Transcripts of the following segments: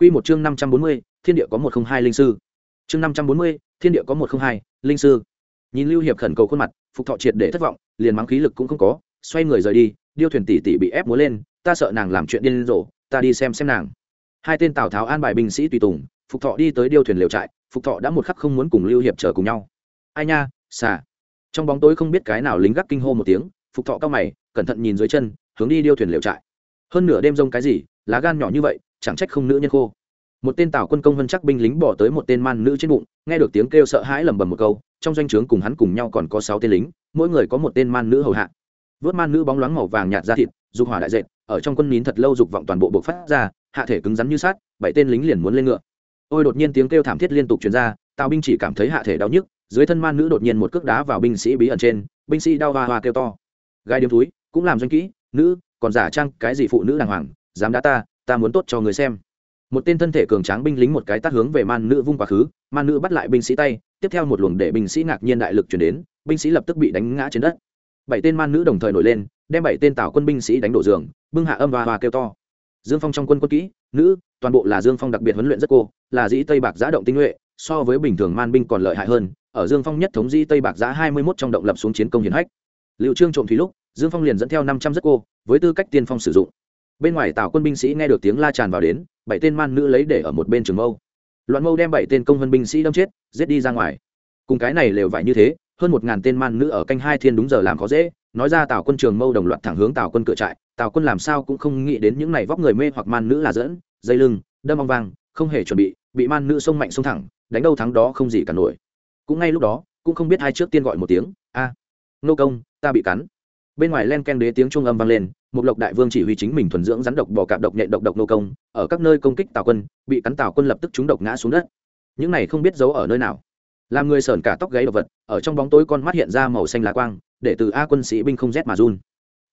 Quy một chương năm trăm bốn mươi, thiên địa có một không hai linh sư. Chương năm trăm bốn mươi, thiên địa có một không hai, linh sư. Nhìn Lưu Hiệp khẩn cầu khuôn mặt, Phục Thọ triệt để thất vọng, liền mắng khí lực cũng không có, xoay người rời đi, điêu thuyền tỷ tỷ bị ép múa lên, ta sợ nàng làm chuyện điên rồ, ta đi xem xem nàng. Hai tên Tào Tháo an bài binh sĩ tùy tùng, Phục Thọ đi tới điêu thuyền liều trại, Phục Thọ đã một khắc không muốn cùng Lưu Hiệp chờ cùng nhau. Ai nha, xà. Trong bóng tối không biết cái nào lính gác kinh hô một tiếng, Phục Thọ cao mày, cẩn thận nhìn dưới chân, hướng đi điêu thuyền liều trại. Hơn nửa đêm rông cái gì, lá gan nhỏ như vậy, chẳng trách không nữ nhân khô. Một tên tào quân công vân chắc binh lính bỏ tới một tên man nữ trên bụng, nghe được tiếng kêu sợ hãi lẩm bẩm một câu, trong doanh trướng cùng hắn cùng nhau còn có sáu tên lính, mỗi người có một tên man nữ hầu hạ. Vớt man nữ bóng loáng màu vàng nhạt ra thịt, dục hỏa đại dệt, ở trong quân nín thật lâu dục vọng toàn bộ bộc phát ra, hạ thể cứng rắn như sát bảy tên lính liền muốn lên ngựa. Ôi, đột nhiên tiếng kêu thảm thiết liên tục truyền ra, tào binh chỉ cảm thấy hạ thể đau nhức, dưới thân man nữ đột nhiên một cước đá vào binh sĩ bí ẩn trên, binh sĩ đau hoa hoa kêu to. Gai điếm túi, cũng làm doanh kỹ, nữ, còn giả trang cái gì phụ nữ đàng hoàng, dám đá ta ta muốn tốt cho người xem. Một tên thân thể cường tráng binh lính một cái tát hướng về man nữ vung quá khứ, man nữ bắt lại binh sĩ tay, tiếp theo một luồng để binh sĩ ngạc nhiên đại lực chuyển đến, binh sĩ lập tức bị đánh ngã trên đất. Bảy tên man nữ đồng thời nổi lên, đem bảy tên tào quân binh sĩ đánh đổ giường, bưng hạ âm và hòa kêu to. Dương phong trong quân quân kỹ, nữ, toàn bộ là dương phong đặc biệt huấn luyện rất cô, là dĩ tây bạc giã động tinh nhuệ, so với bình thường man binh còn lợi hại hơn, ở dương phong nhất thống dĩ tây bạc giã hai mươi mốt trong động lập xuống chiến công hiển hách. Liệu trương trộm thủy lúc, dương phong liền dẫn theo năm trăm rất cô, với tư cách tiên phong sử dụng bên ngoài tào quân binh sĩ nghe được tiếng la tràn vào đến, bảy tên man nữ lấy để ở một bên trường mâu. Loạn mâu đem bảy tên công vân binh sĩ đâm chết, giết đi ra ngoài. Cùng cái này lều vải như thế, hơn một ngàn tên man nữ ở canh hai thiên đúng giờ làm khó dễ, nói ra tào quân trường mâu đồng loạt thẳng hướng tào quân cựa trại, tào quân làm sao cũng không nghĩ đến những này vóc người mê hoặc man nữ là dẫn dây lưng, đâm ong vang, không hề chuẩn bị bị man nữ xông mạnh xông thẳng, đánh đâu thắng đó không gì cả nổi. Cũng ngay lúc đó, cũng không biết hai trước tiên gọi một tiếng, a, nô công, ta bị cắn bên ngoài len ken đế tiếng trung âm vang lên, một lộc đại vương chỉ huy chính mình thuần dưỡng rắn độc bò cạp độc nhện độc độc nô công, ở các nơi công kích tào quân, bị cắn tào quân lập tức trúng độc ngã xuống đất. Những này không biết giấu ở nơi nào. Làm người sờn cả tóc gáy độc vật, ở trong bóng tối con mắt hiện ra màu xanh lá quang, để từ a quân sĩ binh không rét mà run.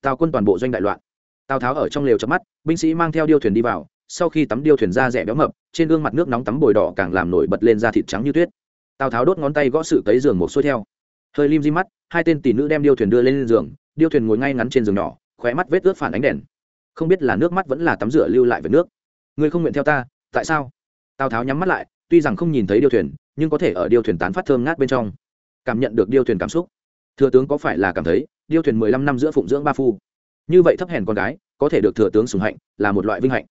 Tào quân toàn bộ doanh đại loạn. Tào tháo ở trong lều chớp mắt, binh sĩ mang theo điêu thuyền đi vào, sau khi tắm điêu thuyền ra rẻ béo mập, trên gương mặt nước nóng tắm bồi đỏ càng làm nổi bật lên da thịt trắng như tuyết. Tào tháo đốt ngón tay gõ sự cấy giường một xuôi theo. Hơi lim di mắt, hai tên tỷ nữ đem điêu thuyền đưa lên giường điêu thuyền ngồi ngay ngắn trên giường nhỏ, khóe mắt vết ướt phản ánh đèn. Không biết là nước mắt vẫn là tắm rửa lưu lại về nước. Ngươi không nguyện theo ta, tại sao? Tào tháo nhắm mắt lại, tuy rằng không nhìn thấy điêu thuyền, nhưng có thể ở điêu thuyền tán phát thơm ngát bên trong. Cảm nhận được điêu thuyền cảm xúc. Thừa tướng có phải là cảm thấy, điêu thuyền mười lăm năm giữa phụng dưỡng ba phu? Như vậy thấp hèn con gái, có thể được thừa tướng sùng hạnh, là một loại vinh hạnh.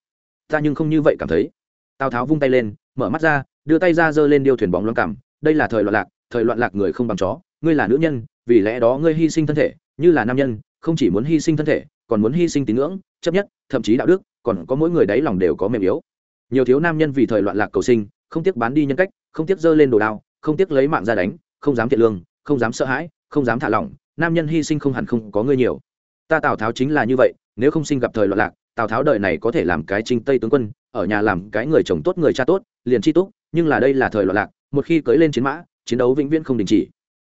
Ta nhưng không như vậy cảm thấy. Tào tháo vung tay lên, mở mắt ra, đưa tay ra giơ lên điêu thuyền bóng loáng cảm. Đây là thời loạn lạc, thời loạn lạc người không bằng chó. Ngươi là nữ nhân, vì lẽ đó ngươi hy sinh thân thể như là nam nhân, không chỉ muốn hy sinh thân thể, còn muốn hy sinh tín ngưỡng, chấp nhất, thậm chí đạo đức, còn có mỗi người đáy lòng đều có mềm yếu. Nhiều thiếu nam nhân vì thời loạn lạc cầu sinh, không tiếc bán đi nhân cách, không tiếc giơ lên đồ đao, không tiếc lấy mạng ra đánh, không dám thiện lương, không dám sợ hãi, không dám thả lỏng, nam nhân hy sinh không hẳn không có người nhiều. Ta tào tháo chính là như vậy, nếu không sinh gặp thời loạn lạc, tào tháo đời này có thể làm cái trinh tây tướng quân, ở nhà làm cái người chồng tốt người cha tốt, liền chi túc, nhưng là đây là thời loạn lạc, một khi cưới lên chiến mã, chiến đấu vĩnh viễn không đình chỉ.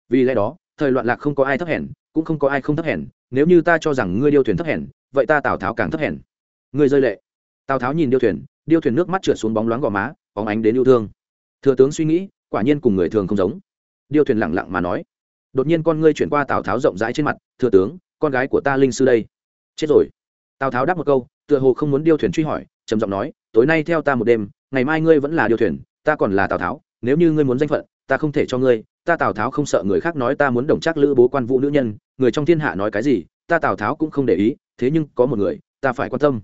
Vì lẽ đó, thời loạn lạc không có ai thấp hèn cũng không có ai không thấp hèn, nếu như ta cho rằng ngươi điêu thuyền thấp hèn, vậy ta tào tháo càng thấp hèn. Ngươi rơi lệ. Tào tháo nhìn điêu thuyền điêu thuyền nước mắt trượt xuống bóng loáng gò má, bóng ánh đến yêu thương. Thừa tướng suy nghĩ, quả nhiên cùng người thường không giống. Điêu thuyền lẳng lặng mà nói. Đột nhiên con ngươi chuyển qua tào tháo rộng rãi trên mặt, thừa tướng, con gái của ta linh sư đây. Chết rồi. Tào tháo đáp một câu, tựa hồ không muốn điêu thuyền truy hỏi, trầm giọng nói, tối nay theo ta một đêm, ngày mai ngươi vẫn là điêu thuyền, ta còn là tào tháo, nếu như ngươi muốn danh phận, ta không thể cho ngươi, ta tào tháo không sợ người khác nói ta muốn đồng trác lữ bố quan vũ nữ nhân người trong thiên hạ nói cái gì, ta tào tháo cũng không để ý, thế nhưng có một người, ta phải quan tâm.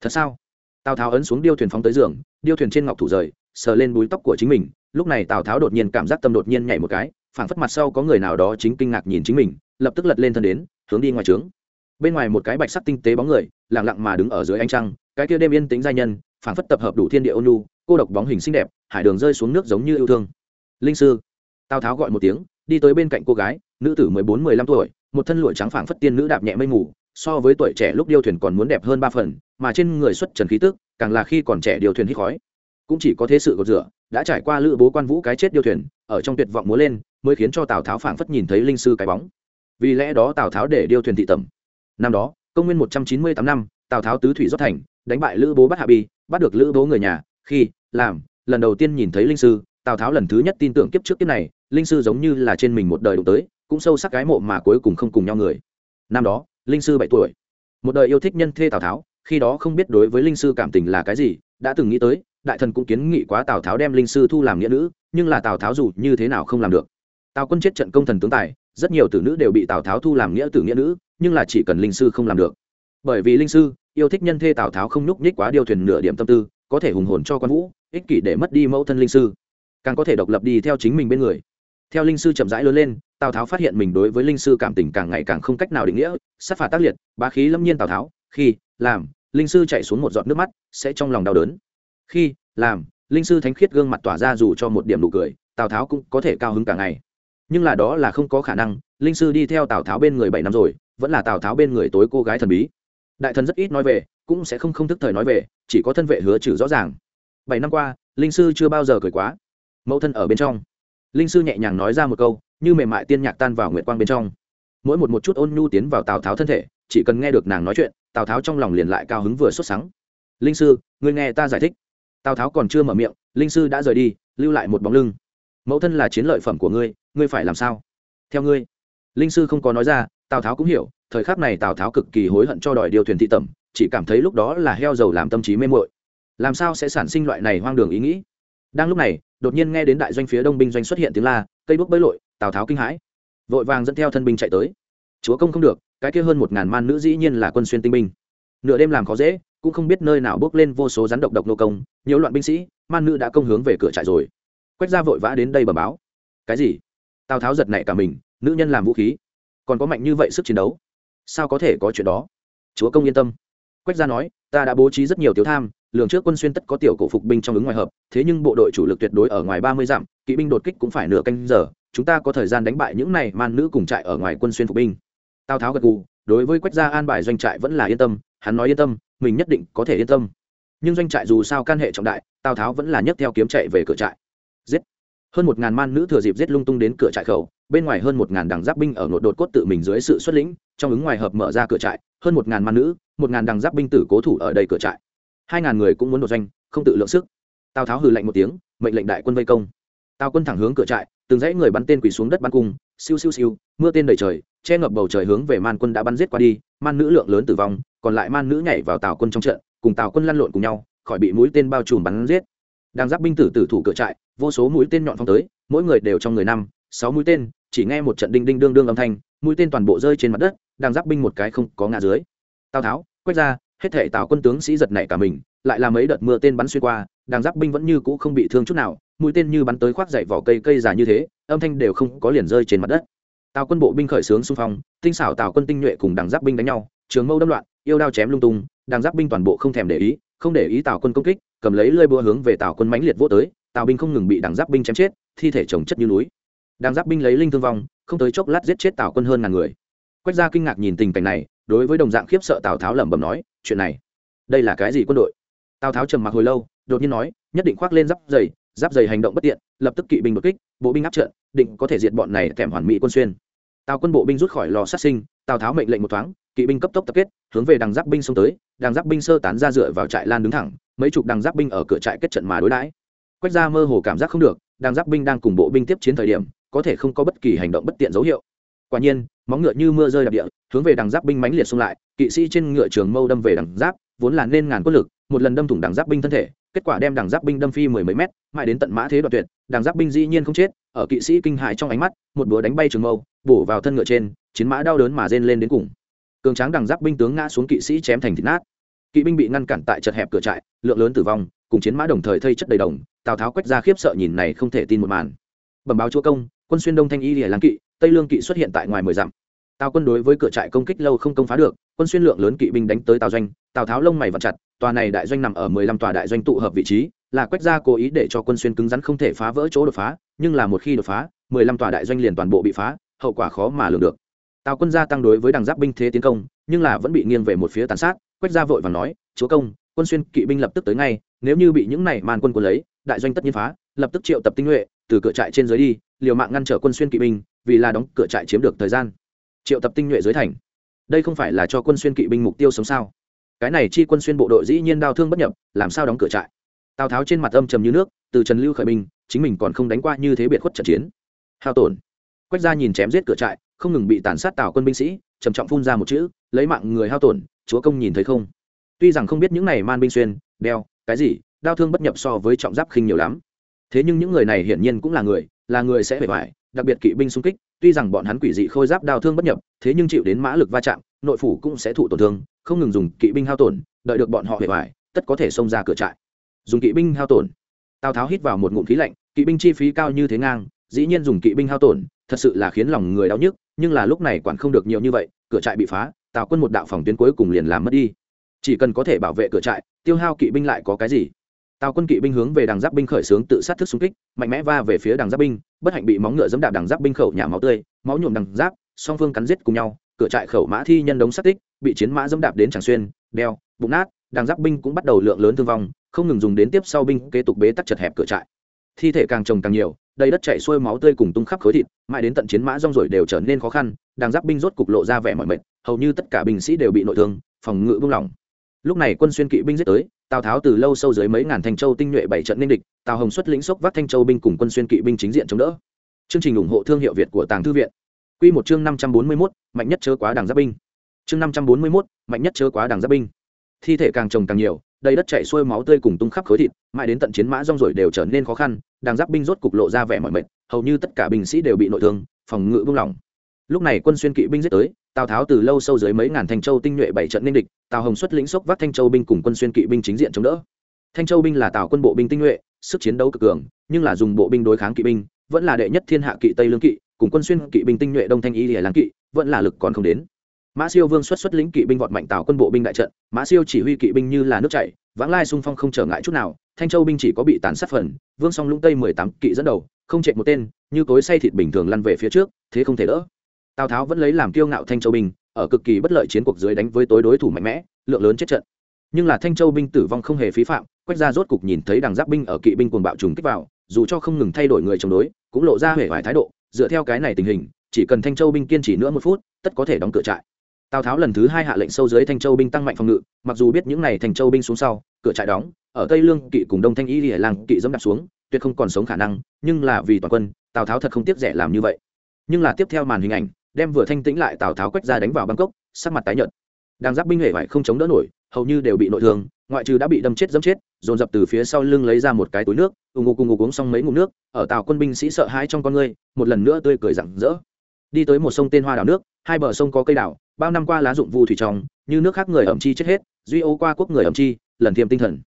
Thật sao? Tào tháo ấn xuống điêu thuyền phóng tới giường, điêu thuyền trên ngọc thủ rời, sờ lên búi tóc của chính mình, lúc này tào tháo đột nhiên cảm giác tâm đột nhiên nhảy một cái, phảng phất mặt sau có người nào đó chính kinh ngạc nhìn chính mình, lập tức lật lên thân đến, hướng đi ngoài trướng. Bên ngoài một cái bạch sắc tinh tế bóng người, lặng lặng mà đứng ở dưới ánh trăng, cái kia đêm yên tĩnh giai nhân, phảng phất tập hợp đủ thiên địa ôn nhu, cô độc bóng hình xinh đẹp, hải đường rơi xuống nước giống như yêu thương. Linh sư, tào tháo gọi một tiếng, đi tới bên cạnh cô gái, nữ tử mười bốn mười lăm tuổi một thân lụa trắng phảng phất tiên nữ đạp nhẹ mây mù, so với tuổi trẻ lúc điêu thuyền còn muốn đẹp hơn ba phần, mà trên người xuất trần khí tức, càng là khi còn trẻ điều thuyền hít khói. Cũng chỉ có thế sự cột rửa, đã trải qua lữ bố quan vũ cái chết điêu thuyền, ở trong tuyệt vọng múa lên, mới khiến cho tào tháo phảng phất nhìn thấy linh sư cái bóng. Vì lẽ đó tào tháo để điêu thuyền thị tẩm. Năm đó, công nguyên một trăm chín mươi tám năm, tào tháo tứ thủy rót thành, đánh bại lữ bố bắt hạ bi, bắt được lữ bố người nhà, khi, làm, lần đầu tiên nhìn thấy linh sư, tào tháo lần thứ nhất tin tưởng kiếp trước kiếp này, linh sư giống như là trên mình một đời đụng tới cũng sâu sắc cái mộ mà cuối cùng không cùng nhau người. Năm đó, linh sư bảy tuổi. Một đời yêu thích nhân thê tào tháo, khi đó không biết đối với linh sư cảm tình là cái gì, đã từng nghĩ tới, đại thần cũng kiến nghị quá tào tháo đem linh sư thu làm nghĩa nữ, nhưng là tào tháo dù như thế nào không làm được. Tào quân chết trận công thần tướng tài, rất nhiều tử nữ đều bị tào tháo thu làm nghĩa tử nghĩa nữ, nhưng là chỉ cần linh sư không làm được. Bởi vì linh sư, yêu thích nhân thê tào tháo không nhúc nhích quá điều thuyền nửa điểm tâm tư, có thể hùng hồn cho quan vũ, ích kỷ để mất đi mẫu thân linh sư. Càng có thể độc lập đi theo chính mình bên người theo linh sư chậm rãi lớn lên, tào tháo phát hiện mình đối với linh sư cảm tình càng ngày càng không cách nào định nghĩa, sát phạt tác liệt, bá khí lâm nhiên tào tháo, khi, làm, linh sư chạy xuống một giọt nước mắt, sẽ trong lòng đau đớn. Khi, làm, linh sư thánh khiết gương mặt tỏa ra dù cho một điểm nụ cười, tào tháo cũng có thể cao hứng cả ngày. Nhưng là đó là không có khả năng, linh sư đi theo tào tháo bên người bảy năm rồi, vẫn là tào tháo bên người tối cô gái thần bí. Đại thần rất ít nói về, cũng sẽ không không thức thời nói về, chỉ có thân vệ hứa trừ rõ ràng. Bảy năm qua, linh sư chưa bao giờ cười quá. Mẫu thân ở bên trong linh sư nhẹ nhàng nói ra một câu, như mềm mại tiên nhạc tan vào nguyệt quang bên trong. Mỗi một một chút ôn nhu tiến vào tào tháo thân thể, chỉ cần nghe được nàng nói chuyện, tào tháo trong lòng liền lại cao hứng vừa xuất sáng linh sư người nghe ta giải thích. Tào tháo còn chưa mở miệng, linh sư đã rời đi, lưu lại một bóng lưng. Mẫu thân là chiến lợi phẩm của ngươi ngươi phải làm sao? Theo ngươi. Linh sư không có nói ra, tào tháo cũng hiểu, thời khắc này tào tháo cực kỳ hối hận cho đòi điều thuyền thị tẩm, chỉ cảm thấy lúc đó là heo dầu làm tâm trí mê mội làm sao sẽ sản sinh loại này hoang đường ý nghĩ? Đang lúc này đột nhiên nghe đến đại doanh phía đông binh doanh xuất hiện tiếng la, cây đuốc bơi lội, tào tháo kinh hãi. Vội vàng dẫn theo thân binh chạy tới. Chúa công không được, cái kia hơn một ngàn man nữ dĩ nhiên là quân xuyên tinh binh. Nửa đêm làm khó dễ, cũng không biết nơi nào bước lên vô số rắn độc độc nô công, nhiều loạn binh sĩ, man nữ đã công hướng về cửa trại rồi. Quách ra vội vã đến đây bờ báo. Cái gì? Tào tháo giật nảy cả mình, nữ nhân làm vũ khí, còn có mạnh như vậy sức chiến đấu, sao có thể có chuyện đó? Chúa công yên tâm. Quách gia nói, ta đã bố trí rất nhiều tiểu tham lường trước quân xuyên tất có tiểu cổ phục binh trong ứng ngoài hợp, thế nhưng bộ đội chủ lực tuyệt đối ở ngoài ba mươi dặm, kỵ binh đột kích cũng phải nửa canh giờ, chúng ta có thời gian đánh bại những này man nữ cùng trại ở ngoài quân xuyên phục binh. Tào tháo gật gù, đối với quách gia an bài doanh trại vẫn là yên tâm, hắn nói yên tâm, mình nhất định có thể yên tâm. Nhưng doanh trại dù sao can hệ trọng đại, tào tháo vẫn là nhấc theo kiếm chạy về cửa trại. Giết! Hơn một ngàn man nữ thừa dịp giết lung tung đến cửa trại khẩu, bên ngoài hơn một ngàn đằng giáp binh ở nội đột cốt tự mình dưới sự xuất lĩnh, trong ứng ngoài hợp mở ra cửa trại, hơn một ngàn man nữ, một ngàn đằng giáp binh tử cố thủ ở đây cửa trại hai ngàn người cũng muốn đột doanh, không tự lượng sức. Tào tháo hừ lạnh một tiếng, mệnh lệnh đại quân vây công. Tào quân thẳng hướng cửa trại, từng dãy người bắn tên quỳ xuống đất bắn cung, siêu siêu siêu, mưa tên đầy trời, che ngập bầu trời hướng về man quân đã bắn giết qua đi, man nữ lượng lớn tử vong, còn lại man nữ nhảy vào tào quân trong trận, cùng tào quân lăn lộn cùng nhau, khỏi bị mũi tên bao trùm bắn giết. Đang giáp binh tử tử thủ cửa trại, vô số mũi tên nhọn phong tới, mỗi người đều trong người năm, sáu mũi tên, chỉ nghe một trận đinh đinh đương đương âm thanh, mũi tên toàn bộ rơi trên mặt đất, đang giáp binh một cái không có ngã dưới. Tào tháo, quét ra hết thể tào quân tướng sĩ giật nảy cả mình, lại là mấy đợt mưa tên bắn xuyên qua, đàng giáp binh vẫn như cũ không bị thương chút nào, mũi tên như bắn tới khoác dậy vỏ cây cây già như thế, âm thanh đều không có liền rơi trên mặt đất. Tào quân bộ binh khởi xướng xung phong, tinh xảo tào quân tinh nhuệ cùng đằng giáp binh đánh nhau, trường mâu đâm loạn, yêu đao chém lung tung đằng giáp binh toàn bộ không thèm để ý, không để ý tào quân công kích, cầm lấy lơi búa hướng về tào quân mãnh liệt vô tới, tào binh không ngừng bị đằng giáp binh chém chết, thi thể chồng chất như núi. Đằng giáp binh lấy linh thương vong, không tới chốc lát giết chết tào quân hơn ngàn người. Quách gia kinh ngạc nhìn tình cảnh này đối với đồng dạng khiếp sợ tào tháo lẩm bẩm nói, chuyện này, đây là cái gì quân đội? Tào tháo trầm mặc hồi lâu, đột nhiên nói, nhất định khoác lên giáp dày giáp dày hành động bất tiện, lập tức kỵ binh đột kích, bộ binh áp trận, định có thể diệt bọn này kèm hoàn mỹ quân xuyên. Tào quân bộ binh rút khỏi lò sát sinh, tào tháo mệnh lệnh một thoáng, kỵ binh cấp tốc tập kết, hướng về đằng giáp binh xông tới, đằng giáp binh sơ tán ra dựa vào trại lan đứng thẳng, mấy chục đằng giáp binh ở cửa trại kết trận mà đối đãi. Quách ra mơ hồ cảm giác không được, đằng giáp binh đang cùng bộ binh tiếp chiến thời điểm, có thể không có bất kỳ hành động bất tiện dấu hiệu. Quả nhiên móng ngựa như mưa rơi đạp địa, hướng về đằng giáp binh mãnh liệt xung lại, kỵ sĩ trên ngựa trường mâu đâm về đằng giáp, vốn là nên ngàn quân lực, một lần đâm thủng đằng giáp binh thân thể, kết quả đem đằng giáp binh đâm phi mười mấy mét, mãi đến tận mã thế đoạn tuyệt, đằng giáp binh dĩ nhiên không chết, ở kỵ sĩ kinh hại trong ánh mắt, một búa đánh bay trường mâu, bổ vào thân ngựa trên, chiến mã đau đớn mà rên lên đến cùng. Cường tráng đằng giáp binh tướng ngã xuống kỵ sĩ chém thành thịt nát. Kỵ binh bị ngăn cản tại chật hẹp cửa trại, lượng lớn tử vong, cùng chiến mã đồng thời thây chất đầy đồng, tào tháo quét ra khiếp sợ nhìn này không thể tin một màn. Bẩm báo chúa công, quân xuyên đông thanh y lìa lang kỵ, tây lương kỵ xuất hiện tại ngoài mười dặm tào quân đối với cửa trại công kích lâu không công phá được, quân xuyên lượng lớn kỵ binh đánh tới tào doanh, tào tháo lông mày vặn chặt, tòa này đại doanh nằm ở mười lăm tòa đại doanh tụ hợp vị trí, là quách gia cố ý để cho quân xuyên cứng rắn không thể phá vỡ chỗ đột phá, nhưng là một khi đột phá, mười lăm tòa đại doanh liền toàn bộ bị phá, hậu quả khó mà lường được. Tào quân gia tăng đối với đằng giáp binh thế tiến công, nhưng là vẫn bị nghiêng về một phía tàn sát, quách gia vội và nói, chúa công, quân xuyên kỵ binh lập tức tới ngay, nếu như bị những này màn quân quân lấy, đại doanh tất nhiên phá, lập tức triệu tập tinh nhuệ, từ cửa trại trên dưới đi, liều mạng ngăn trở quân xuyên kỵ binh, vì là đóng cửa trại chiếm được thời gian triệu tập tinh nhuệ dưới thành. Đây không phải là cho quân xuyên kỵ binh mục tiêu sống sao? Cái này chi quân xuyên bộ đội dĩ nhiên đau thương bất nhập, làm sao đóng cửa trại? Tào tháo trên mặt âm trầm như nước, từ trần lưu khởi binh, chính mình còn không đánh qua như thế biệt khuất trận chiến. Hao tổn. Quách ra nhìn chém giết cửa trại, không ngừng bị tàn sát tào quân binh sĩ, trầm trọng phun ra một chữ, lấy mạng người hao tổn, chúa công nhìn thấy không? Tuy rằng không biết những này man binh xuyên, đeo, cái gì đao thương bất nhập so với trọng giáp khinh nhiều lắm. Thế nhưng những người này hiển nhiên cũng là người là người sẽ bề ngoài đặc biệt kỵ binh xung kích, tuy rằng bọn hắn quỷ dị khôi giáp đao thương bất nhập, thế nhưng chịu đến mã lực va chạm, nội phủ cũng sẽ thụ tổn thương, không ngừng dùng kỵ binh hao tổn, đợi được bọn họ bề ngoài tất có thể xông ra cửa trại. Dùng kỵ binh hao tổn. Tào tháo hít vào một ngụm khí lạnh, kỵ binh chi phí cao như thế ngang, dĩ nhiên dùng kỵ binh hao tổn, thật sự là khiến lòng người đau nhức, nhưng là lúc này quản không được nhiều như vậy, cửa trại bị phá, tào quân một đạo phòng tuyến cuối cùng liền làm mất đi. Chỉ cần có thể bảo vệ cửa trại, tiêu hao kỵ binh lại có cái gì? Tào quân kỵ binh hướng về đằng giáp binh khởi xướng tự sát thức xung kích, mạnh mẽ va về phía đằng giáp binh, bất hạnh bị móng ngựa dẫm đạp đằng giáp binh khẩu nhà máu tươi, máu nhuộm đằng giáp, song phương cắn giết cùng nhau, cửa trại khẩu mã thi nhân đống sát tích, bị chiến mã dẫm đạp đến tràng xuyên, đeo, bụng nát, đằng giáp binh cũng bắt đầu lượng lớn thương vong, không ngừng dùng đến tiếp sau binh kế tục bế tắc chật hẹp cửa trại. Thi thể càng trồng càng nhiều, đầy đất chảy xuôi máu tươi cùng tung khắp khối thịt, mãi đến tận chiến mã rong rồi đều trở nên khó khăn, đằng giáp binh rốt cục lộ ra vẻ mọi mệt, hầu như tất cả binh sĩ đều bị nội thương, phòng ngự buông lỏng lúc này quân xuyên kỵ binh giết tới, tào tháo từ lâu sâu dưới mấy ngàn thanh châu tinh nhuệ bảy trận ninh địch, tào hồng xuất lĩnh sốc vác thanh châu binh cùng quân xuyên kỵ binh chính diện chống đỡ. Chương trình ủng hộ thương hiệu việt của tàng thư viện. Q một chương năm trăm bốn mươi mốt, mạnh nhất chớ quá đảng giáp binh. Chương năm trăm bốn mươi mốt, mạnh nhất chớ quá đảng giáp binh. Thi thể càng trồng càng nhiều, đầy đất chảy xuôi máu tươi cùng tung khắp khối thịt, mãi đến tận chiến mã rong rồi đều trở nên khó khăn đàng giáp binh rốt cục lộ ra vẻ mọi mệt, hầu như tất cả binh sĩ đều bị nội thương, phòng ngự buông lỏng. Lúc này quân xuyên kỵ binh giết tới tào tháo từ lâu sâu dưới mấy ngàn thanh châu tinh nhuệ bảy trận ninh địch, tào hồng xuất lĩnh sốc vác thanh châu binh cùng quân xuyên kỵ binh chính diện chống đỡ. Thanh châu binh là tào quân bộ binh tinh nhuệ, sức chiến đấu cực cường, nhưng là dùng bộ binh đối kháng kỵ binh, vẫn là đệ nhất thiên hạ kỵ tây lương kỵ, cùng quân xuyên kỵ binh tinh nhuệ đông thanh y lìa láng kỵ, vẫn là lực còn không đến. Mã siêu vương xuất xuất lĩnh kỵ binh vọt mạnh tào quân bộ binh đại trận, mã siêu chỉ huy kỵ binh như là nước chảy, vãng lai xung phong không trở ngại chút nào, thanh châu binh chỉ có bị tàn sát phần, vương song lũng tây mười tám kỵ dẫn đầu, không chạy một tên, như cối say thịt bình thường lăn về phía trước, thế không thể đỡ tào tháo vẫn lấy làm kiêu ngạo thanh châu binh, ở cực kỳ bất lợi chiến cuộc dưới đánh với tối đối thủ mạnh mẽ, lượng lớn chết trận. Nhưng là thanh châu binh tử vong không hề phí phạm, quách ra rốt cục nhìn thấy đằng giáp binh ở kỵ binh cuồng bạo trùng kích vào, dù cho không ngừng thay đổi người chống đối, cũng lộ ra hể vải thái độ, dựa theo cái này tình hình, chỉ cần thanh châu binh kiên trì nữa một phút, tất có thể đóng cửa trại. Tào tháo lần thứ hai hạ lệnh sâu dưới thanh châu binh tăng mạnh phòng ngự, mặc dù biết những n à y thanh châu binh xuống sau, cửa trại đóng, ở tây lương, kỵ cùng đông thanh y lìa làng, kỵ dẫm đạp xuống, tuyệt không còn sống khả năng, nhưng là vì toàn quân, tào tháo thật không tiếc rẻ làm như vậy. Nhưng là tiếp theo màn hình ảnh đem vừa thanh tĩnh lại tào tháo quét ra đánh vào bangkok, sắc mặt tái nhợt. Đang giáp binh hệ vải không chống đỡ nổi, hầu như đều bị nội thương, ngoại trừ đã bị đâm chết dẫm chết, dồn dập từ phía sau lưng lấy ra một cái túi nước, ù ngục cùng ngục uống xong mấy ngụm nước, ở tàu quân binh sĩ sợ hãi trong con ngươi một lần nữa tươi cười rặng rỡ. Đi tới một sông tên hoa đảo nước, hai bờ sông có cây đảo, bao năm qua lá dụng vu thủy tròng như nước khác người ẩm chi chết hết, duy ô qua quốc người ẩm chi, lần thiêm tinh thần.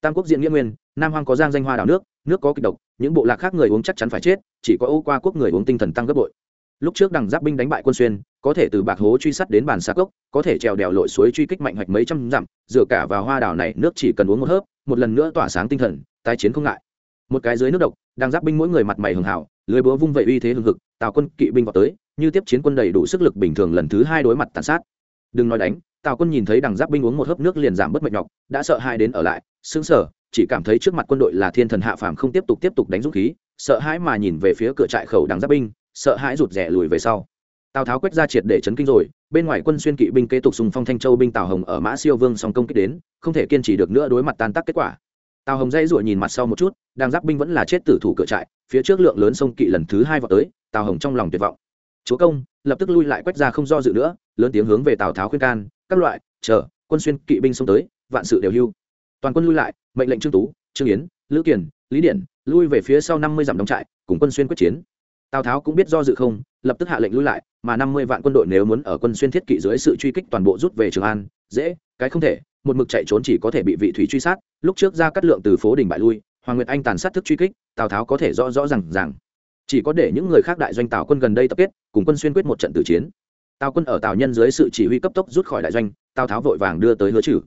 Tam quốc diện nghĩa nguyên, nam hoang có giang danh hoa đảo nước nước có kịch độc, những bộ lạc khác người uống chắc chắn phải chết, chỉ có ô qua quốc người uống tinh thần tăng gấp bội lúc trước đằng giáp binh đánh bại quân xuyên, có thể từ bạc hố truy sát đến bàn xa cốc, có thể trèo đèo lội suối truy kích mạnh hoạch mấy trăm dặm, dựa cả vào hoa đảo này, nước chỉ cần uống một hớp, một lần nữa tỏa sáng tinh thần, tái chiến không ngại. Một cái dưới nước độc đang giáp binh mỗi người mặt mày hường hảo, lưới búa vung vậy uy thế hưng hực, tào quân kỵ binh vào tới, như tiếp chiến quân đầy đủ sức lực bình thường lần thứ hai đối mặt tàn sát. Đừng nói đánh, tào quân nhìn thấy đằng giáp binh uống một hớp nước liền giảm bất mệt nhọc, đã sợ hai đến ở lại, sững sờ, chỉ cảm thấy trước mặt quân đội là thiên thần hạ phàm không tiếp tục tiếp tục đánh dũng khí, sợ hãi mà nhìn về phía cửa trại khẩu đằng giáp binh sợ hãi rụt rè lùi về sau. Tào tháo quét ra triệt để chấn kinh rồi, bên ngoài quân xuyên kỵ binh kế tục xung phong thanh châu binh tào hồng ở mã siêu vương song công kích đến, không thể kiên trì được nữa đối mặt tan tác kết quả. Tào hồng dây ruổi nhìn mặt sau một chút, đang giáp binh vẫn là chết tử thủ cửa trại, phía trước lượng lớn sông kỵ lần thứ hai vào tới, tào hồng trong lòng tuyệt vọng. Chúa công! lập tức lui lại quét ra không do dự nữa, lớn tiếng hướng về tào tháo khuyên can, các loại, chờ, quân xuyên kỵ binh xông tới, vạn sự đều hưu. Toàn quân lui lại, mệnh lệnh trương tú, trương yến, lữ kiền lý điển, lui về phía sau năm mươi dặm đóng trại, cùng quân xuyên quyết chiến tào tháo cũng biết do dự không, lập tức hạ lệnh lui lại, mà năm mươi vạn quân đội nếu muốn ở quân xuyên thiết kỵ dưới sự truy kích toàn bộ rút về trường an, dễ, cái không thể, một mực chạy trốn chỉ có thể bị vị thủy truy sát, lúc trước ra cắt lượng từ phố đình bại lui, hoàng nguyệt anh tàn sát thức truy kích, tào tháo có thể rõ rõ r à n g rằng chỉ có để những người khác đại doanh tào quân gần đây tập kết, cùng quân xuyên quyết một trận tử chiến. Tào quân ở tào nhân dưới sự chỉ huy cấp tốc rút khỏi đại doanh, tào tháo vội vàng đưa tới hứa trừ.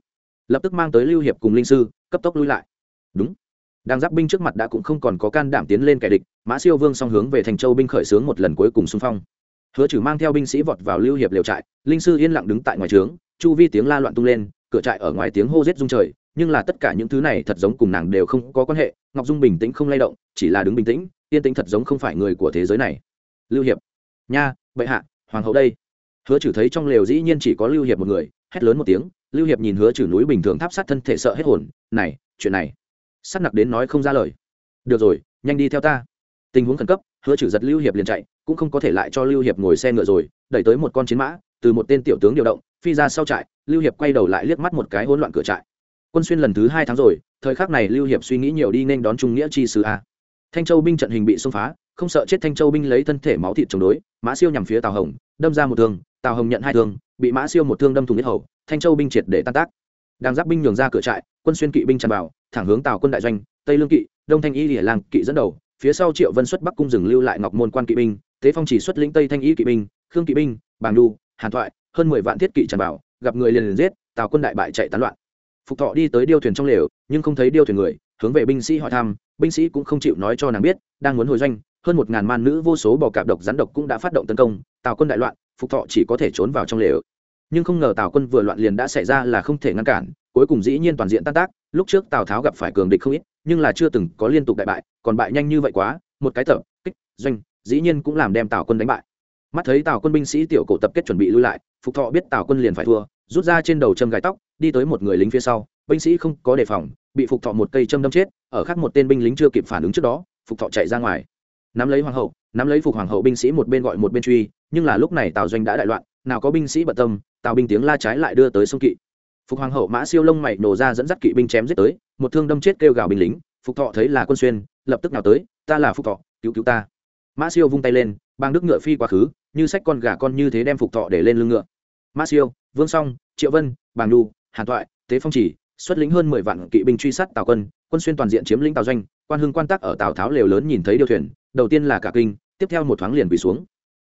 Lập tức mang tới lưu hiệp cùng linh sư, cấp tốc lui lại. Đúng đang giáp binh trước mặt đã cũng không còn có can đảm tiến lên kẻ địch, mã siêu vương song hướng về thành châu binh khởi xướng một lần cuối cùng xung phong. Hứa trừ mang theo binh sĩ vọt vào lưu hiệp liều trại, linh sư yên lặng đứng tại ngoài trướng, chu vi tiếng la loạn tung lên, cửa trại ở ngoài tiếng hô rết rung trời, nhưng là tất cả những thứ này thật giống cùng nàng đều không có quan hệ, ngọc dung bình tĩnh không lay động, chỉ là đứng bình tĩnh, yên tĩnh thật giống không phải người của thế giới này. Lưu hiệp, nha, bệ hạ, hoàng hậu đây. Hứa trừ thấy trong lều dĩ nhiên chỉ có lưu hiệp một người, hét lớn một tiếng, lưu hiệp nhìn hứa trừ núi bình thường tháp sát thân thể sợ hết hồn, này, chuyện này sắt nặc đến nói không ra lời. Được rồi, nhanh đi theo ta. Tình huống khẩn cấp, hứa trừ giật lưu hiệp liền chạy, cũng không có thể lại cho lưu hiệp ngồi xe ngựa rồi, đẩy tới một con chiến mã, từ một tên tiểu tướng điều động, phi ra sau trại, lưu hiệp quay đầu lại liếc mắt một cái hỗn loạn cửa trại. Quân xuyên lần thứ hai tháng rồi, thời khắc này lưu hiệp suy nghĩ nhiều đi nên đón trung nghĩa chi sứ a. Thanh châu binh trận hình bị xông phá, không sợ chết thanh châu binh lấy thân thể máu thịt chống đối, mã siêu nhằm phía tào hồng, đâm ra một thương, tào hồng nhận hai thương, bị mã siêu một thương đâm thùng nhất hầu, thanh châu binh triệt để tan tác. Đang giáp binh nhường ra cửa trại, quân xuyên kỵ binh tràn vào thẳng hướng tào quân đại doanh, tây lương kỵ, đông thanh y lìa làng kỵ dẫn đầu, phía sau triệu vân xuất bắc cung dừng lưu lại ngọc môn quan kỵ binh, thế phong chỉ xuất lĩnh tây thanh y kỵ binh, khương kỵ binh, bàng đu hàn thoại, hơn mười vạn thiết kỵ tràn vào, gặp người liền liền giết, tào quân đại bại chạy tán loạn. Phục thọ đi tới điêu thuyền trong lều, nhưng không thấy điêu thuyền người, hướng về binh sĩ hỏi thăm, binh sĩ cũng không chịu nói cho nàng biết, đang muốn hồi doanh, hơn một ngàn man nữ vô số bò cạp độc rắn độc cũng đã phát động tấn công, tào quân đại loạn, phục thọ chỉ có thể trốn vào trong lều. Nhưng không ngờ tào quân vừa loạn liền đã xảy ra là không thể ngăn cản cuối cùng dĩ nhiên toàn diện tan tác, lúc trước tào tháo gặp phải cường địch không ít, nhưng là chưa từng có liên tục đại bại, còn bại nhanh như vậy quá, một cái tập, kích, doanh, dĩ nhiên cũng làm đem tào quân đánh bại. Mắt thấy tào quân binh sĩ tiểu cổ tập kết chuẩn bị lui lại, phục thọ biết tào quân liền phải thua, rút ra trên đầu châm gài tóc, đi tới một người lính phía sau, binh sĩ không có đề phòng, bị phục thọ một cây châm đâm chết, ở khác một tên binh lính chưa kịp phản ứng trước đó, phục thọ chạy ra ngoài. Nắm lấy hoàng hậu, nắm lấy phục hoàng hậu binh sĩ một bên gọi một bên truy, nhưng là lúc này tào doanh đã đại loạn, nào có binh sĩ bận tâm, tào binh tiếng la trái lại đưa tới sông kỵ phục hoàng hậu mã siêu lông mày nổ ra dẫn dắt kỵ binh chém giết tới một thương đâm chết kêu gào binh lính phục thọ thấy là quân xuyên lập tức nào tới ta là phục thọ cứu cứu ta. Mã siêu vung tay lên bang đức ngựa phi quá khứ như sách con gà con như thế đem phục thọ để lên lưng ngựa. Mã siêu vương song triệu vân bàng Lu, hàn thoại tế phong chỉ xuất lĩnh hơn mười vạn kỵ binh truy sát tào quân quân xuyên toàn diện chiếm lĩnh tào doanh quan hưng quan tác ở tào tháo lều lớn nhìn thấy điều thuyền đầu tiên là cả kinh tiếp theo một thoáng liền quỳ xuống.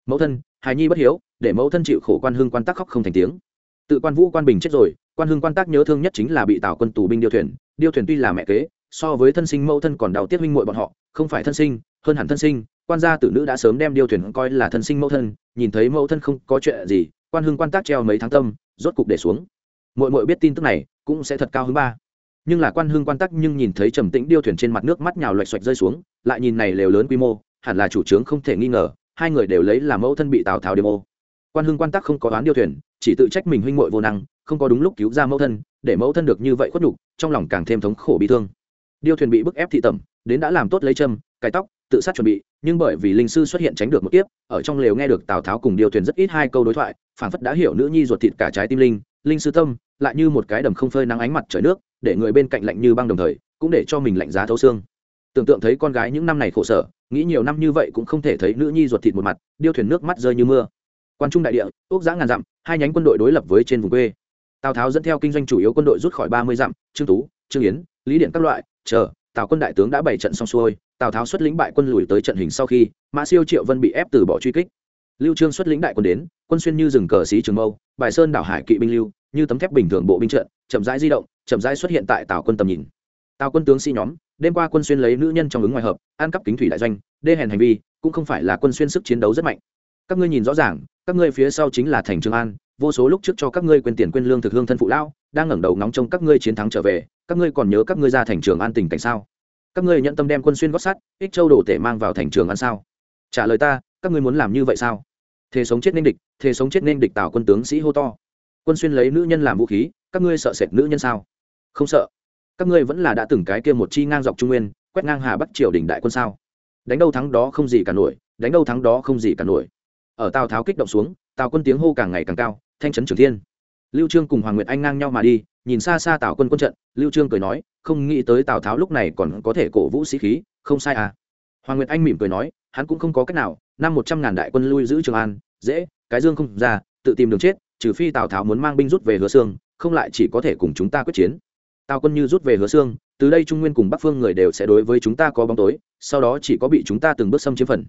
Mẫu thân hài nhi bất hiếu để mẫu thân chịu khổ quan hưng quan tác khóc không thành tiếng. Tự quan vũ quan bình chết rồi quan hưng quan tác nhớ thương nhất chính là bị tào quân tù binh điêu thuyền. Điêu thuyền tuy là mẹ kế, so với thân sinh mẫu thân còn đào tiết huynh muội bọn họ, không phải thân sinh, hơn hẳn thân sinh. Quan gia tử nữ đã sớm đem điêu thuyền coi là thân sinh mẫu thân, nhìn thấy mẫu thân không có chuyện gì, quan hưng quan tác treo mấy tháng tâm, rốt cục để xuống. Muội muội biết tin tức này, cũng sẽ thật cao hứng ba. Nhưng là quan hưng quan tắc nhưng nhìn thấy trầm tĩnh điêu thuyền trên mặt nước mắt nhào loạch xoạch rơi xuống, lại nhìn này lều lớn quy mô, hẳn là chủ trướng không thể nghi ngờ, hai người đều lấy làm mẫu thân bị tào tháo demo quan hưng quan tắc không có đoán điêu thuyền, chỉ tự trách mình huynh muội vô năng, không có đúng lúc cứu ra mẫu thân, để mẫu thân được như vậy khuất nhục, trong lòng càng thêm thống khổ bị thương. Điêu thuyền bị bức ép thị tẩm, đến đã làm tốt lấy châm, cài tóc, tự sát chuẩn bị, nhưng bởi vì linh sư xuất hiện tránh được một kiếp, ở trong lều nghe được tào tháo cùng điêu thuyền rất ít hai câu đối thoại, phảng phất đã hiểu nữ nhi ruột thịt cả trái tim linh linh sư tâm, lại như một cái đầm không phơi nắng ánh mặt trời nước, để người bên cạnh lạnh như băng đồng thời, cũng để cho mình lạnh giá thấu xương. Tưởng tượng thấy con gái những năm này khổ sở, nghĩ nhiều năm như vậy cũng không thể thấy nữ nhi ruột thịt một mặt, điêu thuyền nước mắt rơi như mưa quan trung đại địa ốc giã ngàn dặm, hai nhánh quân đội đối lập với trên vùng quê. Tào tháo dẫn theo kinh doanh chủ yếu quân đội rút khỏi ba mươi dặm, trương tú, trương yến, lý điện các loại, chờ, tào quân đại tướng đã bảy trận xong xuôi, tào tháo xuất lĩnh bại quân lùi tới trận hình sau khi, mã siêu triệu vân bị ép từ bỏ truy kích. Lưu trương xuất lĩnh đại quân đến, quân xuyên như rừng cờ xí trường mâu, bài sơn đảo hải kỵ binh lưu, như tấm thép bình thường bộ binh trận, chậm rãi di động, chậm rãi xuất hiện tại tào quân tầm nhìn. Tào quân tướng sĩ nhóm, đêm qua quân xuyên lấy nữ nhân trong ứng ngoài hợp, ăn cắp kính thủy đại doanh, đê hèn hành vi, cũng không phải là quân xuyên sức chiến đấu rất mạnh các ngươi nhìn rõ ràng, các ngươi phía sau chính là thành trường an, vô số lúc trước cho các ngươi quên tiền quên lương thực hương thân phụ lao đang ngẩng đầu ngóng trông các ngươi chiến thắng trở về, các ngươi còn nhớ các ngươi ra thành trường an tình cảnh sao? Các ngươi nhận tâm đem quân xuyên gót sắt, ích châu đổ tể mang vào thành trường an sao? Trả lời ta, các ngươi muốn làm như vậy sao? Thế sống chết nên địch, thế sống chết nên địch tạo quân tướng sĩ hô to. Quân xuyên lấy nữ nhân làm vũ khí, các ngươi sợ sệt nữ nhân sao? Không sợ. Các ngươi vẫn là đã từng cái kia một chi ngang dọc trung nguyên, quét ngang hà bắc triều đình đại quân sao? Đánh đâu thắng đó không gì cả nổi, đánh đâu thắng đó không gì cả nổi ở tào tháo kích động xuống, tào quân tiếng hô càng ngày càng cao, thanh trấn trường thiên. Lưu trương cùng hoàng nguyệt anh ngang nhau mà đi, nhìn xa xa tào quân quân trận, lưu trương cười nói, không nghĩ tới tào tháo lúc này còn có thể cổ vũ sĩ khí, không sai à. Hoàng nguyệt anh mỉm cười nói, hắn cũng không có cách nào, năm một trăm ngàn đại quân lui giữ trường an, dễ, cái dương không ra, tự tìm đường chết, trừ phi tào tháo muốn mang binh rút về hứa xương không lại chỉ có thể cùng chúng ta quyết chiến. Tào quân như rút về hứa xương từ đây trung nguyên cùng bắc phương người đều sẽ đối với chúng ta có bóng tối, sau đó chỉ có bị chúng ta từng bước xâm chiếm phần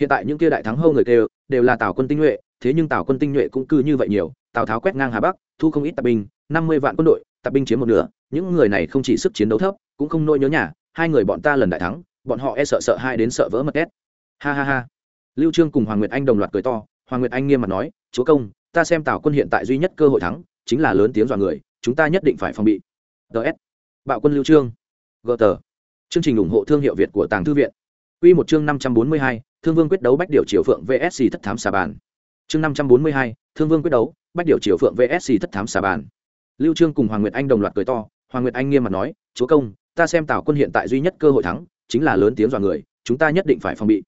hiện tại những kia đại thắng hâu người kêu đều là tào quân tinh nhuệ thế nhưng tào quân tinh nhuệ cũng cư như vậy nhiều tào tháo quét ngang hà bắc thu không ít tạp binh năm mươi vạn quân đội tạp binh chiếm một nửa những người này không chỉ sức chiến đấu thấp cũng không nỗi nhớ nhà hai người bọn ta lần đại thắng bọn họ e sợ sợ hai đến sợ vỡ mật két ha ha ha. Lưu trương cùng hoàng nguyệt anh đồng loạt cười to hoàng nguyệt anh nghiêm mặt nói chúa công ta xem tào quân hiện tại duy nhất cơ hội thắng chính là lớn tiếng dọa người chúng ta nhất định phải phòng bị. Ts bạo quân lưu trương. Gờ tờ. Chương trình ủng hộ thương hiệu việt của tàng thư viện. Quy một chương 542, Thương Vương quyết đấu Bách Điểu Triều Phượng VS Thất Thám Xà Bàn. Chương 542, Thương Vương quyết đấu, Bách Điểu Triều Phượng VS Thất Thám Xà Bàn. Lưu Trương cùng Hoàng Nguyệt Anh đồng loạt cười to, Hoàng Nguyệt Anh nghiêm mặt nói, "Chúa công, ta xem Tào quân hiện tại duy nhất cơ hội thắng, chính là lớn tiếng dọa người, chúng ta nhất định phải phòng bị."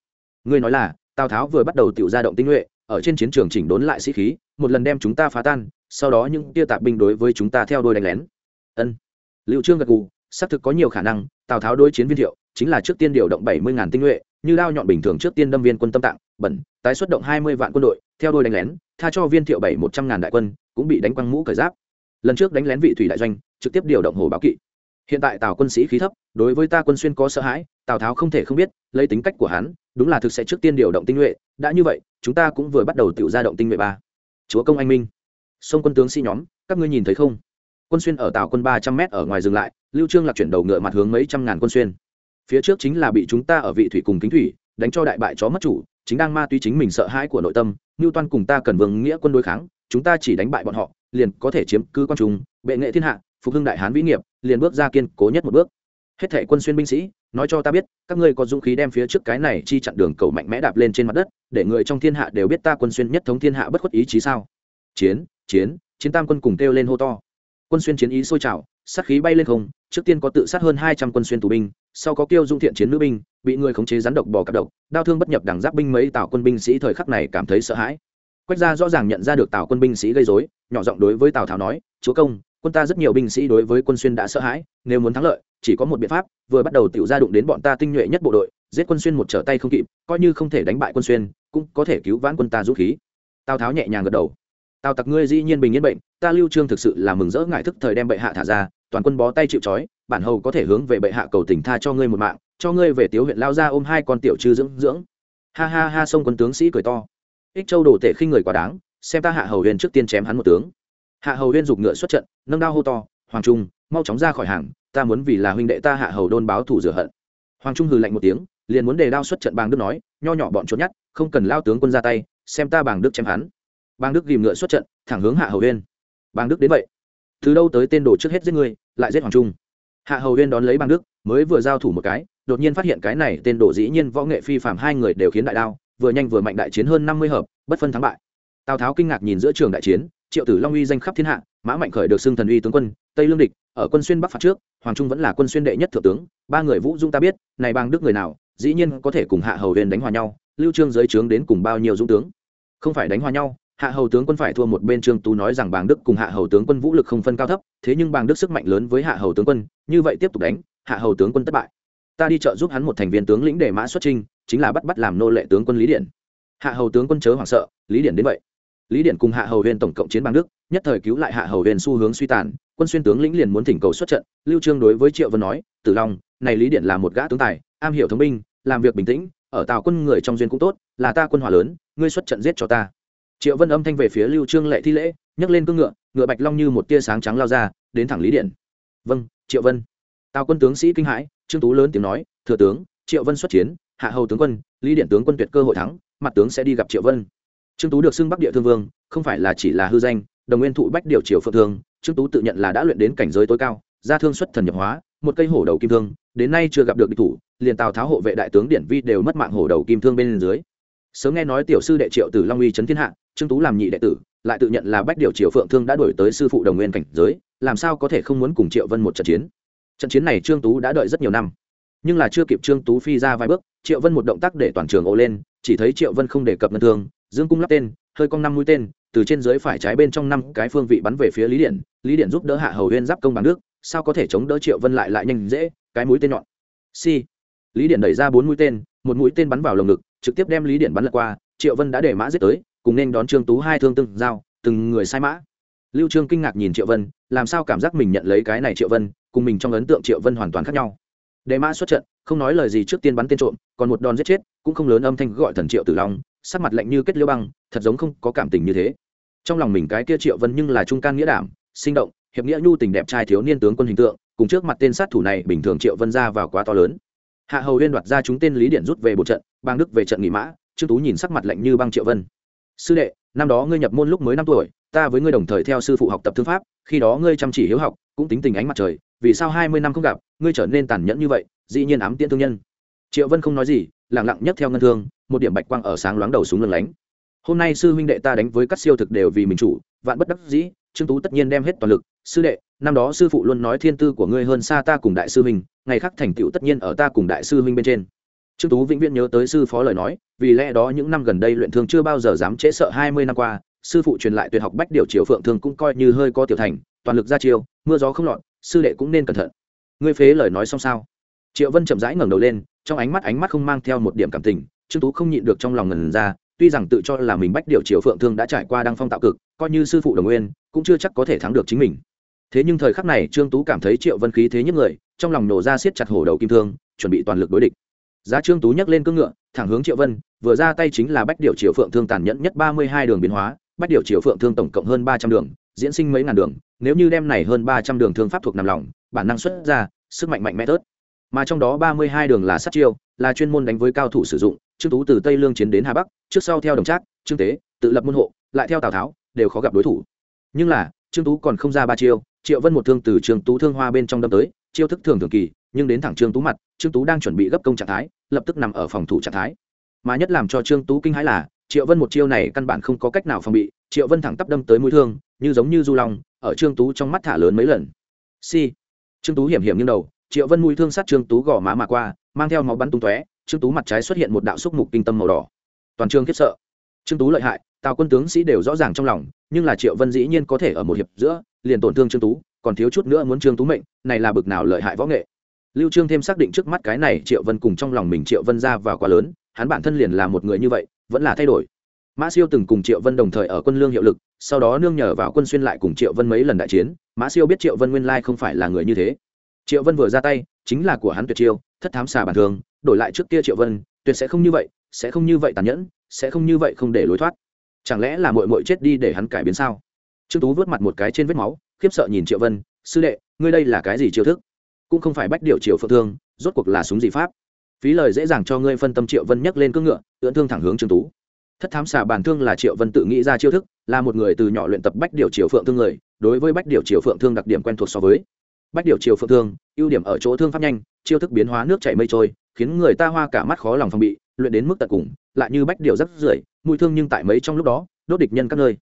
Ngươi nói là, Tào Tháo vừa bắt đầu tiểu ra động tinh nhuệ, ở trên chiến trường chỉnh đốn lại sĩ khí, một lần đem chúng ta phá tan, sau đó những tia tạp binh đối với chúng ta theo đuôi đánh lén. Ân. Lưu Trương gật gù, xác thực có nhiều khả năng tào tháo đối chiến viên thiệu chính là trước tiên điều động bảy mươi ngàn tinh nhuệ, như đao nhọn bình thường trước tiên đâm viên quân tâm tạng, bẩn, tái xuất động hai mươi vạn quân đội, theo đôi đánh lén, tha cho viên thiệu bảy một trăm ngàn đại quân, cũng bị đánh quăng mũ cởi giáp. Lần trước đánh lén vị thủy đại doanh, trực tiếp điều động hồ báo kỵ. Hiện tại tào quân sĩ khí thấp, đối với ta quân xuyên có sợ hãi, tào tháo không thể không biết, lấy tính cách của hắn, đúng là thực sẽ trước tiên điều động tinh nhuệ, đã như vậy, chúng ta cũng vừa bắt đầu tự ra động tinh nhuệ ba. Chúa công anh minh. Sông quân tướng sĩ nhóm, các ngươi nhìn thấy không? Quân xuyên ở tàu quân ba trăm m ở ngoài dừng lại, lưu trương lạc chuyển đầu ngựa mặt hướng mấy trăm ngàn quân xuyên phía trước chính là bị chúng ta ở vị thủy cùng kính thủy, đánh cho đại bại chó mất chủ, chính đang ma túy chính mình sợ hãi của nội tâm như toan cùng ta cần vương nghĩa quân đối kháng, chúng ta chỉ đánh bại bọn họ, liền có thể chiếm cứ quan trung, bệ nghệ thiên hạ, phục hưng đại hán vĩ nghiệp, liền bước ra kiên cố nhất một bước. Hết thệ quân xuyên binh sĩ, nói cho ta biết, các ngươi có dũng khí đem phía trước cái này chi chặn đường cầu mạnh mẽ đạp lên trên mặt đất, để người trong thiên hạ đều biết ta quân xuyên nhất thống thiên hạ bất khuất ý chí sao? Chiến chiến chiến tam quân cùng kêu lên hô to. Quân xuyên chiến ý sôi trào, sát khí bay lên không, trước tiên có tự sát hơn hai trăm quân xuyên tù binh sau có kiêu dung thiện chiến nữ binh, bị người khống chế rắn độc bò cặp độc đau thương bất nhập đảng giáp binh mấy tào quân binh sĩ thời khắc này cảm thấy sợ hãi. Quách gia rõ ràng nhận ra được tào quân binh sĩ gây dối nhỏ giọng đối với tào tháo nói, chúa công, quân ta rất nhiều binh sĩ đối với quân xuyên đã sợ hãi, nếu muốn thắng lợi, chỉ có một biện pháp, vừa bắt đầu tiểu ra đụng đến bọn ta tinh nhuệ nhất bộ đội, giết quân xuyên một trở tay không kịp, coi như không thể đánh bại quân xuyên, cũng có thể cứu vãn quân ta rút khí. Tào tháo nhẹ nhàng gật đầu. Tào tặc ngươi dĩ nhiên bình yên bệnh, ta lưu trương thực sự là mừng rỡ ngại thức thời đem bệ hạ thả ra, toàn quân bó tay chịu trói bản hầu có thể hướng về bệ hạ cầu tình tha cho ngươi một mạng, cho ngươi về tiếu huyện lao ra ôm hai con tiểu chư dưỡng dưỡng. Ha ha ha sông quân tướng sĩ cười to. Ích châu đồ tể khinh người quá đáng, xem ta hạ hầu huyên trước tiên chém hắn một tướng. Hạ hầu huyên giục ngựa xuất trận, nâng đao hô to, hoàng trung, mau chóng ra khỏi hàng, ta muốn vì là huynh đệ ta hạ hầu đôn báo thủ rửa hận. Hoàng trung hừ lạnh một tiếng, liền muốn đề đao xuất trận bàng đức nói, nho nhỏ bọn trốn nhát, không cần lao tướng quân ra tay, xem ta bàng đức chém hắn. Bàng đức ghìm ngựa xuất trận, thẳng hướng hạ hầu huyên bàng đức đến vậy, từ đâu tới tên đồ trước hết giết người lại giết hoàng trung? Hạ hầu huyên đón lấy bằng đức, mới vừa giao thủ một cái, đột nhiên phát hiện cái này tên đổ dĩ nhiên võ nghệ phi phạm hai người đều khiến đại đao, vừa nhanh vừa mạnh đại chiến hơn năm mươi hợp, bất phân thắng bại. Tào tháo kinh ngạc nhìn giữa trường đại chiến, triệu tử long uy danh khắp thiên hạ, mã mạnh khởi được xưng thần uy tướng quân, tây lương địch, ở quân xuyên bắc phạt trước, hoàng trung vẫn là quân xuyên đệ nhất thượng tướng, ba người vũ dung ta biết, này bang đức người nào, dĩ nhiên có thể cùng hạ hầu huyền đánh hòa nhau, lưu trương giới trướng đến cùng bao nhiêu dũng tướng. Không phải đánh hòa nhau hạ hầu tướng quân phải thua một bên trương tú nói rằng bàng đức cùng hạ hầu tướng quân vũ lực không phân cao thấp thế nhưng bàng đức sức mạnh lớn với hạ hầu tướng quân như vậy tiếp tục đánh hạ hầu tướng quân thất bại. Ta đi chợ giúp hắn một thành viên tướng lĩnh để mã xuất trinh chính là bắt bắt làm nô lệ tướng quân lý điển. Hạ hầu tướng quân chớ hoảng sợ lý điển đến vậy. Lý điện cùng hạ hầu huyền tổng cộng chiến bang đức nhất thời cứu lại hạ hầu huyền xu hướng suy tàn quân xuyên tướng lĩnh liền muốn thỉnh cầu xuất trận lưu trương đối với triệu vân nói tử long này lý điện là một gã tướng tài am hiểu thông minh, làm việc bình tĩnh ở tào quân người trong duyên cũng tốt là ta quân hỏa lớn ngươi xuất trận giết cho ta triệu vân âm thanh về phía lưu trương lệ thi lễ, nhấc lên cương ngựa ngựa bạch long như một tia sáng trắng lao ra, đến thẳng lý điện. Vâng triệu vân. Tào quân tướng sĩ kinh hãi, trương tú lớn tiếng nói, thừa tướng, triệu vân xuất chiến, hạ hầu tướng quân, lý điện tướng quân tuyệt cơ hội thắng, mặt tướng sẽ đi gặp triệu vân. Trương tú được xưng bắc địa thương vương, không phải là chỉ là hư danh, đồng nguyên thụ bách điều triều phượng thương, trương tú tự nhận là đã luyện đến cảnh giới tối cao, gia thương xuất thần nhập hóa, một cây hổ đầu kim thương, đến nay chưa gặp được địch thủ, liền tào tháo hộ vệ đại tướng điển vi đều mất mạng hổ đầu kim thương bên dưới sớm nghe nói tiểu sư đệ triệu tử long uy trấn thiên hạ, trương tú làm nhị đệ tử, lại tự nhận là bách điều triều phượng thương đã đổi tới sư phụ đồng nguyên cảnh giới, làm sao có thể không muốn cùng triệu vân một trận chiến? Trận chiến này trương tú đã đợi rất nhiều năm, nhưng là chưa kịp trương tú phi ra vài bước, triệu vân một động tác để toàn trường ô lên, chỉ thấy triệu vân không đề cập ngân thương, dương cung lắp tên, hơi cong năm mũi tên, từ trên dưới phải trái bên trong năm cái phương vị bắn về phía lý điện lý điện giúp đỡ hạ hầu huyên giáp công bằng nước, sao có thể chống đỡ triệu vân lại lại nhanh dễ, cái mũi tên nhọn. Si lý điện đẩy ra bốn mũi tên, một mũi tên bắn vào lồng ngực, trực tiếp đem lý điện bắn lật qua, triệu vân đã để mã giết tới, cùng nên đón trương tú hai thương từng giao, từng người sai mã. Lưu trương kinh ngạc nhìn triệu vân, làm sao cảm giác mình nhận lấy cái này triệu vân, cùng mình trong ấn tượng triệu vân hoàn toàn khác nhau. Để mã xuất trận, không nói lời gì trước tiên bắn tên trộm, còn một đòn giết chết, cũng không lớn âm thanh gọi thần triệu tử long, sắc mặt lạnh như kết liêu băng, thật giống không có cảm tình như thế. Trong lòng mình cái kia triệu vân nhưng là trung can nghĩa đảm, sinh động, hiệp nghĩa nhu tình đẹp trai thiếu niên tướng quân hình tượng, cùng trước mặt tên sát thủ này bình thường triệu vân ra vào quá to lớn hạ hầu huyên đoạt ra chúng tên lý điện rút về bộ trận, bang đức về trận nghỉ mã, trương tú nhìn sắc mặt lạnh như băng triệu vân. Sư đệ, năm đó ngươi nhập môn lúc mới năm tuổi, ta với ngươi đồng thời theo sư phụ học tập thư pháp, khi đó ngươi chăm chỉ hiếu học, cũng tính tình ánh mặt trời, vì sao hai mươi năm không gặp, ngươi trở nên tàn nhẫn như vậy, dĩ nhiên ám tiễn thương nhân. Triệu vân không nói gì lẳng lặng nhất theo ngân thương, một điểm bạch quang ở sáng loáng đầu súng lần lánh. Hôm nay sư huynh đệ ta đánh với các siêu thực đều vì mình chủ, vạn bất đắc dĩ trương tú tất nhiên đem hết toàn lực. Sư đệ, năm đó sư phụ luôn nói thiên tư của ngươi hơn xa ta cùng đại sư huynh, ngày khác thành tựu tất nhiên ở ta cùng đại sư huynh bên trên. Trương tú vĩnh viễn nhớ tới sư phó lời nói, vì lẽ đó những năm gần đây luyện thương chưa bao giờ dám trễ sợ hai mươi năm qua, sư phụ truyền lại tuyệt học bách điều triều phượng thường cũng coi như hơi có tiểu thành, toàn lực ra chiêu, mưa gió không lọt, sư đệ cũng nên cẩn thận. Ngươi phế lời nói xong sao? Triệu vân chậm rãi ngẩng đầu lên, trong ánh mắt ánh mắt không mang theo một điểm cảm tình, trương tú không nhịn được trong lòng ngần ra tuy rằng tự cho là mình bách điều triều phượng thương đã trải qua đăng phong tạo cực, coi như sư phụ đồng nguyên, cũng chưa chắc có thể thắng được chính mình. Thế nhưng thời khắc này, trương tú cảm thấy triệu vân khí thế nhất người, trong lòng nổ ra siết chặt hổ đầu kim thương, chuẩn bị toàn lực đối địch. Giá trương tú nhấc lên cương ngựa, thẳng hướng triệu vân, vừa ra tay chính là bách điều triều phượng thương tàn nhẫn nhất ba mươi hai đường biến hóa, bách điều triều phượng thương tổng cộng hơn ba trăm đường, diễn sinh mấy ngàn đường, nếu như đem này hơn ba trăm đường thương pháp thuộc nằm lòng, bản năng xuất ra, sức mạnh mạnh mẽ tớt mà trong đó ba mươi hai đường là sát chiêu, là chuyên môn đánh với cao thủ sử dụng trương tú từ tây lương chiến đến hà bắc, trước sau theo đồng trác, trương tế, tự lập môn hộ, lại theo tào tháo, đều khó gặp đối thủ. Nhưng là, trương tú còn không ra ba chiêu, triệu vân một thương từ trương tú thương hoa bên trong đâm tới, chiêu thức thường thường kỳ, nhưng đến thẳng trương tú mặt, trương tú đang chuẩn bị gấp công trạng thái, lập tức nằm ở phòng thủ trạng thái. Mà nhất làm cho trương tú kinh hãi là, triệu vân một chiêu này căn bản không có cách nào phòng bị, triệu vân thẳng tắp đâm tới mũi thương, như giống như du long, ở trương tú trong mắt thả lớn mấy lần. Si trương tú hiểm hiểm như đầu, triệu vân mũi thương sát trương tú gò má mà qua, mang theo máu bắn tung tóe trương tú mặt trái xuất hiện một đạo xúc mục kinh tâm màu đỏ. Toàn trường khiếp sợ. Trương tú lợi hại, tào quân tướng sĩ đều rõ ràng trong lòng, nhưng là triệu vân dĩ nhiên có thể ở một hiệp giữa, liền tổn thương trương tú, còn thiếu chút nữa muốn trương tú mệnh, này là bực nào lợi hại võ nghệ. Lưu trương thêm xác định trước mắt cái này triệu vân cùng trong lòng mình triệu vân ra và quá lớn, hắn bản thân liền là một người như vậy, vẫn là thay đổi. Mã siêu từng cùng triệu vân đồng thời ở quân lương hiệu lực, sau đó nương nhờ vào quân xuyên lại cùng triệu vân mấy lần đại chiến, mã siêu biết triệu vân nguyên lai không phải là người như thế. Triệu vân vừa ra tay, chính là của hắn tuyệt chiêu, thất thám xà bản thường đổi lại trước kia triệu vân, tuyệt sẽ không như vậy, sẽ không như vậy tàn nhẫn, sẽ không như vậy không để lối thoát. Chẳng lẽ là mội mội chết đi để hắn cải biến sao? Trương tú vớt mặt một cái trên vết máu, khiếp sợ nhìn triệu vân, sư đệ, ngươi đây là cái gì chiêu thức? Cũng không phải bách điều triệu phượng thương, rốt cuộc là súng gì pháp? Phí lời dễ dàng cho ngươi phân tâm triệu vân nhấc lên cưỡng ngựa, ưỡn thương thẳng hướng trương tú. Thất thám xà bản thương là triệu vân tự nghĩ ra chiêu thức, là một người từ nhỏ luyện tập bách điều triều phượng thương người, đối với bách điều triều phượng thương đặc điểm quen thuộc so với. Bách điều triều phượng thương, ưu điểm ở chỗ thương pháp nhanh, chiêu thức biến hóa nước chảy mây trôi khiến người ta hoa cả mắt khó lòng phòng bị, luyện đến mức tận cùng, lại như bách điều rất rưởi, mùi thương nhưng tại mấy trong lúc đó, đốt địch nhân các nơi.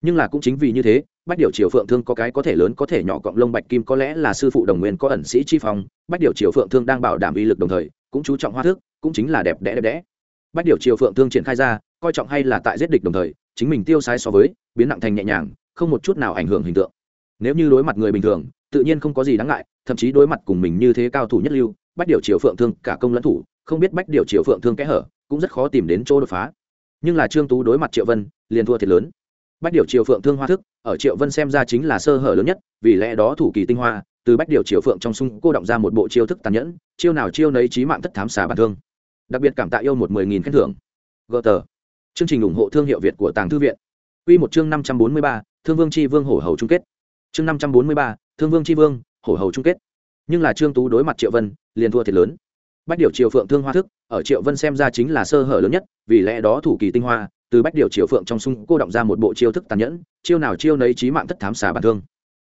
Nhưng là cũng chính vì như thế, bách điều triều phượng thương có cái có thể lớn có thể nhỏ cọng lông bạch kim có lẽ là sư phụ đồng nguyên có ẩn sĩ chi phong, bách điều triều phượng thương đang bảo đảm uy lực đồng thời, cũng chú trọng hoa thức, cũng chính là đẹp đẽ đẹp đẽ. Bách điều triều phượng thương triển khai ra, coi trọng hay là tại giết địch đồng thời, chính mình tiêu sai so với, biến nặng thành nhẹ nhàng, không một chút nào ảnh hưởng hình tượng. Nếu như đối mặt người bình thường, tự nhiên không có gì đáng ngại, thậm chí đối mặt cùng mình như thế cao thủ nhất lưu bách điều triều phượng thương cả công lẫn thủ, không biết bách điều triều phượng thương kẽ hở, cũng rất khó tìm đến chỗ đột phá. Nhưng là trương tú đối mặt triệu vân, liền thua thiệt lớn. Bách điều triều phượng thương hoa thức, ở triệu vân xem ra chính là sơ hở lớn nhất, vì lẽ đó thủ kỳ tinh hoa, từ bách điều triều phượng trong sung cô động ra một bộ chiêu thức tàn nhẫn, chiêu nào chiêu nấy trí mạng thất thám xà bản thương. Đặc biệt cảm tạ yêu một mười nghìn khen thưởng. Gờ tờ chương trình ủng hộ thương hiệu việt của tàng thư viện. Quy một chương năm trăm bốn mươi ba, thương vương Chi vương hổ hầu chung kết. Chương năm trăm bốn mươi ba, thương vương Chi vương hổ hầu chung kết nhưng là trương tú đối mặt triệu vân, liền thua thiệt lớn. Bách điều triều phượng thương hoa thức, ở triệu vân xem ra chính là sơ hở lớn nhất, vì lẽ đó thủ kỳ tinh hoa, từ bách điều triều phượng trong sung cô động ra một bộ chiêu thức tàn nhẫn, chiêu nào chiêu nấy trí mạng thất thám xà bản thương.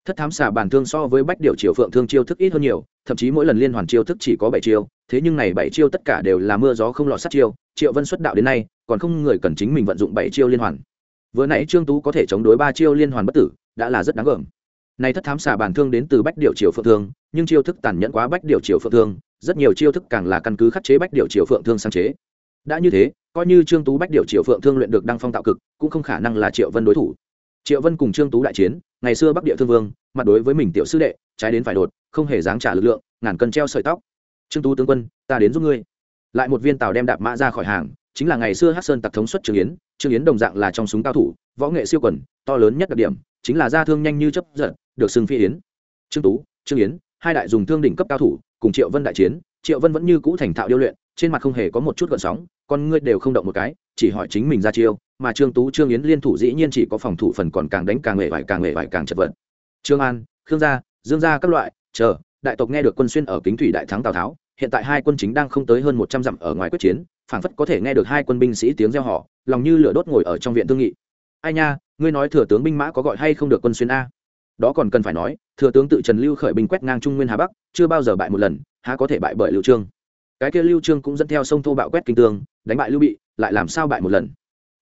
Thất thám xà bản thương so với bách điều triều phượng thương chiêu thức ít hơn nhiều, thậm chí mỗi lần liên hoàn chiêu thức chỉ có bảy chiêu, thế nhưng này bảy chiêu tất cả đều là mưa gió không lọt sát chiêu, triệu vân xuất đạo đến nay, còn không người cần chính mình vận dụng bảy chiêu liên hoàn. Vừa nãy trương tú có thể chống đối ba chiêu liên hoàn bất tử, đã là rất đáng gờm. Này thất thám xà bản thương đến từ bách điều triều phượng thương nhưng chiêu thức tàn nhẫn quá bách điều triều phượng thương, rất nhiều chiêu thức càng là căn cứ khắc chế bách điều triều phượng thương sáng chế. Đã như thế, coi như trương tú bách điều triệu phượng thương luyện được đăng phong tạo cực, cũng không khả năng là triệu vân đối thủ. Triệu vân cùng trương tú đại chiến, ngày xưa bắc địa thương vương, mặt đối với mình tiểu sư đệ, trái đến phải đột, không hề dáng trả lực lượng, ngàn cân treo sợi tóc. Trương tú tướng quân, ta đến giúp ngươi. Lại một viên tàu đem đạp mã ra khỏi hàng, chính là ngày xưa hát sơn tặc thống xuất trương yến trương yến đồng dạng là trong súng cao thủ, võ nghệ siêu quần, to lớn nhất đặc điểm, chính là gia thương nhanh như chấp giật, được xưng phi yến. Trương tú, trương yến hai đại dùng thương đỉnh cấp cao thủ, cùng triệu vân đại chiến, triệu vân vẫn như cũ thành thạo điêu luyện, trên mặt không hề có một chút gợn sóng, con ngươi đều không động một cái, chỉ hỏi chính mình ra chiêu, mà trương tú, trương yến liên thủ dĩ nhiên chỉ có phòng thủ phần còn càng đánh càng nghề vải càng nghề vải càng chật vật. Trương an, khương gia, dương gia các loại, chờ, đại tộc nghe được quân xuyên ở kính thủy đại thắng tào tháo, hiện tại hai quân chính đang không tới hơn một trăm dặm ở ngoài quyết chiến, phảng phất có thể nghe được hai quân binh sĩ tiếng reo họ lòng như lửa đốt ngồi ở trong viện thương nghị. Ai nha, ngươi nói thừa tướng binh mã có gọi hay không được quân xuyên a? Đó còn cần phải nói, thừa tướng tự trần lưu khởi binh quét ngang trung nguyên hà bắc, chưa bao giờ bại một lần, há có thể bại bởi lưu trương. Cái kia lưu trương cũng dẫn theo sông thô bạo quét kinh tương đánh bại lưu bị, lại làm sao bại một lần?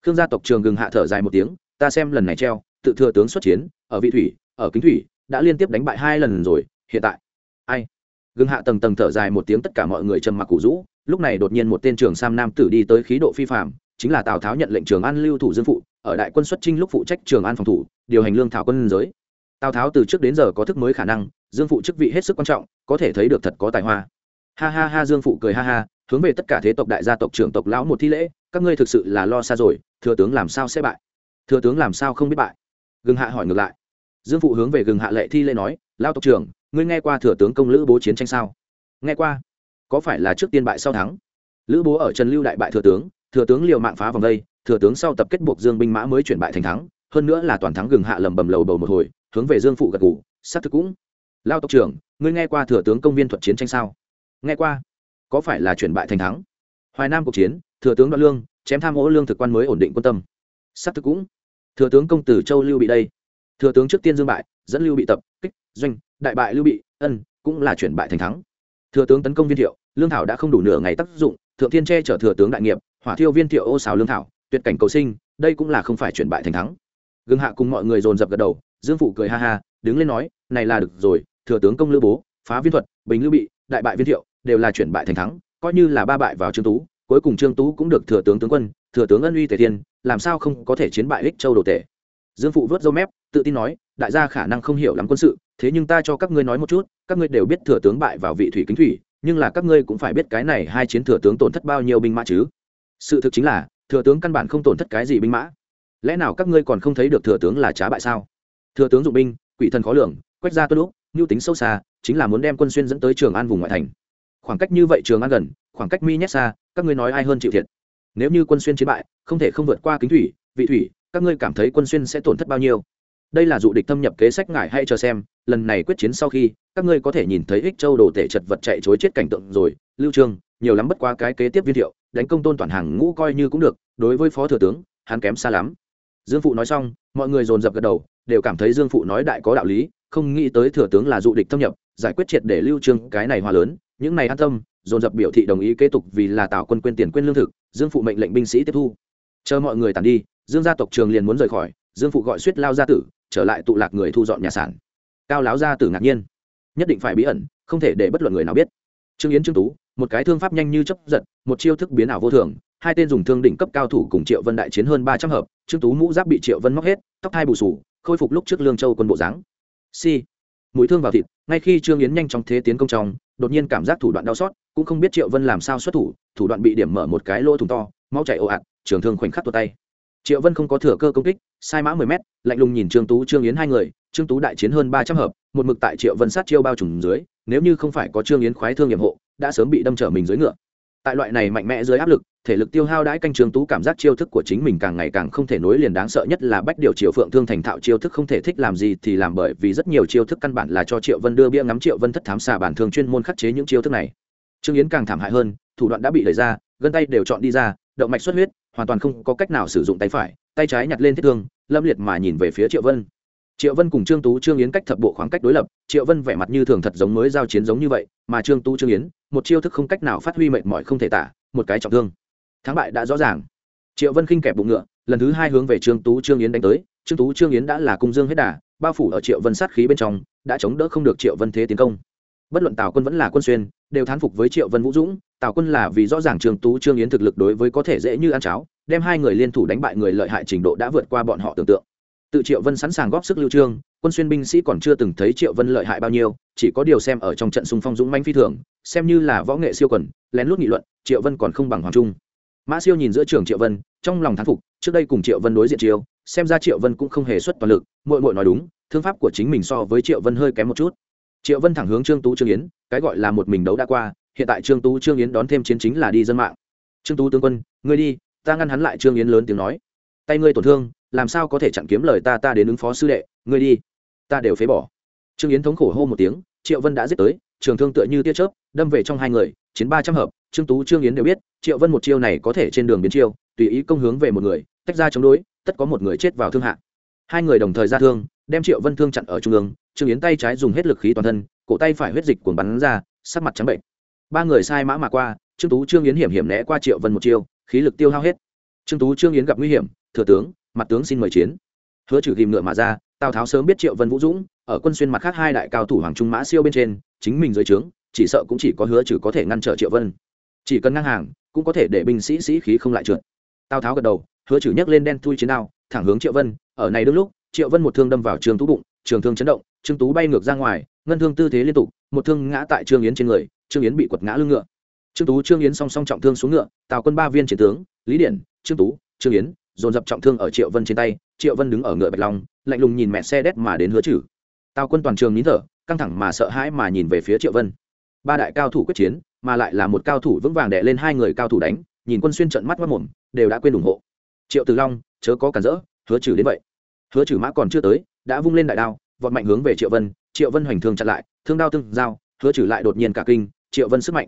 Khương gia tộc trường gừng hạ thở dài một tiếng, ta xem lần này treo, tự thừa tướng xuất chiến, ở vị thủy, ở kính thủy, đã liên tiếp đánh bại hai lần rồi, hiện tại. Ai? Gừng hạ tầng tầng thở dài một tiếng tất cả mọi người trầm mặc củ rũ, lúc này đột nhiên một tên trường sam nam tử đi tới khí độ phi phạm chính là tào tháo nhận lệnh trường an lưu thủ dương phụ, ở đại quân xuất chinh lúc phụ trách trường an phòng thủ, điều hành lương thảo quân giới tào tháo từ trước đến giờ có thức mới khả năng, dương phụ chức vị hết sức quan trọng, có thể thấy được thật có tài hoa. Ha ha ha, dương phụ cười ha ha, hướng về tất cả thế tộc đại gia tộc trưởng tộc lão một thi lễ, các ngươi thực sự là lo xa rồi, thừa tướng làm sao sẽ bại? Thừa tướng làm sao không biết bại? Gừng hạ hỏi ngược lại. Dương phụ hướng về gừng hạ lệ thi lễ nói lao tộc trưởng, ngươi nghe qua thừa tướng công lữ bố chiến tranh sao? Nghe qua. Có phải là trước tiên bại sau thắng? Lữ bố ở trần lưu đại bại thừa tướng thừa tướng liều mạng phá vòng đây, thừa tướng sau tập kết buộc dương binh mã mới chuyển bại thành thắng, hơn nữa là toàn thắng gừng hạ lầm bầm lầu bầu một hồi hướng về dương phụ gật ngủ xác thực cũng. Lao tộc trưởng, ngươi nghe qua thừa tướng công viên thuật chiến tranh sao? Nghe qua. Có phải là chuyển bại thành thắng? Hoài nam cuộc chiến, thừa tướng đoạn lương, chém tham ô lương thực quan mới ổn định quân tâm. Xác thực cũng. Thừa tướng công tử châu lưu bị đây. Thừa tướng trước tiên dương bại, dẫn lưu bị tập, kích, doanh, đại bại lưu bị, ân, cũng là chuyển bại thành thắng. Thừa tướng tấn công viên thiệu, lương thảo đã không đủ nửa ngày tác dụng, thượng thiên che chở thừa tướng đại nghiệp, hỏa thiêu viên thiệu ô xào lương thảo, tuyệt cảnh cầu sinh, đây cũng là không phải chuyển bại thành thắng. Gương hạ cùng mọi người dồn dập gật đầu dương phụ cười ha ha, đứng lên nói, này là được rồi, thừa tướng công lữ bố, phá viên thuật, bình lưu bị, đại bại viên thiệu, đều là chuyển bại thành thắng, coi như là ba bại vào trương tú, cuối cùng trương tú cũng được thừa tướng tướng quân, thừa tướng ân uy tề thiên, làm sao không có thể chiến bại ích châu đồ tể? Dương phụ vớt dâu mép, tự tin nói, đại gia khả năng không hiểu lắm quân sự, thế nhưng ta cho các ngươi nói một chút, các ngươi đều biết thừa tướng bại vào vị thủy kính thủy, nhưng là các ngươi cũng phải biết cái này hai chiến thừa tướng tổn thất bao nhiêu binh mã chứ? Sự thực chính là, thừa tướng căn bản không tổn thất cái gì binh mã. Lẽ nào các ngươi còn không thấy được thừa tướng là trá bại sao? Thừa tướng dụng binh, quỷ thần khó lường, quét ra tuân lúc nhu tính sâu xa, chính là muốn đem quân xuyên dẫn tới trường an vùng ngoại thành. Khoảng cách như vậy trường an gần, khoảng cách mi nhét xa, các ngươi nói ai hơn chịu thiệt? Nếu như quân xuyên chiến bại, không thể không vượt qua kính thủy, vị thủy, các ngươi cảm thấy quân xuyên sẽ tổn thất bao nhiêu? Đây là dụ địch thâm nhập kế sách ngải hay cho xem, lần này quyết chiến sau khi, các ngươi có thể nhìn thấy ích châu đồ tể chật vật chạy chối chết cảnh tượng rồi. Lưu trương, nhiều lắm bất qua cái kế tiếp viên thiệu, đánh công tôn toàn hàng ngũ coi như cũng được, đối với phó thừa tướng, hắn kém xa lắm. Dương phụ nói xong, mọi người dồn dập gật đầu đều cảm thấy dương phụ nói đại có đạo lý, không nghĩ tới thừa tướng là dụ địch thâm nhập, giải quyết triệt để lưu trương cái này hòa lớn. Những này an tâm, dồn dập biểu thị đồng ý kế tục vì là tạo quân quên tiền quên lương thực, dương phụ mệnh lệnh binh sĩ tiếp thu. Chờ mọi người tàn đi, dương gia tộc trường liền muốn rời khỏi, dương phụ gọi suýt lao gia tử, trở lại tụ lạc người thu dọn nhà sản. Cao láo gia tử ngạc nhiên. Nhất định phải bí ẩn, không thể để bất luận người nào biết. Trương yến trương tú, một cái thương pháp nhanh như chấp giật, một chiêu thức biến ảo vô thường, hai tên dùng thương đỉnh cấp cao thủ cùng triệu vân đại chiến hơn ba trăm hợp, trương tú mũ giáp bị triệu vân móc hết, tóc hai bù sù khôi phục lúc trước lương châu quân bộ dáng. Si mũi thương vào thịt, ngay khi trương yến nhanh chóng thế tiến công trong, đột nhiên cảm giác thủ đoạn đau xót, cũng không biết triệu vân làm sao xuất thủ thủ đoạn bị điểm mở một cái lỗ thủng to, máu chảy ồ ạt, trường thương khoảnh khắc tuột tay. Triệu vân không có thừa cơ công kích, sai mã mười mét, lạnh lùng nhìn trương tú, trương yến hai người, trương tú đại chiến hơn ba trăm hợp, một mực tại triệu vân sát chiêu bao trùm dưới, nếu như không phải có trương yến khoái thương nhiệm hộ, đã sớm bị đâm trở mình dưới ngựa tại loại này mạnh mẽ dưới áp lực, thể lực tiêu hao đãi canh trường tú cảm giác chiêu thức của chính mình càng ngày càng không thể nối liền đáng sợ nhất là bách điều triệu phượng thương thành thạo chiêu thức không thể thích làm gì thì làm bởi vì rất nhiều chiêu thức căn bản là cho triệu vân đưa bia ngắm triệu vân thất thám xà bản thường chuyên môn khắc chế những chiêu thức này. Trương yến càng thảm hại hơn, thủ đoạn đã bị đẩy ra, gân tay đều chọn đi ra, động mạch xuất huyết, hoàn toàn không có cách nào sử dụng tay phải, tay trái nhặt lên thiết thương, lâm liệt mà nhìn về phía triệu vân triệu vân cùng trương tú, trương yến cách thập bộ khoảng cách đối lập, triệu vân vẻ mặt như thường thật giống mới giao chiến giống như vậy, mà trương tú, trương yến, một chiêu thức không cách nào phát huy mệt mỏi không thể tả, một cái trọng thương. Thắng bại đã rõ ràng. Triệu vân khinh kẹp bụng ngựa, lần thứ hai hướng về trương tú, trương yến đánh tới, trương tú, trương yến đã là cung dương hết đà, bao phủ ở triệu vân sát khí bên trong, đã chống đỡ không được triệu vân thế tiến công. Bất luận tào quân vẫn là quân xuyên, đều thán phục với triệu vân vũ dũng, tào quân là vì rõ ràng trương tú, trương yến thực lực đối với có thể dễ như ăn cháo, đem hai người liên thủ đánh bại người lợi hại trình độ đã vượt qua bọn họ tưởng tượng tự triệu vân sẵn sàng góp sức lưu trương, quân xuyên binh sĩ còn chưa từng thấy triệu vân lợi hại bao nhiêu, chỉ có điều xem ở trong trận xung phong dũng manh phi thường, xem như là võ nghệ siêu quần, lén lút nghị luận, triệu vân còn không bằng hoàng trung. Mã siêu nhìn giữa trường triệu vân, trong lòng thán phục, trước đây cùng triệu vân đối diện chiêu, xem ra triệu vân cũng không hề xuất toàn lực mội mội nói đúng, thương pháp của chính mình so với triệu vân hơi kém một chút. Triệu vân thẳng hướng trương tú trương yến, cái gọi là một mình đấu đã qua, hiện tại trương tú trương yến đón thêm chiến chính là đi dân mạng. Trương tú tướng quân, ngươi đi, ta ngăn hắn lại trương yến lớn tiếng nói. Tay ngươi tổn thương làm sao có thể chặn kiếm lời ta ta đến ứng phó sư đệ, ngươi đi. Ta đều phế bỏ. Trương yến thống khổ hô một tiếng, triệu vân đã giết tới, trường thương tựa như tia chớp, đâm về trong hai người, chiến ba trăm hợp, trương tú, trương yến đều biết, triệu vân một chiêu này có thể trên đường biến chiêu, tùy ý công hướng về một người, tách ra chống đối, tất có một người chết vào thương hạ. Hai người đồng thời ra thương, đem triệu vân thương chặn ở trung ương, trương yến tay trái dùng hết lực khí toàn thân, cổ tay phải huyết dịch cuồng bắn ra, sắc mặt trắng bệnh. Ba người sai mã mà qua, trương tú, trương yến hiểm hiểm né qua triệu vân một chiêu, khí lực tiêu hao hết. Trương tú, trương yến gặp nguy hiểm, thừa tướng mặt tướng xin mời chiến. Hứa trừ ghìm ngựa mà ra, tào tháo sớm biết triệu vân vũ dũng, ở quân xuyên mặt khác hai đại cao thủ hoàng trung mã siêu bên trên, chính mình dưới trướng, chỉ sợ cũng chỉ có hứa trừ có thể ngăn trở triệu vân. Chỉ cần ngang hàng, cũng có thể để binh sĩ sĩ khí không lại trượt. Tào tháo gật đầu, hứa trừ nhấc lên đen thui chiến đao, thẳng hướng triệu vân, ở này đương lúc, triệu vân một thương đâm vào trường tú bụng, trường thương chấn động trương tú bay ngược ra ngoài, ngân thương tư thế liên tục, một thương ngã tại trương yến trên người, trương yến bị quật ngã lưng ngựa. Trương tú, trương yến song song trọng thương xuống ngựa, tào quân ba viên chiến tướng, lý điển, trương tú, trương yến dồn dập trọng thương ở triệu vân trên tay, triệu vân đứng ở ngựa bạch long, lạnh lùng nhìn mẹ xe đét mà đến hứa chử tào quân toàn trường nín thở, căng thẳng mà sợ hãi mà nhìn về phía triệu vân. Ba đại cao thủ quyết chiến, mà lại là một cao thủ vững vàng đè lên hai người cao thủ đánh, nhìn quân xuyên trận mắt mất mồm, đều đã quên ủng hộ. Triệu từ long, chớ có cản rỡ, hứa trừ đến vậy. Hứa trừ mã còn chưa tới, đã vung lên đại đao, vọt mạnh hướng về triệu vân triệu vân hoành thương chặn lại, thương đao tương giao, hứa trừ lại đột nhiên cả kinh, triệu vân sức mạnh.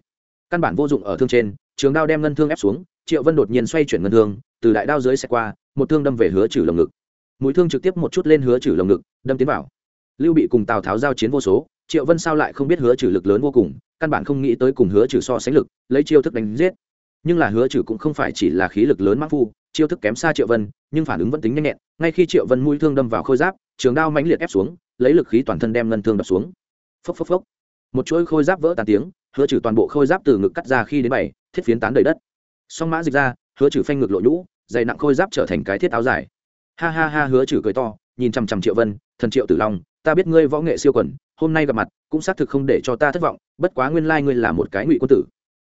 Căn bản vô dụng ở thương trên, trường đao đem ngân thương ép xuống triệu vân đột nhiên xoay chuyển ngân thương, từ đại đao dưới xe qua, một thương đâm về hứa trừ lồng ngực. Mũi thương trực tiếp một chút lên hứa trừ lồng ngực, đâm tiến vào. Lưu bị cùng tào tháo giao chiến vô số, triệu vân sao lại không biết hứa trừ lực lớn vô cùng, căn bản không nghĩ tới cùng hứa trừ so sánh lực, lấy chiêu thức đánh giết. Nhưng là hứa trừ cũng không phải chỉ là khí lực lớn mắc phu, chiêu thức kém xa triệu vân, nhưng phản ứng vẫn tính nhanh nhẹn, ngay khi triệu vân mũi thương đâm vào khôi giáp, trường đao mãnh liệt ép xuống, lấy lực khí toàn thân đem ngân thương đập xuống. Phốc phốc phốc. Một chuỗi khôi giáp vỡ tàn tiếng, hứa trừ toàn bộ khôi giáp từ ngực cắt ra khi đến bảy, thiết phiến tán đầy đất song mã dịch ra, hứa trừ phanh ngực lộ nhũ, dày nặng khôi giáp trở thành cái thiết áo dài. Ha ha ha, hứa trừ cười to, nhìn chằm chằm triệu vân, thần triệu tử long, ta biết ngươi võ nghệ siêu quần, hôm nay gặp mặt, cũng xác thực không để cho ta thất vọng, bất quá nguyên lai ngươi là một cái ngụy quân tử.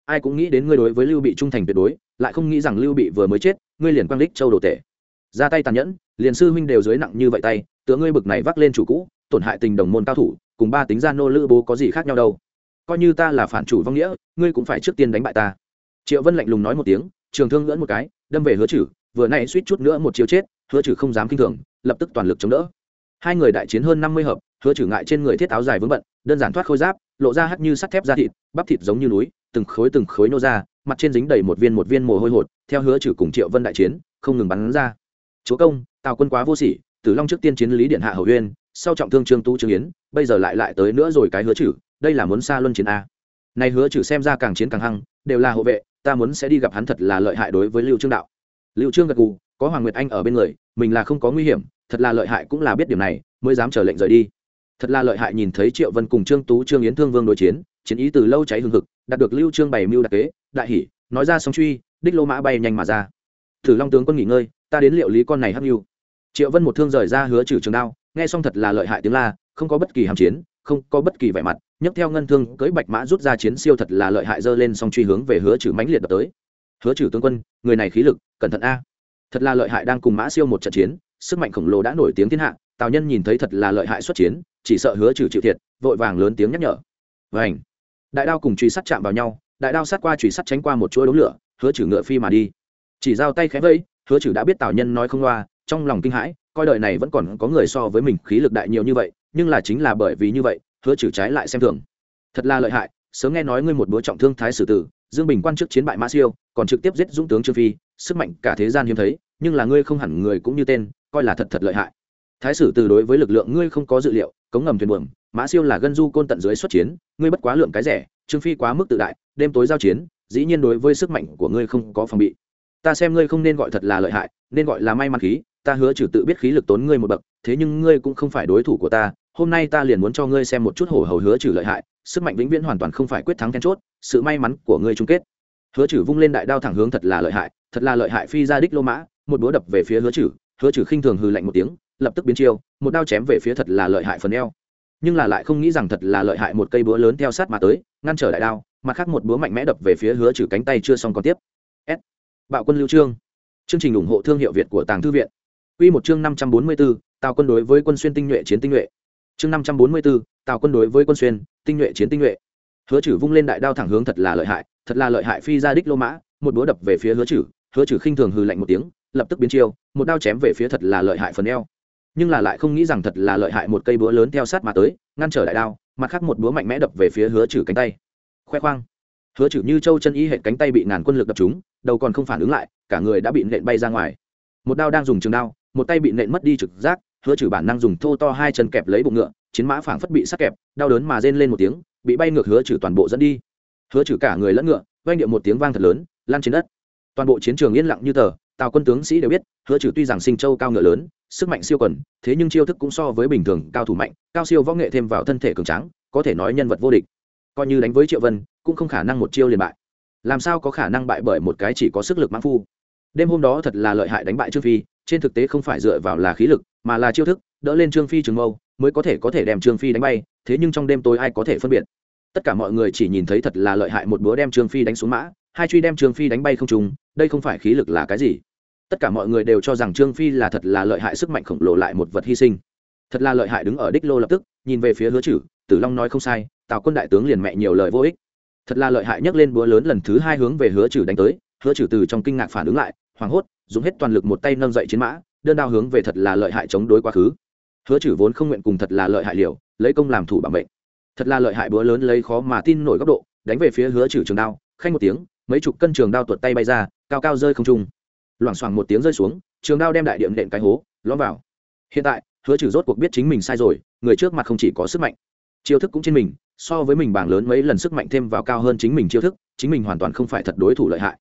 Ai cũng nghĩ đến ngươi đối với lưu bị trung thành tuyệt đối, lại không nghĩ rằng lưu bị vừa mới chết, ngươi liền quang đích châu đồ tể. Ra tay tàn nhẫn, liền sư huynh đều dưới nặng như vậy tay, tựa ngươi bực này vác lên chủ cũ, tổn hại tình đồng môn cao thủ, cùng ba tính gia nô lữ bố có gì khác nhau đâu. Coi như ta là phản chủ vong nghĩa, ngươi cũng phải trước tiên đánh bại ta triệu vân lạnh lùng nói một tiếng, trường thương ngỡn một cái, đâm về hứa chử vừa nay suýt chút nữa một chiều chết, hứa chử không dám kinh thường, lập tức toàn lực chống đỡ. Hai người đại chiến hơn năm mươi hợp, hứa chử ngại trên người thiết áo dài vướng bận, đơn giản thoát khôi giáp, lộ ra hắt như sắt thép da thịt, bắp thịt giống như núi, từng khối từng khối nô ra, mặt trên dính đầy một viên một viên mồ hôi hột, theo hứa chử cùng triệu vân đại chiến, không ngừng bắn ra. Chúa công, tào quân quá vô sỉ, tử long trước tiên chiến lý điện hạ hậu huyên sau trọng thương trương tu trương yến, bây giờ lại lại tới nữa rồi cái hứa chử đây là muốn xa luân chiến a. Này hứa chử xem ra càng chiến càng hăng, đều là hộ vệ ta muốn sẽ đi gặp hắn thật là lợi hại đối với lưu trương đạo. Lưu trương gật gù, có hoàng nguyệt anh ở bên người, mình là không có nguy hiểm, thật là lợi hại cũng là biết điều này, mới dám trở lệnh rời đi. Thật là lợi hại nhìn thấy triệu vân cùng trương tú, trương yến thương vương đối chiến chiến ý từ lâu cháy hừng hực, đạt được lưu trương bày mưu đặc kế, đại hỉ, nói ra song truy, đích lô mã bay nhanh mà ra. Thử long tướng quân nghỉ ngơi, ta đến liệu lý con này hắc lưu triệu vân một thương rời ra hứa trừ trường đao nghe xong thật là lợi hại tiếng la, không có bất kỳ hàm chiến, không có bất kỳ vẻ mặt, nhấc theo ngân thương cưỡi bạch mã rút ra chiến siêu thật là lợi hại dơ lên song truy hướng về hứa trừ mãnh liệt đập tới. Hứa trừ tướng quân, người này khí lực, cẩn thận a. Thật là lợi hại đang cùng mã siêu một trận chiến, sức mạnh khổng lồ đã nổi tiếng thiên hạ, tào nhân nhìn thấy thật là lợi hại xuất chiến, chỉ sợ hứa trừ chịu thiệt, vội vàng lớn tiếng nhắc nhở. Vảnh đại đao cùng truy sắt chạm vào nhau, đại đao sát qua truy sắt tránh qua một chuỗi đống lửa, hứa trừ ngựa phi mà đi. Chỉ giao tay khẽ vẫy, hứa trừ đã biết tào nhân nói không loa, trong lòng kinh hãi coi đời này vẫn còn có người so với mình khí lực đại nhiều như vậy, nhưng là chính là bởi vì như vậy, hứa trừ trái lại xem thường. Thật là lợi hại, sớm nghe nói ngươi một bữa trọng thương thái sử tử, dương bình quan trước chiến bại mã siêu, còn trực tiếp giết dũng tướng trương phi, sức mạnh cả thế gian hiếm thấy, nhưng là ngươi không hẳn người cũng như tên, coi là thật thật lợi hại. Thái sử từ đối với lực lượng ngươi không có dự liệu, cống ngầm thuyền buồm, mã siêu là gân du côn tận dưới xuất chiến, ngươi bất quá lượng cái rẻ, trương phi quá mức tự đại, đêm tối giao chiến, dĩ nhiên đối với sức mạnh của ngươi không có phòng bị. Ta xem ngươi không nên gọi thật là lợi hại, nên gọi là may mắn khí ta hứa trừ tự biết khí lực tốn ngươi một bậc, thế nhưng ngươi cũng không phải đối thủ của ta, hôm nay ta liền muốn cho ngươi xem một chút hổ hầu hứa trừ lợi hại, sức mạnh vĩnh viễn hoàn toàn không phải quyết thắng then chốt, sự may mắn của ngươi chung kết. Hứa trừ vung lên đại đao thẳng hướng thật là lợi hại, thật là lợi hại phi ra đích lô mã, một búa đập về phía hứa trừ hứa trừ khinh thường hừ lạnh một tiếng, lập tức biến chiêu, một đao chém về phía thật là lợi hại phần eo. Nhưng là lại không nghĩ rằng thật là lợi hại một cây búa lớn theo sát mà tới, ngăn trở đại đao, mặt khác một búa mạnh mẽ đập về phía hứa trừ cánh tay chưa xong còn tiếp. S. Bạo quân lưu trương. Chương trình ủng hộ thương hiệu việt của tàng thư viện. Quy một chương 544, Tào quân đối với quân xuyên tinh nhuệ chiến tinh nhuệ. Chương 544, Tào quân đối với quân xuyên, tinh nhuệ chiến tinh nhuệ. Hứa Trử vung lên đại đao thẳng hướng thật là lợi hại, thật là lợi hại phi ra đích lô mã, một búa đập về phía Hứa Trử, Hứa Trử khinh thường hừ lạnh một tiếng, lập tức biến chiêu, một đao chém về phía thật là lợi hại phần eo. Nhưng là lại không nghĩ rằng thật là lợi hại một cây búa lớn theo sát mà tới, ngăn trở đại đao, mặt khác một búa mạnh mẽ đập về phía Hứa Trử cánh tay. Khoe khoang. Hứa Trử như châu chân y hệt cánh tay bị ngàn quân lực đập trúng, đầu còn không phản ứng lại, cả người đã bị nện bay ra ngoài. Một đao đang dùng trường đao, một tay bị nện mất đi trực giác, hứa trừ bản năng dùng thô to hai chân kẹp lấy bụng ngựa, chiến mã phảng phất bị sắc kẹp, đau đớn mà rên lên một tiếng, bị bay ngược hứa trừ toàn bộ dẫn đi. Hứa trừ cả người lẫn ngựa, vang điệu một tiếng vang thật lớn, lan trên đất. Toàn bộ chiến trường yên lặng như tờ, tào quân tướng sĩ đều biết, hứa trừ tuy rằng sinh châu cao ngựa lớn, sức mạnh siêu quần, thế nhưng chiêu thức cũng so với bình thường cao thủ mạnh, cao siêu võ nghệ thêm vào thân thể cường tráng, có thể nói nhân vật vô địch. Coi như đánh với triệu vân, cũng không khả năng một chiêu liền bại. Làm sao có khả năng bại bởi một cái chỉ có sức lực mãn phu? Đêm hôm đó thật là lợi hại đánh bại trương phi trên thực tế không phải dựa vào là khí lực, mà là chiêu thức, đỡ lên trương phi trường mâu, mới có thể có thể đem trương phi đánh bay, thế nhưng trong đêm tối ai có thể phân biệt? Tất cả mọi người chỉ nhìn thấy thật là lợi hại một búa đem trương phi đánh xuống mã, hai truy đem trương phi đánh bay không trùng, đây không phải khí lực là cái gì? Tất cả mọi người đều cho rằng trương phi là thật là lợi hại sức mạnh khổng lồ lại một vật hy sinh. Thật là lợi hại đứng ở đích lô lập tức, nhìn về phía hứa chử, tử long nói không sai, tào quân đại tướng liền mẹ nhiều lời vô ích. Thật là lợi hại nhấc lên búa lớn lần thứ hai hướng về hứa chử đánh tới, hứa chử từ trong kinh ngạc phản ứng lại, hoảng hốt dùng hết toàn lực một tay nâng dậy chiến mã, đơn đao hướng về thật là lợi hại chống đối quá khứ. Hứa chử vốn không nguyện cùng thật là lợi hại liều, lấy công làm thủ bảo mệnh. Thật là lợi hại búa lớn lấy khó mà tin nổi góc độ, đánh về phía hứa chử trường đao, khanh một tiếng, mấy chục cân trường đao tuột tay bay ra, cao cao rơi không trung. Loảng xoảng một tiếng rơi xuống, trường đao đem đại điện đệm cái hố, lõm vào. Hiện tại, hứa trừ rốt cuộc biết chính mình sai rồi, người trước mặt không chỉ có sức mạnh, chiêu thức cũng trên mình, so với mình bảng lớn mấy lần sức mạnh thêm vào cao hơn chính mình chiêu thức, chính mình hoàn toàn không phải thật đối thủ lợi hại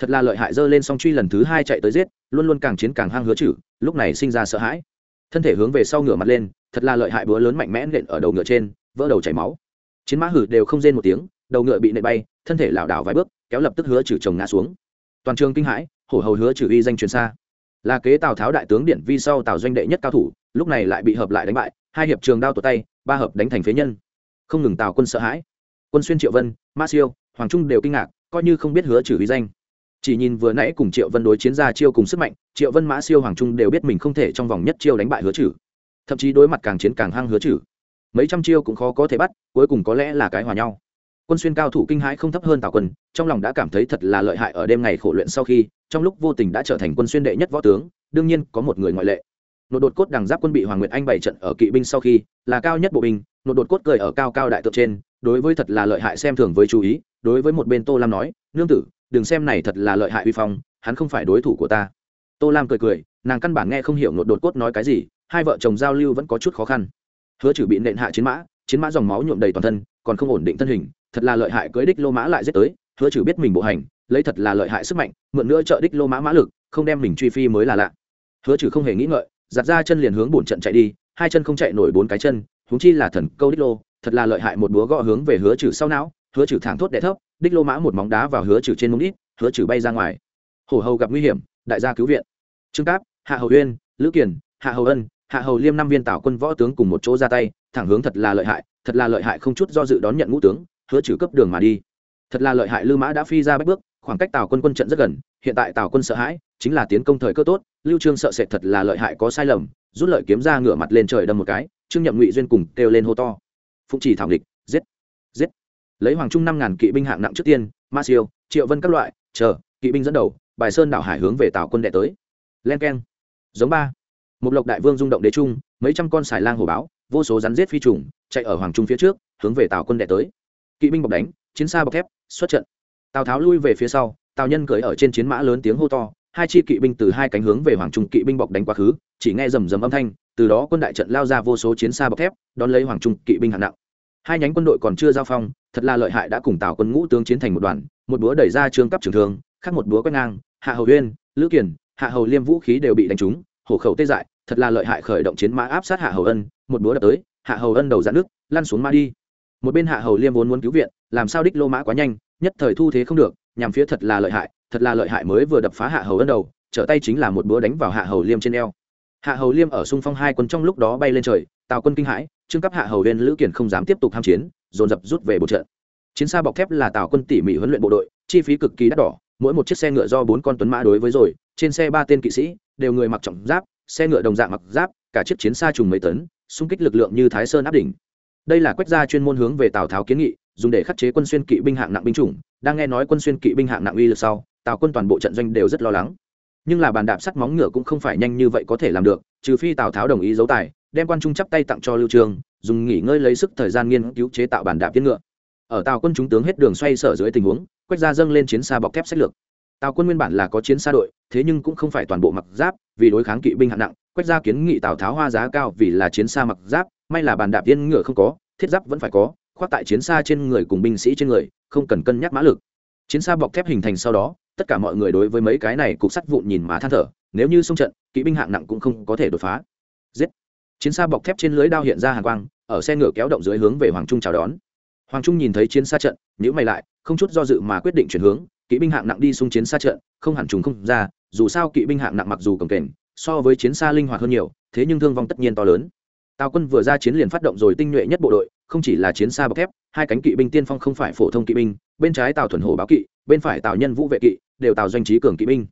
thật là lợi hại dơ lên song truy lần thứ hai chạy tới giết, luôn luôn càng chiến càng hang hứa chử lúc này sinh ra sợ hãi. Thân thể hướng về sau ngửa mặt lên, thật là lợi hại búa lớn mạnh mẽ nện ở đầu ngựa trên, vỡ đầu chảy máu. Chiến mã hử đều không rên một tiếng, đầu ngựa bị nện bay, thân thể lảo đảo vài bước, kéo lập tức hứa trừ chồng ngã xuống. Toàn trường kinh hãi, hổ hầu hứa trừ uy danh truyền xa. Là kế tào tháo đại tướng điển vi sau tào doanh đệ nhất cao thủ, lúc này lại bị hợp lại đánh bại, hai hiệp trường đao tuột tay, ba hợp đánh thành phế nhân. Không ngừng tào quân sợ hãi. Quân xuyên triệu vân, ma siêu, hoàng trung đều kinh ngạc, coi như không biết hứa trừ uy danh chỉ nhìn vừa nãy cùng triệu vân đối chiến ra chiêu cùng sức mạnh, triệu vân, mã siêu, hoàng trung đều biết mình không thể trong vòng nhất chiêu đánh bại hứa trừ. Thậm chí đối mặt càng chiến càng hăng hứa trừ. Mấy trăm chiêu cũng khó có thể bắt, cuối cùng có lẽ là cái hòa nhau. Quân xuyên cao thủ kinh hãi không thấp hơn tào quân, trong lòng đã cảm thấy thật là lợi hại ở đêm ngày khổ luyện sau khi, trong lúc vô tình đã trở thành quân xuyên đệ nhất võ tướng, đương nhiên có một người ngoại lệ. Nội đột cốt đằng giáp quân bị hoàng nguyệt anh bày trận ở kỵ binh sau khi, là cao nhất bộ binh nội đột cốt cười ở cao cao đại tượng trên, đối với thật là lợi hại xem thường với chú ý, đối với một bên tô lam nói, nương tử đừng xem này thật là lợi hại uy phong, hắn không phải đối thủ của ta. Tô lam cười cười, nàng căn bản nghe không hiểu nột đột cốt nói cái gì, hai vợ chồng giao lưu vẫn có chút khó khăn. Hứa chử bị nện hạ chiến mã chiến mã dòng máu nhuộm đầy toàn thân, còn không ổn định thân hình, thật là lợi hại cưới đích lô mã lại giết tới, hứa chử biết mình bộ hành, lấy thật là lợi hại sức mạnh, mượn nữa trợ đích lô mã mã lực, không đem mình truy phi mới là lạ. Hứa chử không hề nghĩ ngợi, giặt ra chân liền hướng bổn trận chạy đi, hai chân không chạy nổi bốn cái chân, huống chi là thần câu đích lô, thật là lợi hại một búa gõ hướng về hứa trừ sau não, hứa trừ thẳng thốt đẻ thấp đích lô mã một móng đá vào hứa trừ trên mông đít, hứa trừ bay ra ngoài. Hổ hầu gặp nguy hiểm, đại gia cứu viện. Trương cáp, hạ hầu uyên, lữ kiền hạ hầu ân, hạ hầu liêm năm viên tảo quân võ tướng cùng một chỗ ra tay, thẳng hướng thật là lợi hại, thật là lợi hại không chút do dự đón nhận ngũ tướng, hứa trừ cấp đường mà đi. Thật là lợi hại lư mã đã phi ra bách bước, khoảng cách tào quân quân trận rất gần, hiện tại tào quân sợ hãi, chính là tiến công thời cơ tốt, lưu trương sợ sệt thật là lợi hại có sai lầm, rút lợi kiếm ra ngửa mặt lên trời đâm một cái, trương nhậm ngụy duyên cùng kêu lên hô to. Phụng chỉ thảo địch giết lấy hoàng trung năm ngàn kỵ binh hạng nặng trước tiên, ma siêu, triệu vân các loại, chờ, kỵ binh dẫn đầu, bài sơn đảo hải hướng về tào quân đệ tới. Len keng. Giống ba. Một lộc đại vương rung động đế trung, mấy trăm con xài lang hổ báo, vô số rắn giết phi trùng, chạy ở hoàng trung phía trước, hướng về tào quân đệ tới. Kỵ binh bọc đánh, chiến xa bọc thép, xuất trận. Tào tháo lui về phía sau, tào nhân cưỡi ở trên chiến mã lớn tiếng hô to, hai chi kỵ binh từ hai cánh hướng về hoàng trung kỵ binh bọc đánh quá khứ, chỉ nghe rầm rầm âm thanh, từ đó quân đại trận lao ra vô số chiến xa bọc thép, đón lấy hoàng trung kỵ binh hạng nặng. Hai nhánh quân đội còn chưa giao phong thật là lợi hại đã cùng tào quân ngũ tướng chiến thành một đoàn, một búa đẩy ra trương cấp trường thương, khác một búa quét ngang, hạ hầu uyên, lữ kiền hạ hầu liêm vũ khí đều bị đánh trúng, hổ khẩu tê dại, thật là lợi hại khởi động chiến mã áp sát hạ hầu ân, một búa đập tới, hạ hầu ân đầu dạn nước, lăn xuống mã đi. Một bên hạ hầu liêm vốn muốn cứu viện, làm sao đích lô mã quá nhanh, nhất thời thu thế không được, nhằm phía thật là lợi hại, thật là lợi hại mới vừa đập phá hạ hầu ân đầu, trở tay chính là một búa đánh vào hạ hầu liêm trên eo. Hạ hầu liêm ở xung phong hai quân trong lúc đó bay lên trời, tào quân kinh hãi, trương cấp hạ hầu viên lữ kiển không dám tiếp tục tham chiến dồn dập rút về bộ trận chiến xa bọc thép là tạo quân tỉ mỉ huấn luyện bộ đội, chi phí cực kỳ đắt đỏ, mỗi một chiếc xe ngựa do bốn con tuấn mã đối với rồi, trên xe ba tên kỵ sĩ, đều người mặc trọng giáp, xe ngựa đồng dạng mặc giáp, cả chiếc chiến xa trùng mấy tấn, xung kích lực lượng như thái sơn áp đỉnh. Đây là quách gia chuyên môn hướng về tào tháo kiến nghị, dùng để khắc chế quân xuyên kỵ binh hạng nặng binh chủng, đang nghe nói quân xuyên kỵ binh hạng nặng uy lực sau, tào quân toàn bộ trận doanh đều rất lo lắng. Nhưng là bàn đạp sắt móng ngựa cũng không phải nhanh như vậy có thể làm được, trừ phi tào tháo đồng ý giấu tài đem quan trung chắp tay tặng cho lưu trường, dùng nghỉ ngơi lấy sức thời gian nghiên cứu chế tạo bàn đạp tiến ngựa. Ở tào quân chúng tướng hết đường xoay sở dưới tình huống quách gia dâng lên chiến xa bọc thép sách lược. Tào quân nguyên bản là có chiến xa đội, thế nhưng cũng không phải toàn bộ mặc giáp, vì đối kháng kỵ binh hạng nặng quách gia kiến nghị tào tháo hoa giá cao vì là chiến xa mặc giáp, may là bàn đạp viên ngựa không có, thiết giáp vẫn phải có, khoác tại chiến xa trên người cùng binh sĩ trên người, không cần cân nhắc mã lực. Chiến xa bọc thép hình thành sau đó, tất cả mọi người đối với mấy cái này cục sắt vụn nhìn má than thở, nếu như xông trận, kỵ binh hạng nặng cũng không có thể đột phá. Giết! Chiến xa bọc thép trên lưới đao hiện ra hàng quang, ở xe ngựa kéo động dưới hướng về hoàng trung chào đón. Hoàng trung nhìn thấy chiến xa trận nhữ mày lại, không chút do dự mà quyết định chuyển hướng. Kỵ binh hạng nặng đi xung chiến xa trận, không hẳn trùng không ra, dù sao kỵ binh hạng nặng mặc dù cồng kềnh, so với chiến xa linh hoạt hơn nhiều, thế nhưng thương vong tất nhiên to lớn. Tào quân vừa ra chiến liền phát động rồi tinh nhuệ nhất bộ đội, không chỉ là chiến xa bọc thép, hai cánh kỵ binh tiên phong không phải phổ thông kỵ binh, bên trái Tào thuần hổ báo kỵ, bên phải Tào nhân vũ vệ kỵ, đều Tào doanh trí cường kỵ binh.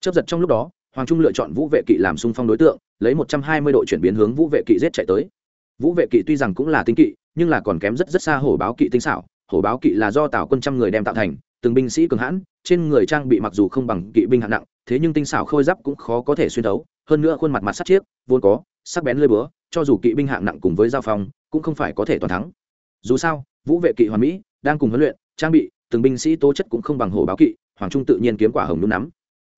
Chấp giật trong lúc đó hoàng trung lựa chọn vũ vệ kỵ làm xung phong đối tượng, lấy một trăm hai mươi độ chuyển biến hướng vũ vệ kỵ giết chạy tới. Vũ vệ kỵ tuy rằng cũng là tinh kỵ, nhưng là còn kém rất rất xa hổ báo kỵ tinh xảo. Hổ báo kỵ là do tào quân trăm người đem tạo thành, từng binh sĩ cường hãn, trên người trang bị mặc dù không bằng kỵ binh hạng nặng, thế nhưng tinh xảo khôi giáp cũng khó có thể xuyên thấu. Hơn nữa khuôn mặt mặt sắt chiếc, vốn có, sắc bén lơi búa, cho dù kỵ binh hạng nặng cùng với giao phong, cũng không phải có thể toàn thắng. Dù sao, vũ vệ kỵ hoàn mỹ, đang cùng huấn luyện, trang bị, từng binh sĩ tố chất cũng không bằng hổ báo kỵ, hoàng trung tự nhiên kiếm quả hồng đúng nắm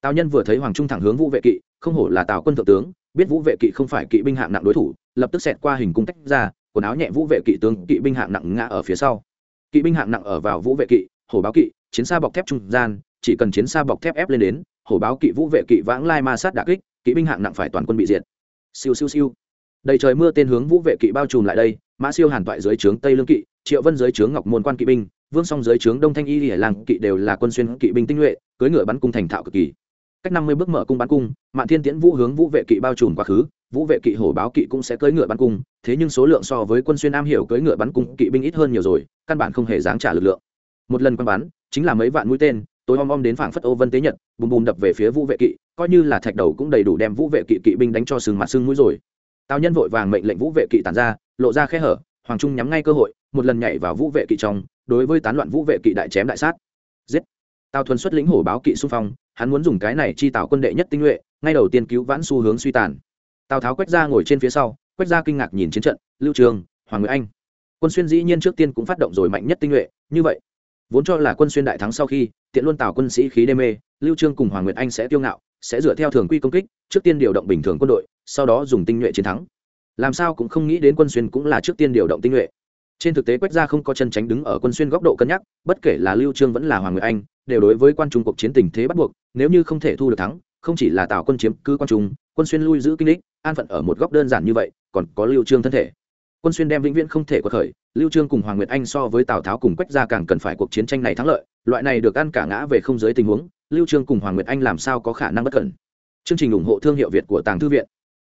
tào nhân vừa thấy hoàng trung thẳng hướng vũ vệ kỵ, không hổ là tào quân thượng tướng, biết vũ vệ kỵ không phải kỵ binh hạng nặng đối thủ, lập tức xẹt qua hình cung tách ra, quần áo nhẹ vũ vệ kỵ tướng kỵ binh hạng nặng ngã ở phía sau. Kỵ binh hạng nặng ở vào vũ vệ kỵ, hổ báo kỵ, chiến xa bọc thép trung gian, chỉ cần chiến xa bọc thép ép lên đến, hổ báo kỵ vũ vệ kỵ vãng lai ma sát đả kích, kỵ binh hạng nặng phải toàn quân bị diệt. Siêu siêu siêu. Đầy trời mưa tên hướng vũ vệ kỵ bao trùm lại đây, mã siêu hàn toại dưới trướng tây lương kỵ, triệu vân dưới trướng ngọc môn quan kỵ binh, vương song dưới trướng đông thanh y hải làng kỵ đều là quân xuyên kỵ binh tinh nhuệ, cưỡi ngựa bắn cung thành thạo cực kỳ cách năm mươi bước mở cung bắn cung, mạn thiên tiễn vũ hướng vũ vệ kỵ bao trùm quá khứ, vũ vệ kỵ hổ báo kỵ cũng sẽ cưỡi ngựa bắn cung, thế nhưng số lượng so với quân xuyên am hiểu cưỡi ngựa bắn cung kỵ binh ít hơn nhiều rồi, căn bản không hề dáng trả lực lượng. Một lần quân bắn chính là mấy vạn mũi tên, tối om om đến phảng phất ô vân tế nhật, bùm bùm đập về phía vũ vệ kỵ, coi như là thạch đầu cũng đầy đủ đem vũ vệ kỵ kỵ binh đánh cho sừng mặt sưng mũi rồi. Tào nhân vội vàng mệnh lệnh vũ vệ kỵ tàn ra, lộ ra khe hở, hoàng trung nhắm ngay cơ hội, một lần nhảy vào vũ vệ kỵ trong, đối với tán loạn vũ vệ kỵ đại chém đại sát. Giết! Tào thuần xuất lĩnh hổ báo kỵ xung phong hắn muốn dùng cái này chi tạo quân đệ nhất tinh nhuệ, ngay đầu tiên cứu vãn xu hướng suy tàn. Tào tháo quét ra ngồi trên phía sau, quét ra kinh ngạc nhìn chiến trận, lưu trường, hoàng nguyễn anh. Quân xuyên dĩ nhiên trước tiên cũng phát động rồi mạnh nhất tinh nhuệ, như vậy. Vốn cho là quân xuyên đại thắng sau khi, tiện luôn tào quân sĩ khí đê mê, lưu trương cùng hoàng nguyệt anh sẽ tiêu ngạo, sẽ dựa theo thường quy công kích, trước tiên điều động bình thường quân đội, sau đó dùng tinh nhuệ chiến thắng. Làm sao cũng không nghĩ đến quân xuyên cũng là trước tiên điều động tinh nhuệ. Trên thực tế quách gia không có chân tránh đứng ở quân xuyên góc độ cân nhắc, bất kể là lưu trương vẫn là hoàng nguyệt anh đều đối với quan trung cuộc chiến tình thế bắt buộc nếu như không thể thu được thắng không chỉ là tào quân chiếm cứ quan trung quân xuyên lui giữ kinh lịch an phận ở một góc đơn giản như vậy còn có lưu trương thân thể. Quân xuyên đem vĩnh viễn không thể quật khởi lưu trương cùng hoàng nguyệt anh so với tào tháo cùng quách gia càng cần phải cuộc chiến tranh này thắng lợi loại này được ăn cả ngã về không giới tình huống lưu trương cùng hoàng nguyệt anh làm sao có khả năng bất cẩn. Chương trình ủng hộ thương hiệu việt của tàng thư viện.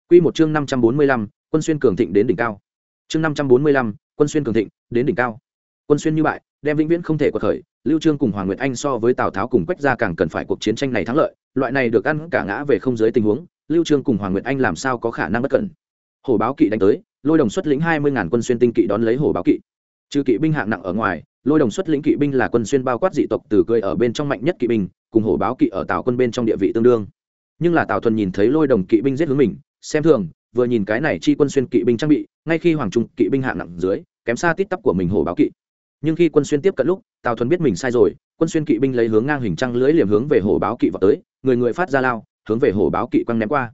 Quy một chương 545, quân xuyên cường thịnh đến đỉnh cao. Chương 545, quân xuyên cường thịnh đến đỉnh cao. Quân xuyên như bại đem vĩnh viễn không thể quật khởi lưu trương cùng hoàng nguyệt anh so với tào tháo cùng quách gia càng cần phải cuộc chiến tranh này thắng lợi, loại này được ăn cả ngã về không giới tình huống, lưu trương cùng hoàng nguyệt anh làm sao có khả năng bất cẩn? Hổ báo kỵ đánh tới, lôi đồng xuất lĩnh hai mươi ngàn quân xuyên tinh kỵ đón lấy hổ báo kỵ. Trừ kỵ binh hạng nặng ở ngoài, lôi đồng xuất lĩnh kỵ binh là quân xuyên bao quát dị tộc từ cười ở bên trong mạnh nhất kỵ binh, cùng hổ báo kỵ ở tào quân bên trong địa vị tương đương. Nhưng là tào thuần nhìn thấy lôi đồng kỵ binh giết hướng mình, xem thường, vừa nhìn cái này chi quân xuyên kỵ binh trang bị, ngay khi hoàng trung kỵ binh hạng nặng dưới, kém xa tít tắp của mình hổ báo kỵ nhưng khi quân xuyên tiếp cận lúc, tào thuần biết mình sai rồi, quân xuyên kỵ binh lấy hướng ngang hình trăng lưới liềm hướng về hổ báo kỵ vào tới, người người phát ra lao, hướng về hổ báo kỵ quăng ném qua.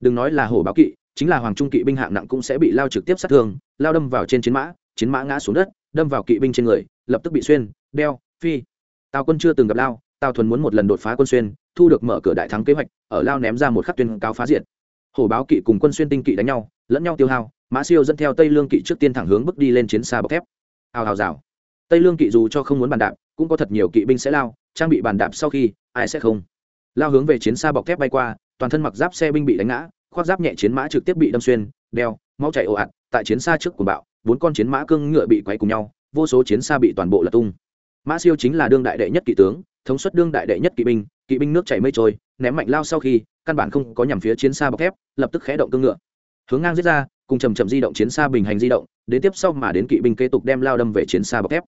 Đừng nói là hổ báo kỵ, chính là hoàng trung kỵ binh hạng nặng cũng sẽ bị lao trực tiếp sát thương, lao đâm vào trên chiến mã chiến mã ngã xuống đất, đâm vào kỵ binh trên người, lập tức bị xuyên, đeo, phi. Tào quân chưa từng gặp lao, tào thuần muốn một lần đột phá quân xuyên, thu được mở cửa đại thắng kế hoạch, ở lao ném ra một khắc tuyên cao phá diện hổ báo kỵ cùng quân xuyên tinh kỵ đánh nhau, lẫn nhau tiêu hao, mã siêu dẫn theo tây lương kỵ trước tiên thẳng hướng bước đi lên chiến xa bọc thép. Hào hào rào tây lương kỵ dù cho không muốn bàn đạp, cũng có thật nhiều kỵ binh sẽ lao, trang bị bàn đạp sau khi, ai sẽ không? Lao hướng về chiến xa bọc thép bay qua, toàn thân mặc giáp xe binh bị đánh ngã, khoác giáp nhẹ chiến mã trực tiếp bị đâm xuyên, đeo, máu chảy ồ ạt, tại chiến xa trước của bạo, bốn con chiến mã cương ngựa bị quay cùng nhau, vô số chiến xa bị toàn bộ lật tung. Mã siêu chính là đương đại đệ nhất kỵ tướng, thống suất đương đại đệ nhất kỵ binh kỵ binh nước chảy mây trôi, ném mạnh lao sau khi, căn bản không có nhằm phía chiến xa bọc thép, lập tức khé động cương ngựa. Hướng ngang giết ra, cùng chầm chậm di động chiến xa bình hành di động, đến tiếp sau mà đến kỵ binh kế tục đem lao đâm về chiến xa bọc thép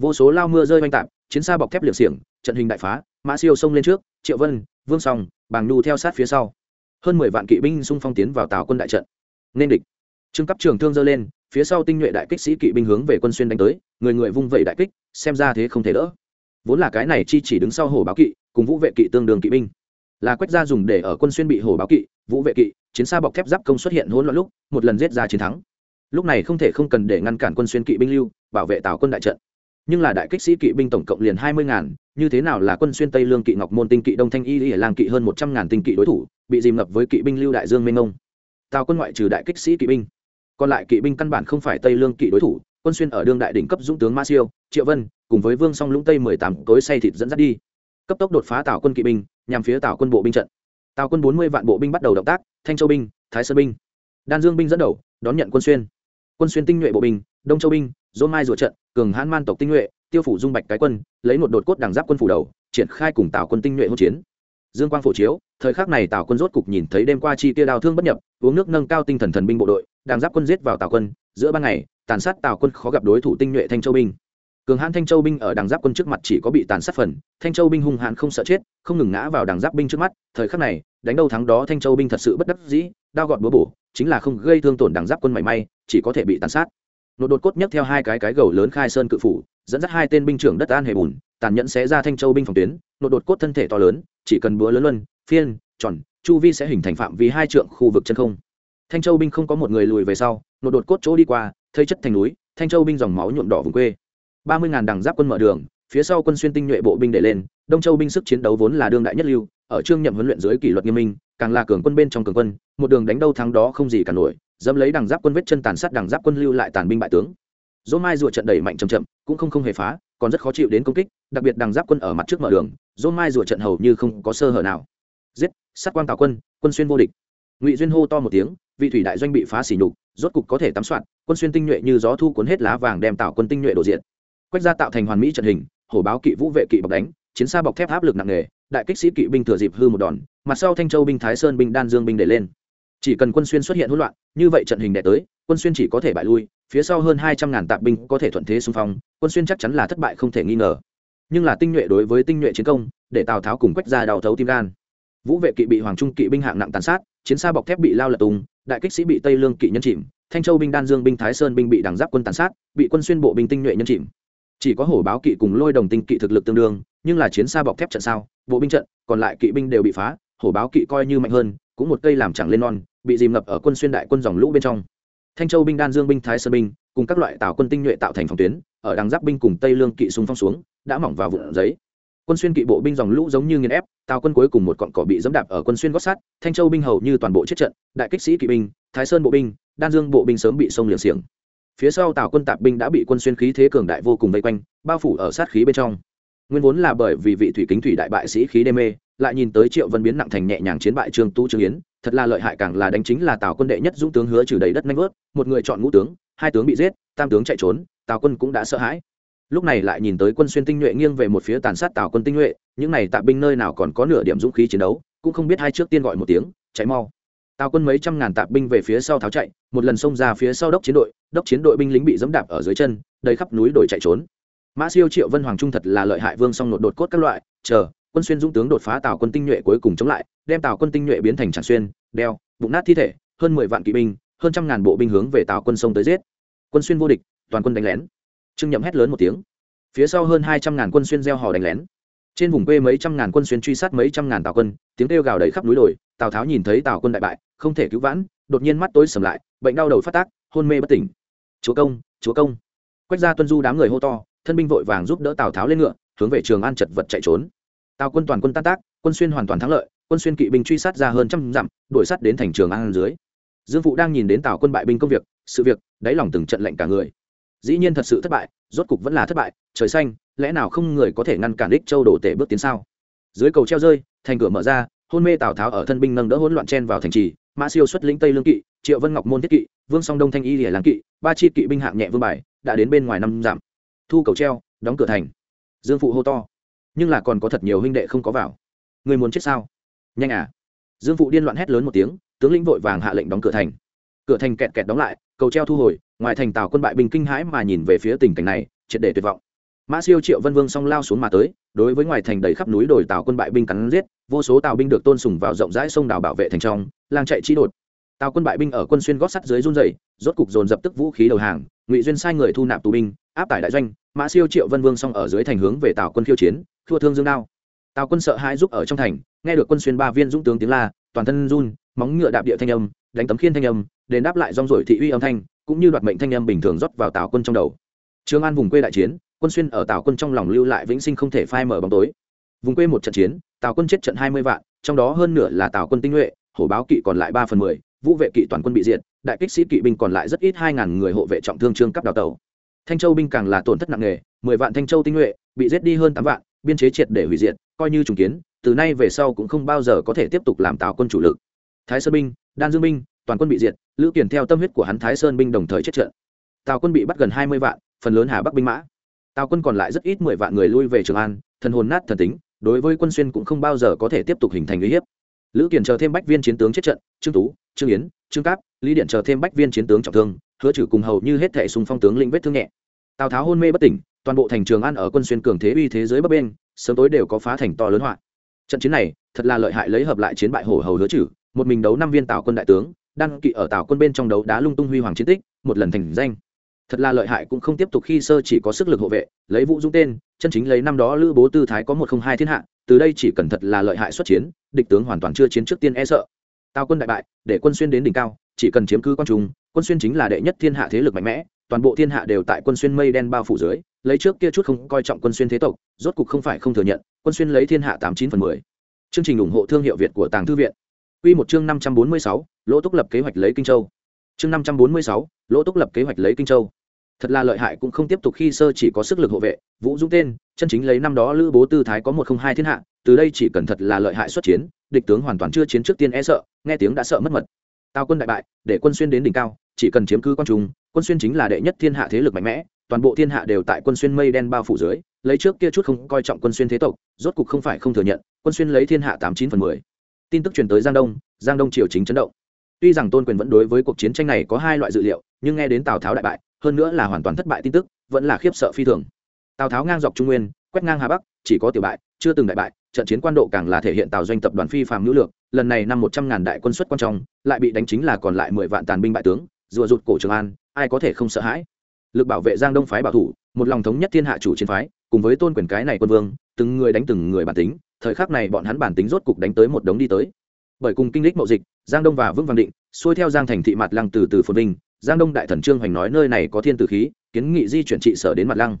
vô số lao mưa rơi oanh tạp chiến xa bọc thép liệt xiềng, trận hình đại phá, mã siêu xông lên trước, triệu vân, vương song, bàng nhu theo sát phía sau. Hơn mười vạn kỵ binh xung phong tiến vào tào quân đại trận. Nên địch. Trương cấp trường thương dơ lên, phía sau tinh nhuệ đại kích sĩ kỵ binh hướng về quân xuyên đánh tới, người người vung vẩy đại kích, xem ra thế không thể đỡ. Vốn là cái này chi chỉ đứng sau hổ báo kỵ, cùng vũ vệ kỵ tương đương kỵ binh. Là quách gia dùng để ở quân xuyên bị hổ báo kỵ, vũ vệ kỵ, chiến xa bọc thép giáp công xuất hiện hỗn loạn lúc, một lần giết ra chiến thắng. Lúc này không thể không cần để ngăn cản quân xuyên kỵ binh lưu, bảo vệ tào quân đại trận nhưng là đại kích sĩ kỵ binh tổng cộng liền hai mươi ngàn, như thế nào là quân xuyên tây lương kỵ ngọc môn tinh kỵ đông thanh y y làng kỵ hơn một trăm ngàn tinh kỵ đối thủ, bị dìm ngập với kỵ binh lưu đại dương minh ngông tào quân ngoại trừ đại kích sĩ kỵ binh, còn lại kỵ binh căn bản không phải tây lương kỵ đối thủ, quân xuyên ở đương đại đỉnh cấp dũng tướng ma siêu, triệu vân, cùng với vương song lũng tây mười tám tối say thịt dẫn dắt đi. Cấp tốc đột phá tào quân kỵ binh, nhằm phía tào quân bộ binh trận. Tào quân bốn mươi vạn bộ binh bắt đầu động tác, thanh châu binh, thái sơn binh. Đan dương binh dẫn đầu, đón nhận quân xuyên quân xuyên tinh nhuệ bộ binh, đông châu binh dôn mai rùa trận, cường hãn man tộc tinh nhuệ, tiêu phủ dung bạch cái quân, lấy một đột cốt đằng giáp quân phủ đầu, triển khai cùng tào quân tinh nhuệ hỗn chiến. Dương quang phổ chiếu, thời khắc này tào quân rốt cục nhìn thấy đêm qua chi tiêu đào thương bất nhập, uống nước nâng cao tinh thần thần binh bộ đội đằng giáp quân giết vào tào quân, giữa ban ngày, tàn sát tào quân khó gặp đối thủ tinh nhuệ thanh châu binh cường hãn thanh châu binh ở đằng giáp quân trước mặt chỉ có bị tàn sát phần, thanh châu binh hung hãn không sợ chết, không ngừng ngã vào đằng giáp binh trước mắt, thời khắc này, đánh đâu thắng đó thanh châu binh thật sự bất đắc dĩ, đao gọt búa bổ, chính là không gây thương tổn đằng giáp quân mảy may, chỉ có thể bị tàn sát. Nột đột cốt nhấc theo hai cái cái gầu lớn khai sơn cự phủ, dẫn dắt hai tên binh trưởng đất an hề bùn, tàn nhẫn xé ra thanh châu binh phòng tuyến, nột đột cốt thân thể to lớn, chỉ cần búa lớn luân, phiên, tròn, chu vi sẽ hình thành phạm vi hai trượng khu vực chân không. Thanh châu binh không có một người lùi về sau, nột đột cốt chỗ đi qua, thấy chất thành núi, thanh châu binh dòng máu nhuộm đỏ vùng quê ba mươi ngàn đằng giáp quân mở đường, phía sau quân xuyên tinh nhuệ bộ binh để lên, đông châu binh sức chiến đấu vốn là đương đại nhất lưu, ở trương nhậm huấn luyện dưới kỷ luật nghiêm minh, càng là cường quân bên trong cường quân, một đường đánh đâu thắng đó không gì cả nổi, dẫm lấy đằng giáp quân vết chân tàn sát đằng giáp quân lưu lại tàn binh bại tướng. Dỗ mai rùa trận đẩy mạnh chậm chậm, cũng không không hề phá, còn rất khó chịu đến công kích, đặc biệt đằng giáp quân ở mặt trước mở đường, dỗ mai rùa trận hầu như không có sơ hở nào. Giết, sát quang tào quân quân xuyên vô địch. Ngụy duyên hô to một tiếng, vị thủy đại doanh bị phá xỉ nhục, rốt cục có thể tắm soạn, quân xuyên tinh nhuệ như gió thu cuốn hết lá vàng đem tạo quân tinh nhuệ đổ diện quách ra tạo thành hoàn mỹ trận hình, hổ báo kỵ vũ vệ kỵ bọc đánh, chiến xa bọc thép áp lực nặng nề, đại kích sĩ kỵ binh thừa dịp hư một đòn, mặt sau thanh châu binh, thái sơn binh, đan dương binh để lên. Chỉ cần quân xuyên xuất hiện hỗn loạn, như vậy trận hình đẻ tới, quân xuyên chỉ có thể bại lui, phía sau hơn hai trăm ngàn tạp binh có thể thuận thế xung phong, quân xuyên chắc chắn là thất bại không thể nghi ngờ. Nhưng là tinh nhuệ đối với tinh nhuệ chiến công, để tào tháo cùng quách ra đào thấu tim gan. Vũ vệ kỵ bị hoàng trung kỵ binh hạng nặng tàn sát, chiến xa bọc thép bị lao lật tung, đại kích sĩ bị tây lương kỵ nhân chìm, thanh châu binh, đan dương binh, thái sơn binh bị đằng giáp quân tàn sát, bị quân xuyên bộ binh tinh nhuệ nhân chìm chỉ có hổ báo kỵ cùng lôi đồng tinh kỵ thực lực tương đương, nhưng là chiến xa bọc thép trận sao, bộ binh trận, còn lại kỵ binh đều bị phá, hổ báo kỵ coi như mạnh hơn, cũng một cây làm chẳng lên non, bị dìm ngập ở quân xuyên đại quân dòng lũ bên trong. Thanh châu binh đan dương binh thái sơn binh, cùng các loại tàu quân tinh nhuệ tạo thành phòng tuyến, ở đằng giáp binh cùng tây lương kỵ súng phong xuống, đã mỏng vào vụn giấy. Quân xuyên kỵ bộ binh dòng lũ giống như nghiền ép tàu quân cuối cùng một cọn cỏ bị dẫm đạp ở quân xuyên gót sát thanh châu binh hầu như toàn bộ chết trận, đại kích sĩ kỵ binh, thái sơn bộ binh, đan dương bộ binh sớm bị sông liệng xiềng phía sau tàu quân tạp binh đã bị quân xuyên khí thế cường đại vô cùng vây quanh, bao phủ ở sát khí bên trong. Nguyên vốn là bởi vì vị thủy kính thủy đại bại sĩ khí đê mê, lại nhìn tới triệu vân biến nặng thành nhẹ nhàng chiến bại trương tu trương yến, thật là lợi hại càng là đánh chính là tào quân đệ nhất dũng tướng hứa trừ đầy đất nanh vớt, một người chọn ngũ tướng, hai tướng bị giết, tam tướng chạy trốn, tào quân cũng đã sợ hãi. Lúc này lại nhìn tới quân xuyên tinh nhuệ nghiêng về một phía tàn sát tào quân tinh nhuệ, những này tạ binh nơi nào còn có nửa điểm dũng khí chiến đấu, cũng không biết hai trước tiên gọi một tiếng cháy mau tào quân mấy trăm ngàn tạp binh về phía sau tháo chạy, một lần xông ra phía sau đốc chiến đội, đốc chiến đội binh lính bị dẫm đạp ở dưới chân, đầy khắp núi đồi chạy trốn. Mã siêu triệu vân hoàng trung thật là lợi hại vương song nột đột cốt các loại, chờ, quân xuyên dũng tướng đột phá tào quân tinh nhuệ cuối cùng chống lại, đem tào quân tinh nhuệ biến thành tràn xuyên, đeo, bụng nát thi thể, hơn mười vạn kỵ binh, hơn trăm ngàn bộ binh hướng về tào quân sông tới giết. Quân xuyên vô địch, toàn quân đánh lén. Trương nhậm hét lớn một tiếng. Phía sau hơn hai trăm ngàn quân xuyên gieo hò đánh lén. Trên vùng quê mấy trăm ngàn quân xuyên truy sát mấy trăm ngàn tào quân, tiếng kêu gào đầy khắp núi đồi, tào tháo nhìn thấy tào quân đại bại không thể cứu vãn, đột nhiên mắt tối sầm lại, bệnh đau đầu phát tác, hôn mê bất tỉnh. Chúa công chúa công. Quách gia tuân du đám người hô to, thân binh vội vàng giúp đỡ tào tháo lên ngựa, hướng về trường an chật vật chạy trốn. Tào quân toàn quân tan tác, quân xuyên hoàn toàn thắng lợi, quân xuyên kỵ binh truy sát ra hơn trăm dặm, đuổi sát đến thành trường an dưới. Dương phụ đang nhìn đến tào quân bại binh công việc, sự việc, đáy lòng từng trận lệnh cả người. Dĩ nhiên thật sự thất bại, rốt cục vẫn là thất bại, trời xanh, lẽ nào không người có thể ngăn cản đích châu đổ tể bước tiến sao? Dưới cầu treo rơi, thành cửa mở ra, hôn mê tào tháo ở thân binh nâng đỡ hỗn loạn chen vào thành trì mã siêu xuất lĩnh tây lương kỵ triệu vân ngọc môn thiết kỵ vương song đông thanh y lìa làng kỵ ba chi kỵ binh hạng nhẹ vương bài đã đến bên ngoài năm dặm thu cầu treo đóng cửa thành dương phụ hô to nhưng là còn có thật nhiều huynh đệ không có vào người muốn chết sao nhanh à dương phụ điên loạn hét lớn một tiếng tướng lĩnh vội vàng hạ lệnh đóng cửa thành cửa thành kẹt kẹt đóng lại cầu treo thu hồi ngoài thành tàu quân bại binh kinh hãi mà nhìn về phía tình cảnh này triệt để tuyệt vọng mã siêu triệu vân vương song lao xuống mà tới, đối với ngoài thành đầy khắp núi đồi tàu quân bại binh cắn giết, vô số tàu binh được tôn sùng vào rộng rãi sông đảo bảo vệ thành trong, lang chạy chi đột. Tàu quân bại binh ở quân xuyên gót sắt dưới run dày rốt cục dồn dập tức vũ khí đầu hàng, ngụy duyên sai người thu nạp tù binh, áp tải đại doanh, mã siêu triệu vân vương song ở dưới thành hướng về tàu quân khiêu chiến, thua thương dương đao. Tàu quân sợ hãi giúp ở trong thành, nghe được quân xuyên ba viên dũng tướng tiếng la, toàn thân run, móng ngựa đạp địa thanh âm, đánh tấm khiên thanh âm, đền đáp lại rong rổi thị uy âm thanh, cũng như đoạt mệnh thanh âm bình thường rót vào tàu quân trong đầu. Trương an vùng quê đại chiến quân xuyên ở tào quân trong lòng lưu lại vĩnh sinh không thể phai mở bóng tối. Vùng quê một trận chiến, tào quân chết trận hai mươi vạn, trong đó hơn nửa là tào quân tinh nhuệ, hổ báo kỵ còn lại ba phần mười, vũ vệ kỵ toàn quân bị diệt, đại kích sĩ kỵ binh còn lại rất ít hai ngàn người hộ vệ trọng thương trương cấp đào tàu thanh châu binh càng là tổn thất nặng nề, mười vạn thanh châu tinh nhuệ, bị giết đi hơn tám vạn, biên chế triệt để hủy diệt, coi như trùng kiến, từ nay về sau cũng không bao giờ có thể tiếp tục làm tào quân chủ lực. Thái sơn binh, đan dương binh, toàn quân bị diệt, lữ kiển theo tâm huyết của hắn thái sơn binh đồng thời chết trận. Tào quân bị bắt gần hai mươi vạn, phần lớn hà bắc binh mã tào quân còn lại rất ít mười vạn người lui về trường an, thần hồn nát thần tính, đối với quân xuyên cũng không bao giờ có thể tiếp tục hình thành uy hiếp. Lữ kiển chờ thêm bách viên chiến tướng chết trận, trương tú, trương yến, trương cáp, lý điện chờ thêm bách viên chiến tướng trọng thương, hứa trừ cùng hầu như hết thể xung phong tướng lĩnh vết thương nhẹ. Tào tháo hôn mê bất tỉnh, toàn bộ thành trường an ở quân xuyên cường thế uy thế giới bắc bên sớm tối đều có phá thành to lớn họa. Trận chiến này, thật là lợi hại lấy hợp lại chiến bại hổ hầu hứa trừ, một mình đấu năm viên tào quân đại tướng, đăng kỵ ở tào quân bên trong đấu đá lung tung huy hoàng chiến tích, một lần thành danh thật là lợi hại cũng không tiếp tục khi sơ chỉ có sức lực hộ vệ, lấy vũ dũng tên, chân chính lấy năm đó lữ bố tư thái có một không hai thiên hạ, từ đây chỉ cần thật là lợi hại xuất chiến, địch tướng hoàn toàn chưa chiến trước tiên e sợ. Tào quân đại bại, để quân xuyên đến đỉnh cao, chỉ cần chiếm cứ quan trung, quân xuyên chính là đệ nhất thiên hạ thế lực mạnh mẽ, toàn bộ thiên hạ đều tại quân xuyên mây đen bao phủ dưới, lấy trước kia chút không coi trọng quân xuyên thế tộc, rốt cục không phải không thừa nhận, quân xuyên lấy thiên hạ tám chín phần mười. Chương trình ủng hộ thương hiệu việt của tàng thư viện. Quy một chương năm trăm bốn mươi sáu, lỗ túc lập kế hoạch lấy kinh châu. Chương năm trăm bốn mươi sáu, lỗ túc lập kế hoạch lấy kinh châu thật là lợi hại cũng không tiếp tục khi sơ chỉ có sức lực hộ vệ. Vũ dũng tên, chân chính lấy năm đó lữ bố tư thái có một không hai thiên hạ, từ đây chỉ cần thật là lợi hại xuất chiến, địch tướng hoàn toàn chưa chiến trước tiên e sợ, nghe tiếng đã sợ mất mật. Tào quân đại bại, để quân xuyên đến đỉnh cao, chỉ cần chiếm cứ quan trung, quân xuyên chính là đệ nhất thiên hạ thế lực mạnh mẽ, toàn bộ thiên hạ đều tại quân xuyên mây đen bao phủ dưới, lấy trước kia chút không coi trọng quân xuyên thế tộc, rốt cục không phải không thừa nhận, quân xuyên lấy thiên hạ tám chín phần mười. Tin tức truyền tới giang đông giang đông triều chính chấn động. Tuy rằng tôn quyền vẫn đối với cuộc chiến tranh này có hai loại dự liệu, nhưng nghe đến tào tháo đại bại hơn nữa là hoàn toàn thất bại tin tức, vẫn là khiếp sợ phi thường. Tào tháo ngang dọc trung nguyên, quét ngang hà bắc, chỉ có tiểu bại, chưa từng đại bại, trận chiến quan độ càng là thể hiện tào doanh tập đoàn phi phàm nữ lược, lần này năm một trăm ngàn đại quân xuất quan trọng lại bị đánh chính là còn lại mười vạn tàn binh bại tướng, rùa rụt cổ trường an, ai có thể không sợ hãi? Lực bảo vệ giang đông phái bảo thủ, một lòng thống nhất thiên hạ chủ chiến phái, cùng với tôn quyền cái này quân vương, từng người đánh từng người bản tính, thời khắc này bọn hắn bản tính rốt cục đánh tới một đống đi tới. Bởi cùng kinh lịch mậu dịch, giang đông và vương văn định, xuôi theo giang thành thị mặt lăng từ từ phồn vinh giang đông đại thần trương hoành nói nơi này có thiên tử khí, kiến nghị di chuyển trị sở đến mặt lăng.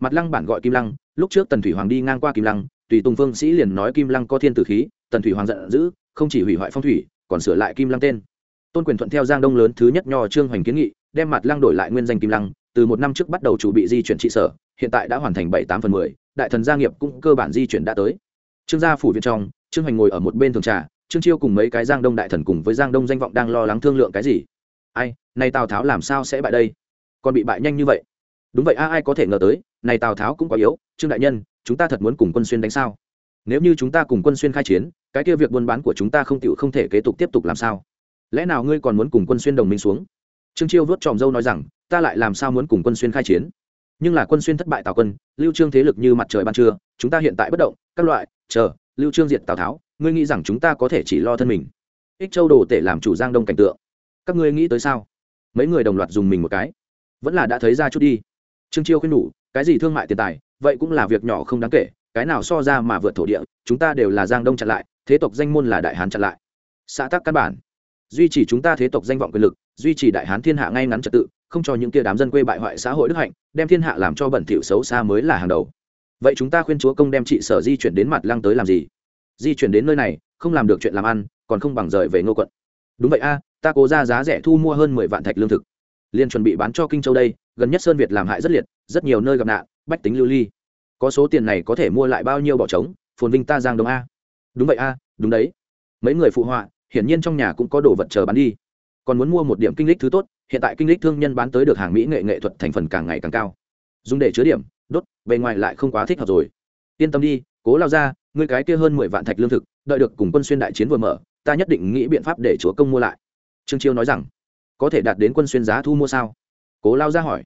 Mặt lăng bản gọi kim lăng, lúc trước tần thủy hoàng đi ngang qua kim lăng, tùy tùng phương sĩ liền nói kim lăng có thiên tử khí, tần thủy hoàng giận dữ, không chỉ hủy hoại phong thủy, còn sửa lại kim lăng tên. Tôn quyền thuận theo giang đông lớn thứ nhất nho trương hoành kiến nghị, đem mặt lăng đổi lại nguyên danh kim lăng, từ một năm trước bắt đầu chủ bị di chuyển trị sở, hiện tại đã hoàn thành bảy tám phần mười, đại thần gia nghiệp cũng cơ bản di chuyển đã tới. Trương gia phủ viện trong, trương hoành ngồi ở một bên thường trà, trương chiêu cùng mấy cái giang đông đại thần cùng với giang đông danh vọng đang lo lắng thương lượng cái gì. Ai? Nay tào tháo làm sao sẽ bại đây? Còn bị bại nhanh như vậy. Đúng vậy, a, ai có thể ngờ tới, này tào tháo cũng quá yếu. Trương đại nhân, chúng ta thật muốn cùng quân xuyên đánh sao? Nếu như chúng ta cùng quân xuyên khai chiến, cái kia việc buôn bán của chúng ta không tựu không thể kế tục tiếp tục làm sao? Lẽ nào ngươi còn muốn cùng quân xuyên đồng minh xuống? Trương chiêu vớt tròm dâu nói rằng, ta lại làm sao muốn cùng quân xuyên khai chiến? Nhưng là quân xuyên thất bại tào quân, lưu trương thế lực như mặt trời ban trưa, chúng ta hiện tại bất động, các loại, chờ, lưu trương diệt tào tháo, ngươi nghĩ rằng chúng ta có thể chỉ lo thân mình? Ích châu đồ tể làm chủ giang đông cảnh tượng. Các ngươi nghĩ tới sao? Mấy người đồng loạt dùng mình một cái. Vẫn là đã thấy ra chút đi. Trương chiêu khuyên nhủ, cái gì thương mại tiền tài, vậy cũng là việc nhỏ không đáng kể, cái nào so ra mà vượt thổ địa, chúng ta đều là giang đông chặn lại, thế tộc danh môn là đại hán chặn lại. Xã tác căn bản. Duy trì chúng ta thế tộc danh vọng quyền lực, duy trì đại hán thiên hạ ngay ngắn trật tự, không cho những kia đám dân quê bại hoại xã hội đức hạnh, đem thiên hạ làm cho bẩn thỉu xấu xa mới là hàng đầu. Vậy chúng ta khuyên chúa công đem trị sở di chuyển đến mặt lăng tới làm gì? Di chuyển đến nơi này, không làm được chuyện làm ăn, còn không bằng rời về ngô quận. Đúng vậy a ta cố ra giá rẻ thu mua hơn mười vạn thạch lương thực. Liền chuẩn bị bán cho kinh châu đây, gần nhất sơn việt làm hại rất liệt, rất nhiều nơi gặp nạn, bách tính lưu ly. Có số tiền này có thể mua lại bao nhiêu bỏ trống, phồn vinh ta giang đông a. Đúng vậy a, đúng đấy. Mấy người phụ họa, hiển nhiên trong nhà cũng có đồ vật chờ bán đi. Còn muốn mua một điểm kinh lịch thứ tốt, hiện tại kinh lịch thương nhân bán tới được hàng mỹ nghệ nghệ thuật thành phần càng ngày càng cao. Dùng để chứa điểm, đốt, bề ngoài lại không quá thích hợp rồi. Yên tâm đi, cố lao ra, ngươi cái kia hơn mười vạn thạch lương thực, đợi được cùng quân xuyên đại chiến vừa mở, ta nhất định nghĩ biện pháp để chúa công mua lại trương chiêu nói rằng, có thể đạt đến quân xuyên giá thu mua sao? Cố lao ra hỏi.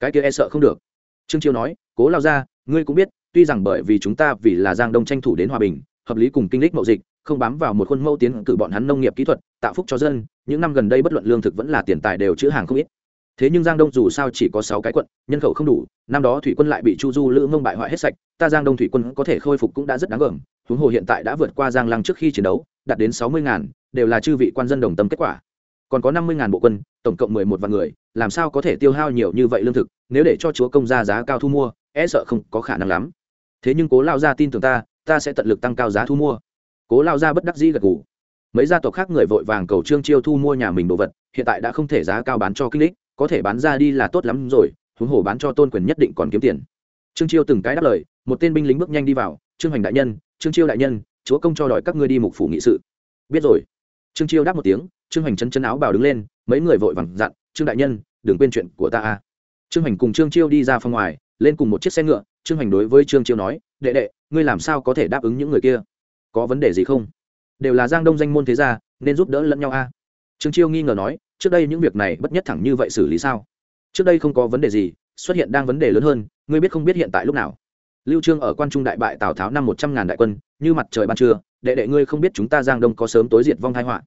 Cái kia e sợ không được. Trương chiêu nói, cố lao ra ngươi cũng biết, tuy rằng bởi vì chúng ta vì là giang đông tranh thủ đến hòa bình, hợp lý cùng kinh lịch mậu dịch, không bám vào một khuôn mẫu tiến cử bọn hắn nông nghiệp kỹ thuật, tạo phúc cho dân, những năm gần đây bất luận lương thực vẫn là tiền tài đều chữ hàng không ít. Thế nhưng giang đông dù sao chỉ có sáu cái quận, nhân khẩu không đủ, năm đó thủy quân lại bị chu du lữ mông bại hoại hết sạch, ta giang đông thủy quân có thể khôi phục cũng đã rất đáng gờm, huống hồ hiện tại đã vượt qua giang lăng trước khi chiến đấu, đạt đến sáu mươi ngàn, đều là chư vị quan dân đồng tâm kết quả còn có năm mươi ngàn bộ quân, tổng cộng mười một vạn người, làm sao có thể tiêu hao nhiều như vậy lương thực, nếu để cho chúa công ra giá cao thu mua e sợ không có khả năng lắm. Thế nhưng cố lao gia tin tưởng ta ta sẽ tận lực tăng cao giá thu mua. Cố lao gia bất đắc dĩ gật gù. Mấy gia tộc khác người vội vàng cầu trương chiêu thu mua nhà mình đồ vật, hiện tại đã không thể giá cao bán cho kinh lịch có thể bán ra đi là tốt lắm rồi, huống hồ bán cho tôn quyền nhất định còn kiếm tiền. Trương chiêu từng cái đáp lời, một tên binh lính bước nhanh đi vào, trương hoành đại nhân, trương chiêu đại nhân, chúa công cho đòi các ngươi đi mục phủ nghị sự. Biết rồi. Trương chiêu đáp một tiếng trương hoành chân chân áo bào đứng lên, mấy người vội vàng dặn, trương đại nhân, đừng quên chuyện của ta a. Trương hoành cùng trương chiêu đi ra phòng ngoài, lên cùng một chiếc xe ngựa, trương hoành đối với trương chiêu nói, đệ đệ, ngươi làm sao có thể đáp ứng những người kia? Có vấn đề gì không? Đều là giang đông danh môn thế gia, nên giúp đỡ lẫn nhau a. Trương chiêu nghi ngờ nói, trước đây những việc này bất nhất thẳng như vậy xử lý sao? Trước đây không có vấn đề gì, xuất hiện đang vấn đề lớn hơn, ngươi biết không biết hiện tại lúc nào? Lưu trương ở quan trung đại bại tào tháo năm một trăm ngàn đại quân, như mặt trời ban trưa, đệ đệ ngươi không biết chúng ta giang đông có sớm tối diệt vong tai họa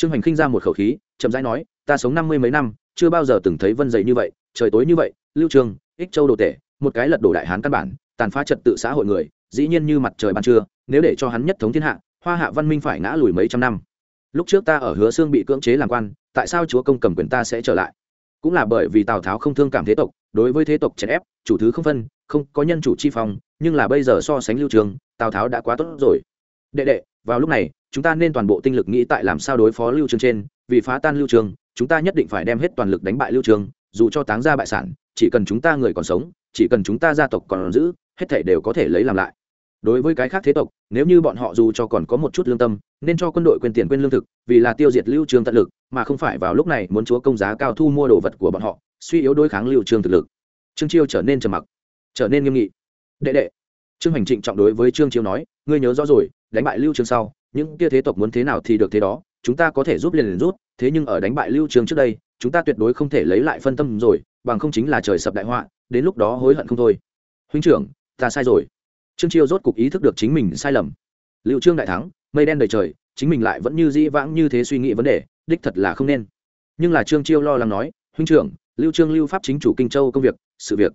trương Hành khinh ra một khẩu khí, chậm rãi nói, ta sống năm mươi mấy năm, chưa bao giờ từng thấy vân dày như vậy, trời tối như vậy, lưu trương ích châu đồ tể, một cái lật đổ đại hán căn bản, tàn phá trật tự xã hội người, dĩ nhiên như mặt trời ban trưa, nếu để cho hắn nhất thống thiên hạ, hoa hạ văn minh phải ngã lùi mấy trăm năm lúc trước ta ở hứa xương bị cưỡng chế làm quan, tại sao chúa công cầm quyền ta sẽ trở lại cũng là bởi vì tào tháo không thương cảm thế tộc, đối với thế tộc chèn ép, chủ thứ không phân, không có nhân chủ chi phòng. nhưng là bây giờ so sánh lưu trường, tào tháo đã quá tốt rồi đệ đệ vào lúc này, chúng ta nên toàn bộ tinh lực nghĩ tại làm sao đối phó lưu trường trên, vì phá tan lưu trường, chúng ta nhất định phải đem hết toàn lực đánh bại lưu trường, dù cho táng ra bại sản, chỉ cần chúng ta người còn sống, chỉ cần chúng ta gia tộc còn giữ, hết thể đều có thể lấy làm lại. Đối với cái khác thế tộc, nếu như bọn họ dù cho còn có một chút lương tâm, nên cho quân đội quyền tiền quyền lương thực, vì là tiêu diệt lưu trường tận lực, mà không phải vào lúc này muốn chúa công giá cao thu mua đồ vật của bọn họ, suy yếu đối kháng lưu trường thực lực. Trương chiêu trở nên trầm mặc, trở nên nghiêm nghị. Đệ đệ, trương hành trịnh trọng đối với trương chiêu nói, ngươi nhớ rõ rồi đánh bại lưu trương sau, những kia thế tộc muốn thế nào thì được thế đó, chúng ta có thể giúp liền liền rút thế nhưng ở đánh bại lưu trương trước đây, chúng ta tuyệt đối không thể lấy lại phân tâm rồi, bằng không chính là trời sập đại họa, đến lúc đó hối hận không thôi. Huynh trưởng, ta sai rồi. Trương chiêu rốt cục ý thức được chính mình sai lầm. Lưu trương đại thắng, mây đen đầy trời, chính mình lại vẫn như dĩ vãng như thế suy nghĩ vấn đề, đích thật là không nên. Nhưng là trương chiêu lo lắng nói, huynh trưởng, lưu trương lưu pháp chính chủ kinh châu công việc, sự việc.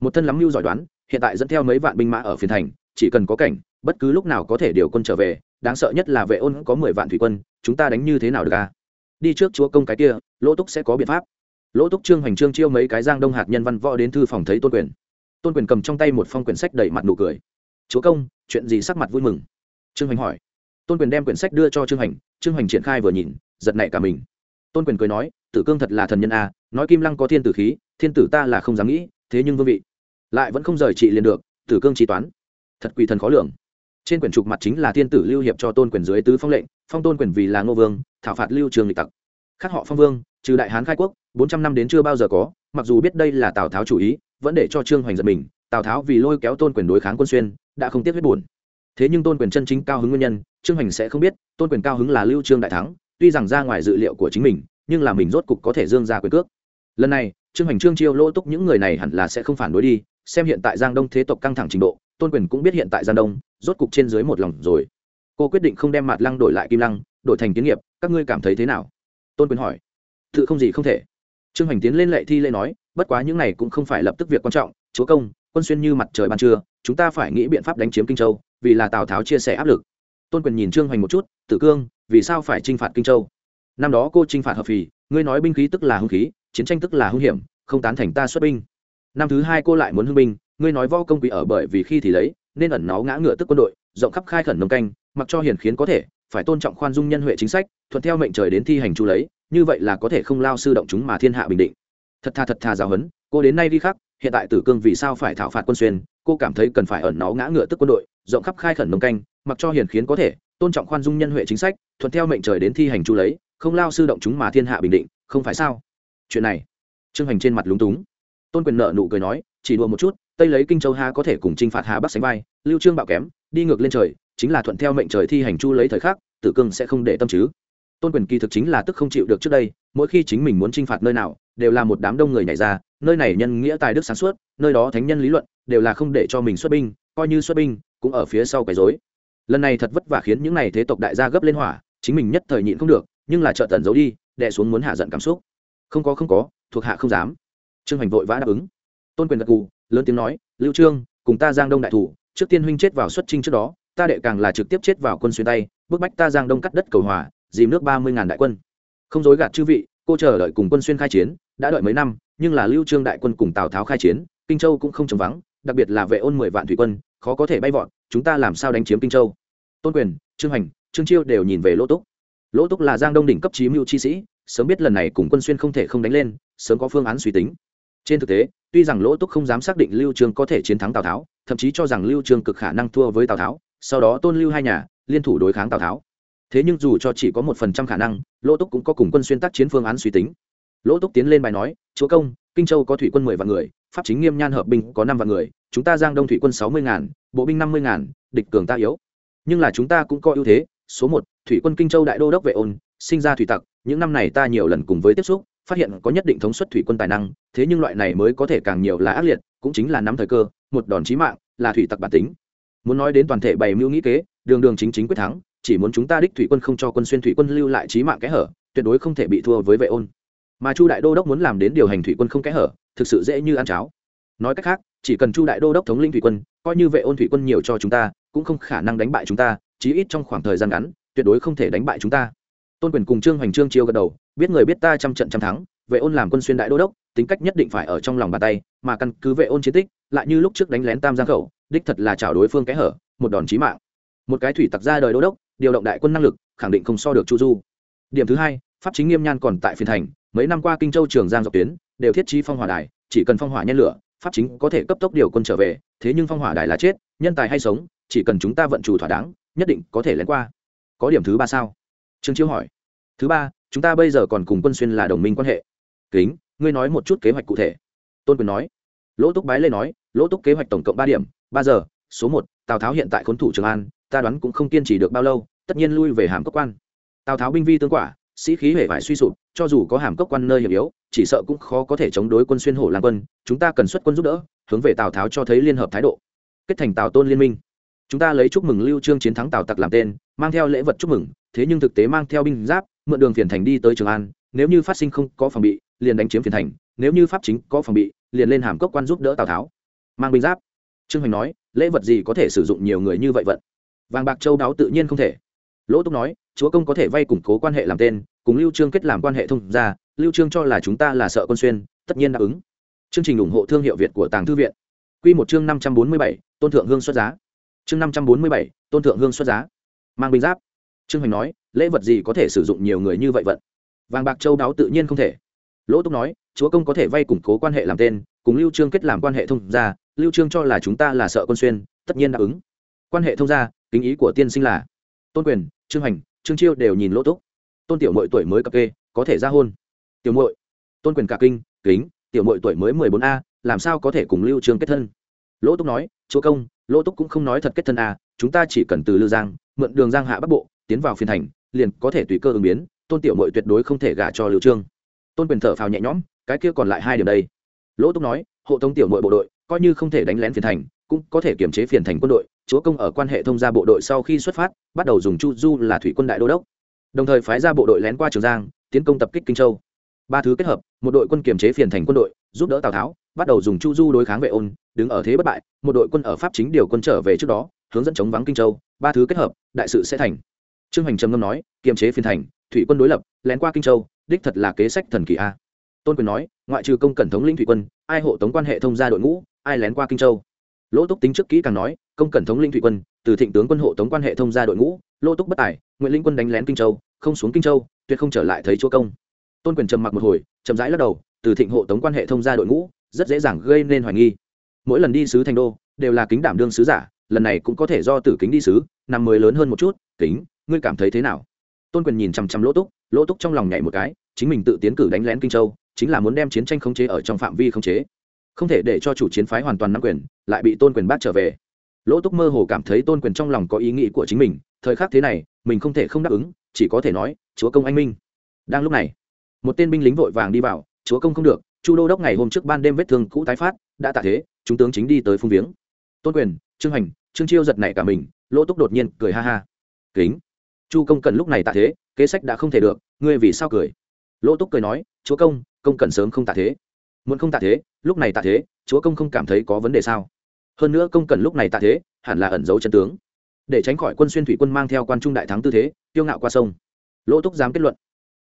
Một thân lắm lưu giỏi đoán, hiện tại dẫn theo mấy vạn binh mã ở phiền thành, chỉ cần có cảnh bất cứ lúc nào có thể điều quân trở về, đáng sợ nhất là vệ ôn có mười vạn thủy quân, chúng ta đánh như thế nào được à? Đi trước chúa công cái kia, lỗ túc sẽ có biện pháp. Lỗ túc trương hoành trương chiêu mấy cái giang đông hạt nhân văn võ đến thư phòng thấy tôn quyền. Tôn quyền cầm trong tay một phong quyển sách đầy mặt nụ cười. Chúa công, chuyện gì sắc mặt vui mừng? Trương hoành hỏi. Tôn quyền đem quyển sách đưa cho trương hoành trương hoành triển khai vừa nhìn, giật nảy cả mình. Tôn quyền cười nói, tử cương thật là thần nhân a nói kim lăng có thiên tử khí, thiên tử ta là không dám nghĩ, thế nhưng vương vị, lại vẫn không rời trị liền được, tử cương trí toán. Thật quỷ thần khó lường trên quyển trục mặt chính là thiên tử lưu hiệp cho tôn quyền dưới tứ phong lệnh, phong tôn quyền vì là ngô vương, thảo phạt lưu trường lịch tặc. Khác họ phong vương, trừ đại hán khai quốc, bốn trăm năm đến chưa bao giờ có, mặc dù biết đây là tào tháo chủ ý, vẫn để cho trương hoành giật mình, tào tháo vì lôi kéo tôn quyền đối kháng quân xuyên, đã không tiếc huyết buồn. Thế nhưng tôn quyền chân chính cao hứng nguyên nhân, trương hoành sẽ không biết, tôn quyền cao hứng là lưu trương đại thắng, tuy rằng ra ngoài dự liệu của chính mình, nhưng là mình rốt cục có thể dương ra quyền cước. Lần này, trương hoành trương chiêu lỗ túc những người này hẳn là sẽ không phản đối đi xem hiện tại giang đông thế tộc căng thẳng trình độ, tôn quyền cũng biết hiện tại giang đông, rốt cục trên dưới một lòng rồi. Cô quyết định không đem mặt lăng đổi lại kim lăng, đổi thành kiến nghiệp, các ngươi cảm thấy thế nào? Tôn quyền hỏi. Tự không gì không thể. Trương hoành tiến lên lệ thi lễ nói, bất quá những này cũng không phải lập tức việc quan trọng, chúa công, quân xuyên như mặt trời ban trưa, chúng ta phải nghĩ biện pháp đánh chiếm kinh châu, vì là tào tháo chia sẻ áp lực. Tôn quyền nhìn trương hoành một chút, tử cương, vì sao phải t r i n h phạt kinh châu? Năm đó cô t r i n h phạt hợp phì, ngươi nói binh khí tức là hung khí, chiến tranh tức là hung hiểm, không tán thành ta xuất binh năm thứ hai cô lại muốn hưng binh ngươi nói võ công quỷ ở bởi vì khi thì lấy nên ẩn náu ngã ngựa tức quân đội rộng khắp khai khẩn nông canh mặc cho hiển khiến có thể phải tôn trọng khoan dung nhân huệ chính sách thuận theo mệnh trời đến thi hành chu lấy như vậy là có thể không lao sư động chúng mà thiên hạ bình định. Thật thà thật thà giáo huấn cô đến nay đi khác, hiện tại tử cương vì sao phải thảo phạt quân xuyên cô cảm thấy cần phải ẩn náu ngã ngựa tức quân đội rộng khắp khai khẩn nông canh mặc cho hiền khiến có thể tôn trọng khoan dung nhân huệ chính sách thuận theo mệnh trời đến thi hành chu lấy không lao sư động chúng mà thiên hạ bình định không phải sao? Chuyện này trương hành trên mặt lúng túng tôn quyền nợ nụ cười nói, chỉ đùa một chút, tây lấy kinh châu ha có thể cùng t r i n h phạt hà bắc sánh vai, lưu trương bạo kém, đi ngược lên trời, chính là thuận theo mệnh trời thi hành chu lấy thời khắc, tử cương sẽ không để tâm chứ. Tôn quyền kỳ thực chính là tức không chịu được trước đây, mỗi khi chính mình muốn t r i n h phạt nơi nào, đều là một đám đông người nhảy ra, nơi này nhân nghĩa tài đức sáng suốt, nơi đó thánh nhân lý luận, đều là không để cho mình xuất binh, coi như xuất binh, cũng ở phía sau quấy rối. Lần này thật vất vả khiến những này thế tộc đại gia gấp lên hỏa, chính mình nhất thời nhịn không được, nhưng là trợ tần giấu đi đẻ xuống muốn hạ giận cảm xúc. Không có không có, thuộc hạ không dám trương hành vội vã đáp ứng. Tôn quyền gật cù lớn tiếng nói, lưu trương, cùng ta giang đông đại thủ, trước tiên huynh chết vào xuất trinh trước đó, ta đệ càng là trực tiếp chết vào quân xuyên tay bức bách ta giang đông cắt đất cầu hòa, dìm nước ba mươi ngàn đại quân. Không dối gạt chư vị, cô chờ đợi cùng quân xuyên khai chiến, đã đợi mấy năm, nhưng là lưu trương đại quân cùng tào tháo khai chiến, kinh châu cũng không trống vắng, đặc biệt là vệ ôn mười vạn thủy quân, khó có thể bay vọt, chúng ta làm sao đánh chiếm kinh châu? Tôn quyền, trương hành trương chiêu đều nhìn về lỗ túc. Lỗ túc là giang đông đỉnh cấp chí mưu chi sĩ, sớm biết lần này cùng quân xuyên không thể không đánh lên, sớm có phương án suy tính trên thực tế, tuy rằng lỗ túc không dám xác định lưu trương có thể chiến thắng tào tháo, thậm chí cho rằng lưu trương cực khả năng thua với tào tháo, sau đó tôn lưu hai nhà, liên thủ đối kháng tào tháo. Thế nhưng dù cho chỉ có một phần trăm khả năng, lỗ túc cũng có cùng quân xuyên tác chiến phương án suy tính. Lỗ túc tiến lên bài nói, chúa công, kinh châu có thủy quân mười vạn người, pháp chính nghiêm nhan hợp binh có năm vạn người, chúng ta giang đông thủy quân sáu mươi ngàn, bộ binh năm mươi ngàn, địch cường ta yếu. Nhưng là chúng ta cũng có ưu thế, số một, thủy quân kinh châu đại đô đốc vệ ôn, sinh ra thủy tặc, những năm này ta nhiều lần cùng với tiếp xúc phát hiện có nhất định thống suất thủy quân tài năng, thế nhưng loại này mới có thể càng nhiều là ác liệt, cũng chính là nắm thời cơ, một đòn chí mạng, là thủy tặc bản tính. Muốn nói đến toàn thể bày mưu nghĩ kế, đường đường chính chính quyết thắng, chỉ muốn chúng ta đích thủy quân không cho quân xuyên thủy quân lưu lại chí mạng kẽ hở, tuyệt đối không thể bị thua với vệ ôn. Mà chu đại đô đốc muốn làm đến điều hành thủy quân không kẽ hở, thực sự dễ như ăn cháo. Nói cách khác, chỉ cần chu đại đô đốc thống linh thủy quân, coi như vệ ôn thủy quân nhiều cho chúng ta, cũng không khả năng đánh bại chúng ta, chí ít trong khoảng thời gian ngắn, tuyệt đối không thể đánh bại chúng ta. Tôn quyền cùng trương hoành trương chiêu gật đầu biết người biết ta trăm trận trăm thắng, vệ ôn làm quân xuyên đại đô đốc, tính cách nhất định phải ở trong lòng bàn tay, mà căn cứ vệ ôn chiến tích, lại như lúc trước đánh lén tam giang khẩu, đích thật là chảo đối phương kẽ hở, một đòn chí mạng. Một cái thủy tặc ra đời đô đốc, điều động đại quân năng lực, khẳng định không so được chu du. Điểm thứ hai, pháp chính nghiêm nhan còn tại phiên thành, mấy năm qua kinh châu trường giang dọc tuyến, đều thiết trí phong hỏa đài, chỉ cần phong hỏa nhen lửa, pháp chính có thể cấp tốc điều quân trở về, thế nhưng phong hỏa đài là chết, nhân tài hay sống, chỉ cần chúng ta vận chủ thỏa đáng, nhất định có thể lén qua. Có điểm thứ ba sao? Trương chiêu hỏi. Thứ ba chúng ta bây giờ còn cùng quân xuyên là đồng minh quan hệ. Kính, ngươi nói một chút kế hoạch cụ thể. Tôn quyền nói. Lỗ túc bái lê nói, lỗ túc kế hoạch tổng cộng ba điểm, ba giờ, số một, tào tháo hiện tại khốn thủ trường an, ta đoán cũng không kiên trì được bao lâu, tất nhiên lui về hàm cốc quan. Tào tháo binh vi tương quả, sĩ khí hệ vải suy sụp, cho dù có hàm cốc quan nơi hiểm yếu, chỉ sợ cũng khó có thể chống đối quân xuyên hổ làm quân, chúng ta cần xuất quân giúp đỡ, hướng về tào tháo cho thấy liên hợp thái độ. Kết thành tào tôn liên minh. Chúng ta lấy chúc mừng lưu trương chiến thắng tào tặc làm tên, mang theo lễ vật chúc mừng, thế nhưng thực tế mang theo binh giáp mượn đường phiền thành đi tới trường an nếu như phát sinh không có phòng bị liền đánh chiếm phiền thành nếu như pháp chính có phòng bị liền lên hàm cốc quan giúp đỡ tào tháo. Mang binh giáp. Trương hoành nói lễ vật gì có thể sử dụng nhiều người như vậy vận? Vàng bạc châu đáo tự nhiên không thể. Lỗ túc nói chúa công có thể vay củng cố quan hệ làm tên cùng lưu trương kết làm quan hệ thông ra lưu trương cho là chúng ta là sợ quân xuyên tất nhiên đáp ứng. Chương trình ủng hộ thương hiệu việt của tàng thư viện. Quy một chương 547, tôn thượng hương xuất giá. Chương 547, tôn thượng hương xuất giá. Mang binh giáp trương hoành nói, lễ vật gì có thể sử dụng nhiều người như vậy vận? Vàng bạc châu đáo tự nhiên không thể. Lỗ túc nói, chúa công có thể vay củng cố quan hệ làm tên, cùng lưu trương kết làm quan hệ thông gia, lưu trương cho là chúng ta là sợ quân xuyên, tất nhiên đáp ứng. Quan hệ thông gia, kính ý của tiên sinh là? Tôn quyền, trương hành trương chiêu đều nhìn lỗ túc. Tôn tiểu mội tuổi mới cập kê, có thể ra hôn. Tiểu mội tôn quyền cả kinh, kính, tiểu mội tuổi mới mười bốn a, làm sao có thể cùng lưu trương kết thân? Lỗ túc nói, chúa công, lỗ túc cũng không nói thật kết thân a, chúng ta chỉ cần từ Lưu giang, mượn đường giang hạ bắc bộ tiến vào phiên thành, liền có thể tùy cơ ứng biến, tôn tiểu mội tuyệt đối không thể gả cho lưu trương. Tôn quyền thở phào nhẹ nhõm, cái kia còn lại hai điểm đây. Lỗ túc nói, hộ tống tiểu mội bộ đội, coi như không thể đánh lén phiền thành, cũng có thể kiểm chế phiền thành quân đội, chúa công ở quan hệ thông gia bộ đội sau khi xuất phát, bắt đầu dùng chu du là thủy quân đại đô đốc. Đồng thời phái ra bộ đội lén qua trường giang, tiến công tập kích kinh châu. Ba thứ kết hợp, một đội quân kiểm chế phiền thành quân đội, giúp đỡ tào tháo, bắt đầu dùng chu du đối kháng vệ ôn, đứng ở thế bất bại, một đội quân ở pháp chính điều quân trở về trước đó, hướng dẫn chống vắng kinh châu, ba thứ kết hợp, đại sự sẽ thành trương hoành trầm ngâm nói, kiềm chế phiên thành, thủy quân đối lập, lén qua kinh châu, đích thật là kế sách thần kỳ a. Tôn quyền nói, ngoại trừ công cẩn thống lĩnh thủy quân, ai hộ tống quan hệ thông gia đội ngũ, ai lén qua kinh châu? Lỗ túc tính trước kỹ càng nói, công cẩn thống lĩnh thủy quân, từ thịnh tướng quân hộ tống quan hệ thông gia đội ngũ, lỗ túc bất tài, nguyễn linh quân đánh lén kinh châu, không xuống kinh châu, tuyệt không trở lại thấy chúa công. Tôn quyền trầm mặc một hồi, chậm rãi lắc đầu, từ thịnh hộ tống quan hệ thông gia đội ngũ, rất dễ dàng gây nên hoài nghi. Mỗi lần đi sứ thành đô, đều là kính đảm đương sứ giả, lần này cũng có thể do tử kính đi sứ nằm mới lớn hơn một chút, kính ngươi cảm thấy thế nào? Tôn quyền nhìn chằm chằm lỗ túc lỗ túc trong lòng nhảy một cái, chính mình tự tiến cử đánh lén kinh châu, chính là muốn đem chiến tranh khống chế ở trong phạm vi khống chế. Không thể để cho chủ chiến phái hoàn toàn nắm quyền, lại bị tôn quyền bắt trở về. Lỗ túc mơ hồ cảm thấy tôn quyền trong lòng có ý nghĩ của chính mình, thời khắc thế này, mình không thể không đáp ứng, chỉ có thể nói, chúa công anh minh. Đang lúc này, một tên binh lính vội vàng đi vào, chúa công không được, chu đô đốc ngày hôm trước ban đêm vết thương cũ tái phát, đã tạ thế, chúng tướng chính đi tới phung viếng. Tôn quyền, trương hành, trương chiêu giật nảy cả mình. Lỗ túc đột nhiên cười ha ha. Kính chu công cần lúc này tạ thế, kế sách đã không thể được, ngươi vì sao cười? Lỗ túc cười nói, chúa công công cần sớm không tạ thế. Muốn không tạ thế, lúc này tạ thế, chúa công không cảm thấy có vấn đề sao? Hơn nữa công cần lúc này tạ thế, hẳn là ẩn giấu chân tướng. Để tránh khỏi quân xuyên thủy quân mang theo quan trung đại thắng tư thế tiêu ngạo qua sông. Lỗ túc dám kết luận,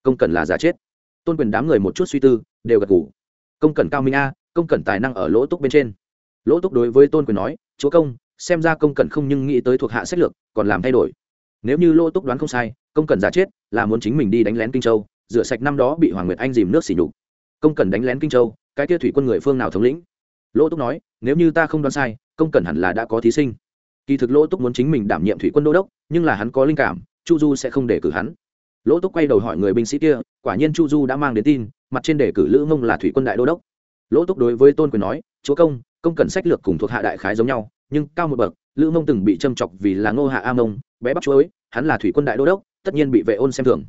công cần là giả chết. Tôn quyền đám người một chút suy tư, đều gật ngủ công cần cao minh a, công cần tài năng ở lỗ túc bên trên. Lỗ túc đối với tôn quyền nói, chúa công, xem ra công cần không nhưng nghĩ tới thuộc hạ sách lược, còn làm thay đổi nếu như lỗ túc đoán không sai, công cần giả chết là muốn chính mình đi đánh lén kinh châu, rửa sạch năm đó bị hoàng nguyệt anh dìm nước xỉ nhục. Công cần đánh lén kinh châu, cái kia thủy quân người phương nào thống lĩnh? Lỗ túc nói, nếu như ta không đoán sai, công cần hẳn là đã có thí sinh. Kỳ thực lỗ túc muốn chính mình đảm nhiệm thủy quân đô đốc, nhưng là hắn có linh cảm, chu du sẽ không để cử hắn. Lỗ túc quay đầu hỏi người binh sĩ kia, quả nhiên chu du đã mang đến tin, mặt trên đề cử lữ mông là thủy quân đại đô đốc. Lỗ túc đối với tôn quyền nói, chúa công công cần sách lược cùng thuộc hạ đại khái giống nhau nhưng cao một bậc, lữ mông từng bị châm chọc vì là ngô hạ a mông, bé bắt chuối, hắn là thủy quân đại đô đốc, tất nhiên bị vệ ôn xem thường.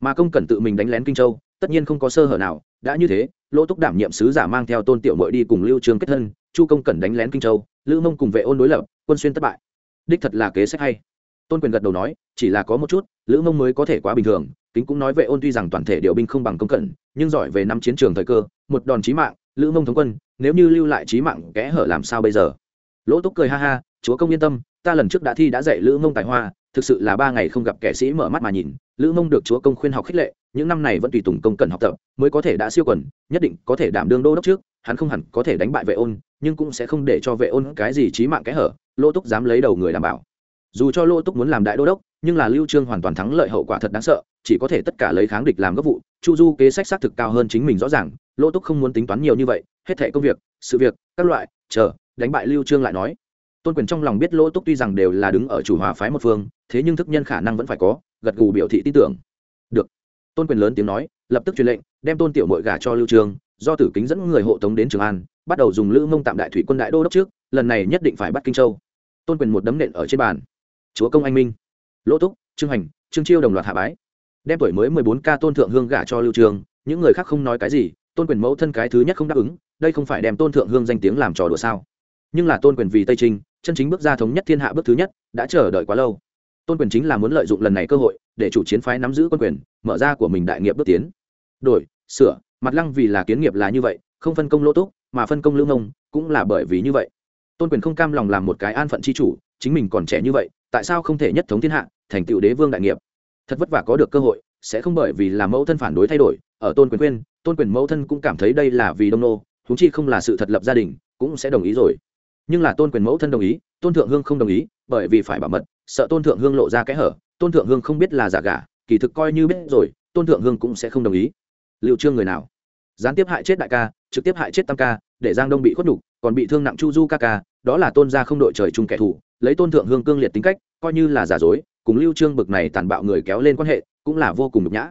Mà công cần tự mình đánh lén kinh châu, tất nhiên không có sơ hở nào, đã như thế, lỗ túc đảm nhiệm sứ giả mang theo tôn tiểu mội đi cùng lưu trường kết thân, chu công cần đánh lén kinh châu, lữ mông cùng vệ ôn đối lập, quân xuyên thất bại. Đích thật là kế sách hay. Tôn quyền gật đầu nói, chỉ là có một chút, lữ mông mới có thể quá bình thường, kính cũng nói vệ ôn tuy rằng toàn thể điều binh không bằng công cận nhưng giỏi về năm chiến trường thời cơ, một đòn chí mạng, lữ mông thống quân, nếu như lưu lại chí mạng kẽ hở làm sao bây giờ? Lỗ túc cười ha ha, chúa công yên tâm, ta lần trước đã thi đã dạy lữ mông tài hoa, thực sự là ba ngày không gặp kẻ sĩ mở mắt mà nhìn. Lữ mông được chúa công khuyên học khích lệ, những năm này vẫn tùy tùng công cần học tập, mới có thể đã siêu quần, nhất định có thể đảm đương đô đốc trước, hắn không hẳn có thể đánh bại vệ ôn, nhưng cũng sẽ không để cho vệ ôn cái gì trí mạng kẽ hở, lỗ túc dám lấy đầu người đảm bảo. Dù cho lỗ túc muốn làm đại đô đốc, nhưng là lưu trương hoàn toàn thắng lợi hậu quả thật đáng sợ, chỉ có thể tất cả lấy kháng địch làm gấp vụ, chu du kế sách xác thực cao hơn chính mình rõ ràng, lỗ túc không muốn tính toán nhiều như vậy, hết thảy công việc, sự việc, các loại, chờ đánh bại lưu trương lại nói, tôn quyền trong lòng biết lỗ túc tuy rằng đều là đứng ở chủ hòa phái một phương, thế nhưng thức nhân khả năng vẫn phải có, gật gù biểu thị tin tưởng. Được. Tôn quyền lớn tiếng nói, lập tức truyền lệnh, đem tôn tiểu mội gả cho lưu trương, do tử kính dẫn người hộ tống đến trường an, bắt đầu dùng lữ mông tạm đại thủy quân đại đô đốc trước, lần này nhất định phải bắt kinh châu. Tôn quyền một đấm nện ở trên bàn. Chúa công anh minh. Lỗ túc, trương hành, trương chiêu đồng loạt hạ bái. Đem tuổi mới mười bốn ca tôn thượng hương gả cho lưu trường những người khác không nói cái gì, tôn quyền mẫu thân cái thứ nhất không đáp ứng, đây không phải đem tôn thượng hương danh tiếng làm trò đùa sao? Nhưng là tôn quyền vì tây trinh chân chính bước ra thống nhất thiên hạ bước thứ nhất đã chờ đợi quá lâu tôn quyền chính là muốn lợi dụng lần này cơ hội để chủ chiến phái nắm giữ quân quyền mở ra của mình đại nghiệp bước tiến đổi sửa mặt lăng vì là kiến nghiệp là như vậy không phân công lỗ túc mà phân công lương nông cũng là bởi vì như vậy tôn quyền không cam lòng làm một cái an phận c h i chủ chính mình còn trẻ như vậy tại sao không thể nhất thống thiên hạ thành tựu đế vương đại nghiệp thật vất vả có được cơ hội sẽ không bởi vì là mẫu thân phản đối thay đổi ở tôn quyền khuyên tôn quyền mẫu thân cũng cảm thấy đây là vì đông nô thú chi không là sự thật lập gia đình cũng sẽ đồng ý rồi nhưng là tôn quyền mẫu thân đồng ý, tôn thượng hương không đồng ý, bởi vì phải bảo mật, sợ tôn thượng hương lộ ra kẽ hở, tôn thượng hương không biết là giả gả, kỳ thực coi như biết rồi, tôn thượng hương cũng sẽ không đồng ý. Liệu trương người nào? Gián tiếp hại chết đại ca, trực tiếp hại chết tam ca, để giang đông bị khuất đục còn bị thương nặng chu du ca ca, đó là tôn gia không đội trời chung kẻ thù, lấy tôn thượng hương cương liệt tính cách, coi như là giả dối, cùng lưu trương bực này tàn bạo người kéo lên quan hệ, cũng là vô cùng nhục nhã.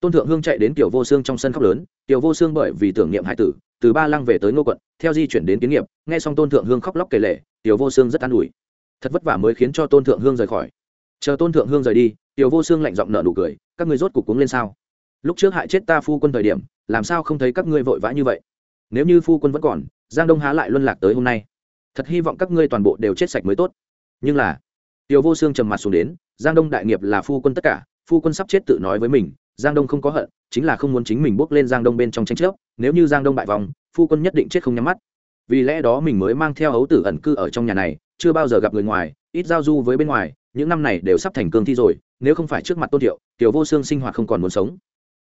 Tôn thượng hương chạy đến tiểu vô xương trong sân khóc lớn, tiểu vô xương bởi vì tưởng niệm hải tử từ ba lăng về tới ngô quận, theo di chuyển đến kiến nghiệp, nghe xong tôn thượng hương khóc lóc kể lể, tiểu vô xương rất an ủi. Thật vất vả mới khiến cho tôn thượng hương rời khỏi. Chờ tôn thượng hương rời đi, tiểu vô xương lạnh giọng nở nụ cười, các người rốt cục cuống lên sao? Lúc trước hại chết ta phu quân thời điểm, làm sao không thấy các ngươi vội vã như vậy? Nếu như phu quân vẫn còn, giang đông há lại luân lạc tới hôm nay. Thật hy vọng các ngươi toàn bộ đều chết sạch mới tốt. Nhưng là, tiểu vô xương trầm mặt xuống đến, giang đông đại nghiệp là phu quân tất cả, phu quân sắp chết tự nói với mình giang đông không có hận, chính là không muốn chính mình bước lên giang đông bên trong tranh chấp, nếu như giang đông bại vòng, phu quân nhất định chết không nhắm mắt. Vì lẽ đó mình mới mang theo ấu tử ẩn cư ở trong nhà này, chưa bao giờ gặp người ngoài, ít giao du với bên ngoài, những năm này đều sắp thành cương thi rồi, nếu không phải trước mặt tôn thiệu, tiểu vô xương sinh hoạt không còn muốn sống.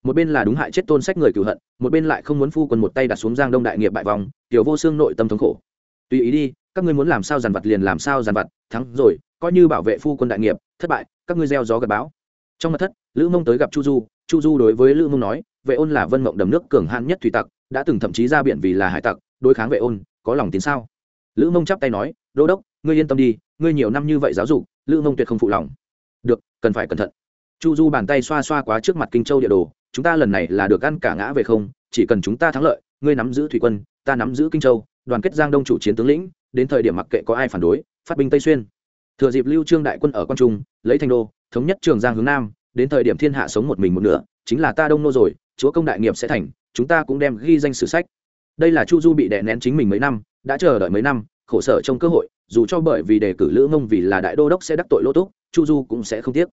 Một bên là đúng hại chết tôn sách người cựu hận, một bên lại không muốn phu quân một tay đặt xuống giang đông đại nghiệp bại vòng, tiểu vô xương nội tâm thống khổ. Tùy ý đi, các ngươi muốn làm sao dàn vật liền làm sao dàn vật thắng rồi, coi như bảo vệ phu quân đại nghiệp, thất bại, các ngươi gieo gió gặp bão. Trong mặt thất, lữ mông tới gặp chu du chu du đối với lữ mông nói, vệ ôn là vân mộng đầm nước cường hạn nhất thủy tặc, đã từng thậm chí ra biển vì là hải tặc, đối kháng vệ ôn, có lòng tin sao? Lữ mông chắp tay nói, đô đốc, ngươi yên tâm đi, ngươi nhiều năm như vậy giáo dục, lữ mông tuyệt không phụ lòng. Được, cần phải cẩn thận. Chu du bàn tay xoa xoa quá trước mặt kinh châu địa đồ, chúng ta lần này là được ăn cả ngã về không, chỉ cần chúng ta thắng lợi, ngươi nắm giữ thủy quân, ta nắm giữ kinh châu, đoàn kết giang đông chủ chiến tướng lĩnh, đến thời điểm mặc kệ có ai phản đối, phát binh tây xuyên. Thừa dịp lưu trương đại quân ở quan trung, lấy thành đô, thống nhất trường giang hướng nam đến thời điểm thiên hạ sống một mình một nửa, chính là ta đông nô rồi, chúa công đại nghiệp sẽ thành, chúng ta cũng đem ghi danh sử sách. Đây là chu du bị đè nén chính mình mấy năm, đã chờ đợi mấy năm, khổ sở trong cơ hội, dù cho bởi vì đề cử lữ ngông vì là đại đô đốc sẽ đắc tội lỗ túc, chu du cũng sẽ không tiếc.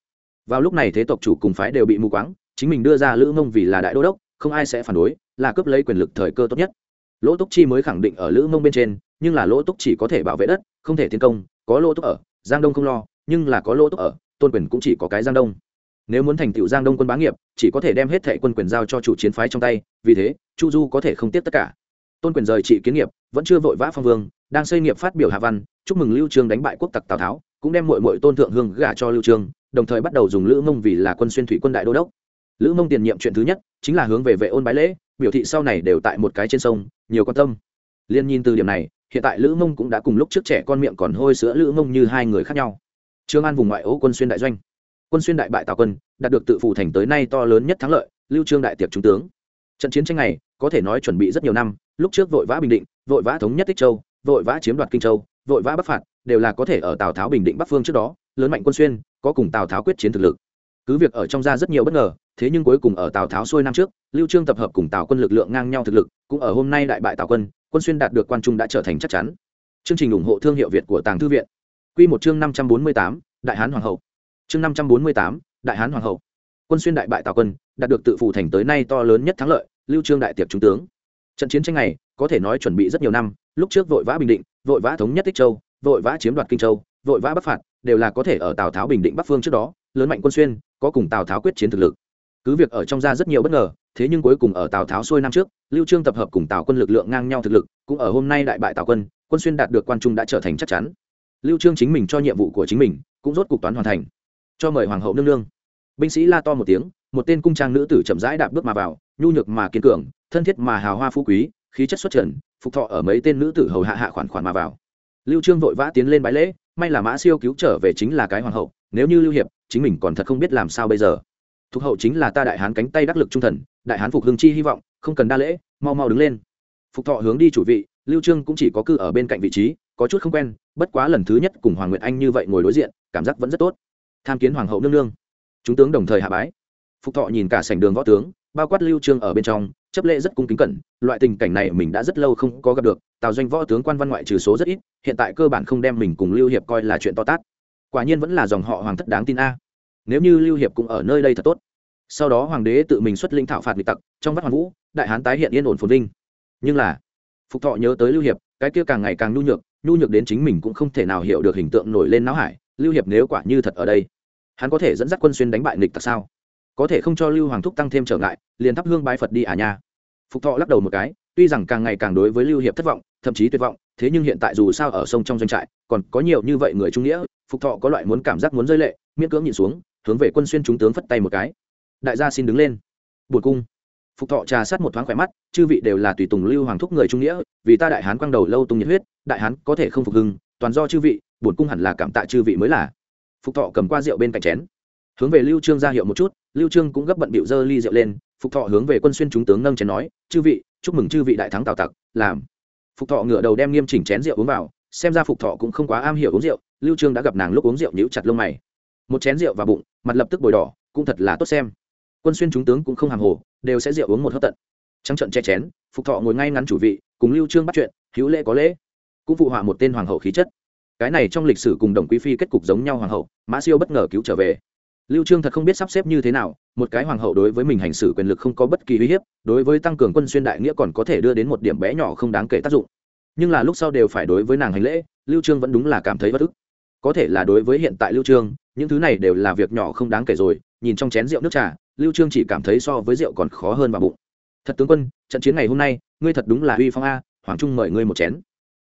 Vào lúc này thế tộc chủ cùng phái đều bị mù quáng, chính mình đưa ra lữ ngông vì là đại đô đốc, không ai sẽ phản đối, là cướp lấy quyền lực thời cơ tốt nhất. Lỗ túc chi mới khẳng định ở lữ mông bên trên, nhưng là lỗ túc chỉ có thể bảo vệ đất, không thể tiến công, có lỗ túc ở, giang đông không lo, nhưng là có lỗ túc ở, tôn quyền cũng chỉ có cái giang đông nếu muốn thành tựu giang đông quân bá nghiệp, chỉ có thể đem hết thệ quân quyền giao cho chủ chiến phái trong tay, vì thế, chu du có thể không tiếp tất cả. Tôn quyền rời trị kiến nghiệp, vẫn chưa vội vã phong vương, đang xây nghiệp phát biểu hạ văn, chúc mừng lưu trương đánh bại quốc tặc tào tháo, cũng đem muội muội tôn thượng hương gả cho lưu trương, đồng thời bắt đầu dùng lữ mông vì là quân xuyên thủy quân đại đô đốc. Lữ mông tiền nhiệm chuyện thứ nhất, chính là hướng về vệ ôn bái lễ, biểu thị sau này đều tại một cái trên sông, nhiều quan tâm. Liên nhìn từ điểm này, hiện tại lữ mông cũng đã cùng lúc trước trẻ con miệng còn hôi sữa lữ mông như hai người khác nhau. Trương an vùng ngoại ô quân xuyên đại doanh quân xuyên đại bại tào quân đạt được tự phủ thành tới nay to lớn nhất thắng lợi lưu trương đại tiệc trung tướng. Trận chiến tranh này có thể nói chuẩn bị rất nhiều năm lúc trước vội vã bình định vội vã thống nhất tích châu vội vã chiếm đoạt kinh châu vội vã bắc phạt đều là có thể ở tào tháo bình định bắc phương trước đó lớn mạnh quân xuyên có cùng tào tháo quyết chiến thực lực. Cứ việc ở trong ra rất nhiều bất ngờ thế nhưng cuối cùng ở tào tháo xuôi năm trước lưu trương tập hợp cùng tào quân lực lượng ngang nhau thực lực cũng ở hôm nay đại bại tào quân quân xuyên đạt được quan trung đã trở thành chắc chắn. Chương trình ủng hộ thương hiệu việt của tàng thư viện. Quy một chương 548, đại hán hoàng hậu chương 548, đại hán hoàng hậu. Quân xuyên đại bại tào quân đạt được tự phủ thành tới nay to lớn nhất thắng lợi lưu trương đại tiệc trung tướng. Trận chiến tranh này có thể nói chuẩn bị rất nhiều năm lúc trước vội vã bình định vội vã thống nhất tích châu vội vã chiếm đoạt kinh châu vội vã bắc phạt đều là có thể ở tào tháo bình định bắc phương trước đó lớn mạnh quân xuyên có cùng tào tháo quyết chiến thực lực. Cứ việc ở trong ra rất nhiều bất ngờ thế nhưng cuối cùng ở tào tháo xuôi năm trước lưu trương tập hợp cùng tào quân lực lượng ngang nhau thực lực cũng ở hôm nay đại bại tào quân quân xuyên đạt được quan trung đã trở thành chắc chắn. Lưu trương chính mình cho nhiệm vụ của chính mình cũng rốt cục toán hoàn thành cho mời hoàng hậu nương nương. Binh sĩ la to một tiếng, một tên cung trang nữ tử chậm rãi đạp bước mà vào, nhu nhược mà kiên cường, thân thiết mà hào hoa phú quý, khí chất xuất trần, phục thọ ở mấy tên nữ tử hầu hạ hạ khoản khoản mà vào. Lưu trương vội vã tiến lên bái lễ, may là mã siêu cứu trở về chính là cái hoàng hậu, nếu như lưu hiệp, chính mình còn thật không biết làm sao bây giờ. Thuộc hậu chính là ta đại hán cánh tay đắc lực trung thần, đại hán phục hương chi hy vọng, không cần đa lễ, mau mau đứng lên. Phục thọ hướng đi chủ vị, lưu trương cũng chỉ có cư ở bên cạnh vị trí, có chút không quen, bất quá lần thứ nhất cùng hoàng nguyệt anh như vậy ngồi đối diện, cảm giác vẫn rất tốt tham kiến hoàng hậu nương nương. Chúng tướng đồng thời hạ bái. Phục thọ nhìn cả sảnh đường võ tướng, bao quát lưu trương ở bên trong, chấp lễ rất cung kính cẩn, loại tình cảnh này mình đã rất lâu không có gặp được, tào doanh võ tướng quan văn ngoại trừ số rất ít, hiện tại cơ bản không đem mình cùng lưu hiệp coi là chuyện to tát. Quả nhiên vẫn là dòng họ hoàng thất đáng tin a. Nếu như lưu hiệp cũng ở nơi đây thật tốt. Sau đó hoàng đế tự mình xuất linh thảo phạt nghịch tặc, trong vắt hoàn vũ, đại hán tái hiện yên ổn phồn vinh. Nhưng là, phục thọ nhớ tới lưu hiệp, cái kia càng ngày càng nhu nhược nhu nhược đến chính mình cũng không thể nào hiểu được hình tượng nổi lên não hải lưu hiệp nếu quả như thật ở đây, hắn có thể dẫn dắt quân xuyên đánh bại nghịch tặc sao? Có thể không cho lưu hoàng thúc tăng thêm trở ngại, liền thắp hương bái phật đi à nha. Phục thọ lắc đầu một cái, tuy rằng càng ngày càng đối với lưu hiệp thất vọng, thậm chí tuyệt vọng, thế nhưng hiện tại dù sao ở sông trong doanh trại, còn có nhiều như vậy người trung nghĩa, phục thọ có loại muốn cảm giác muốn rơi lệ, miễn cưỡng nhìn xuống, hướng về quân xuyên chúng tướng phất tay một cái. Đại gia xin đứng lên. Bột cung. Phục thọ trà sát một thoáng khỏe mắt, chư vị đều là tùy tùng lưu hoàng thúc người trung nghĩa, vì ta đại hán quang đầu lâu tung nhiệt huyết, đại hán có thể không phục hưng, toàn do chư vị bột cung hẳn là cảm tạ chư vị mới là. Phục thọ cầm qua rượu bên cạnh chén. Hướng về lưu trương ra hiệu một chút, lưu trương cũng gấp bận bịu dơ ly rượu lên, phục thọ hướng về quân xuyên chúng tướng nâng chén nói, chư vị, chúc mừng chư vị đại thắng tào tặc, làm. Phục thọ ngửa đầu đem nghiêm chỉnh chén rượu uống vào, xem ra phục thọ cũng không quá am hiểu uống rượu, lưu trương đã gặp nàng lúc uống rượu nhíu chặt lông mày. Một chén rượu vào bụng, mặt lập tức bồi đỏ, cũng thật là tốt xem. Quân xuyên chúng tướng cũng không hàng hồ, đều sẽ rượu uống một hớp tận. Trắng trận che chén, phục thọ ngồi ngay ngắn chủ vị, cùng lưu trương bắt chuyện, hữu lễ có lễ. Cũng phụ họa một tên hoàng hậu khí chất cái này trong lịch sử cùng đồng quý phi kết cục giống nhau hoàng hậu, mã siêu bất ngờ cứu trở về. Lưu trương thật không biết sắp xếp như thế nào, một cái hoàng hậu đối với mình hành xử quyền lực không có bất kỳ uy hiếp, đối với tăng cường quân xuyên đại nghĩa còn có thể đưa đến một điểm bé nhỏ không đáng kể tác dụng. Nhưng là lúc sau đều phải đối với nàng hành lễ, lưu trương vẫn đúng là cảm thấy bất ức. Có thể là đối với hiện tại lưu trương, những thứ này đều là việc nhỏ không đáng kể rồi, nhìn trong chén rượu nước trà, lưu trương chỉ cảm thấy so với rượu còn khó hơn vào bụng. Thật tướng quân, trận chiến ngày hôm nay, ngươi thật đúng là uy phong a, hoàng trung mời ngươi một chén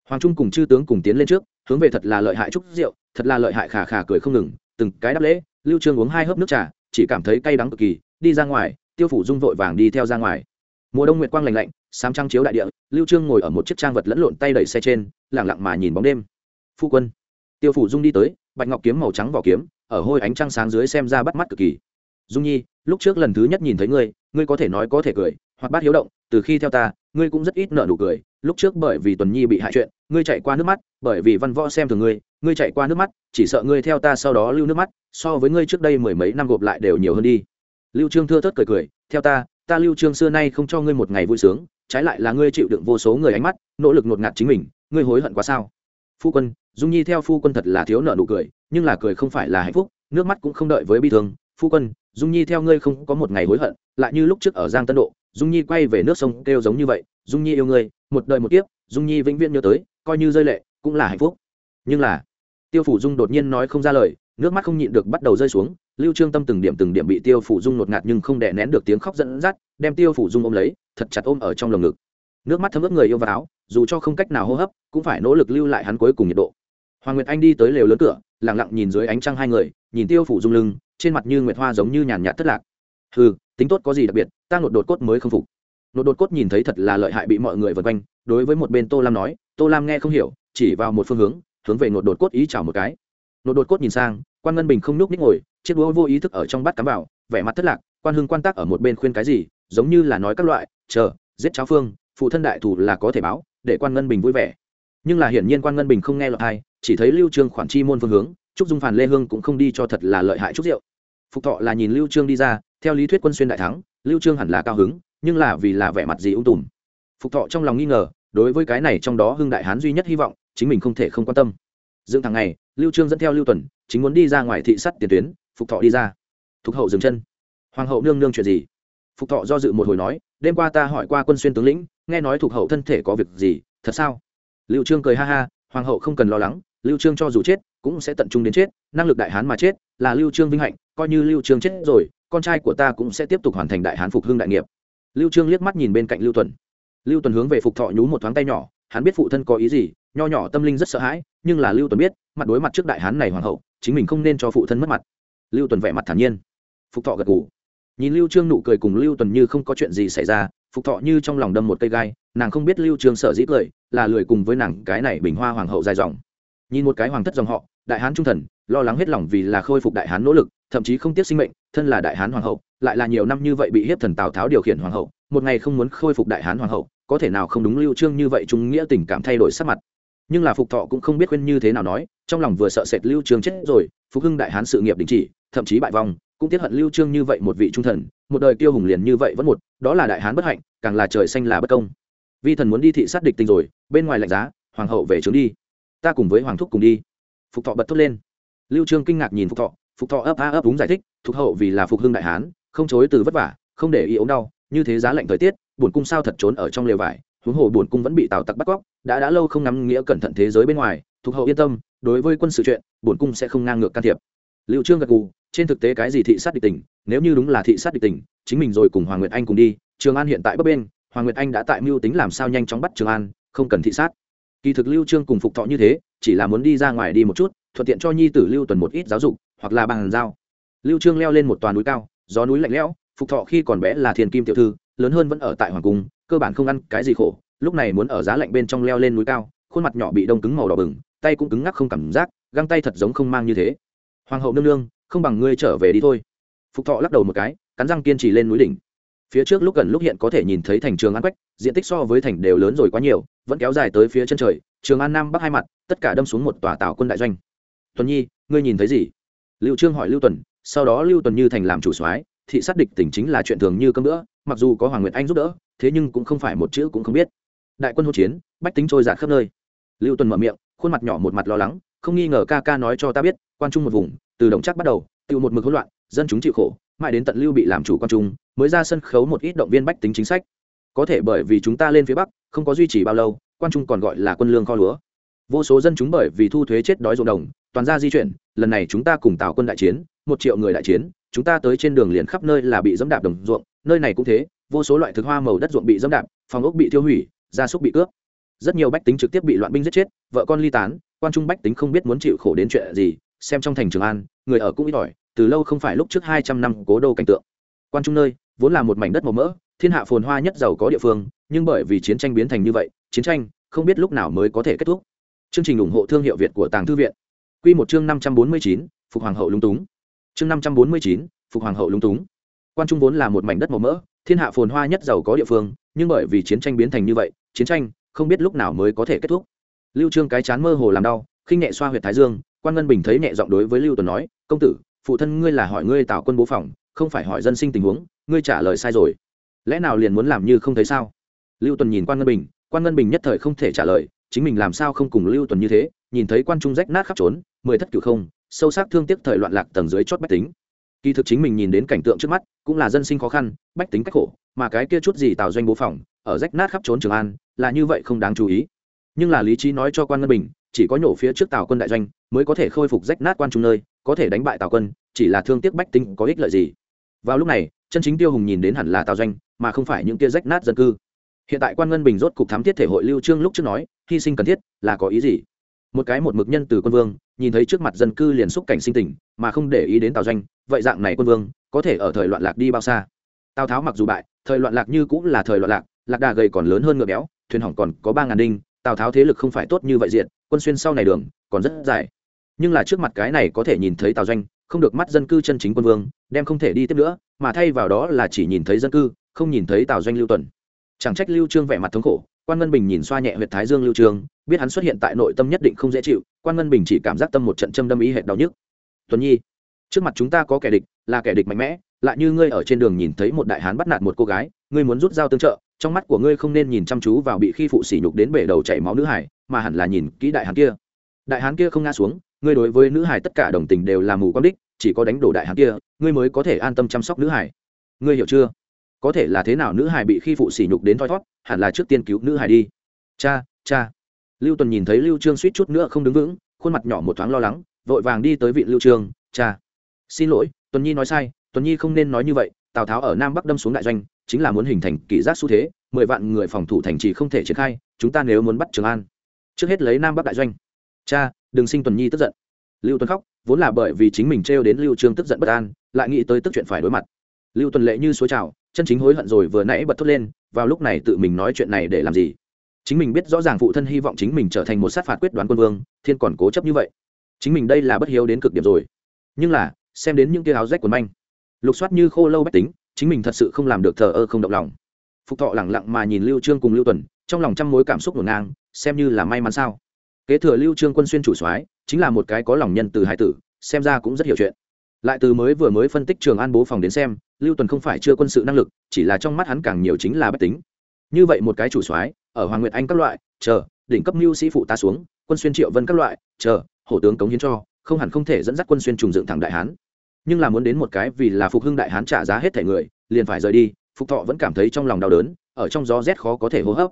hoàng trung cùng chư tướng cùng tiến lên trước, hướng về thật là lợi hại chúc rượu, thật là lợi hại khà khà cười không ngừng, từng cái đáp lễ, lưu trương uống hai hớp nước trà, chỉ cảm thấy cay đắng cực kỳ, đi ra ngoài, tiêu phủ dung vội vàng đi theo ra ngoài. Mùa đông nguyệt quang lạnh lạnh, sám trăng chiếu đại địa, lưu trương ngồi ở một chiếc trang vật lẫn lộn tay đẩy xe trên, lặng lặng mà nhìn bóng đêm. Phu quân, tiêu phủ dung đi tới, bạch ngọc kiếm màu trắng vỏ kiếm, ở hôi ánh trăng sáng dưới xem ra bắt mắt cực kỳ. Dung nhi, lúc trước lần thứ nhất nhìn thấy ngươi ngươi có thể nói có thể cười hoặc bát hiếu động, từ khi theo ta ngươi cũng rất ít nợ nụ cười. Lúc trước bởi vì tuần nhi bị hại chuyện, ngươi chạy qua nước mắt, bởi vì văn võ xem thường ngươi ngươi chạy qua nước mắt, chỉ sợ ngươi theo ta sau đó lưu nước mắt, so với ngươi trước đây mười mấy năm gộp lại đều nhiều hơn đi. Lưu trương thưa thớt cười cười, theo ta ta lưu trương xưa nay không cho ngươi một ngày vui sướng, trái lại là ngươi chịu đựng vô số người ánh mắt, nỗ lực ngột ngạt chính mình, ngươi hối hận quá sao? Phu quân, dung nhi theo phu quân thật là thiếu nợ nụ cười, nhưng là cười không phải là hạnh phúc, nước mắt cũng không đợi với bi thương. Phu quân dung nhi theo ngươi không có một ngày hối hận, lại như lúc trước ở giang tân độ, dung nhi quay về nước sông kêu giống như vậy, dung nhi yêu ngươi, một đời một kiếp, dung nhi vĩnh viễn nhớ tới, coi như rơi lệ, cũng là hạnh phúc. Nhưng là, tiêu phủ dung đột nhiên nói không ra lời, nước mắt không nhịn được bắt đầu rơi xuống, lưu trương tâm từng điểm từng điểm bị tiêu phủ dung nột ngạt nhưng không đè nén được tiếng khóc dẫn dắt, đem tiêu phủ dung ôm lấy, thật chặt ôm ở trong lồng ngực. Nước mắt thấm ướt người yêu vào áo, dù cho không cách nào hô hấp, cũng phải nỗ lực lưu lại hắn cuối cùng nhiệt độ. Hoàng nguyệt anh đi tới lều lớn cửa, lặng lặng nhìn dưới ánh trăng hai người, nhìn tiêu phủ dung lưng trên mặt như nguyệt hoa giống như nhàn nhạt thất lạc. Hừ, tính tốt có gì đặc biệt, ta nột đột cốt mới không phục. Nột đột cốt nhìn thấy thật là lợi hại bị mọi người vây quanh, đối với một bên tô lam nói, tô lam nghe không hiểu, chỉ vào một phương hướng hướng về nột đột cốt ý chào một cái. Nột đột cốt nhìn sang, quan ngân bình không nhúc ních ngồi, chiếc đũa vô ý thức ở trong bát cắm vào, vẻ mặt thất lạc, quan hưng quan tác ở một bên khuyên cái gì, giống như là nói các loại, chờ, giết cháo phương, phụ thân đại thủ là có thể báo, để quan ngân bình vui vẻ. Nhưng là hiển nhiên quan ngân bình không nghe lọt hay chỉ thấy lưu trương khoản chi môn phương hướng trúc dung phản lê hương cũng không đi cho thật là lợi hại chút rượu. Phục thọ là nhìn lưu trương đi ra, theo lý thuyết quân xuyên đại thắng, lưu trương hẳn là cao hứng, nhưng là vì là vẻ mặt gì ung tùm. Phục thọ trong lòng nghi ngờ, đối với cái này trong đó hưng đại hán duy nhất hy vọng, chính mình không thể không quan tâm. Dựng thằng này lưu trương dẫn theo lưu tuần, chính muốn đi ra ngoài thị sắt tiền tuyến, phục thọ đi ra. Thục hậu dừng chân. Hoàng hậu nương nương chuyện gì? Phục thọ do dự một hồi nói, đêm qua ta hỏi qua quân xuyên tướng lĩnh, nghe nói thục hậu thân thể có việc gì, thật sao? Lưu trương cười ha ha, hoàng hậu không cần lo lắng, lưu trương cho dù chết cũng sẽ tận trung đến chết, năng lực đại hán mà chết, là lưu trương vinh hạnh, coi như lưu trương chết rồi, con trai của ta cũng sẽ tiếp tục hoàn thành đại hán phục hưng đại nghiệp. Lưu trương liếc mắt nhìn bên cạnh lưu tuần. Lưu tuần hướng về phục thọ nhú một thoáng tay nhỏ, hắn biết phụ thân có ý gì, nho nhỏ tâm linh rất sợ hãi, nhưng là lưu tuần biết, mặt đối mặt trước đại hán này hoàng hậu, chính mình không nên cho phụ thân mất mặt. Lưu tuần vẻ mặt thản nhiên. Phục thọ gật gù. Nhìn lưu trương nụ cười cùng lưu tuần như không có chuyện gì xảy ra, phục thọ như trong lòng đâm một cây gai, nàng không biết lưu trương sợ dĩ cười, là lười cùng với nàng cái này bình hoa hoàng hậu dài dòng. Nhìn một cái hoàng thất dòng họ đại hán trung thần, lo lắng hết lòng vì là khôi phục đại hán nỗ lực, thậm chí không tiếc sinh mệnh, thân là đại hán hoàng hậu, lại là nhiều năm như vậy bị hiếp thần tào tháo điều khiển hoàng hậu, một ngày không muốn khôi phục đại hán hoàng hậu, có thể nào không đúng lưu trương như vậy trung nghĩa tình cảm thay đổi sắc mặt. Nhưng là phục thọ cũng không biết khuyên như thế nào nói, trong lòng vừa sợ sệt lưu trương chết rồi, phục hưng đại hán sự nghiệp đình chỉ, thậm chí bại vong, cũng tiếc hận lưu trương như vậy một vị trung thần, một đời tiêu hùng liền như vậy vẫn một, đó là đại hán bất hạnh, càng là trời xanh là bất công. Vi thần muốn đi thị sát địch tình rồi, bên ngoài lạnh giá, hoàng hậu về trướng đi. Ta cùng với hoàng thúc cùng đi phục thọ bật thốt lên. Lưu trương kinh ngạc nhìn phục thọ phục thọ ấp a ấp đúng giải thích thuộc hậu vì là phục hưng đại hán không chối từ vất vả không để ý ốm đau như thế giá lạnh thời tiết Bổn cung sao thật trốn ở trong lều vải huống hồ Bổn cung vẫn bị tào tặc bắt cóc đã đã lâu không nắm nghĩa cẩn thận thế giới bên ngoài thuộc hậu yên tâm đối với quân sự chuyện Bổn cung sẽ không ngang ngược can thiệp. Lưu trương gật gù trên thực tế cái gì thị sát địch tỉnh, nếu như đúng là thị sát địch tỉnh, chính mình rồi cùng hoàng nguyệt anh cùng đi trường an hiện tại bấp bên hoàng nguyệt anh đã tại mưu tính làm sao nhanh chóng bắt trường an không cần thị sát kỳ thực lưu trương cùng phục thọ như thế, chỉ là muốn đi ra ngoài đi một chút, thuận tiện cho nhi tử lưu tuần một ít giáo dục, hoặc là bằng giao. Lưu trương leo lên một toàn núi cao, gió núi lạnh lẽo, phục thọ khi còn bé là thiền kim tiểu thư, lớn hơn vẫn ở tại hoàng cung, cơ bản không ăn cái gì khổ, lúc này muốn ở giá lạnh bên trong leo lên núi cao, khuôn mặt nhỏ bị đông cứng màu đỏ bừng, tay cũng cứng ngắc không cảm giác, găng tay thật giống không mang như thế. Hoàng hậu nương nương, không bằng ngươi trở về đi thôi. Phục thọ lắc đầu một cái, cắn răng kiên trì lên núi đỉnh. Phía trước lúc gần lúc hiện có thể nhìn thấy thành trường an quách, diện tích so với thành đều lớn rồi quá nhiều vẫn kéo dài tới phía chân trời, trường an nam bắc hai mặt, tất cả đâm xuống một tòa tàu quân đại doanh. Tuần nhi, ngươi nhìn thấy gì? Lưu trương hỏi lưu tuần, sau đó lưu tuần như thành làm chủ soái, thị sát địch tỉnh chính là chuyện thường như cơm nữa mặc dù có hoàng nguyệt anh giúp đỡ, thế nhưng cũng không phải một chữ cũng không biết. Đại quân hỗn chiến, bách tính trôi dạt khắp nơi. Lưu tuần mở miệng, khuôn mặt nhỏ một mặt lo lắng, không nghi ngờ ca ca nói cho ta biết, quan trung một vùng, từ đồng chắc bắt đầu, tự một mực hỗn loạn, dân chúng chịu khổ, mãi đến tận lưu bị làm chủ quan trung, mới ra sân khấu một ít động viên bách tính chính sách có thể bởi vì chúng ta lên phía bắc, không có duy trì bao lâu, quan trung còn gọi là quân lương kho lúa. Vô số dân chúng bởi vì thu thuế chết đói ruộng đồng, toàn ra di chuyển, lần này chúng ta cùng tạo quân đại chiến, một triệu người đại chiến, chúng ta tới trên đường liền khắp nơi là bị dẫm đạp đồng ruộng, nơi này cũng thế, vô số loại thực hoa màu đất ruộng bị dẫm đạp, phòng ốc bị tiêu hủy, gia súc bị cướp. Rất nhiều bách tính trực tiếp bị loạn binh giết chết, vợ con ly tán, quan trung bách tính không biết muốn chịu khổ đến chuyện gì, xem trong thành trường an, người ở cũng ít ỏi, từ lâu không phải lúc trước hai trăm năm cố đô cảnh tượng. Quan trung nơi, vốn là một mảnh đất màu mỡ thiên hạ phồn hoa nhất giàu có địa phương, nhưng bởi vì chiến tranh biến thành như vậy, chiến tranh không biết lúc nào mới có thể kết thúc. Chương trình ủng hộ thương hiệu việt của tàng thư viện. Quy một chương năm trăm bốn mươi chín, phục hoàng hậu lúng túng. Chương năm trăm bốn mươi chín, phục hoàng hậu lúng túng. Quan trung vốn là một mảnh đất màu mỡ, thiên hạ phồn hoa nhất giàu có địa phương, nhưng bởi vì chiến tranh biến thành như vậy, chiến tranh không biết lúc nào mới có thể kết thúc. Lưu trương cái chán mơ hồ làm đau, khinh nhẹ xoa huyệt thái dương, quan ngân bình thấy nhẹ giọng đối với lưu tuần nói, công tử, phụ thân ngươi là hỏi ngươi tạo quân bố phòng, không phải hỏi dân sinh tình huống, ngươi trả lời sai rồi lẽ nào liền muốn làm như không thấy sao? Lưu tuần nhìn quan ngân bình, quan ngân bình nhất thời không thể trả lời, chính mình làm sao không cùng lưu tuần như thế, nhìn thấy quan trung rách nát khắp trốn, mười thất cửu không, sâu sắc thương tiếc thời loạn lạc tầng dưới chót bách tính. Kỳ thực chính mình nhìn đến cảnh tượng trước mắt, cũng là dân sinh khó khăn, bách tính cách khổ, mà cái kia chút gì tạo doanh bố phòng, ở rách nát khắp trốn trường an, là như vậy không đáng chú ý. Nhưng là lý trí nói cho quan ngân bình, chỉ có nhổ phía trước tàu quân đại doanh, mới có thể khôi phục rách nát quan trung nơi, có thể đánh bại tàu quân, chỉ là thương tiếc bách tính có ích lợi gì. Vào lúc này, chân chính tiêu hùng nhìn đến hẳn là tàu doanh mà không phải những kia rách nát dân cư. Hiện tại quan ngân bình rốt cục thám thiết thể hội lưu trương lúc trước nói, hy sinh cần thiết là có ý gì? Một cái một mực nhân từ quân vương, nhìn thấy trước mặt dân cư liền xúc cảnh sinh tình, mà không để ý đến tào doanh, vậy dạng này quân vương, có thể ở thời loạn lạc đi bao xa? Tào tháo mặc dù bại, thời loạn lạc như cũng là thời loạn lạc lạc đà gầy còn lớn hơn ngựa béo, thuyền hỏng còn có ba ngàn đinh, tào tháo thế lực không phải tốt như vậy diện, quân xuyên sau này đường, còn rất dài. Nhưng là trước mặt cái này có thể nhìn thấy tào doanh, không được mắt dân cư chân chính quân vương, đem không thể đi tiếp nữa, mà thay vào đó là chỉ nhìn thấy dân cư không nhìn thấy tào doanh lưu tuần chẳng trách lưu trương vẻ mặt thống khổ quan ngân bình nhìn xoa nhẹ huyệt thái dương lưu trương biết hắn xuất hiện tại nội tâm nhất định không dễ chịu quan ngân bình chỉ cảm giác tâm một trận châm đâm ý hệt đau nhức tuấn nhi trước mặt chúng ta có kẻ địch là kẻ địch mạnh mẽ lại như ngươi ở trên đường nhìn thấy một đại hán bắt nạt một cô gái ngươi muốn rút dao tương trợ trong mắt của ngươi không nên nhìn chăm chú vào bị khi phụ sỉ nhục đến bể đầu chảy máu nữ hải mà hẳn là nhìn kỹ đại hán kia đại hán kia không ngã xuống ngươi đối với nữ hải tất cả đồng tình đều là mù quang đích chỉ có đánh đổ đại hán kia ngươi mới có thể an tâm chăm sóc nữ hải ngươi hiểu chưa có thể là thế nào nữ hải bị khi phụ sỉ nhục đến thoi thót, hẳn là trước tiên cứu nữ hải đi. Cha cha. Lưu tuần nhìn thấy lưu trương suýt chút nữa không đứng vững, khuôn mặt nhỏ một thoáng lo lắng, vội vàng đi tới vị lưu trương, cha. Xin lỗi, tuần nhi nói sai, tuần nhi không nên nói như vậy, tào tháo ở nam bắc đâm xuống đại doanh, chính là muốn hình thành kỷ giác xu thế, mười vạn người phòng thủ thành trì không thể triển khai, chúng ta nếu muốn bắt trường an, trước hết lấy nam bắc đại doanh. Cha, đừng sinh tuần nhi tức giận. Lưu tuần khóc, vốn là bởi vì chính mình trêu đến lưu trương tức giận bất an, lại nghĩ tới tức chuyện phải đối mặt. Lưu tuần lệ như suối trào chân chính hối hận rồi vừa nãy bật thốt lên, vào lúc này tự mình nói chuyện này để làm gì? Chính mình biết rõ ràng phụ thân hy vọng chính mình trở thành một sát phạt quyết đoán quân vương, thiên còn cố chấp như vậy. Chính mình đây là bất hiếu đến cực điểm rồi. Nhưng là, xem đến những kia áo rách quần manh. Lục soát như khô lâu bách tính, chính mình thật sự không làm được thờ ơ không động lòng. Phục thọ lẳng lặng mà nhìn lưu trương cùng lưu tuần, trong lòng trăm mối cảm xúc ngổn ngang, xem như là may mắn sao. Kế thừa lưu trương quân xuyên chủ soái, chính là một cái có lòng nhân từ hải tử, xem ra cũng rất hiểu chuyện. Lại từ mới vừa mới phân tích trường an bố phòng đến xem lưu tuần không phải chưa quân sự năng lực, chỉ là trong mắt hắn càng nhiều chính là bất tính. Như vậy một cái chủ soái, ở hoàng nguyệt anh các loại, chờ, đỉnh cấp mưu sĩ phụ ta xuống, quân xuyên triệu vân các loại, chờ, hổ tướng cống hiến cho, không hẳn không thể dẫn dắt quân xuyên trùng dựng thẳng đại hán. Nhưng là muốn đến một cái vì là phục hưng đại hán trả giá hết thể người, liền phải rời đi, phục thọ vẫn cảm thấy trong lòng đau đớn, ở trong gió rét khó có thể hô hấp.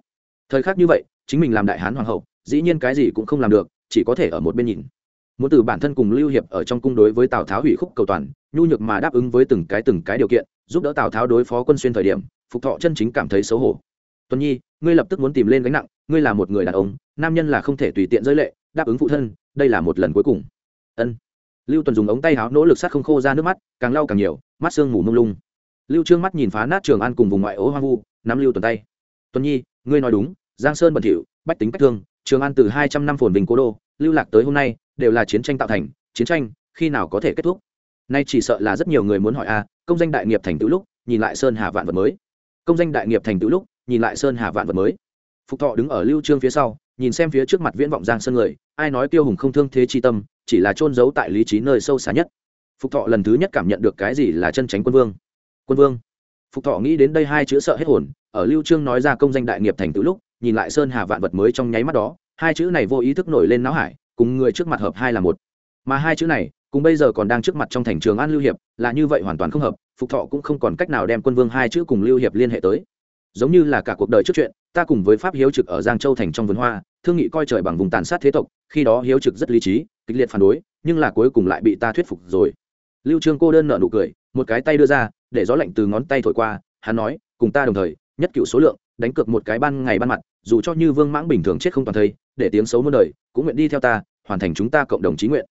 Thời khắc như vậy, chính mình làm đại hán hoàng hậu, dĩ nhiên cái gì cũng không làm được, chỉ có thể ở một bên nhìn. Muốn từ bản thân cùng lưu hiệp ở trong cung đối với tào tháo hủy khúc cầu toàn nhu nhược mà đáp ứng với từng cái từng cái điều kiện, giúp đỡ tào tháo đối phó quân xuyên thời điểm, phục thọ chân chính cảm thấy xấu hổ. Tuần nhi, ngươi lập tức muốn tìm lên gánh nặng, ngươi là một người đàn ông, nam nhân là không thể tùy tiện giới lệ, đáp ứng phụ thân, đây là một lần cuối cùng. Ân. Lưu tuần dùng ống tay áo nỗ lực sát không khô ra nước mắt, càng lau càng nhiều, mắt sương mù mông lung. Lưu trương mắt nhìn phá nát trường an cùng vùng ngoại ố hoang vu, nắm lưu tuần tay. Tuần nhi, ngươi nói đúng, giang sơn bẩn thỉu, bách tính bách thương, trường an từ hai trăm năm phồn bình cố đô, lưu lạc tới hôm nay, đều là chiến tranh tạo thành, chiến tranh khi nào có thể kết thúc? Nay chỉ sợ là rất nhiều người muốn hỏi a, công danh đại nghiệp thành tựu lúc, nhìn lại sơn hà vạn vật mới. Công danh đại nghiệp thành tựu lúc, nhìn lại sơn hà vạn vật mới. Phục thọ đứng ở lưu trương phía sau, nhìn xem phía trước mặt viễn vọng giang sơn người, ai nói tiêu hùng không thương thế chi tâm, chỉ là trôn giấu tại lý trí nơi sâu xa nhất. Phục thọ lần thứ nhất cảm nhận được cái gì là chân tránh quân vương. Quân vương. Phục thọ nghĩ đến đây hai chữ sợ hết hồn, ở lưu trương nói ra công danh đại nghiệp thành tựu lúc, nhìn lại sơn hà vạn vật mới trong nháy mắt đó, hai chữ này vô ý thức nổi lên não hải, cùng người trước mặt hợp hai là một. Mà hai chữ này cùng bây giờ còn đang trước mặt trong thành trường an lưu hiệp, là như vậy hoàn toàn không hợp, phục thọ cũng không còn cách nào đem quân vương hai chữ cùng lưu hiệp liên hệ tới. Giống như là cả cuộc đời trước chuyện, ta cùng với pháp hiếu trực ở giang châu thành trong vườn hoa, thương nghị coi trời bằng vùng tàn sát thế tộc, khi đó hiếu trực rất lý trí, kịch liệt phản đối, nhưng là cuối cùng lại bị ta thuyết phục rồi. Lưu trương cô đơn nở nụ cười, một cái tay đưa ra, để gió lạnh từ ngón tay thổi qua, hắn nói, cùng ta đồng thời, nhất cựu số lượng, đánh cược một cái ban ngày ban mặt, dù cho như vương mãng bình thường chết không toàn thây để tiếng xấu muôn đời, cũng nguyện đi theo ta, hoàn thành chúng ta cộng đồng chí nguyện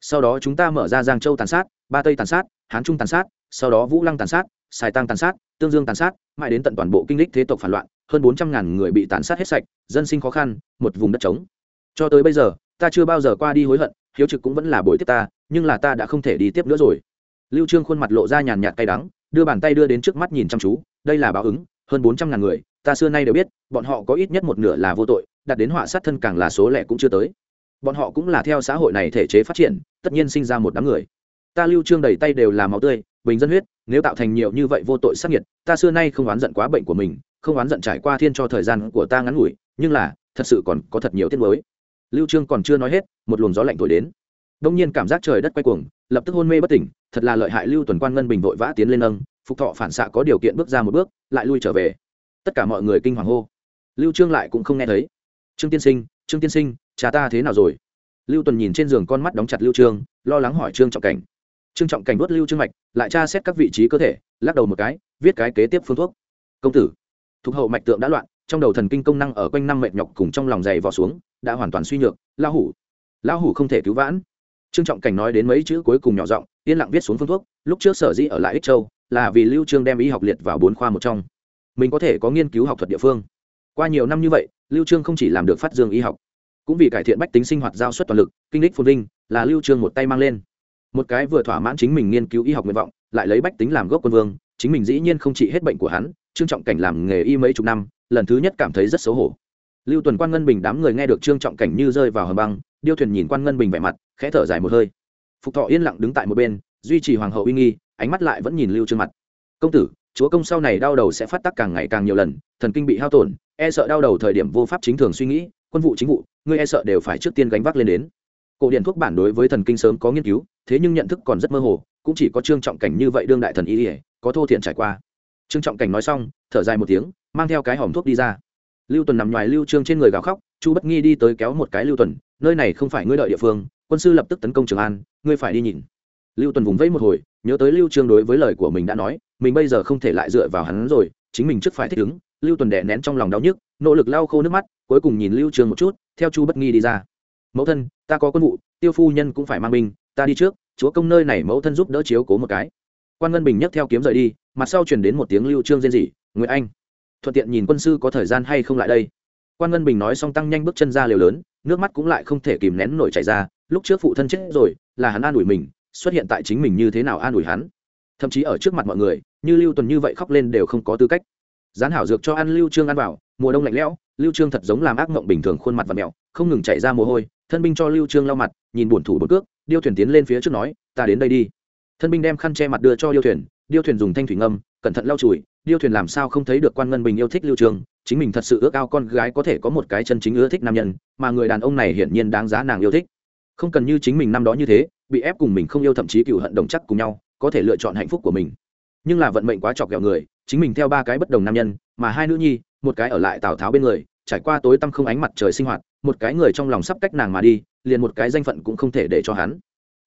sau đó chúng ta mở ra giang châu tàn sát, ba tây tàn sát, hán trung tàn sát, sau đó vũ lăng tàn sát xài tăng tàn sát, tương dương tàn sát, mãi đến tận toàn bộ kinh lịch thế tộc phản loạn, hơn bốn trăm ngàn người bị tàn sát hết sạch, dân sinh khó khăn, một vùng đất trống. Cho tới bây giờ, ta chưa bao giờ qua đi hối hận, hiếu trực cũng vẫn là bồi tiếp ta, nhưng là ta đã không thể đi tiếp nữa rồi. Lưu trương khuôn mặt lộ ra nhàn nhạt cay đắng, đưa bàn tay đưa đến trước mắt nhìn chăm chú, đây là báo ứng, hơn bốn trăm ngàn người, ta xưa nay đều biết, bọn họ có ít nhất một nửa là vô tội, đặt đến họa sát thân càng là số lẻ cũng chưa tới bọn họ cũng là theo xã hội này thể chế phát triển, tất nhiên sinh ra một đám người. Ta lưu trương đầy tay đều là máu tươi, bình dân huyết, nếu tạo thành nhiều như vậy vô tội sát nhiệt ta xưa nay không oán giận quá bệnh của mình, không oán giận trải qua thiên cho thời gian của ta ngắn ngủi, nhưng là, thật sự còn có thật nhiều tiết mới lưu trương còn chưa nói hết, một luồng gió lạnh thổi đến. Đông nhiên cảm giác trời đất quay cuồng, lập tức hôn mê bất tỉnh, thật là lợi hại lưu tuần quan ngân bình vội vã tiến lên nâng, phục thọ phản xạ có điều kiện bước ra một bước, lại lui trở về. Tất cả mọi người kinh hoàng hô. Lưu trương lại cũng không nghe thấy. Trương tiên sinh, trương tiên sinh cha ta thế nào rồi? Lưu tuần nhìn trên giường con mắt đóng chặt lưu trương, lo lắng hỏi trương trọng cảnh. Trương trọng cảnh đốt lưu trương mạch, lại tra xét các vị trí cơ thể, lắc đầu một cái, viết cái kế tiếp phương thuốc. Công tử, thuộc hậu mạch tượng đã loạn, trong đầu thần kinh công năng ở quanh năm mệt nhọc cùng trong lòng dày vò xuống, đã hoàn toàn suy nhược, lão hủ. Lão hủ không thể cứu vãn. Trương trọng cảnh nói đến mấy chữ cuối cùng nhỏ giọng, yên lặng viết xuống phương thuốc, lúc trước sở dĩ ở lại ích châu, là vì lưu trương đem y học liệt vào bốn khoa một trong. Mình có thể có nghiên cứu học thuật địa phương. Qua nhiều năm như vậy, lưu trương không chỉ làm được phát dương y học cũng vì cải thiện bách tính sinh hoạt giao suất toàn lực, kinh lịch phồn vinh, là lưu trương một tay mang lên. Một cái vừa thỏa mãn chính mình nghiên cứu y học nguyện vọng, lại lấy bách tính làm gốc quân vương, chính mình dĩ nhiên không trị hết bệnh của hắn, trương trọng cảnh làm nghề y mấy chục năm, lần thứ nhất cảm thấy rất xấu hổ. Lưu tuần quan ngân bình đám người nghe được trương trọng cảnh như rơi vào hầm băng, điêu thuyền nhìn quan ngân bình vẻ mặt, khẽ thở dài một hơi. Phục thọ yên lặng đứng tại một bên, duy trì hoàng hậu uy nghi, ánh mắt lại vẫn nhìn lưu trương mặt. Công tử, chúa công sau này đau đầu sẽ phát tác càng ngày càng nhiều lần, thần kinh bị hao tổn e sợ đau đầu thời điểm vô pháp chính thường suy nghĩ quân vụ chính vụ, ngươi e sợ đều phải trước tiên gánh vác lên đến. Cổ điển thuốc bản đối với thần kinh sớm có nghiên cứu, thế nhưng nhận thức còn rất mơ hồ, cũng chỉ có trương trọng cảnh như vậy đương đại thần y ỉa có thô thiện trải qua. Trương trọng cảnh nói xong, thở dài một tiếng, mang theo cái hòm thuốc đi ra. Lưu tuần nằm ngoài lưu trương trên người gào khóc, chu bất nghi đi tới kéo một cái lưu tuần, nơi này không phải ngươi đợi địa phương, quân sư lập tức tấn công trường an, ngươi phải đi nhìn. Lưu tuần vùng vẫy một hồi, nhớ tới lưu trương đối với lời của mình đã nói, mình bây giờ không thể lại dựa vào hắn rồi, chính mình trước phải thích ứng lưu tuần đè nén trong lòng đau nhức, nỗ lực lau khô nước mắt, cuối cùng nhìn lưu Trường một chút, theo chu bất nghi đi ra. Mẫu thân, ta có quân vụ, tiêu phu nhân cũng phải mang binh, ta đi trước, chúa công nơi này mẫu thân giúp đỡ chiếu cố một cái. Quan ngân bình nhấc theo kiếm rời đi, mặt sau truyền đến một tiếng lưu trương rên rỉ nguyễn anh, thuận tiện nhìn quân sư có thời gian hay không lại đây? Quan ngân bình nói xong tăng nhanh bước chân ra liều lớn, nước mắt cũng lại không thể kìm nén nổi chảy ra, lúc trước phụ thân chết rồi, là hắn an ủi mình, xuất hiện tại chính mình như thế nào an ủi hắn. Thậm chí ở trước mặt mọi người, như lưu tuần như vậy khóc lên đều không có tư cách gián hảo dược cho ăn lưu trương ăn vào, mùa đông lạnh lẽo, lưu trương thật giống làm ác mộng bình thường khuôn mặt và mẹo, không ngừng chảy ra mồ hôi, thân binh cho lưu trương lau mặt, nhìn buồn thủ bột cước, điêu thuyền tiến lên phía trước nói, ta đến đây đi. Thân binh đem khăn che mặt đưa cho điêu thuyền điêu thuyền dùng thanh thủy ngâm, cẩn thận lau chùi, điêu thuyền làm sao không thấy được quan ngân bình yêu thích lưu trương, chính mình thật sự ước ao con gái có thể có một cái chân chính ưa thích nam nhân, mà người đàn ông này hiển nhiên đáng giá nàng yêu thích. Không cần như chính mình năm đó như thế, bị ép cùng mình không yêu thậm chí cựu hận đồng chắc cùng nhau, có thể lựa chọn hạnh phúc của mình nhưng là vận mệnh quá chọc ghẹo người, chính mình theo ba cái bất đồng nam nhân, mà hai nữ nhi, một cái ở lại tào tháo bên người, trải qua tối tăm không ánh mặt trời sinh hoạt, một cái người trong lòng sắp cách nàng mà đi, liền một cái danh phận cũng không thể để cho hắn.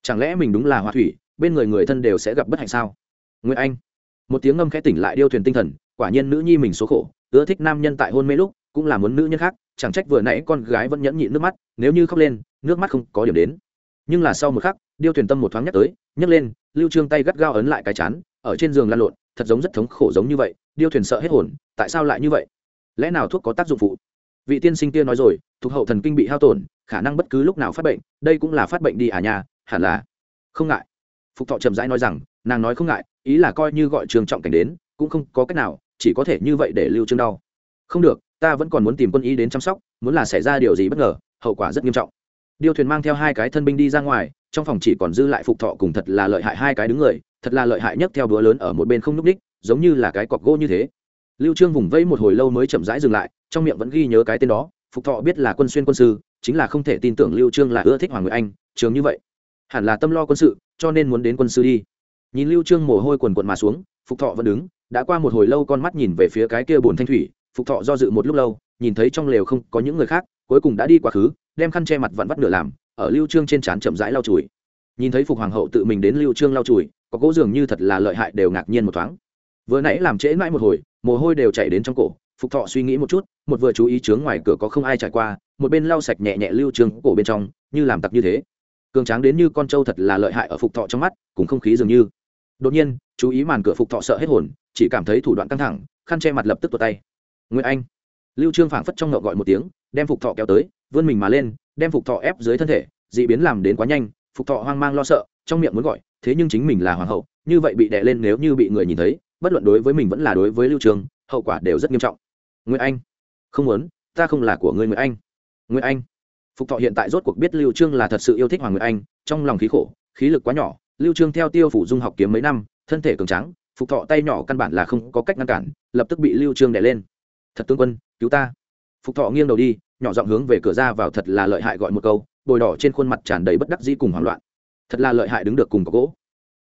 Chẳng lẽ mình đúng là hoa thủy, bên người người thân đều sẽ gặp bất hạnh sao? Nguyễn anh. Một tiếng ngâm khẽ tỉnh lại điêu thuyền tinh thần, quả nhiên nữ nhi mình số khổ, ưa thích nam nhân tại hôn mê lúc, cũng là muốn nữ nhân khác, chẳng trách vừa nãy con gái vẫn nhẫn nhịn nước mắt, nếu như khóc lên, nước mắt không có điểm đến. Nhưng là sau một khắc, điêu thuyền tâm một thoáng nhắc tới, nhấc lên, lưu trương tay gắt gao ấn lại cái chán ở trên giường lăn lộn, thật giống rất thống khổ giống như vậy, điêu thuyền sợ hết hồn, tại sao lại như vậy? Lẽ nào thuốc có tác dụng phụ? Vị tiên sinh kia nói rồi, thuộc hậu thần kinh bị hao tổn, khả năng bất cứ lúc nào phát bệnh, đây cũng là phát bệnh đi à nhà hẳn là. Không ngại. Phục thọ chậm rãi nói rằng, nàng nói không ngại, ý là coi như gọi trường trọng cảnh đến, cũng không có cách nào, chỉ có thể như vậy để lưu trương đau. Không được, ta vẫn còn muốn tìm quân y đến chăm sóc, muốn là xảy ra điều gì bất ngờ, hậu quả rất nghiêm trọng. Điêu thuyền mang theo hai cái thân binh đi ra ngoài, trong phòng chỉ còn dư lại phục thọ cùng thật là lợi hại hai cái đứng người thật là lợi hại nhất theo đũa lớn ở một bên không núp ních giống như là cái cọc gỗ như thế. Lưu trương vùng vẫy một hồi lâu mới chậm rãi dừng lại, trong miệng vẫn ghi nhớ cái tên đó, phục thọ biết là quân xuyên quân sư, chính là không thể tin tưởng lưu trương là ưa thích hoàng người anh, trường như vậy. Hẳn là tâm lo quân sự, cho nên muốn đến quân sư đi. Nhìn lưu trương mồ hôi quần quần mà xuống, phục thọ vẫn đứng, đã qua một hồi lâu con mắt nhìn về phía cái kia buồn thanh thủy, phục thọ do dự một lúc lâu, nhìn thấy trong lều không có những người khác, cuối cùng đã đi quá khứ, đem khăn che mặt vặn vắt nửa làm, ở lưu trương trên trán chậm rãi lau chùi. Nhìn thấy phục hoàng hậu tự mình đến lưu trương lau chùi có gỗ dường như thật là lợi hại đều ngạc nhiên một thoáng. Vừa nãy làm trễ mãi một hồi, mồ hôi đều chảy đến trong cổ, phục thọ suy nghĩ một chút, một vừa chú ý chướng ngoài cửa có không ai trải qua, một bên lau sạch nhẹ nhẹ lưu trương cổ bên trong, như làm tặc như thế. Cường tráng đến như con trâu thật là lợi hại ở phục thọ trong mắt, cùng không khí dường như. Đột nhiên, chú ý màn cửa phục thọ sợ hết hồn, chỉ cảm thấy thủ đoạn căng thẳng, khăn che mặt lập tức tuột tay. Nguyễn anh. Lưu trương phảng phất trong ngậu gọi một tiếng, đem phục thọ kéo tới, vươn mình mà lên, đem phục thọ ép dưới thân thể, dị biến làm đến quá nhanh, phục thọ hoang mang lo sợ trong miệng muốn gọi, thế nhưng chính mình là hoàng hậu, như vậy bị đè lên nếu như bị người nhìn thấy, bất luận đối với mình vẫn là đối với lưu trường, hậu quả đều rất nghiêm trọng. Nguyễn anh, không muốn, ta không là của người nguyễn anh. Nguyễn anh, phục thọ hiện tại rốt cuộc biết lưu trương là thật sự yêu thích hoàng nguyễn anh, trong lòng khí khổ, khí lực quá nhỏ, lưu trương theo tiêu phủ dung học kiếm mấy năm, thân thể cường tráng, phục thọ tay nhỏ căn bản là không có cách ngăn cản, lập tức bị lưu trương đè lên. Thật tướng quân, cứu ta. Phục thọ nghiêng đầu đi, nhỏ giọng hướng về cửa ra vào thật là lợi hại gọi một câu, bồi đỏ trên khuôn mặt tràn đầy bất đắc dĩ cùng hoảng loạn thật là lợi hại đứng được cùng có gỗ.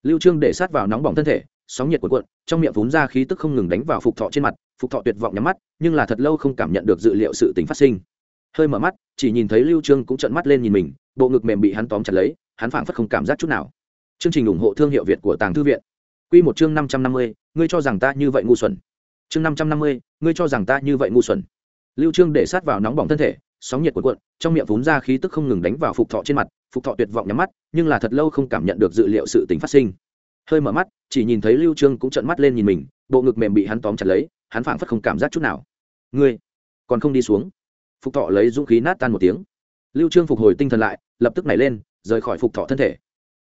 Lưu trương để sát vào nóng bỏng thân thể sóng nhiệt cuộn cuộn trong miệng vốn ra khí tức không ngừng đánh vào phục thọ trên mặt phục thọ tuyệt vọng nhắm mắt nhưng là thật lâu không cảm nhận được dự liệu sự tình phát sinh. Hơi mở mắt chỉ nhìn thấy lưu trương cũng trợn mắt lên nhìn mình bộ ngực mềm bị hắn tóm chặt lấy hắn phảng phất không cảm giác chút nào. Chương trình ủng hộ thương hiệu việt của tàng thư viện. Quy một chương 550, ngươi cho rằng ta như vậy ngu xuẩn. Chương 550, ngươi cho rằng ta như vậy ngu xuẩn. Lưu trương để sát vào nóng bỏng thân thể sóng nhiệt cuộn cuộn, trong miệng vốn ra khí tức không ngừng đánh vào phục thọ trên mặt, phục thọ tuyệt vọng nhắm mắt, nhưng là thật lâu không cảm nhận được dự liệu sự tình phát sinh. Hơi mở mắt, chỉ nhìn thấy lưu trương cũng trợn mắt lên nhìn mình, bộ ngực mềm bị hắn tóm chặt lấy, hắn phảng phất không cảm giác chút nào. Ngươi còn không đi xuống? Phục thọ lấy dũng khí nát tan một tiếng. Lưu trương phục hồi tinh thần lại, lập tức nảy lên, rời khỏi phục thọ thân thể.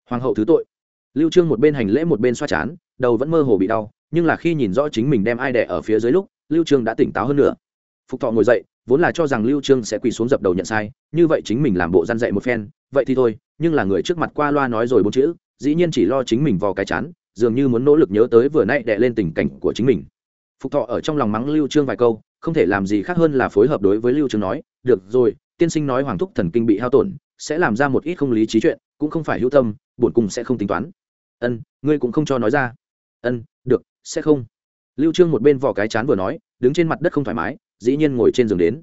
Hoàng hậu thứ tội. Lưu trương một bên hành lễ một bên xoa chán, đầu vẫn mơ hồ bị đau, nhưng là khi nhìn rõ chính mình đem ai đè ở phía dưới lúc, lưu trương đã tỉnh táo hơn nữa. Phục thọ ngồi dậy vốn là cho rằng lưu trương sẽ quỳ xuống dập đầu nhận sai, như vậy chính mình làm bộ gian dạy một phen, vậy thì thôi, nhưng là người trước mặt qua loa nói rồi bốn chữ, dĩ nhiên chỉ lo chính mình vào cái chán, dường như muốn nỗ lực nhớ tới vừa nay đệ lên tình cảnh của chính mình. Phục thọ ở trong lòng mắng lưu trương vài câu, không thể làm gì khác hơn là phối hợp đối với lưu trương nói, được rồi, tiên sinh nói hoàng thúc thần kinh bị hao tổn, sẽ làm ra một ít không lý trí chuyện, cũng không phải hữu tâm, bổn cung sẽ không tính toán. Ân, ngươi cũng không cho nói ra. Ân, được, sẽ không. Lưu trương một bên vò cái chán vừa nói đứng trên mặt đất không thoải mái, dĩ nhiên ngồi trên giường đến.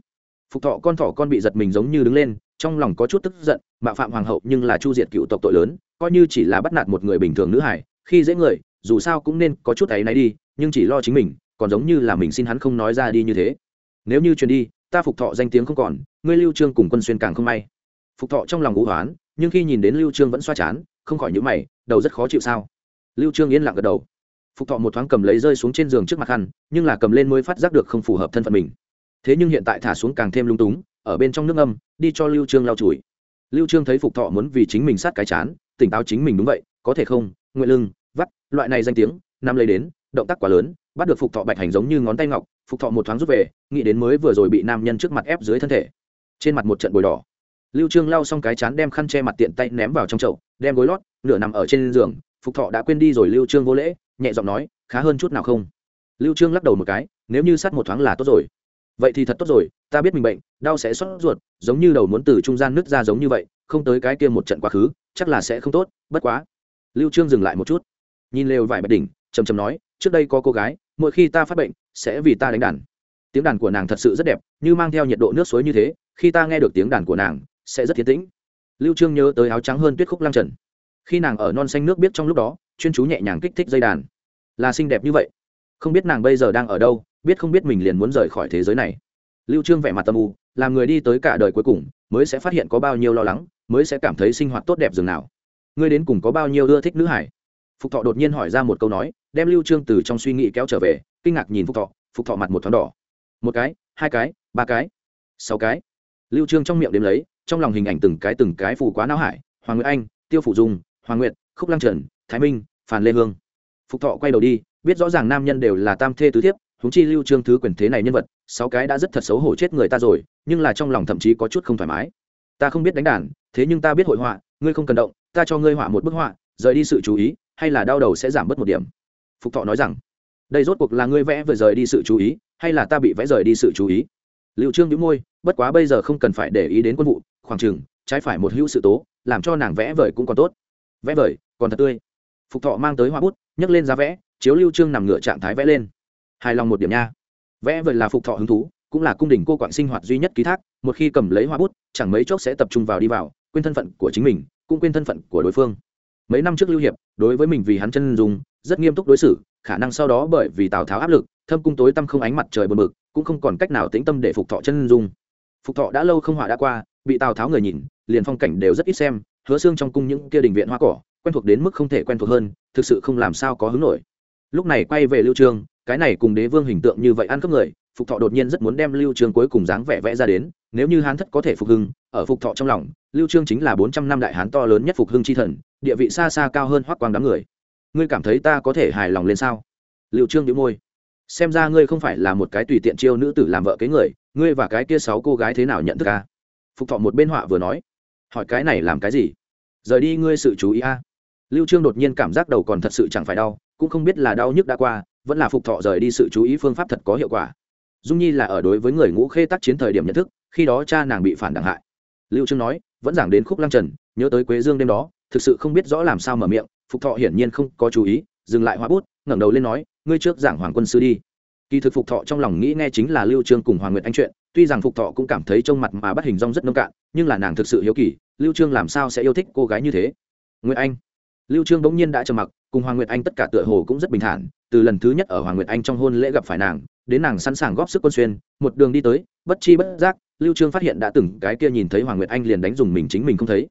Phục thọ con thỏ con bị giật mình giống như đứng lên, trong lòng có chút tức giận mạ phạm hoàng hậu nhưng là chu diệt cựu tộc tội lớn, coi như chỉ là bắt nạt một người bình thường nữ hải khi dễ người, dù sao cũng nên có chút ấy náy đi, nhưng chỉ lo chính mình, còn giống như là mình xin hắn không nói ra đi như thế. Nếu như truyền đi, ta phục thọ danh tiếng không còn, ngươi lưu trương cùng quân xuyên càng không may. Phục thọ trong lòng ngũ hoán, nhưng khi nhìn đến lưu trương vẫn xoa chán, không khỏi nhíu mày, đầu rất khó chịu sao? Lưu trương yên lặng gật đầu phục thọ một thoáng cầm lấy rơi xuống trên giường trước mặt khăn nhưng là cầm lên mới phát giác được không phù hợp thân phận mình. Thế nhưng hiện tại thả xuống càng thêm lung túng, ở bên trong nước âm, đi cho lưu trương lau chùi. Lưu trương thấy phục thọ muốn vì chính mình sát cái chán, tỉnh táo chính mình đúng vậy, có thể không, nguyện lưng, vắt, loại này danh tiếng năm lấy đến, động tác quá lớn, bắt được phục thọ bạch hành giống như ngón tay ngọc, phục thọ một thoáng rút về, nghĩ đến mới vừa rồi bị nam nhân trước mặt ép dưới thân thể. Trên mặt một trận bồi đỏ. Lưu trương lau xong cái chán đem khăn che mặt tiện tay ném vào trong chậu, đem gối lót, nửa nằm ở trên giường, phục thọ đã quên đi rồi lưu trương vô lễ nhẹ giọng nói, khá hơn chút nào không? Lưu trương lắc đầu một cái, nếu như sát một thoáng là tốt rồi. Vậy thì thật tốt rồi, ta biết mình bệnh, đau sẽ sốt ruột, giống như đầu muốn từ trung gian nứt ra giống như vậy, không tới cái kia một trận quá khứ, chắc là sẽ không tốt, bất quá. Lưu trương dừng lại một chút, nhìn lều vải bạch đỉnh, trầm trầm nói, trước đây có cô gái, mỗi khi ta phát bệnh, sẽ vì ta đánh đàn. Tiếng đàn của nàng thật sự rất đẹp, như mang theo nhiệt độ nước suối như thế, khi ta nghe được tiếng đàn của nàng, sẽ rất thiên tĩnh. Lưu trương nhớ tới áo trắng hơn tuyết khúc lăng trần. Khi nàng ở non xanh nước biết trong lúc đó chuyên chú nhẹ nhàng kích thích dây đàn. Là xinh đẹp như vậy. Không biết nàng bây giờ đang ở đâu, biết không biết mình liền muốn rời khỏi thế giới này. Lưu trương vẻ mặt tâm u, làm người đi tới cả đời cuối cùng, mới sẽ phát hiện có bao nhiêu lo lắng, mới sẽ cảm thấy sinh hoạt tốt đẹp dường nào. Ngươi đến cùng có bao nhiêu ưa thích nữ hải? Phục thọ đột nhiên hỏi ra một câu nói, đem lưu trương từ trong suy nghĩ kéo trở về, kinh ngạc nhìn phục thọ phục thọ mặt một thoáng đỏ. Một cái, hai cái, ba cái, sáu cái. Lưu trương trong miệng đếm lấy, trong lòng hình ảnh từng cái từng cái phù quá não hải, hoàng nguyệt anh, tiêu phủ dung, hoàng nguyệt, khúc lăng trần thái minh, phàn lê hương. Phục thọ quay đầu đi, biết rõ ràng nam nhân đều là tam thê tứ thiếp, huống chi lưu trương thứ quyền thế này nhân vật, sáu cái đã rất thật xấu hổ chết người ta rồi, nhưng là trong lòng thậm chí có chút không thoải mái. Ta không biết đánh đàn, thế nhưng ta biết hội họa, ngươi không cần động, ta cho ngươi họa một bức họa, rời đi sự chú ý, hay là đau đầu sẽ giảm bớt một điểm. Phục thọ nói rằng, đây rốt cuộc là ngươi vẽ vừa rời đi sự chú ý, hay là ta bị vẽ rời đi sự chú ý? Liệu trương đĩu môi, bất quá bây giờ không cần phải để ý đến quân vụ, khoảng chừng, trái phải một hữu sự tố, làm cho nàng vẽ vời cũng còn tốt. Vẽ vời, còn thật tươi phục thọ mang tới hoa bút, nhấc lên giá vẽ, chiếu lưu trương nằm ngựa trạng thái vẽ lên. Hài lòng một điểm nha. Vẽ vời là phục thọ hứng thú, cũng là cung đình cô quạng sinh hoạt duy nhất ký thác, một khi cầm lấy hoa bút, chẳng mấy chốc sẽ tập trung vào đi vào, quên thân phận của chính mình, cũng quên thân phận của đối phương. Mấy năm trước lưu hiệp, đối với mình vì hắn chân dùng rất nghiêm túc đối xử, khả năng sau đó bởi vì tào tháo áp lực, thâm cung tối tâm không ánh mặt trời bờ mực cũng không còn cách nào tĩnh tâm để phục thọ chân dung. Phục thọ đã lâu không họa đã qua, bị tào tháo người nhìn, liền phong cảnh đều rất ít xem, hứa xương trong cung những kia đình viện hoa cỏ quen thuộc đến mức không thể quen thuộc hơn, thực sự không làm sao có hứng nổi. Lúc này quay về lưu trương, cái này cùng đế vương hình tượng như vậy ăn cướp người, phục thọ đột nhiên rất muốn đem lưu trương cuối cùng dáng vẻ vẽ ra đến, nếu như hán thất có thể phục hưng, ở phục thọ trong lòng, lưu trương chính là 400 năm đại hán to lớn nhất phục hưng chi thần, địa vị xa xa cao hơn hoắc quang đám người. Ngươi cảm thấy ta có thể hài lòng lên sao? Lưu trương nhíu môi. Xem ra ngươi không phải là một cái tùy tiện chiêu nữ tử làm vợ cái người, ngươi và cái kia sáu cô gái thế nào nhận thức a? Phục thọ một bên họa vừa nói. Hỏi cái này làm cái gì? Rời đi ngươi sự chú ý a lưu trương đột nhiên cảm giác đầu còn thật sự chẳng phải đau, cũng không biết là đau nhức đã qua, vẫn là phục thọ rời đi sự chú ý phương pháp thật có hiệu quả. Dung nhi là ở đối với người ngũ khê tác chiến thời điểm nhận thức, khi đó cha nàng bị phản đẳng hại. Lưu trương nói, vẫn giảng đến khúc lăng trần, nhớ tới quế dương đêm đó, thực sự không biết rõ làm sao mở miệng, phục thọ hiển nhiên không có chú ý, dừng lại hóa bút, ngẩng đầu lên nói, ngươi trước giảng hoàng quân sư đi. Kỳ thực phục thọ trong lòng nghĩ nghe chính là lưu trương cùng hoàng nguyệt anh chuyện, tuy rằng phục thọ cũng cảm thấy trông mặt mà bắt hình rong rất nông cạn, nhưng là nàng thực sự hiếu kỳ, lưu trương làm sao sẽ yêu thích cô gái như thế? Nguyệt anh lưu trương bỗng nhiên đã trầm mặc, cùng hoàng nguyệt anh tất cả tựa hồ cũng rất bình thản, từ lần thứ nhất ở hoàng nguyệt anh trong hôn lễ gặp phải nàng, đến nàng sẵn sàng góp sức quân xuyên, một đường đi tới, bất chi bất giác, lưu trương phát hiện đã từng cái kia nhìn thấy hoàng nguyệt anh liền đánh dùng mình chính mình không thấy.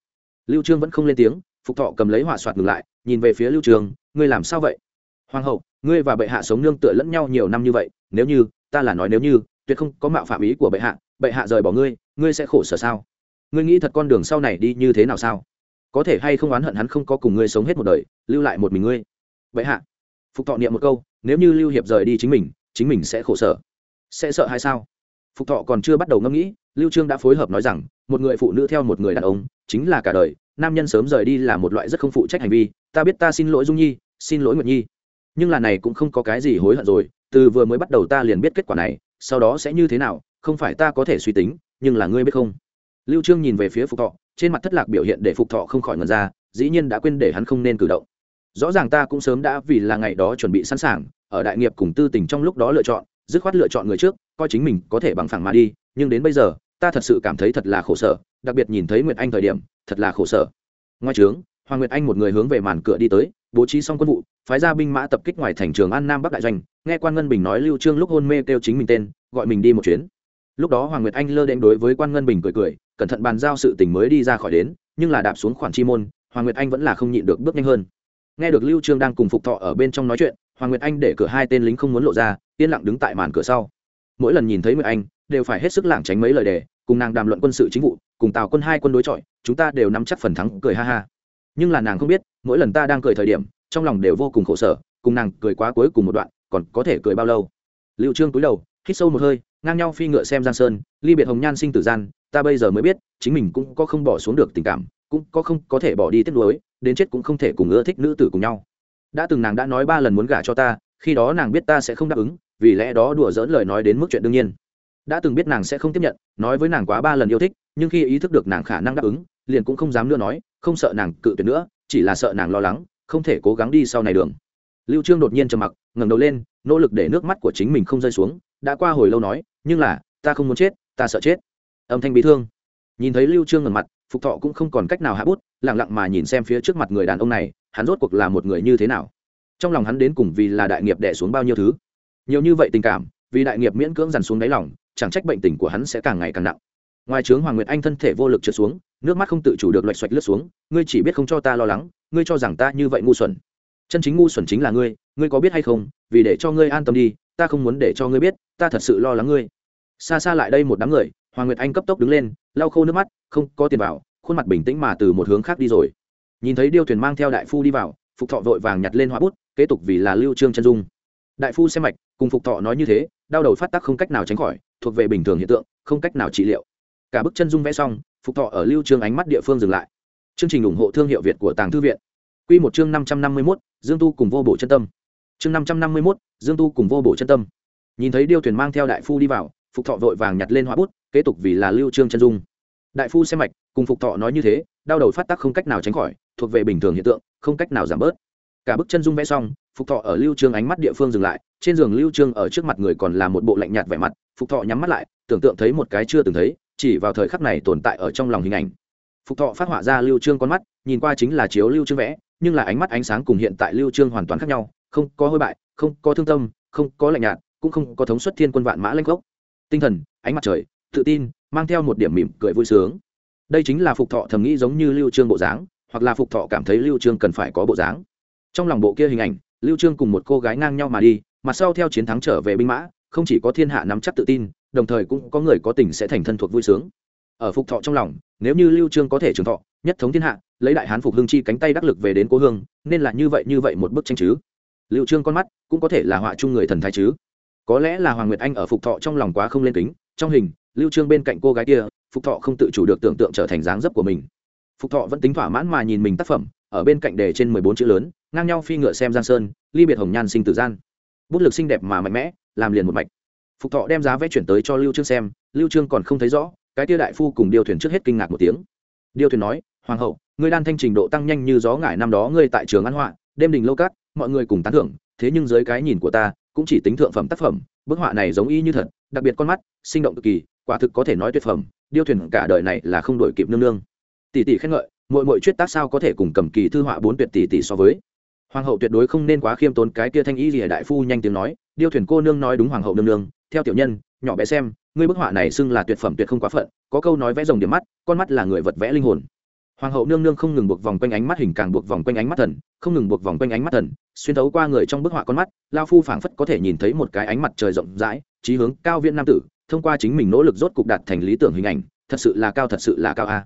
Lưu trương vẫn không lên tiếng, phục thọ cầm lấy hỏa soạt ngừng lại, nhìn về phía lưu trương ngươi làm sao vậy? Hoàng hậu, ngươi và bệ hạ sống nương tựa lẫn nhau nhiều năm như vậy, nếu như, ta là nói nếu như, tuyệt không có mạo phạm ý của bệ hạ bệ hạ rời bỏ ngươi ngươi sẽ khổ sở sao? Ngươi nghĩ thật con đường sau này đi như thế nào sao? Có thể hay không oán hận hắn không có cùng ngươi sống hết một đời, lưu lại một mình ngươi. Bệ hạ, phục thọ niệm một câu, nếu như lưu hiệp rời đi chính mình chính mình sẽ khổ sở. Sẽ sợ hay sao? Phục thọ còn chưa bắt đầu ngẫm nghĩ, lưu trương đã phối hợp nói rằng, một người phụ nữ theo một người đàn ông, chính là cả đời, nam nhân sớm rời đi là một loại rất không phụ trách hành vi, ta biết ta xin lỗi dung nhi, xin lỗi nguyệt nhi. Nhưng là này cũng không có cái gì hối hận rồi, từ vừa mới bắt đầu ta liền biết kết quả này, sau đó sẽ như thế nào, không phải ta có thể suy tính, nhưng là ngươi biết không? Lưu trương nhìn về phía phục thọ trên mặt thất lạc biểu hiện để phục thọ không khỏi ngần ra, dĩ nhiên đã quên để hắn không nên cử động. Rõ ràng ta cũng sớm đã vì là ngày đó chuẩn bị sẵn sàng, ở đại nghiệp cùng tư tình trong lúc đó lựa chọn, dứt khoát lựa chọn người trước, coi chính mình có thể bằng phẳng mà đi, nhưng đến bây giờ, ta thật sự cảm thấy thật là khổ sở, đặc biệt nhìn thấy nguyệt anh thời điểm, thật là khổ sở. Ngoài trướng hoàng nguyệt anh một người hướng về màn cửa đi tới, bố trí xong quân vụ, phái ra binh mã tập kích ngoài thành trường an nam bắc đại doanh, nghe quan ngân bình nói lưu trương lúc hôn mê kêu chính mình tên, gọi mình đi một chuyến. Lúc đó hoàng nguyệt anh lơ đễnh đối với quan ngân bình cười cười cẩn thận bàn giao sự tình mới đi ra khỏi đến, nhưng là đạp xuống khoản chi môn, hoàng nguyệt anh vẫn là không nhịn được bước nhanh hơn. Nghe được lưu trương đang cùng phục thọ ở bên trong nói chuyện, hoàng nguyệt anh để cửa hai tên lính không muốn lộ ra, yên lặng đứng tại màn cửa sau. Mỗi lần nhìn thấy nguyệt anh, đều phải hết sức lảng tránh mấy lời đề, cùng nàng đàm luận quân sự chính vụ, cùng tào quân hai quân đối chọi, chúng ta đều nắm chắc phần thắng, cười ha ha. Nhưng là nàng không biết, mỗi lần ta đang cười thời điểm, trong lòng đều vô cùng khổ sở, cùng nàng cười quá cuối cùng một đoạn, còn có thể cười bao lâu? Lưu trương cúi đầu, hít sâu một hơi, ngang nhau phi ngựa xem giang sơn, ly biệt hồng nhan sinh tử gian ta bây giờ mới biết, chính mình cũng có không bỏ xuống được tình cảm, cũng có không có thể bỏ đi tiếc nuối, đến chết cũng không thể cùng ưa thích nữ tử cùng nhau. Đã từng nàng đã nói ba lần muốn gả cho ta, khi đó nàng biết ta sẽ không đáp ứng, vì lẽ đó đùa dỡn lời nói đến mức chuyện đương nhiên. Đã từng biết nàng sẽ không tiếp nhận, nói với nàng quá ba lần yêu thích, nhưng khi ý thức được nàng khả năng đáp ứng, liền cũng không dám nữa nói, không sợ nàng cự tuyệt nữa, chỉ là sợ nàng lo lắng, không thể cố gắng đi sau này đường. Lưu trương đột nhiên trầm mặc, ngẩng đầu lên, nỗ lực để nước mắt của chính mình không rơi xuống, đã qua hồi lâu nói, nhưng là, ta không muốn chết, ta sợ chết âm thanh bị thương. Nhìn thấy lưu trương ngẩng mặt, phục thọ cũng không còn cách nào hạ bút, lặng lặng mà nhìn xem phía trước mặt người đàn ông này, hắn rốt cuộc là một người như thế nào? Trong lòng hắn đến cùng vì là đại nghiệp đè xuống bao nhiêu thứ? Nhiều như vậy tình cảm, vì đại nghiệp miễn cưỡng dằn xuống đáy lòng, chẳng trách bệnh tình của hắn sẽ càng ngày càng nặng. Ngoài trướng hoàng nguyệt anh thân thể vô lực trượt xuống, nước mắt không tự chủ được loạch xoạch lướt xuống, ngươi chỉ biết không cho ta lo lắng, ngươi cho rằng ta như vậy ngu xuẩn. Chân chính ngu xuẩn chính là ngươi ngươi có biết hay không, vì để cho ngươi an tâm đi, ta không muốn để cho ngươi biết, ta thật sự lo lắng ngươi. Xa xa lại đây một đám người hoàng nguyệt anh cấp tốc đứng lên lau khô nước mắt không có tiền vào khuôn mặt bình tĩnh mà từ một hướng khác đi rồi. Nhìn thấy điêu thuyền mang theo đại phu đi vào phục thọ vội vàng nhặt lên họa bút kế tục vì là lưu trương chân dung. Đại phu xem mạch cùng phục thọ nói như thế đau đầu phát tác không cách nào tránh khỏi thuộc về bình thường hiện tượng không cách nào trị liệu. Cả bức chân dung vẽ xong phục thọ ở lưu trương ánh mắt địa phương dừng lại. Chương trình ủng hộ thương hiệu việt của tàng thư viện. Quy một chương 551, dương tu cùng vô bổ chân tâm. Chương 551, dương tu cùng vô bổ chân tâm. Nhìn thấy điêu thuyền mang theo đại phu đi vào phục thọ vội vàng nhặt lên họa bút kế tục vì là lưu trương chân dung. Đại phu xem mạch, cùng phục thọ nói như thế, đau đầu phát tác không cách nào tránh khỏi, thuộc về bình thường hiện tượng, không cách nào giảm bớt. Cả bức chân dung vẽ xong, phục thọ ở lưu trương ánh mắt địa phương dừng lại, trên giường lưu trương ở trước mặt người còn là một bộ lạnh nhạt vẻ mặt, phục thọ nhắm mắt lại, tưởng tượng thấy một cái chưa từng thấy, chỉ vào thời khắc này tồn tại ở trong lòng hình ảnh. Phục thọ phát họa ra lưu trương con mắt, nhìn qua chính là chiếu lưu trương vẽ, nhưng là ánh mắt ánh sáng cùng hiện tại lưu trương hoàn toàn khác nhau, không có hôi bại, không có thương tâm, không có lạnh nhạt, cũng không có thống suất thiên quân vạn mã lanh gốc. Tinh thần, ánh mặt trời tự tin, mang theo một điểm mỉm cười vui sướng. Đây chính là phục thọ thầm nghĩ giống như lưu trương bộ dáng, hoặc là phục thọ cảm thấy lưu trương cần phải có bộ dáng. Trong lòng bộ kia hình ảnh, lưu trương cùng một cô gái ngang nhau mà đi mặt sau theo chiến thắng trở về binh mã, không chỉ có thiên hạ nắm chắc tự tin, đồng thời cũng có người có tình sẽ thành thân thuộc vui sướng. Ở phục thọ trong lòng, nếu như lưu trương có thể trường thọ, nhất thống thiên hạ, lấy đại hán phục hương chi cánh tay đắc lực về đến cố hương, nên là như vậy như vậy một bức tranh chứ. Lưu trương con mắt cũng có thể là họa chung người thần thái chứ. Có lẽ là hoàng nguyệt anh ở phục thọ trong lòng quá không lên kính, trong hình lưu trương bên cạnh cô gái kia, phục thọ không tự chủ được tưởng tượng trở thành dáng dấp của mình. Phục thọ vẫn tính thỏa mãn mà nhìn mình tác phẩm, ở bên cạnh đề trên 14 chữ lớn, ngang nhau phi ngựa xem giang sơn, ly biệt hồng nhan sinh tử gian. Bút lực xinh đẹp mà mạnh mẽ, làm liền một mạch. Phục thọ đem giá vẽ chuyển tới cho lưu trương xem, lưu trương còn không thấy rõ, cái tia đại phu cùng điêu thuyền trước hết kinh ngạc một tiếng. Điêu thuyền nói, hoàng hậu, ngươi đan thanh trình độ tăng nhanh như gió ngải năm đó ngươi tại trường an họa, đêm đình lâu cát, mọi người cùng tán thưởng, thế nhưng dưới cái nhìn của ta, cũng chỉ tính thượng phẩm tác phẩm, bức họa này giống y như thật, đặc biệt con mắt, sinh động cực kỳ quả thực có thể nói tuyệt phẩm, điêu thuyền cả đời này là không đổi kịp nương nương. Tỷ tỷ khen ngợi mỗi mỗi chuyết tác sao có thể cùng cầm kỳ thư họa bốn tuyệt tỷ tỷ so với? Hoàng hậu tuyệt đối không nên quá khiêm tốn, cái kia thanh ý gì đại phu nhanh tiếng nói, điêu thuyền cô nương nói đúng hoàng hậu nương nương, theo tiểu nhân, nhỏ bé xem, ngươi bức họa này xưng là tuyệt phẩm tuyệt không quá phận, có câu nói vẽ rồng điểm mắt, con mắt là người vật vẽ linh hồn. Hoàng hậu nương nương không ngừng buộc vòng quanh ánh mắt hình càng buộc vòng quanh ánh mắt thần, không ngừng buộc vòng quanh ánh mắt thần, xuyên thấu qua người trong bức họa con mắt, lao phu phảng phất có thể nhìn thấy một cái ánh mặt trời rộng rãi trí hướng cao viễn nam tử thông qua chính mình nỗ lực rốt cục đạt thành lý tưởng hình ảnh, thật sự là cao, thật sự là cao a.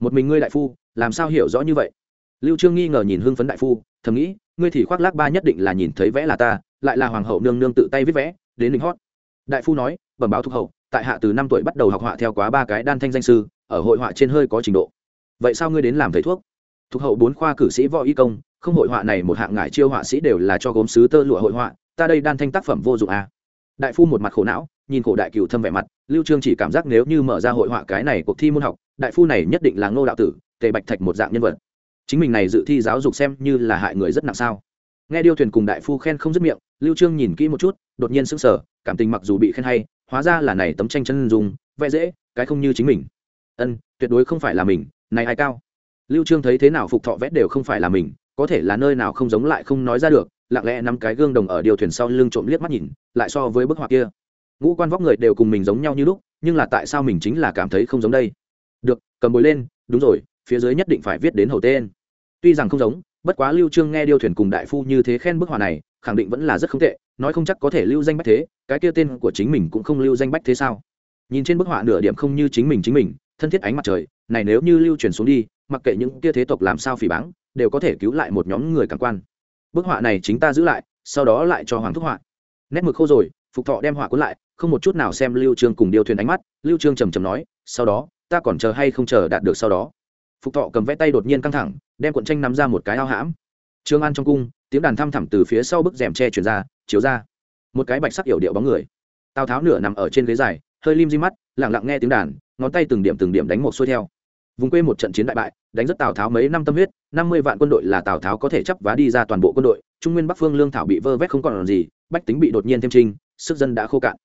Một mình ngươi đại phu, làm sao hiểu rõ như vậy? Lưu trương nghi ngờ nhìn hưng phấn đại phu, thầm nghĩ, ngươi thì khoác lác ba nhất định là nhìn thấy vẽ là ta, lại là hoàng hậu nương nương tự tay viết vẽ, đến đỉnh hót. Đại phu nói, bẩm báo thuộc hậu, tại hạ từ năm tuổi bắt đầu học họa theo quá ba cái đan thanh danh sư, ở hội họa trên hơi có trình độ. Vậy sao ngươi đến làm thầy thuốc? Thuộc hậu bốn khoa cử sĩ võ y công, không hội họa này một hạng ngải chiêu họa sĩ đều là cho gốm sứ tơ lụa hội họa, ta đây đan thanh tác phẩm vô dụng à. đại phu một mặt khổ não nhìn cổ đại cựu thâm vẻ mặt lưu trương chỉ cảm giác nếu như mở ra hội họa cái này cuộc thi môn học đại phu này nhất định là ngô đạo tử tề bạch thạch một dạng nhân vật. Chính mình này dự thi giáo dục xem như là hại người rất nặng sao. Nghe điêu thuyền cùng đại phu khen không dứt miệng lưu trương nhìn kỹ một chút đột nhiên sững sờ cảm tình mặc dù bị khen hay hóa ra là này tấm tranh chân dung, vẽ dễ cái không như chính mình. Ân tuyệt đối không phải là mình này ai cao? Lưu trương thấy thế nào phục thọ vẽ đều không phải là mình có thể là nơi nào không giống lại không nói ra được lặng lẽ nắm cái gương đồng ở điều thuyền sau lưng trộm liếc mắt nhìn lại so với bức họa kia ngũ quan vóc người đều cùng mình giống nhau như lúc, nhưng là tại sao mình chính là cảm thấy không giống đây? Được, cầm bồi lên, đúng rồi, phía dưới nhất định phải viết đến hầu tên. Tuy rằng không giống, bất quá lưu trương nghe điêu thuyền cùng đại phu như thế khen bức họa này, khẳng định vẫn là rất không tệ, nói không chắc có thể lưu danh bách thế, cái kia tên của chính mình cũng không lưu danh bách thế sao? Nhìn trên bức họa nửa điểm không như chính mình chính mình, thân thiết ánh mặt trời, này nếu như lưu truyền xuống đi, mặc kệ những kia thế tộc làm sao phỉ báng, đều có thể cứu lại một nhóm người cảm quan. Bức họa này chính ta giữ lại, sau đó lại cho hoàng thúc họa. Nét mực khô rồi, phục thọ đem họa cuốn lại không một chút nào xem lưu trương cùng điêu thuyền ánh mắt, lưu trương trầm trầm nói, sau đó, ta còn chờ hay không chờ đạt được sau đó. Phục thọ cầm vẽ tay đột nhiên căng thẳng, đem cuộn tranh nắm ra một cái ao hãm. Trương an trong cung, tiếng đàn thăm thẳm từ phía sau bức rèm tre truyền ra, chiếu ra. Một cái bạch sắc yểu điệu bóng người. Tào tháo nửa nằm ở trên ghế dài, hơi lim di mắt, lặng lặng nghe tiếng đàn, ngón tay từng điểm từng điểm đánh một xuôi theo. Vùng quê một trận chiến đại bại, đánh rất tào tháo mấy năm tâm huyết, năm mươi vạn quân đội là tào tháo có thể chấp vá đi ra toàn bộ quân đội, trung nguyên bắc phương lương thảo bị vơ vét không còn làm gì, bách tính bị đột nhiên thêm trinh sức dân đã khô cạn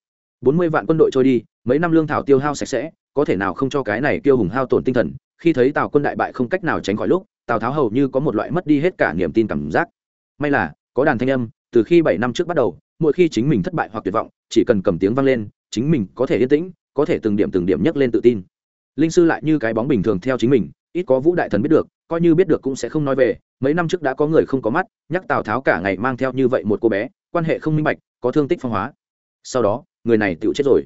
bốn mươi vạn quân đội trôi đi, mấy năm lương thảo tiêu hao sạch sẽ, có thể nào không cho cái này tiêu hùng hao tổn tinh thần, khi thấy tào quân đại bại không cách nào tránh khỏi lúc, tào tháo hầu như có một loại mất đi hết cả niềm tin cảm giác. May là, có đàn thanh âm, từ khi bảy năm trước bắt đầu, mỗi khi chính mình thất bại hoặc tuyệt vọng, chỉ cần cầm tiếng vang lên, chính mình có thể yên tĩnh, có thể từng điểm từng điểm nhấc lên tự tin. Linh sư lại như cái bóng bình thường theo chính mình, ít có vũ đại thần biết được, coi như biết được cũng sẽ không nói về, mấy năm trước đã có người không có mắt, nhắc tào tháo cả ngày mang theo như vậy một cô bé, quan hệ không minh bạch, có thương tích phong hóa. Sau đó người này tựu chết rồi.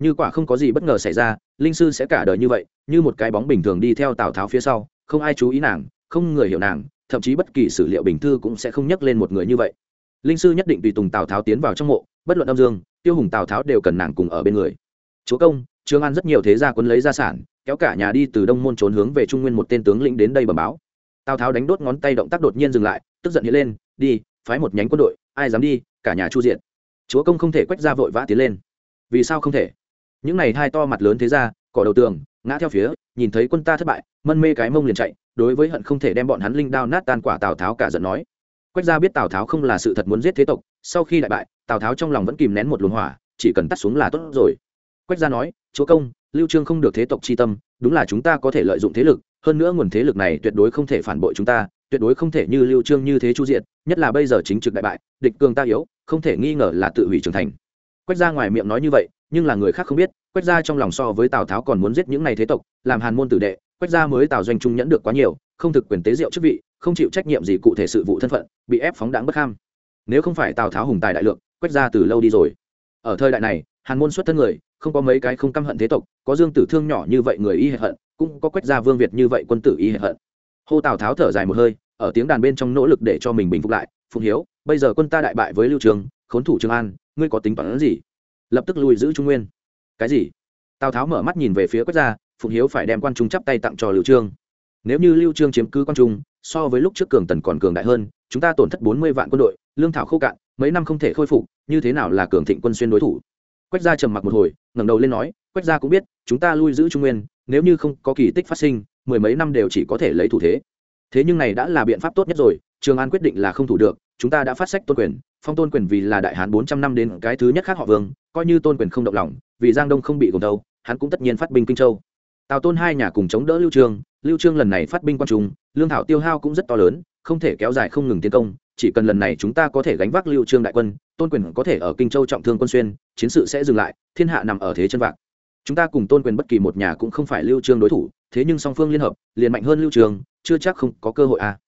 Như quả không có gì bất ngờ xảy ra, linh sư sẽ cả đời như vậy, như một cái bóng bình thường đi theo tào tháo phía sau, không ai chú ý nàng, không người hiểu nàng, thậm chí bất kỳ sử liệu bình thư cũng sẽ không nhắc lên một người như vậy. Linh sư nhất định tùy tùng tào tháo tiến vào trong mộ, bất luận âm dương, tiêu hùng tào tháo đều cần nàng cùng ở bên người. Chúa công, trương an rất nhiều thế gia quân lấy gia sản, kéo cả nhà đi từ đông môn trốn hướng về trung nguyên một tên tướng lĩnh đến đây bẩm báo. Tào tháo đánh đốt ngón tay động tác đột nhiên dừng lại, tức giận hiện lên, đi, phái một nhánh quân đội, ai dám đi, cả nhà chu diện chúa công không thể quách ra vội vã tiến lên. Vì sao không thể? Những này hai to mặt lớn thế ra, cỏ đầu tường, ngã theo phía, nhìn thấy quân ta thất bại, mân mê cái mông liền chạy, đối với hận không thể đem bọn hắn linh đao nát tan quả tào tháo cả giận nói. Quách ra biết tào tháo không là sự thật muốn giết thế tộc, sau khi đại bại, tào tháo trong lòng vẫn kìm nén một luồng hỏa, chỉ cần tắt xuống là tốt rồi. Quách gia nói, chúa công, lưu trương không được thế tộc chi tâm, đúng là chúng ta có thể lợi dụng thế lực, hơn nữa nguồn thế lực này tuyệt đối không thể phản bội chúng ta, tuyệt đối không thể như lưu trương như thế chu diện nhất là bây giờ chính trực đại bại, địch cường ta yếu không thể nghi ngờ là tự hủy trưởng thành. Quách gia ngoài miệng nói như vậy, nhưng là người khác không biết, quách gia trong lòng so với tào tháo còn muốn giết những này thế tộc, làm hàn môn tử đệ, quách gia mới tào doanh trung nhẫn được quá nhiều, không thực quyền tế diệu chức vị, không chịu trách nhiệm gì cụ thể sự vụ thân phận, bị ép phóng đáng bất ham nếu không phải tào tháo hùng tài đại lượng, quách gia từ lâu đi rồi. Ở thời đại này, hàn môn xuất thân người, không có mấy cái không căm hận thế tộc, có dương tử thương nhỏ như vậy người y hệ hận, cũng có quách gia vương việt như vậy quân tử y hệ hận. Hô tào tháo thở dài một hơi, ở tiếng đàn bên trong nỗ lực để cho mình bình phục lại phụng hiếu, bây giờ quân ta đại bại với lưu trường, khốn thủ trường an, ngươi có tính toán gì? Lập tức lùi giữ trung nguyên. Cái gì? Tào tháo mở mắt nhìn về phía quách gia, phụng hiếu phải đem quan trung chắp tay tặng cho lưu trương nếu như lưu trương chiếm cứ quan trung, so với lúc trước cường tần còn cường đại hơn, chúng ta tổn thất 40 vạn quân đội, lương thảo khô cạn, mấy năm không thể khôi phục, như thế nào là cường thịnh quân xuyên đối thủ? Quách gia trầm mặc một hồi, ngẩng đầu lên nói, quách gia cũng biết, chúng ta lui giữ trung nguyên, nếu như không có kỳ tích phát sinh, mười mấy năm đều chỉ có thể lấy thủ thế. Thế nhưng này đã là biện pháp tốt nhất rồi trường an quyết định là không thủ được, chúng ta đã phát sách tôn quyền, phong tôn quyền vì là đại hán bốn trăm năm đến cái thứ nhất khác họ vương, coi như tôn quyền không động lòng, vì giang đông không bị gồm đâu hắn cũng tất nhiên phát binh kinh châu. Tào tôn hai nhà cùng chống đỡ lưu trương lưu trương lần này phát binh quan trung, lương thảo tiêu hao cũng rất to lớn, không thể kéo dài không ngừng tiến công, chỉ cần lần này chúng ta có thể gánh vác lưu trương đại quân, tôn quyền có thể ở kinh châu trọng thương quân xuyên, chiến sự sẽ dừng lại, thiên hạ nằm ở thế chân vạc. Chúng ta cùng tôn quyền bất kỳ một nhà cũng không phải lưu trương đối thủ, thế nhưng song phương liên hợp, liền mạnh hơn lưu trương, chưa chắc không có cơ hội à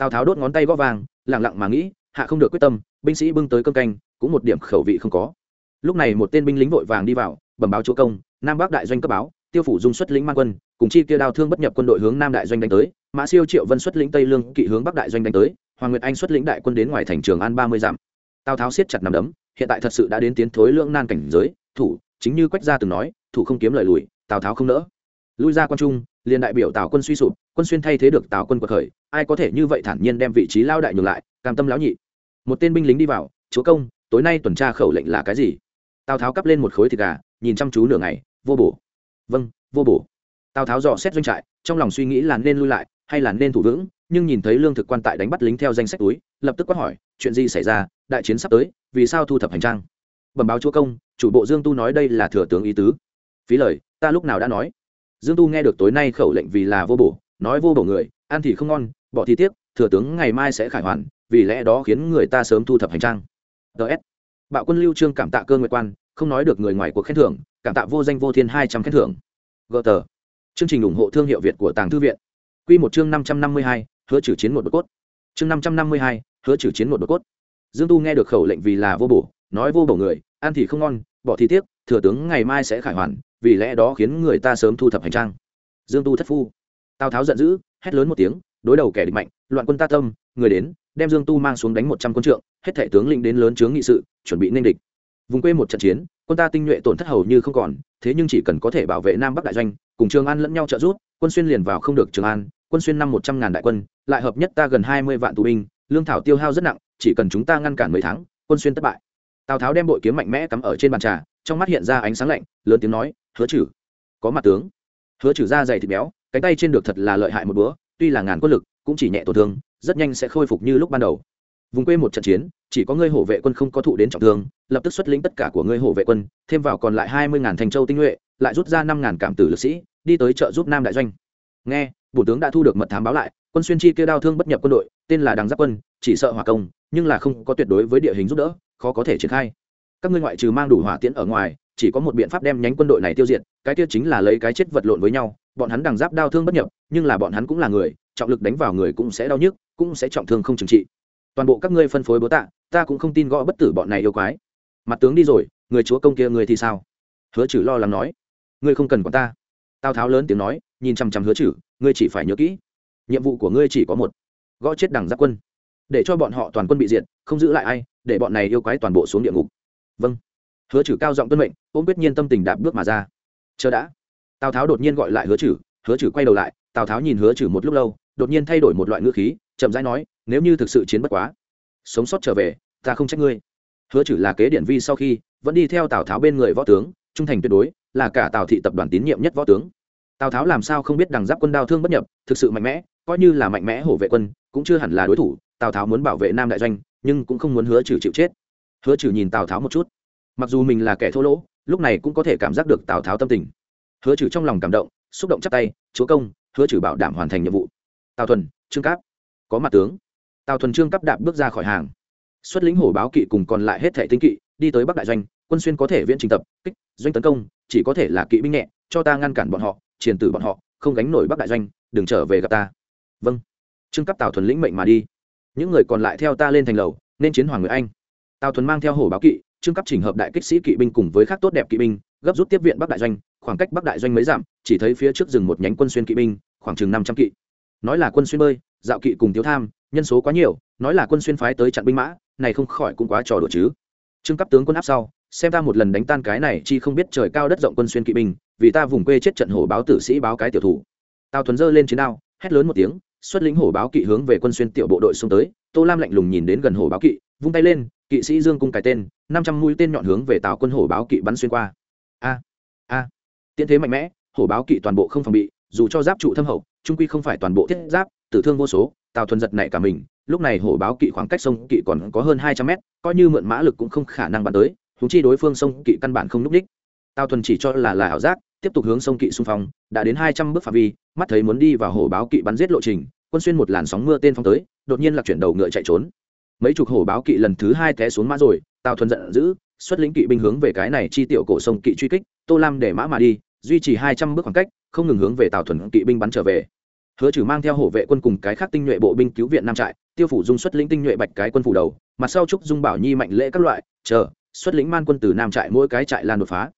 tào tháo đốt ngón tay gõ vàng, lặng lặng mà nghĩ, hạ không được quyết tâm, binh sĩ bưng tới cơm canh, cũng một điểm khẩu vị không có. Lúc này một tên binh lính vội vàng đi vào, bẩm báo chúa công, nam bắc đại doanh cấp báo, tiêu phủ dung xuất lĩnh mang quân, cùng chi kia đao thương bất nhập quân đội hướng nam đại doanh đánh tới, mã siêu triệu vân xuất lĩnh tây lương, kỵ hướng bắc đại doanh đánh tới, hoàng nguyệt anh xuất lĩnh đại quân đến ngoài thành trường an ba mươi dặm. Tào tháo siết chặt nằm đấm, hiện tại thật sự đã đến tiến thối lưỡng nan cảnh giới, thủ, chính như quách gia từng nói, thủ không kiếm lời lùi, tào tháo không nỡ. Lui ra quan trung liền đại biểu tào quân suy sụp, quân xuyên thay thế được tào quân cuộc khởi, ai có thể như vậy thản nhiên đem vị trí lao đại nhường lại, cam tâm lão nhị. Một tên binh lính đi vào, chúa công, tối nay tuần tra khẩu lệnh là cái gì? Tào tháo cắp lên một khối thịt gà, nhìn chăm chú nửa ngày, vô bổ. Vâng vô bổ. Tào tháo dò xét doanh trại, trong lòng suy nghĩ là nên lui lại, hay là nên thủ vững, nhưng nhìn thấy lương thực quan tại đánh bắt lính theo danh sách túi, lập tức quát hỏi, chuyện gì xảy ra? Đại chiến sắp tới, vì sao thu thập hành trang? Bẩm báo chúa công, chủ bộ dương tu nói đây là thừa tướng ý tứ. Phí lời, ta lúc nào đã nói dương tu nghe được tối nay khẩu lệnh vì là vô bổ, nói vô bổ người, ăn thì không ngon, bỏ thì tiếc, thừa tướng ngày mai sẽ khải hoàn, vì lẽ đó khiến người ta sớm thu thập hành trang. Ts bạo quân lưu trương cảm tạ cơ nguyệt quan, không nói được người ngoài cuộc khen thưởng, cảm tạ vô danh vô thiên hai trăm khen thưởng. Gờ tờ chương trình ủng hộ thương hiệu việt của tàng thư viện. Quy một chương năm trăm năm mươi hai, hứa trừ chiến một đột cốt. Chương năm trăm năm mươi hai, hứa trừ chiến một đột cốt. Dương tu nghe được khẩu lệnh vì là vô bổ, nói vô bổ người, ăn thì không ngon, bỏ thì tiếc, thừa tướng ngày mai sẽ khải hoàn vì lẽ đó khiến người ta sớm thu thập hành trang. Dương tu thất phu. Tào tháo giận dữ, hét lớn một tiếng, đối đầu kẻ địch mạnh, loạn quân ta tâm, người đến, đem dương tu mang xuống đánh một trăm quân trượng, hết thể tướng lĩnh đến lớn chướng nghị sự, chuẩn bị nên địch. Vùng quê một trận chiến, quân ta tinh nhuệ tổn thất hầu như không còn, thế nhưng chỉ cần có thể bảo vệ nam bắc đại doanh, cùng trường an lẫn nhau trợ giúp, quân xuyên liền vào không được trường an, quân xuyên năm một trăm ngàn đại quân, lại hợp nhất ta gần hai mươi vạn tù binh, lương thảo tiêu hao rất nặng, chỉ cần chúng ta ngăn cản mấy tháng, quân xuyên thất bại. Tào tháo đem bội kiếm mạnh mẽ cắm ở trên bàn trà, trong mắt hiện ra ánh sáng lạnh, lớn tiếng nói hứa trừ. Có mặt tướng. Hứa trừ ra dày thịt béo, cánh tay trên được thật là lợi hại một bữa, tuy là ngàn quân lực, cũng chỉ nhẹ tổn thương, rất nhanh sẽ khôi phục như lúc ban đầu. Vùng quê một trận chiến, chỉ có ngươi hổ vệ quân không có thụ đến trọng thương, lập tức xuất lĩnh tất cả của ngươi hổ vệ quân, thêm vào còn lại hai mươi ngàn thành châu tinh nhuệ, lại rút ra năm ngàn cảm tử lực sĩ, đi tới trợ giúp nam đại doanh. Nghe, bổ tướng đã thu được mật thám báo lại, quân xuyên chi kêu đao thương bất nhập quân đội, tên là đằng giáp quân, chỉ sợ hỏa công, nhưng là không có tuyệt đối với địa hình giúp đỡ, khó có thể triển khai. Các ngươi ngoại trừ mang đủ hỏa tiễn ở ngoài chỉ có một biện pháp đem nhánh quân đội này tiêu diệt, cái tiêu chính là lấy cái chết vật lộn với nhau, bọn hắn đằng giáp đao thương bất nhập, nhưng là bọn hắn cũng là người, trọng lực đánh vào người cũng sẽ đau nhức, cũng sẽ trọng thương không trừng trị. Toàn bộ các ngươi phân phối bố tạ, ta cũng không tin gõ bất tử bọn này yêu quái. Mặt tướng đi rồi, người chúa công kia người thì sao? Hứa chử lo lắng nói. Ngươi không cần quản ta. Tào tháo lớn tiếng nói, nhìn chằm chằm hứa chử ngươi chỉ phải nhớ kỹ. Nhiệm vụ của ngươi chỉ có một, gõ chết đằng giáp quân. Để cho bọn họ toàn quân bị diệt, không giữ lại ai, để bọn này yêu quái toàn bộ xuống địa ngục. Vâng hứa chử cao giọng tuân mệnh, ôm quyết nhiên tâm tình đạp bước mà ra. Chờ đã. Tào tháo đột nhiên gọi lại hứa chử hứa chử quay đầu lại, tào tháo nhìn hứa chử một lúc lâu, đột nhiên thay đổi một loại ngữ khí, chậm rãi nói, nếu như thực sự chiến bất quá, sống sót trở về, ta không trách ngươi. Hứa chử là kế điển vi sau khi, vẫn đi theo tào tháo bên người võ tướng, trung thành tuyệt đối, là cả tào thị tập đoàn tín nhiệm nhất võ tướng. Tào tháo làm sao không biết đằng giáp quân đao thương bất nhập, thực sự mạnh mẽ, coi như là mạnh mẽ hổ vệ quân, cũng chưa hẳn là đối thủ, tào tháo muốn bảo vệ nam đại doanh, nhưng cũng không muốn hứa trừ chịu chết. Hứa trừ nhìn tào tháo một chút mặc dù mình là kẻ thô lỗ, lúc này cũng có thể cảm giác được tào tháo tâm tình. Hứa trừ trong lòng cảm động, xúc động chắc tay, chúa công, hứa trừ bảo đảm hoàn thành nhiệm vụ. Tào thuần, trương cáp. Có mặt tướng. Tào thuần trương cáp đạp bước ra khỏi hàng. Xuất lĩnh hổ báo kỵ cùng còn lại hết thẻ tinh kỵ, đi tới bắc đại doanh, quân xuyên có thể viễn trình tập, kích, doanh tấn công, chỉ có thể là kỵ binh nhẹ, cho ta ngăn cản bọn họ, triền tử bọn họ, không gánh nổi bắc đại doanh, đừng trở về gặp ta. Vâng. Trương cấp tào thuần lĩnh mệnh mà đi. Những người còn lại theo ta lên thành lầu, nên chiến hoàng người anh. Tào thuần mang theo hổ báo kỵ trương cấp chỉnh hợp đại kích sĩ kỵ binh cùng với khác tốt đẹp kỵ binh, gấp rút tiếp viện bắc đại doanh, khoảng cách bắc đại doanh mấy dặm, chỉ thấy phía trước rừng một nhánh quân xuyên kỵ binh, khoảng chừng năm trăm kỵ. Nói là quân xuyên bơi, dạo kỵ cùng thiếu tham, nhân số quá nhiều, nói là quân xuyên phái tới chặn binh mã, này không khỏi cũng quá trò đùa chứ. Trương cấp tướng quân áp sau, xem ta một lần đánh tan cái này chi không biết trời cao đất rộng quân xuyên kỵ binh, vì ta vùng quê chết trận hổ báo tử sĩ báo cái tiểu thủ. Tào thuần dơ lên chiến đao, hét lớn một tiếng, xuất lĩnh hổ báo kỵ hướng về quân xuyên tiểu bộ đội xông tới, tô lam lạnh lùng nhìn đến gần hổ báo kỵ vung tay lên, kỵ sĩ dương cung cái tên, năm trăm mũi tên nhọn hướng về tào quân hổ báo kỵ bắn xuyên qua. A a. À. tiễn thế mạnh mẽ, hổ báo kỵ toàn bộ không phòng bị, dù cho giáp trụ thâm hậu, trung quy không phải toàn bộ thiết giáp, tử thương vô số, tào thuần giật nảy cả mình, lúc này hổ báo kỵ khoảng cách sông kỵ còn có hơn hai trăm mét, coi như mượn mã lực cũng không khả năng bắn tới thú chi đối phương sông kỵ căn bản không núp đích. Tào thuần chỉ cho là là ảo giác, tiếp tục hướng sông kỵ xung phong, đã đến hai trăm bước phạm vi, mắt thấy muốn đi vào hổ báo kỵ bắn giết lộ trình, quân xuyên một làn sóng mưa tên phong tới, đột nhiên lạc chuyển đầu ngựa chạy trốn mấy chục hổ báo kỵ lần thứ hai té xuống mã rồi, tào thuần giận dữ, xuất lĩnh kỵ binh hướng về cái này chi tiểu cổ sông kỵ truy kích, tô lam để mã mà đi, duy trì hai trăm bước khoảng cách, không ngừng hướng về tào thuần kỵ binh bắn trở về. Hứa trừ mang theo hổ vệ quân cùng cái khác tinh nhuệ bộ binh cứu viện nam trại, tiêu phủ dung xuất lĩnh tinh nhuệ bạch cái quân phủ đầu, mặt sau trúc dung bảo nhi mạnh lễ các loại, chờ, xuất lĩnh man quân từ nam trại mỗi cái trại lan đột phá.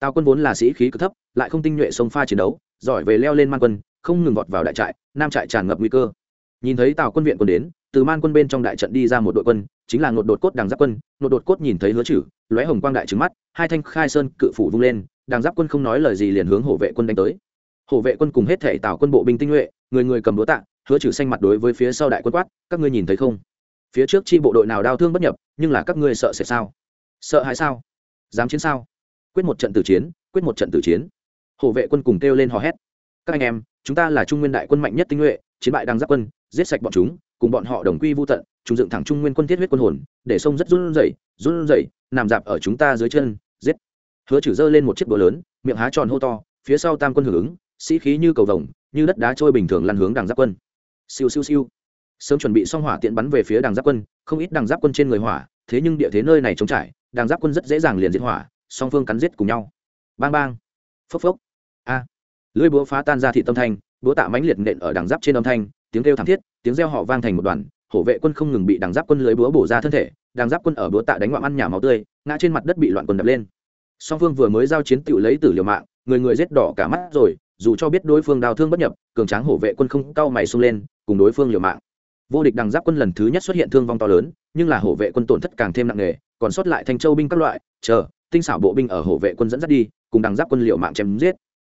Tào quân vốn là sĩ khí cực thấp, lại không tinh nhuệ sông pha chiến đấu, giỏi về leo lên man quân, không ngừng vọt vào đại trại, nam trại tràn ngập nguy cơ. Nhìn thấy tào quân viện quân đến từ man quân bên trong đại trận đi ra một đội quân, chính là ngột đột cốt đằng giáp quân. Ngột đột cốt nhìn thấy hứa chử, lóe hồng quang đại trứng mắt, hai thanh khai sơn cự phủ vung lên, đằng giáp quân không nói lời gì liền hướng hổ vệ quân đánh tới. Hổ vệ quân cùng hết thể tạo quân bộ binh tinh nhuệ, người người cầm đũa tạ, hứa chử xanh mặt đối với phía sau đại quân quát, các ngươi nhìn thấy không? Phía trước chi bộ đội nào đau thương bất nhập, nhưng là các ngươi sợ sẽ sao? Sợ hãi sao? Dám chiến sao? Quyết một trận tử chiến, quyết một trận tử chiến. Hổ vệ quân cùng kêu lên hò hét. Các anh em, chúng ta là trung nguyên đại quân mạnh nhất tinh nhuệ, chiến bại đang giáp quân, giết sạch bọn chúng cùng bọn họ đồng quy vô tận chúng dựng thẳng trung nguyên quân thiết huyết quân hồn, để sông rất run rẩy run rẩy, nằm dạp ở chúng ta dưới chân, giết. Hứa chử dơ lên một chiếc búa lớn, miệng há tròn hô to, phía sau tam quân hưởng ứng, sĩ khí như cầu vồng, như đất đá trôi bình thường lăn hướng đằng giáp quân. Siêu siêu siêu. Sớm chuẩn bị xong hỏa tiện bắn về phía đằng giáp quân, không ít đằng giáp quân trên người hỏa, thế nhưng địa thế nơi này trống trải, đằng giáp quân rất dễ dàng liền diệt hỏa, song phương cắn giết cùng nhau. Bang bang. Phốc phốc. A. Lưỡi búa phá tan ra thị tâm thanh, búa tạ mãnh liệt nện ở đằng giáp trên âm thanh tiếng kêu thảm thiết, tiếng reo họ vang thành một đoàn, hổ vệ quân không ngừng bị đằng giáp quân lưới búa bổ ra thân thể, đằng giáp quân ở búa tạ đánh ngoạm ăn nhà máu tươi, ngã trên mặt đất bị loạn quần đập lên. Song phương vừa mới giao chiến tự lấy tử liều mạng, người người giết đỏ cả mắt rồi, dù cho biết đối phương đào thương bất nhập, cường tráng hổ vệ quân không cao mày xông lên, cùng đối phương liều mạng. Vô địch đằng giáp quân lần thứ nhất xuất hiện thương vong to lớn, nhưng là hổ vệ quân tổn thất càng thêm nặng nề, còn sót lại thanh châu binh các loại, chờ, tinh xảo bộ binh ở hổ vệ quân dẫn dắt đi, cùng đằng giáp quân liều mạng chém giết.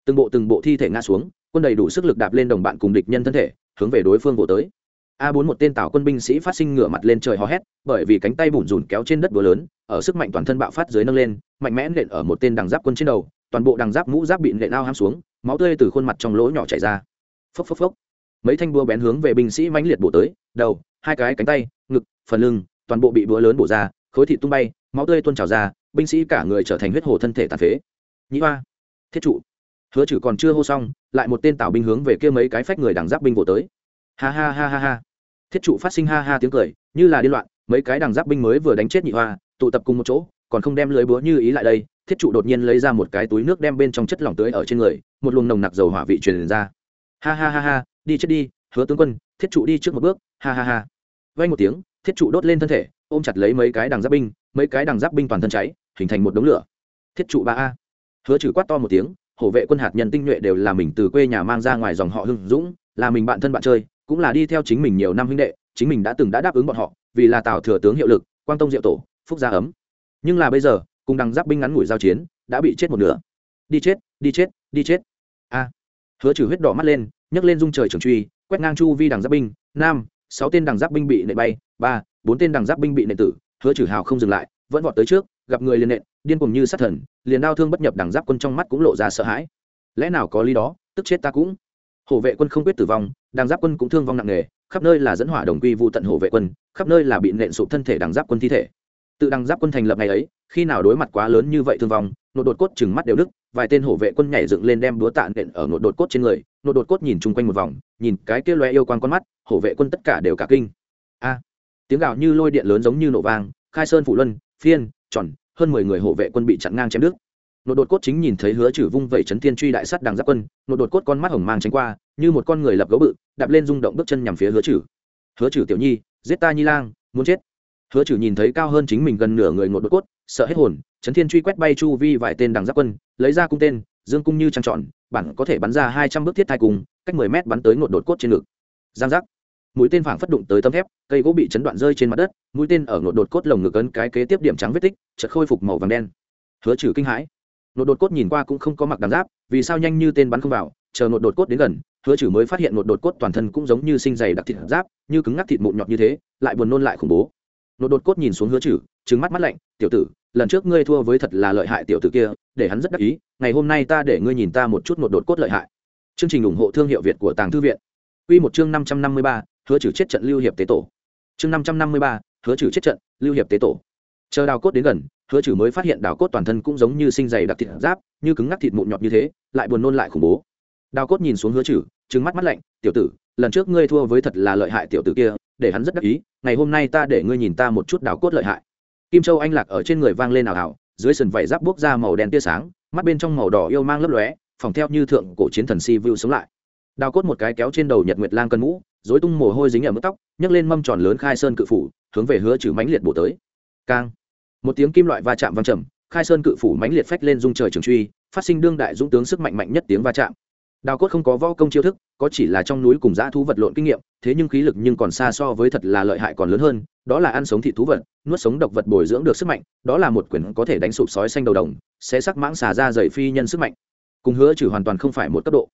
Từng bộ từng bộ thi thể ngã xuống, quân đầy đủ sức lực đạp lên đồng bạn cùng địch nhân thân thể hướng về đối phương bổ tới. A bốn một tên tào quân binh sĩ phát sinh ngửa mặt lên trời hò hét, bởi vì cánh tay bủn rủn kéo trên đất búa lớn, ở sức mạnh toàn thân bạo phát dưới nâng lên, mạnh mẽ nện ở một tên đằng giáp quân trên đầu, toàn bộ đằng giáp mũ giáp bị nện ao ham xuống, máu tươi từ khuôn mặt trong lỗ nhỏ chảy ra. Phốc phốc phốc. Mấy thanh búa bén hướng về binh sĩ mãnh liệt bổ tới, đầu, hai cái cánh tay, ngực, phần lưng, toàn bộ bị búa lớn bổ ra, khối thịt tung bay, máu tươi tuôn trào ra, binh sĩ cả người trở thành huyết hồ thân thể tàn phế. Nhĩ hoa. Thiết trụ hứa chử còn chưa hô xong, lại một tên tào binh hướng về kia mấy cái phách người đằng giáp binh vỗ tới. Ha ha ha ha ha. Thiết trụ phát sinh ha ha tiếng cười, như là điên loạn, mấy cái đằng giáp binh mới vừa đánh chết nhị hoa, tụ tập cùng một chỗ, còn không đem lưới búa như ý lại đây, thiết trụ đột nhiên lấy ra một cái túi nước đem bên trong chất lỏng tưới ở trên người, một luồng nồng nặc dầu hỏa vị truyền ra. Ha ha ha ha, đi chết đi, hứa tướng quân, thiết trụ đi trước một bước, ha ha ha. Vay một tiếng, thiết trụ đốt lên thân thể, ôm chặt lấy mấy cái đằng giáp binh, mấy cái đằng giáp binh toàn thân cháy, hình thành một đống lửa. Thiết trụ ba a. Hứa trừ quát to một tiếng hổ vệ quân hạt nhân tinh nhuệ đều là mình từ quê nhà mang ra ngoài dòng họ hưng dũng, là mình bạn thân bạn chơi, cũng là đi theo chính mình nhiều năm huynh đệ, chính mình đã từng đã đáp ứng bọn họ, vì là tào thừa tướng hiệu lực, quang tông diệu tổ, phúc gia ấm. Nhưng là bây giờ, cùng đằng giáp binh ngắn ngủi giao chiến, đã bị chết một nửa. Đi chết đi chết đi chết. A. À. Hứa trừ huyết đỏ mắt lên, nhấc lên dung trời trường truy, quét ngang chu vi đằng giáp binh, nam, sáu tên đằng giáp binh bị nệ bay, ba, bốn tên đằng giáp binh bị nệ tử. Hứa trừ hào không dừng lại, vẫn vọt tới trước, gặp người liền nện điên cùng như sát thần, liền đau thương bất nhập đằng giáp quân trong mắt cũng lộ ra sợ hãi. Lẽ nào có lý đó, tức chết ta cũng. Hổ vệ quân không quyết tử vong, đằng giáp quân cũng thương vong nặng nề, khắp nơi là dẫn hỏa đồng quy vụ tận hổ vệ quân, khắp nơi là bị nện sụp thân thể đằng giáp quân thi thể. Tự đằng giáp quân thành lập ngày ấy, khi nào đối mặt quá lớn như vậy thương vong nội đột cốt chừng mắt đều đức vài tên hổ vệ quân nhảy dựng lên đem đúa tạ nện ở nội đột cốt trên người nội đột cốt nhìn chung quanh một vòng, nhìn cái kia loe yêu quan con mắt, hổ vệ quân tất cả đều cả kinh. A! Tiếng gào như lôi điện lớn giống như nổ vang, khai sơn phủ luân, phiên, tròn hơn mười người hộ vệ quân bị chặn ngang chém đứt. Nộ đột cốt chính nhìn thấy hứa trừ vung vẩy chấn thiên truy đại sắt đằng giáp quân Nộ đột cốt con mắt hồng mang tránh qua, như một con người lập gấu bự, đạp lên rung động bước chân nhằm phía hứa trừ. Hứa trừ tiểu nhi, giết ta nhi lang, muốn chết. Hứa trừ nhìn thấy cao hơn chính mình gần nửa người Nộ đột cốt, sợ hết hồn, chấn thiên truy quét bay chu vi vài tên đằng giáp quân, lấy ra cung tên, dương cung như trăng trọn bản có thể bắn ra hai trăm bước thiết thai cùng, cách mười mét bắn tới Nộ đột cốt trên ngực. Giang giác mũi tên phảng phất đụng tới tấm thép cây gỗ bị chấn đoạn rơi trên mặt đất mũi tên ở nội đột cốt lồng ngực ấn cái kế tiếp điểm trắng vết tích chợt khôi phục màu vàng đen. Hứa trừ kinh hãi. Nội đột cốt nhìn qua cũng không có mặc đàn giáp vì sao nhanh như tên bắn không vào chờ nội đột cốt đến gần hứa trừ mới phát hiện nội đột cốt toàn thân cũng giống như sinh dày đặc thịt giáp như cứng ngắc thịt mụn nhọt như thế lại buồn nôn lại khủng bố. Nội đột cốt nhìn xuống hứa trừ trừng mắt mắt lạnh tiểu tử lần trước ngươi thua với thật là lợi hại tiểu tử kia để hắn rất đắc ý ngày hôm nay ta để ngươi nhìn ta một chút một đột cốt lợi hại. Chương trình ủng hộ thương hiệu việt của tàng thư viện. Quy một chương 553, hứa trừ chết trận lưu hiệp tế tổ. Chương năm trăm năm mươi ba, hứa trừ chết trận lưu hiệp tế tổ. Chờ đào cốt đến gần, hứa trừ mới phát hiện đào cốt toàn thân cũng giống như sinh dày đặc thịt giáp, như cứng ngắc thịt mụn nhọt như thế, lại buồn nôn lại khủng bố. Đào cốt nhìn xuống hứa trừ trứng mắt mắt lạnh, tiểu tử, lần trước ngươi thua với thật là lợi hại tiểu tử kia, để hắn rất đắc ý, ngày hôm nay ta để ngươi nhìn ta một chút đào cốt lợi hại. Kim châu anh lạc ở trên người vang lên ảo ảo dưới sườn vảy giáp buốc ra màu đen tia sáng, mắt bên trong màu đỏ yêu mang lấp lóe, phòng theo như thượng cổ chiến thần si vu sống lại đào cốt một cái kéo trên đầu nhật nguyệt lang cân mũ dối tung mồ hôi dính ở mức tóc, nhấc lên mâm tròn lớn khai sơn cự phủ, hướng về hứa trừ mãnh liệt bổ tới. Cang. Một tiếng kim loại va chạm vang trầm, khai sơn cự phủ mãnh liệt phách lên dung trời trường truy, phát sinh đương đại dũng tướng sức mạnh mạnh nhất tiếng va chạm. Đào cốt không có võ công chiêu thức, có chỉ là trong núi cùng dã thú vật lộn kinh nghiệm, thế nhưng khí lực nhưng còn xa so với thật là lợi hại còn lớn hơn, đó là ăn sống thị thú vật, nuốt sống độc vật bồi dưỡng được sức mạnh, đó là một quyển có thể đánh sụp sói xanh đầu đồng sẽ sắc mãng xà ra dày phi nhân sức mạnh. Cùng hứa trừ hoàn toàn không phải một cấp độ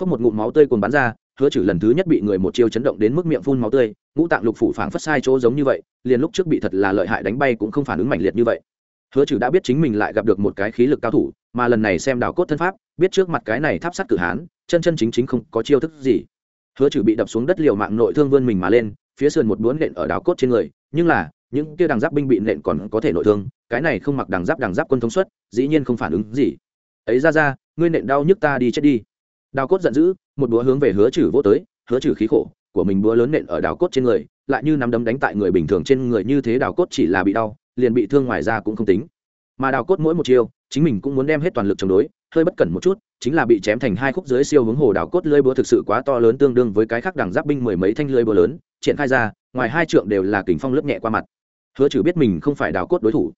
phốc một ngụm máu tươi cuồn bắn ra, hứa trừ lần thứ nhất bị người một chiêu chấn động đến mức miệng phun máu tươi, ngũ tạng lục phủ phảng phất sai chỗ giống như vậy, liền lúc trước bị thật là lợi hại đánh bay cũng không phản ứng mạnh liệt như vậy. Hứa trừ đã biết chính mình lại gặp được một cái khí lực cao thủ, mà lần này xem đào cốt thân pháp, biết trước mặt cái này tháp sắt cử hán, chân chân chính chính không có chiêu thức gì. Hứa trừ bị đập xuống đất liều mạng nội thương vươn mình mà lên, phía sườn một đuốn nện ở đào cốt trên người, nhưng là, những kia đằng giáp binh bị nện còn có thể nội thương, cái này không mặc đằng giáp đằng giáp quân thống suất, dĩ nhiên không phản ứng gì. Ấy ra ra, ngươi nện đau nhức ta đi chết đi đào cốt giận dữ, một búa hướng về hứa trừ vô tới, hứa trừ khí khổ của mình búa lớn nện ở đào cốt trên người, lại như nắm đấm đánh tại người bình thường trên người như thế đào cốt chỉ là bị đau, liền bị thương ngoài ra cũng không tính. Mà đào cốt mỗi một chiêu, chính mình cũng muốn đem hết toàn lực chống đối, hơi bất cẩn một chút, chính là bị chém thành hai khúc dưới siêu hướng hồ đào cốt lưỡi búa thực sự quá to lớn tương đương với cái khác đằng giáp binh mười mấy thanh lưỡi búa lớn, triển khai ra, ngoài hai trượng đều là kình phong lớp nhẹ qua mặt. Hứa trừ biết mình không phải đào cốt đối thủ,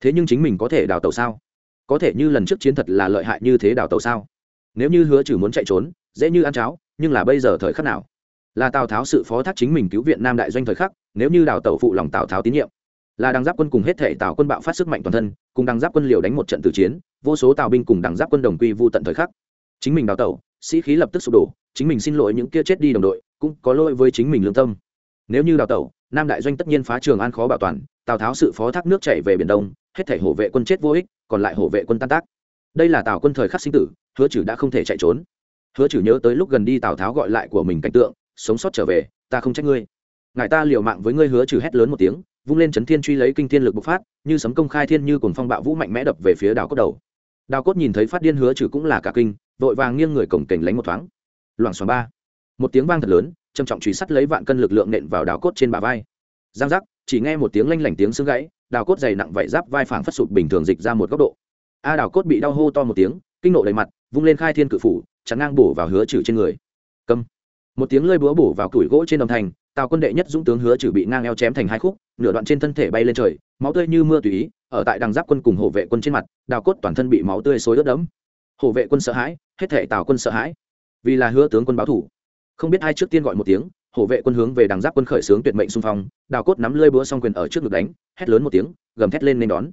thế nhưng chính mình có thể đào tẩu sao? Có thể như lần trước chiến thật là lợi hại như thế đào tẩu sao? Nếu như hứa trừ muốn chạy trốn, dễ như ăn cháo, nhưng là bây giờ thời khắc nào? Là tào tháo sự phó thác chính mình cứu viện nam đại doanh thời khắc, nếu như đào tẩu phụ lòng tào tháo tín nhiệm. Là đằng giáp quân cùng hết thể tào quân bạo phát sức mạnh toàn thân, cùng đằng giáp quân liều đánh một trận tử chiến, vô số tào binh cùng đằng giáp quân đồng quy vô tận thời khắc. Chính mình đào tẩu, sĩ khí lập tức sụp đổ, chính mình xin lỗi những kia chết đi đồng đội, cũng có lỗi với chính mình lương tâm. Nếu như đào tẩu, nam đại doanh tất nhiên phá trường an khó bảo toàn, tào tháo sự phó thác nước chảy về biển đông, hết thể hổ vệ quân chết vô ích, còn lại hổ vệ quân tan tác đây là tào quân thời khắc sinh tử, hứa chử đã không thể chạy trốn. Hứa chử nhớ tới lúc gần đi tào tháo gọi lại của mình cảnh tượng, sống sót trở về, ta không trách ngươi. Ngài ta liều mạng với ngươi hứa trừ hét lớn một tiếng, vung lên chấn thiên truy lấy kinh thiên lực bộc phát, như sấm công khai thiên như cồn phong bạo vũ mạnh mẽ đập về phía đào cốt đầu. Đào cốt nhìn thấy phát điên hứa trừ cũng là cả kinh, vội vàng nghiêng người cổng cảnh lánh một thoáng. Loảng xoảng ba. Một tiếng vang thật lớn, trầm trọng truy sắt lấy vạn cân lực lượng nện vào đào cốt trên bả vai. Giang giác, chỉ nghe một tiếng lanh lảnh tiếng xương gãy, đào cốt dày nặng vậy giáp vai phảng phất sụp bình thường dịch ra một góc độ a đào cốt bị đau hô to một tiếng, kinh nộ đầy mặt, vung lên khai thiên cự phủ, chắn ngang bổ vào hứa trừ trên người. Câm. Một tiếng lơi búa bổ vào củi gỗ trên đồng thành tào quân đệ nhất dũng tướng hứa trừ bị ngang eo chém thành hai khúc, nửa đoạn trên thân thể bay lên trời, máu tươi như mưa tùy ý, ở tại đằng giáp quân cùng hộ vệ quân trên mặt, đào cốt toàn thân bị máu tươi xối ướt đẫm. Hộ vệ quân sợ hãi, hết thể tào quân sợ hãi. Vì là hứa tướng quân báo thủ. Không biết ai trước tiên gọi một tiếng, hộ vệ quân hướng về đằng giáp quân khởi xướng tuyệt mệnh xung phong, đào cốt nắm lơi búa song quyền ở trước ngực đánh, hét lớn một tiếng, gầm thét lên nên đón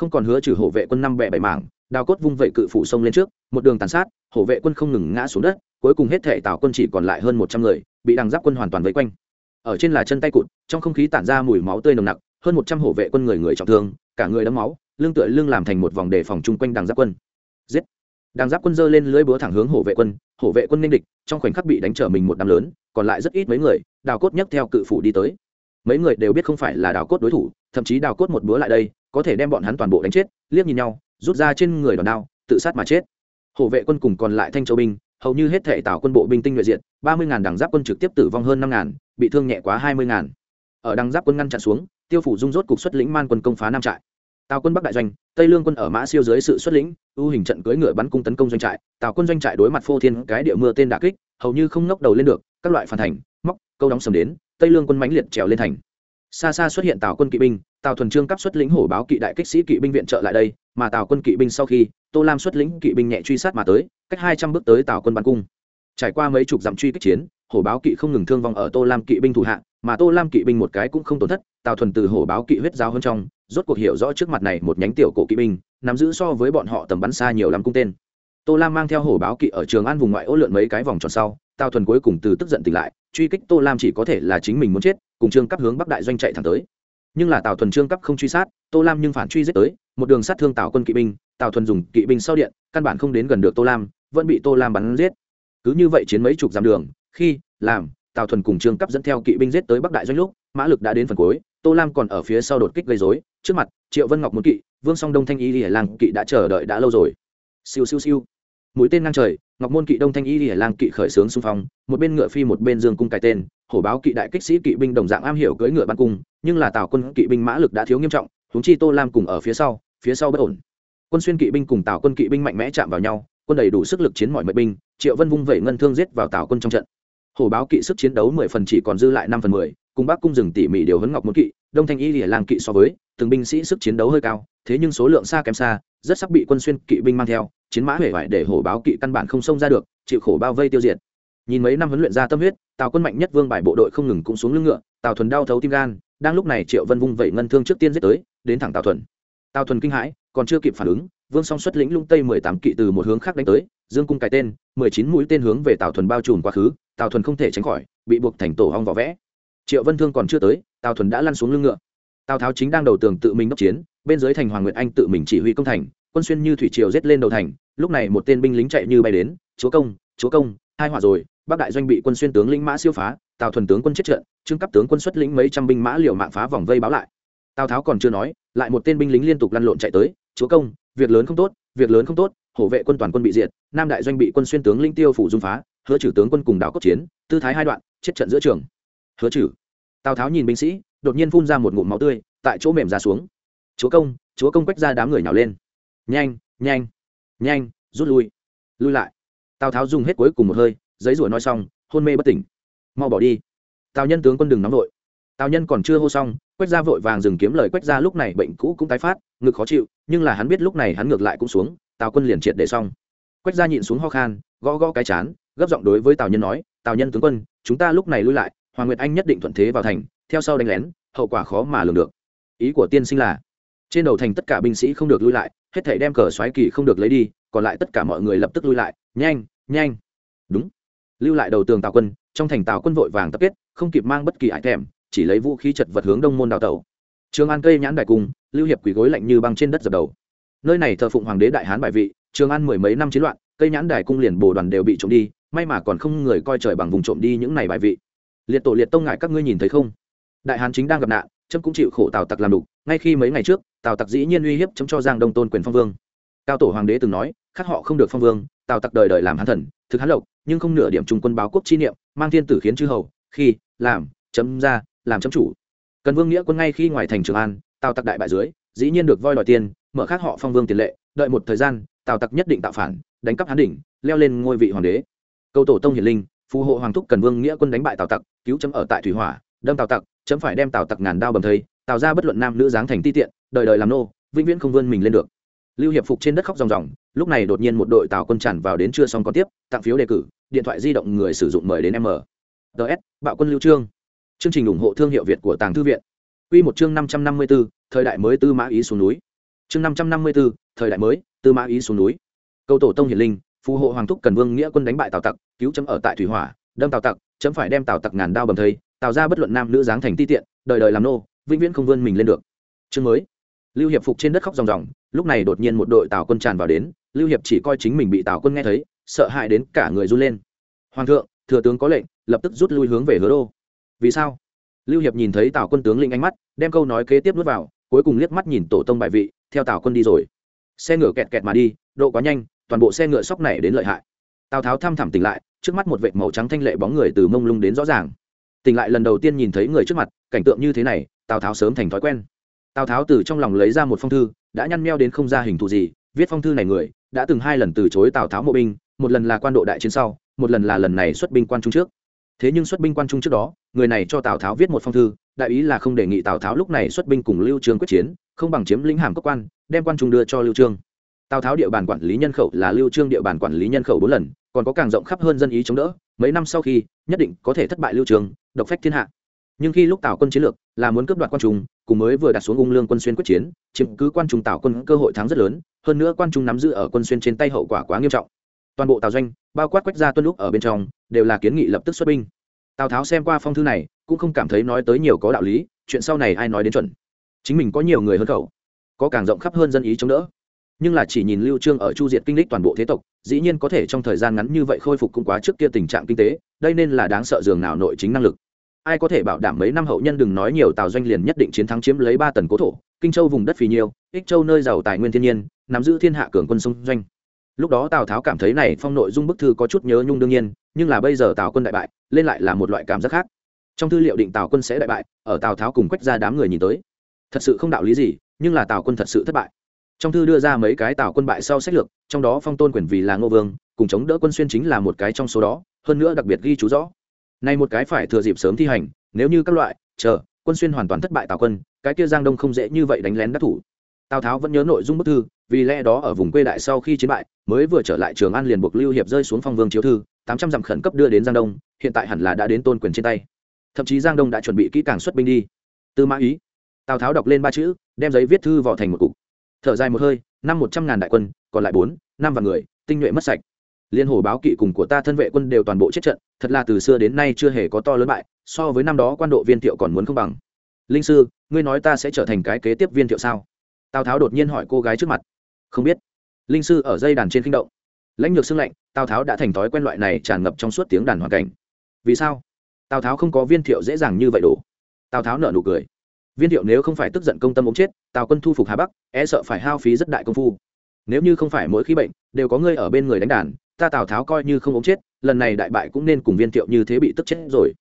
không còn hứa trừ hộ vệ quân năm bẻ bảy mảng, đào cốt vung vẩy cự phủ sông lên trước, một đường tàn sát hộ vệ quân không ngừng ngã xuống đất, cuối cùng hết thể tào quân chỉ còn lại hơn một trăm người, bị đằng giáp quân hoàn toàn vây quanh. Ở trên là chân tay cụt, trong không khí tản ra mùi máu tươi nồng nặc, hơn một trăm hộ vệ quân người người trọng thương, cả người đấm máu, lưng tựa lưng làm thành một vòng đề phòng chung quanh đằng giáp quân. Giết! Đằng giáp quân giơ lên lưỡi búa thẳng hướng hộ vệ quân hộ vệ quân nên địch, trong khoảnh khắc bị đánh trở mình một đám lớn, còn lại rất ít mấy người, đào cốt nhấc theo cự phủ đi tới. Mấy người đều biết không phải là đào cốt đối thủ, thậm chí đào cốt một búa lại đây có thể đem bọn hắn toàn bộ đánh chết, liếc nhìn nhau, rút ra trên người đòn đao, tự sát mà chết. Hộ vệ quân cùng còn lại thanh châu binh, hầu như hết thể tạo quân bộ binh tinh nhuệ diện ba mươi ngàn đằng giáp quân trực tiếp tử vong hơn năm ngàn, bị thương nhẹ quá hai mươi ngàn. Ở đằng giáp quân ngăn chặn xuống, tiêu phủ dung rốt cục xuất lĩnh man quân công phá nam trại. Tào quân bắc đại doanh, tây lương quân ở mã siêu dưới sự xuất lĩnh, ưu hình trận cưỡi ngựa bắn cung tấn công doanh trại, tào quân doanh trại đối mặt phô thiên cái địa mưa tên đà kích, hầu như không ngóc đầu lên được, các loại phản thành, móc, câu đóng sầm đến, tây lương quân mãnh liệt trèo lên thành. Xa xa xuất hiện tào quân kỵ binh tào thuần trương cấp xuất lĩnh hổ báo kỵ đại kích sĩ kỵ binh viện trợ lại đây, mà tào quân kỵ binh sau khi, tô lam xuất lĩnh kỵ binh nhẹ truy sát mà tới, cách hai trăm bước tới tào quân bắn cung. Trải qua mấy chục dặm truy kích chiến, hổ báo kỵ không ngừng thương vong ở tô lam kỵ binh thủ hạ, mà tô lam kỵ binh một cái cũng không tổn thất, tào thuần từ hổ báo kỵ huyết giáo hơn trong, rốt cuộc hiểu rõ trước mặt này một nhánh tiểu cổ kỵ binh, nắm giữ so với bọn họ tầm bắn xa nhiều lắm cung tên. Tô lam mang theo hổ báo kỵ ở trường an vùng ngoại ô lượn mấy cái vòng tròn sau, tào thuần cuối cùng từ tức giận tỉnh lại, truy kích tô lam chỉ có thể là chính mình muốn chết, cùng trương cấp hướng bắc đại doanh chạy thẳng tới nhưng là tào thuần trương cấp không truy sát, tô lam nhưng phản truy giết tới, một đường sát thương tào quân kỵ binh, tào thuần dùng kỵ binh sau điện, căn bản không đến gần được tô lam, vẫn bị tô lam bắn giết. Cứ như vậy chiến mấy chục dặm đường, khi, làm, tào thuần cùng trương cấp dẫn theo kỵ binh giết tới bắc đại doanh lúc, mã lực đã đến phần cuối, tô lam còn ở phía sau đột kích gây dối trước mặt, triệu vân ngọc muốn kỵ, vương song đông thanh y lìa lang kỵ đã chờ đợi đã lâu rồi. Siêu siêu siêu. Mũi tên ngang trời, ngọc môn kỵ đông thanh y lìa lang kỵ khởi xướng xung phong, một bên ngựa phi một bên dương cung cài tên hổ báo kỵ đại kích sĩ kỵ binh đồng dạng am hiểu cưỡi ngựa bắn cung, nhưng là tào quân kỵ binh mã lực đã thiếu nghiêm trọng, huống chi tô lam cùng ở phía sau phía sau bất ổn. Quân xuyên kỵ binh cùng tào quân kỵ binh mạnh mẽ chạm vào nhau, quân đầy đủ sức lực chiến mọi mệnh binh, triệu vân vung vẩy ngân thương giết vào tào quân trong trận. Hổ báo kỵ sức chiến đấu mười phần chỉ còn dư lại năm phần mười, cùng bác cung rừng tỉ mỉ điều huấn ngọc muốn kỵ, đông thanh y lìa làng kỵ so với, từng binh sĩ sức chiến đấu hơi cao, thế nhưng số lượng xa kém xa, rất sắc bị quân xuyên kỵ binh mang theo, chiến mã huệ vải để hổ báo kỵ căn bản không xông ra được, chịu khổ bao vây tiêu diệt nhìn mấy năm huấn luyện ra tâm huyết, tào quân mạnh nhất vương bài bộ đội không ngừng cũng xuống lưng ngựa, tào thuần đau thấu tim gan, đang lúc này triệu vân vung vẩy ngân thương trước tiên giết tới, đến thẳng tào thuần. Tào thuần kinh hãi, còn chưa kịp phản ứng, vương song xuất lĩnh lung tây mười tám kỵ từ một hướng khác đánh tới, dương cung cái tên, mười chín mũi tên hướng về tào thuần bao trùm quá khứ, tào thuần không thể tránh khỏi, bị buộc thành tổ hong vỏ vẽ. Triệu vân thương còn chưa tới, tào thuần đã lăn xuống lưng ngựa. Tào tháo chính đang đầu tường tự mình đốc chiến, bên dưới thành hoàng nguyệt anh tự mình chỉ huy công thành, quân xuyên như thủy triều rết lên đầu thành, lúc này một tên binh lính chạy như bay đến, chúa công chúa công, hai hỏa rồi bắc đại doanh bị quân xuyên tướng lĩnh mã siêu phá, tào thuần tướng quân chết trận trưng cấp tướng quân xuất lĩnh mấy trăm binh mã liều mạng phá vòng vây báo lại. Tào tháo còn chưa nói, lại một tên binh lính liên tục lăn lộn chạy tới, chúa công, việc lớn không tốt, việc lớn không tốt, hổ vệ quân toàn quân bị diệt, nam đại doanh bị quân xuyên tướng linh tiêu phủ dung phá, hứa trừ tướng quân cùng đảo cốt chiến, tư thái hai đoạn, chết trận giữa trường. Hứa trừ? Tào tháo nhìn binh sĩ, đột nhiên phun ra một ngụm máu tươi, tại chỗ mềm ra xuống. Chúa công chúa công quách ra đám người nhào lên. Nhanh nhanh nhanh, rút lui. Lui lại. Tào tháo dùng hết cuối cùng một hơi giấy rủa nói xong, hôn mê bất tỉnh. Mau bỏ đi. Tào nhân tướng quân đừng nóng vội. Tào nhân còn chưa hô xong, quách ra vội vàng dừng kiếm lời quách ra lúc này bệnh cũ cũng tái phát, ngực khó chịu, nhưng là hắn biết lúc này hắn ngược lại cũng xuống, tào quân liền triệt để xong. Quách ra nhịn xuống ho khan, gõ gõ cái chán, gấp giọng đối với tào nhân nói, tào nhân tướng quân, chúng ta lúc này lui lại, hoàng nguyệt anh nhất định thuận thế vào thành, theo sau đánh lén, hậu quả khó mà lường được. Ý của tiên sinh là, trên đầu thành tất cả binh sĩ không được lui lại, hết thể đem cờ xoáy kỳ không được lấy đi, còn lại tất cả mọi người lập tức lui lại, nhanh nhanh. Đúng lưu lại đầu tường tào quân, trong thành tào quân vội vàng tập kết, không kịp mang bất kỳ ải thèm, chỉ lấy vũ khí chật vật hướng đông môn đào tẩu. Trường an cây nhãn đại cung, lưu hiệp quỳ gối lạnh như băng trên đất dập đầu. Nơi này thờ phụng hoàng đế đại hán bài vị, trường an mười mấy năm chiến loạn, cây nhãn đài cung liền bồ đoàn đều bị trộm đi, may mà còn không người coi trời bằng vùng trộm đi những này bài vị. Liệt tổ liệt tông ngại các ngươi nhìn thấy không? Đại hán chính đang gặp nạn trâm cũng chịu khổ tào tặc làm đục, ngay khi mấy ngày trước, tào tặc dĩ nhiên uy hiếp chấm cho giang đông tôn quyền phong vương. Cao tổ hoàng đế từng nói, khác họ không được phong vương, tào tặc đời đời làm hán thần, thực hán lộc nhưng không nửa điểm trung quân báo quốc chi niệm, mang thiên tử khiến chư hầu, khi, làm, chấm ra, làm chấm chủ. Cần vương nghĩa quân ngay khi ngoài thành trường an, tào tặc đại bại dưới, dĩ nhiên được voi đòi tiền, mở khác họ phong vương tiền lệ, đợi một thời gian, tào tặc nhất định tạo phản, đánh cắp hán đỉnh, leo lên ngôi vị hoàng đế. Câu tổ tông hiển linh, phù hộ hoàng thúc cần vương nghĩa quân đánh bại tào tặc, cứu chấm ở tại thủy hỏa, đâm tào tặc, chấm phải đem tào tặc ngàn đao bầm thây, tào ra bất luận nam nữ dáng thành ti tiện, đời đời làm nô, vĩnh viễn không vươn mình lên được. Lưu hiệp phục trên đất khóc ròng ròng lúc này đột nhiên một đội tàu quân tràn vào đến chưa xong có tiếp tặng phiếu đề cử điện thoại di động người sử dụng mời đến m ts bạo quân lưu trương. Chương trình ủng hộ thương hiệu việt của tàng thư viện. Quy một chương năm trăm năm mươi 554, thời đại mới tư mã ý xuống núi. Chương năm trăm năm mươi 554, thời đại mới tư mã ý xuống núi. Câu tổ tông hiển linh phù hộ hoàng thúc cần vương nghĩa quân đánh bại tào tặc cứu chấm ở tại thủy hỏa đâm tào tặc chấm phải đem tào tặc ngàn đao bầm thây tạo ra bất luận nam nữ dáng thành ti tiện đời đời làm nô vĩnh viễn không vươn mình lên được. Chương mới. Lưu hiệp phục trên đất khóc ròng ròng lúc này đột nhiên một đội tào quân tràn vào đến lưu hiệp chỉ coi chính mình bị tào quân nghe thấy, sợ hãi đến cả người run lên. Hoàng thượng, thừa tướng có lệnh, lập tức rút lui hướng về hứa đô. Vì sao? Lưu hiệp nhìn thấy tào quân tướng lĩnh ánh mắt, đem câu nói kế tiếp nuốt vào, cuối cùng liếc mắt nhìn tổ tông bại vị, theo tào quân đi rồi. Xe ngựa kẹt kẹt mà đi, độ quá nhanh, toàn bộ xe ngựa sóc này đến lợi hại. Tào tháo thăm thẳm tỉnh lại, trước mắt một vệt màu trắng thanh lệ bóng người từ mông lung đến rõ ràng. Tỉnh lại lần đầu tiên nhìn thấy người trước mặt, cảnh tượng như thế này, tào tháo sớm thành thói quen. Tào tháo từ trong lòng lấy ra một phong thư, đã nhăn meo đến không ra hình thù gì, viết phong thư này người đã từng hai lần từ chối tào tháo mộ binh, một lần là quan độ đại chiến sau, một lần là lần này xuất binh quan trung trước. Thế nhưng xuất binh quan trung trước đó, người này cho tào tháo viết một phong thư, đại ý là không đề nghị tào tháo lúc này xuất binh cùng lưu trương quyết chiến, không bằng chiếm lĩnh hàm cấp quan, đem quan trung đưa cho lưu trương. Tào tháo địa bàn quản lý nhân khẩu là lưu trương địa bàn quản lý nhân khẩu bốn lần, còn có càng rộng khắp hơn dân ý chống đỡ, mấy năm sau khi, nhất định có thể thất bại lưu trương, độc phách thiên hạ. Nhưng khi lúc tào quân chiến lược là muốn cướp đoạt quan trung cùng mới vừa đặt xuống ung lương quân xuyên quyết chiến, chiếm cứ quan trung tạo quân cơ hội thắng rất lớn, hơn nữa quan trung nắm giữ ở quân xuyên trên tay hậu quả quá nghiêm trọng. Toàn bộ tào doanh, bao quát quách gia tuân lúc ở bên trong, đều là kiến nghị lập tức xuất binh. Tào tháo xem qua phong thư này, cũng không cảm thấy nói tới nhiều có đạo lý, chuyện sau này ai nói đến chuẩn. Chính mình có nhiều người hơn khẩu có càng rộng khắp hơn dân ý chống đỡ. Nhưng là chỉ nhìn lưu trương ở chu diệt kinh lịch toàn bộ thế tộc, dĩ nhiên có thể trong thời gian ngắn như vậy khôi phục cũng quá trước kia tình trạng kinh tế, đây nên là đáng sợ dường nào nội chính năng lực ai có thể bảo đảm mấy năm hậu nhân đừng nói nhiều tào doanh liền nhất định chiến thắng chiếm lấy ba tần cố thổ, kinh châu vùng đất phì nhiêu, ích châu nơi giàu tài nguyên thiên nhiên, nắm giữ thiên hạ cường quân sông doanh. Lúc đó tào tháo cảm thấy này phong nội dung bức thư có chút nhớ nhung đương nhiên, nhưng là bây giờ tào quân đại bại, lên lại là một loại cảm giác khác. Trong thư liệu định tào quân sẽ đại bại, ở tào tháo cùng quách ra đám người nhìn tới. Thật sự không đạo lý gì, nhưng là tào quân thật sự thất bại. Trong thư đưa ra mấy cái tào quân bại sau sách lược, trong đó phong tôn quyền vì là ngô vương, cùng chống đỡ quân xuyên chính là một cái trong số đó, hơn nữa đặc biệt ghi chú rõ nay một cái phải thừa dịp sớm thi hành, nếu như các loại, chờ, quân xuyên hoàn toàn thất bại tào quân, cái kia giang đông không dễ như vậy đánh lén đắc thủ. Tào tháo vẫn nhớ nội dung bức thư, vì lẽ đó ở vùng quê đại sau khi chiến bại, mới vừa trở lại trường an liền buộc lưu hiệp rơi xuống phong vương chiếu thư, tám trăm dặm khẩn cấp đưa đến giang đông, hiện tại hẳn là đã đến tôn quyền trên tay. Thậm chí giang đông đã chuẩn bị kỹ càng xuất binh đi. Tư mã ý. Tào tháo đọc lên ba chữ, đem giấy viết thư vò thành một cục. Thở dài một hơi, năm một trăm ngàn đại quân, còn lại bốn, năm vạn người, tinh nhuệ mất sạch. Liên hồ báo kỵ cùng của ta thân vệ quân đều toàn bộ chết trận thật là từ xưa đến nay chưa hề có to lớn bại, so với năm đó quan độ viên thiệu còn muốn không bằng. Linh sư, ngươi nói ta sẽ trở thành cái kế tiếp viên thiệu sao? Tào tháo đột nhiên hỏi cô gái trước mặt. Không biết. Linh sư ở dây đàn trên kinh động. Lãnh lược xưng lạnh, tào tháo đã thành thói quen loại này tràn ngập trong suốt tiếng đàn hoàn cảnh. Vì sao? Tào tháo không có viên thiệu dễ dàng như vậy đủ tào tháo nở nụ cười. Viên thiệu nếu không phải tức giận công tâm ống chết, tào quân thu phục hà bắc e sợ phải hao phí rất đại công phu. Nếu như không phải mỗi khi bệnh, đều có ngươi ở bên người đánh đàn, ta tào tháo coi như không ống chết lần này đại bại cũng nên cùng viên thiệu như thế bị tức chết rồi.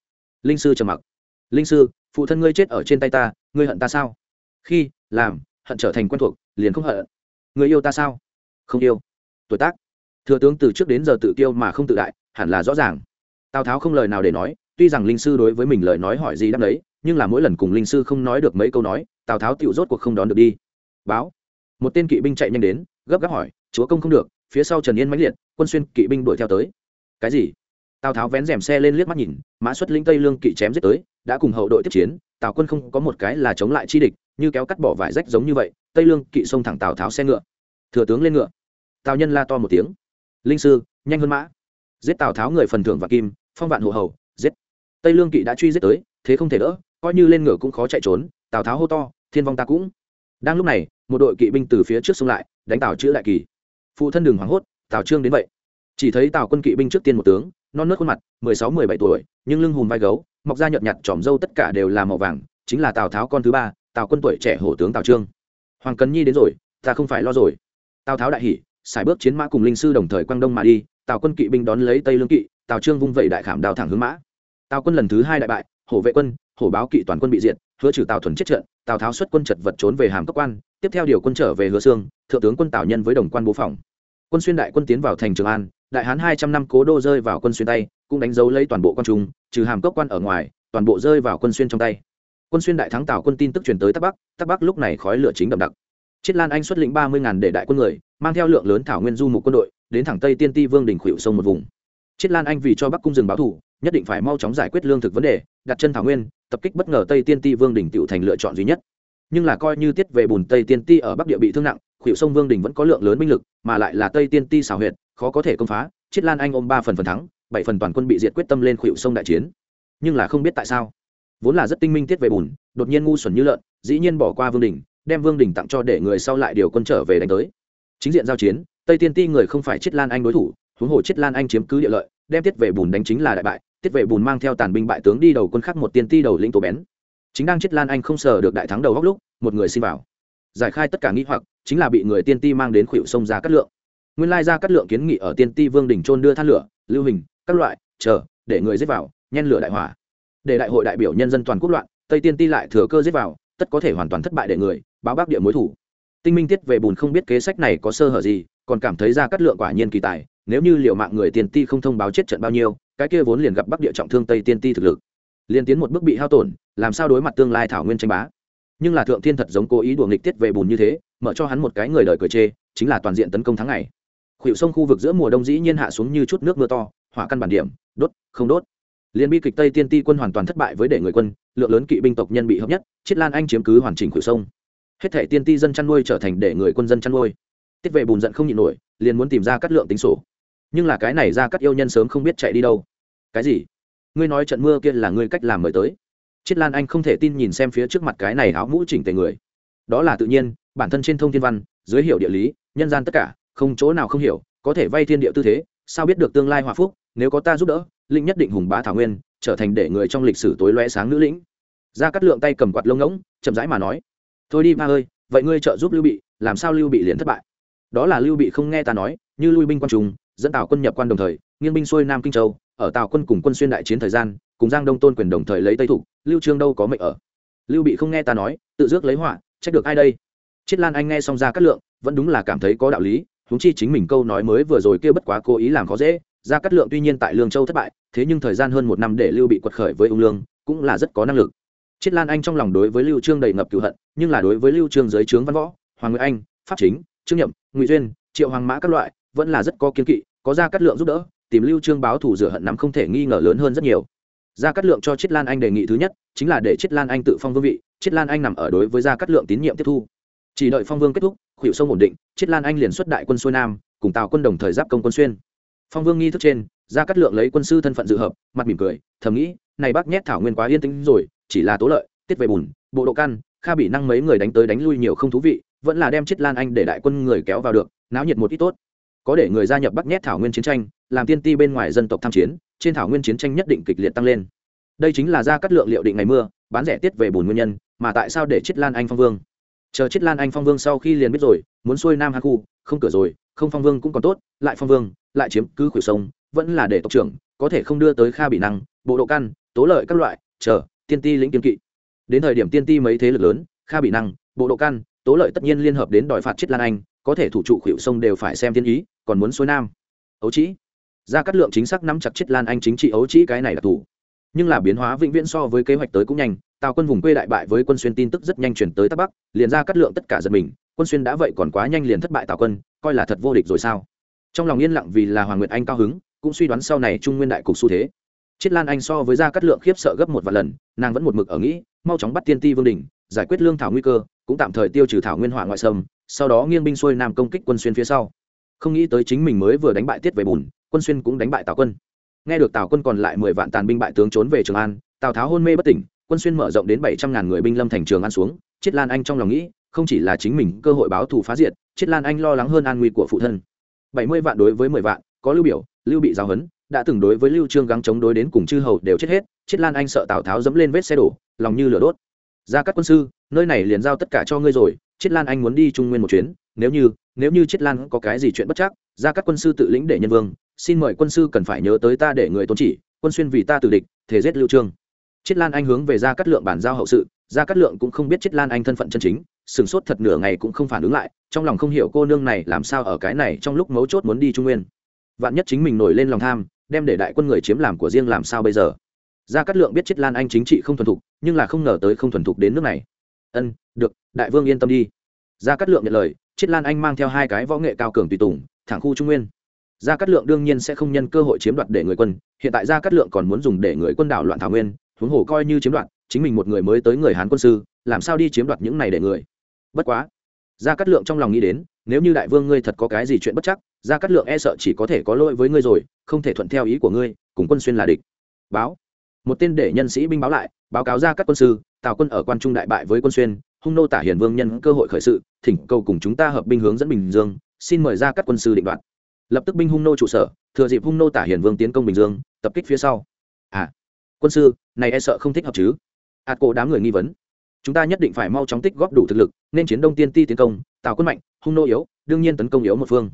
Linh sư trầm mặc. Linh sư, phụ thân ngươi chết ở trên tay ta, ngươi hận ta sao? Khi, làm, hận trở thành quen thuộc, liền không hận. Người yêu ta sao? Không yêu. Tuổi tác. Thừa tướng từ trước đến giờ tự tiêu mà không tự đại, hẳn là rõ ràng. Tào tháo không lời nào để nói, tuy rằng linh sư đối với mình lời nói hỏi gì đáp đấy nhưng là mỗi lần cùng linh sư không nói được mấy câu nói, tào tháo tựu rốt cuộc không đón được đi. Báo. Một tên kỵ binh chạy nhanh đến, gấp gáp hỏi, chúa công không được, phía sau trần yên mãnh liệt, quân xuyên kỵ binh đuổi theo tới cái gì? Tào tháo vén rèm xe lên liếc mắt nhìn, mã xuất linh tây lương kỵ chém giết tới, đã cùng hậu đội tiếp chiến, tào quân không có một cái là chống lại chi địch, như kéo cắt bỏ vải rách giống như vậy, tây lương kỵ xông thẳng tào tháo xe ngựa. Thừa tướng lên ngựa. Tào nhân la to một tiếng. Linh sư, nhanh hơn mã. Giết tào tháo người phần thưởng và kim, phong vạn hộ hầu, giết. Tây lương kỵ đã truy giết tới, thế không thể đỡ, coi như lên ngựa cũng khó chạy trốn, tào tháo hô to, thiên vong ta cũng. Đang lúc này, một đội kỵ binh từ phía trước xông lại, đánh tào chữ lại kỳ. Phụ thân đường hoảng hốt, tào trương đến vậy chỉ thấy tào quân kỵ binh trước tiên một tướng, non nớt khuôn mặt, mười sáu, mười bảy tuổi, nhưng lưng hùm vai gấu, mọc da nhợt nhạt, tròm râu tất cả đều là màu vàng, chính là tào tháo con thứ ba, tào quân tuổi trẻ hổ tướng tào trương. Hoàng cần nhi đến rồi, ta không phải lo rồi. Tào tháo đại hỉ, xài bước chiến mã cùng linh sư đồng thời quang đông mà đi, tào quân kỵ binh đón lấy tây lương kỵ, tào trương vung vẩy đại khảm đào thẳng hướng mã. Tào quân lần thứ hai đại bại, hổ vệ quân, hổ báo kỵ toàn quân bị diệt, hứa trừ tào thuần chết trận, tào tháo xuất quân chật vật trốn về hàm cấp quan, tiếp theo điều quân trở về hứa sương, thượng tướng quân tào nhân với đồng quan bố phòng. Quân xuyên đại quân tiến vào thành trường an đại hán hai trăm năm cố đô rơi vào quân xuyên tay, cũng đánh dấu lấy toàn bộ quan trung, trừ hàm cốc quan ở ngoài, toàn bộ rơi vào quân xuyên trong tay. Quân xuyên đại thắng tào quân tin tức truyền tới tắc bắc tắc bắc lúc này khói lửa chính đậm đặc. Chiết lan anh xuất lĩnh ba mươi ngàn để đại quân người, mang theo lượng lớn thảo nguyên du mục quân đội, đến thẳng tây tiên ti vương đình khuỵu sông một vùng. Chiết lan anh vì cho bắc cung rừng báo thủ, nhất định phải mau chóng giải quyết lương thực vấn đề, đặt chân thảo nguyên, tập kích bất ngờ tây tiên ti vương đình tựu thành lựa chọn duy nhất. Nhưng là coi như tiết về bùn tây tiên ti ở bắc địa bị thương nặng, khuỵu sông vương đình vẫn có lượng lớn binh lực, mà lại là tây tiên ti xảo huyệt khó có thể công phá chiết lan anh ôm ba phần phần thắng, bảy phần toàn quân bị diệt quyết tâm lên khuỵu sông đại chiến. Nhưng là không biết tại sao. Vốn là rất tinh minh tiết về bùn, đột nhiên ngu xuẩn như lợn, dĩ nhiên bỏ qua vương đình đem vương đình tặng cho để người sau lại điều quân trở về đánh tới. Chính diện giao chiến, tây tiên ti người không phải chiết lan anh đối thủ, huống hồ chiết lan anh chiếm cứ địa lợi, đem tiết về bùn đánh chính là đại bại, tiết vệ bùn mang theo tàn binh bại tướng đi đầu quân khác một tiên ti đầu lĩnh tổ bén. Chính đang Chiết lan anh không sờ được đại thắng đầu góc lúc, một người xin vào. Giải khai tất cả nghĩ hoặc, chính là bị người tiên ti mang đến khuỵu sông ra cắt lượng nguyên lai ra cắt lượng kiến nghị ở tiên ti vương đỉnh trôn đưa than lửa, lưu hình, các loại, chờ, để người giết vào, nhen lửa đại hỏa. Để đại hội đại biểu nhân dân toàn quốc loạn, tây tiên ti lại thừa cơ giết vào, tất có thể hoàn toàn thất bại để người, báo bác địa mối thủ. Tinh minh tiết về bùn không biết kế sách này có sơ hở gì, còn cảm thấy ra cắt lượng quả nhiên kỳ tài, nếu như liệu mạng người Tiên ti không thông báo chết trận bao nhiêu, cái kia vốn liền gặp bắc địa trọng thương tây tiên ti thực lực. Liền tiến một bước bị hao tổn, làm sao đối mặt tương lai thảo nguyên tranh bá? Nhưng là thượng thiên thật giống cố ý đùa nghịch tiết về bùn như thế, mở cho hắn một cái người đời cười chê, chính là toàn diện tấn công tháng ngày khuỷu sông khu vực giữa mùa đông dĩ nhiên hạ xuống như chút nước mưa to, hỏa căn bản điểm, đốt, không đốt. Liên bi kịch tây tiên ti quân hoàn toàn thất bại với để người quân, lượng lớn kỵ binh tộc nhân bị hợp nhất, chiết lan anh chiếm cứ hoàn chỉnh khuỷu sông. Hết thể tiên ti dân chăn nuôi trở thành để người quân dân chăn nuôi. Tiết vệ bùn giận không nhịn nổi, liền muốn tìm ra cắt lượng tính sổ. Nhưng là cái này ra cắt yêu nhân sớm không biết chạy đi đâu. Cái gì? Ngươi nói trận mưa kia là ngươi cách làm mời tới. Chiết lan anh không thể tin nhìn xem phía trước mặt cái này áo mũ chỉnh tề người. Đó là tự nhiên, bản thân trên thông thiên văn, dưới hiểu địa lý, nhân gian tất cả không chỗ nào không hiểu, có thể vay thiên địa tư thế, sao biết được tương lai hòa phúc, nếu có ta giúp đỡ, linh nhất định hùng bá thảo nguyên, trở thành để người trong lịch sử tối loe sáng nữ lĩnh. Ra cắt lượng tay cầm quạt lông ngỗng, chậm rãi mà nói, thôi đi ba ơi, vậy ngươi trợ giúp lưu bị, làm sao lưu bị liền thất bại? Đó là lưu bị không nghe ta nói, như lui binh quan trùng, dẫn tào quân nhập quan đồng thời, nghiêng binh xuôi nam kinh châu, ở tào quân cùng quân xuyên đại chiến thời gian, cùng giang đông tôn quyền đồng thời lấy tây thủ lưu trương đâu có mệnh ở. Lưu bị không nghe ta nói, tự dước lấy họa, trách được ai đây? Chiết lan anh nghe xong ra cát lượng, vẫn đúng là cảm thấy có đạo lý huống chi chính mình câu nói mới vừa rồi kia bất quá cố ý làm khó dễ ra cát lượng tuy nhiên tại lương châu thất bại, thế nhưng thời gian hơn một năm để lưu bị quật khởi với ung lương, cũng là rất có năng lực. Chiết lan anh trong lòng đối với lưu trương đầy ngập cựu hận, nhưng là đối với lưu trương dưới trướng văn võ, hoàng nguyễn anh, pháp chính, trương nhậm, ngụy duyên, triệu hoàng mã các loại, vẫn là rất có kiên kỵ, có ra cắt lượng giúp đỡ, tìm lưu trương báo thù rửa hận nắm không thể nghi ngờ lớn hơn rất nhiều. Gia cát lượng cho chiết lan anh đề nghị thứ nhất, chính là để chiết lan anh tự phong vương vị chiết lan anh nằm ở đối với gia cát lượng tín nhiệm tiếp thu chỉ đợi phong vương kết thúc, khuỷu sông ổn định, chiết lan anh liền xuất đại quân xuôi nam, cùng tào quân đồng thời giáp công quân xuyên. Phong vương nghi thức trên, gia cát lượng lấy quân sư thân phận dự hợp, mặt mỉm cười, thầm nghĩ, này bác nhét thảo nguyên quá yên tĩnh rồi, chỉ là tố lợi, tiết về bùn, bộ độ căn, kha bị năng mấy người đánh tới đánh lui nhiều không thú vị, vẫn là đem chiết lan anh để đại quân người kéo vào được, náo nhiệt một ít tốt. Có để người gia nhập bắc nhét thảo nguyên chiến tranh, làm tiên ti bên ngoài dân tộc tham chiến, trên thảo nguyên chiến tranh nhất định kịch liệt tăng lên. Đây chính là ra cắt lượng liệu định ngày mưa, bán rẻ tiết về bùn nguyên nhân, mà tại sao để chiết lan anh phong vương? Chờ chết lan anh phong vương sau khi liền biết rồi, muốn xuôi nam hạ khu, không cửa rồi, không phong vương cũng còn tốt, lại phong vương, lại chiếm cứ khuỷu sông, vẫn là để tộc trưởng, có thể không đưa tới kha bị năng, bộ độ căn, tố lợi các loại, chờ, tiên ti lĩnh kiên kỵ. Đến thời điểm tiên ti mấy thế lực lớn, kha bị năng, bộ độ căn, tố lợi tất nhiên liên hợp đến đòi phạt chết lan anh, có thể thủ trụ khuỷu sông đều phải xem thiên ý, còn muốn xuôi nam. Ấu trĩ. Ra cắt lượng chính xác nắm chặt chết lan anh chính trị, ấu trĩ cái này là thủ. Nhưng là biến hóa vĩnh viễn so với kế hoạch tới cũng nhanh tào quân vùng quê đại bại với quân xuyên tin tức rất nhanh chuyển tới tắc bắc, liền ra cắt lượng tất cả giật mình, quân xuyên đã vậy còn quá nhanh liền thất bại tào quân, coi là thật vô địch rồi sao? Trong lòng yên lặng vì là hoàng nguyệt anh cao hứng, cũng suy đoán sau này trung nguyên đại cục xu thế. Chiết lan anh so với gia cắt lượng khiếp sợ gấp một vài lần, nàng vẫn một mực ở nghĩ, mau chóng bắt tiên ti vương đình, giải quyết lương thảo nguy cơ, cũng tạm thời tiêu trừ thảo nguyên hỏa ngoại sâm sau đó nghiêng binh xuôi nam công kích quân xuyên phía sau. Không nghĩ tới chính mình mới vừa đánh bại tiết về bùn, quân xuyên cũng đánh bại tào quân. Nghe được tào quân còn lại mười vạn tàn binh bại tướng trốn về trường an, tào tháo hôn mê bất tỉnh quân xuyên mở rộng đến bảy trăm ngàn người binh lâm thành trường ăn xuống, chiết lan anh trong lòng nghĩ, không chỉ là chính mình cơ hội báo thù phá diệt, chiết lan anh lo lắng hơn an nguy của phụ thân. bảy mươi vạn đối với mười vạn, có lưu biểu, lưu bị giáo huấn, đã từng đối với lưu trương gắng chống đối đến cùng chư hầu đều chết hết, chiết lan anh sợ tào tháo dẫm lên vết xe đổ, lòng như lửa đốt. Ra các quân sư, nơi này liền giao tất cả cho ngươi rồi, chiết lan anh muốn đi trung nguyên một chuyến, nếu như nếu như chiết lan có cái gì chuyện bất chắc, ra các quân sư tự lĩnh để nhân vương, xin mời quân sư cần phải nhớ tới ta để người tôn chỉ, quân xuyên vì ta tử địch thể giết lưu trương chiết lan anh hướng về ra cắt lượng bản giao hậu sự ra cắt lượng cũng không biết chiết lan anh thân phận chân chính sừng sốt thật nửa ngày cũng không phản ứng lại, trong lòng không hiểu cô nương này làm sao ở cái này trong lúc mấu chốt muốn đi trung nguyên. Vạn nhất chính mình nổi lên lòng tham, đem để đại quân người chiếm làm của riêng làm sao bây giờ? Gia cát lượng biết chiết lan anh chính trị không thuần thục, nhưng là không ngờ tới không thuần thục đến nước này. Ân, được, đại vương yên tâm đi. Gia cát lượng nhận lời chiết lan anh mang theo hai cái võ nghệ cao cường tùy tùng, thẳng khu trung nguyên. Gia cát lượng đương nhiên sẽ không nhân cơ hội chiếm đoạt để người quân, hiện tại gia cát lượng còn muốn dùng để người quân đảo loạn thảo nguyên huống hồ coi như chiếm đoạt, chính mình một người mới tới người hán quân sư, làm sao đi chiếm đoạt những này để người? Bất quá, gia cát lượng trong lòng nghĩ đến, nếu như đại vương ngươi thật có cái gì chuyện bất chắc, gia cát lượng e sợ chỉ có thể có lỗi với ngươi rồi, không thể thuận theo ý của ngươi, cùng quân xuyên là địch. Báo. Một tên để nhân sĩ binh báo lại, báo cáo ra các quân sư, tào quân ở quan trung đại bại với quân xuyên, hung nô tả hiền vương nhân cơ hội khởi sự, thỉnh cầu cùng chúng ta hợp binh hướng dẫn bình dương, xin mời ra các quân sư định đoạt. Lập tức binh hung nô trụ sở, thừa dịp hung nô tả hiền vương tiến công bình dương, tập kích phía sau. À quân sư, này e sợ không thích hợp chứ? Hạt cổ đám người nghi vấn. Chúng ta nhất định phải mau chóng tích góp đủ thực lực, nên chiến đông tiên ti tiến công tạo quân mạnh, hung nô yếu, đương nhiên tấn công yếu một phương.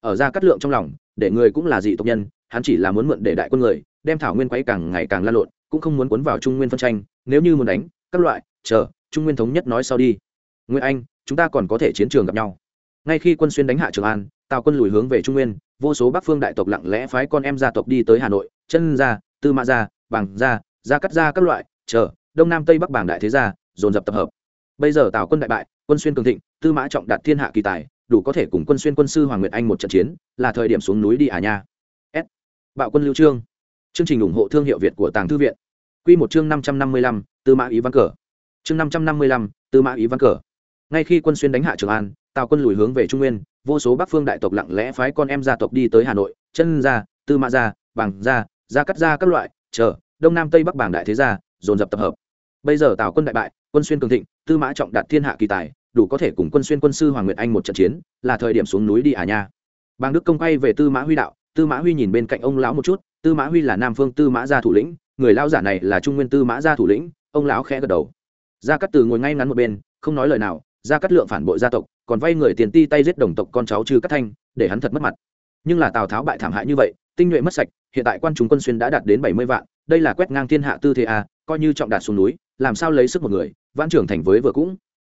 Ở ra cắt lượng trong lòng, để người cũng là dị tộc nhân, hắn chỉ là muốn mượn để đại quân người, đem thảo nguyên quay càng ngày càng lan lộn, cũng không muốn cuốn vào trung nguyên phân tranh, nếu như muốn đánh, các loại, chờ, trung nguyên thống nhất nói sau đi. Nguyên anh, chúng ta còn có thể chiến trường gặp nhau. Ngay khi quân xuyên đánh hạ trường an, tào quân lùi hướng về trung nguyên, vô số bắc phương đại tộc lặng lẽ phái con em gia tộc đi tới hà nội, chân gia tư mã gia bằng gia gia cắt gia các loại, chờ, đông nam tây bắc bảng đại thế gia, dồn dập tập hợp. Bây giờ tào quân đại bại, quân xuyên cường thịnh, tư mã trọng đạt thiên hạ kỳ tài, đủ có thể cùng quân xuyên quân sư hoàng nguyệt anh một trận chiến, là thời điểm xuống núi đi à nha. S. Bạo quân lưu trương. Chương trình ủng hộ thương hiệu việt của tàng thư viện. Quy một chương năm trăm năm mươi lăm, tư mã ý văn cờ. Chương năm trăm năm mươi lăm, tư mã ý văn cờ. Ngay khi quân xuyên đánh hạ trường an, tào quân lùi hướng về trung nguyên, vô số bắc phương đại tộc lặng lẽ phái con em gia tộc đi tới hà nội, chân gia tư mã gia bằng gia gia cắt gia các loại chờ, đông nam tây bắc bảng đại thế gia, dồn dập tập hợp. Bây giờ tào quân đại bại, quân xuyên cường thịnh, tư mã trọng đạt thiên hạ kỳ tài, đủ có thể cùng quân xuyên quân sư hoàng nguyệt anh một trận chiến, là thời điểm xuống núi đi à nha. Bang đức công quay về tư mã huy đạo, tư mã huy nhìn bên cạnh ông lão một chút, tư mã huy là nam phương tư mã gia thủ lĩnh, người lão giả này là trung nguyên tư mã gia thủ lĩnh, ông lão khẽ gật đầu. Gia cát từ ngồi ngay ngắn một bên, không nói lời nào, gia cát lượng phản bội gia tộc, còn vay người tiền ti tay giết đồng tộc con cháu trừ cát thanh, để hắn thật mất mặt. Nhưng là tào tháo bại thảm hại như vậy tinh nhuệ mất sạch, hiện tại quan chúng quân xuyên đã đạt đến bảy mươi vạn, đây là quét ngang thiên hạ tư thế a, coi như trọng đạt xuống núi, làm sao lấy sức một người, vãn trưởng thành với vừa cũng.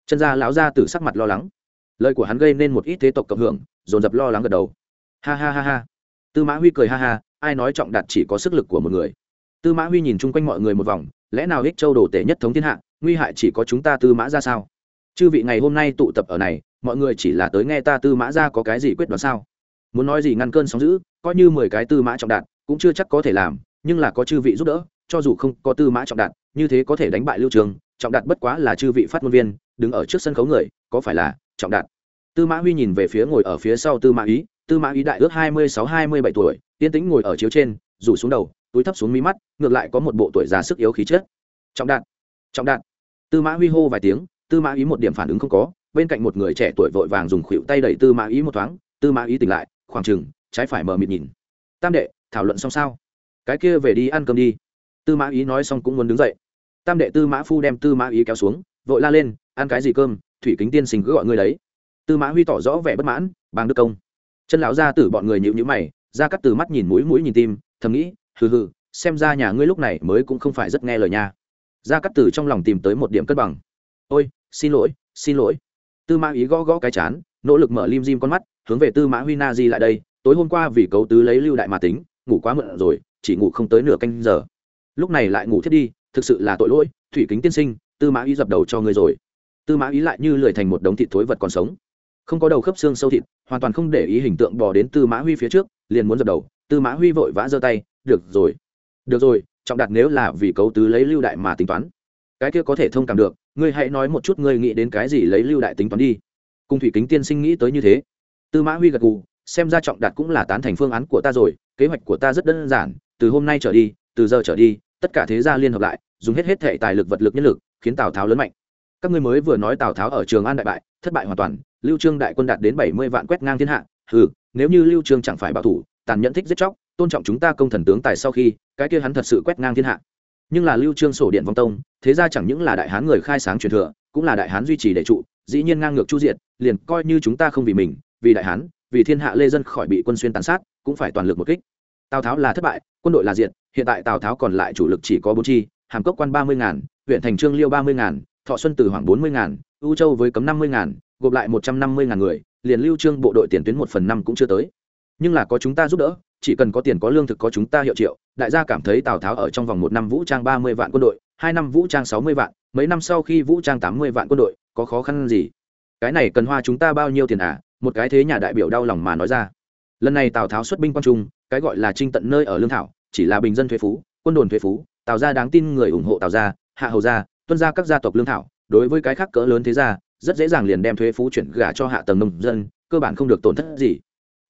Chân gia lão gia tử sắc mặt lo lắng. Lời của hắn gây nên một ít thế tộc cộng hưởng, dồn dập lo lắng gật đầu. Ha ha ha ha. Tư mã huy cười ha ha, ai nói trọng đạt chỉ có sức lực của một người. Tư mã huy nhìn chung quanh mọi người một vòng, lẽ nào ích châu đồ tể nhất thống thiên hạ, nguy hại chỉ có chúng ta tư mã ra sao? Chư vị ngày hôm nay tụ tập ở này, mọi người chỉ là tới nghe ta tư mã ra có cái gì quyết đoán sao? Muốn nói gì ngăn cơn sóng giữ coi như mười cái tư mã trọng đạn cũng chưa chắc có thể làm nhưng là có chư vị giúp đỡ cho dù không có tư mã trọng đạn, như thế có thể đánh bại lưu trường trọng đạt bất quá là chư vị phát ngôn viên đứng ở trước sân khấu người có phải là trọng đạt tư mã huy nhìn về phía ngồi ở phía sau tư mã ý tư mã ý đại ước hai mươi sáu hai mươi bảy tuổi tiên tĩnh ngồi ở chiếu trên rủ xuống đầu túi thấp xuống mí mắt ngược lại có một bộ tuổi già sức yếu khí chết trọng đạt trọng đạt tư mã huy hô vài tiếng tư mã ý một điểm phản ứng không có bên cạnh một người trẻ tuổi vội vàng dùng khuỷu tay đẩy tư mã ý một thoáng tư mã ý tỉnh lại khoảng chừng, trái phải mờ mịt nhìn. Tam đệ, thảo luận xong sao? Cái kia về đi ăn cơm đi. Tư mã ý nói xong cũng muốn đứng dậy. Tam đệ tư mã phu đem tư mã ý kéo xuống, vội la lên, ăn cái gì cơm? Thủy kính tiên sinh cứ gọi ngươi đấy. Tư mã huy tỏ rõ vẻ bất mãn, bàng đức công. Chân lão ra tử bọn người nhịu nhữ mày, ra cắt từ mắt nhìn mũi mũi nhìn tim, thầm nghĩ, hừ hừ, xem ra nhà ngươi lúc này mới cũng không phải rất nghe lời nha. Ra cắt từ trong lòng tìm tới một điểm cân bằng. Ôi, xin lỗi xin lỗi. Tư mã ý gõ gõ cái chán nỗ lực mở lim dim con mắt, hướng về tư mã huy na di lại đây, tối hôm qua vì cấu tứ lấy lưu đại mà tính, ngủ quá mượn rồi, chỉ ngủ không tới nửa canh giờ. Lúc này lại ngủ thiết đi, thực sự là tội lỗi, thủy kính tiên sinh, tư mã ý dập đầu cho ngươi rồi. Tư mã ý lại như lười thành một đống thịt thối vật còn sống. Không có đầu khớp xương sâu thịt, hoàn toàn không để ý hình tượng bò đến tư mã huy phía trước, liền muốn dập đầu. Tư mã huy vội vã giơ tay, được rồi được rồi, trọng đạt nếu là vì cấu tứ lấy lưu đại mà tính toán. Cái kia có thể thông cảm được, ngươi hãy nói một chút ngươi nghĩ đến cái gì lấy lưu đại tính toán đi cung thủy kính tiên sinh nghĩ tới như thế. Tư mã huy gật gù, xem ra trọng đạt cũng là tán thành phương án của ta rồi, kế hoạch của ta rất đơn giản, từ hôm nay trở đi, từ giờ trở đi, tất cả thế gia liên hợp lại, dùng hết hết thệ tài lực vật lực nhân lực, khiến tào tháo lớn mạnh. Các ngươi mới vừa nói tào tháo ở trường an đại bại, thất bại hoàn toàn, lưu trương đại quân đạt đến bảy mươi vạn quét ngang thiên hạ, hừ, nếu như lưu trương chẳng phải bảo thủ, tàn nhẫn thích giết chóc, tôn trọng chúng ta công thần tướng tài sau khi, cái kia hắn thật sự quét ngang thiên hạ. Nhưng là lưu trương sổ điện vong tông, thế ra chẳng những là đại hán người khai sáng truyền thừa, cũng là đại hán duy trì đệ trụ dĩ nhiên ngang ngược chu diện liền coi như chúng ta không vì mình, vì đại hán, vì thiên hạ lê dân khỏi bị quân xuyên tàn sát, cũng phải toàn lực một kích. Tào tháo là thất bại, quân đội là diện hiện tại tào tháo còn lại chủ lực chỉ có bốn chi, hàm cốc quan ba mươi ngàn, huyện thành trương liêu ba mươi ngàn, thọ xuân từ khoảng bốn mươi ngàn, ưu châu với cấm năm mươi ngàn, gộp lại một trăm năm mươi ngàn người, liền lưu trương bộ đội tiền tuyến một phần năm cũng chưa tới. Nhưng là có chúng ta giúp đỡ, chỉ cần có tiền có lương thực có chúng ta hiệu triệu, đại gia cảm thấy tào tháo ở trong vòng một năm vũ trang ba mươi vạn quân đội, hai năm vũ trang sáu mươi vạn, mấy năm sau khi vũ trang tám mươi vạn quân đội có khó khăn gì? Cái này cần hoa chúng ta bao nhiêu tiền à? Một cái thế nhà đại biểu đau lòng mà nói ra. Lần này tào tháo xuất binh quan trung, cái gọi là trinh tận nơi ở lương thảo, chỉ là bình dân thuế phú, quân đồn thuế phú, tào gia đáng tin người ủng hộ tào gia, hạ hầu gia, tuân gia các gia tộc lương thảo, đối với cái khác cỡ lớn thế gia, rất dễ dàng liền đem thuế phú chuyển gả cho hạ tầng nông dân, cơ bản không được tổn thất gì.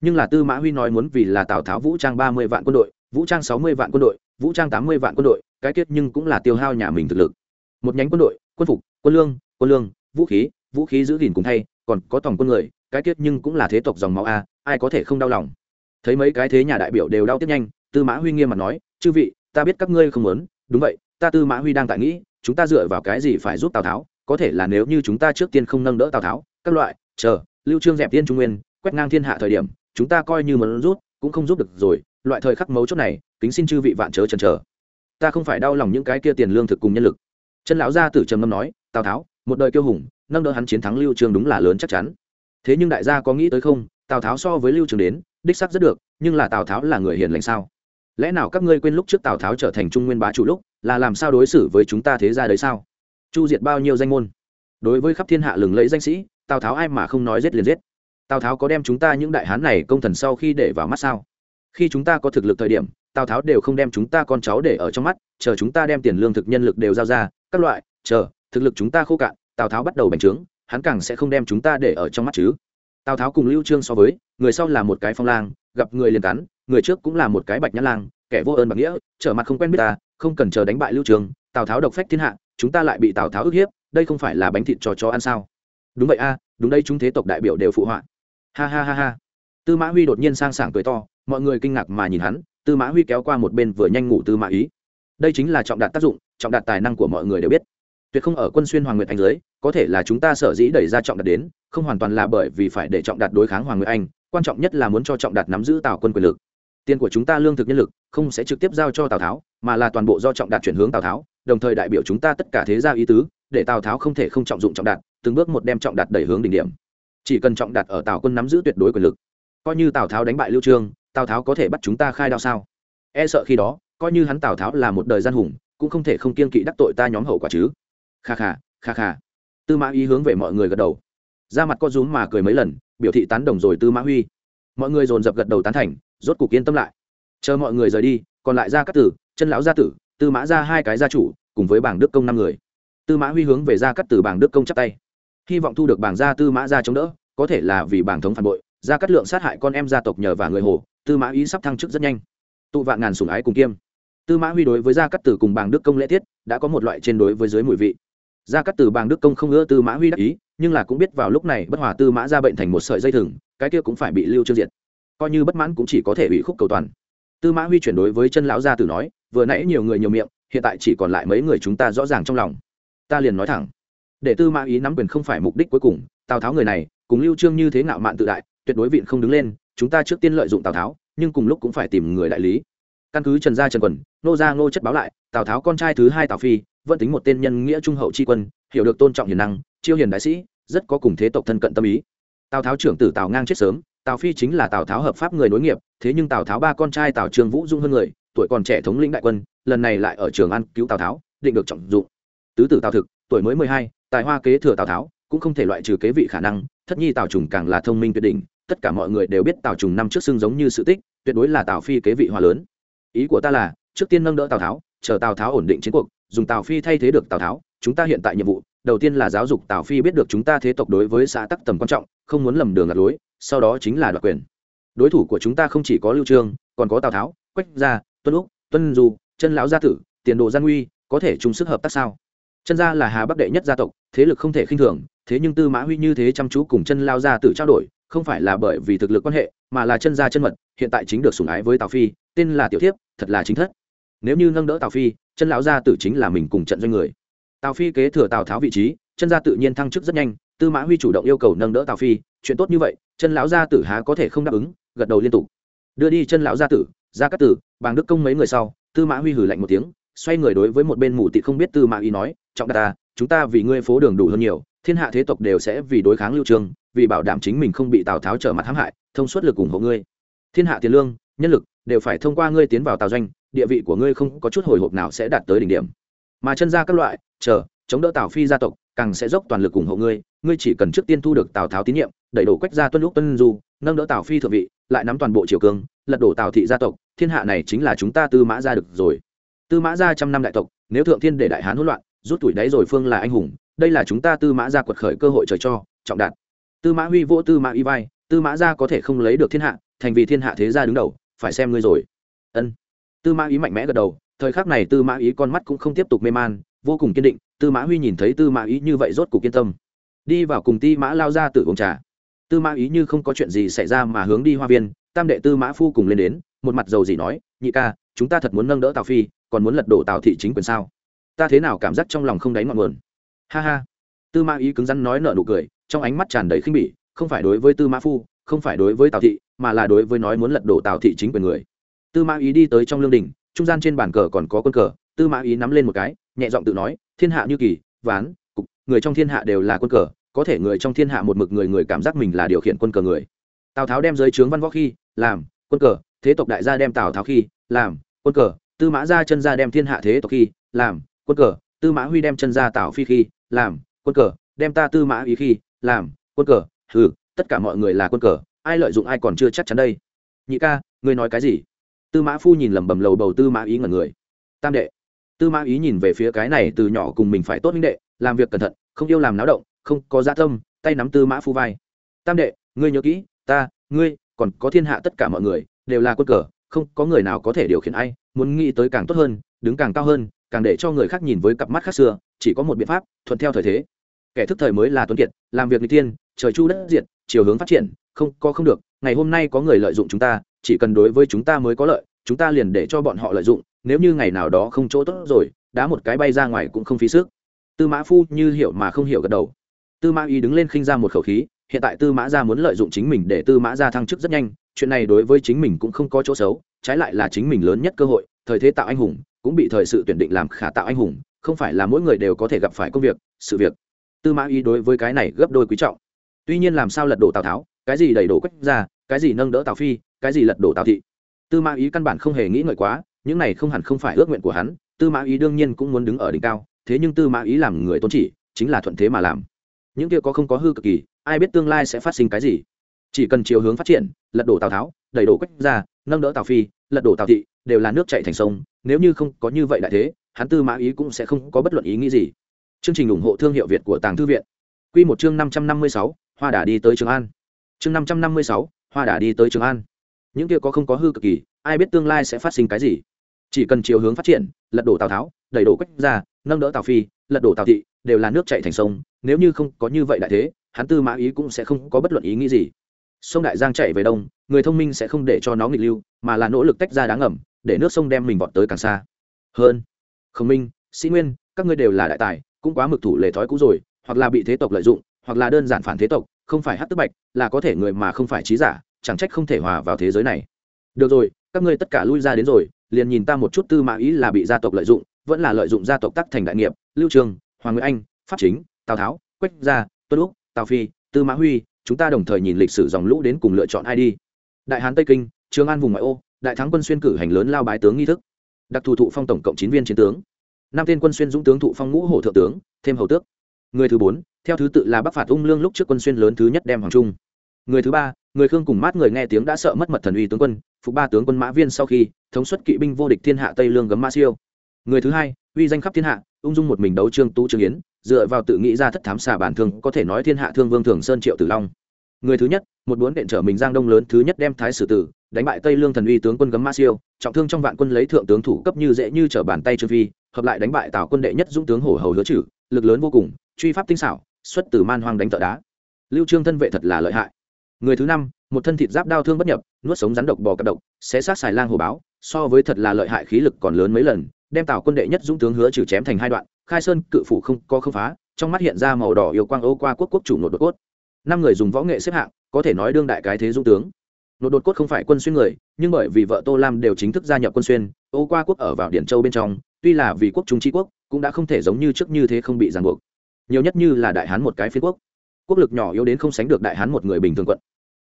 Nhưng là tư mã huy nói muốn vì là tào tháo vũ trang ba mươi vạn quân đội, vũ trang sáu mươi vạn quân đội, vũ trang tám mươi vạn quân đội, cái kết nhưng cũng là tiêu hao nhà mình thực lực. Một nhánh quân đội, quân phục, quân lương quân lương vũ khí vũ khí giữ gìn cùng thay, còn có tổng quân người, cái kết nhưng cũng là thế tộc dòng máu a, ai có thể không đau lòng? Thấy mấy cái thế nhà đại biểu đều đau tiếp nhanh, tư mã huy nghiêm mặt nói, chư vị, ta biết các ngươi không muốn. Đúng vậy, ta tư mã huy đang tại nghĩ, chúng ta dựa vào cái gì phải giúp tào tháo? Có thể là nếu như chúng ta trước tiên không nâng đỡ tào tháo, các loại, chờ, lưu trương dẹp tiên trung nguyên, quét ngang thiên hạ thời điểm, chúng ta coi như muốn rút, cũng không giúp được rồi, loại thời khắc mấu chốt này, kính xin chư vị vạn chớ chần chờ. Ta không phải đau lòng những cái kia tiền lương thực cùng nhân lực. Chân lão gia tử trầm ngâm nói, tào tháo một đời kiêu hùng, nâng đỡ hắn chiến thắng lưu trường đúng là lớn chắc chắn. Thế nhưng đại gia có nghĩ tới không? Tào tháo so với lưu trường đến, đích sắc rất được, nhưng là tào tháo là người hiền lành sao? Lẽ nào các ngươi quên lúc trước tào tháo trở thành trung nguyên bá chủ lúc, là làm sao đối xử với chúng ta thế ra đấy sao? Chu diệt bao nhiêu danh môn? Đối với khắp thiên hạ lừng lẫy danh sĩ, tào tháo ai mà không nói giết liền giết? Tào tháo có đem chúng ta những đại hán này công thần sau khi để vào mắt sao? Khi chúng ta có thực lực thời điểm, tào tháo đều không đem chúng ta con cháu để ở trong mắt, chờ chúng ta đem tiền lương thực nhân lực đều giao ra, các loại, chờ, thực lực chúng ta khô cạn tào tháo bắt đầu bành trướng, hắn càng sẽ không đem chúng ta để ở trong mắt chứ tào tháo cùng lưu trương so với, người sau là một cái phong lang, gặp người liền cắn, người trước cũng là một cái bạch nhã lang, kẻ vô ơn bạc nghĩa, trở mặt không quen biết ta, không cần chờ đánh bại lưu Trương. tào tháo độc phách thiên hạ, chúng ta lại bị tào tháo ức hiếp, đây không phải là bánh thịt cho chó ăn sao đúng vậy a, đúng đây, chúng thế tộc đại biểu đều phụ họa ha ha ha ha tư mã huy đột nhiên sang sảng cười to, mọi người kinh ngạc mà nhìn hắn, tư mã huy kéo qua một bên vừa nhanh ngủ tư mã ý đây chính là trọng đạt tác dụng, trọng đạt tài năng của mọi người đều biết tuyệt không ở quân xuyên hoàng nguyệt anh giới có thể là chúng ta sở dĩ đẩy ra trọng đạt đến, không hoàn toàn là bởi vì phải để trọng đạt đối kháng hoàng nguyệt anh, quan trọng nhất là muốn cho trọng đạt nắm giữ tào quân quyền lực. Tiền của chúng ta lương thực nhân lực, không sẽ trực tiếp giao cho tào tháo, mà là toàn bộ do trọng đạt chuyển hướng tào tháo, đồng thời đại biểu chúng ta tất cả thế gia ý tứ, để tào tháo không thể không trọng dụng trọng đạt, từng bước một đem trọng đạt đẩy hướng đỉnh điểm. Chỉ cần trọng đạt ở tào quân nắm giữ tuyệt đối quyền lực. Coi như tào tháo đánh bại lưu trương, tào tháo có thể bắt chúng ta khai đao sao? E sợ khi đó, coi như hắn tào tháo là một đời gian hùng, cũng không thể không kiên kỵ đắc tội ta nhóm hậu quả chứ. Kha kha kha kha tư mã ý hướng về mọi người gật đầu. Ra mặt co rúm mà cười mấy lần, biểu thị tán đồng rồi tư mã huy. Mọi người dồn dập gật đầu tán thành, rốt cục yên tâm lại. Chờ mọi người rời đi, còn lại ra các tử, chân lão gia tử, tư mã ra hai cái gia chủ, cùng với bảng đức công năm người. Tư mã huy hướng về ra cắt từ bảng đức công chắp tay. Hy vọng thu được bảng gia tư mã ra chống đỡ, có thể là vì bảng thống phản bội ra cắt lượng sát hại con em gia tộc nhờ và người hồ, tư mã ý sắp thăng chức rất nhanh. Tụ vạn ngàn sủng ái cùng kiêm. Tư mã huy đối với gia cắt tử cùng bảng đức công lễ tiết, đã có một loại trên đối với dưới mùi vị gia cắt tử bang đức công không ưa tư mã huy đắc ý, nhưng là cũng biết vào lúc này bất hòa tư mã ra bệnh thành một sợi dây thừng, cái kia cũng phải bị lưu trương diệt. Coi như bất mãn cũng chỉ có thể bị khúc cầu toàn. Tư mã huy chuyển đối với chân lão gia tử nói, vừa nãy nhiều người nhiều miệng, hiện tại chỉ còn lại mấy người chúng ta rõ ràng trong lòng. Ta liền nói thẳng, để tư mã ý nắm quyền không phải mục đích cuối cùng, tào tháo người này, cùng lưu trương như thế ngạo mạn tự đại, tuyệt đối vịn không đứng lên, chúng ta trước tiên lợi dụng tào tháo, nhưng cùng lúc cũng phải tìm người đại lý. Căn cứ trần gia trần quần, nô gia ngô chất báo lại, tào tháo con trai thứ hai tào phi vẫn tính một tên nhân nghĩa trung hậu tri quân, hiểu được tôn trọng hiền năng, chiêu hiền đại sĩ, rất có cùng thế tộc thân cận tâm ý. Tào tháo trưởng tử tào ngang chết sớm, tào phi chính là tào tháo hợp pháp người nối nghiệp, thế nhưng tào tháo ba con trai tào trường vũ dung hơn người, tuổi còn trẻ thống lĩnh đại quân, lần này lại ở trường ăn cứu tào tháo, định được trọng dụng. Tứ tử tào thực, tuổi mới mười hai, tài hoa kế thừa tào tháo, cũng không thể loại trừ kế vị khả năng, thất nhi tào trùng càng là thông minh tuyệt đỉnh, tất cả mọi người đều biết tào trùng năm trước xưng giống như sự tích, tuyệt đối là tào phi kế vị hòa lớn. Ý của ta là, trước tiên nâng đỡ tào tháo, chờ tào tháo ổn định chiến cuộc dùng tào phi thay thế được tào tháo, chúng ta hiện tại nhiệm vụ, đầu tiên là giáo dục tào phi biết được chúng ta thế tộc đối với xã tắc tầm quan trọng, không muốn lầm đường lạc lối, sau đó chính là đoạt quyền. Đối thủ của chúng ta không chỉ có lưu trương, còn có tào tháo, quách gia, tuân úc, tuân du, chân lão gia tử, tiền đồ gian nguy có thể chung sức hợp tác sao? Chân gia là hà bắc đệ nhất gia tộc, thế lực không thể khinh thường, thế nhưng tư mã huy như thế chăm chú cùng chân lao gia tử trao đổi, không phải là bởi vì thực lực quan hệ, mà là chân gia chân mật, hiện tại chính được sủng ái với tào phi, tên là tiểu thiếp, thật là chính thất nếu như nâng đỡ tào phi chân lão gia tử chính là mình cùng trận doanh người tào phi kế thừa tào tháo vị trí chân gia tự nhiên thăng chức rất nhanh tư mã huy chủ động yêu cầu nâng đỡ tào phi chuyện tốt như vậy chân lão gia tử há có thể không đáp ứng gật đầu liên tục đưa đi chân lão gia tử ra các tử bàng đức công mấy người sau tư mã huy hử lạnh một tiếng xoay người đối với một bên mù tị không biết tư mã ý nói trọng đa ta chúng ta vì ngươi phố đường đủ hơn nhiều thiên hạ thế tộc đều sẽ vì đối kháng lưu trương vì bảo đảm chính mình không bị tào tháo trở mặt hãm hại thông suốt lực ủng hộ ngươi thiên hạ tiền lương nhân lực đều phải thông qua ngươi tiến vào tào doanh địa vị của ngươi không có chút hồi hộp nào sẽ đạt tới đỉnh điểm. Mà chân ra các loại, chờ, chống đỡ tào phi gia tộc, càng sẽ dốc toàn lực ủng hộ ngươi ngươi chỉ cần trước tiên thu được tào tháo tín nhiệm, đẩy đổ quách ra tuân lúc tuân du, nâng đỡ tào phi thượng vị, lại nắm toàn bộ triều cương, lật đổ tào thị gia tộc, thiên hạ này chính là chúng ta tư mã ra được rồi. Tư mã ra trăm năm đại tộc, nếu thượng thiên để đại hán hỗn loạn, rút tuổi đáy rồi phương là anh hùng, đây là chúng ta tư mã ra quật khởi cơ hội trời cho, trọng đạt. Tư mã huy vỗ tư mã y vai, tư mã ra có thể không lấy được thiên hạ, thành vì thiên hạ thế gia đứng đầu, phải xem ngươi rồi. Ân tư mã ý mạnh mẽ gật đầu, thời khắc này tư mã ý con mắt cũng không tiếp tục mê man, vô cùng kiên định, tư mã huy nhìn thấy tư mã ý như vậy rốt cuộc kiên tâm. Đi vào cùng ti mã lao ra từ uống trà. Tư mã ý như không có chuyện gì xảy ra mà hướng đi hoa viên, tam đệ tư mã phu cùng lên đến, một mặt dầu gì nói, nhị ca, chúng ta thật muốn nâng đỡ tào phi, còn muốn lật đổ tào thị chính quyền sao? Ta thế nào cảm giác trong lòng không đáy ngọn nguồn? Ha ha. Tư mã ý cứng rắn nói nợ nụ cười, trong ánh mắt tràn đầy khinh bỉ, không phải đối với tư mã phu, không phải đối với tào thị, mà là đối với nói muốn lật đổ tào thị chính quyền người tư mã ý đi tới trong lương đình trung gian trên bàn cờ còn có quân cờ tư mã ý nắm lên một cái nhẹ giọng tự nói thiên hạ như kỳ ván cục người trong thiên hạ đều là quân cờ có thể người trong thiên hạ một mực người người cảm giác mình là điều khiển quân cờ người. Tào tháo đem giới trướng văn võ khi làm quân cờ thế tộc đại gia đem tào tháo khi làm quân cờ tư mã ra chân ra đem thiên hạ thế tộc khi làm quân cờ tư mã huy đem chân ra tào phi khi làm quân cờ đem ta tư mã ý khi làm quân cờ Hừ, tất cả mọi người là quân cờ ai lợi dụng ai còn chưa chắc chắn đây. Nhị ca ngươi nói cái gì? Tư mã phu nhìn lẩm bẩm lầu bầu tư mã ý ngẩn người. Tam đệ, tư mã ý nhìn về phía cái này từ nhỏ cùng mình phải tốt minh đệ, làm việc cẩn thận, không yêu làm náo động, không có gia tâm, tay nắm tư mã phu vai. Tam đệ, ngươi nhớ kỹ, ta, ngươi, còn có thiên hạ tất cả mọi người, đều là quân cờ, không có người nào có thể điều khiển ai, muốn nghĩ tới càng tốt hơn, đứng càng cao hơn, càng để cho người khác nhìn với cặp mắt khác xưa, chỉ có một biện pháp, thuận theo thời thế. Kẻ thức thời mới là tuấn kiệt, làm việc n tiên, trời chu đất diệt, chiều hướng phát triển, không có không được, ngày hôm nay có người lợi dụng chúng ta chỉ cần đối với chúng ta mới có lợi, chúng ta liền để cho bọn họ lợi dụng, nếu như ngày nào đó không chỗ tốt rồi, đá một cái bay ra ngoài cũng không phí sức. Tư mã phu như hiểu mà không hiểu gật đầu. Tư mã y đứng lên khinh ra một khẩu khí, hiện tại tư mã gia muốn lợi dụng chính mình để tư mã gia thăng chức rất nhanh, chuyện này đối với chính mình cũng không có chỗ xấu, trái lại là chính mình lớn nhất cơ hội, thời thế tạo anh hùng, cũng bị thời sự tuyển định làm khả tạo anh hùng, không phải là mỗi người đều có thể gặp phải công việc, sự việc. Tư mã y đối với cái này gấp đôi quý trọng. Tuy nhiên làm sao lật đổ tào tháo, cái gì đẩy đổ quách ra cái gì nâng đỡ tào phi cái gì lật đổ tào thị? Tư mã ý căn bản không hề nghĩ ngợi quá, những này không hẳn không phải ước nguyện của hắn, tư mã ý đương nhiên cũng muốn đứng ở đỉnh cao, thế nhưng tư mã ý làm người tôn chỉ, chính là thuận thế mà làm. Những kia có không có hư cực kỳ, ai biết tương lai sẽ phát sinh cái gì? Chỉ cần chiều hướng phát triển, lật đổ tào tháo, đẩy đổ quách ra nâng đỡ tào phi, lật đổ tào thị, đều là nước chạy thành sông, nếu như không có như vậy đại thế, hắn tư mã ý cũng sẽ không có bất luận ý nghĩ gì. Chương trình ủng hộ thương hiệu việt của tàng thư viện. Q một chương năm trăm năm mươi sáu, hoa đà đi tới trường an. Chương năm trăm năm mươi sáu, hoa đà đi tới trường an những kia có không có hư cực kỳ ai biết tương lai sẽ phát sinh cái gì. Chỉ cần chiều hướng phát triển lật đổ tào tháo đẩy đổ quách ra nâng đỡ tào phi lật đổ tào thị đều là nước chạy thành sông nếu như không có như vậy đại thế hắn tư mã ý cũng sẽ không có bất luận ý nghĩ gì. Sông đại giang chạy về đông người thông minh sẽ không để cho nó nghịch lưu mà là nỗ lực tách ra đáng ẩm, để nước sông đem mình vọt tới càng xa. Hơn khổng minh sĩ nguyên các ngươi đều là đại tài cũng quá mực thủ lề thói cũ rồi hoặc là bị thế tộc lợi dụng hoặc là đơn giản phản thế tộc không phải hát tức bạch là có thể người mà không phải trí giả chẳng trách không thể hòa vào thế giới này. Được rồi, các ngươi tất cả lui ra đến rồi, liền nhìn ta một chút tư mã ý là bị gia tộc lợi dụng, vẫn là lợi dụng gia tộc tắc thành đại nghiệp, lưu trường, hoàng nguyễn anh, pháp chính, tào tháo, quách gia, tuân úc, tào phi, tư mã huy, chúng ta đồng thời nhìn lịch sử dòng lũ đến cùng lựa chọn ai đi. Đại hán tây kinh, trường an vùng ngoại ô, đại thắng quân xuyên cử hành lớn lao bái tướng nghi thức. Đặc thù thụ phong tổng cộng chín viên chiến tướng. Năm tên quân xuyên dũng tướng thụ phong ngũ hổ thượng tướng, thêm hầu tước. Người thứ bốn, theo thứ tự là bắc phạt ung lương lúc trước quân xuyên lớn thứ nhất đem hoàng trung. Người thứ ba người khương cùng mát người nghe tiếng đã sợ mất mật thần uy tướng quân, phục ba tướng quân mã viên sau khi, thống suất kỵ binh vô địch thiên hạ tây lương gấm ma siêu. Người thứ hai, uy danh khắp thiên hạ, ung dung một mình đấu trương tu trương yến, dựa vào tự nghĩ ra thất thám xà bản thương, có thể nói thiên hạ thương vương thường sơn triệu tử long. Người thứ nhất, một bốn đện trở mình giang đông lớn, thứ nhất đem thái sử tử, đánh bại tây lương thần uy tướng quân gấm ma siêu, trọng thương trong vạn quân lấy thượng tướng thủ cấp như dễ như trở bàn tay trương phi, hợp lại đánh bại tào quân đệ nhất dũng tướng hổ hầu hứa chử lực lớn vô cùng, truy pháp tinh xảo, xuất từ man hoang đánh tợ đá. Lưu trương thân vệ thật là lợi hại người thứ năm, một thân thịt giáp đao thương bất nhập, nuốt sống rắn độc bò cặp độc sẽ sát xài lang hồ báo, so với thật là lợi hại khí lực còn lớn mấy lần, đem tào quân đệ nhất dũng tướng hứa trừ chém thành hai đoạn, khai sơn cự phủ không có không phá, trong mắt hiện ra màu đỏ yêu quang ô qua quốc quốc chủ nội đột cốt. Năm người dùng võ nghệ xếp hạng, có thể nói đương đại cái thế dũng tướng. Nội đột cốt không phải quân xuyên người, nhưng bởi vì vợ tô lam đều chính thức gia nhập quân xuyên, ô qua quốc ở vào điển châu bên trong, tuy là vì quốc trung tri quốc, cũng đã không thể giống như trước như thế không bị ràng buộc. Nhiều nhất như là đại hán một cái phiên quốc. Quốc lực nhỏ yếu đến không sánh được đại hán một người bình thường quận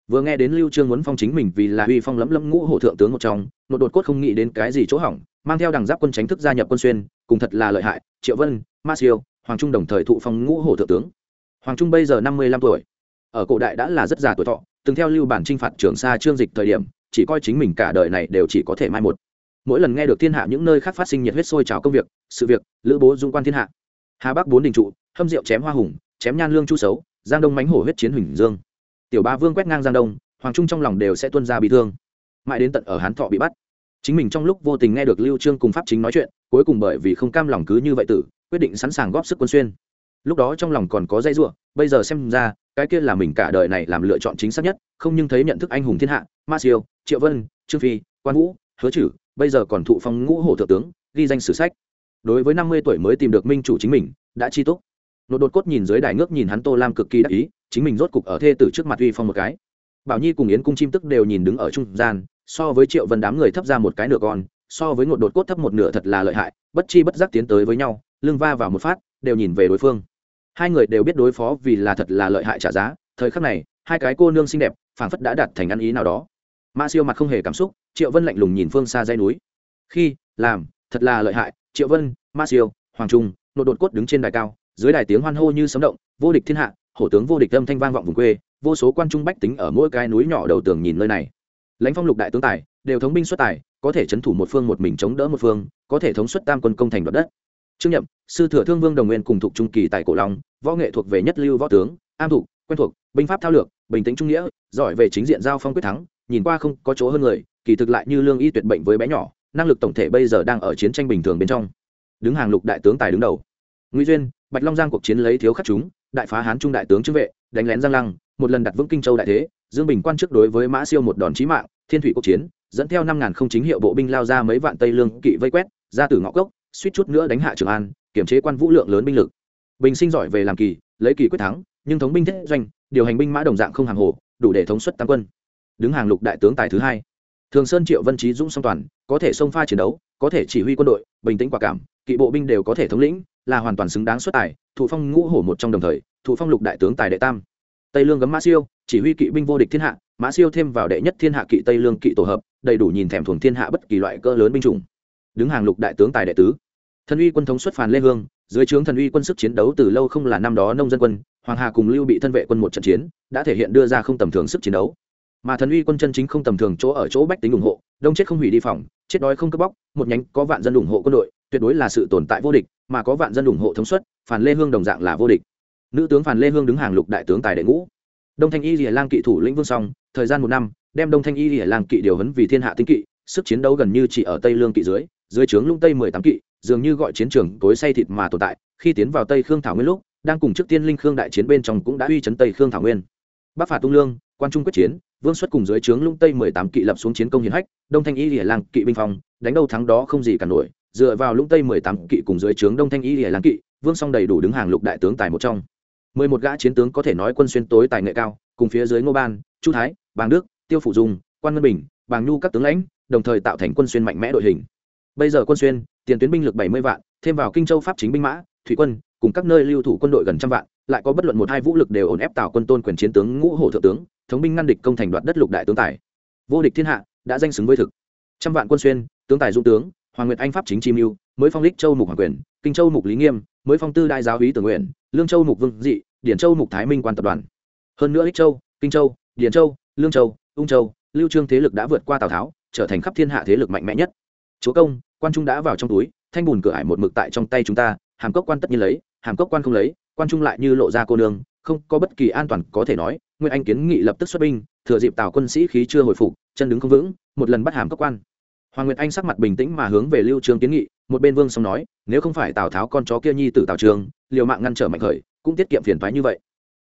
vừa nghe đến lưu trương muốn phong chính mình vì là uy phong lẫm lẫm ngũ hổ thượng tướng một trong nội đột cốt không nghĩ đến cái gì chỗ hỏng, mang theo đằng giáp quân tránh thức gia nhập quân xuyên, cùng thật là lợi hại, triệu vân, ma siêu, hoàng trung đồng thời thụ phong ngũ hổ thượng tướng. Hoàng trung bây giờ năm mươi lăm tuổi, ở cổ đại đã là rất già tuổi thọ, từng theo lưu bản trinh phạt trường sa trương dịch thời điểm, chỉ coi chính mình cả đời này đều chỉ có thể mai một. Mỗi lần nghe được thiên hạ những nơi khác phát sinh nhiệt huyết sôi trào công việc, sự việc, lữ bố dung quan thiên hạ. Hà bắc bốn đình trụ, hâm rượu chém hoa hùng, chém nhan lương chu xấu, giang đông mánh hổ huyết chiến huỳnh dương tiểu ba vương quét ngang giang đông hoàng trung trong lòng đều sẽ tuân ra bị thương. Mãi đến tận ở hán thọ bị bắt chính mình trong lúc vô tình nghe được lưu trương cùng pháp chính nói chuyện cuối cùng bởi vì không cam lòng cứ như vậy tử quyết định sẵn sàng góp sức quân xuyên. Lúc đó trong lòng còn có dây dưa, bây giờ xem ra cái kia là mình cả đời này làm lựa chọn chính xác nhất không nhưng thấy nhận thức anh hùng thiên hạ ma siêu triệu vân trương phi quan vũ hứa chử bây giờ còn thụ phong ngũ hổ thượng tướng ghi danh sử sách. Đối với năm mươi tuổi mới tìm được minh chủ chính mình đã chi túc. Nột đột cốt nhìn dưới đài ngước nhìn hắn tô lam cực kỳ đắc ý chính mình rốt cục ở thê tử trước mặt uy phong một cái. Bảo nhi cùng yến cung chim tức đều nhìn đứng ở trung gian, so với triệu vân đám người thấp ra một cái nửa con, so với ngột đột cốt thấp một nửa thật là lợi hại, bất chi bất giác tiến tới với nhau, lưng va vào một phát, đều nhìn về đối phương. Hai người đều biết đối phó vì là thật là lợi hại trả giá, thời khắc này, hai cái cô nương xinh đẹp, phảng phất đã đạt thành ăn ý nào đó. Ma siêu mặt không hề cảm xúc, triệu vân lạnh lùng nhìn phương xa dây núi. Khi, làm, thật là lợi hại, triệu vân, ma siêu, hoàng trung nội đột cốt đứng trên đài cao, dưới đài tiếng hoan hô như sấm động, vô địch thiên hạ hổ tướng vô địch âm thanh vang vọng vùng quê, vô số quan trung bách tính ở mỗi cái núi nhỏ đầu tường nhìn nơi này. Lãnh phong lục đại tướng tài, đều thống binh xuất tài, có thể chấn thủ một phương một mình chống đỡ một phương, có thể thống xuất tam quân công thành đoạt đất. Trương nhậm, sư thừa thương vương đồng nguyên cùng thuộc trung kỳ tại cổ long, võ nghệ thuộc về nhất lưu võ tướng, am thục, quen thuộc, binh pháp thao lược, bình tĩnh trung nghĩa, giỏi về chính diện giao phong quyết thắng, nhìn qua không có chỗ hơn người, kỳ thực lại như lương y tuyệt bệnh với bé nhỏ, năng lực tổng thể bây giờ đang ở chiến tranh bình thường bên trong. Đứng hàng lục đại tướng tài đứng đầu. Ngụy duyên, bạch long giang cuộc chiến lấy thiếu khắc chúng đại phá hán trung đại tướng trương vệ, đánh lén giang lăng, một lần đặt vững kinh châu đại thế, dương bình quan chức đối với mã siêu một đòn chí mạng, thiên thủy quốc chiến, dẫn theo năm ngàn không chính hiệu bộ binh lao ra mấy vạn tây lương kỵ vây quét, ra từ ngõ cốc, suýt chút nữa đánh hạ trường an kiểm chế quan vũ lượng lớn binh lực. Bình sinh giỏi về làm kỳ, lấy kỳ quyết thắng, nhưng thống binh thiết doanh, điều hành binh mã đồng dạng không hàng hồ, đủ để thống suất tam quân. Đứng hàng lục đại tướng tài thứ hai. Thường sơn triệu vân trí dũng song toàn, có thể xông pha chiến đấu, có thể chỉ huy quân đội, bình tĩnh quả cảm, kỵ bộ binh đều có thể thống lĩnh là hoàn toàn xứng đáng xuất tài, thụ phong ngũ hổ một trong đồng thời, thụ phong lục đại tướng tài đệ tam. Tây lương gấm mã siêu, chỉ huy kỵ binh vô địch thiên hạ, mã siêu thêm vào đệ nhất thiên hạ kỵ tây lương kỵ tổ hợp, đầy đủ nhìn thèm thuồng thiên hạ bất kỳ loại cỡ lớn binh chủng. Đứng hàng lục đại tướng tài đệ tứ. Thần uy quân thống xuất phàn lê hương, dưới trướng thần uy quân sức chiến đấu từ lâu không là năm đó nông dân quân, hoàng hà cùng lưu bị thân vệ quân một trận chiến, đã thể hiện đưa ra không tầm thường sức chiến đấu. Mà thần uy quân chân chính không tầm thường chỗ ở chỗ bách tính ủng hộ đông chết không hủy đi phòng, chết đói không cướp bóc, một nhánh có vạn dân ủng hộ quân đội, tuyệt đối là sự tồn tại vô địch, mà có vạn dân ủng hộ thống suất phản lê hương đồng dạng là vô địch. Nữ tướng phản lê hương đứng hàng lục đại tướng tài đệ ngũ. Đông thanh y lìa lang kỵ thủ lĩnh vương song thời gian một năm, đem đông thanh y lìa lang kỵ điều huấn vì thiên hạ tinh kỵ, sức chiến đấu gần như chỉ ở tây lương kỵ dưới dưới trướng lung tây mười tám kỵ, dường như gọi chiến trường tối say thịt mà tồn tại, khi tiến vào tây khương thảo nguyên lúc, đang cùng trước tiên linh khương đại chiến bên trong cũng đã uy chấn tây khương thảo nguyên. Bắc phạt tung lương, quan trung quyết chiến vương xuất cùng dưới trướng lũng tây mười tám kỵ lập xuống chiến công hiển hách, đông thanh y lìa lang kỵ binh phong, đánh đâu thắng đó không gì cả nổi. Dựa vào lũng tây mười tám kỵ cùng dưới trướng đông thanh y lìa lang kỵ, vương song đầy đủ đứng hàng lục đại tướng tài một trong. Mười một gã chiến tướng có thể nói quân xuyên tối tài nghệ cao, cùng phía dưới ngô ban, chu thái, bàng đức, tiêu phủ dung, quan ngân bình, bàng nhu các tướng lãnh, đồng thời tạo thành quân xuyên mạnh mẽ đội hình. Bây giờ quân xuyên, tiền tuyến binh lực bảy mươi vạn, thêm vào kinh châu pháp chính binh mã, thủy quân, cùng các nơi lưu thủ quân đội gần trăm vạn lại có bất luận một hai vũ lực đều ổn ép tạo quân tôn quyền chiến tướng ngũ hổ thượng tướng, thống binh ngăn địch công thành đoạt đất lục đại tướng tài. Vô địch thiên hạ, đã danh xứng với thực. Trăm vạn quân xuyên, tướng tài dũng tướng, hoàng nguyệt anh pháp chính chi mưu, mới phong lích châu mục hoàng quyền, kinh châu mục lý nghiêm, mới phong tư đại giáo ý tưởng nguyện, lương châu mục vương dị, điển châu mục thái minh quan tập đoàn. Hơn nữa ích châu, kinh châu, điển châu, lương châu, ung châu, lưu trương thế lực đã vượt qua tào tháo, trở thành khắp thiên hạ thế lực mạnh mẽ nhất. Chúa công, quan trung đã vào trong túi, thanh bùn cửa ải một mực tại trong tay chúng ta, hàm cốc quan tất nhiên lấy, hàm cốc quan không lấy quan trung lại như lộ ra cô nương, không có bất kỳ an toàn có thể nói nguyên anh kiến nghị lập tức xuất binh, thừa dịp tào quân sĩ khí chưa hồi phục, chân đứng không vững, một lần bắt hàm cấp quan. Hoàng nguyệt anh sắc mặt bình tĩnh mà hướng về lưu trương kiến nghị, một bên vương song nói, nếu không phải tào tháo con chó kia nhi tử tào trường, liều mạng ngăn trở mạnh khởi, cũng tiết kiệm phiền toái như vậy.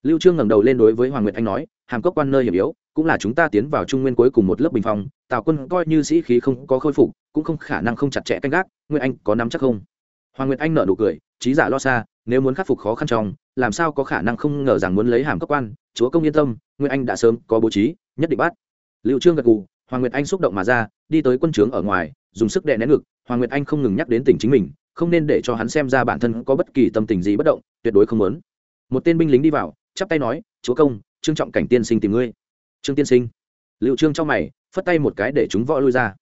Lưu trương ngẩng đầu lên đối với hoàng nguyệt anh nói, hàm cấp quan nơi hiểm yếu, cũng là chúng ta tiến vào trung nguyên cuối cùng một lớp bình phong, tào quân coi như sĩ khí không có khôi phục, cũng không khả năng không chặt chẽ canh gác Nguyên anh có nắm chắc không? Hoàng nguyệt anh nở nụ cười, trí giả lo xa, nếu muốn khắc phục khó khăn trong, làm sao có khả năng không ngờ rằng muốn lấy hàm cấp quan, chúa công yên tâm, nguyệt anh đã sớm có bố trí, nhất định bắt. Liệu trương gật gù, hoàng nguyệt anh xúc động mà ra, đi tới quân trướng ở ngoài, dùng sức đè nén ngực, hoàng nguyệt anh không ngừng nhắc đến tình chính mình, không nên để cho hắn xem ra bản thân có bất kỳ tâm tình gì bất động, tuyệt đối không muốn. Một tên binh lính đi vào, chắp tay nói, chúa công, trương trọng cảnh tiên sinh tìm ngươi. Trương tiên sinh? Liệu trương trong mày, phất tay một cái để chúng võ lui ra.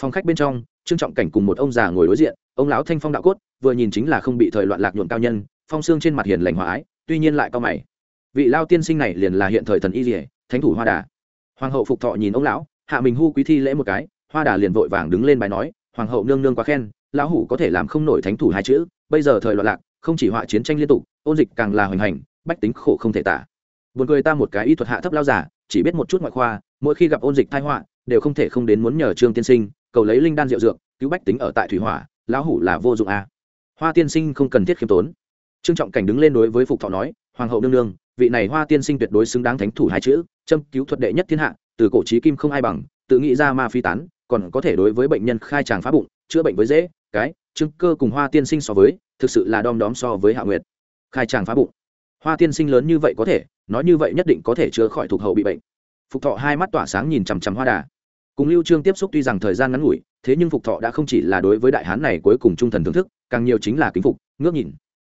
Phòng khách bên trong trương trọng cảnh cùng một ông già ngồi đối diện, ông lão thanh phong đạo cốt, vừa nhìn chính là không bị thời loạn lạc nhuộm cao nhân, phong xương trên mặt hiền lành hòa ái, tuy nhiên lại cao mày. Vị lao tiên sinh này liền là hiện thời thần y dỉa thánh thủ hoa đà. Hoàng hậu phục thọ nhìn ông lão, hạ mình hu quý thi lễ một cái, hoa đà liền vội vàng đứng lên bài nói, hoàng hậu nương nương quá khen, lão hủ có thể làm không nổi thánh thủ hai chữ, bây giờ thời loạn lạc, không chỉ họa chiến tranh liên tục, ôn dịch càng là hoành hành, bách tính khổ không thể tả. Buồn cười ta một cái y thuật hạ thấp lao giả, chỉ biết một chút ngoại khoa, mỗi khi gặp ôn dịch thai họa, đều không thể không đến muốn nhờ trương tiên sinh cầu lấy linh đan rượu dược, cứu bách tính ở tại thủy hỏa, lão hủ là vô dụng a hoa tiên sinh không cần thiết khiêm tốn. Trương trọng cảnh đứng lên đối với phục thọ nói, hoàng hậu nương nương, vị này hoa tiên sinh tuyệt đối xứng đáng thánh thủ hai chữ, châm cứu thuật đệ nhất thiên hạ, từ cổ trí kim không ai bằng, tự nghĩ ra ma phi tán, còn có thể đối với bệnh nhân khai tràng phá bụng, chữa bệnh với dễ, cái chứng cơ cùng hoa tiên sinh so với, thực sự là đom đóm so với hạ nguyệt. Khai tràng phá bụng. Hoa tiên sinh lớn như vậy có thể, nói như vậy nhất định có thể chữa khỏi thuộc hậu bị bệnh. Phục thọ hai mắt tỏa sáng nhìn chằm chằm hoa đà cùng lưu trương tiếp xúc tuy rằng thời gian ngắn ngủi, thế nhưng phục thọ đã không chỉ là đối với đại hán này cuối cùng trung thần thưởng thức, càng nhiều chính là kính phục, ngước nhìn.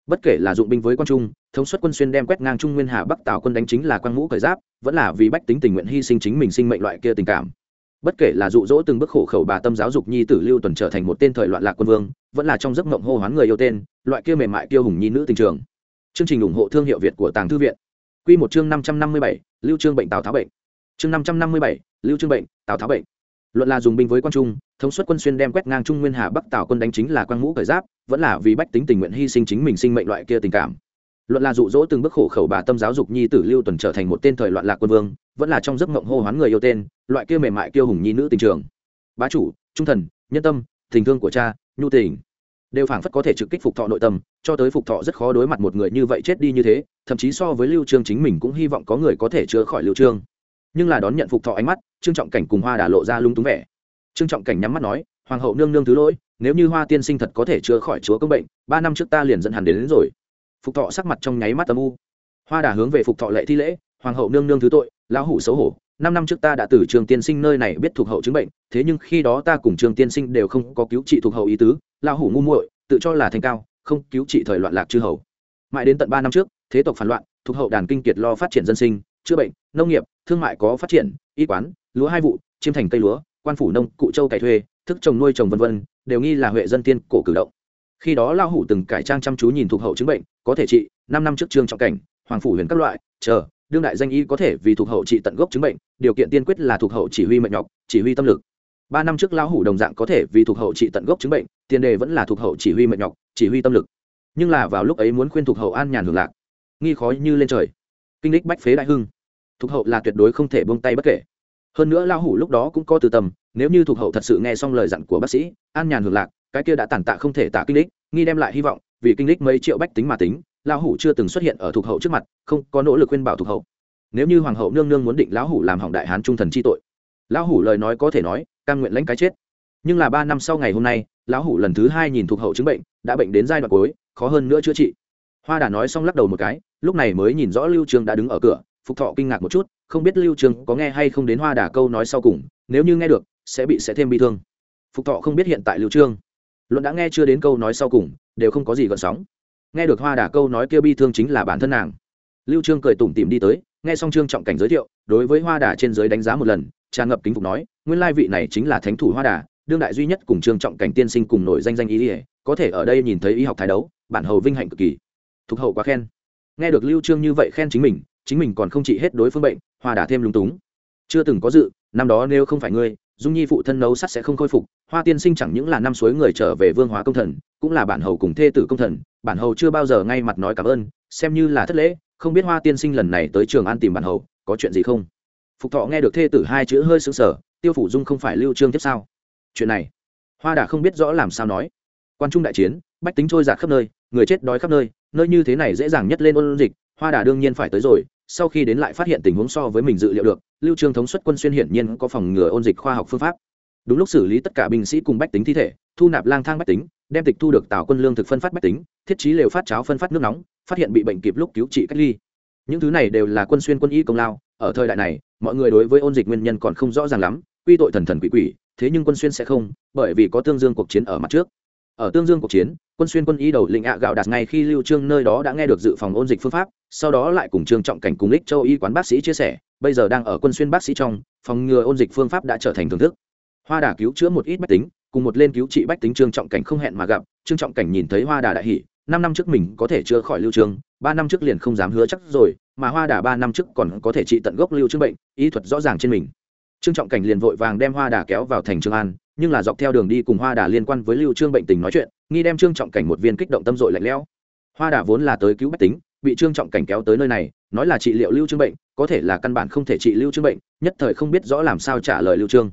Bất kể là dụng binh với quan trung, thống suất quân xuyên đem quét ngang trung nguyên hà bắc tào quân đánh chính là quan ngũ cởi giáp, vẫn là vì bách tính tình nguyện hy sinh chính mình sinh mệnh loại kia tình cảm. Bất kể là dụ dỗ từng bước khổ khẩu bà tâm giáo dục nhi tử lưu tuần trở thành một tên thời loạn lạc quân vương, vẫn là trong giấc mộng hô hoán người yêu tên, loại kia mềm mại kiêu hùng nhi nữ tình trường. Chương trình ủng hộ thương hiệu việt của tàng thư viện. Quy một chương năm trăm năm mươi bảy, lưu trương bệnh tào tháo bệnh. Chương năm trăm năm mươi bảy lưu trương bệnh, tào tháo bệnh. Luận là dùng binh với quan trung, thống suất quân xuyên đem quét ngang trung nguyên hà bắc tào quân đánh chính là quang ngũ cởi giáp, vẫn là vì bách tính tình nguyện hy sinh chính mình sinh mệnh loại kia tình cảm. Luận là dụ dỗ từng bước khổ khẩu bà tâm giáo dục nhi tử lưu tuần trở thành một tên thời loạn lạc quân vương, vẫn là trong giấc mộng hô hoán người yêu tên, loại kia mềm mại kiêu hùng nhi nữ tình trường. Bá chủ, trung thần, nhân tâm, tình thương của cha, nhu tình. Đều phảng phất có thể trực kích phục thọ nội tâm, cho tới phục thọ rất khó đối mặt một người như vậy chết đi như thế, thậm chí so với lưu trương chính mình cũng hy vọng có người có thể chữa khỏi lưu trương nhưng là đón nhận phục thọ ánh mắt trương trọng cảnh cùng hoa đà lộ ra lung túng vẻ. Trương trọng cảnh nhắm mắt nói hoàng hậu nương nương thứ lỗi nếu như hoa tiên sinh thật có thể chữa khỏi chúa công bệnh ba năm trước ta liền dẫn hẳn đến, đến rồi. Phục thọ sắc mặt trong nháy mắt âm u. Hoa đà hướng về phục thọ lệ thi lễ hoàng hậu nương nương thứ tội lão hủ xấu hổ năm năm trước ta đã từ trường tiên sinh nơi này biết thuộc hậu chứng bệnh thế nhưng khi đó ta cùng trường tiên sinh đều không có cứu trị thuộc hậu ý tứ lão hủ ngu muội tự cho là thành cao không cứu trị thời loạn lạc chư hầu. Mãi đến tận ba năm trước thế tộc phản loạn thuộc hậu đàn kinh kiệt lo phát triển dân sinh chữa bệnh nông nghiệp thương mại có phát triển, y quán, lúa hai vụ, chiêm thành cây lúa, quan phủ nông, cụ châu cải thuê, thức trồng nuôi trồng vân vân, đều nghi là huệ dân tiên cổ cử động. Khi đó lao hủ từng cải trang chăm chú nhìn thuộc hậu chứng bệnh, có thể trị, năm năm trước trương trọng cảnh, hoàng phủ huyền các loại, chờ, đương đại danh y có thể vì thuộc hậu trị tận gốc chứng bệnh, điều kiện tiên quyết là thuộc hậu chỉ huy mệnh nhọc, chỉ huy tâm lực. Ba năm trước lão hủ đồng dạng có thể vì thuộc hậu trị tận gốc chứng bệnh, tiền đề vẫn là thuộc hậu chỉ huy mệnh nhọc, chỉ huy tâm lực. Nhưng là vào lúc ấy muốn khuyên thuộc hậu an nhàn hưởng lạc. Nghi khói như lên trời. Kinh lịch bách phế đại hưng thuộc hậu là tuyệt đối không thể buông tay bất kể. Hơn nữa lão hủ lúc đó cũng có từ tâm nếu như thuộc hậu thật sự nghe xong lời dặn của bác sĩ, an nhàn hưởng lạc, cái kia đã tàn tạ không thể tả kinh lịch nghi đem lại hy vọng, vì kinh lịch mấy triệu bách tính mà tính, lão hủ chưa từng xuất hiện ở thuộc hậu trước mặt, không có nỗ lực khuyên bảo thuộc hậu. Nếu như hoàng hậu nương nương muốn định lão hủ làm hỏng đại hán trung thần chi tội, lão hủ lời nói có thể nói, cam nguyện lãnh cái chết. Nhưng là ba năm sau ngày hôm nay, lão hủ lần thứ hai nhìn thuộc hậu chứng bệnh, đã bệnh đến giai đoạn cuối, khó hơn nữa chữa trị. Hoa đà nói xong lắc đầu một cái, lúc này mới nhìn rõ lưu trường đã đứng ở cửa phục thọ kinh ngạc một chút, không biết lưu trường có nghe hay không đến hoa đà câu nói sau cùng, nếu như nghe được, sẽ bị, sẽ thêm bi thương. Phục thọ không biết hiện tại lưu trương luận đã nghe chưa đến câu nói sau cùng, đều không có gì gợn sóng. Nghe được hoa đà câu nói kia bi thương chính là bản thân nàng. Lưu trương cười tủm tỉm đi tới, nghe xong trương trọng cảnh giới thiệu, đối với hoa đà trên dưới đánh giá một lần, tràn ngập kính phục nói, nguyên lai vị này chính là thánh thủ hoa đà, đương đại duy nhất cùng trương trọng cảnh tiên sinh cùng nổi danh danh ý ỉa có thể ở đây nhìn thấy y học thái đấu, bản hầu vinh hạnh cực kỳ. Thục hậu quá khen. Nghe được lưu trương như vậy khen chính mình chính mình còn không trị hết đối phương bệnh, hoa đà thêm lúng túng. Chưa từng có dự, năm đó nếu không phải ngươi, dung nhi phụ thân nấu sắt sẽ không khôi phục, hoa tiên sinh chẳng những là năm suối người trở về vương hóa công thần, cũng là bản hầu cùng thê tử công thần, bản hầu chưa bao giờ ngay mặt nói cảm ơn, xem như là thất lễ, không biết hoa tiên sinh lần này tới trường an tìm bản hầu, có chuyện gì không? Phục thọ nghe được thê tử hai chữ hơi sững sờ, tiêu phủ dung không phải lưu trương tiếp sao? Chuyện này, hoa đà không biết rõ làm sao nói. Quan trung đại chiến, bách tính trôi giạt khắp nơi, người chết đói khắp nơi nơi như thế này dễ dàng nhất lên ôn dịch, hoa đà đương nhiên phải tới rồi sau khi đến lại phát hiện tình huống so với mình dự liệu được, lưu trương thống suất quân xuyên hiển nhiên có phòng ngừa ôn dịch khoa học phương pháp. Đúng lúc xử lý tất cả binh sĩ cùng bách tính thi thể, thu nạp lang thang bách tính, đem tịch thu được tạo quân lương thực phân phát bách tính, thiết trí lều phát cháo phân phát nước nóng, phát hiện bị bệnh kịp lúc cứu trị cách ly. Những thứ này đều là quân xuyên quân y công lao, ở thời đại này, mọi người đối với ôn dịch nguyên nhân còn không rõ ràng lắm, quy tội thần thần quỷ quỷ, thế nhưng quân xuyên sẽ không, bởi vì có tương dương cuộc chiến ở mặt trước. Ở tương dương cuộc chiến quân xuyên quân y đầu lĩnh ạ gạo đạt ngay khi lưu trương nơi đó đã nghe được dự phòng ôn dịch phương pháp sau đó lại cùng trương trọng cảnh cùng lích châu y quán bác sĩ chia sẻ bây giờ đang ở quân xuyên bác sĩ trong phòng ngừa ôn dịch phương pháp đã trở thành thưởng thức. Hoa đà cứu chữa một ít bách tính cùng một lên cứu trị bách tính trương trọng cảnh không hẹn mà gặp trương trọng cảnh nhìn thấy hoa đà đại hỉ, năm năm trước mình có thể chữa khỏi lưu trương ba năm trước liền không dám hứa chắc rồi mà hoa đà ba năm trước còn có thể trị tận gốc lưu trương bệnh y thuật rõ ràng trên mình. Trương trọng cảnh liền vội vàng đem hoa đà kéo vào thành trường an nhưng là dọc theo đường đi cùng hoa đà liên quan với lưu trương bệnh tình nói chuyện nghi đem trương trọng cảnh một viên kích động tâm dội lạnh lẽo. Hoa đà vốn là tới cứu bách tính, bị trương trọng cảnh kéo tới nơi này, nói là trị liệu lưu trương bệnh, có thể là căn bản không thể trị lưu trương bệnh, nhất thời không biết rõ làm sao trả lời lưu trương.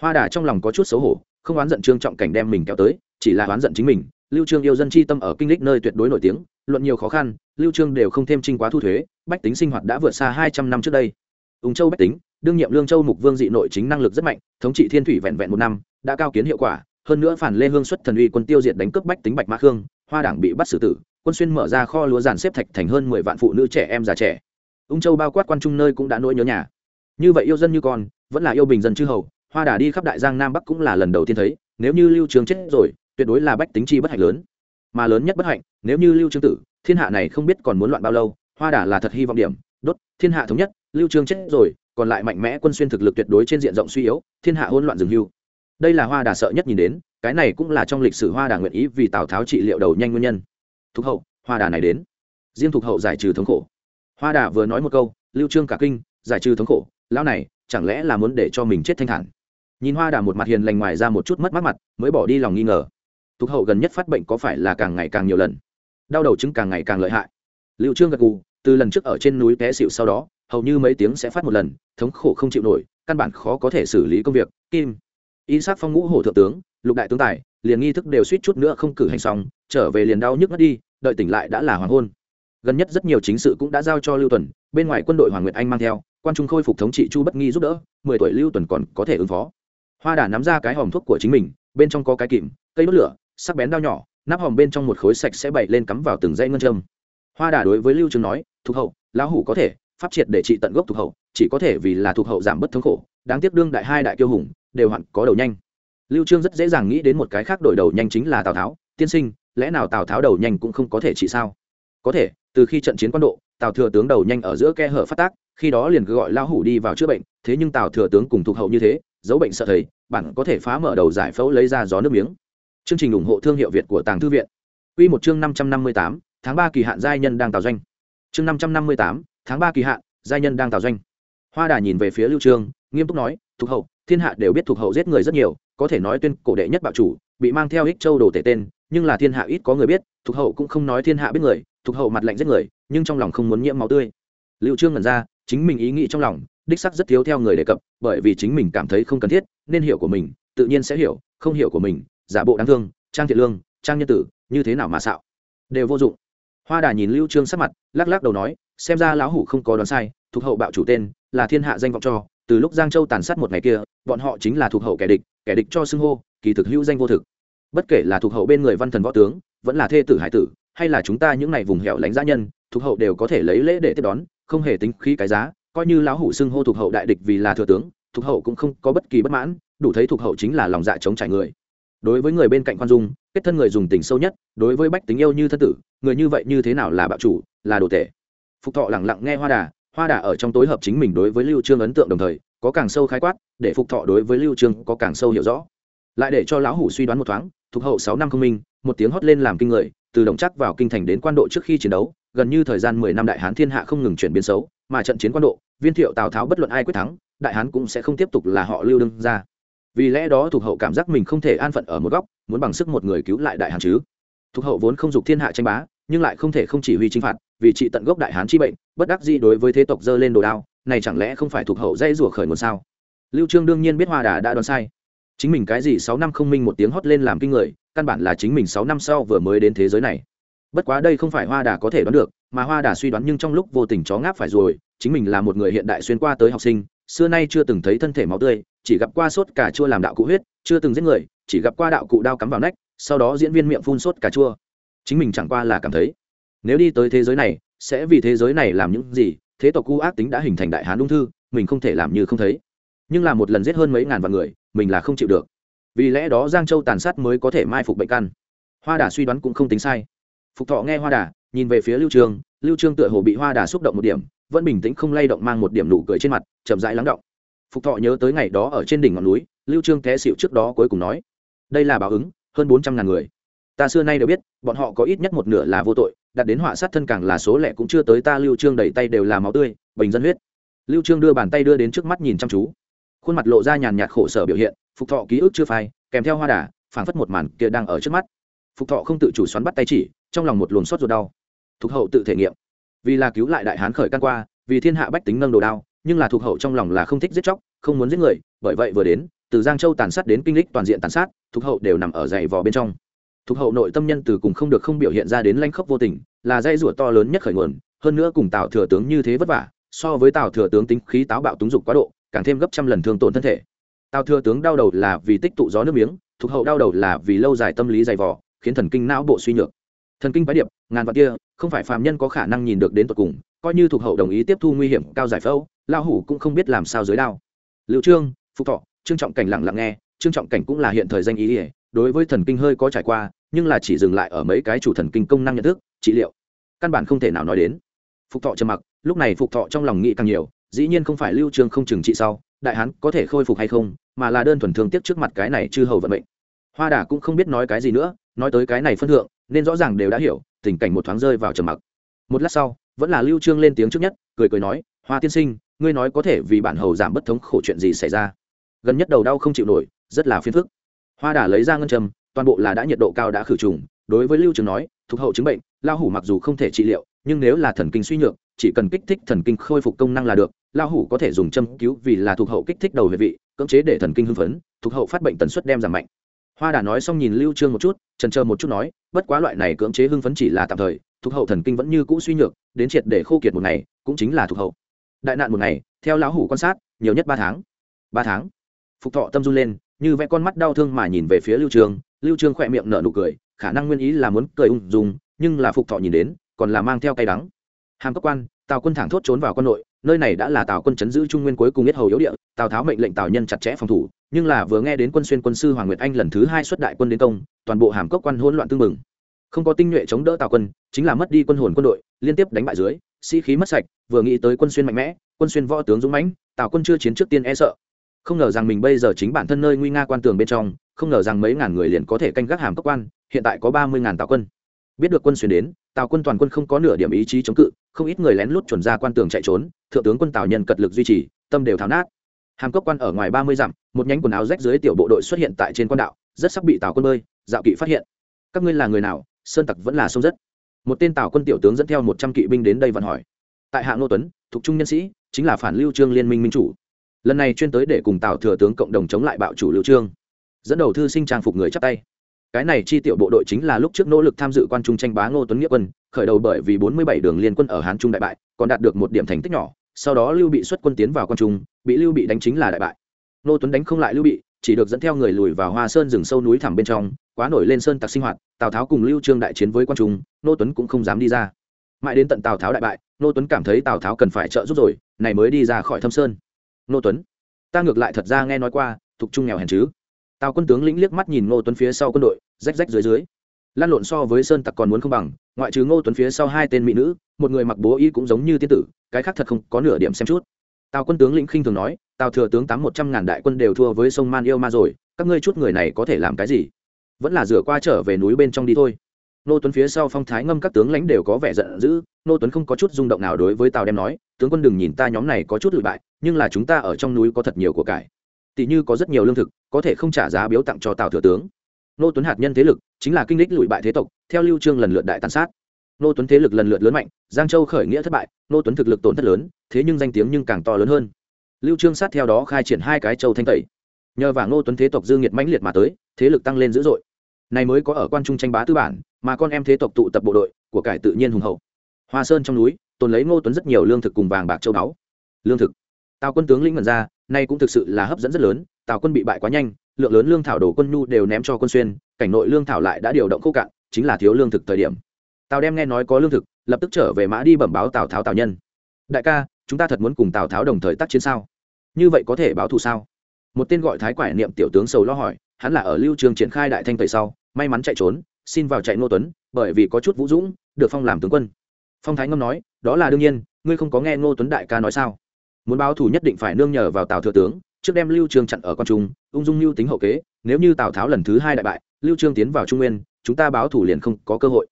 Hoa đà trong lòng có chút xấu hổ, không oán giận trương trọng cảnh đem mình kéo tới, chỉ là oán giận chính mình. Lưu trương yêu dân chi tâm ở kinh lịch nơi tuyệt đối nổi tiếng, luận nhiều khó khăn, lưu trương đều không thêm trinh quá thu thuế, bách tính sinh hoạt đã vượt xa 200 năm trước đây. Ung châu bách tính, đương nhiệm lương châu mục vương dị nội chính năng lực rất mạnh, thống trị thiên thủy vẹn vẹn một năm, đã cao kiến hiệu quả hơn nữa phản lê hương xuất thần uy quân tiêu diệt đánh cướp bách tính bạch mã khương, hoa đảng bị bắt xử tử, quân xuyên mở ra kho lúa giàn xếp thạch thành hơn mười vạn phụ nữ trẻ em già trẻ. Ung châu bao quát quan trung nơi cũng đã nỗi nhớ nhà. Như vậy yêu dân như con, vẫn là yêu bình dân chư hầu, hoa đà đi khắp đại giang nam bắc cũng là lần đầu tiên thấy, nếu như lưu trường chết rồi, tuyệt đối là bách tính chi bất hạnh lớn. Mà lớn nhất bất hạnh, nếu như lưu trương tử, thiên hạ này không biết còn muốn loạn bao lâu, hoa đà là thật hy vọng điểm. Đốt, thiên hạ thống nhất, lưu trương chết rồi, còn lại mạnh mẽ quân xuyên thực lực tuyệt đối trên diện rộng suy yếu, thiên hạ hỗn loạn dừng hưu đây là hoa đà sợ nhất nhìn đến, cái này cũng là trong lịch sử hoa đà nguyện ý vì tào tháo trị liệu đầu nhanh nguyên nhân. Thục hậu, hoa đà này đến. Riêng thục hậu giải trừ thống khổ. Hoa đà vừa nói một câu, lưu trương cả kinh, giải trừ thống khổ, lão này, chẳng lẽ là muốn để cho mình chết thanh thản? Nhìn hoa đà một mặt hiền lành ngoài ra một chút mất mát mặt, mới bỏ đi lòng nghi ngờ. Thục hậu gần nhất phát bệnh có phải là càng ngày càng nhiều lần? Đau đầu chứng càng ngày càng lợi hại. Liệu trương gật gù, từ lần trước ở trên núi té xịu sau đó, hầu như mấy tiếng sẽ phát một lần, thống khổ không chịu nổi, căn bản khó có thể xử lý công việc. Kim y sát phong ngũ hổ thượng tướng, lục đại tướng tài, liền nghi thức đều suýt chút nữa không cử hành xong, trở về liền đau nhức mất đi, đợi tỉnh lại đã là hoàng hôn. Gần nhất rất nhiều chính sự cũng đã giao cho lưu tuần, bên ngoài quân đội hoàng nguyệt anh mang theo, quan trung khôi phục thống trị chu bất nghi giúp đỡ, mười tuổi lưu tuần còn có thể ứng phó. Hoa đà nắm ra cái hòm thuốc của chính mình, bên trong có cái kìm, cây đốt lửa, sắc bén đao nhỏ, nắp hòm bên trong một khối sạch sẽ bậy lên cắm vào từng dây ngân châm. Hoa đà đối với lưu trường nói thuộc hậu, lão hủ có thể, pháp triệt để trị tận gốc thuộc hậu, chỉ có thể vì là thuộc hậu giảm bớt thống khổ, đáng tiếc đương đại hai đại kiêu hùng đều hẳn có đầu nhanh. Lưu trương rất dễ dàng nghĩ đến một cái khác đổi đầu nhanh chính là tào tháo. Tiên sinh, lẽ nào tào tháo đầu nhanh cũng không có thể trị sao? Có thể, từ khi trận chiến quan độ, tào thừa tướng đầu nhanh ở giữa khe hở phát tác, khi đó liền cứ gọi lão hủ đi vào chữa bệnh, thế nhưng tào thừa tướng cùng thuộc hậu như thế dấu bệnh sợ thầy bản có thể phá mở đầu giải phẫu lấy ra gió nước miếng. Chương trình ủng hộ thương hiệu việt của tàng thư viện. Quy một chương năm trăm năm mươi tám, tháng ba kỳ hạn giai nhân đang tạo doanh. Chương năm trăm năm mươi tám, tháng ba kỳ hạn giai nhân đang tạo doanh. Hoa đà nhìn về phía lưu trương nghiêm túc nói thuộc hậu, thiên hạ đều biết thuộc hậu giết người rất nhiều, có thể nói tuyên cổ đệ nhất bạo chủ, bị mang theo ích châu đồ tể tên, nhưng là thiên hạ ít có người biết thuộc hậu cũng không nói thiên hạ biết người thuộc hậu mặt lạnh giết người, nhưng trong lòng không muốn nhiễm máu tươi. Liệu trương ngẩn ra, chính mình ý nghĩ trong lòng, đích sắc rất thiếu theo người đề cập, bởi vì chính mình cảm thấy không cần thiết, nên hiểu của mình, tự nhiên sẽ hiểu, không hiểu của mình, giả bộ đáng thương, trang thiện lương, trang nhân tử, như thế nào mà xạo. Đều vô dụng. Hoa đà nhìn lưu trương sắc mặt, lắc lắc đầu nói, xem ra lão hủ không có đoán sai thuộc hậu bạo chủ tên, là thiên hạ danh vọng cho từ lúc giang châu tàn sát một ngày kia, bọn họ chính là thuộc hậu kẻ địch kẻ địch cho xưng hô, kỳ thực hữu danh vô thực. Bất kể là thuộc hậu bên người văn thần võ tướng, vẫn là thê tử hải tử, hay là chúng ta những ngày vùng hẻo lánh gia nhân, thuộc hậu đều có thể lấy lễ để tiếp đón, không hề tính khí cái giá, coi như lão hủ xưng hô thuộc hậu đại địch vì là thừa tướng, thuộc hậu cũng không có bất kỳ bất mãn, đủ thấy thuộc hậu chính là lòng dạ chống trải người. Đối với người bên cạnh quan dung, kết thân người dùng tình sâu nhất, đối với bách tính yêu như thân tử, người như vậy như thế nào là bạo chủ, là đồ tể. Phục thọ lẳng lặng nghe hoa đà hoa đà ở trong tối hợp chính mình đối với lưu trương ấn tượng đồng thời, có càng sâu khái quát, để phục thọ đối với lưu trương có càng sâu hiểu rõ. Lại để cho lão hủ suy đoán một thoáng, thuộc hậu sáu năm không minh, một tiếng hót lên làm kinh người, từ đồng chắc vào kinh thành đến quan độ trước khi chiến đấu, gần như thời gian mười năm đại hán thiên hạ không ngừng chuyển biến xấu, mà trận chiến quan độ, viên thiệu tào tháo bất luận ai quyết thắng, đại hán cũng sẽ không tiếp tục là họ lưu đương ra. Vì lẽ đó thuộc hậu cảm giác mình không thể an phận ở một góc, muốn bằng sức một người cứu lại đại hán chứ. Thuộc hậu vốn không dục thiên hạ tranh bá, nhưng lại không thể không chỉ huy chinh phạt vì trị tận gốc đại hán chi bệnh, bất đắc dĩ đối với thế tộc dơ lên đồ đao, này chẳng lẽ không phải thuộc hậu dây rủa khởi nguồn sao? Lưu trương đương nhiên biết hoa đà đã đoán sai. Chính mình cái gì sáu năm không minh một tiếng hót lên làm kinh người, căn bản là chính mình sáu năm sau vừa mới đến thế giới này. Bất quá đây không phải hoa đà có thể đoán được, mà hoa đà suy đoán nhưng trong lúc vô tình chó ngáp phải rồi, chính mình là một người hiện đại xuyên qua tới học sinh, xưa nay chưa từng thấy thân thể máu tươi, chỉ gặp qua sốt cà chua làm đạo cụ huyết, chưa từng giết người, chỉ gặp qua đạo cụ đao cắm vào nách, sau đó diễn viên miệng phun sốt cà chua. Chính mình chẳng qua là cảm thấy nếu đi tới thế giới này, sẽ vì thế giới này làm những gì, thế tộc cu ác tính đã hình thành đại hán ung thư, mình không thể làm như không thấy. Nhưng là một lần giết hơn mấy ngàn vạn người, mình là không chịu được. Vì lẽ đó giang châu tàn sát mới có thể mai phục bệnh căn. Hoa đà suy đoán cũng không tính sai. Phục thọ nghe hoa đà, nhìn về phía lưu trương lưu trương tựa hồ bị hoa đà xúc động một điểm, vẫn bình tĩnh không lay động mang một điểm nụ cười trên mặt, chậm rãi lắng động. Phục thọ nhớ tới ngày đó ở trên đỉnh ngọn núi, lưu trương té xịu trước đó cuối cùng nói, đây là báo ứng, hơn bốn trăm ngàn người. Ta xưa nay đều biết, bọn họ có ít nhất một nửa là vô tội đặt đến họa sát thân càng là số lẻ cũng chưa tới ta lưu trương đẩy tay đều là máu tươi, bình dân huyết. Lưu trương đưa bàn tay đưa đến trước mắt nhìn chăm chú. Khuôn mặt lộ ra nhàn nhạt khổ sở biểu hiện, phục thọ ký ức chưa phai, kèm theo hoa đà, phảng phất một màn kia đang ở trước mắt. Phục thọ không tự chủ xoắn bắt tay chỉ, trong lòng một luồng sốt ruột đau. Thuộc hậu tự thể nghiệm. Vì là cứu lại đại hán khởi căn qua, vì thiên hạ bách tính nâng đồ đao, nhưng là thuộc hậu trong lòng là không thích giết chóc, không muốn giết người, bởi vậy vừa đến, từ giang châu tàn sát đến kinh lịch toàn diện tàn sát thuộc hậu đều nằm ở dày vò bên trong. Thuộc hậu nội tâm nhân từ cùng không được không biểu hiện ra đến lanh khốc vô tình là dây rủa to lớn nhất khởi nguồn, hơn nữa cùng tào thừa tướng như thế vất vả, so với tào thừa tướng tính khí táo bạo túng dục quá độ, càng thêm gấp trăm lần thương tổn thân thể. Tào thừa tướng đau đầu là vì tích tụ gió nước miếng, thuộc hậu đau đầu là vì lâu dài tâm lý dày vò, khiến thần kinh não bộ suy nhược. Thần kinh bái điệp, ngàn vạn kia không phải phàm nhân có khả năng nhìn được đến tận cùng, coi như thuộc hậu đồng ý tiếp thu nguy hiểm, cao giải phẫu lao hủ cũng không biết làm sao dưới đao. Liệu trương, phục thọ, trương trọng cảnh lặng lặng nghe, trương trọng cảnh cũng là hiện thời danh ý ỉa, đối với thần kinh hơi có trải qua, nhưng là chỉ dừng lại ở mấy cái chủ thần kinh công năng nhận thức trị liệu. Căn bản không thể nào nói đến. Phục thọ trầm mặc, lúc này phục thọ trong lòng nghĩ càng nhiều, dĩ nhiên không phải lưu trương không chừng trị sau, đại hán có thể khôi phục hay không, mà là đơn thuần thương tiếc trước mặt cái này chư hầu vận mệnh. Hoa đà cũng không biết nói cái gì nữa, nói tới cái này phân thượng, nên rõ ràng đều đã hiểu, tình cảnh một thoáng rơi vào trầm mặc. Một lát sau, vẫn là lưu trương lên tiếng trước nhất, cười cười nói, hoa tiên sinh, ngươi nói có thể vì bản hầu giảm bất thống khổ chuyện gì xảy ra? Gần nhất đầu đau không chịu nổi, rất là phiền phức. Hoa đà lấy ra ngân châm, toàn bộ là đã nhiệt độ cao đã khử trùng, đối với lưu trường nói thuộc hậu chứng bệnh lao hủ mặc dù không thể trị liệu, nhưng nếu là thần kinh suy nhược, chỉ cần kích thích thần kinh khôi phục công năng là được. Lao hủ có thể dùng châm cứu vì là thuộc hậu kích thích đầu huyệt vị, cưỡng chế để thần kinh hưng phấn, thuộc hậu phát bệnh tần suất đem giảm mạnh. Hoa đà nói xong nhìn lưu trương một chút, trần chờ một chút nói, bất quá loại này cưỡng chế hưng phấn chỉ là tạm thời, thuộc hậu thần kinh vẫn như cũ suy nhược, đến triệt để khô kiệt một ngày, cũng chính là thuộc hậu. Đại nạn một ngày, theo lão hủ quan sát, nhiều nhất ba tháng. Ba tháng. Phục thọ tâm run lên, như vẽ con mắt đau thương mà nhìn về phía lưu trương. Lưu trương khỏe miệng nở nụ cười, khả năng nguyên ý là muốn cười ung dung nhưng là phục thọ nhìn đến, còn là mang theo cay đắng. Hàm cấp quan, tào quân thẳng thốt trốn vào quân nội, nơi này đã là tào quân chấn giữ trung nguyên cuối cùng nhất hầu yếu địa, tào tháo mệnh lệnh tào nhân chặt chẽ phòng thủ, nhưng là vừa nghe đến quân xuyên quân sư hoàng nguyệt anh lần thứ hai xuất đại quân đến công, toàn bộ hàm cốc quan hỗn loạn tương mừng không có tinh nhuệ chống đỡ tào quân, chính là mất đi quân hồn quân đội, liên tiếp đánh bại dưới, sĩ khí mất sạch, vừa nghĩ tới quân xuyên mạnh mẽ, quân xuyên võ tướng dũng mãnh, tào quân chưa chiến trước tiên e sợ. Không ngờ rằng mình bây giờ chính bản thân nơi nguy nga quan tường bên trong, không ngờ rằng mấy ngàn người liền có thể canh gác hàm cốc quan, hiện tại có ba mươi ngàn tào quân biết được quân xuyên đến, tào quân toàn quân không có nửa điểm ý chí chống cự, không ít người lén lút chuẩn ra quan tường chạy trốn, thượng tướng quân tào nhân cật lực duy trì, tâm đều tháo nát. Hàm cốc quan ở ngoài ba mươi dặm, một nhánh quần áo rách dưới tiểu bộ đội xuất hiện tại trên quan đạo, rất sắp bị tào quân bơi, dạo kỵ phát hiện. Các ngươi là người nào? Sơn tặc vẫn là sông rất. Một tên tào quân tiểu tướng dẫn theo một trăm kỵ binh đến đây vận hỏi. Tại hạng ngô tuấn, thuộc trung nhân sĩ, chính là phản lưu trương liên minh minh chủ. Lần này chuyên tới để cùng tào thừa tướng cộng đồng chống lại bạo chủ lưu trương. Dẫn đầu thư sinh trang phục người chắp tay cái này chi tiểu bộ đội chính là lúc trước nỗ lực tham dự quan trung tranh bá ngô tuấn nghĩa quân, khởi đầu bởi vì bốn mươi bảy đường liên quân ở hán trung đại bại, còn đạt được một điểm thành tích nhỏ, sau đó lưu bị xuất quân tiến vào quan trung, bị lưu bị đánh chính là đại bại. Ngô tuấn đánh không lại lưu bị, chỉ được dẫn theo người lùi vào hoa sơn rừng sâu núi thẳm bên trong, quá nổi lên sơn tặc sinh hoạt, tào tháo cùng lưu trương đại chiến với quan trung, ngô tuấn cũng không dám đi ra. Mãi đến tận tào tháo đại bại, ngô tuấn cảm thấy tào tháo cần phải trợ giúp rồi, này mới đi ra khỏi thâm sơn. Ngô tuấn, ta ngược lại thật ra nghe nói qua thuộc trung nghèo hèn chứ tào quân tướng lĩnh liếc mắt nhìn ngô tuấn phía sau quân đội, rách rách dưới dưới. Lan lộn so với sơn tặc còn muốn không bằng, ngoại trừ ngô tuấn phía sau hai tên mỹ nữ, một người mặc bố y cũng giống như tiên tử, cái khác thật không có nửa điểm xem chút. Tào quân tướng lĩnh khinh thường nói, tào thừa tướng tám một trăm ngàn đại quân đều thua với sông man yêu ma rồi, các ngươi chút người này có thể làm cái gì? Vẫn là rửa qua trở về núi bên trong đi thôi. Nô tuấn phía sau phong thái ngâm các tướng lãnh đều có vẻ giận dữ nô tuấn không có chút rung động nào đối với tào đem nói, tướng quân đừng nhìn ta nhóm này có chút lụi bại, nhưng là chúng ta ở trong núi có thật nhiều của cải tỷ như có rất nhiều lương thực, có thể không trả giá biếu tặng cho tào thừa tướng. Nô tuấn hạt nhân thế lực chính là kinh lịch lụi bại thế tộc, theo lưu trương lần lượt đại tàn sát. Nô tuấn thế lực lần lượt lớn mạnh, giang châu khởi nghĩa thất bại, nô tuấn thực lực tổn thất lớn, thế nhưng danh tiếng nhưng càng to lớn hơn. Lưu trương sát theo đó khai triển hai cái châu thanh tẩy. Nhờ vào nô tuấn thế tộc dương nhiệt mãnh liệt mà tới, thế lực tăng lên dữ dội. Này mới có ở quan trung tranh bá tư bản, mà con em thế tộc tụ tập bộ đội của cải tự nhiên hùng hậu. Hoa sơn trong núi, tồn lấy ngô tuấn rất nhiều lương thực cùng vàng bạc châu đáo lương thực. Tào quân tướng lĩnh ngẩn ra nay cũng thực sự là hấp dẫn rất lớn, tào quân bị bại quá nhanh, lượng lớn lương thảo đổ quân nhu đều ném cho quân xuyên, cảnh nội lương thảo lại đã điều động khô cạn, chính là thiếu lương thực thời điểm. Tào đem nghe nói có lương thực, lập tức trở về mã đi bẩm báo tào tháo tào nhân. Đại ca, chúng ta thật muốn cùng tào tháo đồng thời tác chiến sao? Như vậy có thể báo thù sao? Một tên gọi thái quải niệm tiểu tướng sầu lo hỏi, hắn là ở lưu trường triển khai đại thanh tẩy sau, may mắn chạy trốn, xin vào chạy ngô tuấn, bởi vì có chút vũ dũng, được phong làm tướng quân. Phong thái ngâm nói, đó là đương nhiên, ngươi không có nghe ngô tuấn đại ca nói sao? Muốn báo thù nhất định phải nương nhờ vào tào thừa tướng trước đem lưu trương chặn ở con trung ung dung lưu tính hậu kế nếu như tào tháo lần thứ hai đại bại lưu trương tiến vào trung nguyên chúng ta báo thù liền không có cơ hội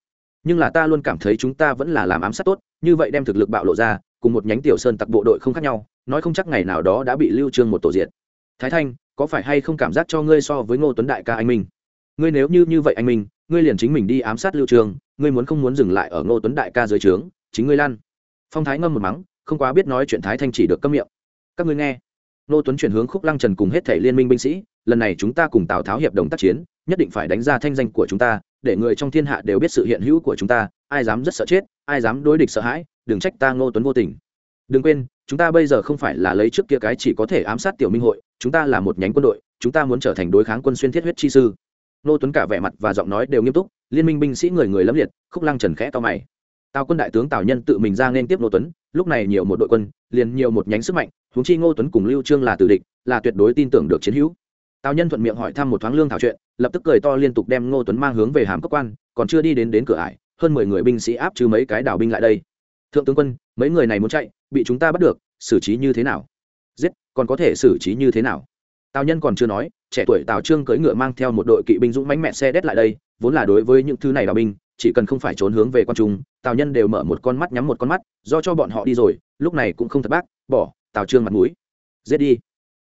nhưng là ta luôn cảm thấy chúng ta vẫn là làm ám sát tốt như vậy đem thực lực bạo lộ ra cùng một nhánh tiểu sơn tặc bộ đội không khác nhau nói không chắc ngày nào đó đã bị lưu trương một tổ diện thái thanh có phải hay không cảm giác cho ngươi so với ngô tuấn đại ca anh minh ngươi nếu như như vậy anh minh ngươi liền chính mình đi ám sát lưu trương ngươi muốn không muốn dừng lại ở ngô tuấn đại ca dưới trướng chính ngươi lan phong thái ngâm một mắng không quá biết nói chuyện thái thanh chỉ được câm miệng. Các ngươi nghe. Ngô tuấn chuyển hướng khúc lăng trần cùng hết thể liên minh binh sĩ, lần này chúng ta cùng tào tháo hiệp đồng tác chiến, nhất định phải đánh ra thanh danh của chúng ta, để người trong thiên hạ đều biết sự hiện hữu của chúng ta, ai dám rất sợ chết, ai dám đối địch sợ hãi, đừng trách ta ngô tuấn vô tình. Đừng quên, chúng ta bây giờ không phải là lấy trước kia cái chỉ có thể ám sát tiểu minh hội, chúng ta là một nhánh quân đội, chúng ta muốn trở thành đối kháng quân xuyên thiết huyết chi sư. Nô tuấn cả vẻ mặt và giọng nói đều nghiêm túc, liên minh binh sĩ người người lẫm liệt, khúc lăng trần khẽ to mày. Tào quân đại tướng tào nhân tự mình ra nên tiếp nô tuấn lúc này nhiều một đội quân, liền nhiều một nhánh sức mạnh, huống chi ngô tuấn cùng lưu trương là tử địch, là tuyệt đối tin tưởng được chiến hữu. Tào nhân thuận miệng hỏi thăm một thoáng lương thảo chuyện, lập tức cười to liên tục đem ngô tuấn mang hướng về hàm cấp quan, còn chưa đi đến đến cửa ải, hơn mười người binh sĩ áp trừ mấy cái đảo binh lại đây. Thượng tướng quân, mấy người này muốn chạy, bị chúng ta bắt được, xử trí như thế nào? Giết, còn có thể xử trí như thế nào? Tào nhân còn chưa nói, trẻ tuổi tào trương cưỡi ngựa mang theo một đội kỵ binh dũng mãnh mẹ xe đét lại đây, vốn là đối với những thứ này đào binh chỉ cần không phải trốn hướng về quan trung, tào nhân đều mở một con mắt nhắm một con mắt, do cho bọn họ đi rồi, lúc này cũng không thật bác, bỏ, tào trương mặt mũi. Giết đi.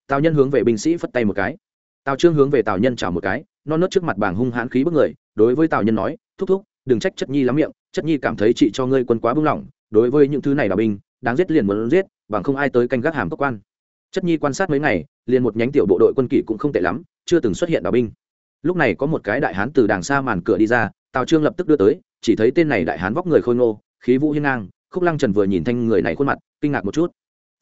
Tào nhân hướng về binh sĩ phất tay một cái. Tào trương hướng về tào nhân chào một cái, non nớt trước mặt bảng hung hãn khí bức người, đối với tào nhân nói, thúc thúc, đừng trách chất nhi lắm miệng, chất nhi cảm thấy chị cho ngươi quân quá bưng lỏng, đối với những thứ này đào binh, đáng giết liền muốn giết, bằng không ai tới canh gác hàm cơ quan. Chất nhi quan sát mấy ngày, liền một nhánh tiểu bộ đội quân kỷ cũng không tệ lắm, chưa từng xuất hiện đào binh. Lúc này có một cái đại hán từ đàng xa màn cửa đi ra tào trương lập tức đưa tới, chỉ thấy tên này đại hán vóc người khôi ngô, khí vũ hiên ngang, khúc lăng trần vừa nhìn thanh người này khuôn mặt, kinh ngạc một chút.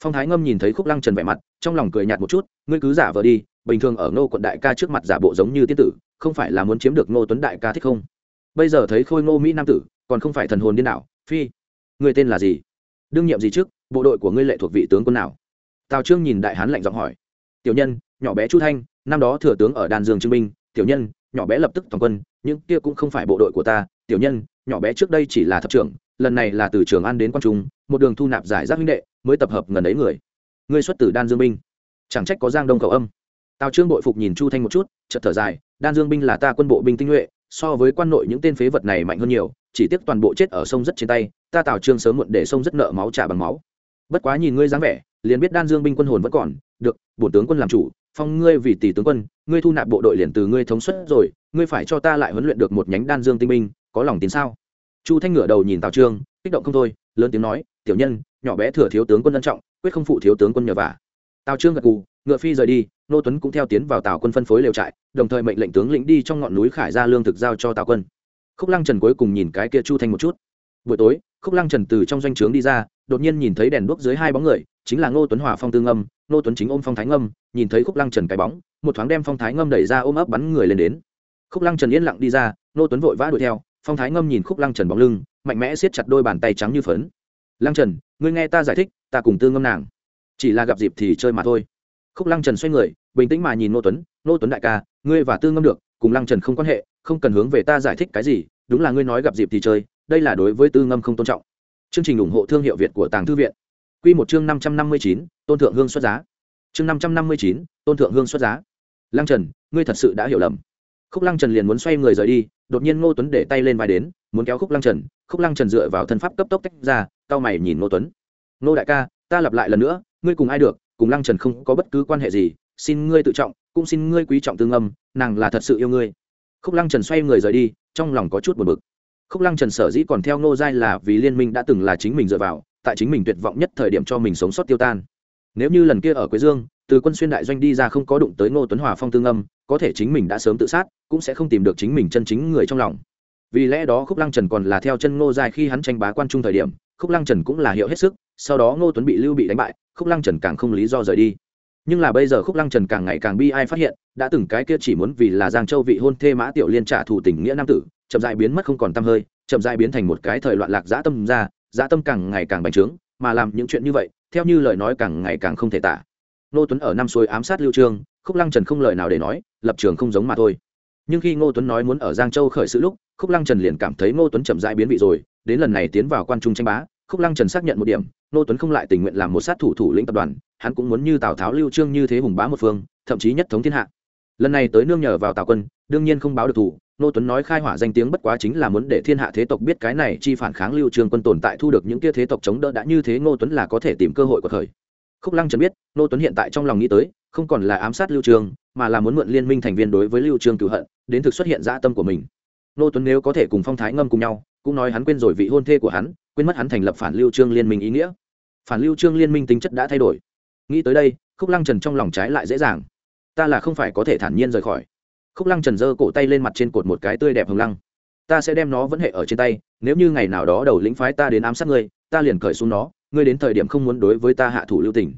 Phong thái ngâm nhìn thấy khúc lăng trần vẻ mặt, trong lòng cười nhạt một chút, ngươi cứ giả vờ đi, bình thường ở ngô quận đại ca trước mặt giả bộ giống như tiên tử, không phải là muốn chiếm được ngô tuấn đại ca thích không? Bây giờ thấy khôi ngô mỹ nam tử, còn không phải thần hồn điên đảo, phi người tên là gì? Đương nhiệm gì trước? Bộ đội của ngươi lệ thuộc vị tướng quân nào? Tào trương nhìn đại hán lạnh giọng hỏi. Tiểu nhân, nhỏ bé chu thanh, năm đó thừa tướng ở đàn dương trương minh, tiểu nhân nhỏ bé lập tức toàn quân nhưng kia cũng không phải bộ đội của ta, tiểu nhân, nhỏ bé trước đây chỉ là thập trưởng, lần này là từ trường an đến quan trung, một đường thu nạp giải rác huynh đệ, mới tập hợp gần ấy người. Ngươi xuất từ đan dương binh. Chẳng trách có giang đông cầu âm. Tào trương bội phục nhìn chu thanh một chút, chợt thở dài, đan dương binh là ta quân bộ binh tinh nhuệ, so với quan nội những tên phế vật này mạnh hơn nhiều, chỉ tiếc toàn bộ chết ở sông rất trên tay, ta tào trương sớm muộn để sông rất nợ máu trả bằng máu. Bất quá nhìn ngươi dáng vẻ, liền biết đan dương binh quân hồn vẫn còn được, bổn tướng quân làm chủ, phong ngươi vì tỷ tướng quân, ngươi thu nạp bộ đội liền từ ngươi thống suất rồi, ngươi phải cho ta lại huấn luyện được một nhánh đan dương tinh binh, có lòng tin sao? Chu thanh ngửa đầu nhìn tào trương, kích động không thôi, lớn tiếng nói, tiểu nhân, nhỏ bé thừa thiếu tướng quân ân trọng, quyết không phụ thiếu tướng quân nhờ vả. Tào trương gật cù ngựa phi rời đi, nô tuấn cũng theo tiến vào tào quân phân phối lều trại, đồng thời mệnh lệnh tướng lĩnh đi trong ngọn núi khải ra lương thực giao cho tào quân. Khúc lăng trần cuối cùng nhìn cái kia chu thanh một chút. Buổi tối, khúc lăng trần từ trong doanh trướng đi ra, đột nhiên nhìn thấy đèn đuốc dưới hai bóng người chính là ngô tuấn hòa phong tương âm ngô tuấn chính ôm phong thái ngâm, nhìn thấy khúc lăng trần cái bóng, một thoáng đem phong thái ngâm đẩy ra ôm ấp bắn người lên đến. Khúc lăng trần yên lặng đi ra, ngô tuấn vội vã đuổi theo, phong thái ngâm nhìn khúc lăng trần bóng lưng, mạnh mẽ siết chặt đôi bàn tay trắng như phấn. Lăng trần, ngươi nghe ta giải thích, ta cùng tương ngâm nàng. Chỉ là gặp dịp thì chơi mà thôi. Khúc lăng trần xoay người, bình tĩnh mà nhìn ngô tuấn ngô tuấn đại ca, ngươi và tương ngâm được, cùng lăng trần không quan hệ, không cần hướng về ta giải thích cái gì, đúng là ngươi nói gặp dịp thì chơi, đây là đối với tư ngâm không tôn trọng. Chương trình ủng hộ thương hiệu việt của tàng thư viện. Quy một chương năm trăm năm mươi chín, tôn thượng hương xuất giá. Chương năm trăm năm mươi chín, tôn thượng hương xuất giá. Lăng trần, ngươi thật sự đã hiểu lầm. Khúc lăng trần liền muốn xoay người rời đi, đột nhiên ngô tuấn để tay lên vai đến, muốn kéo khúc lăng trần. Khúc lăng trần dựa vào thân pháp cấp tốc tách ra cao mày nhìn ngô tuấn. Ngô đại ca, ta lặp lại lần nữa, ngươi cùng ai được, cùng lăng trần không có bất cứ quan hệ gì, xin ngươi tự trọng, cũng xin ngươi quý trọng tương âm, nàng là thật sự yêu ngươi. Khúc lăng trần xoay người rời đi, trong lòng có chút buồn bực. Khúc lăng trần sở dĩ còn theo ngô giai là vì liên minh đã từng là chính mình dựa vào tại chính mình tuyệt vọng nhất thời điểm cho mình sống sót tiêu tan. Nếu như lần kia ở quế dương, từ quân xuyên đại doanh đi ra không có đụng tới ngô tuấn hòa phong tương âm có thể chính mình đã sớm tự sát, cũng sẽ không tìm được chính mình chân chính người trong lòng. Vì lẽ đó khúc lăng trần còn là theo chân ngô giai khi hắn tranh bá quan trung thời điểm, khúc lăng trần cũng là hiệu hết sức, sau đó ngô tuấn bị lưu bị đánh bại, khúc lăng trần càng không lý do rời đi. Nhưng là bây giờ khúc lăng trần càng ngày càng bi ai phát hiện, đã từng cái kia chỉ muốn vì là giang châu vị hôn thê mã tiểu liên trả thù tình nghĩa nam tử, chậm dại biến mất không còn t hơi, chậm dại biến thành một cái thời loạn lạc dã tâm ra dã tâm càng ngày càng bành trướng, mà làm những chuyện như vậy, theo như lời nói càng ngày càng không thể tả. Ngô tuấn ở năm suối ám sát lưu trương, khúc lăng trần không lời nào để nói, lập trường không giống mà thôi. Nhưng khi ngô tuấn nói muốn ở giang châu khởi sự lúc, khúc lăng trần liền cảm thấy ngô tuấn chậm rãi biến vị rồi, đến lần này tiến vào quan trung tranh bá, khúc lăng trần xác nhận một điểm, ngô tuấn không lại tình nguyện làm một sát thủ thủ lĩnh tập đoàn, hắn cũng muốn như tào tháo lưu trương như thế hùng bá một phương, thậm chí nhất thống thiên hạ. Lần này tới nương nhờ vào tào quân, đương nhiên không báo được thủ nô tuấn nói khai hỏa danh tiếng bất quá chính là muốn để thiên hạ thế tộc biết cái này chi phản kháng lưu trường quân tồn tại thu được những kia thế tộc chống đỡ đã như thế ngô tuấn là có thể tìm cơ hội của thời. Khúc lăng trần biết nô tuấn hiện tại trong lòng nghĩ tới không còn là ám sát lưu trường, mà là muốn mượn liên minh thành viên đối với lưu trường cửu hận đến thực xuất hiện dã tâm của mình. Nô tuấn nếu có thể cùng phong thái ngâm cùng nhau cũng nói hắn quên rồi vị hôn thê của hắn quên mất hắn thành lập phản lưu trương liên minh ý nghĩa. Phản lưu trương liên minh tính chất đã thay đổi. Nghĩ tới đây khúc lăng trần trong lòng trái lại dễ dàng. Ta là không phải có thể thản nhiên rời khỏi khúc lăng trần giơ cổ tay lên mặt trên cột một cái tươi đẹp hồng lăng. Ta sẽ đem nó vẫn hệ ở trên tay, nếu như ngày nào đó đầu lĩnh phái ta đến ám sát ngươi, ta liền cởi xuống nó, ngươi đến thời điểm không muốn đối với ta hạ thủ lưu tình.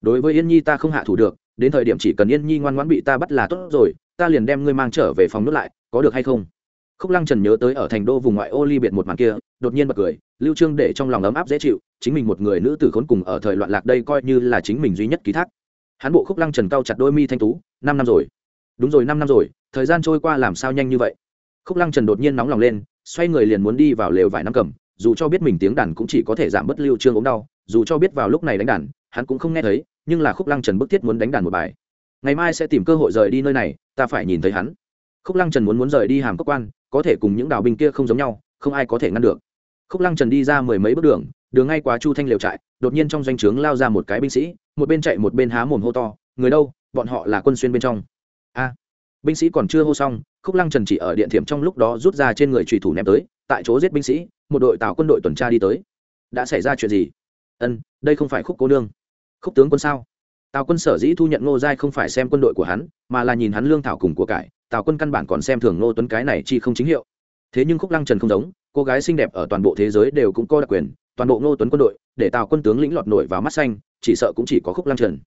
Đối với yên nhi ta không hạ thủ được, đến thời điểm chỉ cần yên nhi ngoan ngoãn bị ta bắt là tốt rồi, ta liền đem ngươi mang trở về phòng nước lại, có được hay không? Khúc lăng trần nhớ tới ở thành đô vùng ngoại ô ly biệt một màn kia, đột nhiên bật cười, lưu trương để trong lòng ấm áp dễ chịu, chính mình một người nữ tử khốn cùng ở thời loạn lạc đây coi như là chính mình duy nhất ký thác. Hắn bộ khúc lăng trần cao chặt đôi mi thanh tú, năm năm rồi đúng rồi, năm năm rồi, thời gian trôi qua làm sao nhanh như vậy? Khúc lăng trần đột nhiên nóng lòng lên, xoay người liền muốn đi vào lều vải năm cầm, dù cho biết mình tiếng đàn cũng chỉ có thể giảm bớt lưu trương ốm đau, dù cho biết vào lúc này đánh đàn, hắn cũng không nghe thấy, nhưng là khúc lăng trần bức thiết muốn đánh đàn một bài. Ngày mai sẽ tìm cơ hội rời đi nơi này, ta phải nhìn thấy hắn. Khúc lăng trần muốn muốn rời đi hàm cốc quan, có thể cùng những đào binh kia không giống nhau, không ai có thể ngăn được. Khúc lăng trần đi ra mười mấy bước đường đường ngay quá chu thanh liều trại, đột nhiên trong doanh trướng lao ra một cái binh sĩ, một bên chạy một bên há mồm hô to, người đâu? Bọn họ là quân xuyên bên trong a binh sĩ còn chưa hô xong, khúc lăng trần chỉ ở điện thiểm trong lúc đó rút ra trên người trùy thủ ném tới, tại chỗ giết binh sĩ, một đội tàu quân đội tuần tra đi tới. Đã xảy ra chuyện gì? Ân, đây không phải khúc cô nương. Khúc tướng quân sao? Tào quân sở dĩ thu nhận ngô giai không phải xem quân đội của hắn, mà là nhìn hắn lương thảo cùng của cải, tào quân căn bản còn xem thường ngô tuấn cái này chi không chính hiệu. Thế nhưng khúc lăng trần không giống, cô gái xinh đẹp ở toàn bộ thế giới đều cũng có đặc quyền, toàn bộ ngô tuấn quân đội, để tào quân tướng lĩnh lọt nổi vào mắt xanh, chỉ sợ cũng chỉ có khúc lăng trần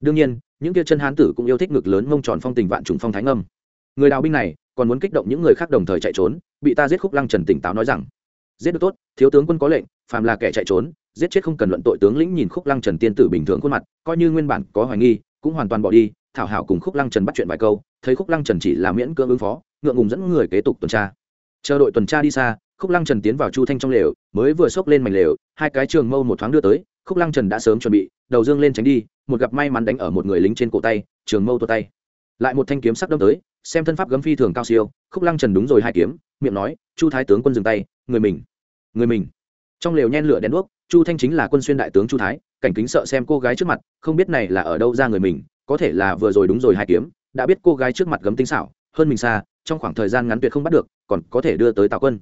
đương nhiên, những kia chân hán tử cũng yêu thích ngực lớn mông tròn phong tình vạn trùng phong thánh âm người đào binh này còn muốn kích động những người khác đồng thời chạy trốn, bị ta giết khúc lăng trần tỉnh táo nói rằng. Giết được tốt, thiếu tướng quân có lệnh, phàm là kẻ chạy trốn, giết chết không cần luận tội tướng lĩnh nhìn khúc lăng trần tiên tử bình thường khuôn mặt, coi như nguyên bản có hoài nghi, cũng hoàn toàn bỏ đi, thảo hảo cùng khúc lăng trần bắt chuyện vài câu, thấy khúc lăng trần chỉ là miễn cưỡng ứng phó, ngượng ngùng dẫn người kế tục tuần tra. Chờ đội tuần tra đi xa, khúc lăng trần tiến vào chu thanh trong lều, mới vừa xốc lên mảnh lều, hai cái trường mâu một thoáng đưa tới khúc lăng trần đã sớm chuẩn bị, đầu dương lên tránh đi, một gặp may mắn đánh ở một người lính trên cổ tay, trường mâu tua tay. Lại một thanh kiếm sắc đâm tới, xem thân pháp gấm phi thường cao siêu, khúc lăng trần đúng rồi hai kiếm, miệng nói, chu thái tướng quân dừng tay, người mình người mình. Trong lều nhen lửa đèn đuốc, chu thanh chính là quân xuyên đại tướng chu thái, cảnh kính sợ xem cô gái trước mặt, không biết này là ở đâu ra người mình, có thể là vừa rồi đúng rồi hai kiếm, đã biết cô gái trước mặt gấm tinh xảo, hơn mình xa, trong khoảng thời gian ngắn tuyệt không bắt được, còn có thể đưa tới tào quân.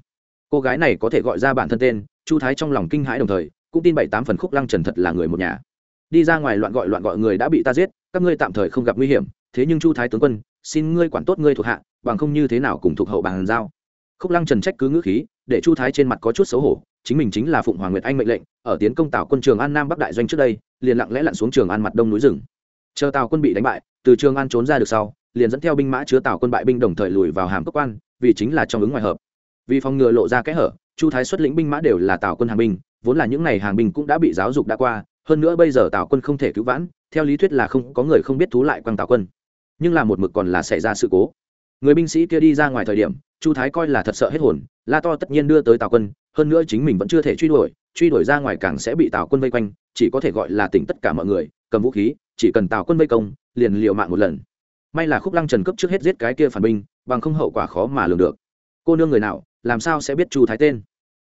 Cô gái này có thể gọi ra bản thân tên, chu thái trong lòng kinh hãi đồng thời cũng tin bảy tám phần khúc lăng trần thật là người một nhà. Đi ra ngoài loạn gọi loạn gọi người đã bị ta giết, các ngươi tạm thời không gặp nguy hiểm, thế nhưng chu thái tướng quân, xin ngươi quản tốt ngươi thuộc hạ, bằng không như thế nào cùng thuộc hậu bàn giao. Khúc lăng trần trách cứ ngữ khí, để chu thái trên mặt có chút xấu hổ, chính mình chính là phụng hoàng nguyệt anh mệnh lệnh, ở tiến công tào quân trường an nam bắc đại doanh trước đây, liền lặng lẽ lặn xuống trường an mặt đông núi rừng. Chờ tào quân bị đánh bại, từ trường an trốn ra được sau, liền dẫn theo binh mã chứa tào quân bại binh đồng thời lùi vào hàm cốc quan, vì chính là trong ứng ngoài hợp. Vì phòng ngừa lộ ra kẽ hở, chu thái xuất lĩnh binh mã đều là tào quân hàng binh vốn là những n à y hàng binh cũng đã bị giáo dục đã qua, hơn nữa bây giờ tào quân không thể cứu vãn, theo lý thuyết là không, có người không biết thú lại quăng tào quân. Nhưng là một mực còn là xảy ra sự cố. Người binh sĩ kia đi ra ngoài thời điểm, chu thái coi là thật sợ hết hồn, la to tất nhiên đưa tới tào quân, hơn nữa chính mình vẫn chưa thể truy đuổi truy đuổi ra ngoài càng sẽ bị tào quân vây quanh, chỉ có thể gọi là tỉnh tất cả mọi người, cầm vũ khí, chỉ cần tào quân vây công, liền liều mạng một lần. May là khúc lăng trần cấp trước hết giết cái kia phản binh, bằng không hậu quả khó mà lường được. Cô nương người nào, làm sao sẽ biết chu thái tên?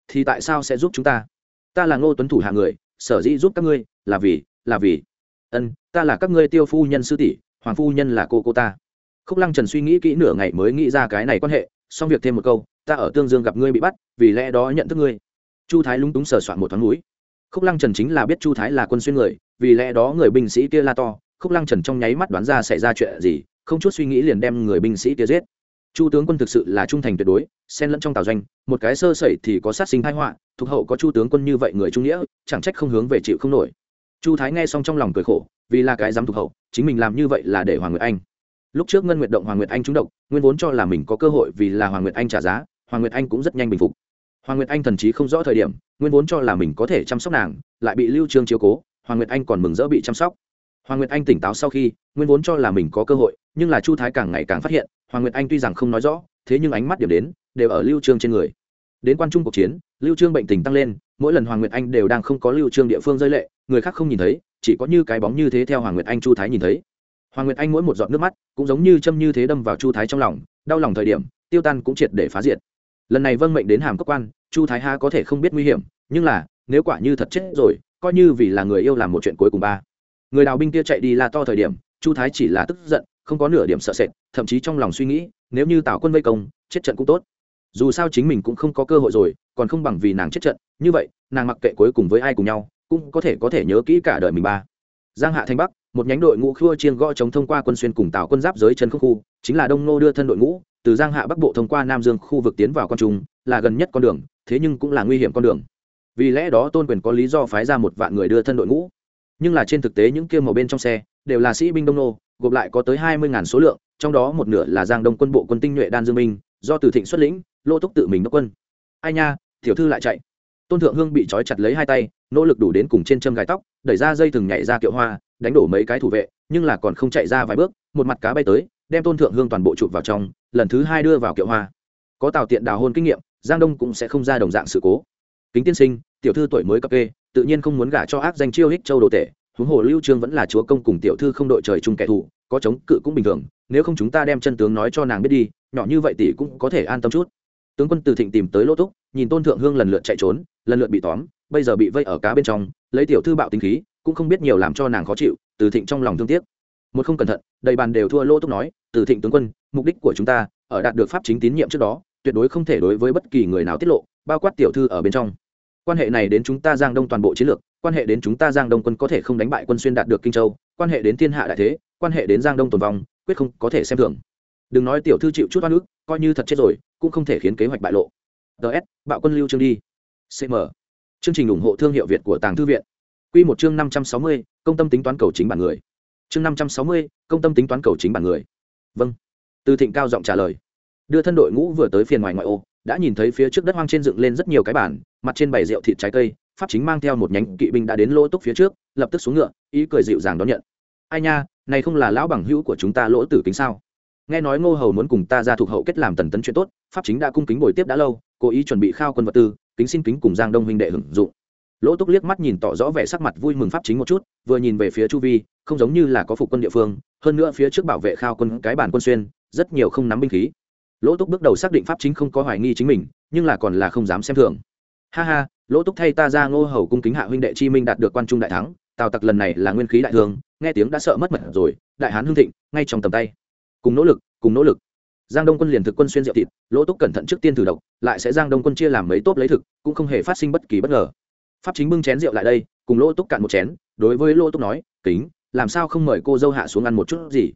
Thì tại sao sẽ giúp chúng ta? Ta là ngô tuấn thủ hạ người, sở dĩ giúp các ngươi là vì là vì. Ân, ta là các ngươi tiêu phu nhân sư tỷ, hoàng phu nhân là cô cô ta. Khúc lăng trần suy nghĩ kỹ nửa ngày mới nghĩ ra cái này quan hệ, xong việc thêm một câu, ta ở tương dương gặp ngươi bị bắt, vì lẽ đó nhận thức ngươi. Chu thái lúng túng sờ soạn một thoáng núi. Khúc lăng trần chính là biết chu thái là quân xuyên người, vì lẽ đó người binh sĩ kia la to. Khúc lăng trần trong nháy mắt đoán ra xảy ra chuyện gì, không chút suy nghĩ liền đem người binh sĩ kia giết chu tướng quân thực sự là trung thành tuyệt đối, xen lẫn trong tào doanh, một cái sơ sẩy thì có sát sinh thái họa, thuộc hậu có chu tướng quân như vậy người trung nghĩa, chẳng trách không hướng về chịu không nổi. Chu thái nghe xong trong lòng cười khổ, vì là cái dám thuộc hậu, chính mình làm như vậy là để hoàng nguyệt anh. Lúc trước ngân nguyệt động hoàng nguyệt anh trúng độc, nguyên vốn cho là mình có cơ hội vì là hoàng nguyệt anh trả giá, hoàng nguyệt anh cũng rất nhanh bình phục. Hoàng nguyệt anh thần chí không rõ thời điểm, nguyên vốn cho là mình có thể chăm sóc nàng, lại bị lưu trương chiếu cố, hoàng nguyệt anh còn mừng rỡ bị chăm sóc. Hoàng nguyệt anh tỉnh táo sau khi, nguyên vốn cho là mình có cơ hội, nhưng là chu thái càng ngày càng phát hiện hoàng nguyệt anh tuy rằng không nói rõ, thế nhưng ánh mắt điểm đến, đều ở lưu trương trên người. Đến quan trung cuộc chiến, lưu trương bệnh tình tăng lên, mỗi lần hoàng nguyệt anh đều đang không có lưu trương địa phương rơi lệ, người khác không nhìn thấy, chỉ có như cái bóng như thế theo hoàng nguyệt anh chu thái nhìn thấy. Hoàng nguyệt anh mỗi một giọt nước mắt, cũng giống như châm như thế đâm vào chu thái trong lòng, đau lòng thời điểm, tiêu tan cũng triệt để phá diệt. Lần này vâng mệnh đến hàm cấp quan, chu thái ha có thể không biết nguy hiểm, nhưng là, nếu quả như thật chết rồi, coi như vì là người yêu làm một chuyện cuối cùng ba. Người đào binh kia chạy đi là to thời điểm, chu thái chỉ là tức giận không có nửa điểm sợ sệt, thậm chí trong lòng suy nghĩ, nếu như tào quân vây công, chết trận cũng tốt. Dù sao chính mình cũng không có cơ hội rồi, còn không bằng vì nàng chết trận. Như vậy, nàng mặc kệ cuối cùng với ai cùng nhau, cũng có thể có thể nhớ kỹ cả đời mình ba. Giang hạ thanh bắc, một nhánh đội ngũ khua chiên gõ chống thông qua quân xuyên cùng tào quân giáp giới chân không khu, chính là đông nô đưa thân đội ngũ, từ giang hạ bắc bộ thông qua nam dương khu vực tiến vào con trung, là gần nhất con đường, thế nhưng cũng là nguy hiểm con đường. Vì lẽ đó tôn quyền có lý do phái ra một vạn người đưa thân đội ngũ. Nhưng là trên thực tế những kia màu bên trong xe, đều là sĩ binh đông nô gộp lại có tới hai mươi ngàn số lượng, trong đó một nửa là giang đông quân bộ quân tinh nhuệ đan dương minh do từ thịnh xuất lĩnh, lô túc tự mình đốc quân. Ai nha, tiểu thư lại chạy. Tôn thượng hương bị trói chặt lấy hai tay, nỗ lực đủ đến cùng trên châm gai tóc, đẩy ra dây thừng nhảy ra kiệu hoa, đánh đổ mấy cái thủ vệ, nhưng là còn không chạy ra vài bước, một mặt cá bay tới, đem tôn thượng hương toàn bộ chụp vào trong, lần thứ hai đưa vào kiệu hoa. Có tàu tiện đào hôn kinh nghiệm, giang đông cũng sẽ không ra đồng dạng sự cố. Kính tiên sinh, tiểu thư tuổi mới cập kê, tự nhiên không muốn gả cho ác danh chiêu hích châu đồ tể huống hồ lưu trương vẫn là chúa công cùng tiểu thư không đội trời chung kẻ thù, có chống cự cũng bình thường, nếu không chúng ta đem chân tướng nói cho nàng biết đi, nhỏ như vậy tỷ cũng có thể an tâm chút. Tướng quân từ thịnh tìm tới lỗ túc, nhìn tôn thượng hương lần lượt chạy trốn, lần lượt bị tóm, bây giờ bị vây ở cá bên trong, lấy tiểu thư bạo tính khí, cũng không biết nhiều làm cho nàng khó chịu, từ thịnh trong lòng thương tiếc. Một không cẩn thận, đầy bàn đều thua lỗ túc nói, từ thịnh tướng quân, mục đích của chúng ta, ở đạt được pháp chính tín nhiệm trước đó, tuyệt đối không thể đối với bất kỳ người nào tiết lộ, bao quát tiểu thư ở bên trong. Quan hệ này đến chúng ta giang đông toàn bộ chiến lược quan hệ đến chúng ta giang đông quân có thể không đánh bại quân xuyên đạt được kinh châu, quan hệ đến thiên hạ đại thế, quan hệ đến giang đông tồn vong, quyết không có thể xem thường. Đừng nói tiểu thư chịu chút oan ức, coi như thật chết rồi, cũng không thể khiến kế hoạch bại lộ. Ts bạo quân lưu chương đi. Cm chương trình ủng hộ thương hiệu việt của tàng thư viện. Q một chương năm trăm sáu mươi, công tâm tính toán cầu chính bản người. Chương năm trăm sáu mươi, công tâm tính toán cầu chính bản người. Vâng. Từ thịnh cao giọng trả lời. Đưa thân đội ngũ vừa tới phiền ngoài ngoại ô đã nhìn thấy phía trước đất hoang trên dựng lên rất nhiều cái bản mặt trên bày rượu thịt trái cây, pháp chính mang theo một nhánh kỵ binh đã đến lỗ túc phía trước, lập tức xuống ngựa, ý cười dịu dàng đón nhận. Ai nha, này không là lão bằng hữu của chúng ta lỗ tử kính sao? Nghe nói ngô hầu muốn cùng ta ra thuộc hậu kết làm tần tấn chuyện tốt, pháp chính đã cung kính bồi tiếp đã lâu, cố ý chuẩn bị khao quân vật tư, kính xin kính cùng giang đông huynh đệ hưởng dụng. Lỗ túc liếc mắt nhìn tỏ rõ vẻ sắc mặt vui mừng pháp chính một chút, vừa nhìn về phía chu vi, không giống như là có phục quân địa phương, hơn nữa phía trước bảo vệ khao quân cái bản quân xuyên, rất nhiều không nắm binh khí lỗ túc bước đầu xác định pháp chính không có hoài nghi chính mình, nhưng là còn là không dám xem thường. Ha ha, lỗ túc thay ta ra ngô hầu cung kính hạ huynh đệ chi minh đạt được quan trung đại thắng, tào tặc lần này là nguyên khí đại thương nghe tiếng đã sợ mất mật rồi, đại hán hưng thịnh, ngay trong tầm tay. Cùng nỗ lực, cùng nỗ lực. Giang đông quân liền thực quân xuyên diệu thịt, lỗ túc cẩn thận trước tiên thử độc, lại sẽ giang đông quân chia làm mấy tốp lấy thực, cũng không hề phát sinh bất kỳ bất ngờ. Pháp chính bưng chén rượu lại đây, cùng lỗ túc cạn một chén, đối với lỗ túc nói, kính, làm sao không mời cô dâu hạ xuống ăn một chút gì?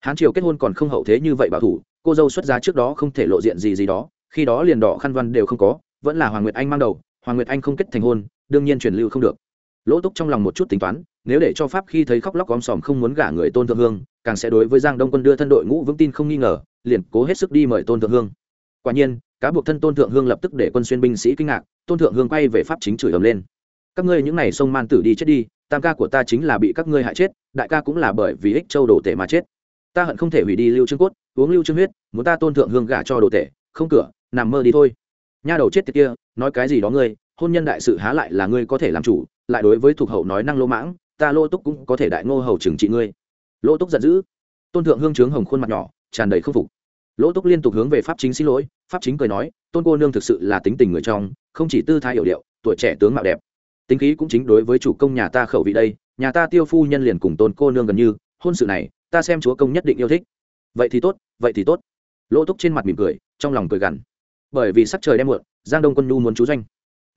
Hán triều kết hôn còn không hậu thế như vậy bảo thủ cô dâu xuất giá trước đó không thể lộ diện gì gì đó, khi đó liền đỏ khăn văn đều không có, vẫn là hoàng nguyệt anh mang đầu, hoàng nguyệt anh không kết thành hôn, đương nhiên truyền lưu không được. Lỗ túc trong lòng một chút tính toán, nếu để cho pháp khi thấy khóc lóc gom sòm không muốn gả người tôn thượng hương, càng sẽ đối với giang đông quân đưa thân đội ngũ vững tin không nghi ngờ, liền cố hết sức đi mời tôn thượng hương. Quả nhiên, cá buộc thân tôn thượng hương lập tức để quân xuyên binh sĩ kinh ngạc, tôn thượng hương quay về pháp chính chửi ầm lên. Các ngươi những n à y sông man tử đi chết đi, tam ca của ta chính là bị các ngươi hại chết, đại ca cũng là bởi vì ích châu đồ tể mà chết ta hận không thể hủy đi lưu trương cốt, uống lưu trương huyết, muốn ta tôn thượng hương gả cho đồ tể, không cửa, nằm mơ đi thôi. Nha đầu chết tiệt kia, nói cái gì đó ngươi, hôn nhân đại sự há lại là ngươi có thể làm chủ, lại đối với thuộc hậu nói năng lô mãng, ta lô túc cũng có thể đại ngô hầu trừng trị ngươi. Lô túc giận dữ. Tôn thượng hương trướng hồng khuôn mặt nhỏ, tràn đầy khâm phục. Lỗ túc liên tục hướng về pháp chính xin lỗi, pháp chính cười nói, tôn cô nương thực sự là tính tình người trong, không chỉ tư thái hiểu điệu, tuổi trẻ tướng mạo đẹp. Tính khí cũng chính đối với chủ công nhà ta khẩu vị đây, nhà ta tiêu phu nhân liền cùng tôn cô nương gần như, hôn sự này ta xem chúa công nhất định yêu thích. Vậy thì tốt, vậy thì tốt. Lỗ túc trên mặt mỉm cười, trong lòng cười gằn. Bởi vì sắc trời đem muộn, giang đông quân nhu muốn chú doanh.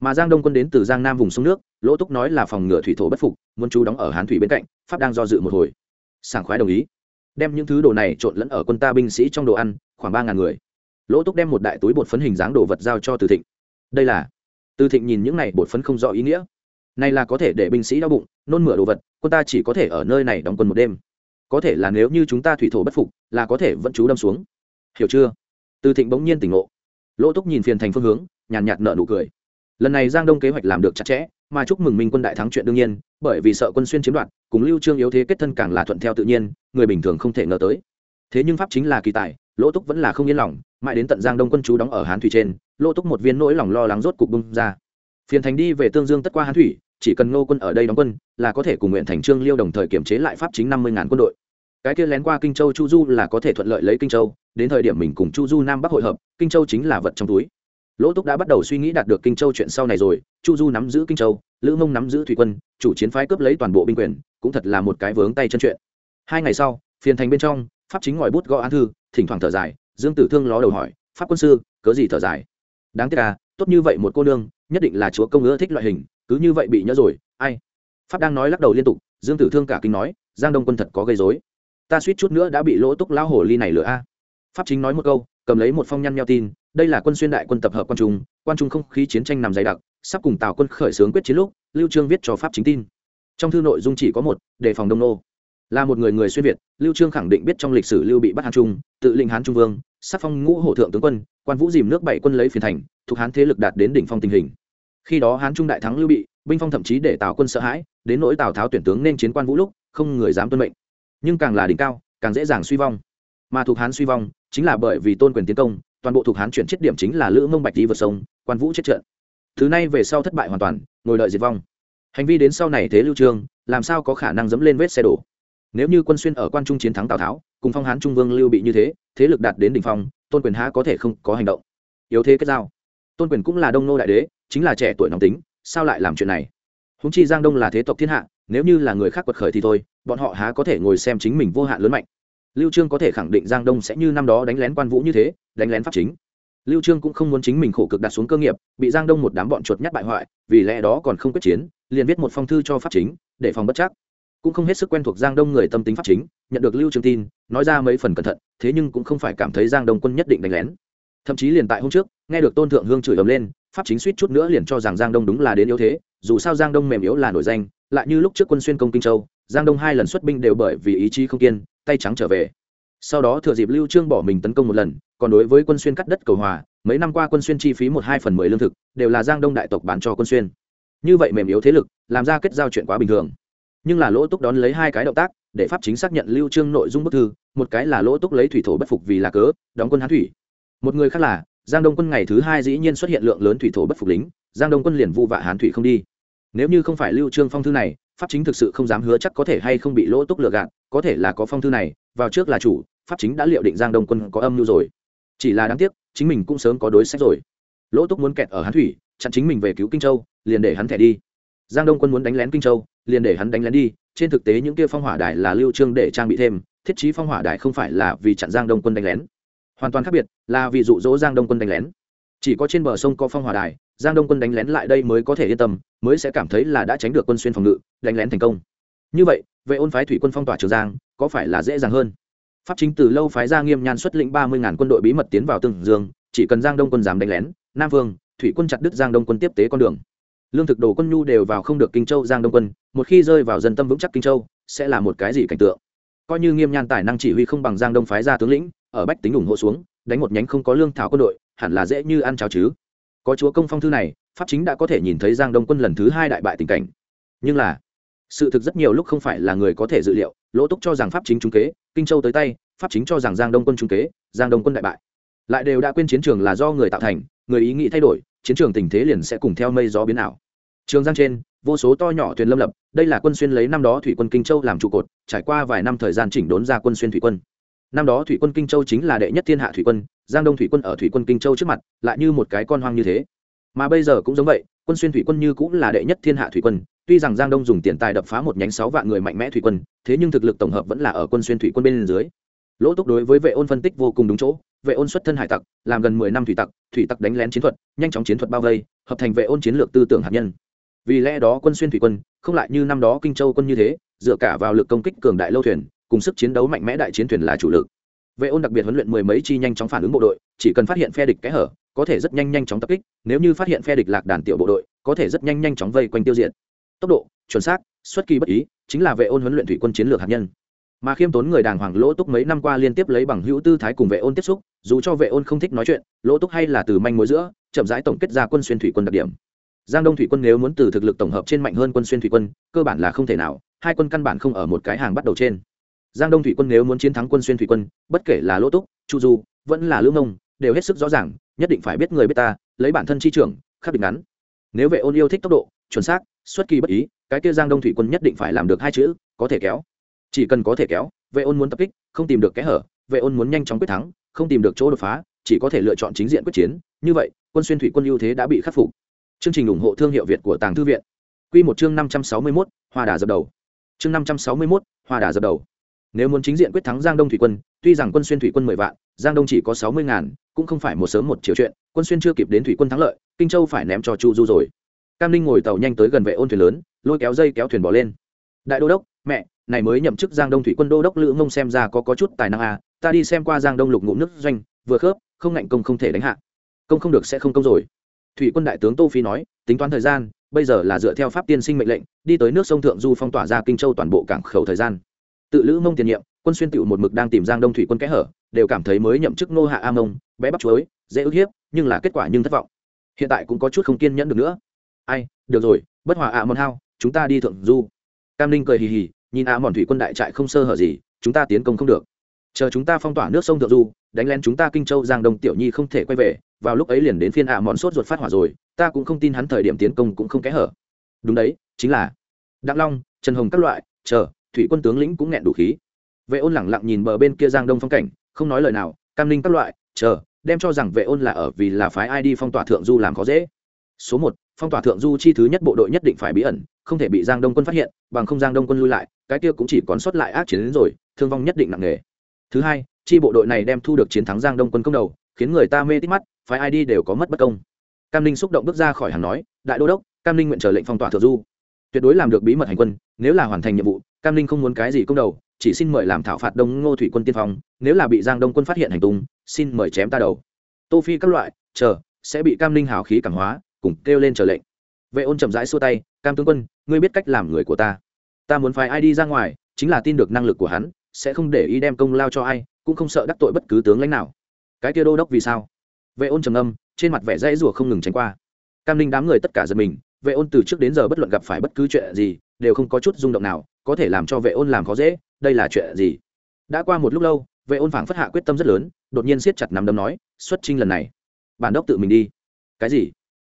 Mà giang đông quân đến từ giang nam vùng sông nước, lỗ túc nói là phòng ngừa thủy thổ bất phục, muốn chú đóng ở hán thủy bên cạnh, pháp đang do dự một hồi. Sảng khoái đồng ý. Đem những thứ đồ này trộn lẫn ở quân ta binh sĩ trong đồ ăn, khoảng ba ngàn người. Lỗ túc đem một đại túi bột phấn hình dáng đồ vật giao cho từ thịnh. Đây là. Từ thịnh nhìn những này bột phấn không rõ ý nghĩa. Này là có thể để binh sĩ đau bụng, nôn mửa đồ vật, quân ta chỉ có thể ở nơi này đóng quân một đêm có thể là nếu như chúng ta thủy thổ bất phục, là có thể vẫn chú đâm xuống. Hiểu chưa? Từ thịnh bỗng nhiên tỉnh ngộ. Lỗ túc nhìn phiền thành phương hướng, nhàn nhạt nợ nụ cười. Lần này giang đông kế hoạch làm được chặt chẽ, mà chúc mừng minh quân đại thắng chuyện đương nhiên, bởi vì sợ quân xuyên chiếm đoạt, cùng lưu trương yếu thế kết thân càng là thuận theo tự nhiên, người bình thường không thể ngờ tới. Thế nhưng pháp chính là kỳ tài, lỗ túc vẫn là không yên lòng, mãi đến tận giang đông quân chú đóng ở hán thủy trên, lỗ túc một viên nỗi lòng lo lắng rốt cục bung ra. Phiền thành đi về tương dương tất qua hán thủy chỉ cần ngô quân ở đây đóng quân, là có thể cùng nguyện thành trương liêu đồng thời kiểm chế lại pháp chính năm mươi ngàn quân đội. Cái kia lén qua kinh châu chu du là có thể thuận lợi lấy kinh châu, đến thời điểm mình cùng chu du nam bắc hội hợp, kinh châu chính là vật trong túi. Lỗ túc đã bắt đầu suy nghĩ đạt được kinh châu chuyện sau này rồi, chu du nắm giữ kinh châu, lữ mông nắm giữ thủy quân, chủ chiến phái cướp lấy toàn bộ binh quyền, cũng thật là một cái vướng tay chân chuyện. Hai ngày sau, phiền thành bên trong, pháp chính ngòi bút gõ án thư, thỉnh thoảng thở dài, dương tử thương ló đầu hỏi, pháp quân sư, cớ gì thở dài? Đáng tiếc à tốt như vậy một cô nương, nhất định là chúa công ưa thích loại hình cứ như vậy bị nhớ rồi, ai? Pháp đang nói lắc đầu liên tục, dương tử thương cả kinh nói, giang đông quân thật có gây dối ta suýt chút nữa đã bị lỗ túc lão hồ ly này lừa a. Pháp chính nói một câu, cầm lấy một phong nhăn nheo tin, đây là quân xuyên đại quân tập hợp quan trung quan trung không khí chiến tranh nằm dày đặc, sắp cùng tào quân khởi xướng quyết chiến lúc, lưu trương viết cho pháp chính tin. Trong thư nội dung chỉ có một, đề phòng đông nô. Là một người người xuyên việt, lưu trương khẳng định biết trong lịch sử lưu bị bắt hán trung, tự lĩnh hán trung vương, sắc phong ngũ hổ thượng tướng quân, quan vũ dìm nước bảy quân lấy phiền thành, thuộc hán thế lực đạt đến đỉnh phong tình hình khi đó hán trung đại thắng lưu bị, binh phong thậm chí để tào quân sợ hãi, đến nỗi tào tháo tuyển tướng nên chiến quan vũ lúc, không người dám tuân mệnh. Nhưng càng là đỉnh cao, càng dễ dàng suy vong. Mà thuộc hán suy vong, chính là bởi vì tôn quyền tiến công, toàn bộ thuộc hán chuyển chết điểm chính là lữ mông bạch đi vượt sông, quan vũ chết trận. Thứ này về sau thất bại hoàn toàn, ngồi đợi diệt vong. Hành vi đến sau này thế lưu trương, làm sao có khả năng dẫm lên vết xe đổ? Nếu như quân xuyên ở quan trung chiến thắng tào tháo, cùng phong hán trung vương lưu bị như thế thế lực đạt đến đỉnh phong, tôn quyền há có thể không có hành động? Yếu thế kết giao. Tôn quyền cũng là đông nô đại đế chính là trẻ tuổi nóng tính, sao lại làm chuyện này? Húng chi giang đông là thế tộc thiên hạ, nếu như là người khác quật khởi thì thôi, bọn họ há có thể ngồi xem chính mình vô hạn lớn mạnh. Lưu trương có thể khẳng định giang đông sẽ như năm đó đánh lén quan vũ như thế, đánh lén pháp chính. Lưu trương cũng không muốn chính mình khổ cực đặt xuống cơ nghiệp, bị giang đông một đám bọn chuột nhắt bại hoại, vì lẽ đó còn không quyết chiến, liền viết một phong thư cho pháp chính, để phòng bất chắc. Cũng không hết sức quen thuộc giang đông người tâm tính pháp chính, nhận được lưu trương tin, nói ra mấy phần cẩn thận, thế nhưng cũng không phải cảm thấy giang đông quân nhất định đánh lén. Thậm chí liền tại hôm trước, nghe được tôn thượng hương chửi ầm lên pháp chính suýt chút nữa liền cho rằng giang đông đúng là đến yếu thế, dù sao giang đông mềm yếu là nổi danh, lại như lúc trước quân xuyên công kinh châu, giang đông hai lần xuất binh đều bởi vì ý chí không kiên, tay trắng trở về. Sau đó thừa dịp lưu trương bỏ mình tấn công một lần, còn đối với quân xuyên cắt đất cầu hòa, mấy năm qua quân xuyên chi phí một hai phần mười lương thực, đều là giang đông đại tộc bán cho quân xuyên. Như vậy mềm yếu thế lực, làm ra kết giao chuyện quá bình thường. Nhưng là lỗ túc đón lấy hai cái động tác, để pháp chính xác nhận lưu trương nội dung bức thư, một cái là lỗ túc lấy thủy thổ bất phục vì là cớ, đóng quân hán thủy. Một người khác là giang đông quân ngày thứ hai dĩ nhiên xuất hiện lượng lớn thủy thổ bất phục lính, giang đông quân liền vu vạ hán thủy không đi. Nếu như không phải lưu trương phong thư này, pháp chính thực sự không dám hứa chắc có thể hay không bị lỗ túc lừa gạt, có thể là có phong thư này, vào trước là chủ, pháp chính đã liệu định giang đông quân có âm mưu rồi. Chỉ là đáng tiếc, chính mình cũng sớm có đối sách rồi. Lỗ túc muốn kẹt ở hán thủy, chặn chính mình về cứu kinh châu, liền để hắn thẻ đi. Giang đông quân muốn đánh lén kinh châu, liền để hắn đánh lén đi. Trên thực tế những kia phong hỏa đài là lưu trương để trang bị thêm, thiết trí phong hỏa đài không phải là vì chặn giang đông quân đánh lén hoàn toàn khác biệt, là vì dụ dỗ giang đông quân đánh lén. Chỉ có trên bờ sông có phong hòa đài, giang đông quân đánh lén lại đây mới có thể yên tâm, mới sẽ cảm thấy là đã tránh được quân xuyên phòng ngự, đánh lén thành công. Như vậy, vệ ôn phái thủy quân phong tỏa trường giang, có phải là dễ dàng hơn? Pháp chính từ lâu phái ra nghiêm nhan xuất lĩnh ba mươi ngàn quân đội bí mật tiến vào tương dương, chỉ cần giang đông quân dám đánh lén, nam vương, thủy quân chặt đứt giang đông quân tiếp tế con đường. Lương thực đồ quân nhu đều vào không được kinh châu giang đông quân, một khi rơi vào dân tâm vững chắc kinh châu, sẽ là một cái gì cảnh tượng? Coi như nghiêm nhan tài năng chỉ huy không bằng giang đông phái ra tướng lĩnh ở bách tính ủng hộ xuống, đánh một nhánh không có lương thảo quân đội, hẳn là dễ như ăn cháo chứ. Có chúa công phong thư này, pháp chính đã có thể nhìn thấy giang đông quân lần thứ hai đại bại tình cảnh. Nhưng là, sự thực rất nhiều lúc không phải là người có thể dự liệu, lỗ túc cho rằng pháp chính trung kế, kinh châu tới tay, pháp chính cho rằng giang đông quân trung kế, giang đông quân đại bại. Lại đều đã quên chiến trường là do người tạo thành, người ý nghĩ thay đổi, chiến trường tình thế liền sẽ cùng theo mây gió biến ảo. Trường giang trên, vô số to nhỏ thuyền lâm lập, đây là quân xuyên lấy năm đó thủy quân kinh châu làm trụ cột, trải qua vài năm thời gian chỉnh đốn ra quân xuyên thủy quân năm đó thủy quân kinh châu chính là đệ nhất thiên hạ thủy quân, giang đông thủy quân ở thủy quân kinh châu trước mặt lại như một cái con hoang như thế. Mà bây giờ cũng giống vậy, quân xuyên thủy quân như cũng là đệ nhất thiên hạ thủy quân, tuy rằng giang đông dùng tiền tài đập phá một nhánh sáu vạn người mạnh mẽ thủy quân, thế nhưng thực lực tổng hợp vẫn là ở quân xuyên thủy quân bên dưới. Lỗ túc đối với vệ ôn phân tích vô cùng đúng chỗ, vệ ôn xuất thân hải tặc, làm gần mười năm thủy tặc thủy tặc đánh lén chiến thuật, nhanh chóng chiến thuật bao vây, hợp thành vệ ôn chiến lược tư tưởng hạt nhân. Vì lẽ đó quân xuyên thủy quân, không lại như năm đó kinh châu quân như thế, dựa cả vào lực công kích cường đại lâu thuyền cùng sức chiến đấu mạnh mẽ đại chiến thuyền là chủ lực. Vệ ôn đặc biệt huấn luyện mười mấy chi nhanh chóng phản ứng bộ đội, chỉ cần phát hiện phe địch kẽ hở, có thể rất nhanh nhanh chóng tập kích, nếu như phát hiện phe địch lạc đàn tiểu bộ đội, có thể rất nhanh nhanh chóng vây quanh tiêu diệt. Tốc độ, chuẩn xác, xuất kỳ bất ý, chính là vệ ôn huấn luyện thủy quân chiến lược hạt nhân. Mà khiêm tốn người đàng hoàng lỗ túc mấy năm qua liên tiếp lấy bằng hữu tư thái cùng vệ ôn tiếp xúc, dù cho vệ ôn không thích nói chuyện, lỗ túc hay là từ manh mối giữa, chậm rãi tổng kết ra quân xuyên thủy quân đặc điểm. Giang đông thủy quân nếu muốn từ thực lực tổng hợp trên mạnh hơn quân xuyên thủy quân, cơ bản là không thể nào, hai quân căn bản không ở một cái hàng bắt đầu trên giang đông thủy quân nếu muốn chiến thắng quân xuyên thủy quân, bất kể là lỗ túc, chu du, vẫn là lưu ngông, đều hết sức rõ ràng, nhất định phải biết người biết ta, lấy bản thân chi trưởng, khắc định ngắn. Nếu vệ ôn yêu thích tốc độ, chuẩn xác, xuất kỳ bất ý, cái kia giang đông thủy quân nhất định phải làm được hai chữ, có thể kéo. Chỉ cần có thể kéo, vệ ôn muốn tập kích, không tìm được kẽ hở, vệ ôn muốn nhanh chóng quyết thắng, không tìm được chỗ đột phá, chỉ có thể lựa chọn chính diện quyết chiến. Như vậy, quân xuyên thủy quân ưu thế đã bị khắc phục. Chương trình ủng hộ thương hiệu việt của tàng thư viện. Q một chương năm trăm sáu mươi mốt, hoa đà dập đầu. Chương năm trăm sáu mươi mốt, hoa đà dập đầu nếu muốn chính diện quyết thắng giang đông thủy quân, tuy rằng quân xuyên thủy quân mười vạn, giang đông chỉ có sáu mươi ngàn, cũng không phải một sớm một chiều chuyện, quân xuyên chưa kịp đến thủy quân thắng lợi, kinh châu phải ném cho chu du rồi. Cam ninh ngồi tàu nhanh tới gần vệ ôn thuyền lớn, lôi kéo dây kéo thuyền bỏ lên. Đại đô đốc, mẹ, này mới nhậm chức giang đông thủy quân đô đốc lữ mông xem ra có có chút tài năng à ta đi xem qua giang đông lục ngụm nước doanh, vừa khớp, không ngạnh công không thể đánh hạ. Công không được sẽ không công rồi. Thủy quân đại tướng tô phi nói, tính toán thời gian, bây giờ là dựa theo pháp tiên sinh mệnh lệnh, đi tới nước sông thượng du phong tỏa ra kinh châu toàn bộ cảng khẩu thời gian tự lữ mông tiền nhiệm, quân xuyên tựu một mực đang tìm giang đông thủy quân kẽ hở, đều cảm thấy mới nhậm chức nô hạ a mông, bé bắp chuối, dễ ức hiếp, nhưng là kết quả nhưng thất vọng. Hiện tại cũng có chút không kiên nhẫn được nữa. Ai, được rồi, bất hòa ạ mòn hao, chúng ta đi thượng du. Cam ninh cười hì hì, nhìn ạ mòn thủy quân đại trại không sơ hở gì, chúng ta tiến công không được. Chờ chúng ta phong tỏa nước sông thượng du, đánh lén chúng ta kinh châu giang đông tiểu nhi không thể quay về, vào lúc ấy liền đến phiên ạ mòn sốt ruột phát hỏa rồi, ta cũng không tin hắn thời điểm tiến công cũng không kẽ hở. Đúng đấy, chính là đặng long, trần hồng các loại, chờ thủy quân tướng lĩnh cũng nghẹn đủ khí. Vệ ôn lẳng lặng nhìn bờ bên kia giang đông phong cảnh, không nói lời nào, cam ninh các loại, chờ, đem cho rằng vệ ôn là ở vì là phái ai đi phong tỏa thượng du làm khó dễ. Số một, phong tỏa thượng du chi thứ nhất bộ đội nhất định phải bí ẩn, không thể bị giang đông quân phát hiện, bằng không giang đông quân lui lại, cái kia cũng chỉ còn sót lại ác chiến đến rồi, thương vong nhất định nặng nề. Thứ hai, chi bộ đội này đem thu được chiến thắng giang đông quân công đầu, khiến người ta mê tít mắt, phái ai đi đều có mất bất công. Cam ninh xúc động bước ra khỏi hàng nói, đại đô đốc, cam ninh nguyện chờ lệnh phong tỏa thượng du. Tuyệt đối làm được bí mật hành quân, nếu là hoàn thành nhiệm vụ cam ninh không muốn cái gì công đầu, chỉ xin mời làm thảo phạt đông ngô thủy quân tiên phong, nếu là bị giang đông quân phát hiện hành tung, xin mời chém ta đầu. Tô phi các loại, chờ, sẽ bị cam ninh hào khí cảm hóa, cùng kêu lên chờ lệnh. Vệ ôn chậm rãi xua tay, cam tướng quân, ngươi biết cách làm người của ta. Ta muốn phái ai đi ra ngoài, chính là tin được năng lực của hắn, sẽ không để ý đem công lao cho ai, cũng không sợ đắc tội bất cứ tướng lãnh nào. Cái kia đô đốc vì sao? Vệ ôn trầm âm trên mặt vẻ dãy rủa không ngừng tránh qua. Cam ninh đám người tất cả giật mình, vệ ôn từ trước đến giờ bất luận gặp phải bất cứ chuyện gì, đều không có chút rung động nào có thể làm cho vệ ôn làm khó dễ, đây là chuyện gì? Đã qua một lúc lâu, vệ ôn phảng phất hạ quyết tâm rất lớn, đột nhiên siết chặt nắm đấm nói, xuất trinh lần này. Bản đốc tự mình đi. Cái gì?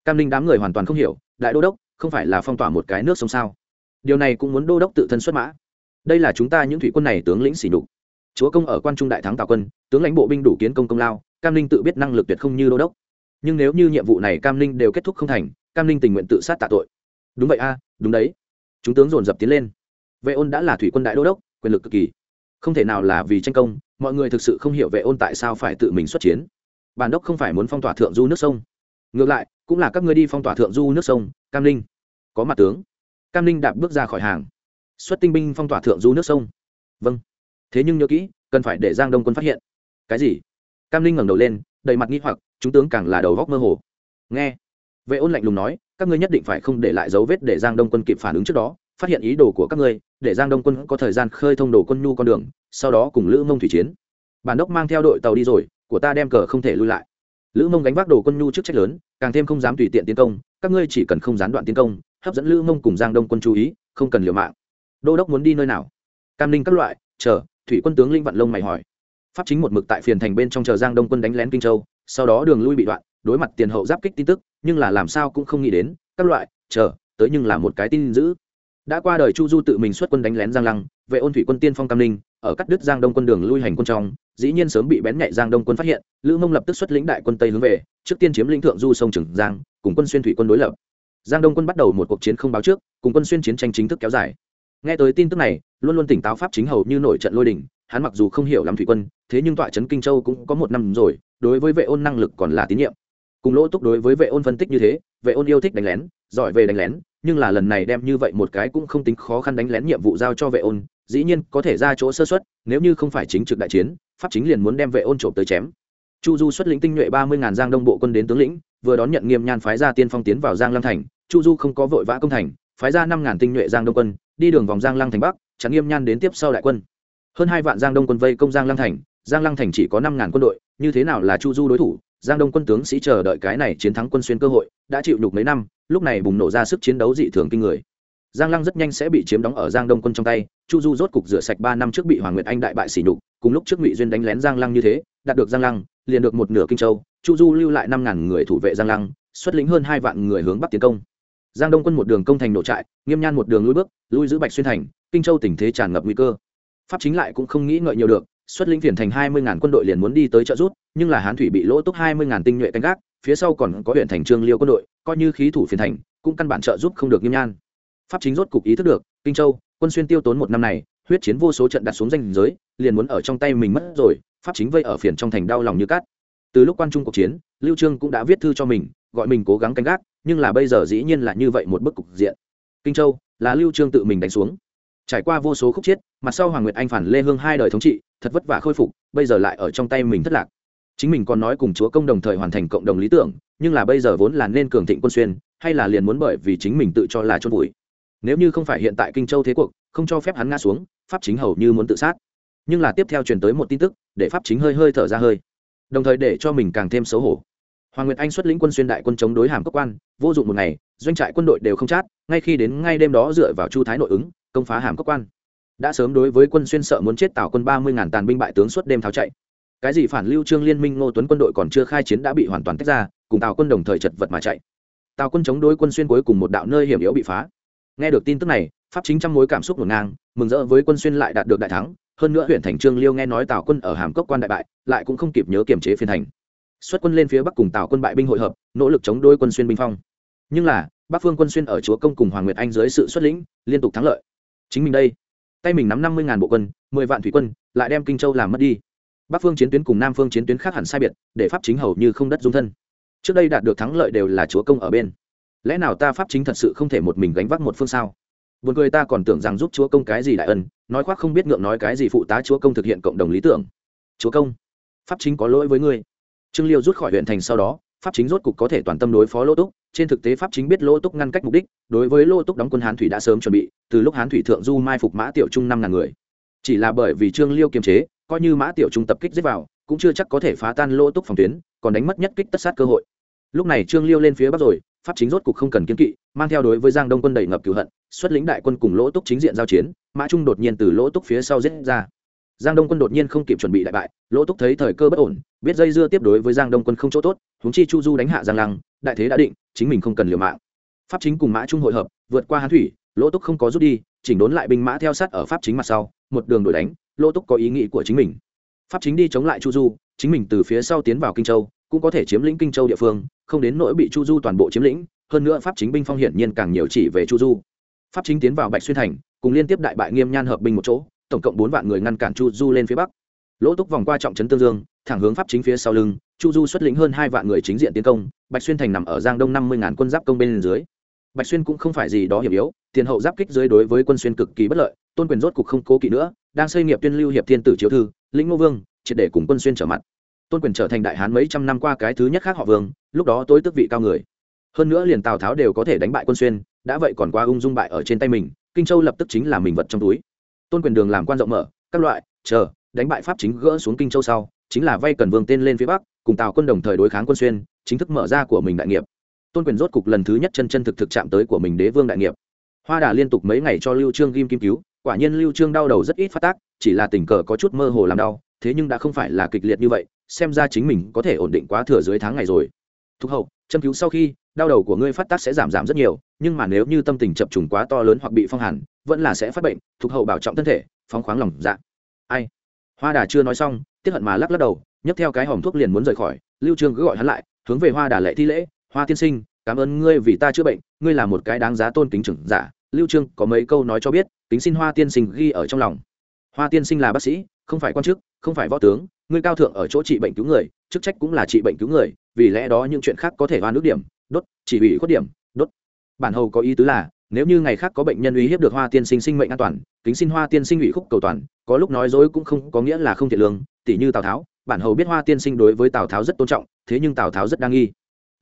Cam ninh đám người hoàn toàn không hiểu, đại đô đốc, không phải là phong tỏa một cái nước sông sao? Điều này cũng muốn đô đốc tự thân xuất mã. Đây là chúng ta những thủy quân này tướng lĩnh xỉ nhục. Chúa công ở quan trung đại thắng tào quân, tướng lãnh bộ binh đủ kiến công công lao, cam ninh tự biết năng lực tuyệt không như đô đốc. Nhưng nếu như nhiệm vụ này cam ninh đều kết thúc không thành, cam ninh tình nguyện tự sát tạ tội. Đúng vậy a, đúng đấy. Chúng tướng dồn dập tiến lên vệ ôn đã là thủy quân đại đô đốc, quyền lực cực kỳ. Không thể nào là vì tranh công, mọi người thực sự không hiểu vệ ôn tại sao phải tự mình xuất chiến. Bản đốc không phải muốn phong tỏa thượng du nước sông. Ngược lại, cũng là các ngươi đi phong tỏa thượng du nước sông, cam ninh. Có mặt tướng. Cam ninh đạp bước ra khỏi hàng. Xuất tinh binh phong tỏa thượng du nước sông. Vâng. Thế nhưng nhớ kỹ, cần phải để giang đông quân phát hiện. Cái gì? Cam ninh ngẩng đầu lên, đầy mặt nghi hoặc, chúng tướng càng là đầu góc mơ hồ. Nghe. Vệ ôn lạnh lùng nói, các ngươi nhất định phải không để lại dấu vết để giang đông quân kịp phản ứng trước đó phát hiện ý đồ của các ngươi, để giang đông quân có thời gian khơi thông đồ quân nhu con đường, sau đó cùng lữ mông thủy chiến. Bản đốc mang theo đội tàu đi rồi, của ta đem cờ không thể lui lại. Lữ mông gánh vác đồ quân nhu chức trách lớn, càng thêm không dám tùy tiện tiến công, các ngươi chỉ cần không gián đoạn tiến công, hấp dẫn lữ mông cùng giang đông quân chú ý, không cần liều mạng. Đô đốc muốn đi nơi nào? Cam ninh các loại, chờ, thủy quân tướng linh vạn lông mày hỏi. Pháp chính một mực tại phiền thành bên trong chờ giang đông quân đánh lén kinh châu, sau đó đường lui bị đoạn, đối mặt tiền hậu giáp kích tin tức, nhưng là làm sao cũng không nghĩ đến, các loại, chờ, tới nhưng là một cái tin dữ đã qua đời chu du tự mình xuất quân đánh lén giang lăng vệ ôn thủy quân tiên phong cam ninh, ở cắt đứt giang đông quân đường lui hành quân trong, dĩ nhiên sớm bị bén nhạy giang đông quân phát hiện, lữ mông lập tức xuất lĩnh đại quân tây hướng về, trước tiên chiếm lĩnh thượng du sông trường giang, cùng quân xuyên thủy quân đối lập. Giang đông quân bắt đầu một cuộc chiến không báo trước, cùng quân xuyên chiến tranh chính thức kéo dài. Nghe tới tin tức này, luôn luôn tỉnh táo pháp chính hầu như nổi trận lôi đình, hắn mặc dù không hiểu lắm thủy quân, thế nhưng tọa trấn kinh châu cũng có một năm rồi, đối với vệ ôn năng lực còn là tín nhiệm. Cùng lỗ túc đối với vệ ôn phân tích như thế, vệ ôn yêu thích đánh lén, giỏi về đánh lén nhưng là lần này đem như vậy một cái cũng không tính khó khăn đánh lén nhiệm vụ giao cho vệ ôn, dĩ nhiên có thể ra chỗ sơ xuất nếu như không phải chính trực đại chiến, pháp chính liền muốn đem vệ ôn trộm tới chém. Chu du xuất lĩnh tinh nhuệ ba mươi ngàn giang đông bộ quân đến tướng lĩnh, vừa đón nhận nghiêm nhan phái ra tiên phong tiến vào giang lăng thành, chu du không có vội vã công thành, phái ra năm ngàn tinh nhuệ giang đông quân, đi đường vòng giang lăng thành bắc chắn nghiêm nhan đến tiếp sau đại quân. Hơn hai vạn giang đông quân vây công giang lăng thành, giang lăng thành chỉ có năm ngàn quân đội, như thế nào là chu du đối thủ giang đông quân tướng sĩ chờ đợi cái này chiến thắng quân xuyên cơ hội, đã chịu nhục mấy năm, lúc này bùng nổ ra sức chiến đấu dị thường kinh người. Giang lăng rất nhanh sẽ bị chiếm đóng ở giang đông quân trong tay, chu du rốt cục rửa sạch ba năm trước bị hoàng nguyệt anh đại bại sỉ nhục, cùng lúc trước ngụy duyên đánh lén giang lăng như thế, đạt được giang lăng, liền được một nửa kinh châu, chu du lưu lại năm ngàn người thủ vệ giang lăng, xuất lĩnh hơn hai vạn người hướng bắc tiến công. Giang đông quân một đường công thành nổ trại, nghiêm nhan một đường lui bước, lui giữ bạch xuyên thành, kinh châu tình thế tràn ngập nguy cơ. Pháp chính lại cũng không nghĩ ngợi nhiều được xuất lĩnh phiền thành hai mươi ngàn quân đội liền muốn đi tới trợ rút nhưng là hán thủy bị lỗ túc hai mươi ngàn tinh nhuệ canh gác, phía sau còn có huyện thành trương liêu quân đội, coi như khí thủ phiền thành, cũng căn bản trợ giúp không được nghiêm nhan. Pháp chính rốt cục ý thức được, kinh châu, quân xuyên tiêu tốn một năm này, huyết chiến vô số trận đặt xuống danh giới, liền muốn ở trong tay mình mất rồi, pháp chính vây ở phiền trong thành đau lòng như cát. Từ lúc quan trung cuộc chiến, lưu trương cũng đã viết thư cho mình, gọi mình cố gắng canh gác, nhưng là bây giờ dĩ nhiên là như vậy một bức cục diện. Kinh châu, là lưu trương tự mình đánh xuống. Trải qua vô số khúc chiết mặt sau hoàng nguyệt anh phản lê hương hai đời thống trị thật vất vả khôi phục, bây giờ lại ở trong tay mình thất lạc. Chính mình còn nói cùng chúa công đồng thời hoàn thành cộng đồng lý tưởng, nhưng là bây giờ vốn là nên cường thịnh quân xuyên, hay là liền muốn bởi vì chính mình tự cho là chôn vùi. Nếu như không phải hiện tại kinh châu thế cuộc, không cho phép hắn ngã xuống, pháp chính hầu như muốn tự sát. Nhưng là tiếp theo truyền tới một tin tức, để pháp chính hơi hơi thở ra hơi. Đồng thời để cho mình càng thêm xấu hổ. Hoàng nguyệt anh xuất lĩnh quân xuyên đại quân chống đối hàm cấp quan, vô dụng một ngày, doanh trại quân đội đều không chát, ngay khi đến ngay đêm đó dựa vào chu thái nội ứng, công phá hàm cấp quan đã sớm đối với quân xuyên sợ muốn chết tào quân ba mươi ngàn tàn binh bại tướng suốt đêm tháo chạy. Cái gì phản lưu trương liên minh, ngô tuấn quân đội còn chưa khai chiến đã bị hoàn toàn tách ra, cùng tào quân đồng thời chật vật mà chạy. Tào quân chống đối quân xuyên cuối cùng một đạo nơi hiểm yếu bị phá. Nghe được tin tức này, pháp chính trăm mối cảm xúc ngổn ngang, mừng rỡ với quân xuyên lại đạt được đại thắng. Hơn nữa huyện thành trương liêu nghe nói tào quân ở hàm cốc quan đại bại, lại cũng không kịp nhớ kiềm chế phiên thành xuất quân lên phía bắc cùng tào quân bại binh hội hợp, nỗ lực chống đối quân xuyên binh phong. Nhưng là, bắc phương quân xuyên ở chúa công cùng hoàng nguyệt anh dưới sự xuất lĩnh, liên tục thắng lợi. Chính mình đây tay mình nắm năm mươi ngàn bộ quân, mười vạn thủy quân, lại đem kinh châu làm mất đi. Bắc phương chiến tuyến cùng nam phương chiến tuyến khác hẳn sai biệt, để pháp chính hầu như không đất dung thân. Trước đây đạt được thắng lợi đều là chúa công ở bên. Lẽ nào ta pháp chính thật sự không thể một mình gánh vác một phương sao? Buồn cười ta còn tưởng rằng giúp chúa công cái gì đại ân, nói khoác không biết ngượng nói cái gì phụ tá chúa công thực hiện cộng đồng lý tưởng. Chúa công, pháp chính có lỗi với ngươi. Trương liêu rút khỏi huyện thành sau đó pháp chính rốt cục có thể toàn tâm đối phó lỗ túc. Trên thực tế pháp chính biết lỗ túc ngăn cách mục đích, đối với lỗ túc đóng quân hán thủy đã sớm chuẩn bị, từ lúc hán thủy thượng du mai phục mã tiểu trung năm ngàn người. Chỉ là bởi vì trương liêu kiềm chế, coi như mã tiểu trung tập kích giết vào, cũng chưa chắc có thể phá tan lỗ túc phòng tuyến, còn đánh mất nhất kích tất sát cơ hội. Lúc này trương liêu lên phía bắc rồi, pháp chính rốt cục không cần kiên kỵ, mang theo đối với giang đông quân đầy ngập cửu hận, xuất lĩnh đại quân cùng lỗ túc chính diện giao chiến, mã trung đột nhiên từ lỗ túc phía sau giết ra giang đông quân đột nhiên không kịp chuẩn bị đại bại, lỗ túc thấy thời cơ bất ổn, biết dây dưa tiếp đối với giang đông quân không chỗ tốt, huống chi chu du đánh hạ giang lăng, đại thế đã định, chính mình không cần liều mạng. Pháp chính cùng mã trung hội hợp, vượt qua hán thủy, lỗ túc không có rút đi, chỉnh đốn lại binh mã theo sát ở pháp chính mặt sau, một đường đổi đánh, lỗ túc có ý nghĩ của chính mình. Pháp chính đi chống lại chu du, chính mình từ phía sau tiến vào kinh châu, cũng có thể chiếm lĩnh kinh châu địa phương, không đến nỗi bị chu du toàn bộ chiếm lĩnh, hơn nữa pháp chính binh phong hiển nhiên càng nhiều chỉ về chu du. Pháp chính tiến vào bạch xuyên thành, cùng liên tiếp đại bại nghiêm nhan hợp binh một chỗ tổng cộng bốn vạn người ngăn cản chu du lên phía bắc. Lỗ túc vòng qua trọng trấn tương dương, thẳng hướng pháp chính phía sau lưng, chu du xuất lĩnh hơn hai vạn người chính diện tiến công, bạch xuyên thành nằm ở giang đông năm mươi ngàn quân giáp công bên dưới. Bạch xuyên cũng không phải gì đó hiểm yếu, tiền hậu giáp kích dưới đối với quân xuyên cực kỳ bất lợi, tôn quyền rốt cục không cố kỵ nữa, đang xây nghiệp tuyên lưu hiệp thiên tử chiếu thư, lĩnh ngô vương, triệt để cùng quân xuyên trở mặt. Tôn quyền trở thành đại hán mấy trăm năm qua cái thứ nhất khác họ vương, lúc đó tối tức vị cao người. Hơn nữa liền tào tháo đều có thể đánh bại quân xuyên, đã vậy còn qua ung dung bại ở trên tay mình, kinh châu lập tức chính là mình vật trong túi tôn quyền đường làm quan rộng mở, các loại, chờ, đánh bại pháp chính gỡ xuống kinh châu sau, chính là vay cần vương tên lên phía bắc, cùng tào quân đồng thời đối kháng quân xuyên, chính thức mở ra của mình đại nghiệp. Tôn quyền rốt cục lần thứ nhất chân chân thực thực chạm tới của mình đế vương đại nghiệp. Hoa đà liên tục mấy ngày cho lưu trương ghim kim cứu, quả nhiên lưu trương đau đầu rất ít phát tác, chỉ là tình cờ có chút mơ hồ làm đau, thế nhưng đã không phải là kịch liệt như vậy, xem ra chính mình có thể ổn định quá thừa dưới tháng ngày rồi. Thúc hậu, châm cứu sau khi, đau đầu của ngươi phát tác sẽ giảm giảm rất nhiều, nhưng mà nếu như tâm tình chập trùng quá to lớn hoặc bị phong hàn vẫn là sẽ phát bệnh thúc hậu bảo trọng thân thể, phóng khoáng lòng dạ. Ai? Hoa đà chưa nói xong tiếp hận mà lắc lắc đầu, nhấc theo cái hòm thuốc liền muốn rời khỏi. Lưu trương cứ gọi hắn lại, hướng về hoa đà lệ thi lễ, hoa tiên sinh, cảm ơn ngươi vì ta chữa bệnh, ngươi là một cái đáng giá tôn kính trưởng giả. Lưu trương có mấy câu nói cho biết tính xin hoa tiên sinh ghi ở trong lòng. Hoa tiên sinh là bác sĩ, không phải quan chức, không phải võ tướng, ngươi cao thượng ở chỗ trị bệnh cứu người, chức trách cũng là trị bệnh cứu người, vì lẽ đó những chuyện khác có thể oan nước điểm, đốt, chỉ ủy khuất điểm, đốt. Bản hầu có ý tứ là nếu như ngày khác có bệnh nhân uy hiếp được hoa tiên sinh sinh mệnh an toàn, kính xin hoa tiên sinh ủy khúc cầu toàn, có lúc nói dối cũng không có nghĩa là không thiện lương tỷ như tào tháo, bản hầu biết hoa tiên sinh đối với tào tháo rất tôn trọng, thế nhưng tào tháo rất đa nghi.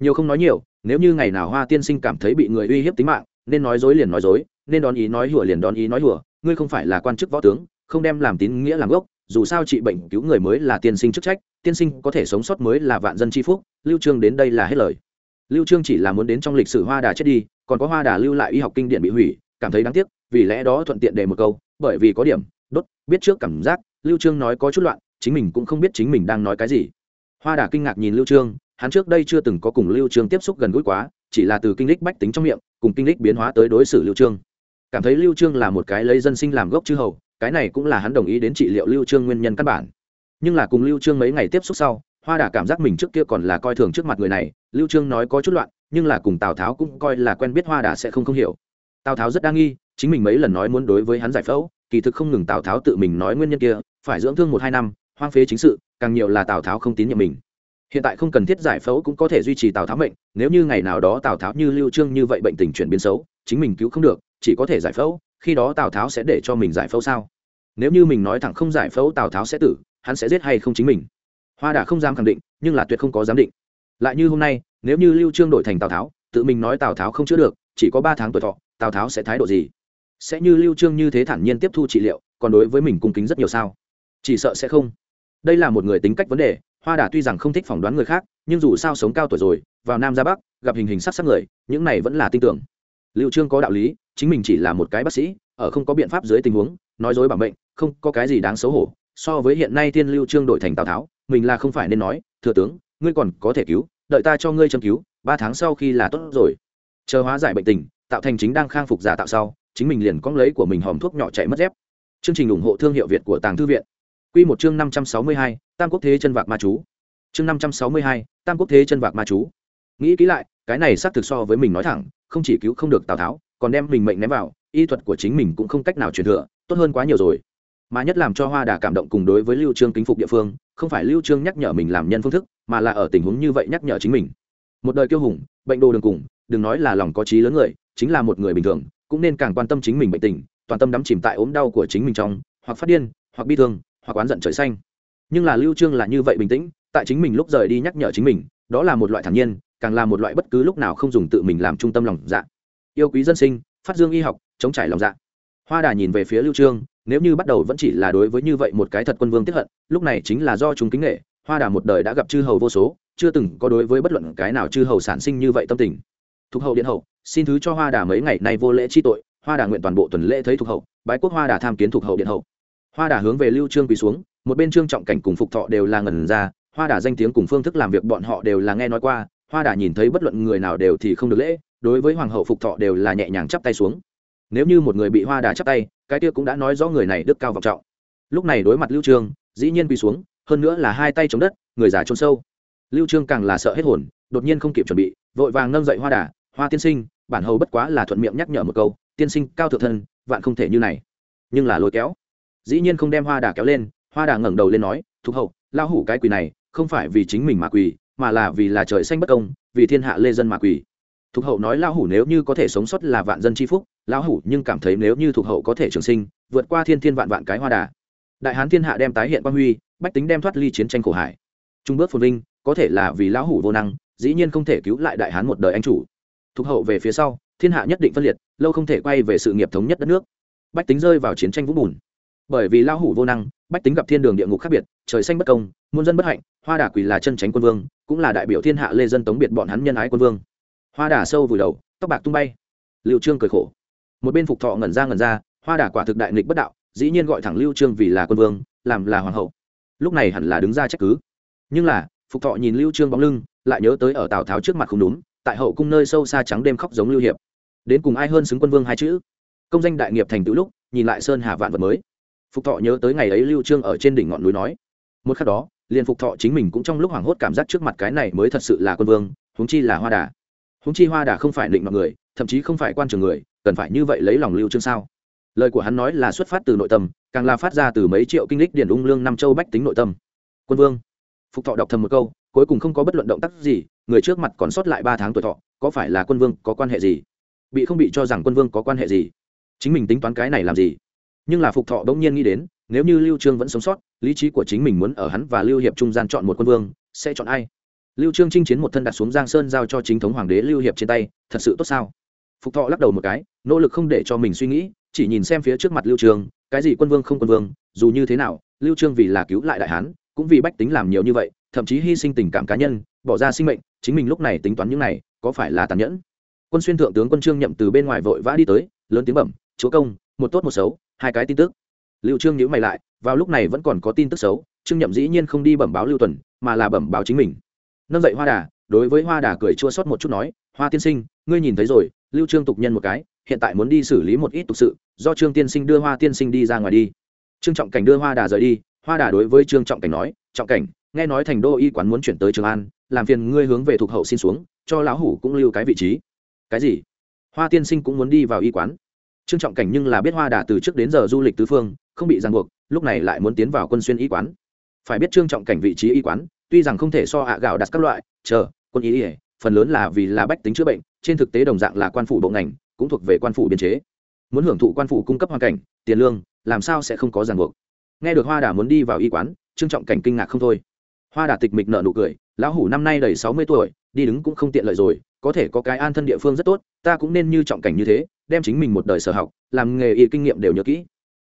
Nhiều không nói nhiều, nếu như ngày nào hoa tiên sinh cảm thấy bị người uy hiếp tính mạng, nên nói dối liền nói dối, nên đón ý nói hùa liền đón ý nói hùa, ngươi không phải là quan chức võ tướng, không đem làm tín nghĩa làm gốc, dù sao trị bệnh cứu người mới là tiên sinh chức trách, tiên sinh có thể sống sót mới là vạn dân tri phúc, lưu trương đến đây là hết lời. Lưu trương chỉ là muốn đến trong lịch sử hoa đà chết đi còn có hoa đà lưu lại y học kinh điển bị hủy, cảm thấy đáng tiếc, vì lẽ đó thuận tiện đề một câu, bởi vì có điểm, đốt, biết trước cảm giác, lưu trương nói có chút loạn, chính mình cũng không biết chính mình đang nói cái gì. Hoa đà kinh ngạc nhìn lưu trương, hắn trước đây chưa từng có cùng lưu trương tiếp xúc gần gũi quá, chỉ là từ kinh lịch bách tính trong miệng, cùng kinh lịch biến hóa tới đối xử lưu trương. Cảm thấy lưu trương là một cái lấy dân sinh làm gốc chư hầu, cái này cũng là hắn đồng ý đến trị liệu lưu trương nguyên nhân căn bản. Nhưng là cùng lưu trương mấy ngày tiếp xúc sau hoa đà cảm giác mình trước kia còn là coi thường trước mặt người này, lưu trương nói có chút loạn, nhưng là cùng tào tháo cũng coi là quen biết hoa đà sẽ không không hiểu. Tào tháo rất đa nghi, chính mình mấy lần nói muốn đối với hắn giải phẫu, kỳ thực không ngừng tào tháo tự mình nói nguyên nhân kia, phải dưỡng thương một hai năm, hoang phế chính sự, càng nhiều là tào tháo không tín nhiệm mình. Hiện tại không cần thiết giải phẫu cũng có thể duy trì tào tháo mệnh, nếu như ngày nào đó tào tháo như lưu trương như vậy bệnh tình chuyển biến xấu, chính mình cứu không được, chỉ có thể giải phẫu, khi đó tào tháo sẽ để cho mình giải phẫu sao? Nếu như mình nói thẳng không giải phẫu tào tháo sẽ tử, hắn sẽ giết hay không chính mình? Hoa đà không dám khẳng định, nhưng là tuyệt không có giám định. Lại như hôm nay, nếu như lưu trương đổi thành tào tháo, tự mình nói tào tháo không chữa được, chỉ có ba tháng tuổi thọ, tào tháo sẽ thái độ gì? Sẽ như lưu trương như thế thản nhiên tiếp thu trị liệu, còn đối với mình cung kính rất nhiều sao? Chỉ sợ sẽ không. Đây là một người tính cách vấn đề, hoa đà tuy rằng không thích phỏng đoán người khác, nhưng dù sao sống cao tuổi rồi, vào nam ra bắc, gặp hình hình sắc sắc người, những này vẫn là tin tưởng. Lưu trương có đạo lý, chính mình chỉ là một cái bác sĩ, ở không có biện pháp dưới tình huống, nói dối bảo mệnh, không có cái gì đáng xấu hổ. So với hiện nay thiên lưu trương đổi thành tào tháo mình là không phải nên nói thừa tướng ngươi còn có thể cứu đợi ta cho ngươi châm cứu ba tháng sau khi là tốt rồi chờ hóa giải bệnh tình tạo thành chính đang khang phục giả tạo sau chính mình liền cóng lấy của mình hòm thuốc nhỏ chạy mất dép chương trình ủng hộ thương hiệu việt của tàng thư viện Quy một chương năm trăm sáu mươi hai, Tam Quốc Thế chân vạc ma chú. Chương năm trăm sáu mươi hai, Tam Quốc Thế chân vạc ma chú. Nghĩ kỹ lại, cái này xác thực so với mình nói thẳng, không chỉ cứu không được Tào Tháo, còn đem mình mệnh ném vào, y thuật của chính mình cũng không cách nào truyền thừa, tốt hơn quá nhiều rồi. Mà nhất làm cho Hoa Đà cảm động cùng đối với Lưu Trương kính phục địa phương, không phải Lưu Trương nhắc nhở mình làm nhân phương thức, mà là ở tình huống như vậy nhắc nhở chính mình. Một đời kiêu hùng, bệnh đồ đường cùng, đừng nói là lòng có trí lớn người, chính là một người bình thường, cũng nên càng quan tâm chính mình bệnh tình, toàn tâm đắm chìm tại ốm đau của chính mình trong, hoặc phát điên, hoặc bi thương, hoặc oán giận trời xanh. Nhưng là lưu trương là như vậy bình tĩnh tại chính mình lúc rời đi nhắc nhở chính mình đó là một loại thản nhiên càng là một loại bất cứ lúc nào không dùng tự mình làm trung tâm lòng dạ. Yêu quý dân sinh phát dương y học chống trải lòng dạ. Hoa đà nhìn về phía lưu trương nếu như bắt đầu vẫn chỉ là đối với như vậy một cái thật quân vương tiết hận, lúc này chính là do chúng kính nghệ hoa đà một đời đã gặp chư hầu vô số, chưa từng có đối với bất luận cái nào chư hầu sản sinh như vậy tâm tình. Thuộc hậu điện hậu, xin thứ cho hoa đà mấy ngày nay vô lễ chi tội, hoa đà nguyện toàn bộ tuần lễ thấy thuộc hậu, bái quốc hoa đà tham kiến thuộc hậu điện hậu. Hoa đà hướng về lưu trương quỳ xuống, một bên trương trọng cảnh cùng phục thọ đều là ngẩn ra, hoa đà danh tiếng cùng phương thức làm việc bọn họ đều là nghe nói qua, hoa đà nhìn thấy bất luận người nào đều thì không được lễ, đối với hoàng hậu phục thọ đều là nhẹ nhàng chắp tay xuống. Nếu như một người bị hoa đà chắp tay cái kia cũng đã nói rõ người này đức cao vọng trọng. Lúc này đối mặt lưu trương, dĩ nhiên quỳ xuống, hơn nữa là hai tay chống đất, người già trôn sâu. Lưu trương càng là sợ hết hồn, đột nhiên không kịp chuẩn bị, vội vàng nâng dậy hoa đà, hoa tiên sinh, bản hầu bất quá là thuận miệng nhắc nhở một câu, tiên sinh cao thượng thân, vạn không thể như này. Nhưng là lôi kéo. Dĩ nhiên không đem hoa đà kéo lên, hoa đà ngẩng đầu lên nói, thục hậu lao hủ cái quỳ này, không phải vì chính mình mà quỳ, mà là vì là trời xanh bất công, vì thiên hạ lê dân mà quỳ. Thục hậu nói lao hủ nếu như có thể sống sót là vạn dân c phúc lão hủ nhưng cảm thấy nếu như thuộc hậu có thể trường sinh, vượt qua thiên thiên vạn vạn cái hoa đà. Đại hán thiên hạ đem tái hiện quang huy, bách tính đem thoát ly chiến tranh khổ hải. Trung bước phồn vinh, có thể là vì lão hủ vô năng, dĩ nhiên không thể cứu lại đại hán một đời anh chủ. Thuộc hậu về phía sau, thiên hạ nhất định phân liệt, lâu không thể quay về sự nghiệp thống nhất đất nước. Bách tính rơi vào chiến tranh vũng bùn. Bởi vì lão hủ vô năng, bách tính gặp thiên đường địa ngục khác biệt, trời xanh bất công, muôn dân bất hạnh, hoa đà quỳ là chân tránh quân vương, cũng là đại biểu thiên hạ lê dân tống biệt bọn hắn nhân ái quân vương. Hoa đà sâu vùi đầu, tóc bạc tung bay. Liệu trương cười khổ một bên phục thọ ngẩn ra ngẩn ra, hoa đà quả thực đại nghịch bất đạo, dĩ nhiên gọi thẳng lưu trương vì là quân vương, làm là hoàng hậu. Lúc này hẳn là đứng ra trách cứ. Nhưng là, phục thọ nhìn lưu trương bóng lưng, lại nhớ tới ở tào tháo trước mặt không đúng, tại hậu cung nơi sâu xa trắng đêm khóc giống lưu hiệp. Đến cùng ai hơn xứng quân vương hai chữ? Công danh đại nghiệp thành tựu lúc, nhìn lại sơn hà vạn vật mới. Phục thọ nhớ tới ngày ấy lưu trương ở trên đỉnh ngọn núi nói. Một khắc đó, liền phục thọ chính mình cũng trong lúc hoảng hốt cảm giác trước mặt cái này mới thật sự là quân vương, huống chi là hoa đà. Huống chi hoa đà không phải định mọi người, thậm chí không phải quan trường người cần phải như vậy lấy lòng lưu trương sao? Lời của hắn nói là xuất phát từ nội tâm, càng là phát ra từ mấy triệu kinh lịch điển ung lương năm châu bách tính nội tâm. Quân vương, phục thọ đọc thầm một câu, cuối cùng không có bất luận động tác gì, người trước mặt còn sót lại ba tháng tuổi thọ, có phải là quân vương có quan hệ gì? Bị không bị cho rằng quân vương có quan hệ gì? Chính mình tính toán cái này làm gì? Nhưng là phục thọ bỗng nhiên nghĩ đến, nếu như lưu trương vẫn sống sót, lý trí của chính mình muốn ở hắn và lưu hiệp trung gian chọn một quân vương, sẽ chọn ai? Lưu trương chinh chiến một thân đặt xuống giang sơn giao cho chính thống hoàng đế lưu hiệp trên tay, thật sự tốt sao? Phục thọ lắc đầu một cái nỗ lực không để cho mình suy nghĩ, chỉ nhìn xem phía trước mặt lưu trương, cái gì quân vương không quân vương, dù như thế nào, lưu trương vì là cứu lại đại hán, cũng vì bách tính làm nhiều như vậy, thậm chí hy sinh tình cảm cá nhân, bỏ ra sinh mệnh, chính mình lúc này tính toán những này, có phải là tàn nhẫn? Quân xuyên thượng tướng quân trương nhậm từ bên ngoài vội vã đi tới, lớn tiếng bẩm, chúa công, một tốt một xấu, hai cái tin tức. Lưu trương nhíu mày lại, vào lúc này vẫn còn có tin tức xấu, trương nhậm dĩ nhiên không đi bẩm báo lưu tuần, mà là bẩm báo chính mình. Nâng dậy hoa đà, đối với hoa đà cười chua xót một chút nói, hoa tiên sinh, ngươi nhìn thấy rồi, lưu trương tục nhân một cái hiện tại muốn đi xử lý một ít tục sự, do trương tiên sinh đưa hoa tiên sinh đi ra ngoài đi. Trương trọng cảnh đưa hoa đà rời đi, hoa đà đối với trương trọng cảnh nói, trọng cảnh, nghe nói thành đô y quán muốn chuyển tới trường an, làm phiền ngươi hướng về thuộc hậu xin xuống, cho lão hủ cũng lưu cái vị trí. Cái gì? Hoa tiên sinh cũng muốn đi vào y quán. Trương trọng cảnh nhưng là biết hoa đà từ trước đến giờ du lịch tứ phương, không bị ràng buộc, lúc này lại muốn tiến vào quân xuyên y quán. Phải biết trương trọng cảnh vị trí y quán, tuy rằng không thể so hạ gạo đặt các loại, chờ, quân y, phần lớn là vì là bách tính chữa bệnh, trên thực tế đồng dạng là quan phủ bộ ngành cũng thuộc về quan phủ biên chế. Muốn hưởng thụ quan phủ cung cấp hoàn cảnh, tiền lương, làm sao sẽ không có ràng buộc? Nghe được hoa đà muốn đi vào y quán, trương trọng cảnh kinh ngạc không thôi. Hoa đà tịch mịch nợ nụ cười, lão hủ năm nay đầy sáu mươi tuổi, đi đứng cũng không tiện lợi rồi, có thể có cái an thân địa phương rất tốt, ta cũng nên như trọng cảnh như thế, đem chính mình một đời sở học, làm nghề y kinh nghiệm đều nhớ kỹ.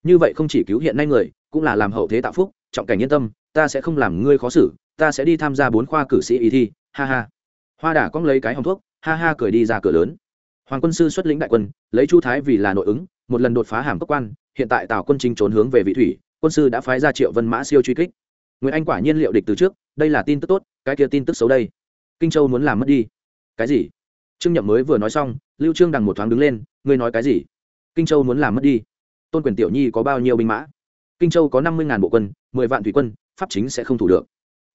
Như vậy không chỉ cứu hiện nay người, cũng là làm hậu thế tạo phúc, trọng cảnh yên tâm, ta sẽ không làm ngươi khó xử, ta sẽ đi tham gia bốn khoa cử sĩ y thi, ha ha. Hoa đà cong lấy cái hòng thuốc, ha ha cười đi ra cửa lớn hoàng quân sư xuất lĩnh đại quân, lấy chu thái vì là nội ứng, một lần đột phá hàm cốc quan, hiện tại tào quân chính trốn hướng về vị thủy, quân sư đã phái ra triệu vân mã siêu truy kích. Nguyễn anh quả nhiên liệu địch từ trước, đây là tin tức tốt, cái kia tin tức xấu đây. Kinh châu muốn làm mất đi. Cái gì? Trương nhậm mới vừa nói xong, lưu trương đằng một thoáng đứng lên, ngươi nói cái gì? Kinh châu muốn làm mất đi. Tôn quyền tiểu nhi có bao nhiêu binh mã? Kinh châu có năm mươi ngàn bộ quân, mười vạn thủy quân, pháp chính sẽ không thủ được.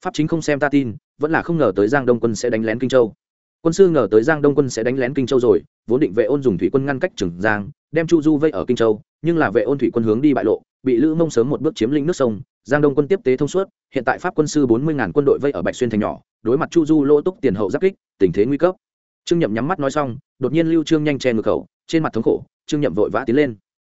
Pháp chính không xem ta tin, vẫn là không ngờ tới giang đông quân sẽ đánh lén kinh châu quân sư ngờ tới giang đông quân sẽ đánh lén kinh châu rồi, vốn định vệ ôn dùng thủy quân ngăn cách trường giang, đem chu du vây ở kinh châu, nhưng là vệ ôn thủy quân hướng đi bại lộ, bị lữ mông sớm một bước chiếm lĩnh nước sông. Giang đông quân tiếp tế thông suốt, hiện tại pháp quân sư bốn mươi ngàn quân đội vây ở bạch xuyên thành nhỏ, đối mặt chu du lỗ túc tiền hậu giáp kích, tình thế nguy cấp. Trương nhậm nhắm mắt nói xong, đột nhiên lưu trương nhanh che ngược khẩu, trên mặt thống khổ, trương nhậm vội vã tiến lên.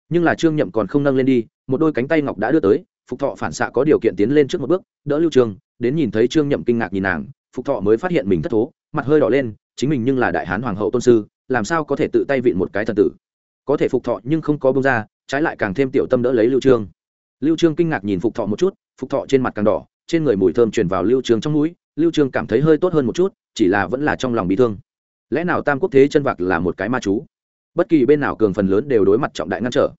Nhưng là trương nhậm còn không nâng lên đi, một đôi cánh tay ngọc đã đưa tới, phục thọ phản xạ có điều kiện tiến lên trước một bước, đỡ lưu trương, đến nhìn thấy trương nhậm kinh ngạc nhìn nàng, phục thọ mới phát hiện mình thất thố mặt hơi đỏ lên, chính mình nhưng là đại hán hoàng hậu tôn sư, làm sao có thể tự tay vịn một cái thần tử? Có thể phục thọ nhưng không có bông ra, trái lại càng thêm tiểu tâm đỡ lấy lưu trương. Lưu trương kinh ngạc nhìn phục thọ một chút, phục thọ trên mặt càng đỏ, trên người mùi thơm truyền vào lưu trương trong mũi, lưu trương cảm thấy hơi tốt hơn một chút, chỉ là vẫn là trong lòng bị thương. Lẽ nào tam quốc thế chân vạc là một cái ma chú? Bất kỳ bên nào cường phần lớn đều đối mặt trọng đại ngăn trở.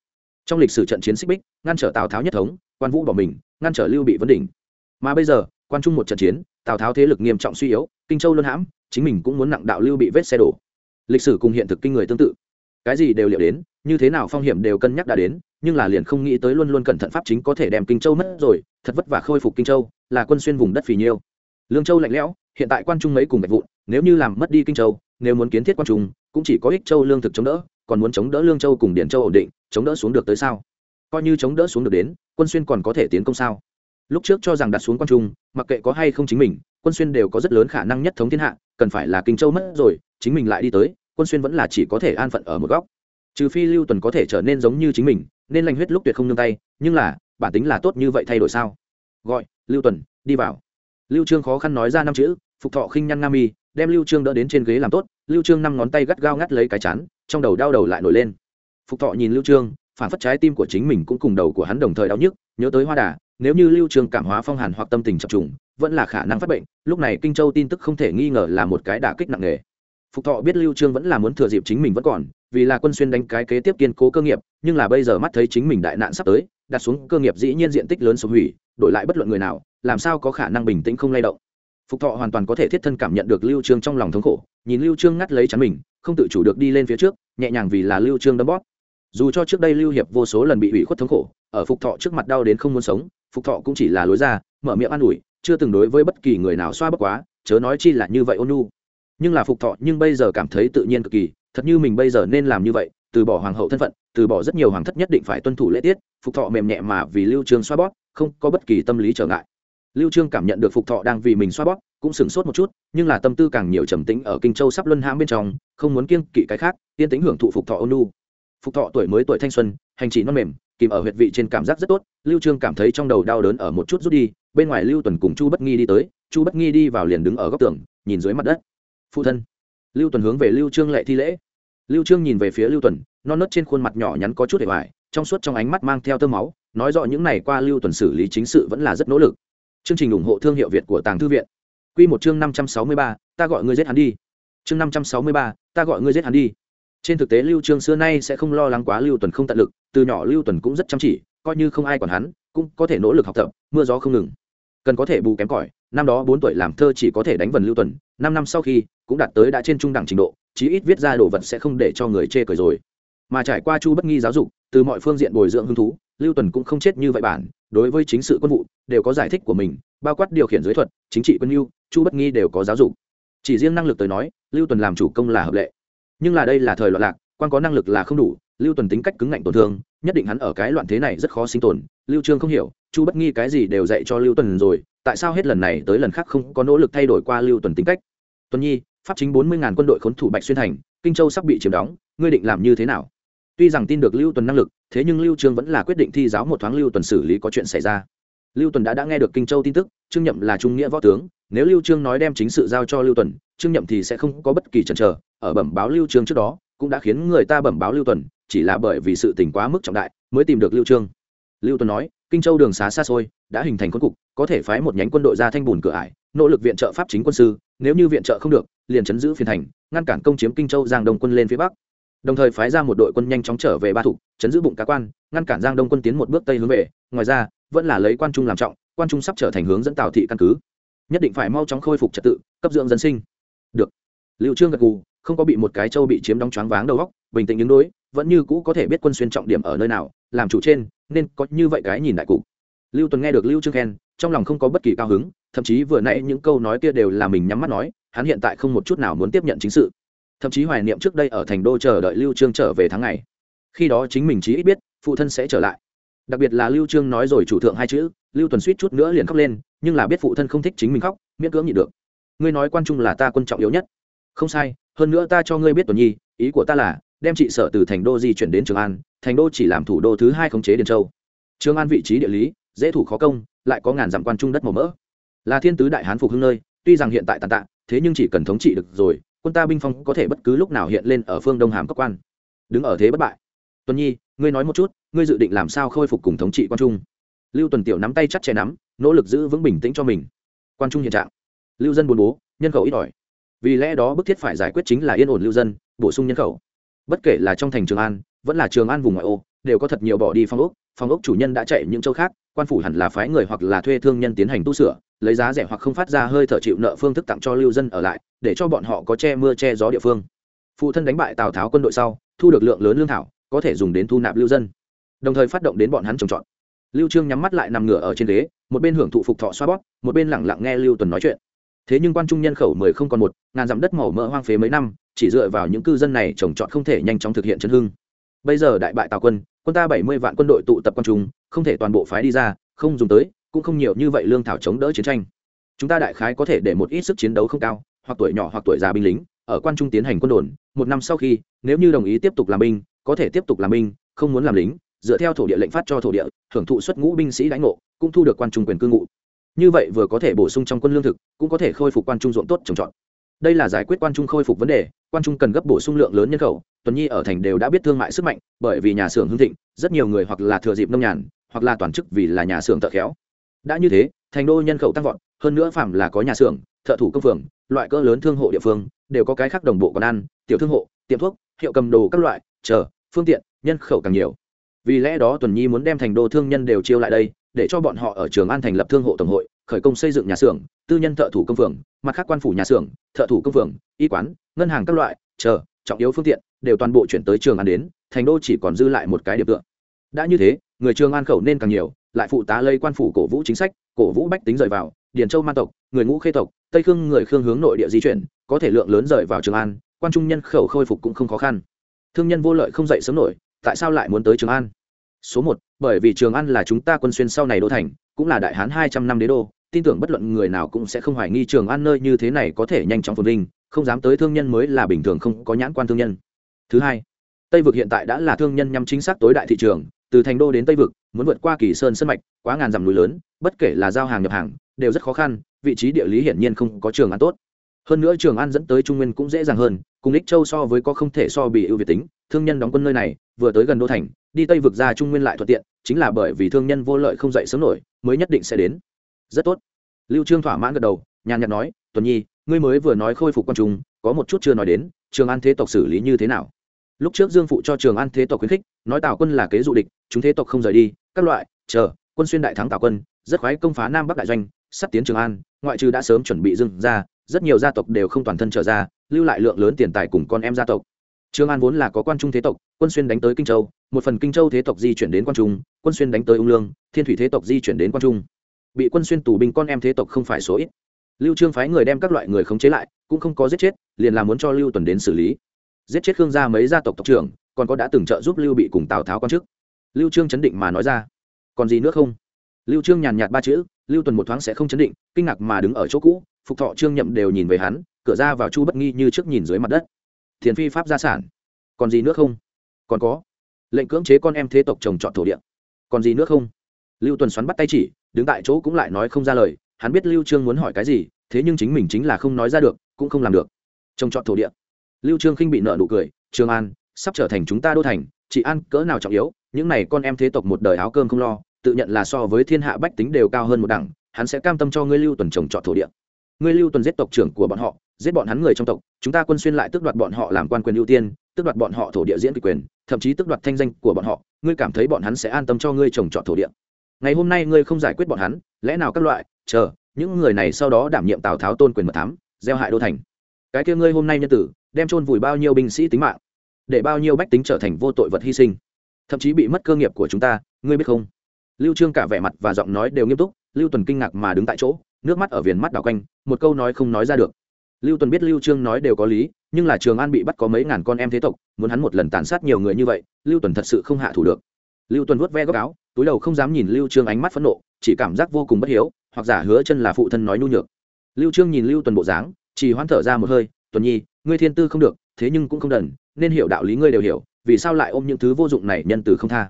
Trong lịch sử trận chiến xích bích, ngăn trở tào tháo nhất thống, quan vũ bỏ mình, ngăn trở lưu bị vấn đỉnh. Mà bây giờ, quan trung một trận chiến, tào tháo thế lực nghiêm trọng suy yếu, kinh châu luân hãm chính mình cũng muốn nặng đạo lưu bị vết xe đổ. Lịch sử cùng hiện thực kinh người tương tự. Cái gì đều liệu đến, như thế nào phong hiểm đều cân nhắc đã đến, nhưng là liền không nghĩ tới luôn luôn cẩn thận pháp chính có thể đem kinh châu mất rồi, thật vất vả khôi phục kinh châu, là quân xuyên vùng đất phì nhiêu. Lương châu lạnh lẽo, hiện tại quan trung mấy cùng gạch vụn, nếu như làm mất đi kinh châu, nếu muốn kiến thiết quan trung, cũng chỉ có ích châu lương thực chống đỡ, còn muốn chống đỡ lương châu cùng điển châu ổn định, chống đỡ xuống được tới sao? Coi như chống đỡ xuống được đến, quân xuyên còn có thể tiến công sao? Lúc trước cho rằng đặt xuống quan trung, mặc kệ có hay không chính mình quân xuyên đều có rất lớn khả năng nhất thống thiên hạ, cần phải là kinh châu mất rồi, chính mình lại đi tới, quân xuyên vẫn là chỉ có thể an phận ở một góc. Trừ phi lưu tuần có thể trở nên giống như chính mình, nên lành huyết lúc tuyệt không nương tay, nhưng là, bản tính là tốt như vậy thay đổi sao? Gọi, lưu tuần, đi vào. Lưu trương khó khăn nói ra năm chữ, phục thọ khinh nhăn nga mi, đem lưu trương đỡ đến trên ghế làm tốt, lưu trương năm ngón tay gắt gao ngắt lấy cái chán, trong đầu đau đầu lại nổi lên. Phục thọ nhìn lưu trương, phản phất trái tim của chính mình cũng cùng đầu của hắn đồng thời đau nhức, nhớ tới hoa đà, nếu như lưu trương cảm hóa phong hàn hoặc tâm tình chập trùng vẫn là khả năng phát bệnh, lúc này kinh châu tin tức không thể nghi ngờ là một cái đả kích nặng nề. Phục thọ biết lưu trương vẫn là muốn thừa dịp chính mình vẫn còn, vì là quân xuyên đánh cái kế tiếp kiên cố cơ nghiệp, nhưng là bây giờ mắt thấy chính mình đại nạn sắp tới, đặt xuống cơ nghiệp dĩ nhiên diện tích lớn sụp hủy, đổi lại bất luận người nào, làm sao có khả năng bình tĩnh không lay động. Phục thọ hoàn toàn có thể thiết thân cảm nhận được lưu trương trong lòng thống khổ, nhìn lưu trương ngắt lấy chắn mình, không tự chủ được đi lên phía trước, nhẹ nhàng vì là lưu trương đấm bóp. Dù cho trước đây lưu hiệp vô số lần bị ủy khuất thống khổ, ở phục thọ trước mặt đau đến không muốn sống, phục thọ cũng chỉ là lối ra, mở miệng an ủi chưa từng đối với bất kỳ người nào xoa bất quá, chớ nói chi là như vậy ôn nhu. Nhưng là phục thọ nhưng bây giờ cảm thấy tự nhiên cực kỳ, thật như mình bây giờ nên làm như vậy, từ bỏ hoàng hậu thân phận, từ bỏ rất nhiều hoàng thất nhất định phải tuân thủ lễ tiết, phục thọ mềm nhẹ mà vì lưu trương xoa bóp, không có bất kỳ tâm lý trở ngại. Lưu trương cảm nhận được phục thọ đang vì mình xoa bóp, cũng sửng sốt một chút, nhưng là tâm tư càng nhiều trầm tĩnh ở kinh châu sắp luân hãm bên trong, không muốn kiêng kỵ cái khác tiên tĩnh hưởng thụ phục thọ ôn nu phục thọ tuổi mới tuổi thanh xuân hành chỉ non mềm kìm ở huyệt vị trên cảm giác rất tốt lưu trương cảm thấy trong đầu đau đớn ở một chút rút đi bên ngoài lưu tuần cùng chu bất nghi đi tới chu bất nghi đi vào liền đứng ở góc tường nhìn dưới mặt đất. Phụ thân. Lưu tuần hướng về lưu trương lệ thi lễ. Lưu trương nhìn về phía lưu tuần non nớt trên khuôn mặt nhỏ nhắn có chút để hoài trong suốt trong ánh mắt mang theo tơ máu nói rõ những ngày qua lưu tuần xử lý chính sự vẫn là rất nỗ lực. Chương trình ủng hộ thương hiệu việt của tàng thư viện. Quy một chương 563, ta gọi ngươi giết hắn đi. Chương 563, ta gọi ngươi giết hắn đi trên thực tế lưu trương xưa nay sẽ không lo lắng quá lưu tuần không tận lực, từ nhỏ lưu tuần cũng rất chăm chỉ, coi như không ai còn hắn, cũng có thể nỗ lực học tập, mưa gió không ngừng. Cần có thể bù kém cỏi, năm đó bốn tuổi làm thơ chỉ có thể đánh vần lưu tuần, năm năm sau khi, cũng đạt tới đã trên trung đẳng trình độ, chí ít viết ra đồ vật sẽ không để cho người chê cười rồi. Mà trải qua chu bất nghi giáo dục, từ mọi phương diện bồi dưỡng hứng thú, lưu tuần cũng không chết như vậy bản, đối với chính sự quân vụ, đều có giải thích của mình, bao quát điều khiển giới thuật, chính trị quân lưu chu bất nghi đều có giáo dục. Chỉ riêng năng lực tới nói, lưu tuần làm chủ công là hợp lệ nhưng là đây là thời loạn lạc, quan có năng lực là không đủ, lưu tuần tính cách cứng ngạnh tổn thương, nhất định hắn ở cái loạn thế này rất khó sinh tồn. Lưu trương không hiểu, chu bất nghi cái gì đều dạy cho lưu tuần rồi, tại sao hết lần này tới lần khác không có nỗ lực thay đổi qua lưu tuần tính cách? Tuần nhi, pháp chính bốn mươi ngàn quân đội khốn thủ bạch xuyên thành, kinh châu sắp bị chiếm đóng, ngươi định làm như thế nào? Tuy rằng tin được lưu tuần năng lực, thế nhưng lưu trương vẫn là quyết định thi giáo một thoáng lưu tuần xử lý có chuyện xảy ra lưu tuần đã đã nghe được kinh châu tin tức, trương nhậm là trung nghĩa võ tướng, nếu lưu trương nói đem chính sự giao cho lưu tuần, trương nhậm thì sẽ không có bất kỳ chần chờ, ở bẩm báo lưu trương trước đó, cũng đã khiến người ta bẩm báo lưu tuần, chỉ là bởi vì sự tình quá mức trọng đại mới tìm được lưu trương. Lưu tuần nói, kinh châu đường xá xa xôi, đã hình thành quân cục, có thể phái một nhánh quân đội ra thanh bùn cửa ải, nỗ lực viện trợ pháp chính quân sư, nếu như viện trợ không được, liền chấn giữ phiên thành, ngăn cản công chiếm kinh châu giang đông quân lên phía bắc đồng thời phái ra một đội quân nhanh chóng trở về ba thục chấn giữ bụng cá quan, ngăn cản giang đông quân tiến một bước tây hướng về. Ngoài ra, vẫn là lấy quan trung làm trọng, quan trung sắp trở thành hướng dẫn tào thị căn cứ. Nhất định phải mau chóng khôi phục trật tự, cấp dưỡng dân sinh. Được. Liệu trương gật gù, không có bị một cái châu bị chiếm đóng choáng váng đầu góc bình tĩnh ứng đối, vẫn như cũ có thể biết quân xuyên trọng điểm ở nơi nào, làm chủ trên, nên có như vậy cái nhìn đại cụ lưu tuần nghe được lưu trương khen, trong lòng không có bất kỳ cao hứng, thậm chí vừa nãy những câu nói kia đều là mình nhắm mắt nói, hắn hiện tại không một chút nào muốn tiếp nhận chính sự thậm chí hoài niệm trước đây ở thành đô chờ đợi lưu trương trở về tháng ngày. Khi đó chính mình chí ít biết, phụ thân sẽ trở lại. Đặc biệt là lưu trương nói rồi chủ thượng hai chữ, lưu tuần suýt chút nữa liền khóc lên, nhưng là biết phụ thân không thích chính mình khóc, miễn cưỡng nhịn được. Ngươi nói quan trung là ta quân trọng yếu nhất. Không sai, hơn nữa ta cho ngươi biết tuần nhi, ý của ta là, đem trị sở từ thành đô di chuyển đến trường an, thành đô chỉ làm thủ đô thứ hai khống chế điền châu. Trường an vị trí địa lý, dễ thủ khó công, lại có ngàn dặm quan trung đất màu mỡ. Là thiên tứ đại hán phục hưng nơi, tuy rằng hiện tại tàn tạ, thế nhưng chỉ cần thống trị được rồi quân ta binh phong có thể bất cứ lúc nào hiện lên ở phương đông hàm các quan. Đứng ở thế bất bại. Tuần nhi, ngươi nói một chút, ngươi dự định làm sao khôi phục cùng thống trị quan trung? Lưu tuần tiểu nắm tay chắc chẽ nắm, nỗ lực giữ vững bình tĩnh cho mình. Quan trung hiện trạng. Lưu dân buồn bố, nhân khẩu ít ỏi. Vì lẽ đó bức thiết phải giải quyết chính là yên ổn lưu dân, bổ sung nhân khẩu. Bất kể là trong thành trường an, vẫn là trường an vùng ngoại ô, đều có thật nhiều bỏ đi phong ốc phong ốc chủ nhân đã chạy những châu khác, quan phủ hẳn là phái người hoặc là thuê thương nhân tiến hành tu sửa, lấy giá rẻ hoặc không phát ra hơi thở chịu nợ phương thức tặng cho lưu dân ở lại, để cho bọn họ có che mưa che gió địa phương. Phụ thân đánh bại tào tháo quân đội sau, thu được lượng lớn lương thảo, có thể dùng đến thu nạp lưu dân. Đồng thời phát động đến bọn hắn trồng trọt. Lưu trương nhắm mắt lại nằm ngửa ở trên ghế, một bên hưởng thụ phục thọ xoa bóp, một bên lẳng lặng nghe lưu tuần nói chuyện. Thế nhưng quan trung nhân khẩu mười không còn một, ngàn dặm đất màu mỡ hoang phế mấy năm, chỉ dựa vào những cư dân này trồng trọt không thể nhanh chóng thực hiện chân hưng bây giờ đại bại tào quân quân ta bảy mươi vạn quân đội tụ tập quan trung, không thể toàn bộ phái đi ra, không dùng tới, cũng không nhiều như vậy lương thảo chống đỡ chiến tranh. Chúng ta đại khái có thể để một ít sức chiến đấu không cao, hoặc tuổi nhỏ hoặc tuổi già binh lính, ở quan trung tiến hành quân đồn, một năm sau khi, nếu như đồng ý tiếp tục làm binh, có thể tiếp tục làm binh, không muốn làm lính, dựa theo thổ địa lệnh phát cho thổ địa hưởng thụ xuất ngũ binh sĩ đánh ngộ, cũng thu được quan trung quyền cư ngụ. Như vậy vừa có thể bổ sung trong quân lương thực, cũng có thể khôi phục quan trung ruộng tốt trồng trọt. Đây là giải quyết quan trung khôi phục vấn đề quan trung cần gấp bổ sung lượng lớn nhân khẩu, tuần nhi ở thành đều đã biết thương mại sức mạnh, bởi vì nhà xưởng hưng thịnh, rất nhiều người hoặc là thừa dịp nông nhàn, hoặc là toàn chức vì là nhà xưởng thợ khéo. Đã như thế, thành đô nhân khẩu tăng vọt, hơn nữa phạm là có nhà xưởng, thợ thủ công phường, loại cỡ lớn thương hộ địa phương, đều có cái khác đồng bộ còn ăn, tiểu thương hộ, tiệm thuốc, hiệu cầm đồ các loại, chờ, phương tiện, nhân khẩu càng nhiều. Vì lẽ đó tuần nhi muốn đem thành đô thương nhân đều chiêu lại đây, để cho bọn họ ở trường an thành lập thương hộ tổng hội khởi công xây dựng nhà xưởng, tư nhân thợ thủ công phường, mặt khác quan phủ nhà xưởng, thợ thủ công phường, y quán, ngân hàng các loại, chờ, trọng yếu phương tiện, đều toàn bộ chuyển tới trường an đến, thành đô chỉ còn dư lại một cái điểm tựa. Đã như thế, người trường an khẩu nên càng nhiều, lại phụ tá lây quan phủ cổ vũ chính sách, cổ vũ bách tính rời vào, điền châu man tộc, người ngũ khê tộc, tây khương người khương hướng nội địa di chuyển, có thể lượng lớn rời vào trường an, quan trung nhân khẩu khôi phục cũng không khó khăn. Thương nhân vô lợi không dậy sớm nổi, tại sao lại muốn tới trường an? Số một, bởi vì trường an là chúng ta quân xuyên sau này đô thành, cũng là đại hán hai trăm năm đế đô tin tưởng bất luận người nào cũng sẽ không hoài nghi trường an nơi như thế này có thể nhanh chóng phồn vinh, không dám tới thương nhân mới là bình thường không có nhãn quan thương nhân. Thứ hai, tây vực hiện tại đã là thương nhân nhằm chính xác tối đại thị trường, từ thành đô đến tây vực, muốn vượt qua kỳ sơn sân mạch, quá ngàn dặm núi lớn, bất kể là giao hàng nhập hàng, đều rất khó khăn, vị trí địa lý hiển nhiên không có trường an tốt. Hơn nữa trường an dẫn tới trung nguyên cũng dễ dàng hơn, cùng ích châu so với có không thể so bị ưu việt tính, thương nhân đóng quân nơi này, vừa tới gần đô thành, đi tây vực ra trung nguyên lại thuận tiện, chính là bởi vì thương nhân vô lợi không dậy sớm nổi, mới nhất định sẽ đến rất tốt. Lưu trương thỏa mãn gật đầu, nhàn nhạt nói, tuần nhi, ngươi mới vừa nói khôi phục quan trung, có một chút chưa nói đến, trường an thế tộc xử lý như thế nào? Lúc trước dương phụ cho trường an thế tộc khuyến khích, nói tào quân là kế dụ địch, chúng thế tộc không rời đi, các loại, chờ, quân xuyên đại thắng tào quân, rất khoái công phá nam bắc đại doanh, sắp tiến trường an, ngoại trừ đã sớm chuẩn bị dừng ra rất nhiều gia tộc đều không toàn thân trở ra, lưu lại lượng lớn tiền tài cùng con em gia tộc. Trường an vốn là có quan trung thế tộc, quân xuyên đánh tới kinh châu, một phần kinh châu thế tộc di chuyển đến quan trung, quân xuyên đánh tới ung lương, thiên thủy thế tộc di chuyển đến quan trung bị quân xuyên tù binh con em thế tộc không phải số ít. Lưu trương phái người đem các loại người khống chế lại, cũng không có giết chết, liền là muốn cho lưu tuần đến xử lý. Giết chết khương gia mấy gia tộc tộc trưởng, còn có đã từng trợ giúp lưu bị cùng tào tháo quan chức. Lưu trương chấn định mà nói ra. Còn gì nữa không? Lưu trương nhàn nhạt ba chữ, lưu tuần một thoáng sẽ không chấn định, kinh ngạc mà đứng ở chỗ cũ, phục thọ trương nhậm đều nhìn về hắn, cửa ra vào chu bất nghi như trước nhìn dưới mặt đất. Thiền phi pháp gia sản. Còn gì nữa không? Còn có. Lệnh cưỡng chế con em thế tộc trồng trọt thổ địa. Còn gì nữa không? Lưu tuần xoắn bắt tay chỉ, đứng tại chỗ cũng lại nói không ra lời, hắn biết lưu trương muốn hỏi cái gì, thế nhưng chính mình chính là không nói ra được, cũng không làm được. Trông chọn thổ địa. Lưu trương khinh bị nợ nụ cười trường an, sắp trở thành chúng ta đô thành, chị an cỡ nào trọng yếu, những này con em thế tộc một đời áo cơm không lo, tự nhận là so với thiên hạ bách tính đều cao hơn một đẳng, hắn sẽ cam tâm cho ngươi lưu tuần trồng trọt thổ địa. Ngươi lưu tuần giết tộc trưởng của bọn họ, giết bọn hắn người trong tộc, chúng ta quân xuyên lại tước đoạt bọn họ làm quan quyền ưu tiên, tước đoạt bọn họ thổ địa diễn kịch quyền, thậm chí tước đoạt thanh danh của bọn họ, ngươi cảm thấy bọn hắn sẽ an tâm cho ngươi trồng trọt thổ địa ngày hôm nay ngươi không giải quyết bọn hắn, lẽ nào các loại, chờ, những người này sau đó đảm nhiệm tào tháo tôn quyền mật thám, gieo hại đô thành. Cái kia ngươi hôm nay nhân tử, đem chôn vùi bao nhiêu binh sĩ tính mạng, để bao nhiêu bách tính trở thành vô tội vật hy sinh, thậm chí bị mất cơ nghiệp của chúng ta, ngươi biết không? Lưu trương cả vẻ mặt và giọng nói đều nghiêm túc, lưu tuần kinh ngạc mà đứng tại chỗ, nước mắt ở viền mắt đảo quanh, một câu nói không nói ra được. Lưu tuần biết lưu trương nói đều có lý, nhưng là trường an bị bắt có mấy ngàn con em thế tộc, muốn hắn một lần tàn sát nhiều người như vậy, lưu tuần thật sự không hạ thủ được lưu tuần vuốt ve góc áo, túi đầu không dám nhìn lưu trương ánh mắt phẫn nộ, chỉ cảm giác vô cùng bất hiếu, hoặc giả hứa chân là phụ thân nói nhu nhược. Lưu trương nhìn lưu tuần bộ dáng, chỉ hoan thở ra một hơi, tuần nhi, ngươi thiên tư không được, thế nhưng cũng không đần, nên hiểu đạo lý ngươi đều hiểu, vì sao lại ôm những thứ vô dụng này nhân từ không tha?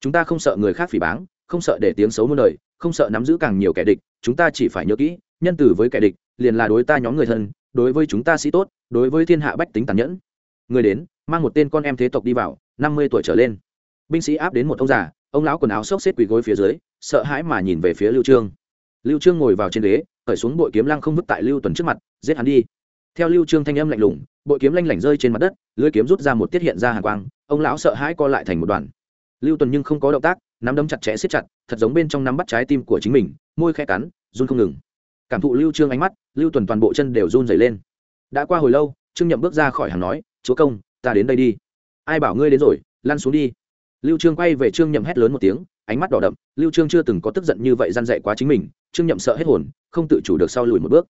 Chúng ta không sợ người khác phỉ báng, không sợ để tiếng xấu muôn đời, không sợ nắm giữ càng nhiều kẻ địch, chúng ta chỉ phải nhớ kỹ, nhân từ với kẻ địch, liền là đối ta nhóm người thân, đối với chúng ta sĩ tốt, đối với thiên hạ bách tính tàn nhẫn. Người đến, mang một tên con em thế tộc đi vào, năm mươi tuổi trở lên binh sĩ áp đến một ông già, ông lão quần áo xốc xếp quỳ gối phía dưới, sợ hãi mà nhìn về phía lưu trương. Lưu trương ngồi vào trên ghế khởi xuống bội kiếm lăng không vứt tại lưu tuần trước mặt, giết hắn đi. Theo lưu trương thanh âm lạnh lùng, bội kiếm lanh lảnh rơi trên mặt đất lưỡi kiếm rút ra một tiết hiện ra hàn quang, ông lão sợ hãi co lại thành một đoàn. Lưu tuần nhưng không có động tác, nắm đấm chặt chẽ siết chặt, thật giống bên trong nắm bắt trái tim của chính mình, môi khẽ cắn, run không ngừng. Cảm thụ lưu trương ánh mắt, lưu tuần toàn bộ chân đều run rẩy lên. Đã qua hồi lâu, trương nhậm bước ra khỏi hàng nói, chúa công, ta đến đây đi. Ai bảo ngươi đến rồi, lăn xuống đi lưu trương quay về trương nhậm hét lớn một tiếng ánh mắt đỏ đậm lưu trương chưa từng có tức giận như vậy gian dạy quá chính mình trương nhậm sợ hết hồn không tự chủ được sau lùi một bước.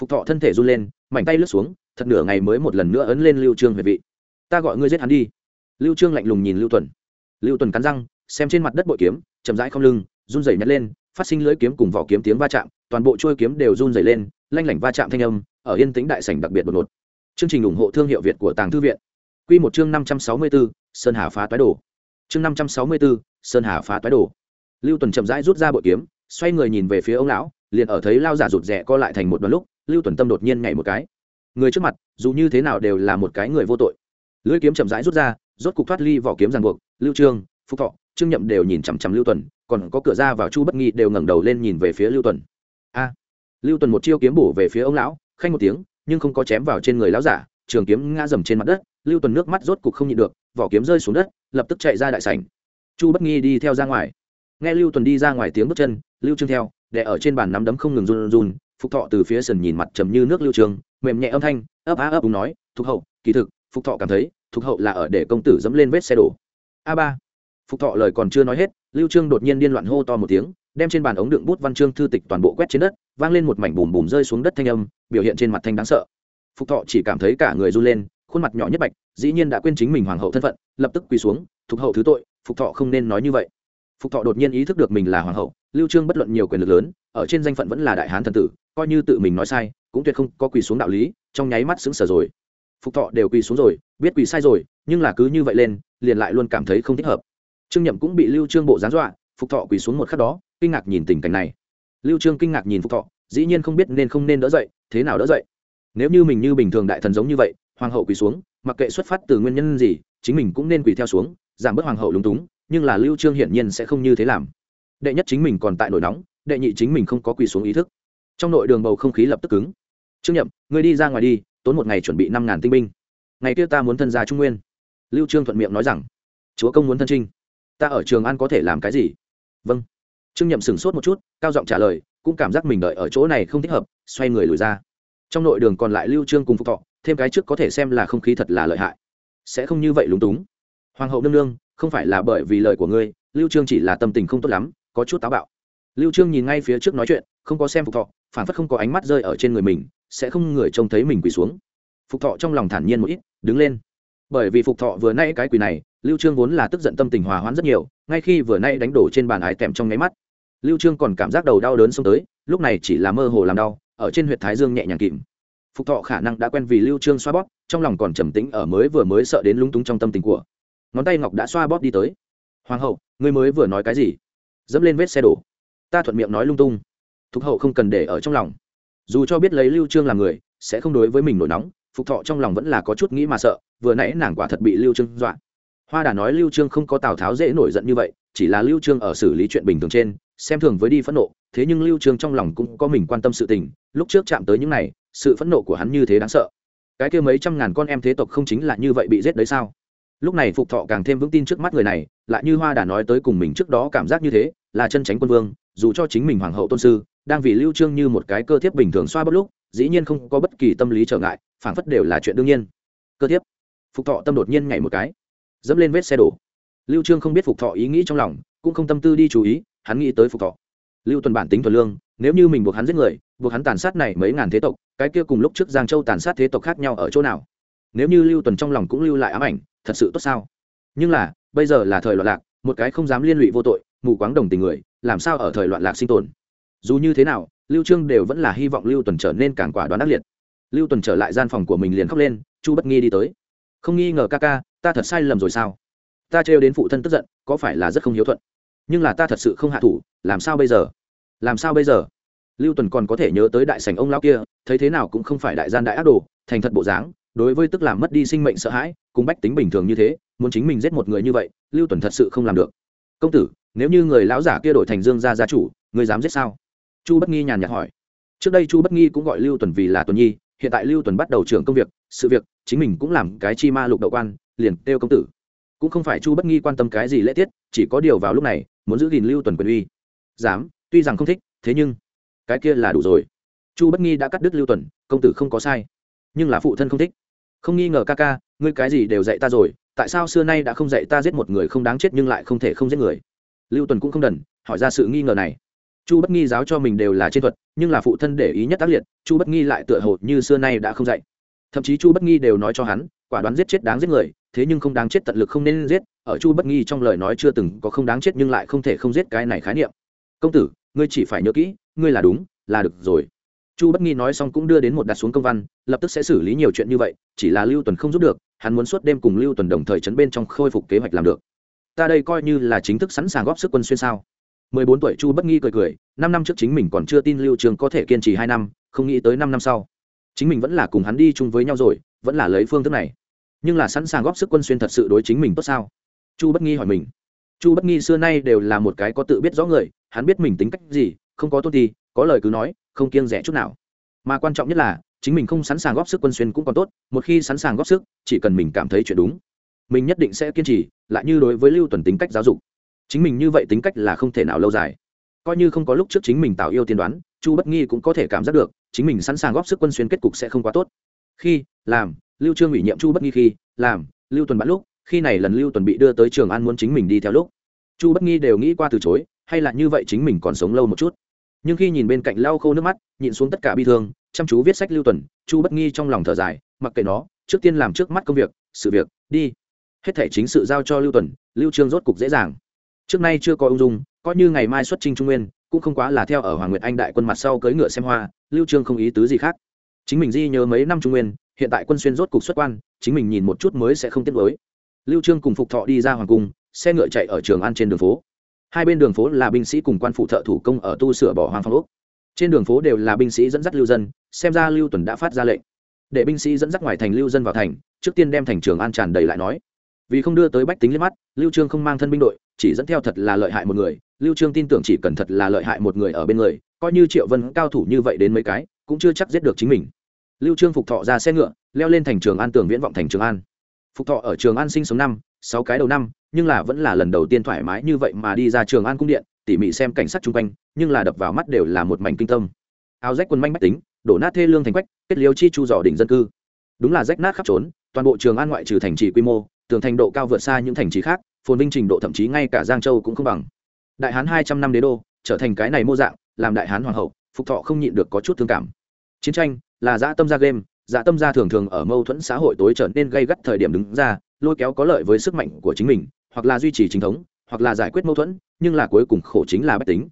Phục thọ thân thể run lên mảnh tay lướt xuống thật nửa ngày mới một lần nữa ấn lên lưu trương về vị. Ta gọi ngươi giết hắn đi. Lưu trương lạnh lùng nhìn lưu tuần. Lưu tuần cắn răng xem trên mặt đất bội kiếm chậm rãi không lưng run rẩy nhặt lên phát sinh lưỡi kiếm cùng vỏ kiếm tiếng va chạm toàn bộ chuôi kiếm đều run rẩy lên lanh lảnh va chạm thanh âm ở yên tĩnh đại sảnh đặc biệt đột ngột. Chương trình ủng hộ thương hiệu việt của tàng thư viện. Quy một chương 564, sơn hà phá toái đồ chương 564, sơn hà phá toái đồ. Lưu tuần chậm rãi rút ra bội kiếm xoay người nhìn về phía ông lão liền ở thấy lao giả rụt rè co lại thành một đoạn lúc lưu tuần tâm đột nhiên nhảy một cái. Người trước mặt dù như thế nào đều là một cái người vô tội. Lưỡi kiếm chậm rãi rút ra rốt cục thoát ly vỏ kiếm ràng buộc lưu trương phúc thọ trương nhậm đều nhìn chằm chằm lưu tuần còn có cửa ra vào chu bất nghi đều ngẩng đầu lên nhìn về phía lưu tuần. A! Lưu tuần một chiêu kiếm bổ về phía ông lão khanh một tiếng nhưng không có chém vào trên người lão giả trường kiếm ngã dầm trên mặt đất lưu tuần nước mắt rốt cục không nhịn được, vỏ kiếm rơi xuống đất, lập tức chạy ra đại sảnh. Chu bất nghi đi theo ra ngoài. Nghe lưu tuần đi ra ngoài tiếng bước chân, lưu trương theo, để ở trên bàn nắm đấm không ngừng run run phục thọ từ phía sườn nhìn mặt trầm như nước lưu trương mềm nhẹ âm thanh, ấp á ấp đúng nói, thục hậu, kỳ thực, phục thọ cảm thấy, thục hậu là ở để công tử dẫm lên vết xe đổ. A ba. Phục thọ lời còn chưa nói hết, lưu trương đột nhiên điên loạn hô to một tiếng, đem trên bàn ống đựng bút văn chương thư tịch toàn bộ quét trên đất, vang lên một mảnh bùm bùm rơi xuống đất thanh âm, biểu hiện trên mặt thanh đáng sợ. Phục thọ chỉ cảm thấy cả người run lên khuôn mặt nhỏ nhất bạch, dĩ nhiên đã quên chính mình hoàng hậu thân phận, lập tức quỳ xuống, thục hậu thứ tội, phục thọ không nên nói như vậy. Phục thọ đột nhiên ý thức được mình là hoàng hậu, lưu trương bất luận nhiều quyền lực lớn, ở trên danh phận vẫn là đại hán thần tử, coi như tự mình nói sai, cũng tuyệt không có quỳ xuống đạo lý, trong nháy mắt sững sờ rồi. Phục thọ đều quỳ xuống rồi, biết quỳ sai rồi, nhưng là cứ như vậy lên, liền lại luôn cảm thấy không thích hợp. Trương nhậm cũng bị lưu trương bộ gián dọa, phục thọ quỳ xuống một khắc đó, kinh ngạc nhìn tình cảnh này. Lưu trương kinh ngạc nhìn phục thọ, dĩ nhiên không biết nên không nên đỡ dậy, thế nào đỡ dậy? Nếu như mình như bình thường đại thần giống như vậy hoàng hậu quỳ xuống, mặc kệ xuất phát từ nguyên nhân gì, chính mình cũng nên quỳ theo xuống, giảm bớt hoàng hậu lúng túng, nhưng là lưu trương hiển nhiên sẽ không như thế làm. Đệ nhất chính mình còn tại nổi nóng, đệ nhị chính mình không có quỳ xuống ý thức. Trong nội đường bầu không khí lập tức cứng. Trương nhậm, ngươi đi ra ngoài đi, tốn một ngày chuẩn bị năm ngàn tinh binh. Ngày kia ta muốn thân gia trung nguyên. Lưu trương thuận miệng nói rằng, chúa công muốn thân trinh. Ta ở trường an có thể làm cái gì? Vâng. Trương nhậm sửng sốt một chút, cao giọng trả lời, cũng cảm giác mình đợi ở chỗ này không thích hợp, xoay người lùi ra. Trong nội đường còn lại lưu trương cùng phục thọ thêm cái trước có thể xem là không khí thật là lợi hại. Sẽ không như vậy lúng túng. Hoàng hậu nương nương, không phải là bởi vì lời của ngươi, lưu trương chỉ là tâm tình không tốt lắm, có chút táo bạo. Lưu trương nhìn ngay phía trước nói chuyện, không có xem phục thọ, phản phất không có ánh mắt rơi ở trên người mình, sẽ không người trông thấy mình quỳ xuống. Phục thọ trong lòng thản nhiên một ít, đứng lên. Bởi vì phục thọ vừa nay cái quỳ này, lưu trương vốn là tức giận tâm tình hòa hoãn rất nhiều, ngay khi vừa nay đánh đổ trên bàn ái tèm trong nháy mắt, lưu trương còn cảm giác đầu đau đớn xông tới, lúc này chỉ là mơ hồ làm đau, ở trên huyệt thái dương nhẹ nhàng kìm phục thọ khả năng đã quen vì lưu trương xoa bóp, trong lòng còn trầm tĩnh ở mới vừa mới sợ đến lung túng trong tâm tình của. Ngón tay ngọc đã xoa bóp đi tới. Hoàng hậu, ngươi mới vừa nói cái gì? Dẫm lên vết xe đổ. Ta thuận miệng nói lung tung. Thục hậu không cần để ở trong lòng. Dù cho biết lấy lưu trương làm người, sẽ không đối với mình nổi nóng, phục thọ trong lòng vẫn là có chút nghĩ mà sợ, vừa nãy nàng quả thật bị lưu trương dọa. Hoa đà nói lưu trương không có tào tháo dễ nổi giận như vậy, chỉ là lưu trương ở xử lý chuyện bình thường trên, xem thường với đi phẫn nộ, thế nhưng lưu trương trong lòng cũng có mình quan tâm sự tình, lúc trước chạm tới những này sự phẫn nộ của hắn như thế đáng sợ. Cái kia mấy trăm ngàn con em thế tộc không chính là như vậy bị giết đấy sao? Lúc này phục thọ càng thêm vững tin trước mắt người này, lại như hoa đà nói tới cùng mình trước đó cảm giác như thế, là chân tránh quân vương, dù cho chính mình hoàng hậu tôn sư, đang vì lưu trương như một cái cơ thiếp bình thường xoa bất lúc, dĩ nhiên không có bất kỳ tâm lý trở ngại, phảng phất đều là chuyện đương nhiên. Cơ thiếp. Phục thọ tâm đột nhiên nhảy một cái, dẫm lên vết xe đổ. Lưu trương không biết phục thọ ý nghĩ trong lòng, cũng không tâm tư đi chú ý, hắn nghĩ tới phục thọ. Lưu tuần bản tính thuần lương nếu như mình buộc hắn giết người, buộc hắn tàn sát này mấy ngàn thế tộc, cái kia cùng lúc trước giang châu tàn sát thế tộc khác nhau ở chỗ nào? Nếu như lưu tuần trong lòng cũng lưu lại ám ảnh, thật sự tốt sao? Nhưng là, bây giờ là thời loạn lạc, một cái không dám liên lụy vô tội, mù quáng đồng tình người, làm sao ở thời loạn lạc sinh tồn? Dù như thế nào, lưu trương đều vẫn là hy vọng lưu tuần trở nên càng quả đoán ác liệt. Lưu tuần trở lại gian phòng của mình liền khóc lên, chu bất nghi đi tới. Không nghi ngờ ca ca, ta thật sai lầm rồi sao? Ta trêu đến phụ thân tức giận, có phải là rất không hiếu thuận? Nhưng là ta thật sự không hạ thủ, làm sao bây giờ? Làm sao bây giờ? Lưu tuần còn có thể nhớ tới đại sảnh ông lão kia, thấy thế nào cũng không phải đại gian đại ác đồ, thành thật bộ dáng, đối với tức làm mất đi sinh mệnh sợ hãi, cùng bách tính bình thường như thế, muốn chính mình giết một người như vậy, lưu tuần thật sự không làm được. Công tử, nếu như người lão giả kia đổi thành dương gia gia chủ người dám giết sao? Chu bất nghi nhàn nhạt hỏi. Trước đây chu bất nghi cũng gọi lưu tuần vì là tuần nhi, hiện tại lưu tuần bắt đầu trưởng công việc, sự việc, chính mình cũng làm cái chi ma lục đậu quan, liền kêu công tử. Cũng không phải chu bất nghi quan tâm cái gì lễ tiết, chỉ có điều vào lúc này, muốn giữ gìn lưu tuần quyền uy. Dám? Tuy rằng không thích, thế nhưng cái kia là đủ rồi. Chu bất nghi đã cắt đứt lưu tuần, công tử không có sai. Nhưng là phụ thân không thích. Không nghi ngờ ca ca, ngươi cái gì đều dạy ta rồi, tại sao xưa nay đã không dạy ta giết một người không đáng chết nhưng lại không thể không giết người? Lưu tuần cũng không đần, hỏi ra sự nghi ngờ này. Chu bất nghi giáo cho mình đều là trên thuật, nhưng là phụ thân để ý nhất tác liệt, chu bất nghi lại tựa hồ như xưa nay đã không dạy. Thậm chí chu bất nghi đều nói cho hắn, quả đoán giết chết đáng giết người, thế nhưng không đáng chết tận lực không nên giết, ở chu bất nghi trong lời nói chưa từng có không đáng chết nhưng lại không thể không giết cái này khái niệm. Công tử ngươi chỉ phải nhớ kỹ, ngươi là đúng, là được rồi. Chu bất nghi nói xong cũng đưa đến một đặt xuống công văn, lập tức sẽ xử lý nhiều chuyện như vậy, chỉ là lưu tuần không giúp được, hắn muốn suốt đêm cùng lưu tuần đồng thời chấn bên trong khôi phục kế hoạch làm được. Ta đây coi như là chính thức sẵn sàng góp sức quân xuyên sao. Mười bốn tuổi chu bất nghi cười cười, năm năm trước chính mình còn chưa tin lưu trường có thể kiên trì hai năm, không nghĩ tới năm năm sau. Chính mình vẫn là cùng hắn đi chung với nhau rồi, vẫn là lấy phương thức này. Nhưng là sẵn sàng góp sức quân xuyên thật sự đối chính mình tốt sao? Chu bất nghi hỏi mình chu bất nghi xưa nay đều là một cái có tự biết rõ người, hắn biết mình tính cách gì, không có tốt thì có lời cứ nói, không kiêng rẻ chút nào. Mà quan trọng nhất là, chính mình không sẵn sàng góp sức quân xuyên cũng còn tốt, một khi sẵn sàng góp sức, chỉ cần mình cảm thấy chuyện đúng, mình nhất định sẽ kiên trì, lại như đối với lưu tuần tính cách giáo dục. Chính mình như vậy tính cách là không thể nào lâu dài. Coi như không có lúc trước chính mình tạo yêu tiên đoán, chu bất nghi cũng có thể cảm giác được, chính mình sẵn sàng góp sức quân xuyên kết cục sẽ không quá tốt. Khi, làm, lưu trương ủy nhiệm chu bất nghi khi, làm, lưu tuần bắt lúc khi này lần lưu tuần bị đưa tới trường an muốn chính mình đi theo lúc, chu bất nghi đều nghĩ qua từ chối, hay là như vậy chính mình còn sống lâu một chút. Nhưng khi nhìn bên cạnh lau khô nước mắt nhìn xuống tất cả bi thương, chăm chú viết sách lưu tuần, chu bất nghi trong lòng thở dài, mặc kệ nó, trước tiên làm trước mắt công việc, sự việc, đi. Hết thể chính sự giao cho lưu tuần, lưu trương rốt cục dễ dàng. Trước nay chưa có ung dung, coi như ngày mai xuất trình trung nguyên, cũng không quá là theo ở hoàng nguyệt anh đại quân mặt sau cưỡi ngựa xem hoa, lưu trương không ý tứ gì khác. Chính mình di nhớ mấy năm trung nguyên, hiện tại quân xuyên rốt cục xuất quan, chính mình nhìn một chút mới sẽ không tiếc với lưu trương cùng phục thọ đi ra hoàng cung, xe ngựa chạy ở trường an trên đường phố. Hai bên đường phố là binh sĩ cùng quan phụ thợ thủ công ở tu sửa bỏ hoang phong ốc. Trên đường phố đều là binh sĩ dẫn dắt lưu dân, xem ra lưu tuần đã phát ra lệnh. Để binh sĩ dẫn dắt ngoài thành lưu dân vào thành, trước tiên đem thành trường an tràn đầy lại nói. Vì không đưa tới bách tính liếc mắt, lưu trương không mang thân binh đội, chỉ dẫn theo thật là lợi hại một người. Lưu trương tin tưởng chỉ cần thật là lợi hại một người ở bên người, coi như triệu vân cao thủ như vậy đến mấy cái, cũng chưa chắc giết được chính mình. Lưu trương phục thọ ra xe ngựa, leo lên thành trường an tường viễn vọng thành trường an phục thọ ở trường an sinh sống năm, sáu cái đầu năm, nhưng là vẫn là lần đầu tiên thoải mái như vậy mà đi ra trường an cung điện, tỉ mỉ xem cảnh sát chung quanh, nhưng là đập vào mắt đều là một mảnh kinh tâm. Áo rách quần manh mách tính, đổ nát thê lương thành quách, kết liêu chi chu dò đỉnh dân cư. Đúng là rách nát khắp trốn, toàn bộ trường an ngoại trừ thành trì quy mô, tường thành độ cao vượt xa những thành trì khác, phồn vinh trình độ thậm chí ngay cả giang châu cũng không bằng. Đại hán hai trăm năm đế đô, trở thành cái này mô dạng, làm đại hán hoàng hậu, phục thọ không nhịn được có chút thương cảm. Chiến tranh, là dã tâm ra game dạ tâm gia thường thường ở mâu thuẫn xã hội tối trở nên gây gắt thời điểm đứng ra, lôi kéo có lợi với sức mạnh của chính mình, hoặc là duy trì chính thống, hoặc là giải quyết mâu thuẫn, nhưng là cuối cùng khổ chính là bất tính.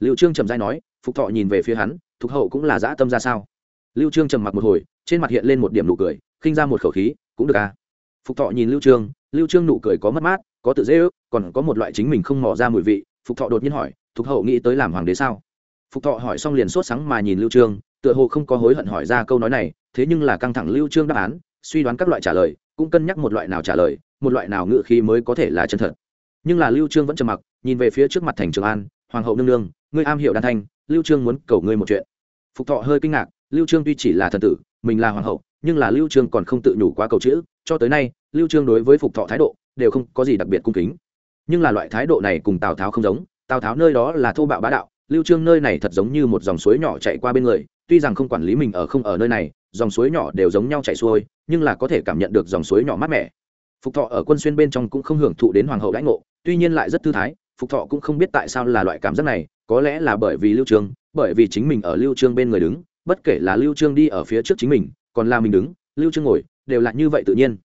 Liệu trương trầm giai nói, phục thọ nhìn về phía hắn Thuộc hậu cũng là dã tâm ra sao? Lưu trương trầm mặc một hồi, trên mặt hiện lên một điểm nụ cười, khinh ra một khẩu khí, cũng được à? Phục thọ nhìn lưu trương lưu trương nụ cười có mất mát, có tự dễ ước, còn có một loại chính mình không mò ra mùi vị, phục thọ đột nhiên hỏi Thuộc hậu nghĩ tới làm hoàng đế sao? Phục thọ hỏi xong liền sốt sáng mà nhìn lưu trương, tựa hồ không có hối hận hỏi ra câu nói này, thế nhưng là căng thẳng lưu trương đáp án, suy đoán các loại trả lời, cũng cân nhắc một loại nào trả lời, một loại nào ngự khí mới có thể là chân thật. Nhưng là lưu trương vẫn trầm mặc, nhìn về phía trước mặt thành trường an, hoàng hậu nương nương, ngươi am hiểu đan thanh, lưu trương muốn cầu ngươi một chuyện. Phục thọ hơi kinh ngạc, lưu trương tuy chỉ là thần tử, mình là hoàng hậu, nhưng là lưu trương còn không tự nhủ quá cầu chữ, cho tới nay, lưu trương đối với phục thọ thái độ đều không có gì đặc biệt cung kính. Nhưng là loại thái độ này cùng tào tháo không giống, tào tháo nơi đó là thô bạo bá đạo lưu trương nơi này thật giống như một dòng suối nhỏ chạy qua bên người, tuy rằng không quản lý mình ở không ở nơi này, dòng suối nhỏ đều giống nhau chảy xuôi, nhưng là có thể cảm nhận được dòng suối nhỏ mát mẻ. Phục thọ ở quân xuyên bên trong cũng không hưởng thụ đến hoàng hậu đãi ngộ, tuy nhiên lại rất thư thái, phục thọ cũng không biết tại sao là loại cảm giác này, có lẽ là bởi vì lưu trương, bởi vì chính mình ở lưu trương bên người đứng, bất kể là lưu trương đi ở phía trước chính mình, còn là mình đứng, lưu trương ngồi, đều là như vậy tự nhiên.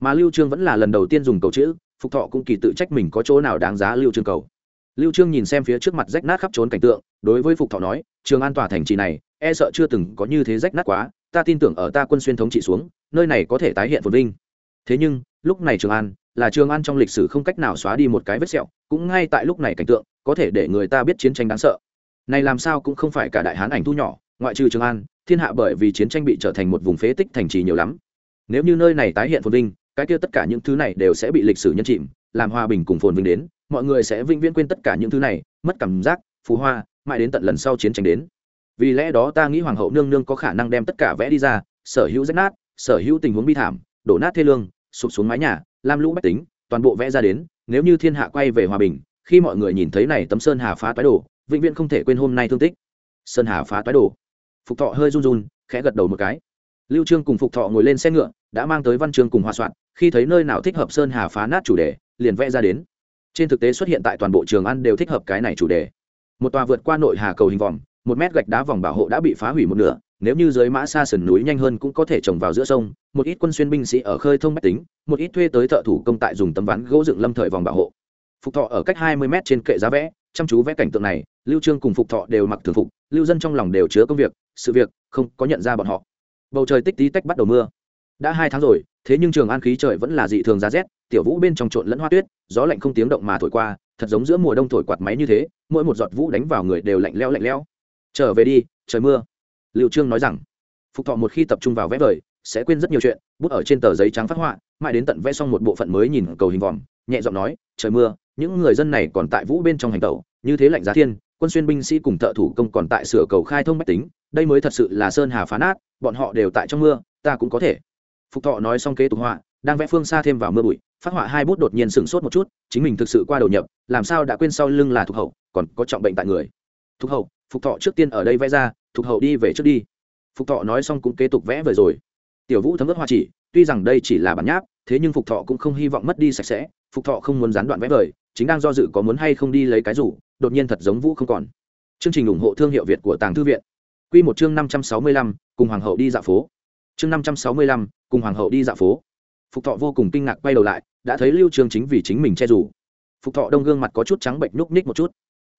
Mà lưu trương vẫn là lần đầu tiên dùng cầu chữ, phục thọ cũng kỳ tự trách mình có chỗ nào đáng giá lưu trương cầu lưu trương nhìn xem phía trước mặt rách nát khắp trốn cảnh tượng, đối với phục thọ nói, trường an tòa thành trì này e sợ chưa từng có như thế rách nát quá, ta tin tưởng ở ta quân xuyên thống trị xuống, nơi này có thể tái hiện phồn vinh. Thế nhưng, lúc này trường an, là trường an trong lịch sử không cách nào xóa đi một cái vết sẹo, cũng ngay tại lúc này cảnh tượng, có thể để người ta biết chiến tranh đáng sợ. Này làm sao cũng không phải cả đại hán ảnh thu nhỏ, ngoại trừ trường an, thiên hạ bởi vì chiến tranh bị trở thành một vùng phế tích thành trì nhiều lắm. Nếu như nơi này tái hiện phồn vinh, cái kia tất cả những thứ này đều sẽ bị lịch sử nhân chìm làm hòa bình cùng phồn vinh đến, mọi người sẽ vĩnh viễn quên tất cả những thứ này, mất cảm giác phú hoa, mãi đến tận lần sau chiến tranh đến. Vì lẽ đó ta nghĩ hoàng hậu nương nương có khả năng đem tất cả vẽ đi ra, sở hữu rách nát, sở hữu tình huống bi thảm, đổ nát thê lương, sụp xuống mái nhà lam lũ bách tính, toàn bộ vẽ ra đến, nếu như thiên hạ quay về hòa bình, khi mọi người nhìn thấy này tấm sơn hà phá toái đổ vĩnh viễn không thể quên hôm nay thương tích. Sơn hà phá toái đổ phục thọ hơi run run, khẽ gật đầu một cái. Lưu trương cùng phục thọ ngồi lên xe ngựa, đã mang tới văn chương cùng hòa soạn, khi thấy nơi nào thích hợp sơn hà phá nát chủ đề liền vẽ ra đến. Trên thực tế xuất hiện tại toàn bộ trường ăn đều thích hợp cái này chủ đề. Một tòa vượt qua nội hà cầu hình vòm, một mét gạch đá vòng bảo hộ đã bị phá hủy một nửa, nếu như dưới mã xa sườn núi nhanh hơn cũng có thể trồng vào giữa sông, một ít quân xuyên binh sĩ ở khơi thông mách tính, một ít thuê tới thợ thủ công tại dùng tấm ván gỗ dựng lâm thời vòng bảo hộ. Phục thọ ở cách hai mươi mét trên kệ giá vẽ, chăm chú vẽ cảnh tượng này, lưu trương cùng phục thọ đều mặc thường phục, lưu dân trong lòng đều chứa công việc, sự việc, không có nhận ra bọn họ. Bầu trời tích tí tách bắt đầu mưa. Đã hai tháng rồi thế nhưng trường an khí trời vẫn là dị thường giá rét, tiểu vũ bên trong trộn lẫn hoa tuyết, gió lạnh không tiếng động mà thổi qua, thật giống giữa mùa đông thổi quạt máy như thế, mỗi một giọt vũ đánh vào người đều lạnh lẽo lạnh lẽo. Trở về đi, trời mưa. Liệu trương nói rằng, phục thọ một khi tập trung vào vẽ vời, sẽ quên rất nhiều chuyện, bút ở trên tờ giấy trắng phát họa, mãi đến tận vẽ xong một bộ phận mới nhìn cầu hình vòm, nhẹ giọng nói, trời mưa, những người dân này còn tại vũ bên trong hành tẩu, như thế lạnh giá thiên, quân xuyên binh sĩ cùng thợ thủ công còn tại sửa cầu khai thông bách tính, đây mới thật sự là sơn hà phá nát, bọn họ đều tại trong mưa, ta cũng có thể phục thọ nói xong kế tục họa, đang vẽ phương xa thêm vào mưa bụi, phát họa hai bút đột nhiên sửng sốt một chút, chính mình thực sự qua đầu nhập, làm sao đã quên sau lưng là thuộc hậu, còn có trọng bệnh tại người. Thuộc hậu, phục thọ trước tiên ở đây vẽ ra thuộc hậu đi về trước đi. Phục thọ nói xong cũng kế tục vẽ về rồi. Tiểu vũ thấm ướt hoa chỉ, tuy rằng đây chỉ là bản nháp, thế nhưng phục thọ cũng không hy vọng mất đi sạch sẽ, phục thọ không muốn gián đoạn vẽ vời, chính đang do dự có muốn hay không đi lấy cái rủ, đột nhiên thật giống vũ không còn. Chương trình ủng hộ thương hiệu việt của tàng thư viện. Q một chương năm trăm sáu mươi lăm, cùng hoàng hậu đi dạo phố. Chương năm trăm sáu mươi lăm cùng hoàng hậu đi dạo phố. Phục thọ vô cùng kinh ngạc quay đầu lại, đã thấy lưu trương chính vì chính mình che rủ phục thọ đông gương mặt có chút trắng bệnh núc ních một chút.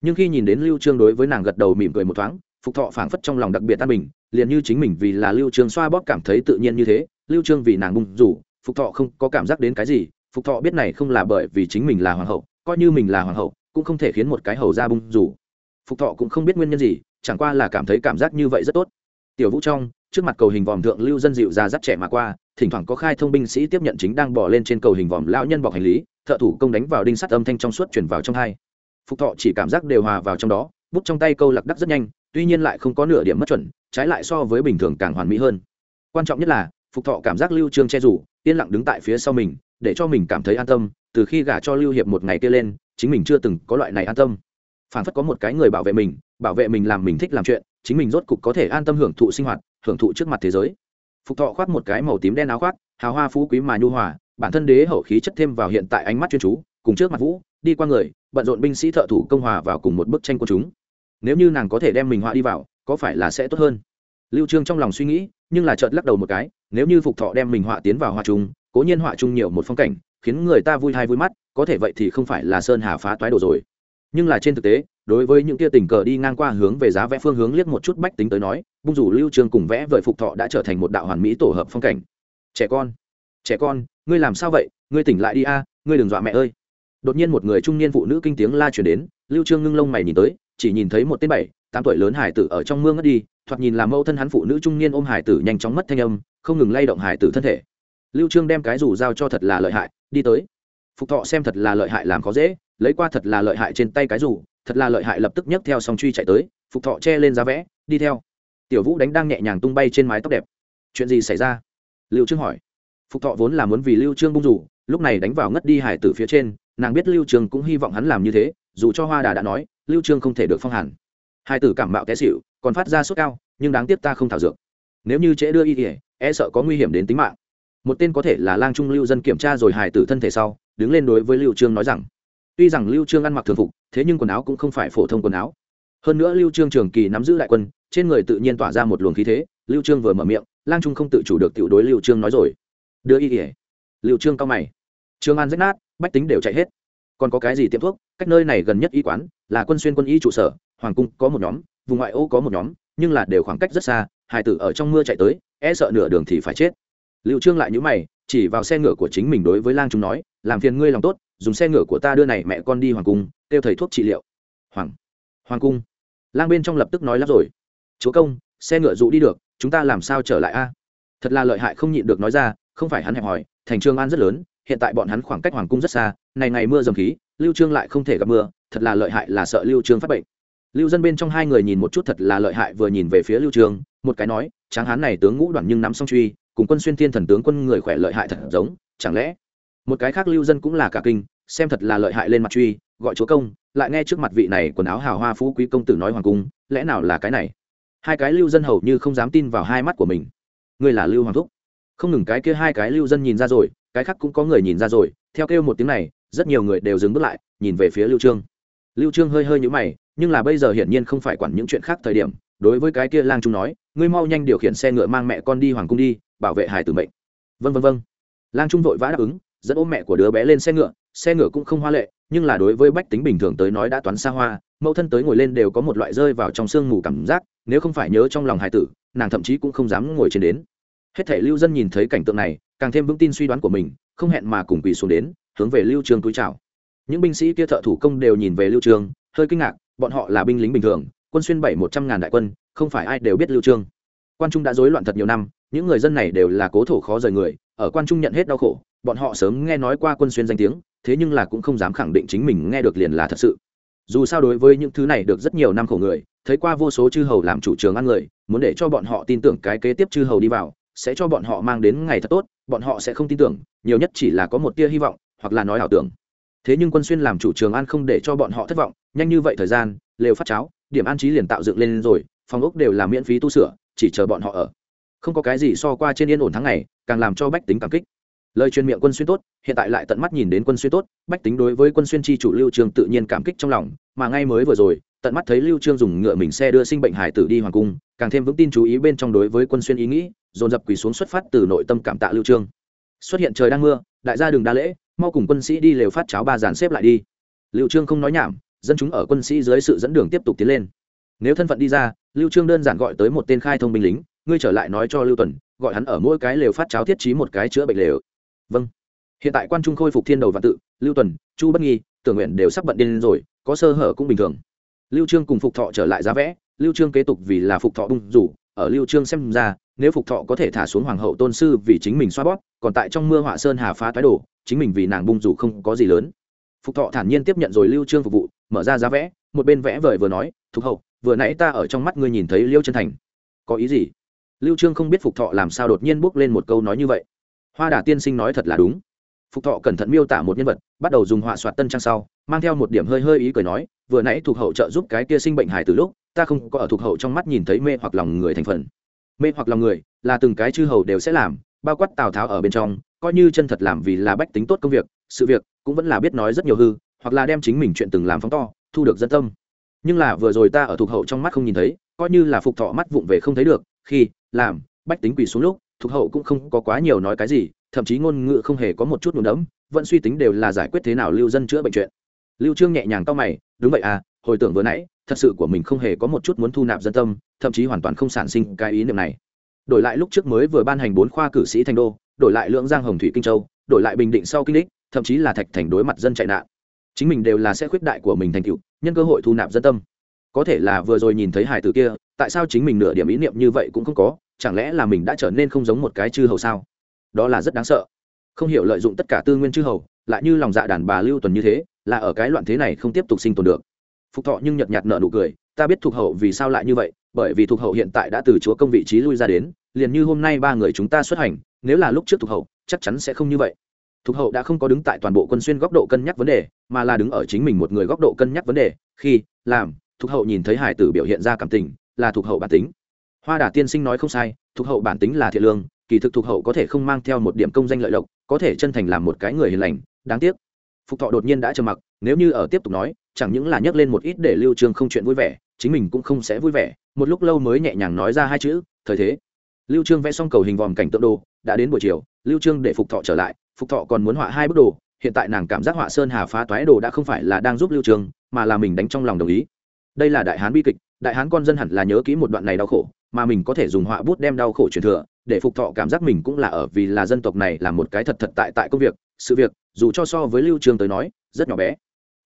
Nhưng khi nhìn đến lưu trương đối với nàng gật đầu mỉm cười một thoáng, phục thọ phảng phất trong lòng đặc biệt tan bình, liền như chính mình vì là lưu trương xoa bóp cảm thấy tự nhiên như thế, lưu trương vì nàng bung rủ, phục thọ không có cảm giác đến cái gì, phục thọ biết này không là bởi vì chính mình là hoàng hậu, coi như mình là hoàng hậu, cũng không thể khiến một cái hầu ra bung rủ. Phục thọ cũng không biết nguyên nhân gì, chẳng qua là cảm thấy cảm giác như vậy rất tốt. Tiểu vũ trong, trước mặt cầu hình vòm thượng lưu dân dịu ra dắt trẻ mà qua thỉnh thoảng có khai thông binh sĩ tiếp nhận chính đang bỏ lên trên cầu hình vòm lão nhân bọc hành lý, thợ thủ công đánh vào đinh sắt âm thanh trong suốt chuyển vào trong hai. Phục thọ chỉ cảm giác đều hòa vào trong đó, bút trong tay câu lạc đắc rất nhanh, tuy nhiên lại không có nửa điểm mất chuẩn, trái lại so với bình thường càng hoàn mỹ hơn. Quan trọng nhất là, phục thọ cảm giác lưu trương che rủ, yên lặng đứng tại phía sau mình, để cho mình cảm thấy an tâm, từ khi gả cho lưu hiệp một ngày kia lên, chính mình chưa từng có loại này an tâm. Phản phất có một cái người bảo vệ mình, bảo vệ mình làm mình thích làm chuyện, chính mình rốt cục có thể an tâm hưởng thụ sinh hoạt, hưởng thụ trước mặt thế giới phục thọ khoác một cái màu tím đen áo khoác, hào hoa phú quý mà nhu hòa, bản thân đế hậu khí chất thêm vào hiện tại ánh mắt chuyên chú, cùng trước mặt vũ, đi qua người, bận rộn binh sĩ thợ thủ công hòa vào cùng một bức tranh của chúng. Nếu như nàng có thể đem mình họa đi vào, có phải là sẽ tốt hơn? Lưu trương trong lòng suy nghĩ, nhưng là chợt lắc đầu một cái, nếu như phục thọ đem mình họa tiến vào họa chung cố nhiên họa chung nhiều một phong cảnh, khiến người ta vui hay vui mắt, có thể vậy thì không phải là sơn hà phá toái đồ rồi nhưng là trên thực tế, đối với những kia tình cờ đi ngang qua hướng về giá vẽ phương hướng liếc một chút bách tính tới nói, bung rủ lưu Trường cùng vẽ vợi phục thọ đã trở thành một đạo hoàn mỹ tổ hợp phong cảnh. Trẻ con trẻ con, ngươi làm sao vậy? Ngươi tỉnh lại đi a, ngươi đừng dọa mẹ ơi. Đột nhiên một người trung niên phụ nữ kinh tiếng la chuyển đến, lưu trương ngưng lông mày nhìn tới, chỉ nhìn thấy một tên bảy, tám tuổi lớn hải tử ở trong mương ngất đi, thoạt nhìn làm mâu thân hắn phụ nữ trung niên ôm hải tử nhanh chóng mất thanh âm, không ngừng lay động hải tử thân thể. Lưu trương đem cái rủ giao cho thật là lợi hại, đi tới. Phục thọ xem thật là lợi hại làm khó dễ lấy qua thật là lợi hại trên tay cái rủ, thật là lợi hại lập tức nhấc theo song truy chạy tới, phục thọ che lên giá vẽ, đi theo. Tiểu vũ đánh đang nhẹ nhàng tung bay trên mái tóc đẹp. Chuyện gì xảy ra? Lưu trương hỏi. Phục thọ vốn là muốn vì lưu trương bung rủ, lúc này đánh vào ngất đi hải tử phía trên, nàng biết lưu trương cũng hy vọng hắn làm như thế, dù cho hoa đà đã nói, lưu trương không thể được phong hàn. Hải tử cảm mạo té xỉu, còn phát ra sốt cao, nhưng đáng tiếc ta không thảo dược. Nếu như trễ đưa y thể e sợ có nguy hiểm đến tính mạng. Một tên có thể là lang trung lưu dân kiểm tra rồi hải tử thân thể sau, đứng lên đối với lưu trương nói rằng tuy rằng lưu trương ăn mặc thường phục, thế nhưng quần áo cũng không phải phổ thông quần áo. Hơn nữa lưu trương trường kỳ nắm giữ đại quân, trên người tự nhiên tỏa ra một luồng khí thế, lưu trương vừa mở miệng, lang trung không tự chủ được tiểu đối lưu trương nói rồi. Đưa y ỉa lưu trương cao mày. Trương an rách nát, bách tính đều chạy hết. Còn có cái gì tiệm thuốc? Cách nơi này gần nhất y quán, là quân xuyên quân y trụ sở, hoàng cung có một nhóm, vùng ngoại ô có một nhóm, nhưng là đều khoảng cách rất xa hải tử ở trong mưa chạy tới e sợ nửa đường thì phải chết. Lưu trương lại nhíu mày, chỉ vào xe ngựa của chính mình đối với lang trung nói, làm phiền ngươi lòng tốt dùng xe ngựa của ta đưa này mẹ con đi hoàng cung, kêu thầy thuốc trị liệu. Hoàng hoàng cung. Lang bên trong lập tức nói lắp rồi. Chúa công, xe ngựa dụ đi được, chúng ta làm sao trở lại a? Thật là lợi hại không nhịn được nói ra, không phải hắn hẹp hòi, thành trương an rất lớn, hiện tại bọn hắn khoảng cách hoàng cung rất xa, này ngày mưa dầm khí, lưu trương lại không thể gặp mưa, thật là lợi hại là sợ lưu trương phát bệnh. Lưu dân bên trong hai người nhìn một chút thật là lợi hại vừa nhìn về phía lưu trương, một cái nói, tráng hán này tướng ngũ đoàn nhưng nắm song truy, cùng quân xuyên thiên thần tướng quân người khỏe lợi hại thật giống, chẳng lẽ một cái khác lưu dân cũng là cả kinh, xem thật là lợi hại lên mặt truy, gọi chúa công, lại nghe trước mặt vị này quần áo hào hoa phú quý công tử nói hoàng cung, lẽ nào là cái này? Hai cái lưu dân hầu như không dám tin vào hai mắt của mình. Ngươi là lưu hoàng thúc. Không ngừng cái kia hai cái lưu dân nhìn ra rồi, cái khác cũng có người nhìn ra rồi, theo kêu một tiếng này, rất nhiều người đều dừng bước lại, nhìn về phía lưu trương. Lưu trương hơi hơi nhũ mày, nhưng là bây giờ hiển nhiên không phải quản những chuyện khác thời điểm, đối với cái kia lang trung nói, ngươi mau nhanh điều khiển xe ngựa mang mẹ con đi hoàng cung đi, bảo vệ hải tử mệnh. Vân vân vân lang trung vội vã đáp ứng dẫn ôm mẹ của đứa bé lên xe ngựa xe ngựa cũng không hoa lệ, nhưng là đối với bách tính bình thường tới nói đã toán xa hoa, mẫu thân tới ngồi lên đều có một loại rơi vào trong sương mù cảm giác, nếu không phải nhớ trong lòng hải tử, nàng thậm chí cũng không dám ngồi trên đến. Hết thể lưu dân nhìn thấy cảnh tượng này, càng thêm vững tin suy đoán của mình, không hẹn mà cùng quỳ xuống đến, hướng về lưu trường túi chào. Những binh sĩ kia thợ thủ công đều nhìn về lưu trường, hơi kinh ngạc, bọn họ là binh lính bình thường, quân xuyên bảy một trăm ngàn đại quân, không phải ai đều biết lưu trương quan trung đã rối loạn thật nhiều năm, những người dân này đều là cố thổ khó rời người, ở quan trung nhận hết đau khổ bọn họ sớm nghe nói qua quân xuyên danh tiếng, thế nhưng là cũng không dám khẳng định chính mình nghe được liền là thật sự. Dù sao đối với những thứ này được rất nhiều năm khổ người, thấy qua vô số chư hầu làm chủ trường ăn người, muốn để cho bọn họ tin tưởng cái kế tiếp chư hầu đi vào, sẽ cho bọn họ mang đến ngày thật tốt, bọn họ sẽ không tin tưởng, nhiều nhất chỉ là có một tia hy vọng, hoặc là nói ảo tưởng. Thế nhưng quân xuyên làm chủ trường ăn không để cho bọn họ thất vọng, nhanh như vậy thời gian, lều phát cháo, điểm an trí liền tạo dựng lên rồi, phòng ốc đều là miễn phí tu sửa, chỉ chờ bọn họ ở. Không có cái gì so qua trên yên ổn tháng ngày, càng làm cho bách tính cảm kích lời truyền miệng quân xuyên tốt, hiện tại lại tận mắt nhìn đến quân xuyên tốt, bách tính đối với quân xuyên chi chủ lưu trương tự nhiên cảm kích trong lòng, mà ngay mới vừa rồi, tận mắt thấy lưu trương dùng ngựa mình xe đưa sinh bệnh hải tử đi hoàng cung, càng thêm vững tin chú ý bên trong đối với quân xuyên ý nghĩ, dồn dập quỳ xuống xuất phát từ nội tâm cảm tạ lưu trương. Xuất hiện trời đang mưa, đại gia đường đa lễ, mau cùng quân sĩ đi lều phát cháo ba dàn xếp lại đi. Lưu trương không nói nhảm, dân chúng ở quân sĩ dưới sự dẫn đường tiếp tục tiến lên. Nếu thân phận đi ra, lưu trương đơn giản gọi tới một tên khai thông binh lính, ngươi trở lại nói cho lưu tuần, gọi hắn ở mỗi cái lều phát cháo thiết trí một cái chữa bệnh lều vâng. Hiện tại quan trung khôi phục thiên đầu và tự, lưu tuần, chu bất nghi, tưởng nguyện đều sắp bận điên rồi, có sơ hở cũng bình thường. Lưu trương cùng phục thọ trở lại giá vẽ, lưu trương kế tục vì là phục thọ bung rủ, ở lưu trương xem ra, nếu phục thọ có thể thả xuống hoàng hậu tôn sư vì chính mình xoa bóp, còn tại trong mưa họa sơn hà phá thái đổ, chính mình vì nàng bung rủ không có gì lớn. Phục thọ thản nhiên tiếp nhận rồi lưu trương phục vụ, mở ra giá vẽ, một bên vẽ vời vừa nói, thục hậu, vừa nãy ta ở trong mắt ngươi nhìn thấy liêu chân thành. Có ý gì? Lưu trương không biết phục thọ làm sao đột nhiên bước lên một câu nói như vậy hoa đà tiên sinh nói thật là đúng. Phục thọ cẩn thận miêu tả một nhân vật, bắt đầu dùng họa soạt tân trang sau, mang theo một điểm hơi hơi ý cười nói, vừa nãy thuộc hậu trợ giúp cái kia sinh bệnh hải từ lúc, ta không có ở thuộc hậu trong mắt nhìn thấy mê hoặc lòng người thành phần. Mê hoặc lòng người, là từng cái chư hầu đều sẽ làm, bao quát tào tháo ở bên trong, coi như chân thật làm vì là bách tính tốt công việc, sự việc cũng vẫn là biết nói rất nhiều hư, hoặc là đem chính mình chuyện từng làm phóng to, thu được dân tâm. Nhưng là vừa rồi ta ở thuộc hậu trong mắt không nhìn thấy, coi như là phục thọ mắt vụng về không thấy được, khi, làm, bách tính quỳ xuống lúc thuộc hậu cũng không có quá nhiều nói cái gì, thậm chí ngôn ngữ không hề có một chút nhuộm đẫm, vẫn suy tính đều là giải quyết thế nào lưu dân chữa bệnh chuyện. Lưu trương nhẹ nhàng cau mày, đúng vậy à hồi tưởng vừa nãy, thật sự của mình không hề có một chút muốn thu nạp dân tâm, thậm chí hoàn toàn không sản sinh cái ý niệm này. Đổi lại lúc trước mới vừa ban hành bốn khoa cử sĩ thành đô, đổi lại lượng giang hồng thủy kinh châu, đổi lại bình định sau kinh đích, thậm chí là thạch thành đối mặt dân chạy nạn. Chính mình đều là sẽ khuyết đại của mình thành tựu, nhân cơ hội thu nạp dân tâm. Có thể là vừa rồi nhìn thấy hải tử kia, tại sao chính mình nửa điểm ý niệm như vậy cũng không có? Chẳng lẽ là mình đã trở nên không giống một cái chư hầu sao? Đó là rất đáng sợ. Không hiểu lợi dụng tất cả tư nguyên chư hầu, lại như lòng dạ đàn bà lưu tuần như thế, là ở cái loạn thế này không tiếp tục sinh tồn được. Phục thọ nhưng nhợt nhạt nợ nụ cười, ta biết thuộc hậu vì sao lại như vậy, bởi vì thuộc hậu hiện tại đã từ chúa công vị trí lui ra đến, liền như hôm nay ba người chúng ta xuất hành, nếu là lúc trước thuộc hậu, chắc chắn sẽ không như vậy. Thuộc hậu đã không có đứng tại toàn bộ quân xuyên góc độ cân nhắc vấn đề, mà là đứng ở chính mình một người góc độ cân nhắc vấn đề, khi, làm, thuộc hậu nhìn thấy hải tử biểu hiện ra cảm tình, là thuộc hậu bản tính hoa đà tiên sinh nói không sai, thuộc hậu bản tính là thiện lương, kỳ thực thuộc hậu có thể không mang theo một điểm công danh lợi lộc, có thể chân thành làm một cái người hiền lành, đáng tiếc. Phục thọ đột nhiên đã trầm mặc, nếu như ở tiếp tục nói, chẳng những là nhắc lên một ít để lưu trương không chuyện vui vẻ, chính mình cũng không sẽ vui vẻ, một lúc lâu mới nhẹ nhàng nói ra hai chữ, thời thế. Lưu trương vẽ xong cầu hình vòm cảnh tượng đồ, đã đến buổi chiều, lưu trương để phục thọ trở lại, phục thọ còn muốn họa hai bức đồ, hiện tại nàng cảm giác họa sơn hà phá toái đồ đã không phải là đang giúp lưu trương, mà là mình đánh trong lòng đồng ý. Đây là đại hán bi kịch, đại hán con dân hẳn là nhớ kỹ một đoạn này đau khổ mà mình có thể dùng họa bút đem đau khổ truyền thừa, để phục thọ cảm giác mình cũng là ở vì là dân tộc này là một cái thật thật tại tại công việc, sự việc, dù cho so với lưu trương tới nói, rất nhỏ bé.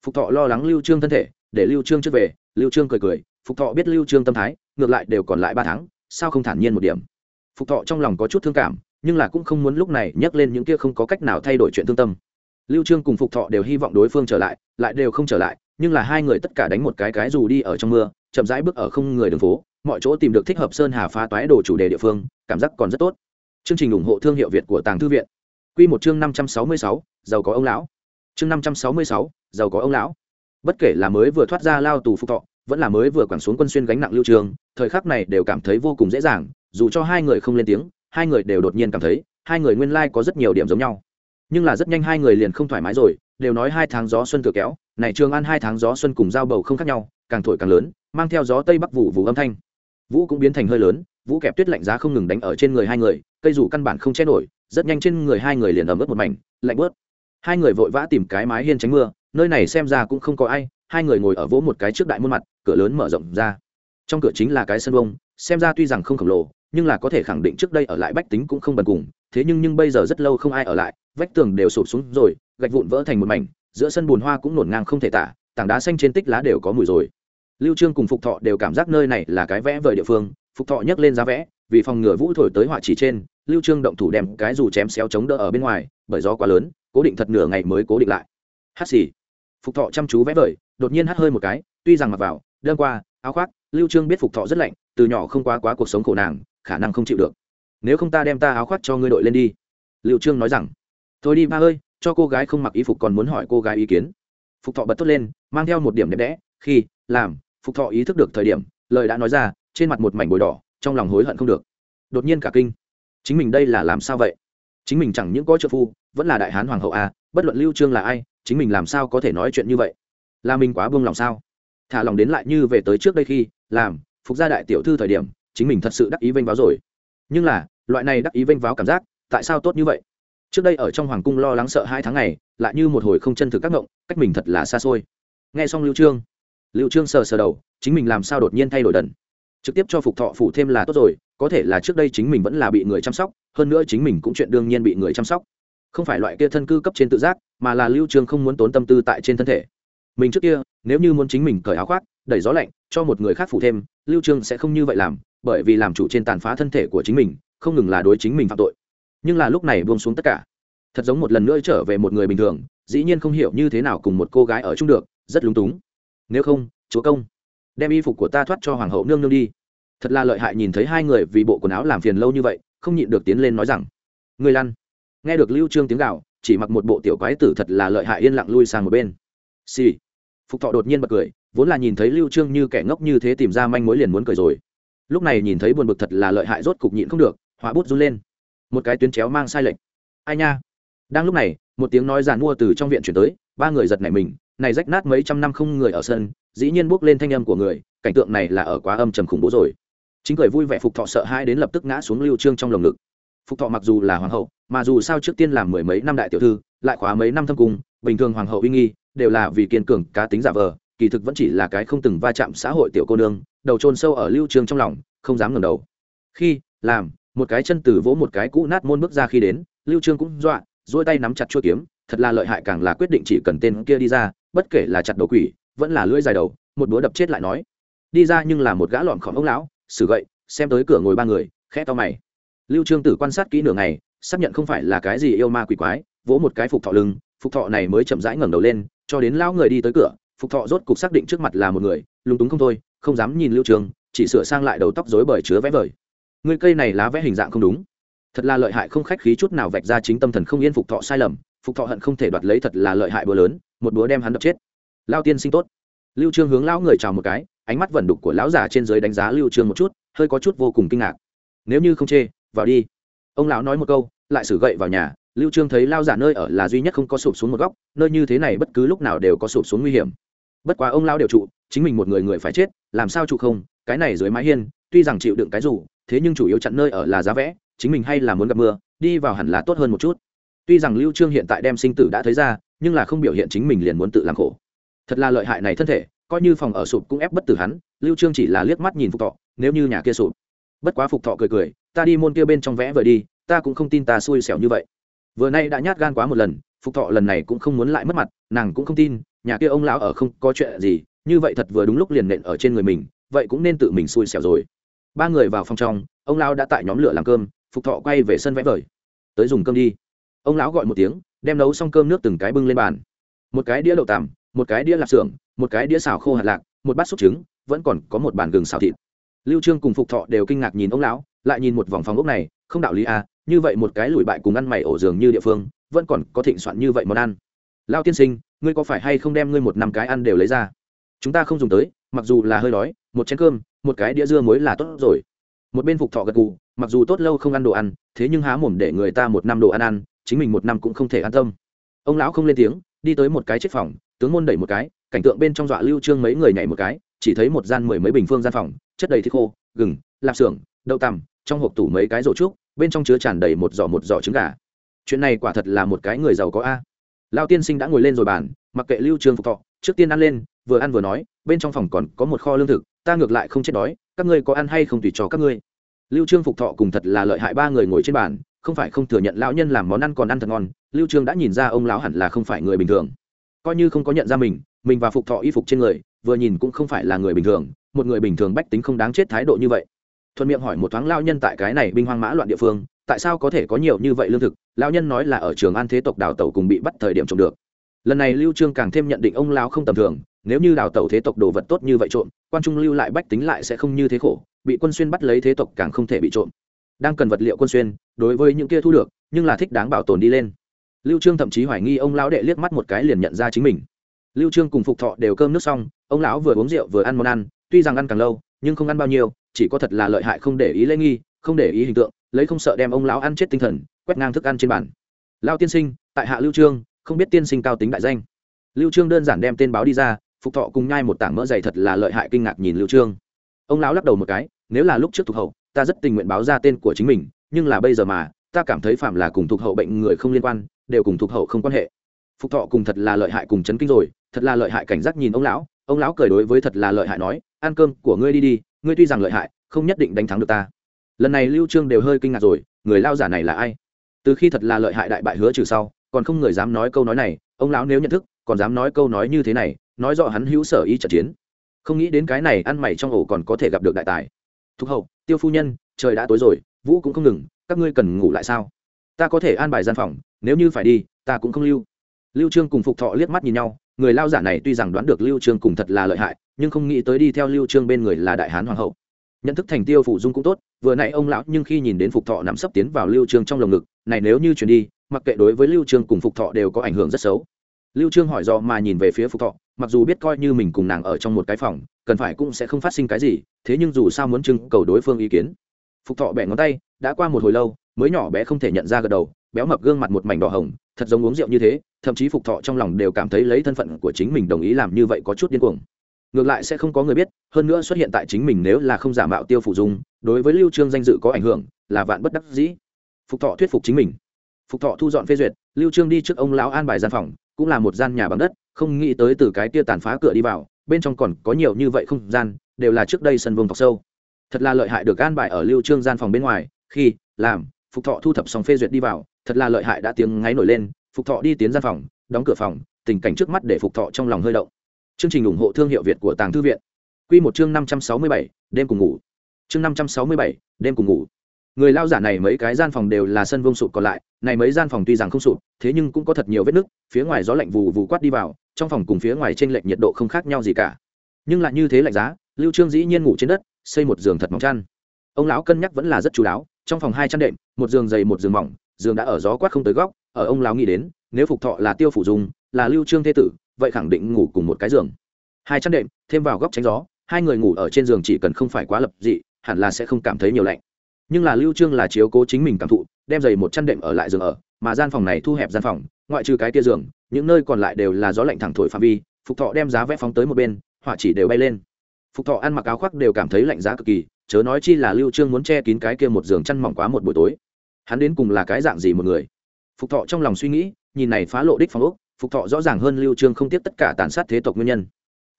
Phục thọ lo lắng lưu trương thân thể, để lưu trương trước về, lưu trương cười cười, phục thọ biết lưu trương tâm thái, ngược lại đều còn lại ba tháng, sao không thản nhiên một điểm? Phục thọ trong lòng có chút thương cảm, nhưng là cũng không muốn lúc này nhắc lên những kia không có cách nào thay đổi chuyện thương tâm. Lưu trương cùng phục thọ đều hy vọng đối phương trở lại lại đều không trở lại, nhưng là hai người tất cả đánh một cái cái dù đi ở trong mưa, chậm rãi bước ở không người đường phố mọi chỗ tìm được thích hợp sơn hà phá toái đồ chủ đề địa phương cảm giác còn rất tốt. Chương trình ủng hộ thương hiệu việt của tàng thư viện. Quy một chương năm trăm sáu mươi sáu, giàu có ông lão. Chương năm trăm sáu mươi sáu, giàu có ông lão. Bất kể là mới vừa thoát ra lao tù phục thọ vẫn là mới vừa quẳng xuống quân xuyên gánh nặng lưu trường thời khắc này đều cảm thấy vô cùng dễ dàng dù cho hai người không lên tiếng hai người đều đột nhiên cảm thấy hai người nguyên lai có rất nhiều điểm giống nhau. Nhưng là rất nhanh hai người liền không thoải mái rồi đều nói hai tháng gió xuân thừa kéo này trường ăn hai tháng gió xuân cùng giao bầu không khác nhau càng thổi càng lớn mang theo gió tây bắc vụ vụ âm thanh vũ cũng biến thành hơi lớn, vũ kẹp tuyết lạnh giá không ngừng đánh ở trên người hai người, cây dù căn bản không che nổi, rất nhanh trên người hai người liền ẩm ướt một mảnh, lạnh bớt. Hai người vội vã tìm cái mái hiên tránh mưa, nơi này xem ra cũng không có ai, hai người ngồi ở vỗ một cái trước đại môn mặt, cửa lớn mở rộng ra. Trong cửa chính là cái sân bông, xem ra tuy rằng không khổng lồ, nhưng là có thể khẳng định trước đây ở lại bách tính cũng không bần cùng, thế nhưng nhưng bây giờ rất lâu không ai ở lại, vách tường đều sụp xuống rồi, gạch vụn vỡ thành một mảnh, giữa sân bùn hoa cũng nổn ngang không thể tả, tảng đá xanh trên tích lá đều có mùi rồi lưu trương cùng phục thọ đều cảm giác nơi này là cái vẽ vời địa phương, phục thọ nhấc lên giá vẽ, vì phòng ngừa vũ thổi tới họa chỉ trên, lưu trương động thủ đem cái dù chém xéo chống đỡ ở bên ngoài, bởi gió quá lớn, cố định thật nửa ngày mới cố định lại. Hát xì. Phục thọ chăm chú vẽ vời, đột nhiên hát hơi một cái, tuy rằng mặc vào, đơn qua, áo khoác, lưu trương biết phục thọ rất lạnh, từ nhỏ không quá quá cuộc sống khổ nàng, khả năng không chịu được. Nếu không ta đem ta áo khoác cho ngươi đội lên đi. Lưu trương nói rằng. Thôi đi, ba ơi, cho cô gái không mặc y phục còn muốn hỏi cô gái ý kiến. Phục thọ bật tốt lên, mang theo một điểm đẹp đẽ, khi, làm phục thọ ý thức được thời điểm lời đã nói ra trên mặt một mảnh bồi đỏ trong lòng hối hận không được. Đột nhiên cả kinh. Chính mình đây là làm sao vậy? Chính mình chẳng những có trợ phu vẫn là đại hán hoàng hậu a à, bất luận lưu trương là ai chính mình làm sao có thể nói chuyện như vậy? Là mình quá buông lòng sao? Thả lòng đến lại như về tới trước đây khi làm phục gia đại tiểu thư thời điểm chính mình thật sự đắc ý vênh váo rồi. Nhưng là loại này đắc ý vênh váo cảm giác tại sao tốt như vậy? Trước đây ở trong hoàng cung lo lắng sợ hai tháng ngày lại như một hồi không chân thực các ngộng cách mình thật là xa xôi. Nghe xong lưu trương lưu trương sờ sờ đầu, chính mình làm sao đột nhiên thay đổi đần. Trực tiếp cho phục thọ phủ thêm là tốt rồi, có thể là trước đây chính mình vẫn là bị người chăm sóc, hơn nữa chính mình cũng chuyện đương nhiên bị người chăm sóc. Không phải loại kia thân cư cấp trên tự giác, mà là lưu trương không muốn tốn tâm tư tại trên thân thể. Mình trước kia, nếu như muốn chính mình cởi áo khoác, đẩy gió lạnh, cho một người khác phủ thêm, lưu trương sẽ không như vậy làm, bởi vì làm chủ trên tàn phá thân thể của chính mình, không ngừng là đối chính mình phạm tội. Nhưng là lúc này buông xuống tất cả. Thật giống một lần nữa trở về một người bình thường, dĩ nhiên không hiểu như thế nào cùng một cô gái ở chung được, rất lúng túng nếu không, chúa công, đem y phục của ta thoát cho hoàng hậu nương nương đi. Thật là lợi hại nhìn thấy hai người vì bộ quần áo làm phiền lâu như vậy, không nhịn được tiến lên nói rằng người lăn. Nghe được lưu trương tiếng gạo chỉ mặc một bộ tiểu quái tử thật là lợi hại yên lặng lui sang một bên. Xì、sì. phục thọ đột nhiên bật cười, vốn là nhìn thấy lưu trương như kẻ ngốc như thế tìm ra manh mối liền muốn cười rồi. Lúc này nhìn thấy buồn bực thật là lợi hại rốt cục nhịn không được hỏa bút run lên. Một cái tuyến chéo mang sai lệch. Ai nha? Đang lúc này, một tiếng nói giàn mua từ trong viện chuyển tới, ba người giật nảy mình này rách nát mấy trăm năm không người ở sân, dĩ nhiên bước lên thanh âm của người, cảnh tượng này là ở quá âm trầm khủng bố rồi. Chính cười vui vẻ phục thọ sợ hai đến lập tức ngã xuống lưu trương trong lồng ngực. Phục thọ mặc dù là hoàng hậu, mà dù sao trước tiên làm mười mấy năm đại tiểu thư, lại khóa mấy năm thâm cung, bình thường hoàng hậu uy nghi, đều là vì kiên cường, cá tính giả vờ, kỳ thực vẫn chỉ là cái không từng va chạm xã hội tiểu cô nương, đầu trôn sâu ở lưu trương trong lòng, không dám ngẩng đầu. Khi, làm, một cái chân từ vỗ một cái cũ nát môn bước ra khi đến, lưu trương cũng dọa, duỗi tay nắm chặt chuôi kiếm, thật là lợi hại càng là quyết định chỉ cần tên kia đi ra bất kể là chặt đầu quỷ, vẫn là lưỡi dài đầu, một búa đập chết lại nói. Đi ra nhưng là một gã lọn khỏm ông lão xử gậy, xem tới cửa ngồi ba người, khẽ to mày. Lưu trương tử quan sát kỹ nửa ngày, xác nhận không phải là cái gì yêu ma quỷ quái, vỗ một cái phục thọ lưng, phục thọ này mới chậm rãi ngẩng đầu lên, cho đến lão người đi tới cửa, phục thọ rốt cục xác định trước mặt là một người, lúng túng không thôi, không dám nhìn lưu trương, chỉ sửa sang lại đầu tóc rối bời chứa vẽ vời. Người cây này lá vẽ hình dạng không đúng. Thật là lợi hại không khách khí chút nào vạch ra chính tâm thần không yên phục thọ sai lầm, phục thọ hận không thể đoạt lấy thật là lợi hại búa lớn một búa đem hắn đập chết. Lao tiên sinh tốt. Lưu trương hướng lão người chào một cái, ánh mắt vẩn đục của lão giả trên dưới đánh giá lưu trương một chút, hơi có chút vô cùng kinh ngạc. Nếu như không chê, vào đi. Ông lão nói một câu, lại sử gậy vào nhà, lưu trương thấy lao giả nơi ở là duy nhất không có sụp xuống một góc, nơi như thế này bất cứ lúc nào đều có sụp xuống nguy hiểm. Bất quá ông lão đều trụ, chính mình một người người phải chết, làm sao trụ không, cái này dưới mái hiên, tuy rằng chịu đựng cái rủ thế nhưng chủ yếu chặn nơi ở là giá vẽ, chính mình hay là muốn gặp mưa, đi vào hẳn là tốt hơn một chút. Tuy rằng lưu trương hiện tại đem sinh tử đã thấy ra nhưng là không biểu hiện chính mình liền muốn tự làm khổ. Thật là lợi hại này thân thể, coi như phòng ở sụp cũng ép bất tử hắn, lưu trương chỉ là liếc mắt nhìn phục thọ, nếu như nhà kia sụp. Bất quá phục thọ cười cười, ta đi môn kia bên trong vẽ vời đi, ta cũng không tin ta xui xẻo như vậy. Vừa nay đã nhát gan quá một lần, phục thọ lần này cũng không muốn lại mất mặt, nàng cũng không tin, nhà kia ông lão ở không có chuyện gì, như vậy thật vừa đúng lúc liền nện ở trên người mình, vậy cũng nên tự mình xui xẻo rồi. Ba người vào phòng trong, ông lão đã tại nhóm lửa làm cơm, phục thọ quay về sân vẽ vời. Tới dùng cơm đi ông lão gọi một tiếng, đem nấu xong cơm nước từng cái bưng lên bàn. Một cái đĩa đậu tằm, một cái đĩa lạp xưởng, một cái đĩa xào khô hạt lạc, một bát xúc trứng, vẫn còn có một bàn gừng xào thịt. Lưu trương cùng phục thọ đều kinh ngạc nhìn ông lão, lại nhìn một vòng phòng ốc này, không đạo lý à như vậy một cái lùi bại cùng ăn mày ổ giường như địa phương, vẫn còn có thịnh soạn như vậy món ăn. Lao tiên sinh, ngươi có phải hay không đem ngươi một năm cái ăn đều lấy ra? Chúng ta không dùng tới, mặc dù là hơi đói, một chén cơm, một cái đĩa dưa muối là tốt rồi. Một bên phục thọ gật gù, mặc dù tốt lâu không ăn đồ ăn, thế nhưng há mồm để người ta một năm đồ ăn ăn chính mình một năm cũng không thể an tâm. Ông lão không lên tiếng, đi tới một cái chết phòng, tướng môn đẩy một cái, cảnh tượng bên trong dọa lưu trương mấy người nhảy một cái, chỉ thấy một gian mười mấy bình phương gian phòng, chất đầy thịt khô, gừng, lạp xưởng, đậu tằm, trong hộp tủ mấy cái rổ trúc, bên trong chứa tràn đầy một giỏ một giỏ trứng gà. Chuyện này quả thật là một cái người giàu có a. Lao tiên sinh đã ngồi lên rồi bàn, mặc kệ lưu trương phục thọ, trước tiên ăn lên, vừa ăn vừa nói, bên trong phòng còn có một kho lương thực, ta ngược lại không chết đói, các ngươi có ăn hay không tùy cho các ngươi. Lưu trương phục thọ cùng thật là lợi hại ba người ngồi trên bàn không phải không thừa nhận lão nhân làm món ăn còn ăn thật ngon, lưu trương đã nhìn ra ông lão hẳn là không phải người bình thường. Coi như không có nhận ra mình mình và phục thọ y phục trên người, vừa nhìn cũng không phải là người bình thường, một người bình thường bách tính không đáng chết thái độ như vậy. Thuận miệng hỏi một thoáng lao nhân tại cái này binh hoang mã loạn địa phương, tại sao có thể có nhiều như vậy lương thực? Lao nhân nói là ở trường an thế tộc đào tẩu cùng bị bắt thời điểm trộm được. Lần này lưu trương càng thêm nhận định ông lão không tầm thường, nếu như đào tẩu thế tộc đồ vật tốt như vậy trộm, quan trung lưu lại bách tính lại sẽ không như thế khổ, bị quân xuyên bắt lấy thế tộc càng không thể bị trộm đang cần vật liệu quân xuyên, đối với những kia thu được, nhưng là thích đáng bảo tồn đi lên. Lưu trương thậm chí hoài nghi ông lão đệ liếc mắt một cái liền nhận ra chính mình. Lưu trương cùng phục thọ đều cơm nước xong, ông lão vừa uống rượu vừa ăn món ăn, tuy rằng ăn càng lâu, nhưng không ăn bao nhiêu, chỉ có thật là lợi hại không để ý lễ nghi, không để ý hình tượng, lấy không sợ đem ông lão ăn chết tinh thần, quét ngang thức ăn trên bàn. Lao tiên sinh, tại hạ lưu trương, không biết tiên sinh cao tính đại danh. Lưu trương đơn giản đem tên báo đi ra, phục thọ cùng nhai một tảng mỡ dày thật là lợi hại kinh ngạc nhìn lưu trương. Ông lão lắc đầu một cái, nếu là lúc trước thuộc hậu ta rất tình nguyện báo ra tên của chính mình, nhưng là bây giờ mà, ta cảm thấy phạm là cùng thuộc hậu bệnh người không liên quan, đều cùng thuộc hậu không quan hệ. Phục thọ cùng thật là lợi hại cùng chấn kinh rồi, thật là lợi hại cảnh giác nhìn ông lão ông lão cười đối với thật là lợi hại nói, ăn cơm của ngươi đi đi, ngươi tuy rằng lợi hại, không nhất định đánh thắng được ta. Lần này lưu trương đều hơi kinh ngạc rồi, người lao giả này là ai? Từ khi thật là lợi hại đại bại hứa trừ sau, còn không người dám nói câu nói này, ông lão nếu nhận thức, còn dám nói câu nói như thế này, nói rõ hắn hữu sở ý trận chiến. Không nghĩ đến cái này ăn mày trong ổ còn có thể gặp được đại tài. Thúc hậu tiêu phu nhân, trời đã tối rồi, vũ cũng không ngừng, các ngươi cần ngủ lại sao? Ta có thể an bài gian phòng, nếu như phải đi, ta cũng không lưu. Lưu trương cùng phục thọ liếc mắt nhìn nhau, người lao giả này tuy rằng đoán được lưu trương cùng thật là lợi hại, nhưng không nghĩ tới đi theo lưu trương bên người là đại hán hoàng hậu. Nhận thức thành tiêu phủ dung cũng tốt, vừa nãy ông lão nhưng khi nhìn đến phục thọ nắm sấp tiến vào lưu trương trong lồng ngực, này nếu như chuyển đi, mặc kệ đối với lưu trương cùng phục thọ đều có ảnh hưởng rất xấu. Lưu trương hỏi do mà nhìn về phía phục thọ, mặc dù biết coi như mình cùng nàng ở trong một cái phòng cần phải cũng sẽ không phát sinh cái gì, thế nhưng dù sao muốn trưng cầu đối phương ý kiến. Phục thọ bẻ ngón tay, đã qua một hồi lâu, mới nhỏ bé không thể nhận ra gật đầu, béo mập gương mặt một mảnh đỏ hồng, thật giống uống rượu như thế, thậm chí phục thọ trong lòng đều cảm thấy lấy thân phận của chính mình đồng ý làm như vậy có chút điên cuồng. Ngược lại sẽ không có người biết, hơn nữa xuất hiện tại chính mình nếu là không giả mạo tiêu phủ dung, đối với lưu trương danh dự có ảnh hưởng, là vạn bất đắc dĩ. Phục thọ thuyết phục chính mình. Phục thọ thu dọn phê duyệt, lưu trương đi trước ông lão an bài gian phòng, cũng là một gian nhà bằng đất, không nghĩ tới từ cái tia tàn phá cửa đi vào bên trong còn có nhiều như vậy không gian, đều là trước đây sân vương thọc sâu. Thật là lợi hại được an bài ở lưu trương gian phòng bên ngoài, khi, làm, phục thọ thu thập xong phê duyệt đi vào, thật là lợi hại đã tiếng ngáy nổi lên, phục thọ đi tiến gian phòng, đóng cửa phòng, tình cảnh trước mắt để phục thọ trong lòng hơi động. Chương trình ủng hộ thương hiệu việt của tàng thư viện. Quy một chương năm trăm sáu mươi bảy, đêm cùng ngủ. Chương năm trăm sáu mươi bảy, đêm cùng ngủ. Người lao giả này mấy cái gian phòng đều là sân vông sụp còn lại, này mấy gian phòng tuy rằng không sụp, thế nhưng cũng có thật nhiều vết nứt, phía ngoài gió lạnh vù vù quát đi vào trong phòng cùng phía ngoài trên lệnh nhiệt độ không khác nhau gì cả. Nhưng lại như thế lạnh giá, lưu trương dĩ nhiên ngủ trên đất, xây một giường thật mỏng chăn. Ông lão cân nhắc vẫn là rất chú đáo, trong phòng hai chăn đệm, một giường dày một giường mỏng, giường đã ở gió quát không tới góc, ở ông lão nghĩ đến, nếu phục thọ là tiêu phủ dùng, là lưu trương thế tử, vậy khẳng định ngủ cùng một cái giường. Hai chăn đệm, thêm vào góc tránh gió, hai người ngủ ở trên giường chỉ cần không phải quá lập dị, hẳn là sẽ không cảm thấy nhiều lạnh. Nhưng là lưu trương là chiếu cố chính mình cảm thụ, đem giày một chăn đệm ở lại giường ở, mà gian phòng này thu hẹp gian phòng, ngoại trừ cái tia giường những nơi còn lại đều là gió lạnh thẳng thổi phạm vi, phục thọ đem giá vẽ phóng tới một bên, họa chỉ đều bay lên. Phục thọ ăn mặc áo khoác đều cảm thấy lạnh giá cực kỳ, chớ nói chi là lưu trương muốn che kín cái kia một giường chăn mỏng quá một buổi tối. Hắn đến cùng là cái dạng gì một người? Phục thọ trong lòng suy nghĩ, nhìn này phá lộ đích phong ốc, phục thọ rõ ràng hơn lưu trương không tiếp tất cả tàn sát thế tộc nguyên nhân.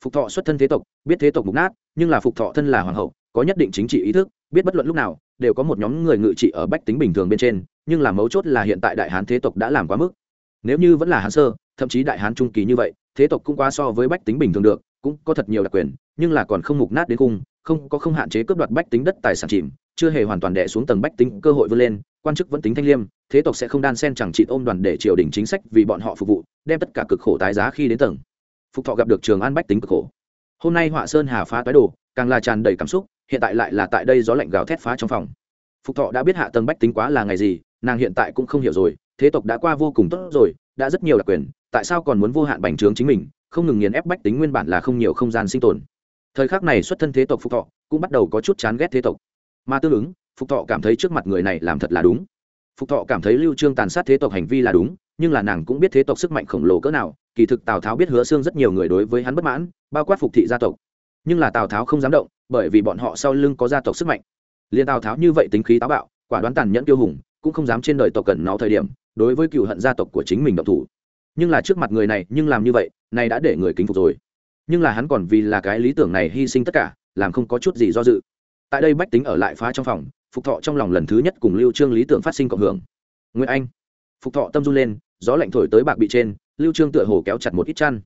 Phục thọ xuất thân thế tộc, biết thế tộc mục nát, nhưng là phục thọ thân là hoàng hậu, có nhất định chính trị ý thức, biết bất luận lúc nào, đều có một nhóm người ngự trị ở bách tính bình thường bên trên, nhưng là mấu chốt là hiện tại đại hán thế tộc đã làm quá mức nếu như vẫn là hán sơ, thậm chí đại hán trung kỳ như vậy, thế tộc cũng quá so với bách tính bình thường được, cũng có thật nhiều đặc quyền, nhưng là còn không mục nát đến cung không có không hạn chế cướp đoạt bách tính đất tài sản chìm, chưa hề hoàn toàn đẻ xuống tầng bách tính cơ hội vươn lên, quan chức vẫn tính thanh liêm, thế tộc sẽ không đan sen chẳng trị ôm đoàn để triều đình chính sách vì bọn họ phục vụ, đem tất cả cực khổ tái giá khi đến tầng. Phục thọ gặp được trường an bách tính cực khổ. Hôm nay họa sơn hà phá toái đồ, càng là tràn đầy cảm xúc, hiện tại lại là tại đây gió lạnh gào thét phá trong phòng. Phục thọ đã biết hạ tầng bách tính quá là ngày gì, nàng hiện tại cũng không hiểu rồi thế tộc đã qua vô cùng tốt rồi, đã rất nhiều đặc quyền, tại sao còn muốn vô hạn bành trướng chính mình, không ngừng nghiền ép bách tính nguyên bản là không nhiều không gian sinh tồn. Thời khắc này xuất thân thế tộc phục thọ cũng bắt đầu có chút chán ghét thế tộc. Mà tương ứng, phục thọ cảm thấy trước mặt người này làm thật là đúng. Phục thọ cảm thấy lưu trương tàn sát thế tộc hành vi là đúng, nhưng là nàng cũng biết thế tộc sức mạnh khổng lồ cỡ nào, kỳ thực tào tháo biết hứa xương rất nhiều người đối với hắn bất mãn, bao quát phục thị gia tộc. Nhưng là tào tháo không dám động, bởi vì bọn họ sau lưng có gia tộc sức mạnh. Liền tào tháo như vậy tính khí táo bạo, quả đoán tàn nhẫn tiêu hùng, cũng không dám trên đời tộc cần nó thời điểm đối với cựu hận gia tộc của chính mình độc thủ. Nhưng là trước mặt người này, nhưng làm như vậy, này đã để người kính phục rồi. Nhưng là hắn còn vì là cái lý tưởng này hy sinh tất cả, làm không có chút gì do dự. Tại đây bách tính ở lại phá trong phòng, phục thọ trong lòng lần thứ nhất cùng lưu trương lý tưởng phát sinh cộng hưởng. Nguyễn anh. Phục thọ tâm run lên, gió lạnh thổi tới bạc bị trên, lưu trương tựa hồ kéo chặt một ít chăn.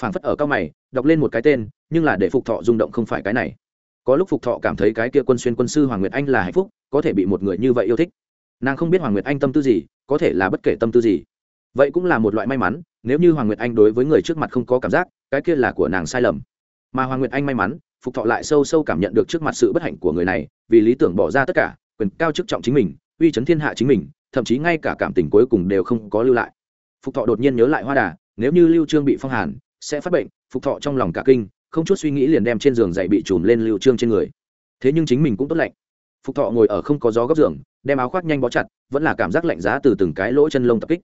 Phảng phất ở cao mày, đọc lên một cái tên, nhưng là để phục thọ rung động không phải cái này. Có lúc phục thọ cảm thấy cái kia quân xuyên quân sư hoàng nguyệt anh là hạnh phúc, có thể bị một người như vậy yêu thích nàng không biết hoàng nguyệt anh tâm tư gì, có thể là bất kể tâm tư gì. Vậy cũng là một loại may mắn, nếu như hoàng nguyệt anh đối với người trước mặt không có cảm giác, cái kia là của nàng sai lầm. Mà hoàng nguyệt anh may mắn, phục thọ lại sâu sâu cảm nhận được trước mặt sự bất hạnh của người này, vì lý tưởng bỏ ra tất cả, quyền cao chức trọng chính mình, uy chấn thiên hạ chính mình, thậm chí ngay cả cảm tình cuối cùng đều không có lưu lại. Phục thọ đột nhiên nhớ lại hoa đà, nếu như lưu trương bị phong hàn, sẽ phát bệnh, phục thọ trong lòng cả kinh, không chút suy nghĩ liền đem trên giường dậy bị trùm lên lưu trương trên người. Thế nhưng chính mình cũng tốt lạnh. Phục thọ ngồi ở không có gió góc giường đem áo khoác nhanh bó chặt vẫn là cảm giác lạnh giá từ từng cái lỗ chân lông tập kích.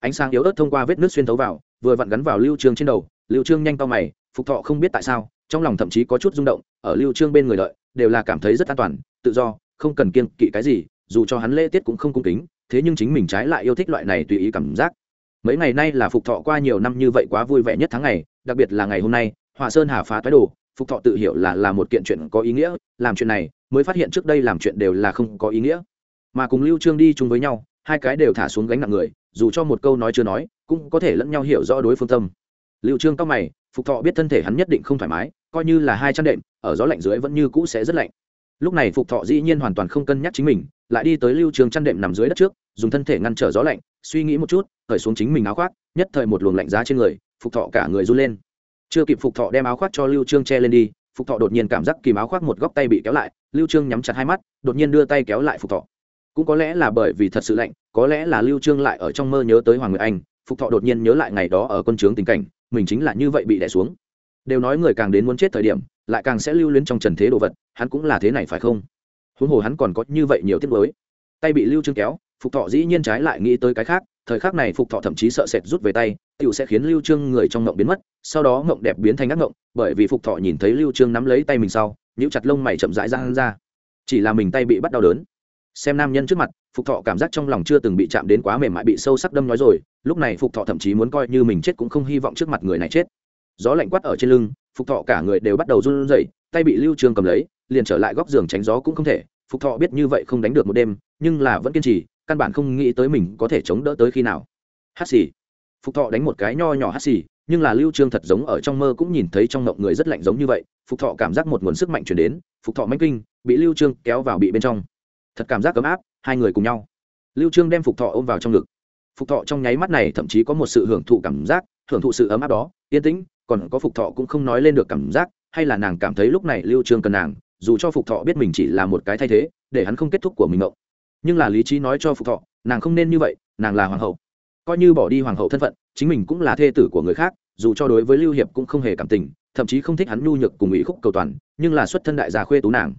Ánh sáng yếu ớt thông qua vết nước xuyên thấu vào vừa vặn gắn vào lưu trương trên đầu lưu trương nhanh to mày phục thọ không biết tại sao trong lòng thậm chí có chút rung động ở lưu trương bên người lợi, đều là cảm thấy rất an toàn tự do không cần kiêng kỵ cái gì dù cho hắn lễ tiết cũng không cung kính thế nhưng chính mình trái lại yêu thích loại này tùy ý cảm giác. Mấy ngày nay là phục thọ qua nhiều năm như vậy quá vui vẻ nhất tháng ngày đặc biệt là ngày hôm nay hỏa sơn hà phá toái đồ phục thọ tự hiểu là là một kiện chuyện có ý nghĩa làm chuyện này mới phát hiện trước đây làm chuyện đều là không có ý nghĩa mà cùng lưu trương đi chung với nhau, hai cái đều thả xuống gánh nặng người, dù cho một câu nói chưa nói, cũng có thể lẫn nhau hiểu rõ đối phương tâm. Lưu trương cao mày, phục thọ biết thân thể hắn nhất định không thoải mái, coi như là hai chăn đệm, ở gió lạnh dưới vẫn như cũ sẽ rất lạnh. Lúc này phục thọ dĩ nhiên hoàn toàn không cân nhắc chính mình, lại đi tới lưu trương chăn đệm nằm dưới đất trước, dùng thân thể ngăn trở gió lạnh, suy nghĩ một chút, cởi xuống chính mình áo khoác, nhất thời một luồng lạnh giá trên người, phục thọ cả người run lên. Chưa kịp phục thọ đem áo khoác cho lưu trương che lên đi, phục thọ đột nhiên cảm giác kìm áo khoác một góc tay bị kéo lại, lưu trương nhắm chặt hai mắt, đột nhiên đưa tay kéo lại phục thọ cũng có lẽ là bởi vì thật sự lạnh, có lẽ là lưu trương lại ở trong mơ nhớ tới hoàng nguyệt anh, phục thọ đột nhiên nhớ lại ngày đó ở quân trướng tình cảnh, mình chính là như vậy bị đè xuống. Đều nói người càng đến muốn chết thời điểm, lại càng sẽ lưu luyến trong trần thế đồ vật, hắn cũng là thế này phải không? Huống hồ hắn còn có như vậy nhiều tiết mới tay bị lưu trương kéo, phục thọ dĩ nhiên trái lại nghĩ tới cái khác, thời khắc này phục thọ thậm chí sợ sệt rút về tay, tiểu sẽ khiến lưu trương người trong ngộng biến mất, sau đó ngộng đẹp biến thành ác ngộng, bởi vì phục thọ nhìn thấy lưu trương nắm lấy tay mình sau, nhíu chặt lông mày chậm rãi ra ra. Chỉ là mình tay bị bắt đau đớn xem nam nhân trước mặt, phục thọ cảm giác trong lòng chưa từng bị chạm đến quá mềm mại, bị sâu sắc đâm nói rồi, lúc này phục thọ thậm chí muốn coi như mình chết cũng không hy vọng trước mặt người này chết. Gió lạnh quát ở trên lưng, phục thọ cả người đều bắt đầu run rẩy, tay bị lưu trương cầm lấy, liền trở lại góc giường tránh gió cũng không thể. Phục thọ biết như vậy không đánh được một đêm, nhưng là vẫn kiên trì, căn bản không nghĩ tới mình có thể chống đỡ tới khi nào. Hát xì. Phục thọ đánh một cái nho nhỏ hát xì, nhưng là lưu trương thật giống ở trong mơ cũng nhìn thấy trong ngộng người rất lạnh giống như vậy. Phục thọ cảm giác một nguồn sức mạnh truyền đến, phục thọ manh kinh, bị lưu trương kéo vào bị bên trong thật cảm giác ấm áp, hai người cùng nhau. Lưu trương đem phục thọ ôm vào trong ngực. Phục thọ trong nháy mắt này thậm chí có một sự hưởng thụ cảm giác, hưởng thụ sự ấm áp đó, yên tĩnh, còn có phục thọ cũng không nói lên được cảm giác, hay là nàng cảm thấy lúc này lưu trương cần nàng, dù cho phục thọ biết mình chỉ là một cái thay thế, để hắn không kết thúc của mình ngộng. Nhưng là lý trí nói cho phục thọ, nàng không nên như vậy, nàng là hoàng hậu. Coi như bỏ đi hoàng hậu thân phận, chính mình cũng là thê tử của người khác, dù cho đối với lưu hiệp cũng không hề cảm tình, thậm chí không thích hắn nhu nhược cùng ủy khúc cầu toàn, nhưng là xuất thân đại gia khuê tú nàng.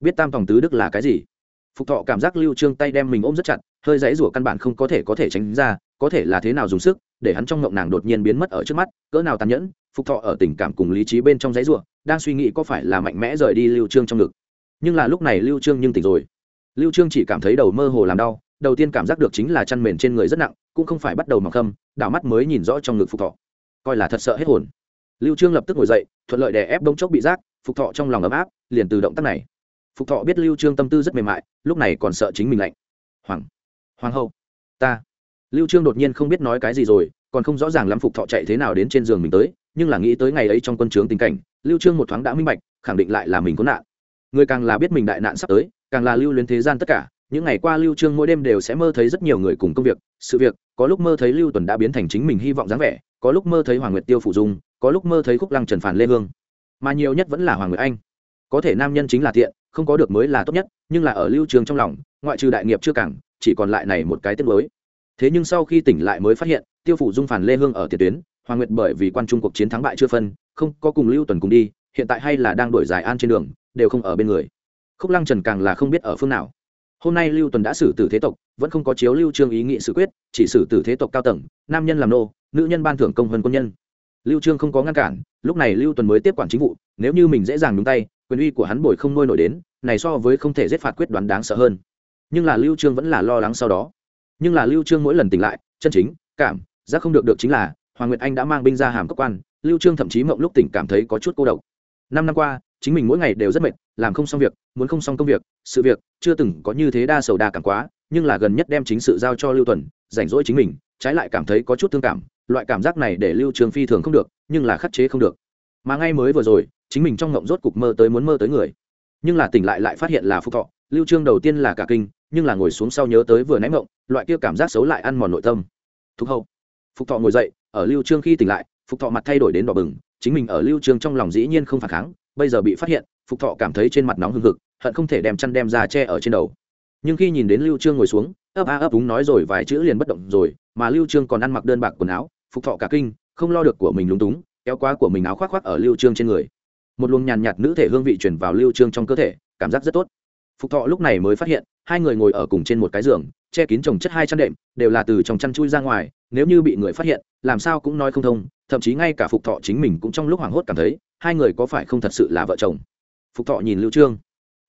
Biết tam tòng tứ đức là cái gì? Phục thọ cảm giác lưu trương tay đem mình ôm rất chặt, hơi dãy rủa căn bản không có thể có thể tránh ra, có thể là thế nào dùng sức, để hắn trong ngộng nàng đột nhiên biến mất ở trước mắt, cỡ nào tàn nhẫn, phục thọ ở tình cảm cùng lý trí bên trong dãy rủa đang suy nghĩ có phải là mạnh mẽ rời đi lưu trương trong ngực. Nhưng là lúc này lưu trương nhưng tỉnh rồi. Lưu trương chỉ cảm thấy đầu mơ hồ làm đau, đầu tiên cảm giác được chính là chăn mền trên người rất nặng, cũng không phải bắt đầu mặc khâm, đảo mắt mới nhìn rõ trong ngực phục thọ. Coi là thật sợ hết hồn. Lưu trương lập tức ngồi dậy, thuận lợi đè ép đông chốc bị rác, phục thọ trong lòng ấm áp, liền từ động tác này phục thọ biết lưu trương tâm tư rất mềm mại, lúc này còn sợ chính mình lạnh. Hoàng hoàng hậu, ta. Lưu trương đột nhiên không biết nói cái gì rồi, còn không rõ ràng lắm phục thọ chạy thế nào đến trên giường mình tới, nhưng là nghĩ tới ngày ấy trong quân trướng tình cảnh, lưu trương một thoáng đã minh bạch, khẳng định lại là mình có nạn. Người càng là biết mình đại nạn sắp tới, càng là lưu luyến thế gian tất cả, những ngày qua lưu trương mỗi đêm đều sẽ mơ thấy rất nhiều người cùng công việc, sự việc, có lúc mơ thấy lưu tuần đã biến thành chính mình hy vọng dáng vẻ, có lúc mơ thấy hoàng nguyệt tiêu phụ dung, có lúc mơ thấy khúc lăng trần phản lê hương. Mà nhiều nhất vẫn là hoàng nguyệt anh. Có thể nam nhân chính là thiện không có được mới là tốt nhất, nhưng là ở lưu trường trong lòng, ngoại trừ đại nghiệp chưa cảng, chỉ còn lại này một cái tiết mới thế nhưng sau khi tỉnh lại mới phát hiện, tiêu phủ dung phản lê hương ở tiền tuyến, hoàng nguyệt bởi vì quan trung cuộc chiến thắng bại chưa phân, không có cùng lưu tuần cùng đi, hiện tại hay là đang đổi giải an trên đường, đều không ở bên người. Khúc lăng trần càng là không biết ở phương nào. Hôm nay lưu tuần đã xử tử thế tộc, vẫn không có chiếu lưu trương ý nghị xử quyết, chỉ xử tử thế tộc cao tầng, nam nhân làm nô, nữ nhân ban thưởng công vân quân nhân. Lưu trương không có ngăn cản, lúc này lưu tuần mới tiếp quản chính vụ, nếu như mình dễ dàng nhúng tay quyền uy của hắn bồi không nuôi nổi đến, này so với không thể giết phạt quyết đoán đáng sợ hơn. Nhưng là lưu trương vẫn là lo lắng sau đó. Nhưng là lưu trương mỗi lần tỉnh lại, chân chính, cảm, giác không được được chính là, hoàng nguyệt anh đã mang binh ra hàm cấp quan, lưu trương thậm chí mộng lúc tỉnh cảm thấy có chút cô độc. Năm năm qua, chính mình mỗi ngày đều rất mệt, làm không xong việc, muốn không xong công việc, sự việc, chưa từng có như thế đa sầu đa cảm quá, nhưng là gần nhất đem chính sự giao cho lưu tuần, rảnh rỗi chính mình, trái lại cảm thấy có chút thương cảm, loại cảm giác này để lưu trương phi thường không được, nhưng là khắc chế không được. Mà ngay mới vừa rồi chính mình trong ngộng rốt cục mơ tới muốn mơ tới người. Nhưng là tỉnh lại lại phát hiện là phúc thọ, lưu trương đầu tiên là cả kinh, nhưng là ngồi xuống sau nhớ tới vừa nãy ngộng, loại kia cảm giác xấu lại ăn mòn nội tâm. Thúc hậu, phúc thọ ngồi dậy, ở lưu trương khi tỉnh lại, phúc thọ mặt thay đổi đến đỏ bừng, chính mình ở lưu trương trong lòng dĩ nhiên không phản kháng, bây giờ bị phát hiện, phúc thọ cảm thấy trên mặt nóng hừng hực, hận không thể đem chăn đem ra che ở trên đầu. Nhưng khi nhìn đến lưu trương ngồi xuống, ấp a ấp úng nói rồi vài chữ liền bất động rồi, mà lưu trương còn ăn mặc đơn bạc quần áo phục thọ cả kinh, không lo được của mình lúng túng, kéo quá của mình áo khoác khoác ở lưu trương trên người một luồng nhàn nhạt nữ thể hương vị truyền vào lưu trương trong cơ thể, cảm giác rất tốt. Phục thọ lúc này mới phát hiện, hai người ngồi ở cùng trên một cái giường, che kín chồng chất hai chăn đệm, đều là từ trong chăn chui ra ngoài, nếu như bị người phát hiện, làm sao cũng nói không thông, thậm chí ngay cả phục thọ chính mình cũng trong lúc hoảng hốt cảm thấy, hai người có phải không thật sự là vợ chồng? Phục thọ nhìn lưu trương,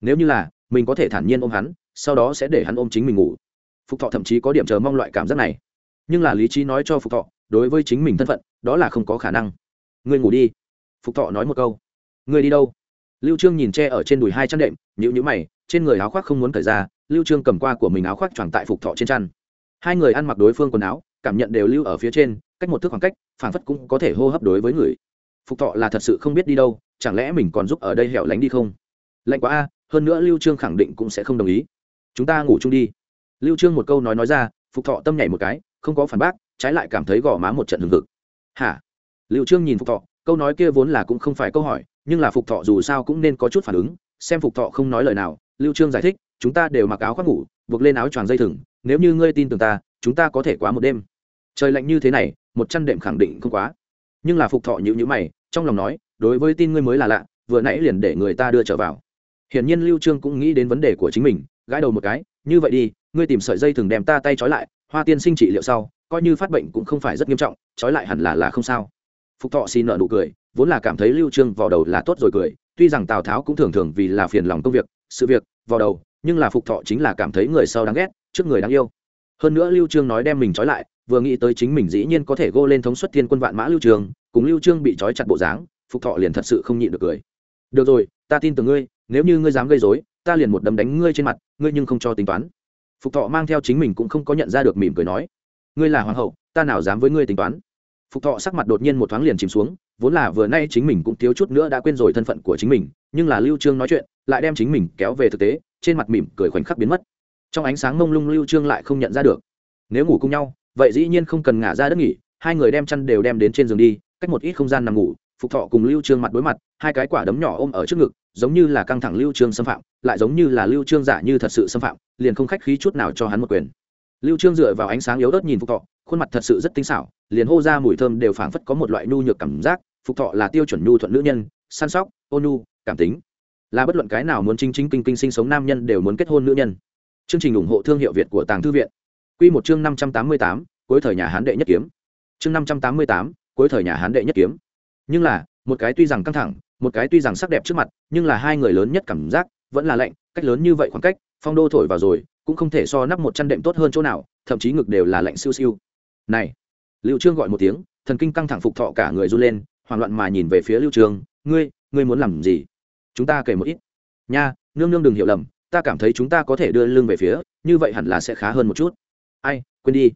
nếu như là, mình có thể thản nhiên ôm hắn, sau đó sẽ để hắn ôm chính mình ngủ. Phục thọ thậm chí có điểm chờ mong loại cảm giác này. Nhưng là lý trí nói cho phục thọ, đối với chính mình thân phận, đó là không có khả năng. Ngươi ngủ đi. Phục thọ nói một câu ngươi đi đâu? Lưu trương nhìn che ở trên đùi hai chăn đệm nhũ nhữ mày, trên người áo khoác không muốn cởi ra, lưu trương cầm qua của mình áo khoác choàng tại phục thọ trên chăn. Hai người ăn mặc đối phương quần áo, cảm nhận đều lưu ở phía trên, cách một thước khoảng cách phản phất cũng có thể hô hấp đối với người. Phục thọ là thật sự không biết đi đâu, chẳng lẽ mình còn giúp ở đây hẻo lánh đi không? Lạnh quá a, hơn nữa lưu trương khẳng định cũng sẽ không đồng ý. Chúng ta ngủ chung đi. Lưu trương một câu nói nói ra, phục thọ tâm nhảy một cái, không có phản bác, trái lại cảm thấy gò má một trận hừng hực. Hả? Lưu trương nhìn phục thọ, câu nói kia vốn là cũng không phải câu hỏi nhưng là phục thọ dù sao cũng nên có chút phản ứng, xem phục thọ không nói lời nào, lưu trương giải thích, chúng ta đều mặc áo khoác ngủ, buộc lên áo choàng dây thừng, nếu như ngươi tin tưởng ta, chúng ta có thể quá một đêm. Trời lạnh như thế này, một chăn đệm khẳng định không quá. Nhưng là phục thọ nhũ nhíu mày, trong lòng nói, đối với tin ngươi mới là lạ, vừa nãy liền để người ta đưa trở vào. Hiển nhiên lưu trương cũng nghĩ đến vấn đề của chính mình, gãi đầu một cái, như vậy đi, ngươi tìm sợi dây thừng đem ta tay trói lại, hoa tiên sinh trị liệu sau, coi như phát bệnh cũng không phải rất nghiêm trọng, trói lại hẳn là là không sao. Phục thọ xin nợ nụ cười vốn là cảm thấy lưu trương vào đầu là tốt rồi cười, tuy rằng tào tháo cũng thường thường vì là phiền lòng công việc, sự việc, vào đầu, nhưng là phục thọ chính là cảm thấy người sau đáng ghét, trước người đáng yêu. Hơn nữa lưu trương nói đem mình trói lại, vừa nghĩ tới chính mình dĩ nhiên có thể gô lên thống suất thiên quân vạn mã lưu trương, cùng lưu trương bị trói chặt bộ dáng, phục thọ liền thật sự không nhịn được cười. Được rồi, ta tin tưởng ngươi, nếu như ngươi dám gây rối, ta liền một đấm đánh ngươi trên mặt, ngươi nhưng không cho tính toán. Phục thọ mang theo chính mình cũng không có nhận ra được mỉm cười nói. Ngươi là hoàng hậu, ta nào dám với ngươi tính toán? Phục thọ sắc mặt đột nhiên một thoáng liền chìm xuống, vốn là vừa nay chính mình cũng thiếu chút nữa đã quên rồi thân phận của chính mình, nhưng là lưu trương nói chuyện, lại đem chính mình kéo về thực tế, trên mặt mỉm cười khoảnh khắc biến mất. Trong ánh sáng mông lung lưu trương lại không nhận ra được. Nếu ngủ cùng nhau, vậy dĩ nhiên không cần ngả ra đất nghỉ, hai người đem chăn đều đem đến trên giường đi, cách một ít không gian nằm ngủ, phục thọ cùng lưu trương mặt đối mặt, hai cái quả đấm nhỏ ôm ở trước ngực, giống như là căng thẳng lưu trương xâm phạm, lại giống như là lưu trương giả như thật sự xâm phạm, liền không khách khí chút nào cho hắn một quyền. Lưu trương dựa vào ánh sáng yếu ớt nhìn phục thọ khuôn mặt thật sự rất tinh xảo liền hô ra mùi thơm đều phảng phất có một loại nhu nhược cảm giác phục thọ là tiêu chuẩn nhu thuận nữ nhân săn sóc ôn nhu cảm tính. Là bất luận cái nào muốn chính chính kinh kinh sinh sống nam nhân đều muốn kết hôn nữ nhân. Chương trình ủng hộ thương hiệu việt của tàng thư viện. Quy một chương 588, cuối thời nhà hán đệ nhất kiếm. Chương 588, cuối thời nhà hán đệ nhất kiếm. Nhưng là một cái tuy rằng căng thẳng một cái tuy rằng sắc đẹp trước mặt nhưng là hai người lớn nhất cảm giác vẫn là lạnh cách lớn như vậy khoảng cách phong đô thổi vào rồi cũng không thể so nắp một chăn đệm tốt hơn chỗ nào thậm chí ngực đều là lạnh siêu siêu này, lưu trương gọi một tiếng, thần kinh căng thẳng phục thọ cả người run lên, hoảng loạn mà nhìn về phía lưu trương, ngươi ngươi muốn làm gì? Chúng ta kể một ít. Nha, nương nương đừng hiểu lầm, ta cảm thấy chúng ta có thể đưa lưng về phía, như vậy hẳn là sẽ khá hơn một chút. Ai, quên đi.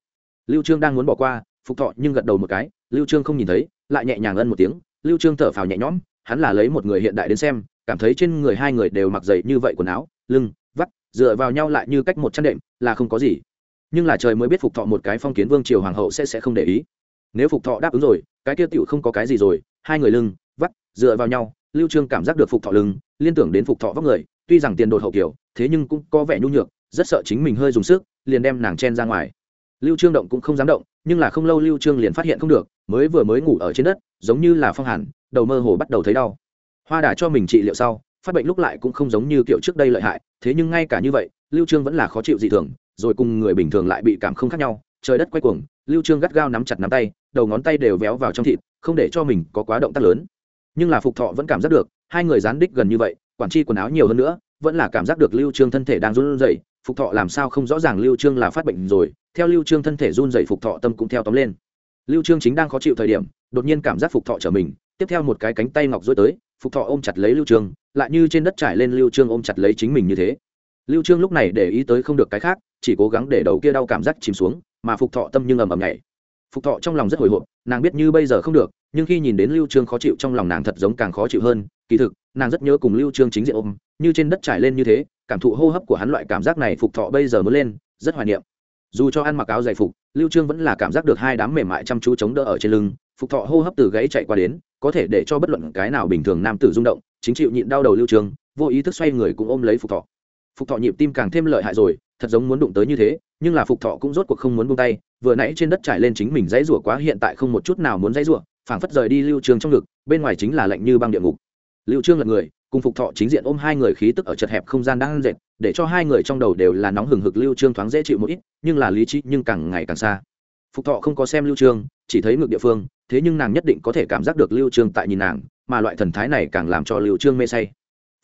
Lưu trương đang muốn bỏ qua, phục thọ nhưng gật đầu một cái, lưu trương không nhìn thấy, lại nhẹ nhàng ân một tiếng, lưu trương thở phào nhẹ nhõm, hắn là lấy một người hiện đại đến xem, cảm thấy trên người hai người đều mặc dày như vậy quần áo, lưng, vắt, dựa vào nhau lại như cách một chăn đệm, là không có gì nhưng là trời mới biết phục thọ một cái phong kiến vương triều hoàng hậu sẽ sẽ không để ý. Nếu phục thọ đáp ứng rồi, cái kia tựu không có cái gì rồi, hai người lưng, vắt, dựa vào nhau, lưu trương cảm giác được phục thọ lưng, liên tưởng đến phục thọ vóc người, tuy rằng tiền đột hậu kiểu, thế nhưng cũng có vẻ nhu nhược, rất sợ chính mình hơi dùng sức, liền đem nàng chen ra ngoài. Lưu trương động cũng không dám động, nhưng là không lâu lưu trương liền phát hiện không được, mới vừa mới ngủ ở trên đất, giống như là phong hàn, đầu mơ hồ bắt đầu thấy đau. Hoa đà cho mình trị liệu sau, phát bệnh lúc lại cũng không giống như kiểu trước đây lợi hại, thế nhưng ngay cả như vậy, lưu trương vẫn là khó chịu dị thường rồi cùng người bình thường lại bị cảm không khác nhau, trời đất quay cuồng, lưu trương gắt gao nắm chặt nắm tay, đầu ngón tay đều véo vào trong thịt, không để cho mình có quá động tác lớn. Nhưng là phục thọ vẫn cảm giác được, hai người dán đích gần như vậy, quản chi quần áo nhiều hơn nữa, vẫn là cảm giác được lưu trương thân thể đang run rẩy, phục thọ làm sao không rõ ràng lưu trương là phát bệnh rồi, theo lưu trương thân thể run rẩy phục thọ tâm cũng theo tóm lên. Lưu trương chính đang khó chịu thời điểm, đột nhiên cảm giác phục thọ trở mình, tiếp theo một cái cánh tay ngọc dối tới, phục thọ ôm chặt lấy lưu trương, lại như trên đất trải lên lưu trương ôm chặt lấy chính mình như thế lưu trương lúc này để ý tới không được cái khác, chỉ cố gắng để đầu kia đau cảm giác chìm xuống, mà phục thọ tâm nhưng ầm ầm nhảy. Phục thọ trong lòng rất hồi hộp, nàng biết như bây giờ không được, nhưng khi nhìn đến lưu trương khó chịu trong lòng nàng thật giống càng khó chịu hơn, kỳ thực, nàng rất nhớ cùng lưu trương chính diện ôm, như trên đất trải lên như thế, cảm thụ hô hấp của hắn loại cảm giác này phục thọ bây giờ mới lên, rất hoài niệm. Dù cho ăn mặc áo dày phục, lưu trương vẫn là cảm giác được hai đám mềm mại chăm chú chống đỡ ở trên lưng, phục thọ hô hấp từ gãy chạy qua đến, có thể để cho bất luận cái nào bình thường nam tử rung động, chính chịu nhịn đau đầu lưu trương, vô ý thức xoay người cũng ôm lấy phục thọ phục thọ nhịp tim càng thêm lợi hại rồi, thật giống muốn đụng tới như thế, nhưng là phục thọ cũng rốt cuộc không muốn buông tay, vừa nãy trên đất trải lên chính mình dãy rủa quá, hiện tại không một chút nào muốn dãy rủa, phảng phất rời đi lưu trương trong ngực, bên ngoài chính là lạnh như băng địa ngục. Lưu trương là người, cùng phục thọ chính diện ôm hai người khí tức ở chật hẹp không gian đang dệt, để cho hai người trong đầu đều là nóng hừng hực lưu trương thoáng dễ chịu một ít, nhưng là lý trí nhưng càng ngày càng xa. Phục thọ không có xem lưu trương, chỉ thấy ngược địa phương, thế nhưng nàng nhất định có thể cảm giác được lưu trương tại nhìn nàng, mà loại thần thái này càng làm cho lưu trương mê say.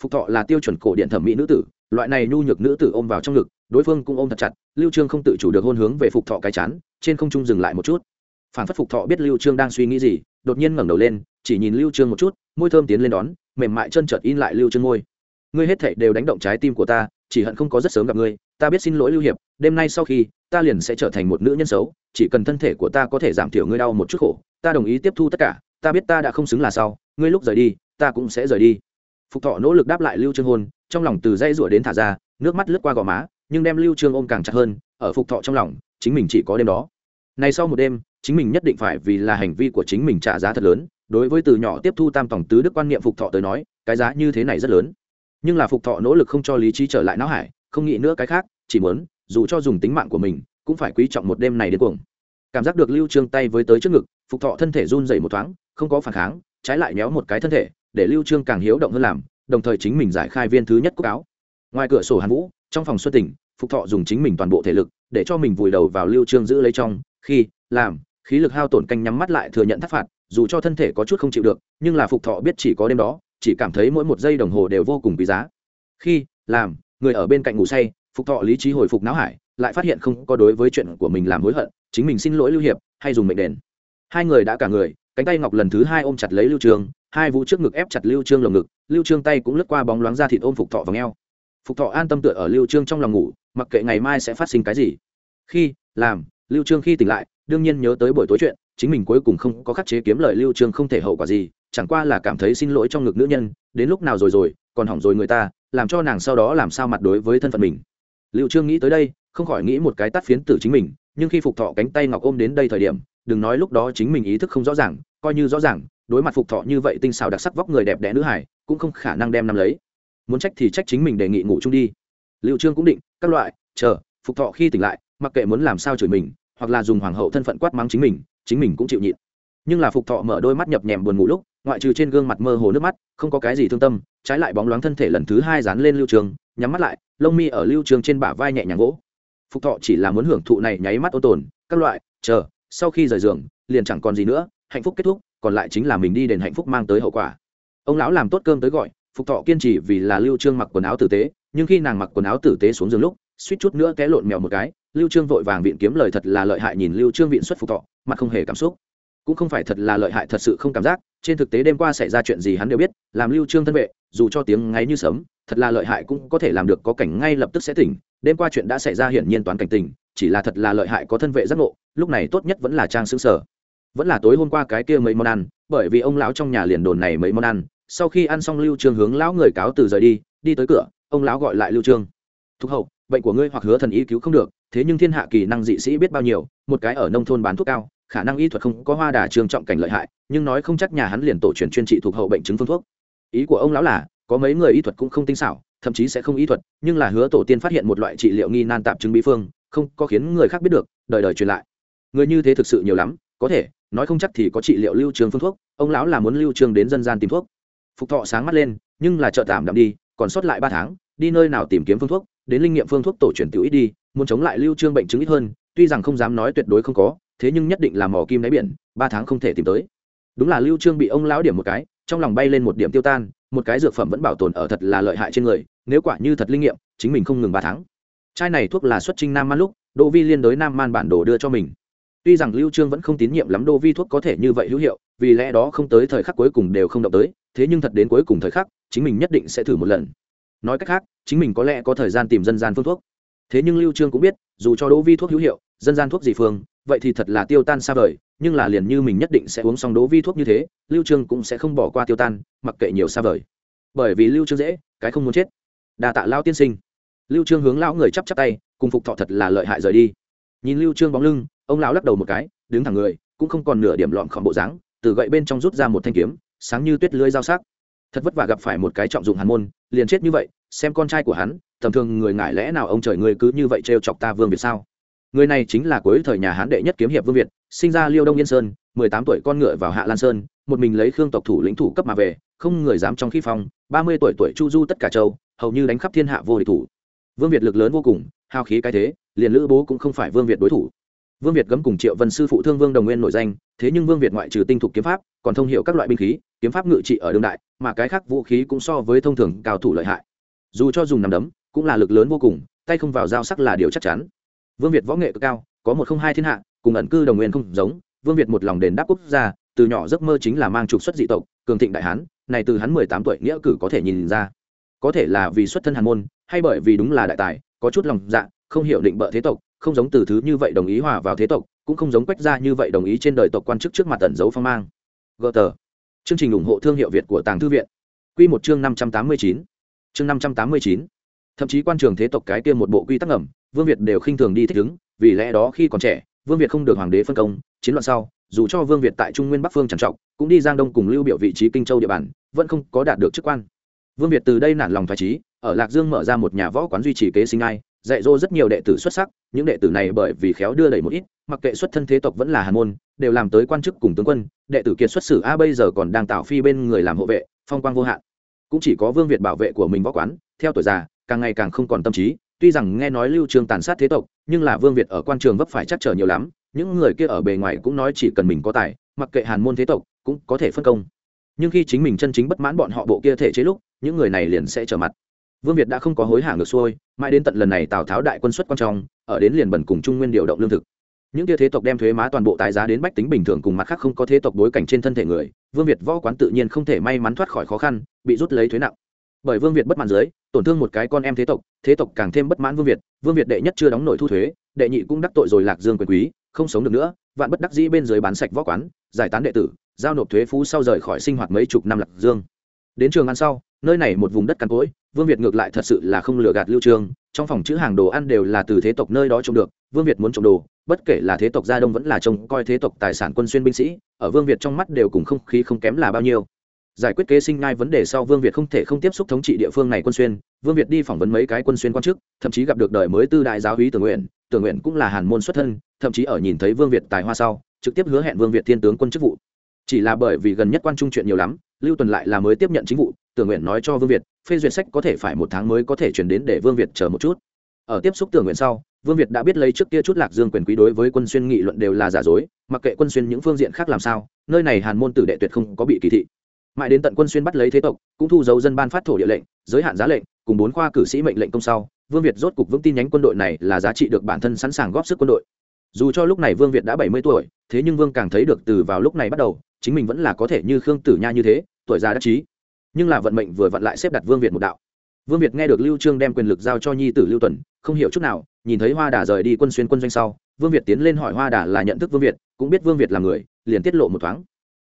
Phục thọ là tiêu chuẩn cổ điện thẩm mỹ nữ tử loại này nhu nhược nữ tử ôm vào trong ngực, đối phương cũng ôm thật chặt, lưu trương không tự chủ được hôn hướng về phục thọ cái chán, trên không trung dừng lại một chút. Phản phất phục thọ biết lưu trương đang suy nghĩ gì, đột nhiên ngẩng đầu lên, chỉ nhìn lưu trương một chút, môi thơm tiến lên đón, mềm mại chân chợt in lại lưu trương môi. Ngươi hết thảy đều đánh động trái tim của ta, chỉ hận không có rất sớm gặp ngươi, ta biết xin lỗi lưu hiệp, đêm nay sau khi, ta liền sẽ trở thành một nữ nhân xấu, chỉ cần thân thể của ta có thể giảm thiểu ngươi đau một chút khổ, ta đồng ý tiếp thu tất cả, ta biết ta đã không xứng là sao ngươi lúc rời đi, ta cũng sẽ rời đi. Phục thọ nỗ lực đáp lại lưu trương hôn trong lòng từ dây rủa đến thả ra, nước mắt lướt qua gò má, nhưng đem lưu trương ôm càng chặt hơn, ở phục thọ trong lòng, chính mình chỉ có đêm đó. Này sau một đêm, chính mình nhất định phải vì là hành vi của chính mình trả giá thật lớn, đối với từ nhỏ tiếp thu tam tổng tứ đức quan niệm phục thọ tới nói, cái giá như thế này rất lớn. Nhưng là phục thọ nỗ lực không cho lý trí trở lại não hải, không nghĩ nữa cái khác, chỉ muốn, dù cho dùng tính mạng của mình, cũng phải quý trọng một đêm này đến cuồng. Cảm giác được lưu trương tay với tới trước ngực, phục thọ thân thể run rẩy một thoáng, không có phản kháng, trái lại méo một cái thân thể, để lưu trương càng hiếu động hơn làm đồng thời chính mình giải khai viên thứ nhất cúc áo. Ngoài cửa sổ hàn vũ, trong phòng xuân tỉnh, phục thọ dùng chính mình toàn bộ thể lực để cho mình vùi đầu vào lưu trương giữ lấy trong, khi, làm, khí lực hao tổn canh nhắm mắt lại thừa nhận thất phạt, dù cho thân thể có chút không chịu được, nhưng là phục thọ biết chỉ có đêm đó, chỉ cảm thấy mỗi một giây đồng hồ đều vô cùng quý giá. Khi, làm, người ở bên cạnh ngủ say, phục thọ lý trí hồi phục não hải, lại phát hiện không có đối với chuyện của mình làm hối hận, chính mình xin lỗi lưu hiệp, hay dùng mệnh đền. Hai người đã cả người, cánh tay ngọc lần thứ hai ôm chặt lấy lưu trương, hai vũ trước ngực ép chặt lưu trương lồng ngực lưu trương tay cũng lướt qua bóng loáng ra thịt ôm phục thọ vào ngheo phục thọ an tâm tựa ở lưu trương trong lòng ngủ, mặc kệ ngày mai sẽ phát sinh cái gì. Khi, làm, lưu trương khi tỉnh lại, đương nhiên nhớ tới buổi tối chuyện, chính mình cuối cùng không có khắc chế kiếm lời lưu trương không thể hậu quả gì, chẳng qua là cảm thấy xin lỗi trong ngực nữ nhân, đến lúc nào rồi rồi, còn hỏng rồi người ta, làm cho nàng sau đó làm sao mặt đối với thân phận mình. Lưu trương nghĩ tới đây, không khỏi nghĩ một cái tắt phiến tử chính mình, nhưng khi phục thọ cánh tay ngọc ôm đến đây thời điểm, đừng nói lúc đó chính mình ý thức không rõ ràng, coi như rõ ràng, đối mặt phục thọ như vậy tinh xảo đặc sắc vóc người đẹp đẽ nữ hải cũng không khả năng đem nắm lấy. Muốn trách thì trách chính mình đề nghị ngủ chung đi. Liệu trương cũng định, các loại, chờ, phục thọ khi tỉnh lại, mặc kệ muốn làm sao chửi mình, hoặc là dùng hoàng hậu thân phận quát mắng chính mình chính mình cũng chịu nhịn. Nhưng là phục thọ mở đôi mắt nhập nhèm buồn ngủ lúc, ngoại trừ trên gương mặt mơ hồ nước mắt, không có cái gì thương tâm, trái lại bóng loáng thân thể lần thứ hai dán lên lưu trường nhắm mắt lại, lông mi ở lưu trường trên bả vai nhẹ nhàng gỗ. Phục thọ chỉ là muốn hưởng thụ này nháy mắt ô tồn, các loại, chờ, sau khi rời giường, liền chẳng còn gì nữa, hạnh phúc kết thúc, còn lại chính là mình đi đền hạnh phúc mang tới hậu quả ông lão làm tốt cơm tới gọi phục thọ kiên trì vì là lưu trương mặc quần áo tử tế nhưng khi nàng mặc quần áo tử tế xuống giường lúc suýt chút nữa té lộn mèo một cái lưu trương vội vàng viện kiếm lời thật là lợi hại nhìn lưu trương viện xuất phục thọ mặt không hề cảm xúc. Cũng không phải thật là lợi hại thật sự không cảm giác trên thực tế đêm qua xảy ra chuyện gì hắn đều biết làm lưu trương thân vệ dù cho tiếng ngáy như sấm thật là lợi hại cũng có thể làm được có cảnh ngay lập tức sẽ tỉnh. Đêm qua chuyện đã xảy ra hiển nhiên toán cảnh tỉnh, chỉ là thật là lợi hại có thân vệ giác ngộ lúc này tốt nhất vẫn là trang xứng sở vẫn là tối hôm qua cái kia mấy món ăn bởi vì ông lão trong nhà liền đồn này mấy món ăn sau khi ăn xong lưu trương hướng lão người cáo từ rời đi đi tới cửa, ông lão gọi lại lưu trương thúc hậu, bệnh của ngươi hoặc hứa thần y cứu không được, thế nhưng thiên hạ kỳ năng dị sĩ biết bao nhiêu, một cái ở nông thôn bán thuốc cao, khả năng y thuật không có hoa đà trương trọng cảnh lợi hại, nhưng nói không chắc nhà hắn liền tổ truyền chuyên trị thuộc hậu bệnh chứng phương thuốc. Ý của ông lão là, có mấy người y thuật cũng không tinh xảo, thậm chí sẽ không y thuật, nhưng là hứa tổ tiên phát hiện một loại trị liệu nghi nan tạp chứng bí phương, không có khiến người khác biết được, đời đời truyền lại. Người như thế thực sự nhiều lắm, có thể, nói không chắc thì có trị liệu lưu trường phương thuốc, ông lão là muốn lưu trường đến dân gian tìm thuốc phục thọ sáng mắt lên, nhưng là chợ tạm đạm đi, còn sót lại ba tháng, đi nơi nào tìm kiếm phương thuốc, đến linh nghiệm phương thuốc tổ truyền tiểu ít đi, muốn chống lại lưu trương bệnh chứng ít hơn, tuy rằng không dám nói tuyệt đối không có, thế nhưng nhất định là mỏ kim đáy biển, ba tháng không thể tìm tới. Đúng là lưu trương bị ông lão điểm một cái, trong lòng bay lên một điểm tiêu tan, một cái dược phẩm vẫn bảo tồn ở thật là lợi hại trên người, nếu quả như thật linh nghiệm, chính mình không ngừng ba tháng. Chai này thuốc là xuất trinh nam man lúc đỗ vi liên đối nam man bản đồ đưa cho mình. Tuy rằng lưu trương vẫn không tín nhiệm lắm đô vi thuốc có thể như vậy hữu hiệu, vì lẽ đó không tới thời khắc cuối cùng đều không động tới thế nhưng thật đến cuối cùng thời khắc, chính mình nhất định sẽ thử một lần. Nói cách khác, chính mình có lẽ có thời gian tìm dân gian phương thuốc. Thế nhưng lưu trương cũng biết, dù cho đỗ vi thuốc hữu hiệu, dân gian thuốc gì phương, vậy thì thật là tiêu tan xa vời, nhưng là liền như mình nhất định sẽ uống xong đỗ vi thuốc như thế, lưu trương cũng sẽ không bỏ qua tiêu tan, mặc kệ nhiều xa vời. Bởi vì lưu trương dễ, cái không muốn chết. Đa tạ lao tiên sinh. Lưu trương hướng lão người chắp chắp tay, cùng phục thọ thật là lợi hại rời đi. Nhìn lưu trương bóng lưng, ông lão lắc đầu một cái, đứng thẳng người, cũng không còn nửa điểm lọn khom bộ dáng, từ gậy bên trong rút ra một thanh kiếm sáng như tuyết lưới dao sắc. Thật vất vả gặp phải một cái trọng dụng hàn môn, liền chết như vậy, xem con trai của hắn, tầm thường người ngại lẽ nào ông trời người cứ như vậy trêu chọc ta vương việt sao? Người này chính là cuối thời nhà hán đệ nhất kiếm hiệp vương việt, sinh ra liêu đông yên sơn, mười tám tuổi con ngựa vào hạ lan sơn, một mình lấy khương tộc thủ lĩnh thủ cấp mà về, không người dám trong khi phong ba mươi tuổi tuổi chu du tất cả châu, hầu như đánh khắp thiên hạ vô địch thủ. Vương việt lực lớn vô cùng, hao khí cái thế, liền lữ bố cũng không phải vương việt đối thủ vương việt gấm cùng triệu vân sư phụ thương vương đồng nguyên nổi danh, thế nhưng vương việt ngoại trừ tinh thục kiếm pháp, còn thông hiểu các loại binh khí, kiếm pháp ngự trị ở đương đại, mà cái khác vũ khí cũng so với thông thường cao thủ lợi hại. Dù cho dùng nằm đấm, cũng là lực lớn vô cùng, tay không vào dao sắc là điều chắc chắn. Vương việt võ nghệ cực cao, có một không hai thiên hạ, cùng ẩn cư đồng nguyên không giống, vương việt một lòng đền đáp quốc gia, từ nhỏ giấc mơ chính là mang trục xuất dị tộc, cường thịnh đại hán, này từ hắn mười tám tuổi nghĩa cử có thể nhìn ra. Có thể là vì xuất thân hàn môn, hay bởi vì đúng là đại tài, có chút lòng dạ không hiểu định bợ thế tộc không giống từ thứ như vậy đồng ý hòa vào thế tộc, cũng không giống quách gia như vậy đồng ý trên đời tộc quan chức trước mặt tẩn giấu phong mang. Gờ tờ. Chương trình ủng hộ thương hiệu việt của tàng thư viện. Q một chương năm trăm tám mươi chín. Chương năm trăm tám mươi chín. Thậm chí quan trường thế tộc cái kia một bộ quy tắc ẩm vương việt đều khinh thường đi thích ứng, vì lẽ đó khi còn trẻ, vương việt không được hoàng đế phân công, chiến loạn sau, dù cho vương việt tại trung nguyên bắc phương trằn trọc, cũng đi giang đông cùng lưu biểu vị trí kinh châu địa bàn, vẫn không có đạt được chức quan. Vương việt từ đây nản lòng thoải trí ở lạc dương mở ra một nhà võ quán duy trì kế sinh ai dạy dỗ rất nhiều đệ tử xuất sắc, những đệ tử này bởi vì khéo đưa đẩy một ít, mặc kệ xuất thân thế tộc vẫn là hàn môn, đều làm tới quan chức cùng tướng quân, đệ tử kiệt xuất sử a bây giờ còn đang tạo phi bên người làm hộ vệ, phong quang vô hạn. Cũng chỉ có vương việt bảo vệ của mình võ quán, theo tuổi già, càng ngày càng không còn tâm trí, tuy rằng nghe nói lưu trường tàn sát thế tộc, nhưng là vương việt ở quan trường vấp phải chắc trở nhiều lắm, những người kia ở bề ngoài cũng nói chỉ cần mình có tài, mặc kệ hàn môn thế tộc, cũng có thể phân công. Nhưng khi chính mình chân chính bất mãn bọn họ bộ kia thể chế lúc, những người này liền sẽ trở mặt vương việt đã không có hối hả ngược xuôi, mãi đến tận lần này tào tháo đại quân xuất quan trọng, ở đến liền bẩn cùng trung nguyên điều động lương thực. Những kia thế tộc đem thuế má toàn bộ tái giá đến bách tính bình thường cùng mặt khác không có thế tộc bối cảnh trên thân thể người, vương việt võ quán tự nhiên không thể may mắn thoát khỏi khó khăn, bị rút lấy thuế nặng. Bởi vương việt bất mãn dưới, tổn thương một cái con em thế tộc thế tộc càng thêm bất mãn vương việt vương việt đệ nhất chưa đóng nổi thu thuế, đệ nhị cũng đắc tội rồi lạc dương quyền quý, không sống được nữa, vạn bất đắc dĩ bên dưới bán sạch võ quán, giải tán đệ tử, giao nộp thuế phú sau rời khỏi sinh hoạt mấy chục năm lạc dương. Đến trường ăn sau, nơi này một vùng đất cằn cỗi vương việt ngược lại thật sự là không lừa gạt lưu trương, trong phòng chữ hàng đồ ăn đều là từ thế tộc nơi đó trồng được, vương việt muốn trồng đồ, bất kể là thế tộc gia đông vẫn là trông coi thế tộc tài sản quân xuyên binh sĩ, ở vương việt trong mắt đều cùng không khí không kém là bao nhiêu. Giải quyết kế sinh nhai vấn đề sau vương việt không thể không tiếp xúc thống trị địa phương này quân xuyên, vương việt đi phỏng vấn mấy cái quân xuyên quan chức, thậm chí gặp được đời mới tư đại giáo húy tưởng nguyện tưởng nguyện cũng là hàn môn xuất thân, thậm chí ở nhìn thấy vương việt tài hoa sau, trực tiếp hứa hẹn vương việt thiên tướng quân chức vụ. Chỉ là bởi vì gần nhất quan trung chuyện nhiều lắm, lưu tuần lại là mới tiếp nhận chính vụ, tưởng nguyện nói cho vương việt phê duyệt sách có thể phải một tháng mới có thể chuyển đến để vương việt chờ một chút. Ở tiếp xúc tưởng nguyện sau, vương việt đã biết lấy trước kia chút lạc dương quyền quý đối với quân xuyên nghị luận đều là giả dối, mặc kệ quân xuyên những phương diện khác làm sao, nơi này hàn môn tử đệ tuyệt không có bị kỳ thị. Mãi đến tận quân xuyên bắt lấy thế tộc, cũng thu dấu dân ban phát thổ địa lệnh, giới hạn giá lệnh, cùng bốn khoa cử sĩ mệnh lệnh công sau, vương việt rốt cục vững tin nhánh quân đội này là giá trị được bản thân sẵn sàng góp sức quân đội. Dù cho lúc này vương việt đã bảy mươi tuổi, thế nhưng vương càng thấy được từ vào lúc này bắt đầu, chính mình vẫn là có thể như khương tử nha như thế, tuổi già đắc chí nhưng là vận mệnh vừa vặn lại xếp đặt vương việt một đạo. Vương việt nghe được lưu trương đem quyền lực giao cho nhi tử lưu tuần, không hiểu chút nào, nhìn thấy hoa đà rời đi quân xuyên quân doanh sau, vương việt tiến lên hỏi hoa đà là nhận thức vương việt, cũng biết vương việt là người, liền tiết lộ một thoáng.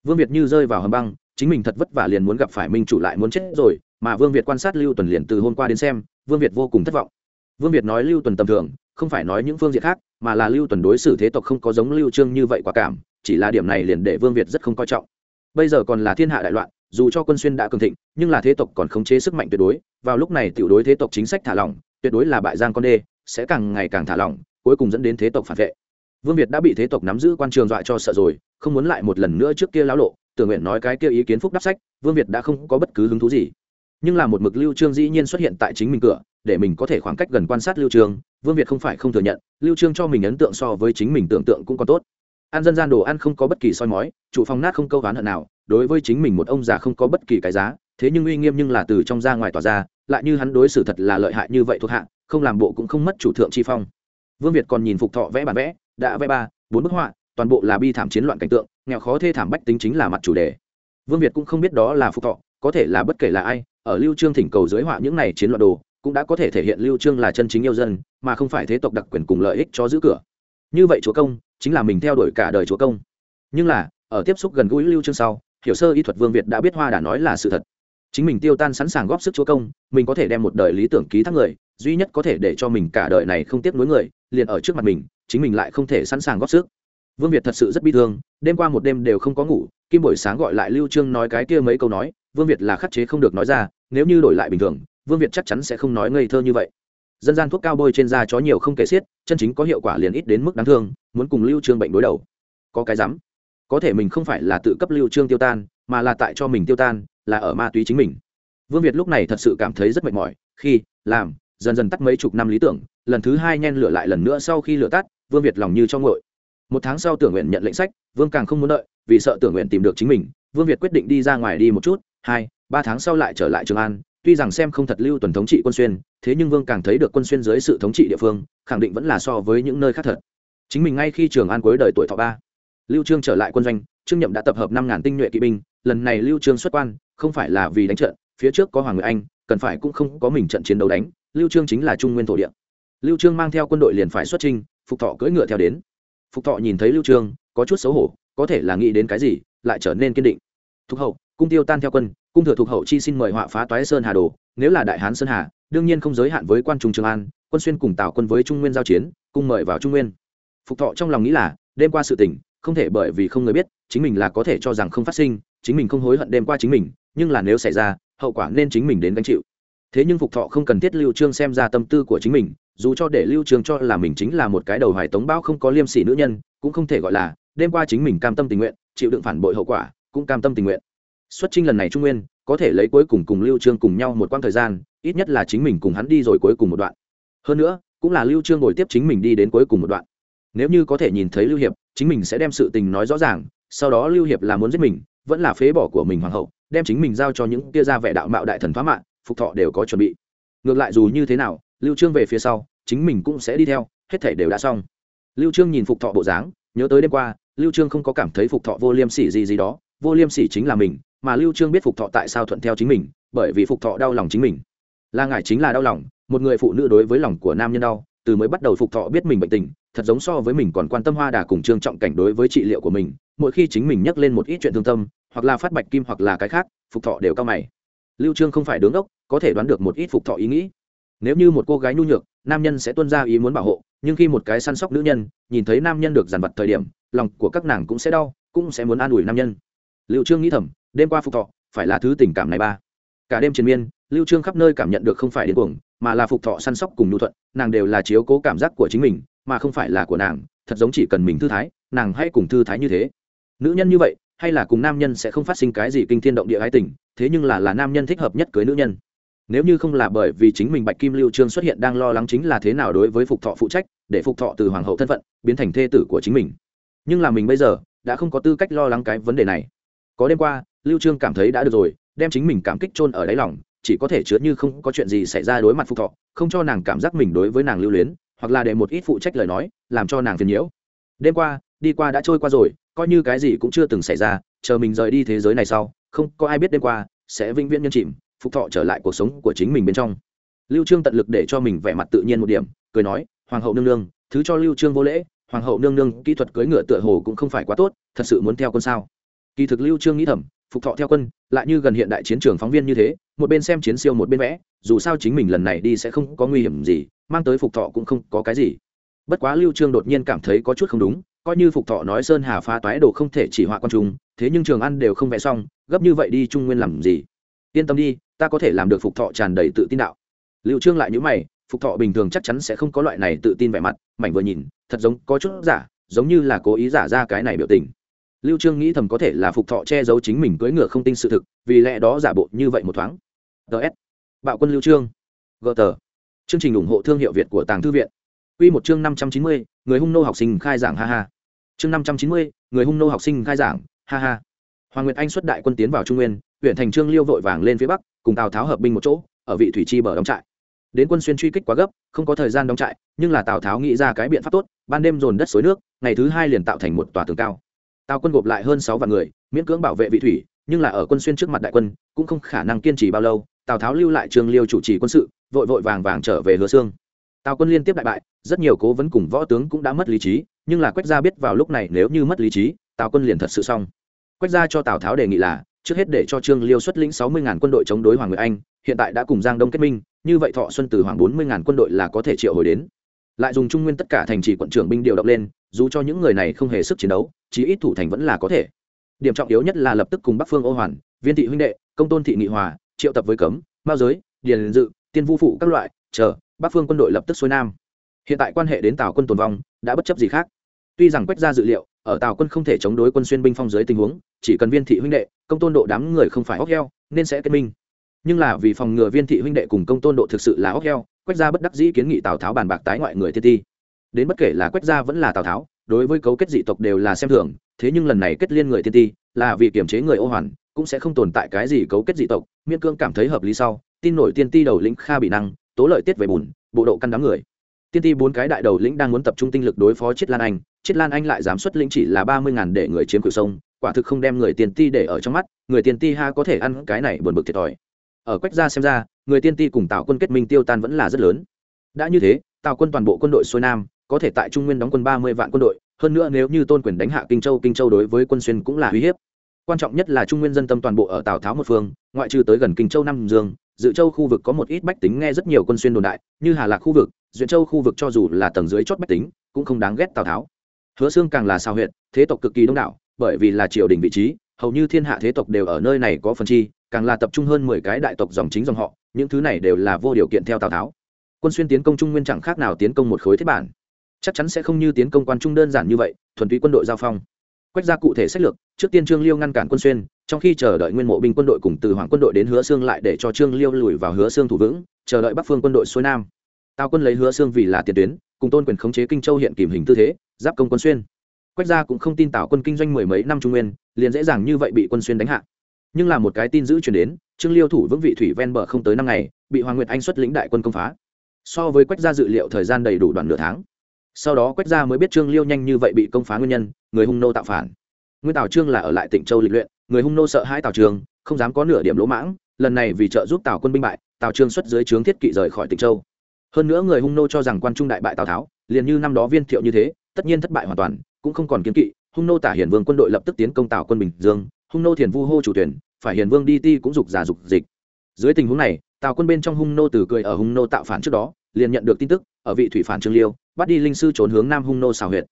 Vương việt như rơi vào hầm băng, chính mình thật vất vả liền muốn gặp phải minh chủ lại muốn chết rồi, mà vương việt quan sát lưu tuần liền từ hôm qua đến xem, vương việt vô cùng thất vọng. Vương việt nói lưu tuần tầm thường, không phải nói những phương diện khác, mà là lưu tuần đối xử thế tộc không có giống lưu trương như vậy quả cảm, chỉ là điểm này liền để vương việt rất không coi trọng. Bây giờ còn là thiên hạ đại loạn dù cho quân xuyên đã cường thịnh, nhưng là thế tộc còn khống chế sức mạnh tuyệt đối. Vào lúc này tiểu đối thế tộc chính sách thả lỏng, tuyệt đối là bại giang con đê, sẽ càng ngày càng thả lỏng, cuối cùng dẫn đến thế tộc phản vệ. Vương việt đã bị thế tộc nắm giữ quan trường dọa cho sợ rồi, không muốn lại một lần nữa trước kia lão lộ, tưởng nguyện nói cái kia ý kiến phúc đắp sách, vương việt đã không có bất cứ hứng thú gì. Nhưng là một mực lưu trương dĩ nhiên xuất hiện tại chính mình cửa, để mình có thể khoảng cách gần quan sát lưu trương, vương việt không phải không thừa nhận, lưu trương cho mình ấn tượng so với chính mình tưởng tượng cũng còn tốt ăn dân gian đồ ăn không có bất kỳ soi mói, chủ phòng nát không câu ván hận nào, đối với chính mình một ông già không có bất kỳ cái giá, thế nhưng uy nghiêm nhưng là từ trong ra ngoài tỏa ra, lại như hắn đối xử thật là lợi hại như vậy thuộc hạ, không làm bộ cũng không mất chủ thượng chi phong. Vương việt còn nhìn phục thọ vẽ bản vẽ, đã vẽ ba, bốn bức họa, toàn bộ là bi thảm chiến loạn cảnh tượng, nghèo khó thê thảm bách tính chính là mặt chủ đề. Vương việt cũng không biết đó là phục thọ, có thể là bất kể là ai, ở lưu trương thỉnh cầu dưới họa những này chiến loạn đồ, cũng đã có thể thể hiện lưu trương là chân chính yêu dân, mà không phải thế tộc đặc quyền cùng lợi ích cho giữ cửa. Như vậy chúa công chính là mình theo đuổi cả đời chúa công. Nhưng là, ở tiếp xúc gần gũi lưu trương sau, hiểu sơ y thuật vương việt đã biết hoa đã nói là sự thật. Chính mình tiêu tan sẵn sàng góp sức chúa công, mình có thể đem một đời lý tưởng ký thác người, duy nhất có thể để cho mình cả đời này không tiếc nuối người, liền ở trước mặt mình, chính mình lại không thể sẵn sàng góp sức. Vương việt thật sự rất bi thương, đêm qua một đêm đều không có ngủ, kim buổi sáng gọi lại lưu trương nói cái kia mấy câu nói, vương việt là khắc chế không được nói ra, nếu như đổi lại bình thường, vương việt chắc chắn sẽ không nói ngây thơ như vậy dân gian thuốc cao bôi trên da chó nhiều không kể xiết, chân chính có hiệu quả liền ít đến mức đáng thương, muốn cùng lưu trương bệnh đối đầu. Có cái rắm. Có thể mình không phải là tự cấp lưu trương tiêu tan, mà là tại cho mình tiêu tan, là ở ma túy chính mình. Vương việt lúc này thật sự cảm thấy rất mệt mỏi, khi, làm, dần dần tắt mấy chục năm lý tưởng, lần thứ hai nhen lửa lại lần nữa sau khi lửa tắt, vương việt lòng như trong ngội một tháng sau tưởng nguyện nhận lệnh sách, vương càng không muốn đợi, vì sợ tưởng nguyện tìm được chính mình, vương việt quyết định đi ra ngoài đi một chút, hai, ba tháng sau lại trở lại trường an tuy rằng xem không thật lưu tuần thống trị quân xuyên, thế nhưng vương càng thấy được quân xuyên dưới sự thống trị địa phương, khẳng định vẫn là so với những nơi khác thật. Chính mình ngay khi trường an cuối đời tuổi thọ ba, lưu trương trở lại quân doanh, trương nhậm đã tập hợp năm ngàn tinh nhuệ kỵ binh, lần này lưu trương xuất quan, không phải là vì đánh trận, phía trước có hoàng người anh, cần phải cũng không có mình trận chiến đấu đánh, lưu trương chính là trung nguyên thổ địa. Lưu trương mang theo quân đội liền phải xuất trinh phục thọ cưỡi ngựa theo đến. Phục thọ nhìn thấy lưu trương, có chút xấu hổ, có thể là nghĩ đến cái gì, lại trở nên kiên định. Thục hậu, cung tiêu tan theo quân cung thừa thuộc hậu chi xin mời họa phá toái sơn hà đồ, nếu là đại hán sơn hà, đương nhiên không giới hạn với quan trung trường an, quân xuyên cùng tào quân với trung nguyên giao chiến cung mời vào trung nguyên. Phục thọ trong lòng nghĩ là, đêm qua sự tình, không thể bởi vì không người biết, chính mình là có thể cho rằng không phát sinh, chính mình không hối hận đêm qua chính mình, nhưng là nếu xảy ra, hậu quả nên chính mình đến gánh chịu. Thế nhưng phục thọ không cần thiết lưu trương xem ra tâm tư của chính mình, dù cho để lưu trương cho là mình chính là một cái đầu hoài tống bao không có liêm sỉ nữ nhân, cũng không thể gọi là, đêm qua chính mình cam tâm tình nguyện, chịu đựng phản bội hậu quả, cũng cam tâm tình nguyện xuất trinh lần này trung nguyên, có thể lấy cuối cùng cùng lưu trương cùng nhau một quãng thời gian, ít nhất là chính mình cùng hắn đi rồi cuối cùng một đoạn. Hơn nữa, cũng là lưu trương ngồi tiếp chính mình đi đến cuối cùng một đoạn. Nếu như có thể nhìn thấy lưu hiệp, chính mình sẽ đem sự tình nói rõ ràng, sau đó lưu hiệp là muốn giết mình, vẫn là phế bỏ của mình hoàng hậu, đem chính mình giao cho những kia ra vẻ đạo mạo đại thần thoá mạng, phục thọ đều có chuẩn bị. Ngược lại dù như thế nào, lưu trương về phía sau, chính mình cũng sẽ đi theo, hết thảy đều đã xong. Lưu trương nhìn phục thọ bộ dáng, nhớ tới đêm qua, lưu trương không có cảm thấy phục thọ vô liêm sỉ gì gì đó, vô liêm sỉ chính là mình mà lưu trương biết phục thọ tại sao thuận theo chính mình, bởi vì phục thọ đau lòng chính mình. Là ngài chính là đau lòng, một người phụ nữ đối với lòng của nam nhân đau, từ mới bắt đầu phục thọ biết mình bệnh tình, thật giống so với mình còn quan tâm hoa đà cùng trương trọng cảnh đối với trị liệu của mình, mỗi khi chính mình nhắc lên một ít chuyện thương tâm, hoặc là phát bạch kim hoặc là cái khác, phục thọ đều cao mày. Lưu trương không phải đứng đốc, có thể đoán được một ít phục thọ ý nghĩ. Nếu như một cô gái nhu nhược, nam nhân sẽ tuân ra ý muốn bảo hộ, nhưng khi một cái săn sóc nữ nhân, nhìn thấy nam nhân được dàn vật thời điểm, lòng của các nàng cũng sẽ đau, cũng sẽ muốn an ủi nam nhân lưu trương nghĩ thầm, đêm qua phục thọ, phải là thứ tình cảm này ba. Cả đêm triền miên, lưu trương khắp nơi cảm nhận được không phải điên cuồng, mà là phục thọ săn sóc cùng nhu thuận, nàng đều là chiếu cố cảm giác của chính mình, mà không phải là của nàng, thật giống chỉ cần mình thư thái, nàng hãy cùng thư thái như thế. Nữ nhân như vậy, hay là cùng nam nhân sẽ không phát sinh cái gì kinh thiên động địa ái tình, thế nhưng là là nam nhân thích hợp nhất cưới nữ nhân. Nếu như không là bởi vì chính mình bạch kim lưu trương xuất hiện đang lo lắng chính là thế nào đối với phục thọ phụ trách, để phục thọ từ hoàng hậu thân phận, biến thành thê tử của chính mình. Nhưng là mình bây giờ, đã không có tư cách lo lắng cái vấn đề này có đêm qua, lưu trương cảm thấy đã được rồi, đem chính mình cảm kích chôn ở đáy lòng, chỉ có thể chứa như không có chuyện gì xảy ra đối mặt phục thọ, không cho nàng cảm giác mình đối với nàng lưu luyến, hoặc là để một ít phụ trách lời nói, làm cho nàng phiền nhiễu. Đêm qua, đi qua đã trôi qua rồi, coi như cái gì cũng chưa từng xảy ra, chờ mình rời đi thế giới này sau, không có ai biết đêm qua sẽ vĩnh viễn nhân chìm phục thọ trở lại cuộc sống của chính mình bên trong. Lưu trương tận lực để cho mình vẻ mặt tự nhiên một điểm, cười nói, hoàng hậu nương nương, thứ cho lưu trương vô lễ, hoàng hậu nương nương, kỹ thuật cưỡi ngựa tựa hồ cũng không phải quá tốt, thật sự muốn theo con sao? Kỳ thực lưu trương nghĩ thầm, phục thọ theo quân, lại như gần hiện đại chiến trường phóng viên như thế, một bên xem chiến siêu một bên vẽ, dù sao chính mình lần này đi sẽ không có nguy hiểm gì, mang tới phục thọ cũng không có cái gì. Bất quá lưu trương đột nhiên cảm thấy có chút không đúng, coi như phục thọ nói sơn hà phá toái đồ không thể chỉ họa con chúng thế nhưng trường ăn đều không vẽ xong, gấp như vậy đi trung nguyên làm gì? Yên tâm đi, ta có thể làm được phục thọ tràn đầy tự tin đạo. Lưu trương lại nhíu mày, phục thọ bình thường chắc chắn sẽ không có loại này tự tin vẻ mặt, mảnh vừa nhìn, thật giống có chút giả, giống như là cố ý giả ra cái này biểu tình lưu trương nghĩ thầm có thể là phục thọ che giấu chính mình cưỡi ngựa không tin sự thực, vì lẽ đó giả bộ như vậy một thoáng. Ts bạo quân lưu trương. Gờ tờ chương trình ủng hộ thương hiệu việt của tàng thư viện. Quy một chương năm trăm chín mươi, người hung nô học sinh khai giảng, ha ha. Chương năm trăm chín mươi, người hung nô học sinh khai giảng, ha ha. Hoàng nguyệt anh xuất đại quân tiến vào trung nguyên, huyện thành trương liêu vội vàng lên phía bắc, cùng tào tháo hợp binh một chỗ, ở vị thủy chi bờ đóng trại. Đến quân xuyên truy kích quá gấp, không có thời gian đóng trại, nhưng là tào tháo nghĩ ra cái biện pháp tốt, ban đêm dồn đất suối nước, ngày thứ hai liền tạo thành một tòa tường cao tào quân gộp lại hơn sáu vạn người, miễn cưỡng bảo vệ vị thủy, nhưng là ở quân xuyên trước mặt đại quân, cũng không khả năng kiên trì bao lâu, tào tháo lưu lại Trường liêu chủ trì quân sự, vội vội vàng vàng trở về hứa xương tào quân liên tiếp đại bại, rất nhiều cố vấn cùng võ tướng cũng đã mất lý trí, nhưng là quách gia biết vào lúc này nếu như mất lý trí, tào quân liền thật sự xong. Quách gia cho tào tháo đề nghị là, trước hết để cho trương liêu xuất lĩnh sáu mươi ngàn quân đội chống đối hoàng người anh, hiện tại đã cùng giang đông kết minh, như vậy thọ xuân từ hoàng bốn mươi ngàn quân đội là có thể triệu hồi đến. Lại dùng trung nguyên tất cả thành trì quận trưởng binh điều động lên dù cho những người này không hề sức chiến đấu, chí ít thủ thành vẫn là có thể. Điểm trọng yếu nhất là lập tức cùng bắc phương ô hoàn, viên thị huynh đệ, công tôn thị nghị hòa, triệu tập với cấm, mao giới, điền dự, tiên vu phụ các loại, chờ, bắc phương quân đội lập tức xuôi nam. Hiện tại quan hệ đến tào quân tồn vong, đã bất chấp gì khác. Tuy rằng quách ra dự liệu, ở tào quân không thể chống đối quân xuyên binh phong dưới tình huống, chỉ cần viên thị huynh đệ, công tôn độ đám người không phải óc heo, nên sẽ kết minh. Nhưng là vì phòng ngừa viên thị huynh đệ cùng công tôn độ thực sự là óc heo quách gia bất đắc dĩ kiến nghị tào tháo bàn bạc tái ngoại người thiên ti đến bất kể là quách gia vẫn là tào tháo đối với cấu kết dị tộc đều là xem thường thế nhưng lần này kết liên người thiên ti là vì kiểm chế người ô hoàn cũng sẽ không tồn tại cái gì cấu kết dị tộc miễn cương cảm thấy hợp lý sau tin nổi tiên ti đầu lĩnh kha bị năng tố lợi tiết về bùn bộ độ căn đám người tiên ti bốn cái đại đầu lĩnh đang muốn tập trung tinh lực đối phó chiết lan anh chiết lan anh lại dám xuất lĩnh chỉ là ba mươi ngàn để người chiếm cửu sông quả thực không đem người tiên ti để ở trong mắt người tiên ti ha có thể ăn cái này buồn bực thiệt thòi ở quách gia xem ra người tiên ti cùng tạo quân kết minh tiêu tan vẫn là rất lớn đã như thế tạo quân toàn bộ quân đội xuôi nam có thể tại trung nguyên đóng quân ba mươi vạn quân đội, hơn nữa nếu như tôn quyền đánh hạ kinh châu kinh châu đối với quân xuyên cũng là uy hiếp. Quan trọng nhất là trung nguyên dân tâm toàn bộ ở tào tháo một phương, ngoại trừ tới gần kinh châu nam dương, dự châu khu vực có một ít bách tính nghe rất nhiều quân xuyên đồn đại, như hà lạc khu vực duyện châu khu vực cho dù là tầng dưới chót bách tính, cũng không đáng ghét tào tháo. Hứa xương càng là sao huyện thế tộc cực kỳ đông đảo, bởi vì là triều đình vị trí, hầu như thiên hạ thế tộc đều ở nơi này có phần chi, càng là tập trung hơn mười cái đại tộc dòng chính dòng họ, những thứ này đều là vô điều kiện theo tào tháo. Quân xuyên tiến công trung nguyên chẳng khác nào tiến công một khối thiết bản chắc chắn sẽ không như tiến công quan trung đơn giản như vậy, thuần túy quân đội giao phong. Quách ra cụ thể sách lược, trước tiên trương liêu ngăn cản quân xuyên, trong khi chờ đợi nguyên mộ binh quân đội cùng từ hoàng quân đội đến hứa xương lại để cho trương liêu lùi vào hứa xương thủ vững, chờ đợi bắc phương quân đội xuôi nam. Tào quân lấy hứa xương vì là tiền tuyến, cùng tôn quyền khống chế kinh châu hiện kìm hình tư thế, giáp công quân xuyên. Quách gia cũng không tin tào quân kinh doanh mười mấy năm trung nguyên, liền dễ dàng như vậy bị quân xuyên đánh hạ. Nhưng là một cái tin giữ chuyển đến, trương liêu thủ vững vị thủy ven bờ không tới năm ngày, bị hoàng nguyệt anh xuất lĩnh đại quân công phá. So với quách gia dự liệu thời gian đầy đủ đoạn nửa tháng sau đó quách gia mới biết trương liêu nhanh như vậy bị công phá nguyên nhân, người hung nô tạo phản. Nguyên tào trương là ở lại tỉnh châu lịch luyện, người hung nô sợ hai tào trường, không dám có nửa điểm lỗ mãng, lần này vì trợ giúp tào quân binh bại, tào trương xuất dưới trướng thiết kỵ rời khỏi tỉnh châu. Hơn nữa người hung nô cho rằng quan trung đại bại tào tháo, liền như năm đó viên thiệu như thế, tất nhiên thất bại hoàn toàn, cũng không còn kiến kỵ, hung nô tả hiền vương quân đội lập tức tiến công tào quân bình dương, hung nô thiền vu hô chủ tuyển, phải hiền vương đi ti cũng dục giả dục dịch. Dưới tình huống này, tào quân bên trong hung nô từ cười ở hung nô tạo phản trước đó, liền nhận được tin tức, ở vị thủy phản trương liêu bắt đi linh sư trốn hướng nam hung nô xào huyệt.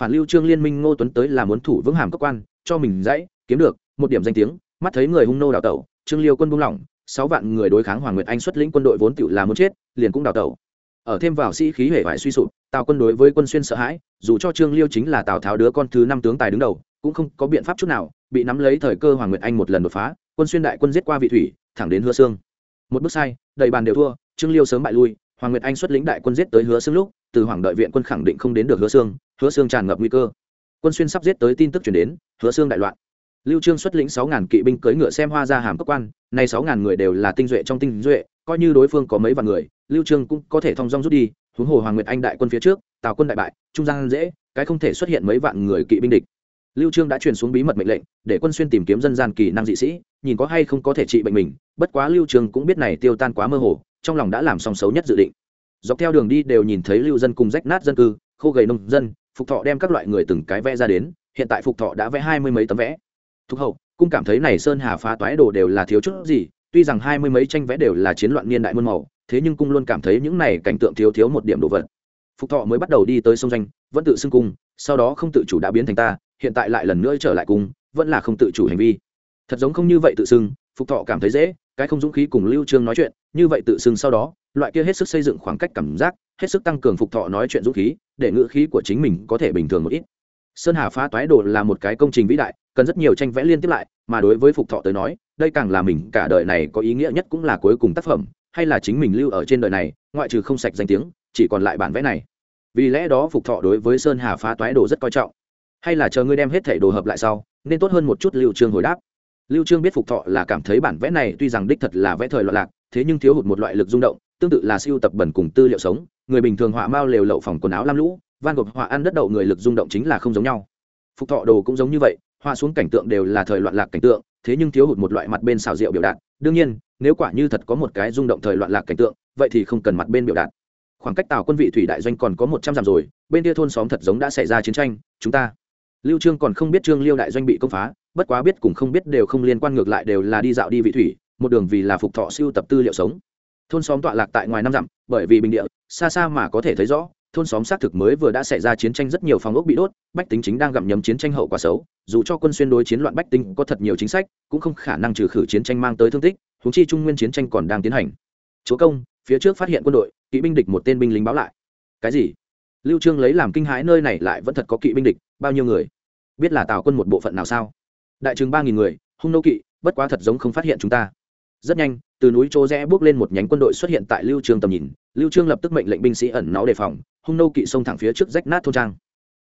Phản lưu trương liên minh ngô tuấn tới là muốn thủ vững hàm cơ quan, cho mình dãy, kiếm được, một điểm danh tiếng, mắt thấy người hung nô đào tẩu, trương liêu quân buông lỏng, sáu vạn người đối kháng hoàng nguyệt anh xuất lĩnh quân đội vốn tựu là muốn chết, liền cũng đào tẩu. Ở thêm vào sĩ khí hệ vải suy sụp, tào quân đối với quân xuyên sợ hãi, dù cho trương liêu chính là tào tháo đứa con thứ năm tướng tài đứng đầu, cũng không có biện pháp chút nào, bị nắm lấy thời cơ hoàng nguyệt anh một lần đột phá, quân xuyên đại quân giết qua vị thủy, thẳng đến hứa xương. Một bước sai, đầy bàn đều thua, trương liêu sớm bại lui, hoàng nguyệt anh xuất lĩnh đại quân giết tới hứa xương lúc từ hoàng đợi viện quân khẳng định không đến được hứa xương hứa xương tràn ngập nguy cơ. Quân xuyên sắp giết tới tin tức chuyển đến, hứa xương đại loạn. Lưu trương xuất lĩnh sáu ngàn kỵ binh cưỡi ngựa xem hoa ra hàm cấp quan, nay sáu ngàn người đều là tinh duệ trong tinh duệ, coi như đối phương có mấy vạn người, lưu trương cũng có thể thông dong rút đi, huống hồ hoàng nguyệt anh đại quân phía trước, tào quân đại bại, trung gian dễ, cái không thể xuất hiện mấy vạn người kỵ binh địch. Lưu trương đã truyền xuống bí mật mệnh lệnh, để quân xuyên tìm kiếm dân gian kỳ năng dị sĩ, nhìn có hay không có thể trị bệnh mình, bất quá lưu trương cũng biết này tiêu tan quá mơ hồ, trong lòng đã làm xong xấu nhất dự định dọc theo đường đi đều nhìn thấy lưu dân cùng rách nát dân cư, khô gầy nông dân, phục thọ đem các loại người từng cái vẽ ra đến, hiện tại phục thọ đã vẽ hai mươi mấy tấm vẽ. Thúc hậu cung cảm thấy này sơn hà phá toái đồ đều là thiếu chút gì, tuy rằng hai mươi mấy tranh vẽ đều là chiến loạn niên đại muôn màu, thế nhưng cung luôn cảm thấy những này cảnh tượng thiếu thiếu một điểm đồ vật. Phục thọ mới bắt đầu đi tới sông danh vẫn tự xưng cung, sau đó không tự chủ đã biến thành ta, hiện tại lại lần nữa trở lại cung, vẫn là không tự chủ hành vi. Thật giống không như vậy tự xưng, phục thọ cảm thấy dễ, cái không dũng khí cùng lưu trương nói chuyện, như vậy tự xưng sau đó loại kia hết sức xây dựng khoảng cách cảm giác, hết sức tăng cường phục thọ nói chuyện dũng khí, để ngữ khí của chính mình có thể bình thường một ít. Sơn hà phá toái đồ là một cái công trình vĩ đại, cần rất nhiều tranh vẽ liên tiếp lại, mà đối với phục thọ tới nói, đây càng là mình cả đời này có ý nghĩa nhất cũng là cuối cùng tác phẩm, hay là chính mình lưu ở trên đời này, ngoại trừ không sạch danh tiếng, chỉ còn lại bản vẽ này. Vì lẽ đó phục thọ đối với sơn hà phá toái đồ rất coi trọng. Hay là chờ ngươi đem hết thảy đồ hợp lại sau, nên tốt hơn một chút lưu trương hồi đáp. Lưu trương biết phục thọ là cảm thấy bản vẽ này tuy rằng đích thật là vẽ thời loạn lạc, thế nhưng thiếu hụt một loại lực rung động tương tự là siêu tập bẩn cùng tư liệu sống, người bình thường họa mao lều lậu phòng quần áo lam lũ, van gộp họa ăn đất đậu người lực rung động chính là không giống nhau. Phục thọ đồ cũng giống như vậy, họa xuống cảnh tượng đều là thời loạn lạc cảnh tượng, thế nhưng thiếu hụt một loại mặt bên xào rượu biểu đạt. Đương nhiên, nếu quả như thật có một cái rung động thời loạn lạc cảnh tượng, vậy thì không cần mặt bên biểu đạt. Khoảng cách tàu quân vị thủy đại doanh còn có một trăm dặm rồi, bên kia thôn xóm thật giống đã xảy ra chiến tranh, chúng ta. Lưu trương còn không biết trương liêu đại doanh bị công phá, bất quá biết cùng không biết đều không liên quan ngược lại đều là đi dạo đi vị thủy, một đường vì là phục thọ siêu tập tư liệu sống thôn xóm tọa lạc tại ngoài năm dặm, bởi vì bình địa, xa xa mà có thể thấy rõ, thôn xóm xác thực mới vừa đã xảy ra chiến tranh rất nhiều phòng ốc bị đốt, bách tính chính đang gặm nhấm chiến tranh hậu quả xấu, dù cho quân xuyên đối chiến loạn bách tính có thật nhiều chính sách, cũng không khả năng trừ khử chiến tranh mang tới thương tích húng chi trung nguyên chiến tranh còn đang tiến hành. Chúa công, phía trước phát hiện quân đội, kỵ binh địch một tên binh lính báo lại. Cái gì? Lưu trương lấy làm kinh hãi nơi này lại vẫn thật có kỵ binh địch, bao nhiêu người? Biết là tào quân một bộ phận nào sao? Đại trường ba nghìn người, hung nô kỵ, bất quá thật giống không phát hiện chúng ta rất nhanh, từ núi chỗ rẽ bước lên một nhánh quân đội xuất hiện tại lưu trương tầm nhìn. Lưu trương lập tức mệnh lệnh binh sĩ ẩn náu đề phòng, hung nô kỵ xông thẳng phía trước rách nát thôn trang.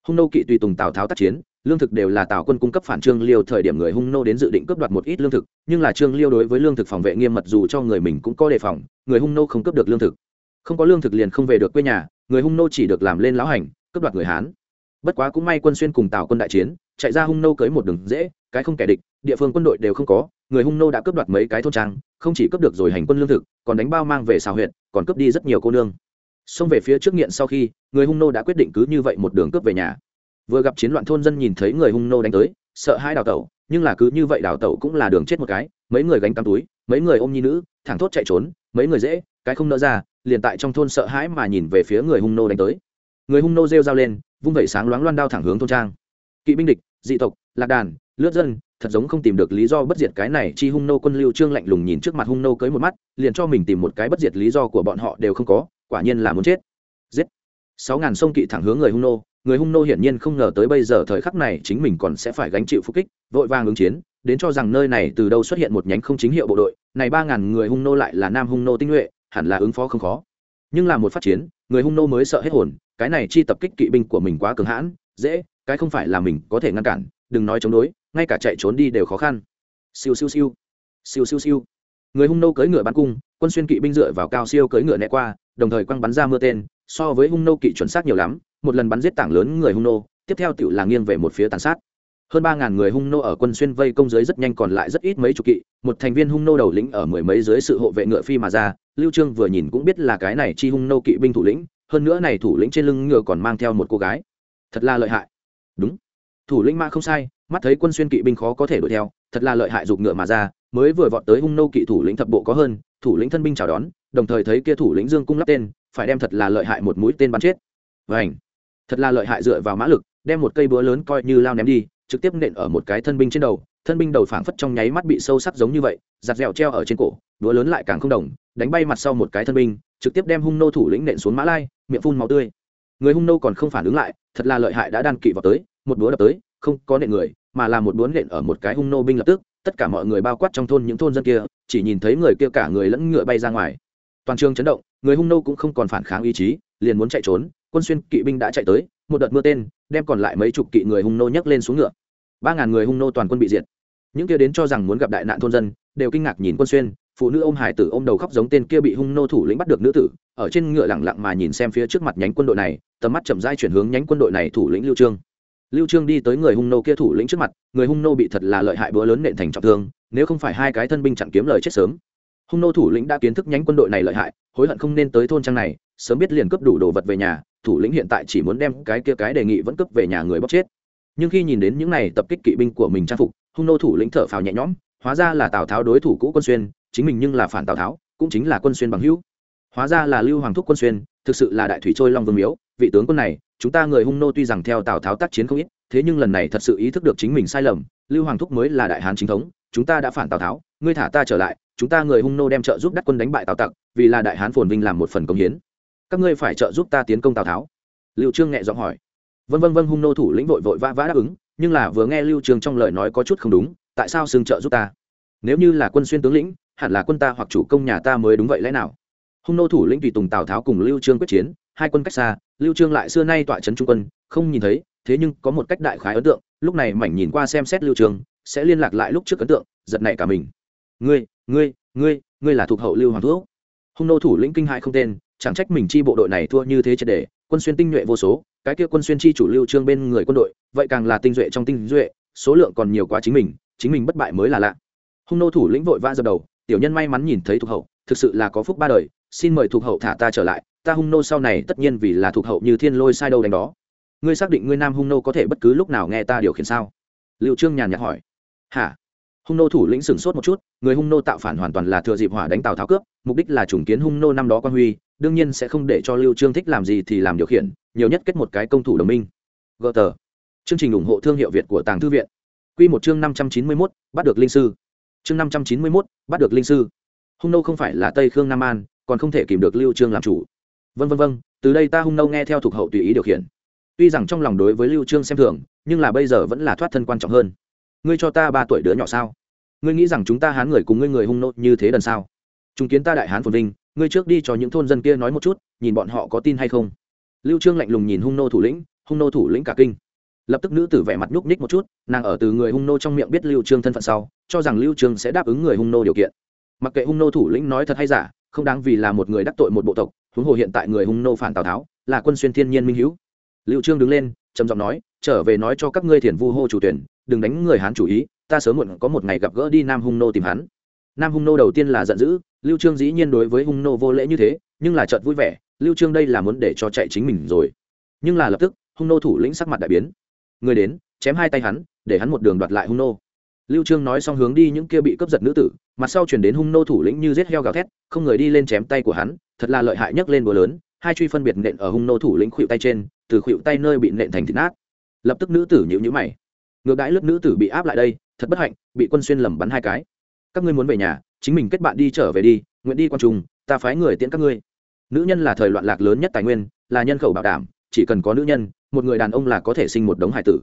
Hung nô kỵ tùy tùng tào tháo tác chiến, lương thực đều là tào quân cung cấp phản trương liêu thời điểm người hung nô đến dự định cướp đoạt một ít lương thực, nhưng là trương liêu đối với lương thực phòng vệ nghiêm mật dù cho người mình cũng có đề phòng, người hung nô không cướp được lương thực. Không có lương thực liền không về được quê nhà, người hung nô chỉ được làm lên lão hành, cướp đoạt người hán. Bất quá cũng may quân xuyên cùng tào quân đại chiến, chạy ra hung nô cưới một đường dễ, cái không kẻ địch, địa phương quân đội đều không có người hung nô đã cướp đoạt mấy cái thôn trang, không chỉ cướp được rồi hành quân lương thực, còn đánh bao mang về xào huyện còn cướp đi rất nhiều cô nương. Xông về phía trước nghiện sau khi, người hung nô đã quyết định cứ như vậy một đường cướp về nhà. Vừa gặp chiến loạn thôn dân nhìn thấy người hung nô đánh tới, sợ hai đào tẩu, nhưng là cứ như vậy đào tẩu cũng là đường chết một cái, mấy người gánh cắm túi, mấy người ôm nhi nữ, thẳng thốt chạy trốn, mấy người dễ, cái không nỡ ra, liền tại trong thôn sợ hãi mà nhìn về phía người hung nô đánh tới. Người hung nô rêu dao lên, vung vẩy sáng loáng loan đao thẳng hướng thôn trang. Kỵ binh địch, dị tộc, lạc đàn, lướt dân thật giống không tìm được lý do bất diệt cái này, chi hung nô quân lưu trương lạnh lùng nhìn trước mặt hung nô cưới một mắt, liền cho mình tìm một cái bất diệt lý do của bọn họ đều không có, quả nhiên là muốn chết. Giết. Sáu ngàn sông kỵ thẳng hướng người hung nô, người hung nô hiển nhiên không ngờ tới bây giờ thời khắc này chính mình còn sẽ phải gánh chịu phục kích, vội vàng ứng chiến, đến cho rằng nơi này từ đâu xuất hiện một nhánh không chính hiệu bộ đội, này ba ngàn người hung nô lại là nam hung nô tinh nhuệ, hẳn là ứng phó không khó. Nhưng là một phát chiến, người hung nô mới sợ hết hồn, cái này chi tập kích kỵ binh của mình quá cường hãn, dễ, cái không phải là mình có thể ngăn cản, đừng nói chống đối ngay cả chạy trốn đi đều khó khăn. Siêu siêu siêu. Siêu siêu siêu. Người hung nô cưỡi ngựa bắn cung, quân xuyên kỵ binh dựa vào cao siêu cưỡi ngựa né qua, đồng thời quăng bắn ra mưa tên, so với hung nô kỵ chuẩn xác nhiều lắm, một lần bắn giết tảng lớn người hung nô, tiếp theo tiểu là nghiêng về một phía tàn sát. Hơn ba ngàn người hung nô ở quân xuyên vây công dưới rất nhanh còn lại rất ít mấy chục kỵ, một thành viên hung nô đầu lĩnh ở mười mấy dưới sự hộ vệ ngựa phi mà ra, lưu trương vừa nhìn cũng biết là cái này chi hung nô kỵ binh thủ lĩnh, hơn nữa này thủ lĩnh trên lưng ngựa còn mang theo một cô gái. Thật là lợi hại. Đúng. Thủ lĩnh ma không sai mắt thấy quân xuyên kỵ binh khó có thể đuổi theo, thật là lợi hại dục ngựa mà ra, mới vừa vọt tới hung nô kỵ thủ lĩnh thập bộ có hơn, thủ lĩnh thân binh chào đón, đồng thời thấy kia thủ lĩnh dương cung lắp tên, phải đem thật là lợi hại một mũi tên bắn chết. Vảnh thật là lợi hại dựa vào mã lực, đem một cây búa lớn coi như lao ném đi, trực tiếp nện ở một cái thân binh trên đầu, thân binh đầu phảng phất trong nháy mắt bị sâu sắc giống như vậy, giặt dẻo treo ở trên cổ, búa lớn lại càng không đồng, đánh bay mặt sau một cái thân binh, trực tiếp đem hung nô thủ lĩnh nện xuống mã lai, miệng phun máu tươi. Người hung nô còn không phản ứng lại, thật là lợi hại đã đan kỵ vào tới, một búa đập tới không có nện người, mà là một búa nện ở một cái hung nô binh lập tức, tất cả mọi người bao quát trong thôn những thôn dân kia, chỉ nhìn thấy người kia cả người lẫn ngựa bay ra ngoài. Toàn trường chấn động, người hung nô cũng không còn phản kháng ý chí, liền muốn chạy trốn, quân xuyên kỵ binh đã chạy tới, một đợt mưa tên, đem còn lại mấy chục kỵ người hung nô nhấc lên xuống ngựa. Ba ngàn người hung nô toàn quân bị diệt. Những kia đến cho rằng muốn gặp đại nạn thôn dân, đều kinh ngạc nhìn quân xuyên, phụ nữ ôm hải tử ôm đầu khóc giống tên kia bị hung nô thủ lĩnh bắt được nữ tử, ở trên ngựa lẳng lặng mà nhìn xem phía trước mặt nhánh quân đội này, tầm mắt chậm rãi chuyển hướng nhánh quân đội này thủ lĩnh lưu trương lưu trương đi tới người hung nô kia thủ lĩnh trước mặt, người hung nô bị thật là lợi hại bữa lớn nện thành trọng thương, nếu không phải hai cái thân binh chặn kiếm lời chết sớm. Hung nô thủ lĩnh đã kiến thức nhánh quân đội này lợi hại, hối hận không nên tới thôn trang này, sớm biết liền cướp đủ đồ vật về nhà, thủ lĩnh hiện tại chỉ muốn đem cái kia cái đề nghị vẫn cướp về nhà người bóc chết. Nhưng khi nhìn đến những này tập kích kỵ binh của mình trang phục, hung nô thủ lĩnh thở phào nhẹ nhõm, hóa ra là tào tháo đối thủ cũ quân xuyên, chính mình nhưng là phản tào tháo, cũng chính là quân xuyên bằng hữu. Hóa ra là lưu hoàng thúc quân xuyên, thực sự là đại thủy trôi long vương miếu, vị tướng quân này chúng ta người hung nô tuy rằng theo tào tháo tác chiến không ít, thế nhưng lần này thật sự ý thức được chính mình sai lầm, lưu hoàng thúc mới là đại hán chính thống, chúng ta đã phản tào tháo, ngươi thả ta trở lại, chúng ta người hung nô đem trợ giúp đắc quân đánh bại tào tặc, vì là đại hán phồn vinh làm một phần công hiến. Các ngươi phải trợ giúp ta tiến công tào tháo. Lưu trương nhẹ giọng hỏi. Vân vân vân hung nô thủ lĩnh vội vội vã vã đáp ứng, nhưng là vừa nghe lưu trương trong lời nói có chút không đúng, tại sao xưng trợ giúp ta? Nếu như là quân xuyên tướng lĩnh, hẳn là quân ta hoặc chủ công nhà ta mới đúng vậy lẽ nào? Hung nô thủ lĩnh tùy tùng tào tháo cùng lưu trương quyết chiến, hai quân cách xa lưu trương lại xưa nay tọa trấn trung quân, không nhìn thấy, thế nhưng có một cách đại khái ấn tượng, lúc này mảnh nhìn qua xem xét lưu trương, sẽ liên lạc lại lúc trước ấn tượng, giật nảy cả mình. Ngươi ngươi ngươi ngươi là thuộc hậu lưu hoàng thuốc hung nô thủ lĩnh kinh hại không tên, chẳng trách mình chi bộ đội này thua như thế triệt để, quân xuyên tinh nhuệ vô số, cái kia quân xuyên chi chủ lưu trương bên người quân đội, vậy càng là tinh duệ trong tinh duệ, số lượng còn nhiều quá chính mình chính mình bất bại mới là lạ. Hung nô thủ lĩnh vội vã dập đầu, tiểu nhân may mắn nhìn thấy thuộc hậu, thực sự là có phúc ba đời, xin mời thuộc hậu thả ta trở lại ta hung nô sau này tất nhiên vì là thuộc hậu như thiên lôi sai đâu đánh đó. Ngươi xác định ngươi nam hung nô có thể bất cứ lúc nào nghe ta điều khiển sao? Liệu trương nhàn nhạt hỏi. Hả? Hung nô thủ lĩnh sửng sốt một chút người hung nô tạo phản hoàn toàn là thừa dịp hỏa đánh tào tháo cướp mục đích là trùng kiến hung nô năm đó quan huy đương nhiên sẽ không để cho lưu trương thích làm gì thì làm điều khiển nhiều nhất kết một cái công thủ đồng minh. Gỡ tờ. Chương trình ủng hộ thương hiệu việt của tàng thư viện. Quy một chương 591, bắt được linh sư. Chương 591, bắt được linh sư. Hung nô không phải là tây khương nam an còn không thể kìm được lưu trương làm chủ vân vân vân từ đây ta hung nô nghe theo thuộc hậu tùy ý điều khiển. Tuy rằng trong lòng đối với lưu trương xem thường, nhưng là bây giờ vẫn là thoát thân quan trọng hơn. Ngươi cho ta ba tuổi đứa nhỏ sao? Ngươi nghĩ rằng chúng ta hán người cùng ngươi người hung nô như thế đần sao? Chúng kiến ta đại hán phồn vinh, ngươi trước đi cho những thôn dân kia nói một chút, nhìn bọn họ có tin hay không? Lưu trương lạnh lùng nhìn hung nô thủ lĩnh, hung nô thủ lĩnh cả kinh. Lập tức nữ tử vẻ mặt nhúc nhích một chút, nàng ở từ người hung nô trong miệng biết lưu trương thân phận sau, cho rằng lưu trương sẽ đáp ứng người hung nô điều kiện. Mặc kệ hung nô thủ lĩnh nói thật hay giả không đáng vì là một người đắc tội một bộ tộc, huống hồ hiện tại người hung nô phản tào tháo, là quân xuyên thiên nhiên minh hữu lưu trương đứng lên, trầm giọng nói, trở về nói cho các ngươi thiền vu hô chủ tuyển, đừng đánh người hán chủ ý, ta sớm muộn có một ngày gặp gỡ đi nam hung nô tìm hắn. Nam hung nô đầu tiên là giận dữ, lưu trương dĩ nhiên đối với hung nô vô lễ như thế, nhưng là chợt vui vẻ, lưu trương đây là muốn để cho chạy chính mình rồi. Nhưng là lập tức, hung nô thủ lĩnh sắc mặt đại biến. Người đến, chém hai tay hắn, để hắn một đường đoạt lại hung nô lưu trương nói xong hướng đi những kia bị cướp giật nữ tử, mặt sau chuyển đến hung nô thủ lĩnh như giết heo gào thét, không người đi lên chém tay của hắn, thật là lợi hại nhất lên búa lớn, hai truy phân biệt nện ở hung nô thủ lĩnh khuỵu tay trên, từ khuỵu tay nơi bị nện thành thịt nát. Lập tức nữ tử nhíu nhíu mày. Ngược đãi lướt nữ tử bị áp lại đây, thật bất hạnh, bị quân xuyên lầm bắn hai cái. Các ngươi muốn về nhà, chính mình kết bạn đi trở về đi, nguyện đi quan trung, ta phái người tiễn các ngươi. Nữ nhân là thời loạn lạc lớn nhất tài nguyên, là nhân khẩu bảo đảm, chỉ cần có nữ nhân, một người đàn ông là có thể sinh một đống hải tử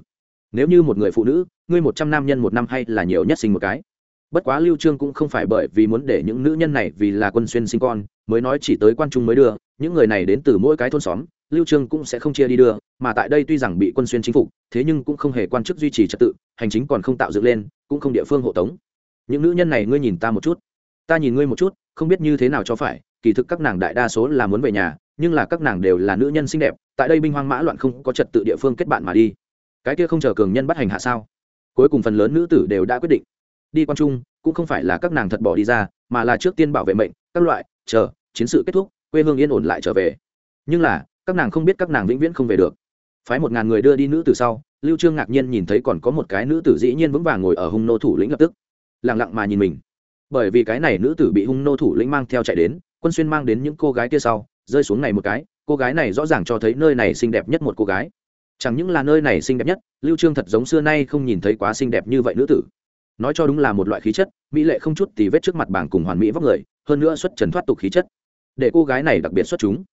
nếu như một người phụ nữ, ngươi một trăm nam nhân một năm hay là nhiều nhất sinh một cái. Bất quá lưu trương cũng không phải bởi vì muốn để những nữ nhân này vì là quân xuyên sinh con, mới nói chỉ tới quan trung mới đưa, những người này đến từ mỗi cái thôn xóm, lưu trương cũng sẽ không chia đi đưa, mà tại đây tuy rằng bị quân xuyên chính phủ thế nhưng cũng không hề quan chức duy trì trật tự, hành chính còn không tạo dựng lên, cũng không địa phương hộ tống. Những nữ nhân này ngươi nhìn ta một chút. Ta nhìn ngươi một chút, không biết như thế nào cho phải, kỳ thực các nàng đại đa số là muốn về nhà, nhưng là các nàng đều là nữ nhân xinh đẹp, tại đây binh hoang mã loạn không có trật tự địa phương kết bạn mà đi cái kia không chờ cường nhân bắt hành hạ sao? Cuối cùng phần lớn nữ tử đều đã quyết định. Đi quan trung, cũng không phải là các nàng thật bỏ đi ra, mà là trước tiên bảo vệ mệnh, các loại, chờ, chiến sự kết thúc, quê hương yên ổn lại trở về. Nhưng là, các nàng không biết các nàng vĩnh viễn không về được. Phái một ngàn người đưa đi nữ tử sau, lưu trương ngạc nhiên nhìn thấy còn có một cái nữ tử dĩ nhiên vững vàng ngồi ở hung nô thủ lĩnh lập tức. Lặng lặng mà nhìn mình. Bởi vì cái này nữ tử bị hung nô thủ lĩnh mang theo chạy đến, quân xuyên mang đến những cô gái kia sau, rơi xuống này một cái, cô gái này rõ ràng cho thấy nơi này xinh đẹp nhất một cô gái chẳng những là nơi này xinh đẹp nhất, lưu trương thật giống xưa nay không nhìn thấy quá xinh đẹp như vậy nữ tử. Nói cho đúng là một loại khí chất, mỹ lệ không chút tì vết trước mặt bảng cùng hoàn mỹ vóc người, hơn nữa xuất trần thoát tục khí chất. Để cô gái này đặc biệt xuất chúng.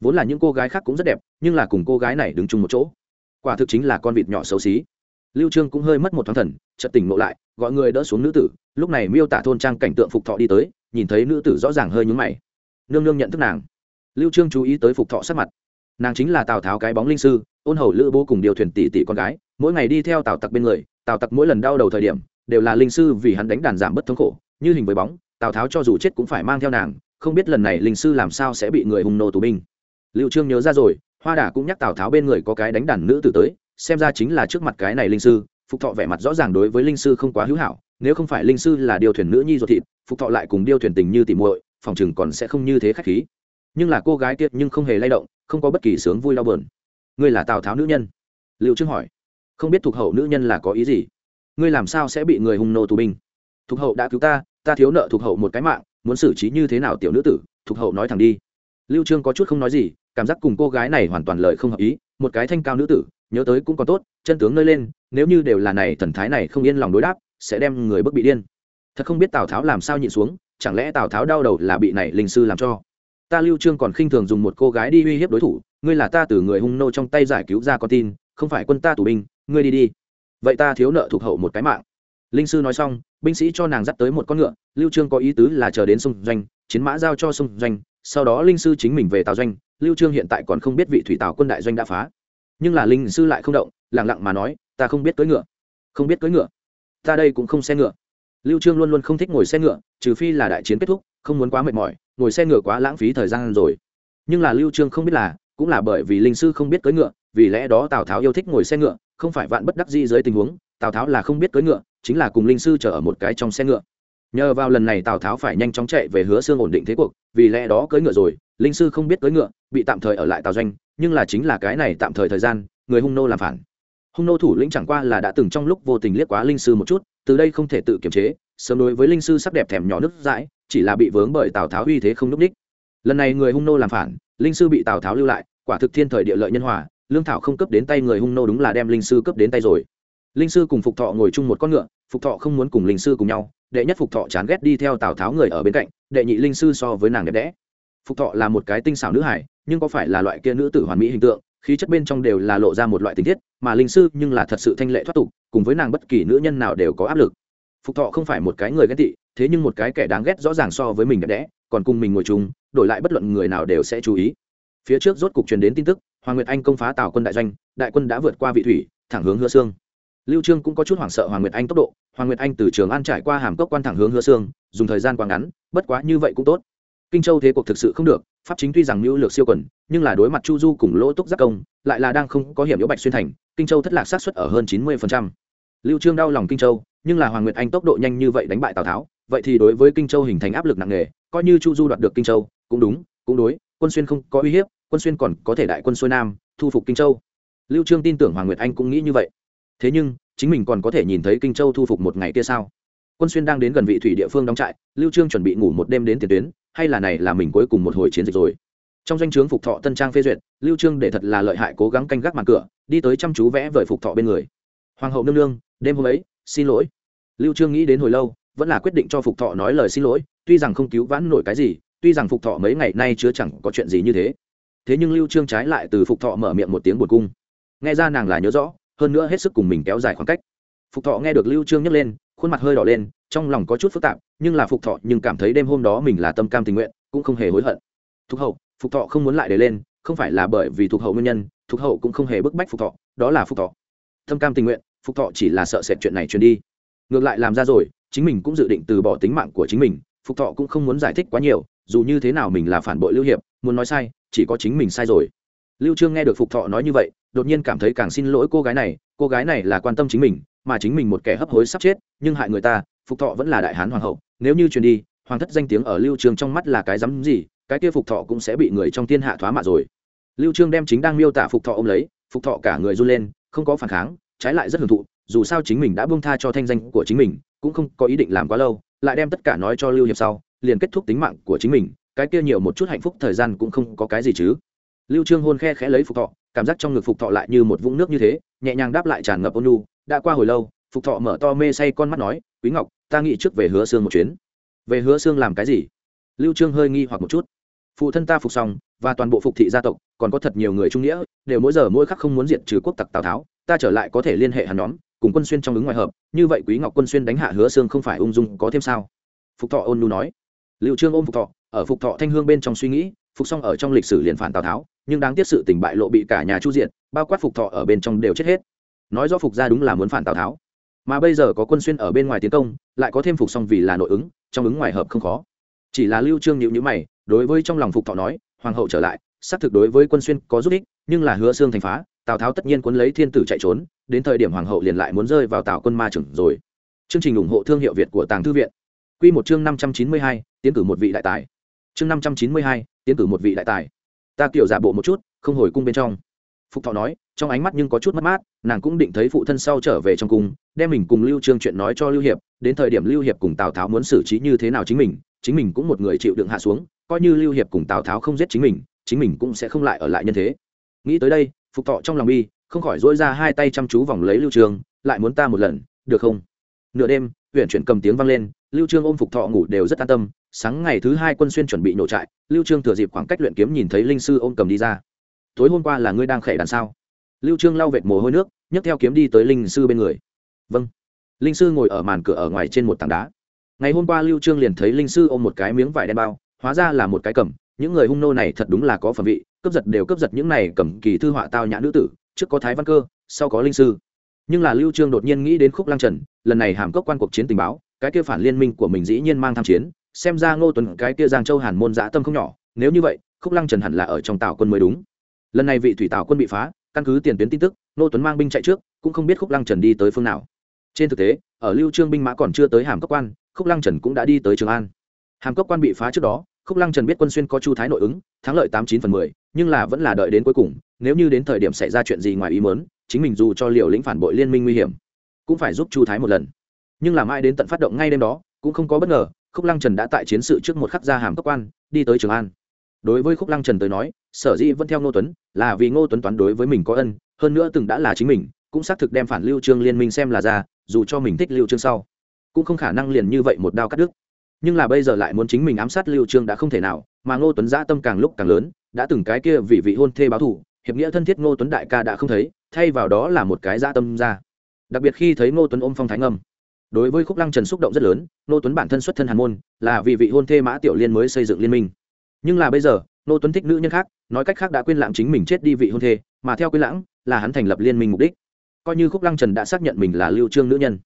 Vốn là những cô gái khác cũng rất đẹp, nhưng là cùng cô gái này đứng chung một chỗ. Quả thực chính là con vịt nhỏ xấu xí. Lưu trương cũng hơi mất một thoáng thần, chợt tỉnh ngộ lại, gọi người đỡ xuống nữ tử. Lúc này miêu tả thôn trang cảnh tượng phục thọ đi tới, nhìn thấy nữ tử rõ ràng hơi nhướng mày. Nương nương nhận thức nàng. Lưu trương chú ý tới phục thọ sát mặt nàng chính là tào tháo cái bóng linh sư ôn hầu lữ bố cùng điều thuyền tỷ tỷ con gái mỗi ngày đi theo tào tặc bên người tào tặc mỗi lần đau đầu thời điểm đều là linh sư vì hắn đánh đàn giảm bất thống khổ như hình với bóng tào tháo cho dù chết cũng phải mang theo nàng không biết lần này linh sư làm sao sẽ bị người hung nô tù binh liệu trương nhớ ra rồi hoa đà cũng nhắc tào tháo bên người có cái đánh đàn nữ tử tới xem ra chính là trước mặt cái này linh sư phục thọ vẻ mặt rõ ràng đối với linh sư không quá hữu hảo nếu không phải linh sư là điều thuyền nữ nhi ruột thịt phục thọ lại cùng điêu thuyền tình như tỉ muội phòng chừng còn sẽ không như thế khách khí nhưng là cô gái kia nhưng không hề lay động, không có bất kỳ sướng vui đau bờn ngươi là tào tháo nữ nhân? Liệu trương hỏi. Không biết thuộc hậu nữ nhân là có ý gì? Ngươi làm sao sẽ bị người hung nô tù binh? Thuộc hậu đã cứu ta ta thiếu nợ thuộc hậu một cái mạng, muốn xử trí như thế nào tiểu nữ tử? Thuộc hậu nói thẳng đi. Lưu trương có chút không nói gì, cảm giác cùng cô gái này hoàn toàn lời không hợp ý, một cái thanh cao nữ tử, nhớ tới cũng còn tốt, chân tướng nơi lên, nếu như đều là này thần thái này không yên lòng đối đáp, sẽ đem người bức bị điên. Thật không biết tào tháo làm sao nhịn xuống, chẳng lẽ tào tháo đau đầu là bị này linh sư làm cho? Ta lưu trương còn khinh thường dùng một cô gái đi uy hiếp đối thủ, ngươi là ta từ người hung nô trong tay giải cứu ra con tin, không phải quân ta tù binh, ngươi đi đi. Vậy ta thiếu nợ thuộc hậu một cái mạng. Linh sư nói xong, binh sĩ cho nàng dắt tới một con ngựa, lưu trương có ý tứ là chờ đến sông doanh, chiến mã giao cho sông doanh, sau đó linh sư chính mình về tào doanh, lưu trương hiện tại còn không biết vị thủy tào quân đại doanh đã phá. Nhưng là linh sư lại không động, lặng lặng mà nói, ta không biết cưỡi ngựa. Không biết cưỡi ngựa. Ta đây cũng không xe ngựa. Lưu trương luôn luôn không thích ngồi xe ngựa, trừ phi là đại chiến kết thúc, không muốn quá mệt mỏi ngồi xe ngựa quá lãng phí thời gian rồi. Nhưng là lưu trương không biết là, cũng là bởi vì linh sư không biết cưỡi ngựa, vì lẽ đó tào tháo yêu thích ngồi xe ngựa, không phải vạn bất đắc dĩ dưới tình huống, tào tháo là không biết cưỡi ngựa, chính là cùng linh sư chờ ở một cái trong xe ngựa. Nhờ vào lần này tào tháo phải nhanh chóng chạy về hứa xương ổn định thế cuộc, vì lẽ đó cưỡi ngựa rồi, linh sư không biết cưỡi ngựa, bị tạm thời ở lại tào doanh, nhưng là chính là cái này tạm thời thời gian, người hung nô làm phản. Hung nô thủ lĩnh chẳng qua là đã từng trong lúc vô tình liếc quá linh sư một chút, từ đây không thể tự kiềm chế, sớm đối với linh sư sắc đẹp thèm nhỏ nước dãi chỉ là bị vướng bởi tào tháo uy thế không n ú c ních lần này người hung nô làm phản, linh sư bị tào tháo lưu lại, quả thực thiên thời địa lợi nhân hòa, lương thảo không cấp đến tay người hung nô đúng là đem linh sư cấp đến tay rồi. Linh sư cùng phục thọ ngồi chung một con ngựa, phục thọ không muốn cùng linh sư cùng nhau, đệ nhất phục thọ chán ghét đi theo tào tháo người ở bên cạnh, đệ nhị linh sư so với nàng đẹp đẽ. Phục thọ là một cái tinh xảo nữ hải nhưng có phải là loại kia nữ tử hoàn mỹ hình tượng, khí chất bên trong đều là lộ ra một loại tình tiết, mà linh sư nhưng là thật sự thanh lệ thoát tục, cùng với nàng bất kỳ nữ nhân nào đều có áp lực. Phục thọ không phải một cái người ghét tị thế nhưng một cái kẻ đáng ghét rõ ràng so với mình đẹp đẽ, còn cùng mình ngồi chung, đổi lại bất luận người nào đều sẽ chú ý. Phía trước rốt cục truyền đến tin tức, hoàng nguyệt anh công phá tào quân đại doanh, đại quân đã vượt qua vị thủy, thẳng hướng hứa sương. Lưu trương cũng có chút hoảng sợ hoàng nguyệt anh tốc độ, hoàng nguyệt anh từ trường an trải qua hàm cốc quan thẳng hướng hứa sương, dùng thời gian quá ngắn, bất quá như vậy cũng tốt. Kinh châu thế cuộc thực sự không được, pháp chính tuy rằng mưu lược siêu quần, nhưng là đối mặt chu du cùng lỗ túc giác công, lại là đang không có hiểm yếu bạch xuyên thành, kinh châu thất lạc sát xuất ở hơn chín mươi lưu trương đau lòng kinh châu, nhưng là hoàng nguyệt anh tốc độ nhanh như vậy đánh bại tào tháo vậy thì đối với kinh châu hình thành áp lực nặng nề, coi như chu du đoạt được kinh châu, cũng đúng, cũng đối, quân xuyên không có uy hiếp, quân xuyên còn có thể đại quân xuôi nam, thu phục kinh châu. Lưu trương tin tưởng hoàng nguyệt anh cũng nghĩ như vậy. Thế nhưng, chính mình còn có thể nhìn thấy kinh châu thu phục một ngày kia sao? Quân xuyên đang đến gần vị thủy địa phương đóng trại, lưu trương chuẩn bị ngủ một đêm đến tiền tuyến, hay là này là mình cuối cùng một hồi chiến dịch rồi? Trong danh o chướng phục thọ tân trang phê duyệt, lưu trương để thật là lợi hại cố gắng canh gác màn cửa, đi tới chăm chú vẽ vời phục thọ bên người. Hoàng hậu nương nương, đêm hôm ấy, xin lỗi. Lưu trương nghĩ đến hồi lâu vẫn là quyết định cho phục thọ nói lời xin lỗi, tuy rằng không cứu vãn nổi cái gì, tuy rằng phục thọ mấy ngày nay chưa chẳng có chuyện gì như thế. Thế nhưng lưu trương trái lại từ phục thọ mở miệng một tiếng buồn cung. Nghe ra nàng là nhớ rõ, hơn nữa hết sức cùng mình kéo dài khoảng cách. Phục thọ nghe được lưu trương nhắc lên, khuôn mặt hơi đỏ lên, trong lòng có chút phức tạp, nhưng là phục thọ nhưng cảm thấy đêm hôm đó mình là tâm cam tình nguyện, cũng không hề hối hận. Thúc hậu, phục thọ không muốn lại để lên, không phải là bởi vì thuộc hậu nguyên nhân thuộc hậu cũng không hề bức bách phục thọ, đó là phục thọ. Tâm cam tình nguyện, phục thọ chỉ là sợ sệt chuyện này truyền đi. Ngược lại làm ra rồi chính mình cũng dự định từ bỏ tính mạng của chính mình, phục thọ cũng không muốn giải thích quá nhiều, dù như thế nào mình là phản bội lưu hiệp, muốn nói sai, chỉ có chính mình sai rồi. Lưu trương nghe được phục thọ nói như vậy, đột nhiên cảm thấy càng xin lỗi cô gái này, cô gái này là quan tâm chính mình, mà chính mình một kẻ hấp hối sắp chết, nhưng hại người ta, phục thọ vẫn là đại hán hoàng hậu, nếu như truyền đi, hoàng thất danh tiếng ở lưu trương trong mắt là cái dám gì, cái kia phục thọ cũng sẽ bị người trong thiên hạ thoá mạ rồi. Lưu trương đem chính đang miêu tả phục thọ ôm lấy, phục thọ cả người run lên, không có phản kháng, trái lại rất hưởng thụ dù sao chính mình đã buông tha cho thanh danh của chính mình, cũng không có ý định làm quá lâu, lại đem tất cả nói cho lưu hiệp sau, liền kết thúc tính mạng của chính mình, cái kia nhiều một chút hạnh phúc thời gian cũng không có cái gì chứ. Lưu trương hôn khe khẽ lấy phục thọ, cảm giác trong ngực phục thọ lại như một vũng nước như thế, nhẹ nhàng đáp lại tràn ngập ôn nhu, đã qua hồi lâu, phục thọ mở to mê say con mắt nói, quý ngọc, ta nghĩ trước về hứa xương một chuyến. Về hứa xương làm cái gì? Lưu trương hơi nghi hoặc một chút. Phụ thân ta phục xong, và toàn bộ phục thị gia tộc, còn có thật nhiều người trung nghĩa, đều mỗi giờ mỗi khắc không muốn diệt trừ quốc tặc tào tháo, ta trở lại có thể liên hệ hắn nhóm cùng quân xuyên trong ứng ngoài hợp, như vậy quý ngọc quân xuyên đánh hạ hứa xương không phải ung dung có thêm sao? Phục thọ ôn nu nói. Liệu trương ôm phục thọ, ở phục thọ thanh hương bên trong suy nghĩ, phục xong ở trong lịch sử liền phản tào tháo, nhưng đáng tiếc sự tình bại lộ bị cả nhà chu diện bao quát phục thọ ở bên trong đều chết hết. Nói do phục ra đúng là muốn phản tào tháo. Mà bây giờ có quân xuyên ở bên ngoài tiến công, lại có thêm phục xong vì là nội ứng, trong ứng ngoài hợp không khó. Chỉ là lưu trương nhịu nhữ mày, đối với trong lòng phục thọ nói, hoàng hậu trở lại, xác thực đối với quân xuyên có giúp ích, nhưng là hứa xương thành phá, tào tháo tất nhiên cuốn lấy thiên tử chạy trốn đến thời điểm hoàng hậu liền lại muốn rơi vào tào quân ma trưởng rồi. Chương trình ủng hộ thương hiệu việt của tàng thư viện. Quy một chương năm trăm chín mươi hai, tiến cử một vị đại tài. Chương năm trăm chín mươi hai, tiến cử một vị đại tài. Ta kiểu giả bộ một chút không hồi cung bên trong. Phục thọ nói trong ánh mắt nhưng có chút mất mát nàng cũng định thấy phụ thân sau trở về trong cung đem mình cùng lưu trương chuyện nói cho lưu hiệp đến thời điểm lưu hiệp cùng tào tháo muốn xử trí như thế nào chính mình chính mình cũng một người chịu đựng hạ xuống coi như lưu hiệp cùng tào tháo không giết chính mình chính mình cũng sẽ không lại ở lại nhân thế. Nghĩ tới đây phục thọ trong lòng bi không khỏi dỗi ra hai tay chăm chú vòng lấy lưu trương, lại muốn ta một lần, được không? Nửa đêm huyện chuyển cầm tiếng vang lên, lưu trương ôm phục thọ ngủ đều rất an tâm, sáng ngày thứ hai quân xuyên chuẩn bị nổ trại, lưu trương thừa dịp khoảng cách luyện kiếm nhìn thấy linh sư ôm cầm đi ra. Tối hôm qua là ngươi đang khệ đàn sao? Lưu trương lau vệt mồ hôi nước, nhấc theo kiếm đi tới linh sư bên người. Vâng. Linh sư ngồi ở màn cửa ở ngoài trên một tảng đá. Ngày hôm qua lưu trương liền thấy linh sư ôm một cái miếng vải đen bao, hóa ra là một cái cầm, những người hung nô này thật đúng là có phẩm vị, cướp giật đều cướp giật những này cầm kỳ thư họa tao nhã nữ tử trước có thái văn cơ, sau có linh sư. Nhưng là lưu trương đột nhiên nghĩ đến khúc lăng trần, lần này hàm cốc quan cuộc chiến tình báo, cái kia phản liên minh của mình dĩ nhiên mang tham chiến, xem ra ngô tuấn cái kia giang châu hàn môn dã tâm không nhỏ, nếu như vậy, khúc lăng trần hẳn là ở trong tàu quân mới đúng. Lần này vị thủy tàu quân bị phá, căn cứ tiền tuyến tin tức, ngô tuấn mang binh chạy trước, cũng không biết khúc lăng trần đi tới phương nào. Trên thực tế, ở lưu trương binh mã còn chưa tới hàm cốc quan, khúc lăng trần cũng đã đi tới trường an. Hàm cốc quan bị phá trước đó khúc lăng trần biết quân xuyên có chu thái nội ứng, thắng lợi tám chín phần mười, nhưng là vẫn là đợi đến cuối cùng, nếu như đến thời điểm xảy ra chuyện gì ngoài ý mớn chính mình dù cho liều lĩnh phản bội liên minh nguy hiểm, cũng phải giúp chu thái một lần. Nhưng làm ai đến tận phát động ngay đêm đó, cũng không có bất ngờ, khúc lăng trần đã tại chiến sự trước một khắc ra hàm cấp quan, đi tới trường an. Đối với khúc lăng trần tới nói, sở dĩ vẫn theo ngô tuấn, là vì ngô tuấn toán đối với mình có ân, hơn nữa từng đã là chính mình, cũng xác thực đem phản lưu trương liên minh xem là ra, dù cho mình thích lưu trương sau, cũng không khả năng liền như vậy một đao cắt đứt nhưng là bây giờ lại muốn chính mình ám sát lưu trương đã không thể nào, mà ngô tuấn giã tâm càng lúc càng lớn, đã từng cái kia vì vị hôn thê báo thủ hiệp nghĩa thân thiết ngô tuấn đại ca đã không thấy, thay vào đó là một cái dã tâm ra. Đặc biệt khi thấy ngô tuấn ôm phong thái ngâm đối với khúc lăng trần xúc động rất lớn, ngô tuấn bản thân xuất thân hàn môn, là vì vị hôn thê mã tiểu liên mới xây dựng liên minh. Nhưng là bây giờ, ngô tuấn thích nữ nhân khác, nói cách khác đã quên lãng chính mình chết đi vị hôn thê, mà theo quên lãng, là hắn thành lập liên minh mục đích. Coi như khúc lăng trần đã xác nhận mình là lưu trương nữ nhân.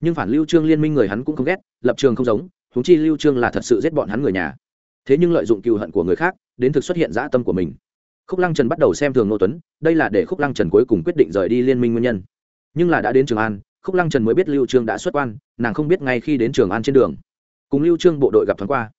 Nhưng phản lưu trương liên minh người hắn cũng không ghét, lập trường không giống húng chi lưu trương là thật sự giết bọn hắn người nhà. Thế nhưng lợi dụng cừu hận của người khác, đến thực xuất hiện dã tâm của mình. Khúc lăng trần bắt đầu xem thường ngô tuấn, đây là để khúc lăng trần cuối cùng quyết định rời đi liên minh nguyên nhân. Nhưng là đã đến trường an, khúc lăng trần mới biết lưu trương đã xuất quan, nàng không biết ngay khi đến trường an trên đường. Cùng lưu trương bộ đội gặp thoáng qua.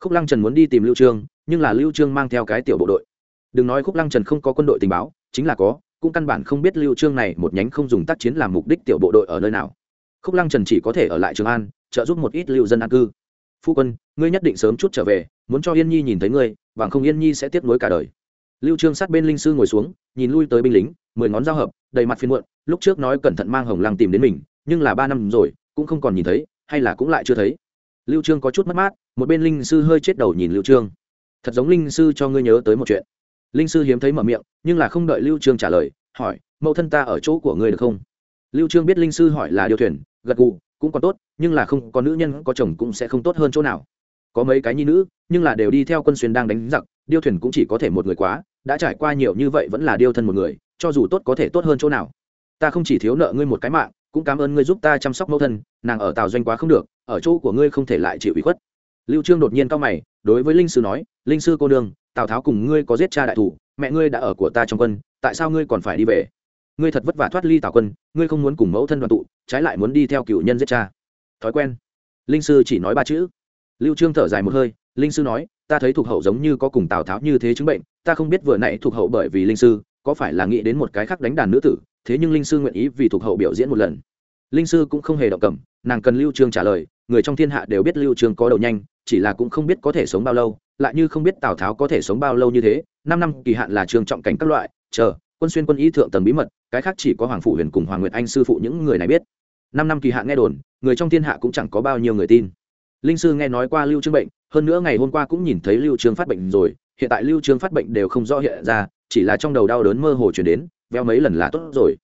Khúc lăng trần muốn đi tìm lưu trương, nhưng là lưu trương mang theo cái tiểu bộ đội. Đừng nói khúc lăng trần không có quân đội tình báo, chính là có, cũng căn bản không biết lưu trương này một nhánh không dùng tác chiến làm mục đích tiểu bộ đội ở nơi nào. Khúc lăng trần chỉ có thể ở lại trường an, trợ giúp một ít lưu dân an cư phu quân, ngươi nhất định sớm chút trở về, muốn cho yên nhi nhìn thấy ngươi, bằng không yên nhi sẽ tiếp nối cả đời. Lưu trương sát bên linh sư ngồi xuống, nhìn lui tới binh lính, mười ngón giao hợp, đầy mặt phiền muộn, lúc trước nói cẩn thận mang hồng lăng tìm đến mình, nhưng là ba năm rồi, cũng không còn nhìn thấy, hay là cũng lại chưa thấy. Lưu trương có chút mất mát, một bên linh sư hơi chết đầu nhìn lưu trương. Thật giống linh sư cho ngươi nhớ tới một chuyện. Linh sư hiếm thấy mở miệng, nhưng là không đợi lưu trương trả lời, hỏi, mẫu thân ta ở chỗ của ngươi được không? Lưu trương biết linh sư hỏi là điều thuyền, gật gù cũng còn tốt, nhưng là không, có nữ nhân, có chồng cũng sẽ không tốt hơn chỗ nào. Có mấy cái nhi nữ, nhưng là đều đi theo quân xuyên đang đánh giặc, điêu thuyền cũng chỉ có thể một người quá, đã trải qua nhiều như vậy vẫn là điêu thân một người, cho dù tốt có thể tốt hơn chỗ nào. Ta không chỉ thiếu nợ ngươi một cái mạng, cũng cảm ơn ngươi giúp ta chăm sóc mẫu thân, nàng ở tàu doanh quá không được, ở chỗ của ngươi không thể lại chịu ủy khuất. Lưu trương đột nhiên cao mày, đối với linh sư nói, linh sư cô đường tào tháo cùng ngươi có giết cha đại thủ, mẹ ngươi đã ở của ta trong quân, tại sao ngươi còn phải đi về? Ngươi thật vất vả thoát ly tào quân, ngươi không muốn cùng mẫu thân đoàn tụ, trái lại muốn đi theo cựu nhân giết cha. Thói quen. Linh sư chỉ nói ba chữ. Lưu trương thở dài một hơi, linh sư nói, ta thấy thuộc hậu giống như có cùng tào tháo như thế chứng bệnh, ta không biết vừa nãy thuộc hậu bởi vì linh sư, có phải là nghĩ đến một cái khác đánh đàn nữ tử, thế nhưng linh sư nguyện ý vì thuộc hậu biểu diễn một lần. Linh sư cũng không hề động cầm, nàng cần lưu trương trả lời, người trong thiên hạ đều biết lưu trương có đầu nhanh, chỉ là cũng không biết có thể sống bao lâu, lại như không biết tào tháo có thể sống bao lâu như thế, năm năm kỳ hạn là trường trọng cảnh các loại, chờ, quân xuyên quân ý thượng tầng bí mật cái khác chỉ có hoàng phụ huyền cùng hoàng nguyệt anh sư phụ những người này biết. Năm năm kỳ hạn nghe đồn, người trong thiên hạ cũng chẳng có bao nhiêu người tin. Linh sư nghe nói qua lưu trương bệnh, hơn nữa ngày hôm qua cũng nhìn thấy lưu trương phát bệnh rồi, hiện tại lưu trương phát bệnh đều không rõ hiện ra, chỉ là trong đầu đau đớn mơ hồ chuyển đến, veo mấy lần là tốt rồi.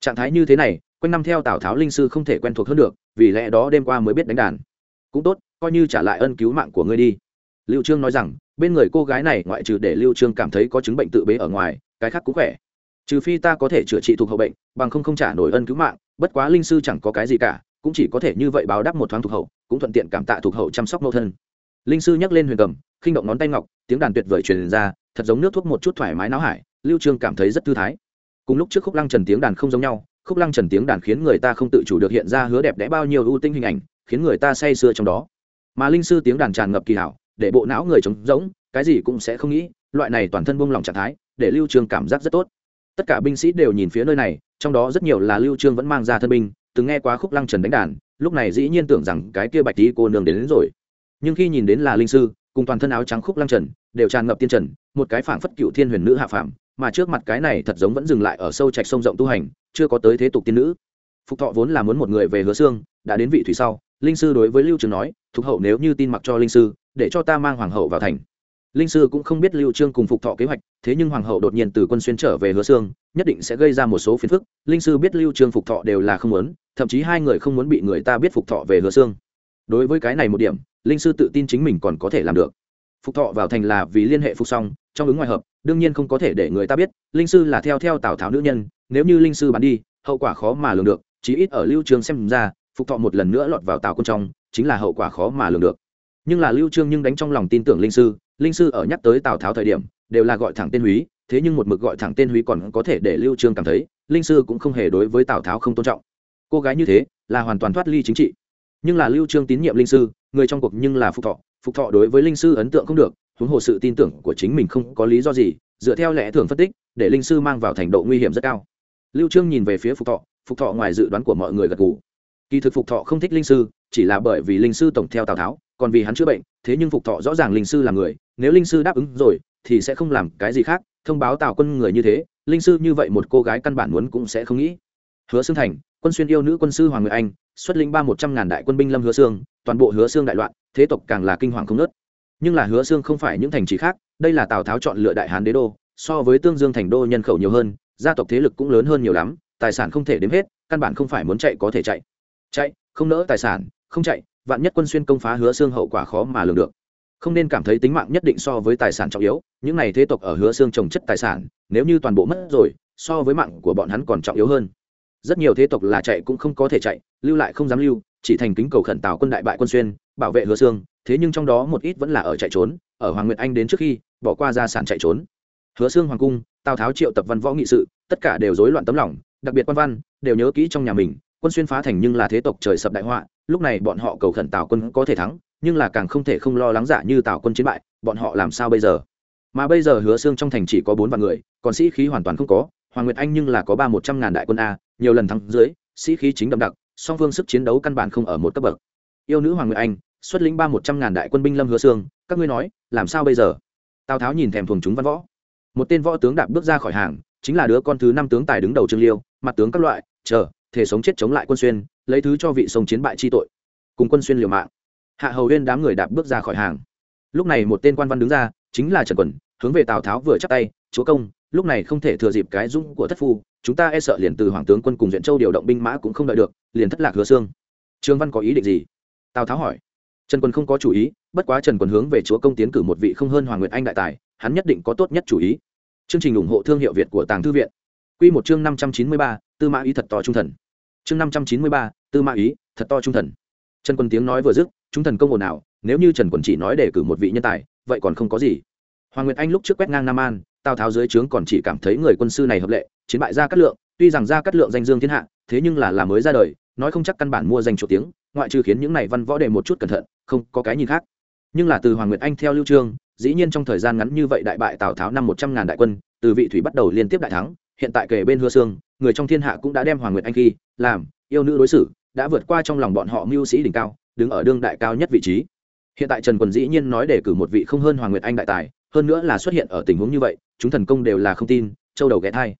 Trạng thái như thế này, quanh năm theo tào tháo linh sư không thể quen thuộc hơn được, vì lẽ đó đêm qua mới biết đánh đàn. Cũng tốt, coi như trả lại ân cứu mạng của ngươi đi. Lưu trương nói rằng, bên người cô gái này ngoại trừ để lưu trương cảm thấy có chứng bệnh tự bế ở ngoài, cái khác cũng khỏe trừ phi ta có thể chữa trị thuộc hậu bệnh, bằng không không trả nổi ân cứu mạng, bất quá linh sư chẳng có cái gì cả, cũng chỉ có thể như vậy báo đáp một thoáng thuộc hậu, cũng thuận tiện cảm tạ thuộc hậu chăm sóc mẫu thân. Linh sư nhắc lên huyền cầm, khinh động ngón tay ngọc, tiếng đàn tuyệt vời truyền ra, thật giống nước thuốc một chút thoải mái náo hải, lưu trương cảm thấy rất thư thái. Cùng lúc trước khúc lăng trần tiếng đàn không giống nhau, khúc lăng trần tiếng đàn khiến người ta không tự chủ được hiện ra hứa đẹp đẽ bao nhiêu ưu tinh hình ảnh, khiến người ta say sưa trong đó. Mà linh sư tiếng đàn tràn ngập kỳ hảo, để bộ não người trống rỗng, cái gì cũng sẽ không nghĩ, loại này toàn thân buông lỏng trạng thái, để lưu trương cảm giác rất tốt tất cả binh sĩ đều nhìn phía nơi này trong đó rất nhiều là lưu trương vẫn mang ra thân binh từng nghe quá khúc lăng trần đánh đàn lúc này dĩ nhiên tưởng rằng cái kia bạch tí cô nương đến, đến rồi. Nhưng khi nhìn đến là linh sư cùng toàn thân áo trắng khúc lăng trần đều tràn ngập tiên trần một cái phảng phất cựu thiên huyền nữ hạ phàm mà trước mặt cái này thật giống vẫn dừng lại ở sâu trạch sông rộng tu hành chưa có tới thế tục tiên nữ. Phục thọ vốn là muốn một người về hứa xương đã đến vị thủy sau linh sư đối với lưu trường nói thục hậu nếu như tin mặc cho linh sư để cho ta mang hoàng hậu vào thành linh sư cũng không biết lưu trương cùng phục thọ kế hoạch, thế nhưng hoàng hậu đột nhiên từ quân xuyên trở về hứa xương nhất định sẽ gây ra một số phiền phức. Linh sư biết lưu trương phục thọ đều là không muốn, thậm chí hai người không muốn bị người ta biết phục thọ về hứa xương đối với cái này một điểm, linh sư tự tin chính mình còn có thể làm được. Phục thọ vào thành là vì liên hệ phục xong, trong ứng ngoài hợp, đương nhiên không có thể để người ta biết, linh sư là theo theo tào tháo nữ nhân, nếu như linh sư bán đi, hậu quả khó mà lường được, chí ít ở lưu trương xem ra, phục thọ một lần nữa lọt vào tào quân trong, chính là hậu quả khó mà lường được. Nhưng là lưu trương nhưng đánh trong lòng tin tưởng linh sư linh sư ở nhắc tới tào tháo thời điểm, đều là gọi thẳng tên húy, thế nhưng một mực gọi thẳng tên húy còn có thể để lưu trương cảm thấy, linh sư cũng không hề đối với tào tháo không tôn trọng. Cô gái như thế, là hoàn toàn thoát ly chính trị. Nhưng là lưu trương tín nhiệm linh sư, người trong cuộc nhưng là phục thọ phục thọ đối với linh sư ấn tượng không được, huống hồ sự tin tưởng của chính mình không có lý do gì, dựa theo lẽ thường phân tích, để linh sư mang vào thành độ nguy hiểm rất cao. Lưu trương nhìn về phía phục thọ phục thọ ngoài dự đoán của mọi người gật gù. Kỳ thực phục thọ không thích linh sư, chỉ là bởi vì linh sư tổng theo tào tháo còn vì hắn chữa bệnh, thế nhưng phục thọ rõ ràng linh sư là người, nếu linh sư đáp ứng rồi, thì sẽ không làm cái gì khác, thông báo tào quân người như thế, linh sư như vậy một cô gái căn bản muốn cũng sẽ không nghĩ. Hứa xương thành, quân xuyên yêu nữ quân sư hoàng người anh, xuất linh ba một trăm ngàn đại quân binh lâm hứa xương toàn bộ hứa xương đại loạn, thế tộc càng là kinh hoàng không nớt nhưng là hứa xương không phải những thành trì khác, đây là tào tháo chọn lựa đại hán đế đô, so với tương dương thành đô nhân khẩu nhiều hơn, gia tộc thế lực cũng lớn hơn nhiều lắm, tài sản không thể đếm hết, căn bản không phải muốn chạy có thể chạy. Chạy, không nỡ tài sản, không chạy vạn nhất quân xuyên công phá hứa xương hậu quả khó mà lường được. Không nên cảm thấy tính mạng nhất định so với tài sản trọng yếu, những này thế tộc ở hứa xương trồng chất tài sản, nếu như toàn bộ mất rồi, so với mạng của bọn hắn còn trọng yếu hơn. Rất nhiều thế tộc là chạy cũng không có thể chạy, lưu lại không dám lưu, chỉ thành kính cầu khẩn tào quân đại bại quân xuyên, bảo vệ hứa xương thế nhưng trong đó một ít vẫn là ở chạy trốn, ở hoàng nguyệt anh đến trước khi, bỏ qua gia sản chạy trốn. Hứa xương hoàng cung, tào tháo triệu tập văn võ nghị sự, tất cả đều rối loạn tấm lòng, đặc biệt quan văn, đều nhớ kỹ trong nhà mình quân xuyên phá thành nhưng là thế tộc trời sập đại họa, lúc này bọn họ cầu khẩn tào quân có thể thắng, nhưng là càng không thể không lo lắng giả như tào quân chiến bại, bọn họ làm sao bây giờ? Mà bây giờ hứa xương trong thành chỉ có bốn vạn người, còn sĩ khí hoàn toàn không có, hoàng nguyệt anh nhưng là có ba một trăm ngàn đại quân a, nhiều lần thắng dưới, sĩ khí chính đậm đặc, song phương sức chiến đấu căn bản không ở một cấp bậc. Yêu nữ hoàng nguyệt anh, xuất lĩnh ba một trăm ngàn đại quân binh lâm hứa xương các ngươi nói, làm sao bây giờ? Tào tháo nhìn thèm thuồng chúng văn võ. Một tên võ tướng đạp bước ra khỏi hàng, chính là đứa con thứ năm tướng tài đứng đầu trương liêu, mặt tướng các loại, chờ thể sống chết chống lại quân xuyên, lấy thứ cho vị sông chiến bại chi tội, cùng quân xuyên liều mạng. Hạ hầu huyên đám người đạp bước ra khỏi hàng. Lúc này một tên quan văn đứng ra, chính là trần quần hướng về tào tháo vừa chắc tay, chúa công, lúc này không thể thừa dịp cái dung của thất phu, chúng ta e sợ liền từ hoàng tướng quân cùng duyện châu điều động binh mã cũng không đợi được, liền thất lạc hứa xương. Trương văn có ý định gì? Tào tháo hỏi. Trần quân không có chủ ý, bất quá trần quân hướng về chúa công tiến cử một vị không hơn hoàng nguyệt anh đại tài, hắn nhất định có tốt nhất chủ ý. Chương trình ủng hộ thương hiệu việt của tàng thư viện. Quy một chương năm trăm chín mươi ba, tư mã ý thật to trung thần. Chương năm trăm chín mươi ba, tư mã ý thật to trung thần. Trần quân tiếng nói vừa dứt, chúng thần công ồn ào, nếu như trần quân chỉ nói để cử một vị nhân tài, vậy còn không có gì. Hoàng nguyệt anh lúc trước quét ngang nam an, tào tháo dưới trướng còn chỉ cảm thấy người quân sư này hợp lệ, chiến bại ra cát lượng, tuy rằng ra cát lượng danh dương thiên hạ, thế nhưng là là mới ra đời, nói không chắc căn bản mua danh chỗ tiếng, ngoại trừ khiến những này văn võ đề một chút cẩn thận, không có cái nhìn khác. Nhưng là từ hoàng nguyệt anh theo lưu trương, dĩ nhiên trong thời gian ngắn như vậy đại bại tào tháo năm một trăm ngàn đại quân, từ vị thủy bắt đầu liên tiếp đại thắng hiện tại kể bên hứa xương, người trong thiên hạ cũng đã đem hoàng nguyệt anh khi làm yêu nữ đối xử, đã vượt qua trong lòng bọn họ mưu sĩ đỉnh cao, đứng ở đương đại cao nhất vị trí. Hiện tại trần quần dĩ nhiên nói để cử một vị không hơn hoàng nguyệt anh đại tài, hơn nữa là xuất hiện ở tình huống như vậy, chúng thần công đều là không tin, châu đầu ghé thai.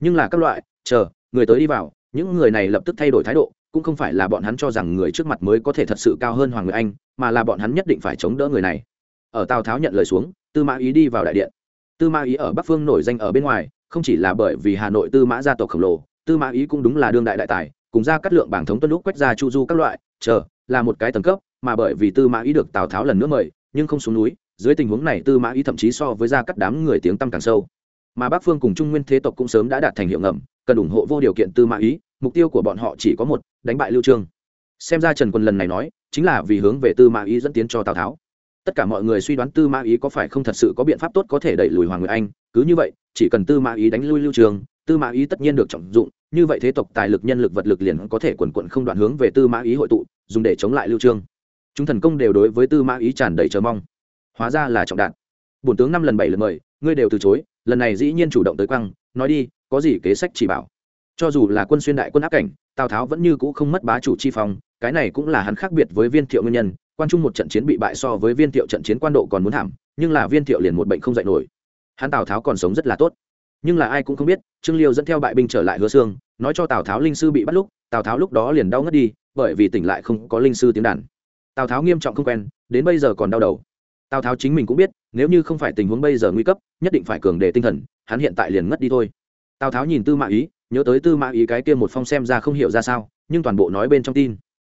Nhưng là các loại, chờ, người tới đi vào, những người này lập tức thay đổi thái độ, cũng không phải là bọn hắn cho rằng người trước mặt mới có thể thật sự cao hơn hoàng nguyệt anh, mà là bọn hắn nhất định phải chống đỡ người này. Ở tào tháo nhận lời xuống, tư mã ý đi vào đại điện. Tư mã ý ở bắc phương nổi danh ở bên ngoài không chỉ là bởi vì hà nội tư mã gia tộc khổng lồ, tư mã ý cũng đúng là đương đại đại tài, cùng ra cắt lượng bảng thống tuân lúc quét ra chu du các loại, chờ, là một cái tầng cấp, mà bởi vì tư mã ý được tào tháo lần nữa mời, nhưng không xuống núi, dưới tình huống này tư mã ý thậm chí so với ra cắt đám người tiếng tăm càng sâu. Mà bắc phương cùng trung nguyên thế tộc cũng sớm đã đạt thành hiệu ngầm, cần ủng hộ vô điều kiện tư mã ý, mục tiêu của bọn họ chỉ có một, đánh bại lưu trương. Xem ra trần quân lần này nói, chính là vì hướng về tư mã ý dẫn tiến cho tào tháo tất cả mọi người suy đoán tư mã ý có phải không thật sự có biện pháp tốt có thể đẩy lùi hoàng người anh. Cứ như vậy, chỉ cần tư mã ý đánh lui lưu trường, tư mã ý tất nhiên được trọng dụng. Như vậy thế tộc tài lực, nhân lực, vật lực liền có thể quần quận không đoạn hướng về tư mã ý hội tụ, dùng để chống lại lưu trương chúng thần công đều đối với tư mã ý tràn đầy chờ mong. Hóa ra là trọng đạn. Bổn tướng năm lần bảy lần mời, ngươi đều từ chối, lần này dĩ nhiên chủ động tới quăng, nói đi, có gì kế sách chỉ bảo. Cho dù là quân xuyên đại quân áp cảnh, tào tháo vẫn như cũ không mất bá chủ chi phong, cái này cũng là hắn khác biệt với viên thiệu nguyên nhân quan trung một trận chiến bị bại so với viên thiệu trận chiến quan độ còn muốn thảm, nhưng là viên thiệu liền một bệnh không dạy nổi. Hắn tào tháo còn sống rất là tốt. Nhưng là ai cũng không biết, trương liêu dẫn theo bại binh trở lại hứa xương nói cho tào tháo linh sư bị bắt lúc, tào tháo lúc đó liền đau ngất đi, bởi vì tỉnh lại không có linh sư tiếng đàn. Tào tháo nghiêm trọng không quen, đến bây giờ còn đau đầu. Tào tháo chính mình cũng biết, nếu như không phải tình huống bây giờ nguy cấp, nhất định phải cường đề tinh thần, hắn hiện tại liền ngất đi thôi. Tào tháo nhìn tư mã ý, nhớ tới tư mã ý cái kia một phong xem ra không hiểu ra sao, nhưng toàn bộ nói bên trong tin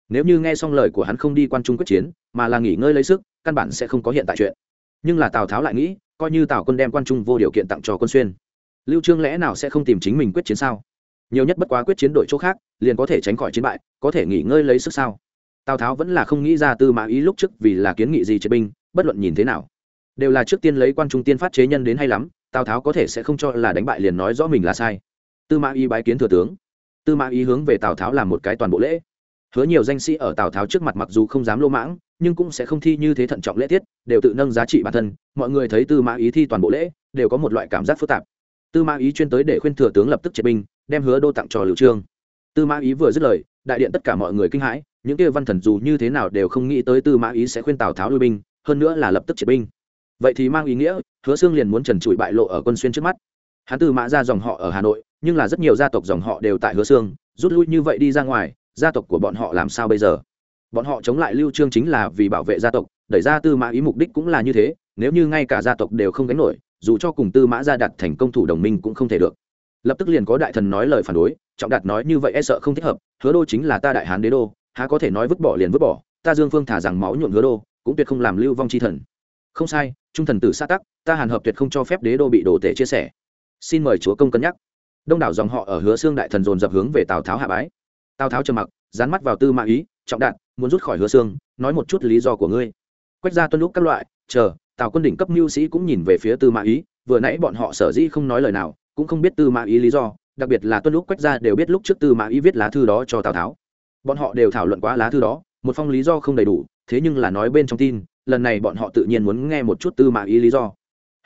nếu như nghe xong lời của hắn không đi quan trung quyết chiến, mà là nghỉ ngơi lấy sức, căn bản sẽ không có hiện tại chuyện. Nhưng là tào tháo lại nghĩ, coi như tào quân đem quan trung vô điều kiện tặng cho quân xuyên, lưu trương lẽ nào sẽ không tìm chính mình quyết chiến sao? Nhiều nhất bất quá quyết chiến đội chỗ khác, liền có thể tránh khỏi chiến bại, có thể nghỉ ngơi lấy sức sao? Tào tháo vẫn là không nghĩ ra tư mã ý lúc trước vì là kiến nghị gì chế binh, bất luận nhìn thế nào, đều là trước tiên lấy quan trung tiên phát chế nhân đến hay lắm, tào tháo có thể sẽ không cho là đánh bại liền nói rõ mình là sai. Tư mã ý bái kiến thừa tướng, tư mã ý hướng về tào tháo làm một cái toàn bộ lễ hứa nhiều danh sĩ ở tào tháo trước mặt mặc dù không dám lô mãng, nhưng cũng sẽ không thi như thế thận trọng lễ tiết, đều tự nâng giá trị bản thân. Mọi người thấy tư mã ý thi toàn bộ lễ, đều có một loại cảm giác phức tạp. Tư mã ý chuyên tới để khuyên thừa tướng lập tức triệt binh, đem hứa đô tặng cho lưu trương. Tư mã ý vừa dứt lời, đại điện tất cả mọi người kinh hãi, những kia văn thần dù như thế nào đều không nghĩ tới tư mã ý sẽ khuyên tào tháo lui binh, hơn nữa là lập tức triệt binh. Vậy thì mang ý nghĩa, hứa xương liền muốn trần trụi bại lộ ở quân xuyên trước mắt. Hắn tư mã ra dòng họ ở hà nội, nhưng là rất nhiều gia tộc dòng họ đều tại hứa xương rút lui như vậy đi ra ngoài gia tộc của bọn họ làm sao bây giờ? Bọn họ chống lại lưu trương chính là vì bảo vệ gia tộc, đẩy ra tư mã ý mục đích cũng là như thế, nếu như ngay cả gia tộc đều không gánh nổi, dù cho cùng tư mã gia đặt thành công thủ đồng minh cũng không thể được. Lập tức liền có đại thần nói lời phản đối, trọng đạt nói như vậy e sợ không thích hợp, hứa đô chính là ta đại hán đế đô, há có thể nói vứt bỏ liền vứt bỏ, ta dương phương thả rằng máu nhuộm hứa đô, cũng tuyệt không làm lưu vong chi thần. Không sai, trung thần tử xã tắc, ta hàn hợp tuyệt không cho phép đế đô bị đồ tể chia sẻ. Xin mời chúa công cân nhắc. Đông đảo dòng họ ở hứa xương đại thần dồn dập hướng về tào tháo hạ bái tào tháo trầm mặc, dán mắt vào tư mã ý, trọng đạn, muốn rút khỏi hứa xương, nói một chút lý do của ngươi. Quách ra tuân lúc các loại, chờ, tào quân đỉnh cấp mưu sĩ cũng nhìn về phía tư mã ý, vừa nãy bọn họ sở dĩ không nói lời nào, cũng không biết tư mã ý lý do, đặc biệt là tuân lúc quách ra đều biết lúc trước tư mã ý viết lá thư đó cho tào tháo. Bọn họ đều thảo luận quá lá thư đó, một phong lý do không đầy đủ, thế nhưng là nói bên trong tin, lần này bọn họ tự nhiên muốn nghe một chút tư mã ý lý do.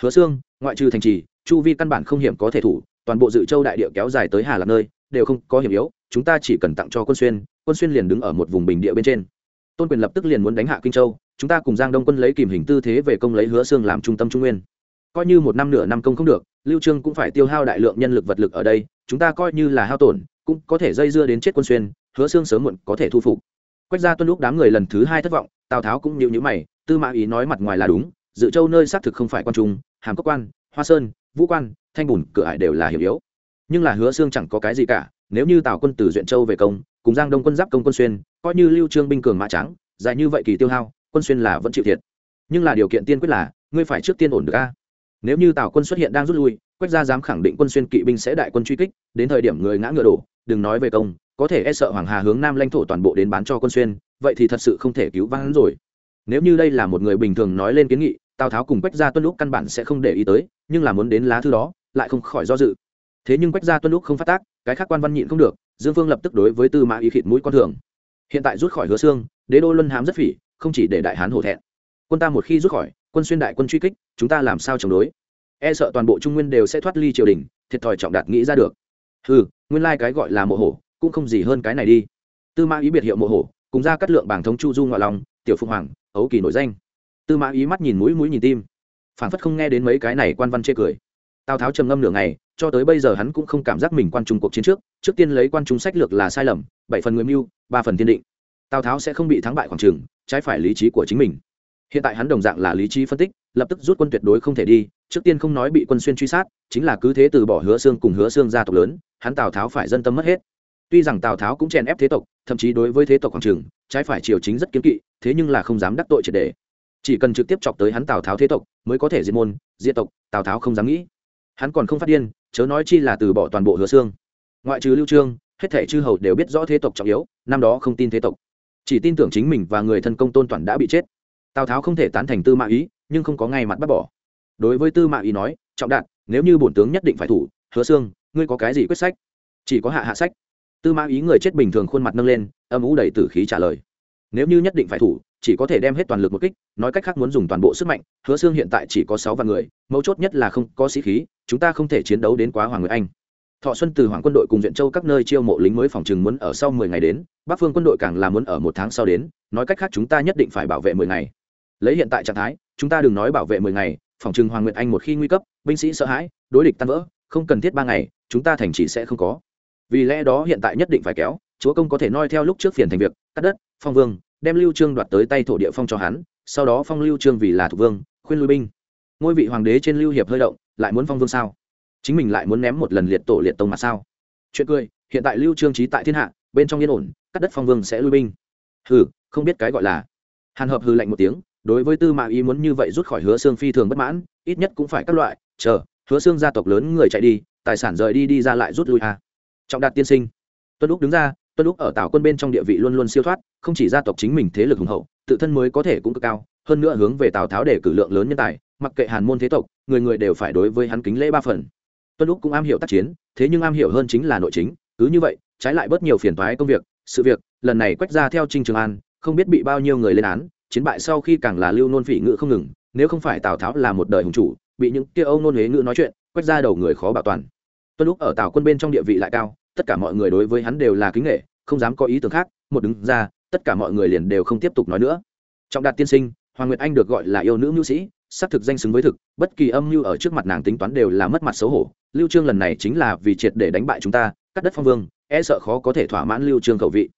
Hứa xương, ngoại trừ thành trì, chu vi căn bản không hiểm có thể thủ, toàn bộ dự châu đại địa kéo dài tới hà lạc nơi đều không có hiểm yếu, chúng ta chỉ cần tặng cho quân xuyên quân xuyên liền đứng ở một vùng bình địa bên trên. Tôn quyền lập tức liền muốn đánh hạ kinh châu, chúng ta cùng giang đông quân lấy kìm hình tư thế về công lấy hứa xương làm trung tâm trung nguyên. Coi như một năm nửa năm công không được, lưu trương cũng phải tiêu hao đại lượng nhân lực vật lực ở đây, chúng ta coi như là hao tổn, cũng có thể dây dưa đến chết quân xuyên, hứa xương sớm muộn có thể thu phục. Quách gia tuân lúc đám người lần thứ hai thất vọng, tào tháo cũng nhíu nhíu mày, tư mã ý nói mặt ngoài là đúng, dự châu nơi xác thực không phải quan trung, hàm cốc quan, hoa sơn, vũ quan, thanh bùn, cửa ải đều là hiểm yếu nhưng là hứa xương chẳng có cái gì cả, nếu như tào quân từ duyện châu về công, cùng giang đông quân giáp công quân xuyên, coi như lưu trương binh cường mã trắng, dài như vậy kỳ tiêu hao, quân xuyên là vẫn chịu thiệt. Nhưng là điều kiện tiên quyết là, ngươi phải trước tiên ổn được a. Nếu như tào quân xuất hiện đang rút lui, quách gia dám khẳng định quân xuyên kỵ binh sẽ đại quân truy kích, đến thời điểm người ngã ngựa đổ, đừng nói về công, có thể e sợ hoàng hà hướng nam lãnh thổ toàn bộ đến bán cho quân xuyên, vậy thì thật sự không thể cứu vãn rồi. Nếu như đây là một người bình thường nói lên kiến nghị, tào tháo cùng quách gia tuân lúc căn bản sẽ không để ý tới, nhưng là muốn đến lá thư đó, lại không khỏi do dự thế nhưng quách gia tuân lúc không phát tác, cái khác quan văn nhịn không được, dương phương lập tức đối với tư mã ý khịt mũi con thường. Hiện tại rút khỏi hứa xương đế đô luân hám rất phỉ, không chỉ để đại hán hổ thẹn. Quân ta một khi rút khỏi, quân xuyên đại quân truy kích, chúng ta làm sao chống đối? E sợ toàn bộ trung nguyên đều sẽ thoát ly triều đình, thiệt thòi trọng đạt nghĩ ra được. Ừ nguyên lai、like、cái gọi là mộ hổ, cũng không gì hơn cái này đi. Tư mã ý biệt hiệu mộ hổ, cùng ra cắt lượng bảng thống chu du ngoại lòng tiểu phụng hoàng, ấu kỳ nổi danh. Tư mã ý mắt nhìn mũi mũi nhìn tim. Phản phất không nghe đến mấy cái này quan văn chê cười tào tháo trầm ngâm nửa ngày, cho tới bây giờ hắn cũng không cảm giác mình quan trung cuộc chiến trước. Trước tiên lấy quan trung sách lược là sai lầm, bảy phần người mưu, ba phần tiên định. Tào tháo sẽ không bị thắng bại khoảng trường trái phải lý trí của chính mình. Hiện tại hắn đồng dạng là lý trí phân tích, lập tức rút quân tuyệt đối không thể đi, trước tiên không nói bị quân xuyên truy sát, chính là cứ thế từ bỏ hứa xương cùng hứa xương gia tộc lớn, hắn tào tháo phải dân tâm mất hết. Tuy rằng tào tháo cũng chèn ép thế tộc, thậm chí đối với thế tộc quảng trường trái phải triều chính rất kiếm kỵ, thế nhưng là không dám đắc tội triệt đề chỉ cần trực tiếp chọc tới hắn tào tháo thế tộc, mới có thể diệt môn, diệt tộc, tào tháo không dám nghĩ hắn còn không phát điên, chớ nói chi là từ bỏ toàn bộ hứa xương. Ngoại trừ lưu trương, hết thể chư hầu đều biết rõ thế tộc trọng yếu, năm đó không tin thế tộc. Chỉ tin tưởng chính mình và người thân công tôn toàn đã bị chết. Tào tháo không thể tán thành tư mã ý, nhưng không có ngay mặt bắt bỏ. Đối với tư mã ý nói, trọng đạn nếu như bổn tướng nhất định phải thủ, hứa xương, ngươi có cái gì quyết sách? Chỉ có hạ hạ sách. Tư mã ý người chết bình thường khuôn mặt nâng lên, âm ủ đầy tử khí trả lời. Nếu như nhất định phải thủ, chỉ có thể đem hết toàn lực một kích, nói cách khác muốn dùng toàn bộ sức mạnh, hứa xương hiện tại chỉ có sáu vạn người, mấu chốt nhất là không có sĩ khí chúng ta không thể chiến đấu đến quá hoàng người anh. Thọ xuân từ hoàng quân đội cùng viện châu các nơi chiêu mộ lính mới phòng chừng muốn ở sau mười ngày đến, bắc phương quân đội càng là muốn ở một tháng sau đến, nói cách khác chúng ta nhất định phải bảo vệ mười ngày. Lấy hiện tại trạng thái, chúng ta đừng nói bảo vệ mười ngày, phòng chừng hoàng nguyệt anh một khi nguy cấp, binh sĩ sợ hãi, đối địch tan vỡ, không cần thiết ba ngày, chúng ta thành chỉ sẽ không có. Vì lẽ đó hiện tại nhất định phải kéo, chúa công có thể noi theo lúc trước phiền thành việc, cắt đất, phong vương, đem lưu trương đoạt tới tay thổ địa phong cho hắn, sau đó phong lưu trương vì là thủ vương, khuyên lui binh ngôi vị hoàng đế trên lưu hiệp hơi động, lại muốn phong vương sao? Chính mình lại muốn ném một lần liệt tổ liệt tông mà sao? Chuyện cười, hiện tại lưu trương trí tại thiên hạ, bên trong yên ổn, cắt đất phong vương sẽ lui binh. Hừ, không biết cái gọi là. Hàn hợp hừ lạnh một tiếng, đối với tư mã ý muốn như vậy rút khỏi hứa xương phi thường bất mãn, ít nhất cũng phải các loại, chờ, hứa xương gia tộc lớn người chạy đi, tài sản rời đi đi ra lại rút lui à. trọng đạt tiên sinh. Tuân úc đứng ra, tuân úc ở tào quân bên trong địa vị luôn luôn siêu thoát, không chỉ gia tộc chính mình thế lực hùng hậu, tự thân mới có thể cũng cực cao, hơn nữa hướng về tào tháo để cử lượng lớn nhân tài mặc kệ hàn môn thế tộc, người người đều phải đối với hắn kính lễ ba phần. Tuân lúc cũng am hiểu tác chiến, thế nhưng am hiểu hơn chính là nội chính, cứ như vậy, trái lại bớt nhiều phiền toái công việc, sự việc, lần này quách ra theo trinh trường an, không biết bị bao nhiêu người lên án, chiến bại sau khi càng là lưu nôn phỉ ngữ không ngừng, nếu không phải tào tháo là một đời hùng chủ, bị những kia âu nôn huế ngữ nói chuyện quách ra đầu người khó bảo toàn. Tuân lúc ở tào quân bên trong địa vị lại cao, tất cả mọi người đối với hắn đều là kính nghệ không dám có ý tưởng khác, một đứng ra, tất cả mọi người liền đều không tiếp tục nói nữa. Trọng đạt tiên sinh, hoàng nguyệt anh được gọi là yêu nữ nữ sĩ xác thực danh xứng với thực, bất kỳ âm mưu ở trước mặt nàng tính toán đều là mất mặt xấu hổ. Lưu trương lần này chính là vì triệt để đánh bại chúng ta, cắt đất phong vương e sợ khó có thể thỏa mãn lưu trương khẩu vị.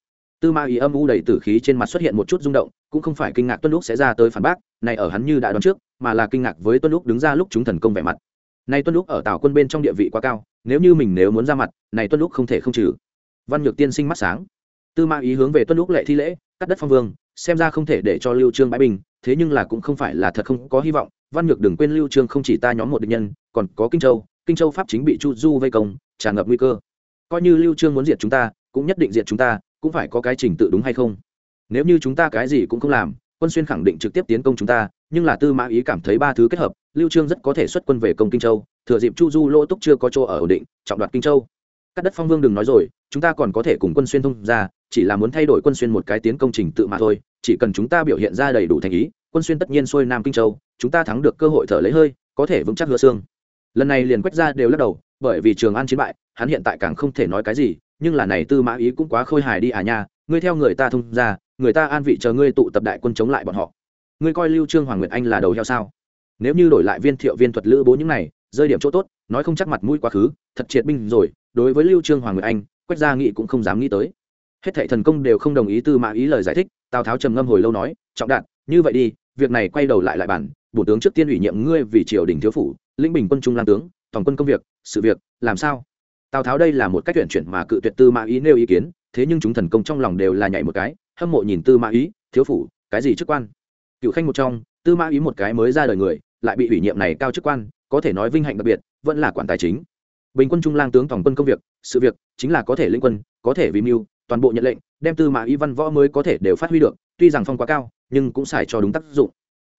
Tư ma ý âm u đầy tử khí trên mặt xuất hiện một chút rung động, cũng không phải kinh ngạc tuân lúc sẽ ra tới phản bác, này ở hắn như đã đoán trước, mà là kinh ngạc với tuân lúc đứng ra lúc chúng thần công vẻ mặt. Này tuân lúc ở tào quân bên trong địa vị quá cao, nếu như mình nếu muốn ra mặt, này tuân lúc không thể không trừ. Văn nhược tiên sinh mắt sáng. Tư ma ý hướng về tuân lúc lệ thi lễ cắt đất phong vương, xem ra không thể để cho lưu trương bãi bình, thế nhưng là cũng không phải là thật không có hy vọng. Văn nhược đừng quên lưu trương không chỉ ta nhóm một địch nhân, còn có kinh châu. Kinh châu pháp chính bị chu du vây công, tràn ngập nguy cơ. Coi như lưu trương muốn diệt chúng ta, cũng nhất định diệt chúng ta, cũng phải có cái trình tự đúng hay không? Nếu như chúng ta cái gì cũng không làm, quân xuyên khẳng định trực tiếp tiến công chúng ta, nhưng là tư mã ý cảm thấy ba thứ kết hợp, lưu trương rất có thể xuất quân về công kinh châu. Thừa dịp chu du lỗ túc chưa có chỗ ở ổn định, trọng đoạt kinh châu. Các đất phong vương đừng nói rồi chúng ta còn có thể cùng quân xuyên thông ra, chỉ là muốn thay đổi quân xuyên một cái tiến công trình tự mà thôi, chỉ cần chúng ta biểu hiện ra đầy đủ thành ý, quân xuyên tất nhiên xuôi nam kinh châu, chúng ta thắng được cơ hội thở lấy hơi, có thể vững chắc hứa xương. Lần này liền quách ra đều lắc đầu, bởi vì trường an chiến bại, hắn hiện tại càng không thể nói cái gì, nhưng là này tư mã ý cũng quá khôi hài đi à nha, ngươi theo người ta thông ra, người ta an vị chờ ngươi tụ tập đại quân chống lại bọn họ. Ngươi coi lưu trương hoàng nguyệt anh là đầu heo sao? Nếu như đổi lại viên thiệu viên thuật lữ bố những này, rơi điểm chỗ tốt, nói không chắc mặt mũi quá khứ, thật triệt binh rồi, đối với lưu trương hoàng nguyệt anh quách gia nghị cũng không dám nghĩ tới. Hết thảy thần công đều không đồng ý tư mã ý lời giải thích, tào tháo trầm ngâm hồi lâu nói, trọng đạn như vậy đi, việc này quay đầu lại lại bản bổ tướng trước tiên ủy nhiệm ngươi vì triều đình thiếu phủ, lĩnh bình quân trung lan tướng toàn quân công việc, sự việc, làm sao? Tào tháo đây là một cách tuyển chuyển mà cự tuyệt tư mã ý nêu ý kiến, thế nhưng chúng thần công trong lòng đều là nhảy một cái, hâm mộ nhìn tư mã ý, thiếu phủ, cái gì chức quan? Cựu khanh một trong, tư mã ý một cái mới ra đời người, lại bị ủy nhiệm này cao chức quan, có thể nói vinh hạnh đặc biệt, vẫn là quản tài chính bình quân trung lang tướng tổng quân công việc, sự việc chính là có thể lĩnh quân, có thể vì mưu, toàn bộ nhận lệnh, đem tư mã ý văn võ mới có thể đều phát huy được, tuy rằng phong quá cao, nhưng cũng xài cho đúng tác dụng.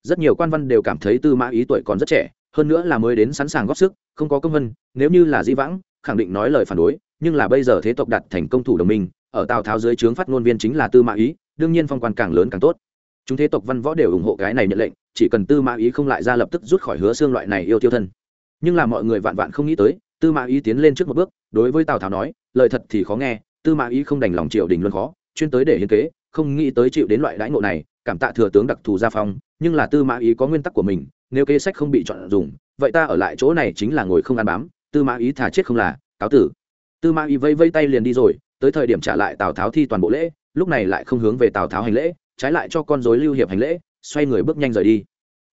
Rất nhiều quan văn đều cảm thấy tư mã ý tuổi còn rất trẻ, hơn nữa là mới đến sẵn sàng góp sức, không có công vân, nếu như là di vãng, khẳng định nói lời phản đối, nhưng là bây giờ thế tộc đặt thành công thủ đồng minh, ở tào tháo dưới trướng phát ngôn viên chính là tư mã ý, đương nhiên phong quan càng lớn càng tốt. Chúng thế tộc văn võ đều ủng hộ cái này nhận lệnh, chỉ cần tư mã ý không lại ra lập tức rút khỏi hứa xương loại này yêu tiêu thân. Nhưng là mọi người vạn vạn không nghĩ tới tư mã ý tiến lên trước một bước, đối với tào tháo nói, lời thật thì khó nghe, tư mã ý không đành lòng triều đình luôn khó, chuyên tới để hiến kế, không nghĩ tới chịu đến loại đãi ngộ này, cảm tạ thừa tướng đặc thù gia phong, nhưng là tư mã ý có nguyên tắc của mình, nếu kế sách không bị chọn dùng, vậy ta ở lại chỗ này chính là ngồi không ăn bám, tư mã ý thà chết không là, cáo tử. Tư mã ý vây vây tay liền đi rồi, tới thời điểm trả lại tào tháo thi toàn bộ lễ, lúc này lại không hướng về tào tháo hành lễ, trái lại cho con dối lưu hiệp hành lễ, xoay người bước nhanh rời đi.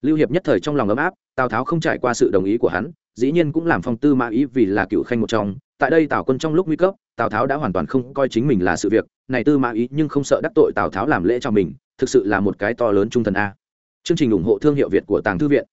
Lưu hiệp nhất thời trong lòng ấm áp, tào tháo không trải qua sự đồng ý của hắn dĩ nhiên cũng làm phong tư mã ý vì là cựu khanh một trong. Tại đây tào quân trong lúc nguy cấp, tào tháo đã hoàn toàn không coi chính mình là sự việc. Này tư mã ý nhưng không sợ đắc tội tào tháo làm lễ cho mình, thực sự là một cái to lớn trung thần a. Chương trình ủng hộ thương hiệu việt của tàng thư viện.